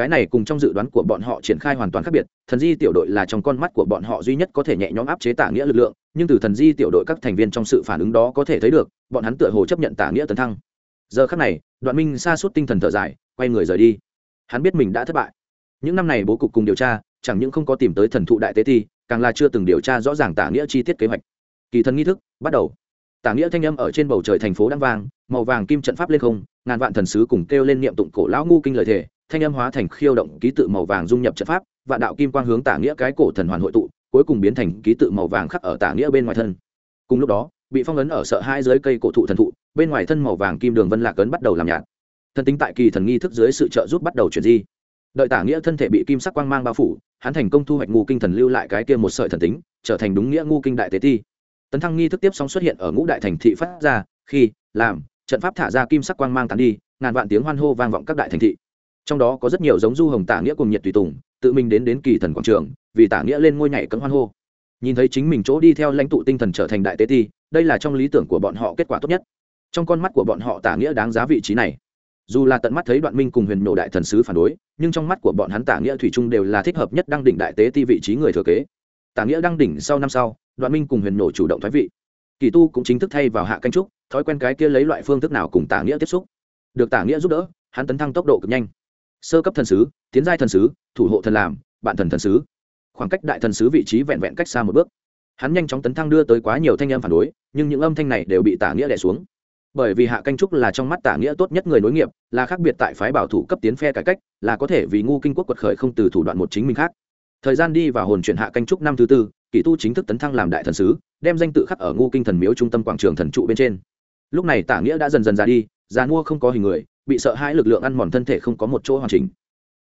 cái này cùng trong dự đoán của bọn họ triển khai hoàn toàn khác biệt, thần di tiểu đội là trong con mắt của bọn họ duy nhất có thể nhẹ nhõm áp chế tả nghĩa lực lượng, nhưng từ thần di tiểu đội các thành viên trong sự phản ứng đó có thể thấy được, bọn hắn tựa hồ chấp nhận tả nghĩa tấn thăng. Giờ khác này, đoạn minh xa suốt tinh thần thở dài, quay người rời đi. Hắn biết mình đã thất bại. Những năm này bố cục cùng điều tra, chẳng những không có tìm tới thần thụ đại tế thi càng là chưa từng điều tra rõ ràng tả nghĩa chi tiết kế hoạch. Kỳ thần nghi thức, bắt đầu. Tả nghĩa thanh âm ở trên bầu trời thành phố đang vang, màu vàng kim trận pháp lên không, ngàn vạn thần sứ cùng kêu lên niệm tụng cổ lão ngu kinh lời thể thanh âm hóa thành khiêu động ký tự màu vàng dung nhập trận pháp, vạn đạo kim quang hướng tả nghĩa cái cổ thần hoàn hội tụ, cuối cùng biến thành ký tự màu vàng khắc ở tả nghĩa bên ngoài thân. Cùng lúc đó, bị phong ấn ở sợ hai dưới cây cổ thụ thần thụ, bên ngoài thân màu vàng kim đường vân lạc ấn bắt đầu làm nhạt. Thần tính tại kỳ thần nghi thức dưới sự trợ giúp bắt đầu chuyển di. Đợi tả nghĩa thân thể bị kim sắc quang mang bao phủ, hắn thành công thu hoạch ngu kinh thần lưu lại cái kia một sợi thần tính, trở thành đúng nghĩa ngu kinh đại tế ti. Tấn thăng nghi thức tiếp sóng xuất hiện ở ngũ đại thành thị phát ra, khi, làm, trận pháp thả ra kim sắc quang mang tán đi, ngàn vạn tiếng hoan hô vang vọng các đại thành thị trong đó có rất nhiều giống du hồng tả nghĩa cùng nhiệt tùy tùng, tự mình đến đến kỳ thần quảng trường, vì tả nghĩa lên ngôi nhảy cấm hoan hô. Nhìn thấy chính mình chỗ đi theo lãnh tụ tinh thần trở thành đại tế ti, đây là trong lý tưởng của bọn họ kết quả tốt nhất. Trong con mắt của bọn họ tả nghĩa đáng giá vị trí này. Dù là tận mắt thấy đoạn minh cùng huyền nổ đại thần sứ phản đối, nhưng trong mắt của bọn hắn tả nghĩa thủy trung đều là thích hợp nhất đăng đỉnh đại tế ti vị trí người thừa kế. Tả nghĩa đăng đỉnh sau năm sau, đoạn minh cùng huyền nổ chủ động thoái vị. Kỳ tu cũng chính thức thay vào hạ canh trúc, thói quen cái kia lấy loại phương thức nào cùng tả nghĩa tiếp xúc. Được tả nghĩa giúp đỡ, hắn tấn thăng tốc độ cực nhanh sơ cấp thần sứ, tiến giai thần sứ, thủ hộ thần làm, bạn thần thần sứ. Khoảng cách đại thần sứ vị trí vẹn vẹn cách xa một bước. Hắn nhanh chóng tấn thăng đưa tới quá nhiều thanh âm phản đối, nhưng những âm thanh này đều bị tả nghĩa đẻ xuống. Bởi vì hạ canh trúc là trong mắt tả nghĩa tốt nhất người nối nghiệp, là khác biệt tại phái bảo thủ cấp tiến phe cải cách, là có thể vì ngu kinh quốc quật khởi không từ thủ đoạn một chính mình khác. Thời gian đi và hồn chuyển hạ canh trúc năm thứ tư kỷ tu chính thức tấn thăng làm đại thần sứ, đem danh tự khắc ở ngu kinh thần miếu trung tâm quảng trường thần trụ bên trên. Lúc này tả nghĩa đã dần dần ra đi, già mua không có hình người bị sợ hãi lực lượng ăn mòn thân thể không có một chỗ hoàn chỉnh.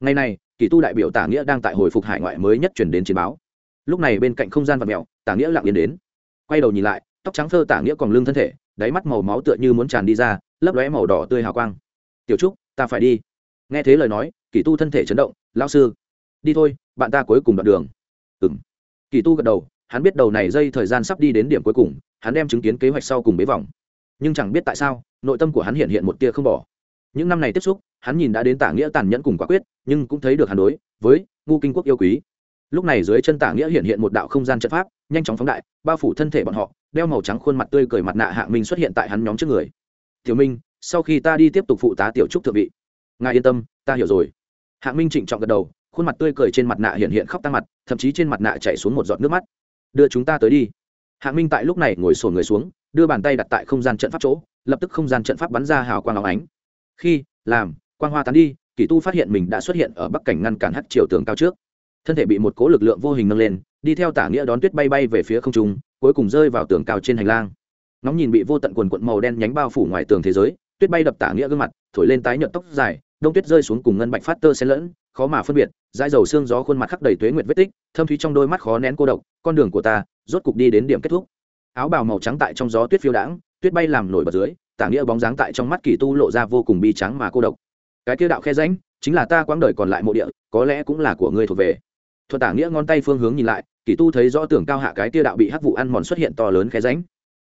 Ngày này, kỳ tu đại biểu tả nghĩa đang tại hồi phục hải ngoại mới nhất chuyển đến chiến báo. Lúc này bên cạnh không gian và mèo, tả nghĩa lặng yên đến. Quay đầu nhìn lại, tóc trắng phơ tả nghĩa còn lưng thân thể, đáy mắt màu máu tựa như muốn tràn đi ra, lấp lóe màu đỏ tươi hào quang. Tiểu trúc, ta phải đi. Nghe thế lời nói, kỳ tu thân thể chấn động, lão sư, đi thôi, bạn ta cuối cùng đoạn đường. Ừng kỳ tu gật đầu, hắn biết đầu này dây thời gian sắp đi đến điểm cuối cùng, hắn đem chứng kiến kế hoạch sau cùng bế vòng. Nhưng chẳng biết tại sao, nội tâm của hắn hiện hiện một tia không bỏ những năm này tiếp xúc, hắn nhìn đã đến tả nghĩa tàn nhẫn cùng quả quyết, nhưng cũng thấy được hắn đối với ngu kinh quốc yêu quý. Lúc này dưới chân tả nghĩa hiện hiện một đạo không gian trận pháp, nhanh chóng phóng đại, bao phủ thân thể bọn họ, đeo màu trắng khuôn mặt tươi cười mặt nạ hạng minh xuất hiện tại hắn nhóm trước người. Tiểu minh, sau khi ta đi tiếp tục phụ tá tiểu trúc thượng vị. Ngài yên tâm, ta hiểu rồi. Hạng minh trịnh trọng gật đầu, khuôn mặt tươi cười trên mặt nạ hiện hiện khóc tăng mặt, thậm chí trên mặt nạ chảy xuống một giọt nước mắt. Đưa chúng ta tới đi. Hạng minh tại lúc này ngồi sổn người xuống, đưa bàn tay đặt tại không gian trận pháp chỗ, lập tức không gian trận pháp bắn ra hào quang áo ánh khi, làm, quang hoa tán đi, kỳ tu phát hiện mình đã xuất hiện ở bắc cảnh ngăn cản hắt chiều tường cao trước. Thân thể bị một cố lực lượng vô hình nâng lên, đi theo tả nghĩa đón tuyết bay bay về phía không trung, cuối cùng rơi vào tường cao trên hành lang. Nóng nhìn bị vô tận quần quận màu đen nhánh bao phủ ngoài tường thế giới, tuyết bay đập tả nghĩa gương mặt, thổi lên tái nhợt tóc dài, đông tuyết rơi xuống cùng ngân bạch phát tơ xen lẫn, khó mà phân biệt, dãi dầu xương gió khuôn mặt khắc đầy tuế nguyệt vết tích, thâm thúy trong đôi mắt khó nén cô độc, con đường của ta rốt cục đi đến điểm kết thúc. Áo bào màu trắng tại trong gió tuyết phiêu đãng tuyết bay làm nổi bật dưới, tả nghĩa bóng dáng tại trong mắt kỳ tu lộ ra vô cùng bi trắng mà cô độc. Cái kia đạo khe ránh chính là ta quãng đời còn lại mộ địa, có lẽ cũng là của ngươi thuộc về. Thuật tả nghĩa ngón tay phương hướng nhìn lại, kỳ tu thấy rõ tưởng cao hạ cái kia đạo bị hắc vụ ăn mòn xuất hiện to lớn khe ránh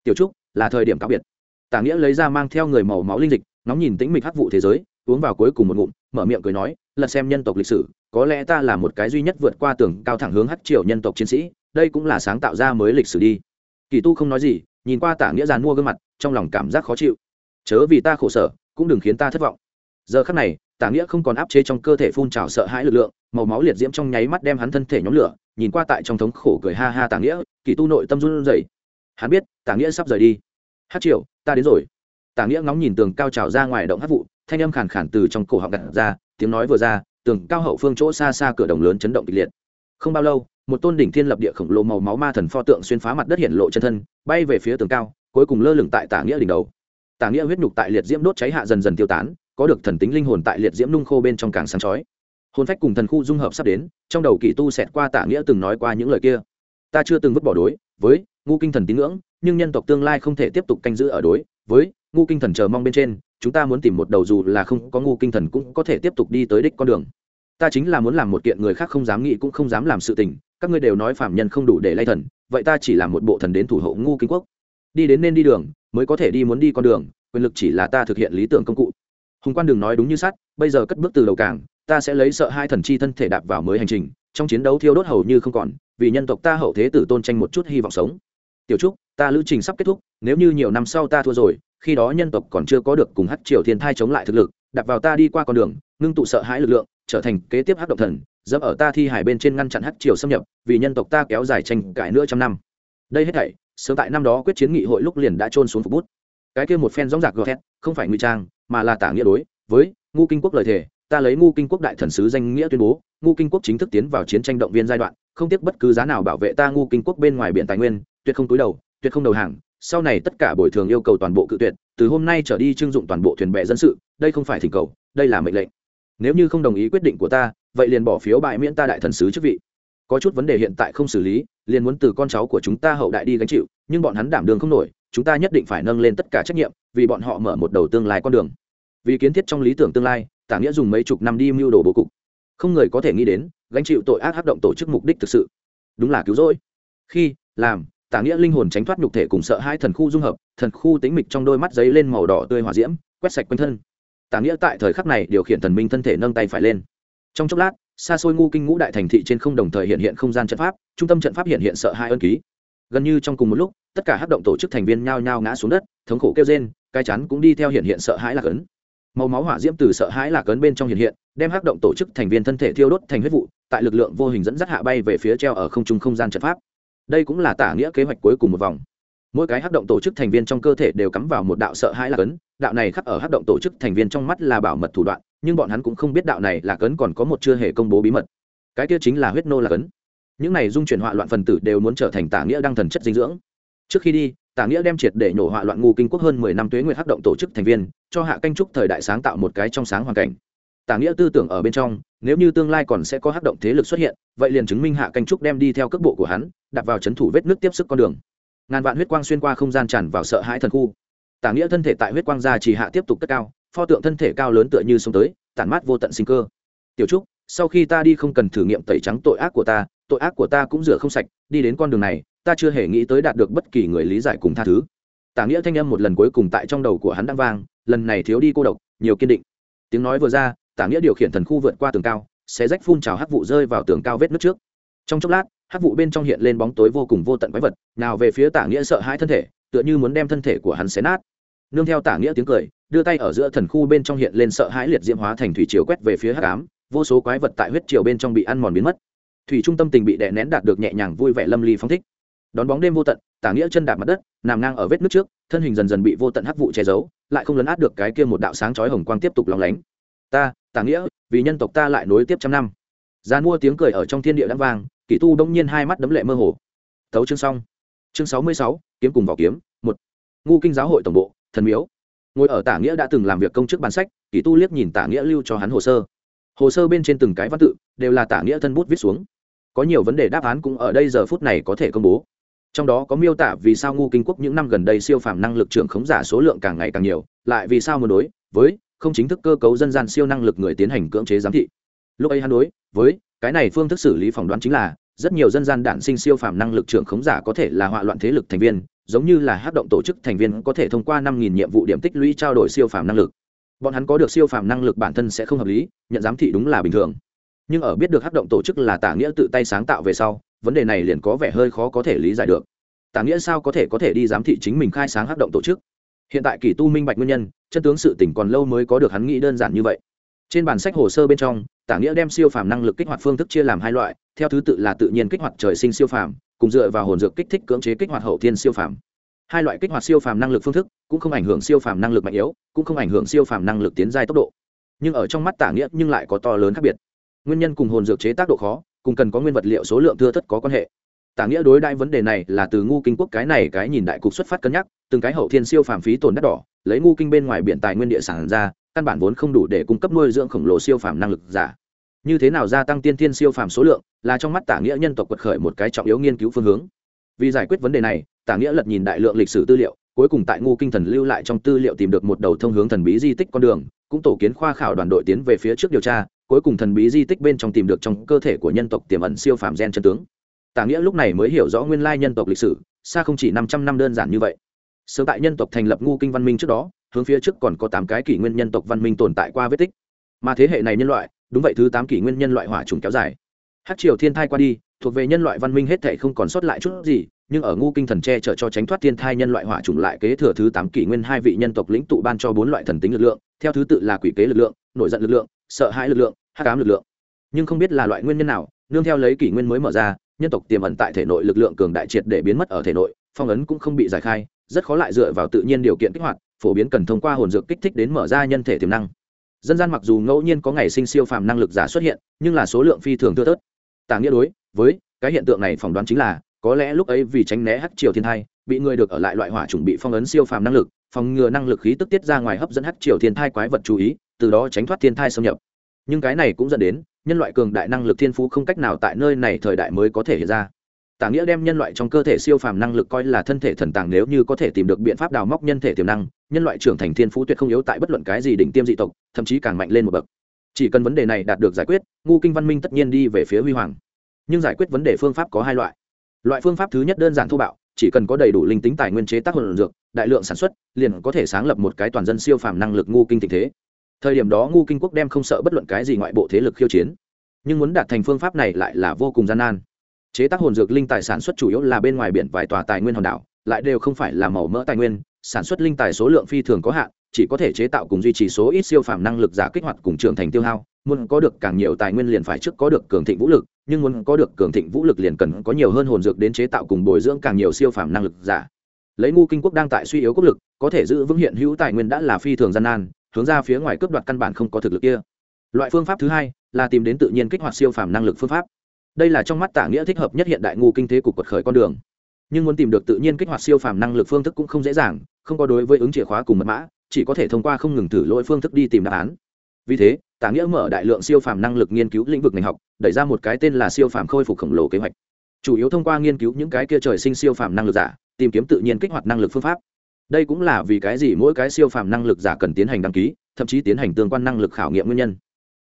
tiểu trúc, là thời điểm cá biệt. Tả nghĩa lấy ra mang theo người màu máu linh dịch nóng nhìn tĩnh mịch hắc vụ thế giới, uống vào cuối cùng một ngụm, mở miệng cười nói, lật xem nhân tộc lịch sử, có lẽ ta là một cái duy nhất vượt qua tường cao thẳng hướng hắc triều nhân tộc chiến sĩ, đây cũng là sáng tạo ra mới lịch sử đi. Kỳ tu không nói gì nhìn qua tả nghĩa giàn mua gương mặt, trong lòng cảm giác khó chịu. Chớ vì ta khổ sở, cũng đừng khiến ta thất vọng. Giờ khắc này, tả nghĩa không còn áp chế trong cơ thể phun trào sợ hãi lực lượng, màu máu liệt diễm trong nháy mắt đem hắn thân thể nhóm lửa, nhìn qua tại trong thống khổ cười ha ha tả nghĩa, kỳ tu nội tâm run rẩy. Hắn biết, tả nghĩa sắp rời đi. Hát triệu ta đến rồi. Tả nghĩa ngóng nhìn tường cao trào ra ngoài động hát vụ, thanh âm khàn khàn từ trong cổ họng gặt ra, tiếng nói vừa ra, tường cao hậu phương chỗ xa xa cửa đồng lớn chấn động kịch liệt. Không bao lâu một tôn đỉnh thiên lập địa khổng lồ màu máu ma thần pho tượng xuyên phá mặt đất hiện lộ chân thân, bay về phía tường cao, cuối cùng lơ lửng tại tả nghĩa đỉnh đầu. Tả nghĩa huyết nhục tại liệt diễm đốt cháy hạ dần dần tiêu tán, có được thần tính linh hồn tại liệt diễm nung khô bên trong càng sáng chói. Hồn phách cùng thần khu dung hợp sắp đến, trong đầu kỳ tu xẹt qua tả nghĩa từng nói qua những lời kia. Ta chưa từng vứt bỏ đối với ngu kinh thần tín ngưỡng, nhưng nhân tộc tương lai không thể tiếp tục canh giữ ở đối với ngu kinh thần chờ mong bên trên, chúng ta muốn tìm một đầu dù là không có ngu kinh thần cũng có thể tiếp tục đi tới đích con đường. Ta chính là muốn làm một kiện người khác không dám nghĩ cũng không dám làm sự tình các ngươi đều nói phạm nhân không đủ để lay thần, vậy ta chỉ là một bộ thần đến thủ hộ ngu kinh quốc. Đi đến nên đi đường, mới có thể đi muốn đi con đường, quyền lực chỉ là ta thực hiện lý tưởng công cụ. Hùng quan đường nói đúng như sắt, bây giờ cất bước từ đầu cảng, ta sẽ lấy sợ hai thần chi thân thể đạp vào mới hành trình, trong chiến đấu thiêu đốt hầu như không còn, vì nhân tộc ta hậu thế tử tôn tranh một chút hy vọng sống. Tiểu trúc, ta lữ trình sắp kết thúc, nếu như nhiều năm sau ta thua rồi, khi đó nhân tộc còn chưa có được cùng hát triều thiên thai chống lại thực lực đặt vào ta đi qua con đường, ngưng tụ sợ hãi lực lượng, trở thành kế tiếp hát động thần dẫm ở ta thi hải bên trên ngăn chặn hắc triều xâm nhập, vì nhân tộc ta kéo dài tranh cãi nữa trăm năm. Đây hết thảy, sớm tại năm đó quyết chiến nghị hội lúc liền đã trôn xuống phục bút. Cái kia một phen rõ rạc gò thét, không phải ngụy trang, mà là tả nghĩa đối với ngu kinh quốc lời thề, ta lấy ngu kinh quốc đại thần sứ danh nghĩa tuyên bố, ngu kinh quốc chính thức tiến vào chiến tranh động viên giai đoạn, không tiếc bất cứ giá nào bảo vệ ta ngu kinh quốc bên ngoài biển tài nguyên, tuyệt không túi đầu, tuyệt không đầu hàng. Sau này tất cả bồi thường yêu cầu toàn bộ cự tuyệt, từ hôm nay trở đi trưng dụng toàn bộ thuyền bè dân sự, đây không phải thỉnh cầu, đây là mệnh lệnh. Nếu như không đồng ý quyết định của ta vậy liền bỏ phiếu bại miễn ta đại thần sứ chức vị. Có chút vấn đề hiện tại không xử lý, liền muốn từ con cháu của chúng ta hậu đại đi gánh chịu, nhưng bọn hắn đảm đường không nổi, chúng ta nhất định phải nâng lên tất cả trách nhiệm, vì bọn họ mở một đầu tương lai con đường. Vì kiến thiết trong lý tưởng tương lai, tả nghĩa dùng mấy chục năm đi mưu đồ bố cục. Không người có thể nghĩ đến, gánh chịu tội ác hát động tổ chức mục đích thực sự. Đúng là cứu rỗi. Khi, làm, tả nghĩa linh hồn tránh thoát nhục thể cùng sợ hai thần khu dung hợp, thần khu tính mịch trong đôi mắt giấy lên màu đỏ tươi hỏa diễm, quét sạch quanh thân. Tả nghĩa tại thời khắc này điều khiển thần minh thân thể nâng tay phải lên trong chốc lát, xa xôi ngu kinh ngũ đại thành thị trên không đồng thời hiện hiện không gian trận pháp, trung tâm trận pháp hiện hiện sợ hai ân ký. Gần như trong cùng một lúc, tất cả hát động tổ chức thành viên nhao nhao ngã xuống đất, thống khổ kêu trên cai chắn cũng đi theo hiện hiện sợ hãi lạc ấn. Màu máu hỏa diễm từ sợ hãi lạc ấn bên trong hiện hiện, đem hát động tổ chức thành viên thân thể thiêu đốt thành huyết vụ, tại lực lượng vô hình dẫn dắt hạ bay về phía treo ở không trung không gian trận pháp. Đây cũng là tả nghĩa kế hoạch cuối cùng một vòng. Mỗi cái hát động tổ chức thành viên trong cơ thể đều cắm vào một đạo sợ hãi lạc ấn, đạo này khắc ở hát động tổ chức thành viên trong mắt là bảo mật thủ đoạn nhưng bọn hắn cũng không biết đạo này là cấn còn có một chưa hề công bố bí mật. Cái kia chính là huyết nô là cấn. Những này dung chuyển họa loạn phần tử đều muốn trở thành tả nghĩa đăng thần chất dinh dưỡng. Trước khi đi, tả nghĩa đem triệt để nổ họa loạn ngu kinh quốc hơn mười năm tuế nguyệt hắc động tổ chức thành viên, cho hạ canh trúc thời đại sáng tạo một cái trong sáng hoàn cảnh. Tả nghĩa tư tưởng ở bên trong, nếu như tương lai còn sẽ có hắc động thế lực xuất hiện, vậy liền chứng minh hạ canh trúc đem đi theo cước bộ của hắn đặt vào c h ấ n thủ vết nước tiếp sức con đường. Ngàn vạn huyết quang xuyên qua không gian tràn vào sợ hãi thần khu. Tả nghĩa thân thể tại huyết quang gia chỉ hạ tiếp tục cất cao pho tượng thân thể cao lớn tựa như sông tới, tản mát vô tận sinh cơ. Tiểu trúc, sau khi ta đi không cần thử nghiệm tẩy trắng tội ác của ta, tội ác của ta cũng rửa không sạch, đi đến con đường này, ta chưa hề nghĩ tới đạt được bất kỳ người lý giải cùng tha thứ. Tả nghĩa thanh âm một lần cuối cùng tại trong đầu của hắn đang vang, lần này thiếu đi cô độc, nhiều kiên định. Tiếng nói vừa ra, tả nghĩa điều khiển thần khu vượt qua tường cao sẽ rách phun trào hắc vụ rơi vào tường cao vết nước trước. Trong chốc lát, hắc vụ bên trong hiện lên bóng tối vô cùng vô tận quái vật, nào về phía tả nghĩa sợ hãi thân thể, tựa như muốn đem thân thể của hắn xé nát. Nương theo tả nghĩa tiếng cười đưa tay ở giữa thần khu bên trong hiện lên sợ hãi liệt diễm hóa thành thủy chiều quét về phía hắc ám, vô số quái vật tại huyết chiều bên trong bị ăn mòn biến mất. Thủy trung tâm tình bị đè nén đạt được nhẹ nhàng vui vẻ lâm ly phong thích. Đón bóng đêm vô tận, tả nghĩa chân đạp mặt đất, nằm ngang ở vết nước trước, thân hình dần dần bị vô tận hắc vụ che giấu, lại không lấn át được cái kia một đạo sáng chói hồng quang tiếp tục lóng lánh. Ta, tả nghĩa, vì nhân tộc ta lại nối tiếp trăm năm. Gian mua tiếng cười ở trong thiên địa đã vang, kỷ tu đông nhiên hai mắt đấm lệ mơ hồ. Tấu chương xong. Chương sáu mươi sáu, kiếm cùng vào kiếm, một. Ngu kinh giáo hội tổng bộ, thần miếu ngồi ở tả nghĩa đã từng làm việc công chức bán sách, kỳ tu liếc nhìn tả nghĩa lưu cho hắn hồ sơ. Hồ sơ bên trên từng cái văn tự, đều là tả nghĩa thân bút viết xuống. Có nhiều vấn đề đáp án cũng ở đây giờ phút này có thể công bố. Trong đó có miêu tả vì sao ngu kinh quốc những năm gần đây siêu phàm năng lực trưởng khống giả số lượng càng ngày càng nhiều, lại vì sao muốn đối với không chính thức cơ cấu dân gian siêu năng lực người tiến hành cưỡng chế giám thị. Lúc ấy hắn đối với cái này phương thức xử lý phỏng đoán chính là rất nhiều dân gian đản sinh siêu phàm năng lực trưởng khống giả có thể là họa loạn thế lực thành viên giống như là hát động tổ chức thành viên có thể thông qua năm nghìn nhiệm vụ điểm tích lũy trao đổi siêu phàm năng lực. Bọn hắn có được siêu phàm năng lực bản thân sẽ không hợp lý, nhận giám thị đúng là bình thường. Nhưng ở biết được hát động tổ chức là tả nghĩa tự tay sáng tạo về sau, vấn đề này liền có vẻ hơi khó có thể lý giải được. Tả nghĩa sao có thể có thể đi giám thị chính mình khai sáng hát động tổ chức? Hiện tại kỳ tu minh bạch nguyên nhân, chân tướng sự tỉnh còn lâu mới có được hắn nghĩ đơn giản như vậy. Trên bản sách hồ sơ bên trong tả nghĩa đem siêu phàm năng lực kích hoạt phương thức chia làm hai loại, theo thứ tự là tự nhiên kích hoạt trời sinh siêu phàm, cùng dựa vào hồn dược kích thích cưỡng chế kích hoạt hậu thiên siêu phàm. Hai loại kích hoạt siêu phàm năng lực phương thức cũng không ảnh hưởng siêu phàm năng lực mạnh yếu, cũng không ảnh hưởng siêu phàm năng lực tiến giai tốc độ. Nhưng ở trong mắt tả nghĩa nhưng lại có to lớn khác biệt. Nguyên nhân cùng hồn dược chế tác độ khó, cùng cần có nguyên vật liệu số lượng thưa thất có quan hệ. Tả nghĩa đối đại vấn đề này là từ ngu kinh quốc cái này cái nhìn đại cục xuất phát cân nhắc, từng cái hậu thiên siêu phàm phí tổn đắt đỏ, lấy ngu kinh bên ngoài biển tài nguyên địa sản ra căn bản vốn không đủ để cung cấp nuôi dưỡng khổng lồ siêu phàm năng lực giả. Như thế nào gia tăng tiên thiên siêu phàm số lượng là trong mắt tả nghĩa nhân tộc quật khởi một cái trọng yếu nghiên cứu phương hướng. Vì giải quyết vấn đề này, tả nghĩa lật nhìn đại lượng lịch sử tư liệu, cuối cùng tại ngu kinh thần lưu lại trong tư liệu tìm được một đầu thông hướng thần bí di tích con đường, cũng tổ kiến khoa khảo đoàn đội tiến về phía trước điều tra, cuối cùng thần bí di tích bên trong tìm được trong cơ thể của nhân tộc tiềm ẩn siêu phàm gen chân tướng. Tả nghĩa lúc này mới hiểu rõ nguyên lai nhân tộc lịch sử, xa không chỉ năm trăm năm đơn giản như vậy. Sớm tại nhân tộc thành lập ngu kinh văn minh trước đó hướng phía trước còn có tám cái kỷ nguyên nhân tộc văn minh tồn tại qua vết tích. Mà thế hệ này nhân loại, đúng vậy, thứ tám kỷ nguyên nhân loại hỏa trùng kéo dài. Hát triều thiên thai qua đi, thuộc về nhân loại văn minh hết thể không còn sót lại chút gì, nhưng ở ngu kinh thần che chở cho tránh thoát thiên thai nhân loại hỏa trùng lại kế thừa thứ tám kỷ nguyên hai vị nhân tộc lĩnh tụ ban cho bốn loại thần tính lực lượng, theo thứ tự là quỷ kế lực lượng, nổi giận lực lượng, sợ hãi lực lượng hát cám lực lượng. Nhưng không biết là loại nguyên nhân nào, nương theo lấy kỷ nguyên mới mở ra, nhân tộc tiềm ẩn tại thể nội lực lượng cường đại triệt để biến mất ở thể nội, phong ấn cũng không bị giải khai, rất khó lại dựa vào tự nhiên điều kiện kích hoạt phổ biến cần thông qua hồn dược kích thích đến mở ra nhân thể tiềm năng. Dân gian mặc dù ngẫu nhiên có ngày sinh siêu phàm năng lực giả xuất hiện, nhưng là số lượng phi thường thưa thớt. Tả nghĩa đối với cái hiện tượng này phỏng đoán chính là, có lẽ lúc ấy vì tránh né hắc triều thiên thai, bị người được ở lại loại hỏa chuẩn bị phong ấn siêu phàm năng lực, phòng ngừa năng lực khí tức tiết ra ngoài hấp dẫn hắc triều thiên thai quái vật chú ý, từ đó tránh thoát thiên thai xâm nhập. Nhưng cái này cũng dẫn đến, nhân loại cường đại năng lực thiên phú không cách nào tại nơi này thời đại mới có thể hiện ra. Tả nghĩa đem nhân loại trong cơ thể siêu phàm năng lực coi là thân thể thần tàng nếu như có thể tìm được biện pháp đào móc nhân thể tiềm năng nhân loại trưởng thành thiên phú tuyệt không yếu tại bất luận cái gì đỉnh tiêm dị tộc, thậm chí càng mạnh lên một bậc. Chỉ cần vấn đề này đạt được giải quyết, ngu kinh văn minh tất nhiên đi về phía huy hoàng. Nhưng giải quyết vấn đề phương pháp có hai loại. Loại phương pháp thứ nhất đơn giản thô bạo, chỉ cần có đầy đủ linh tính tài nguyên chế tác hồn dược, đại lượng sản xuất, liền có thể sáng lập một cái toàn dân siêu phàm năng lực ngu kinh tình thế. Thời điểm đó ngu kinh quốc đem không sợ bất luận cái gì ngoại bộ thế lực khiêu chiến. Nhưng muốn đạt thành phương pháp này lại là vô cùng gian nan. Chế tác hồn dược linh tài sản xuất chủ yếu là bên ngoài biển vài tòa tài nguyên hòn đảo, lại đều không phải là màu mỡ tài nguyên sản xuất linh tài số lượng phi thường có hạn, chỉ có thể chế tạo cùng duy trì số ít siêu phàm năng lực giả kích hoạt cùng trưởng thành tiêu hao. Muốn có được càng nhiều tài nguyên liền phải trước có được cường thịnh vũ lực, nhưng muốn có được cường thịnh vũ lực liền cần có nhiều hơn hồn dược đến chế tạo cùng bồi dưỡng càng nhiều siêu phàm năng lực giả. Lấy ngu kinh quốc đang tại suy yếu quốc lực, có thể giữ vững hiện hữu tài nguyên đã là phi thường gian nan, hướng ra phía ngoài cướp đoạt căn bản không có thực lực kia. Loại phương pháp thứ hai là tìm đến tự nhiên kích hoạt siêu phàm năng lực phương pháp. Đây là trong mắt tả nghĩa thích hợp nhất hiện đại ngu kinh thế của quật khởi con đường nhưng muốn tìm được tự nhiên kích hoạt siêu phàm năng lực phương thức cũng không dễ dàng, không có đối với ứng chìa khóa cùng mật mã, chỉ có thể thông qua không ngừng thử lỗi phương thức đi tìm đáp án. Vì thế, tả nghĩa mở đại lượng siêu phàm năng lực nghiên cứu lĩnh vực ngành học, đẩy ra một cái tên là siêu phàm khôi phục khổng lồ kế hoạch. Chủ yếu thông qua nghiên cứu những cái kia trời sinh siêu phàm năng lực giả, tìm kiếm tự nhiên kích hoạt năng lực phương pháp. Đây cũng là vì cái gì mỗi cái siêu phàm năng lực giả cần tiến hành đăng ký, thậm chí tiến hành tương quan năng lực khảo nghiệm nguyên nhân.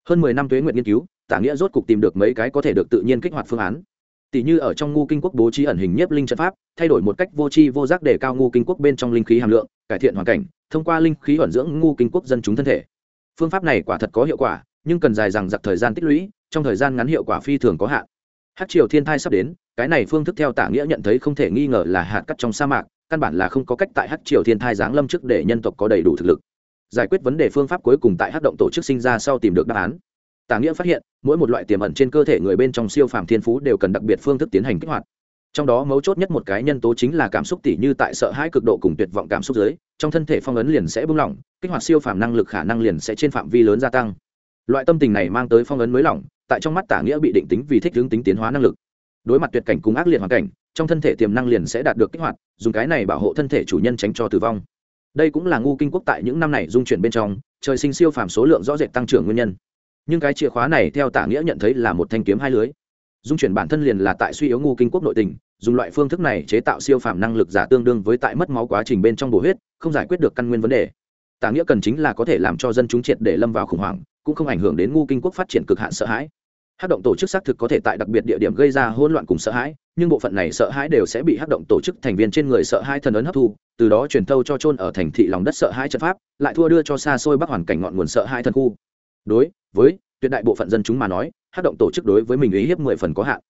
Hơn mười năm tuế nguyện nghiên cứu, tả nghĩa rốt cục tìm được mấy cái có thể được tự nhiên kích hoạt phương án tỷ như ở trong ngu kinh quốc bố trí ẩn hình nhiếp linh trận pháp, thay đổi một cách vô tri vô giác để cao ngu kinh quốc bên trong linh khí hàm lượng, cải thiện hoàn cảnh, thông qua linh khí ẩn dưỡng ngu kinh quốc dân chúng thân thể. Phương pháp này quả thật có hiệu quả, nhưng cần dài rằng giặc thời gian tích lũy, trong thời gian ngắn hiệu quả phi thường có hạn. Hát triều thiên thai sắp đến, cái này phương thức theo tả nghĩa nhận thấy không thể nghi ngờ là hạt cắt trong sa mạc, căn bản là không có cách tại hát triều thiên thai giáng lâm trước để nhân tộc có đầy đủ thực lực. Giải quyết vấn đề phương pháp cuối cùng tại hát động tổ chức sinh ra sau tìm được đáp án tả nghĩa phát hiện, mỗi một loại tiềm ẩn trên cơ thể người bên trong siêu phàm thiên phú đều cần đặc biệt phương thức tiến hành kích hoạt. Trong đó mấu chốt nhất một cái nhân tố chính là cảm xúc tỉ như tại sợ hãi cực độ cùng tuyệt vọng cảm xúc dưới trong thân thể phong ấn liền sẽ bung lỏng, kích hoạt siêu phàm năng lực khả năng liền sẽ trên phạm vi lớn gia tăng. Loại tâm tình này mang tới phong ấn mới lỏng, tại trong mắt tả nghĩa bị định tính vì thích hướng tính tiến hóa năng lực. Đối mặt tuyệt cảnh cùng ác liệt hoàn cảnh, trong thân thể tiềm năng liền sẽ đạt được kích hoạt, dùng cái này bảo hộ thân thể chủ nhân tránh cho tử vong. Đây cũng là ngu kinh quốc tại những năm này dung chuyển bên trong, trời sinh siêu phàm số lượng rõ rệt tăng trưởng nguyên nhân nhưng cái chìa khóa này theo tả nghĩa nhận thấy là một thanh kiếm hai lưới. Dung chuyển bản thân liền là tại suy yếu ngu kinh quốc nội tình, dùng loại phương thức này chế tạo siêu phàm năng lực giả tương đương với tại mất máu quá trình bên trong bổ huyết, không giải quyết được căn nguyên vấn đề. Tả nghĩa cần chính là có thể làm cho dân chúng triệt để lâm vào khủng hoảng, cũng không ảnh hưởng đến ngu kinh quốc phát triển cực hạn sợ hãi. Hát động tổ chức xác thực có thể tại đặc biệt địa điểm gây ra hỗn loạn cùng sợ hãi, nhưng bộ phận này sợ hãi đều sẽ bị hát động tổ chức thành viên trên người sợ hãi thần ấn hấp thu, từ đó truyền thâu cho trôn ở thành thị lòng đất sợ hãi trận pháp, lại thua đưa cho xa xôi bắc hoàn cảnh ngọn nguồn sợ hãi thần khu đối với tuyệt đại bộ phận dân chúng mà nói hát động tổ chức đối với mình ý hiếp mười phần có hạn.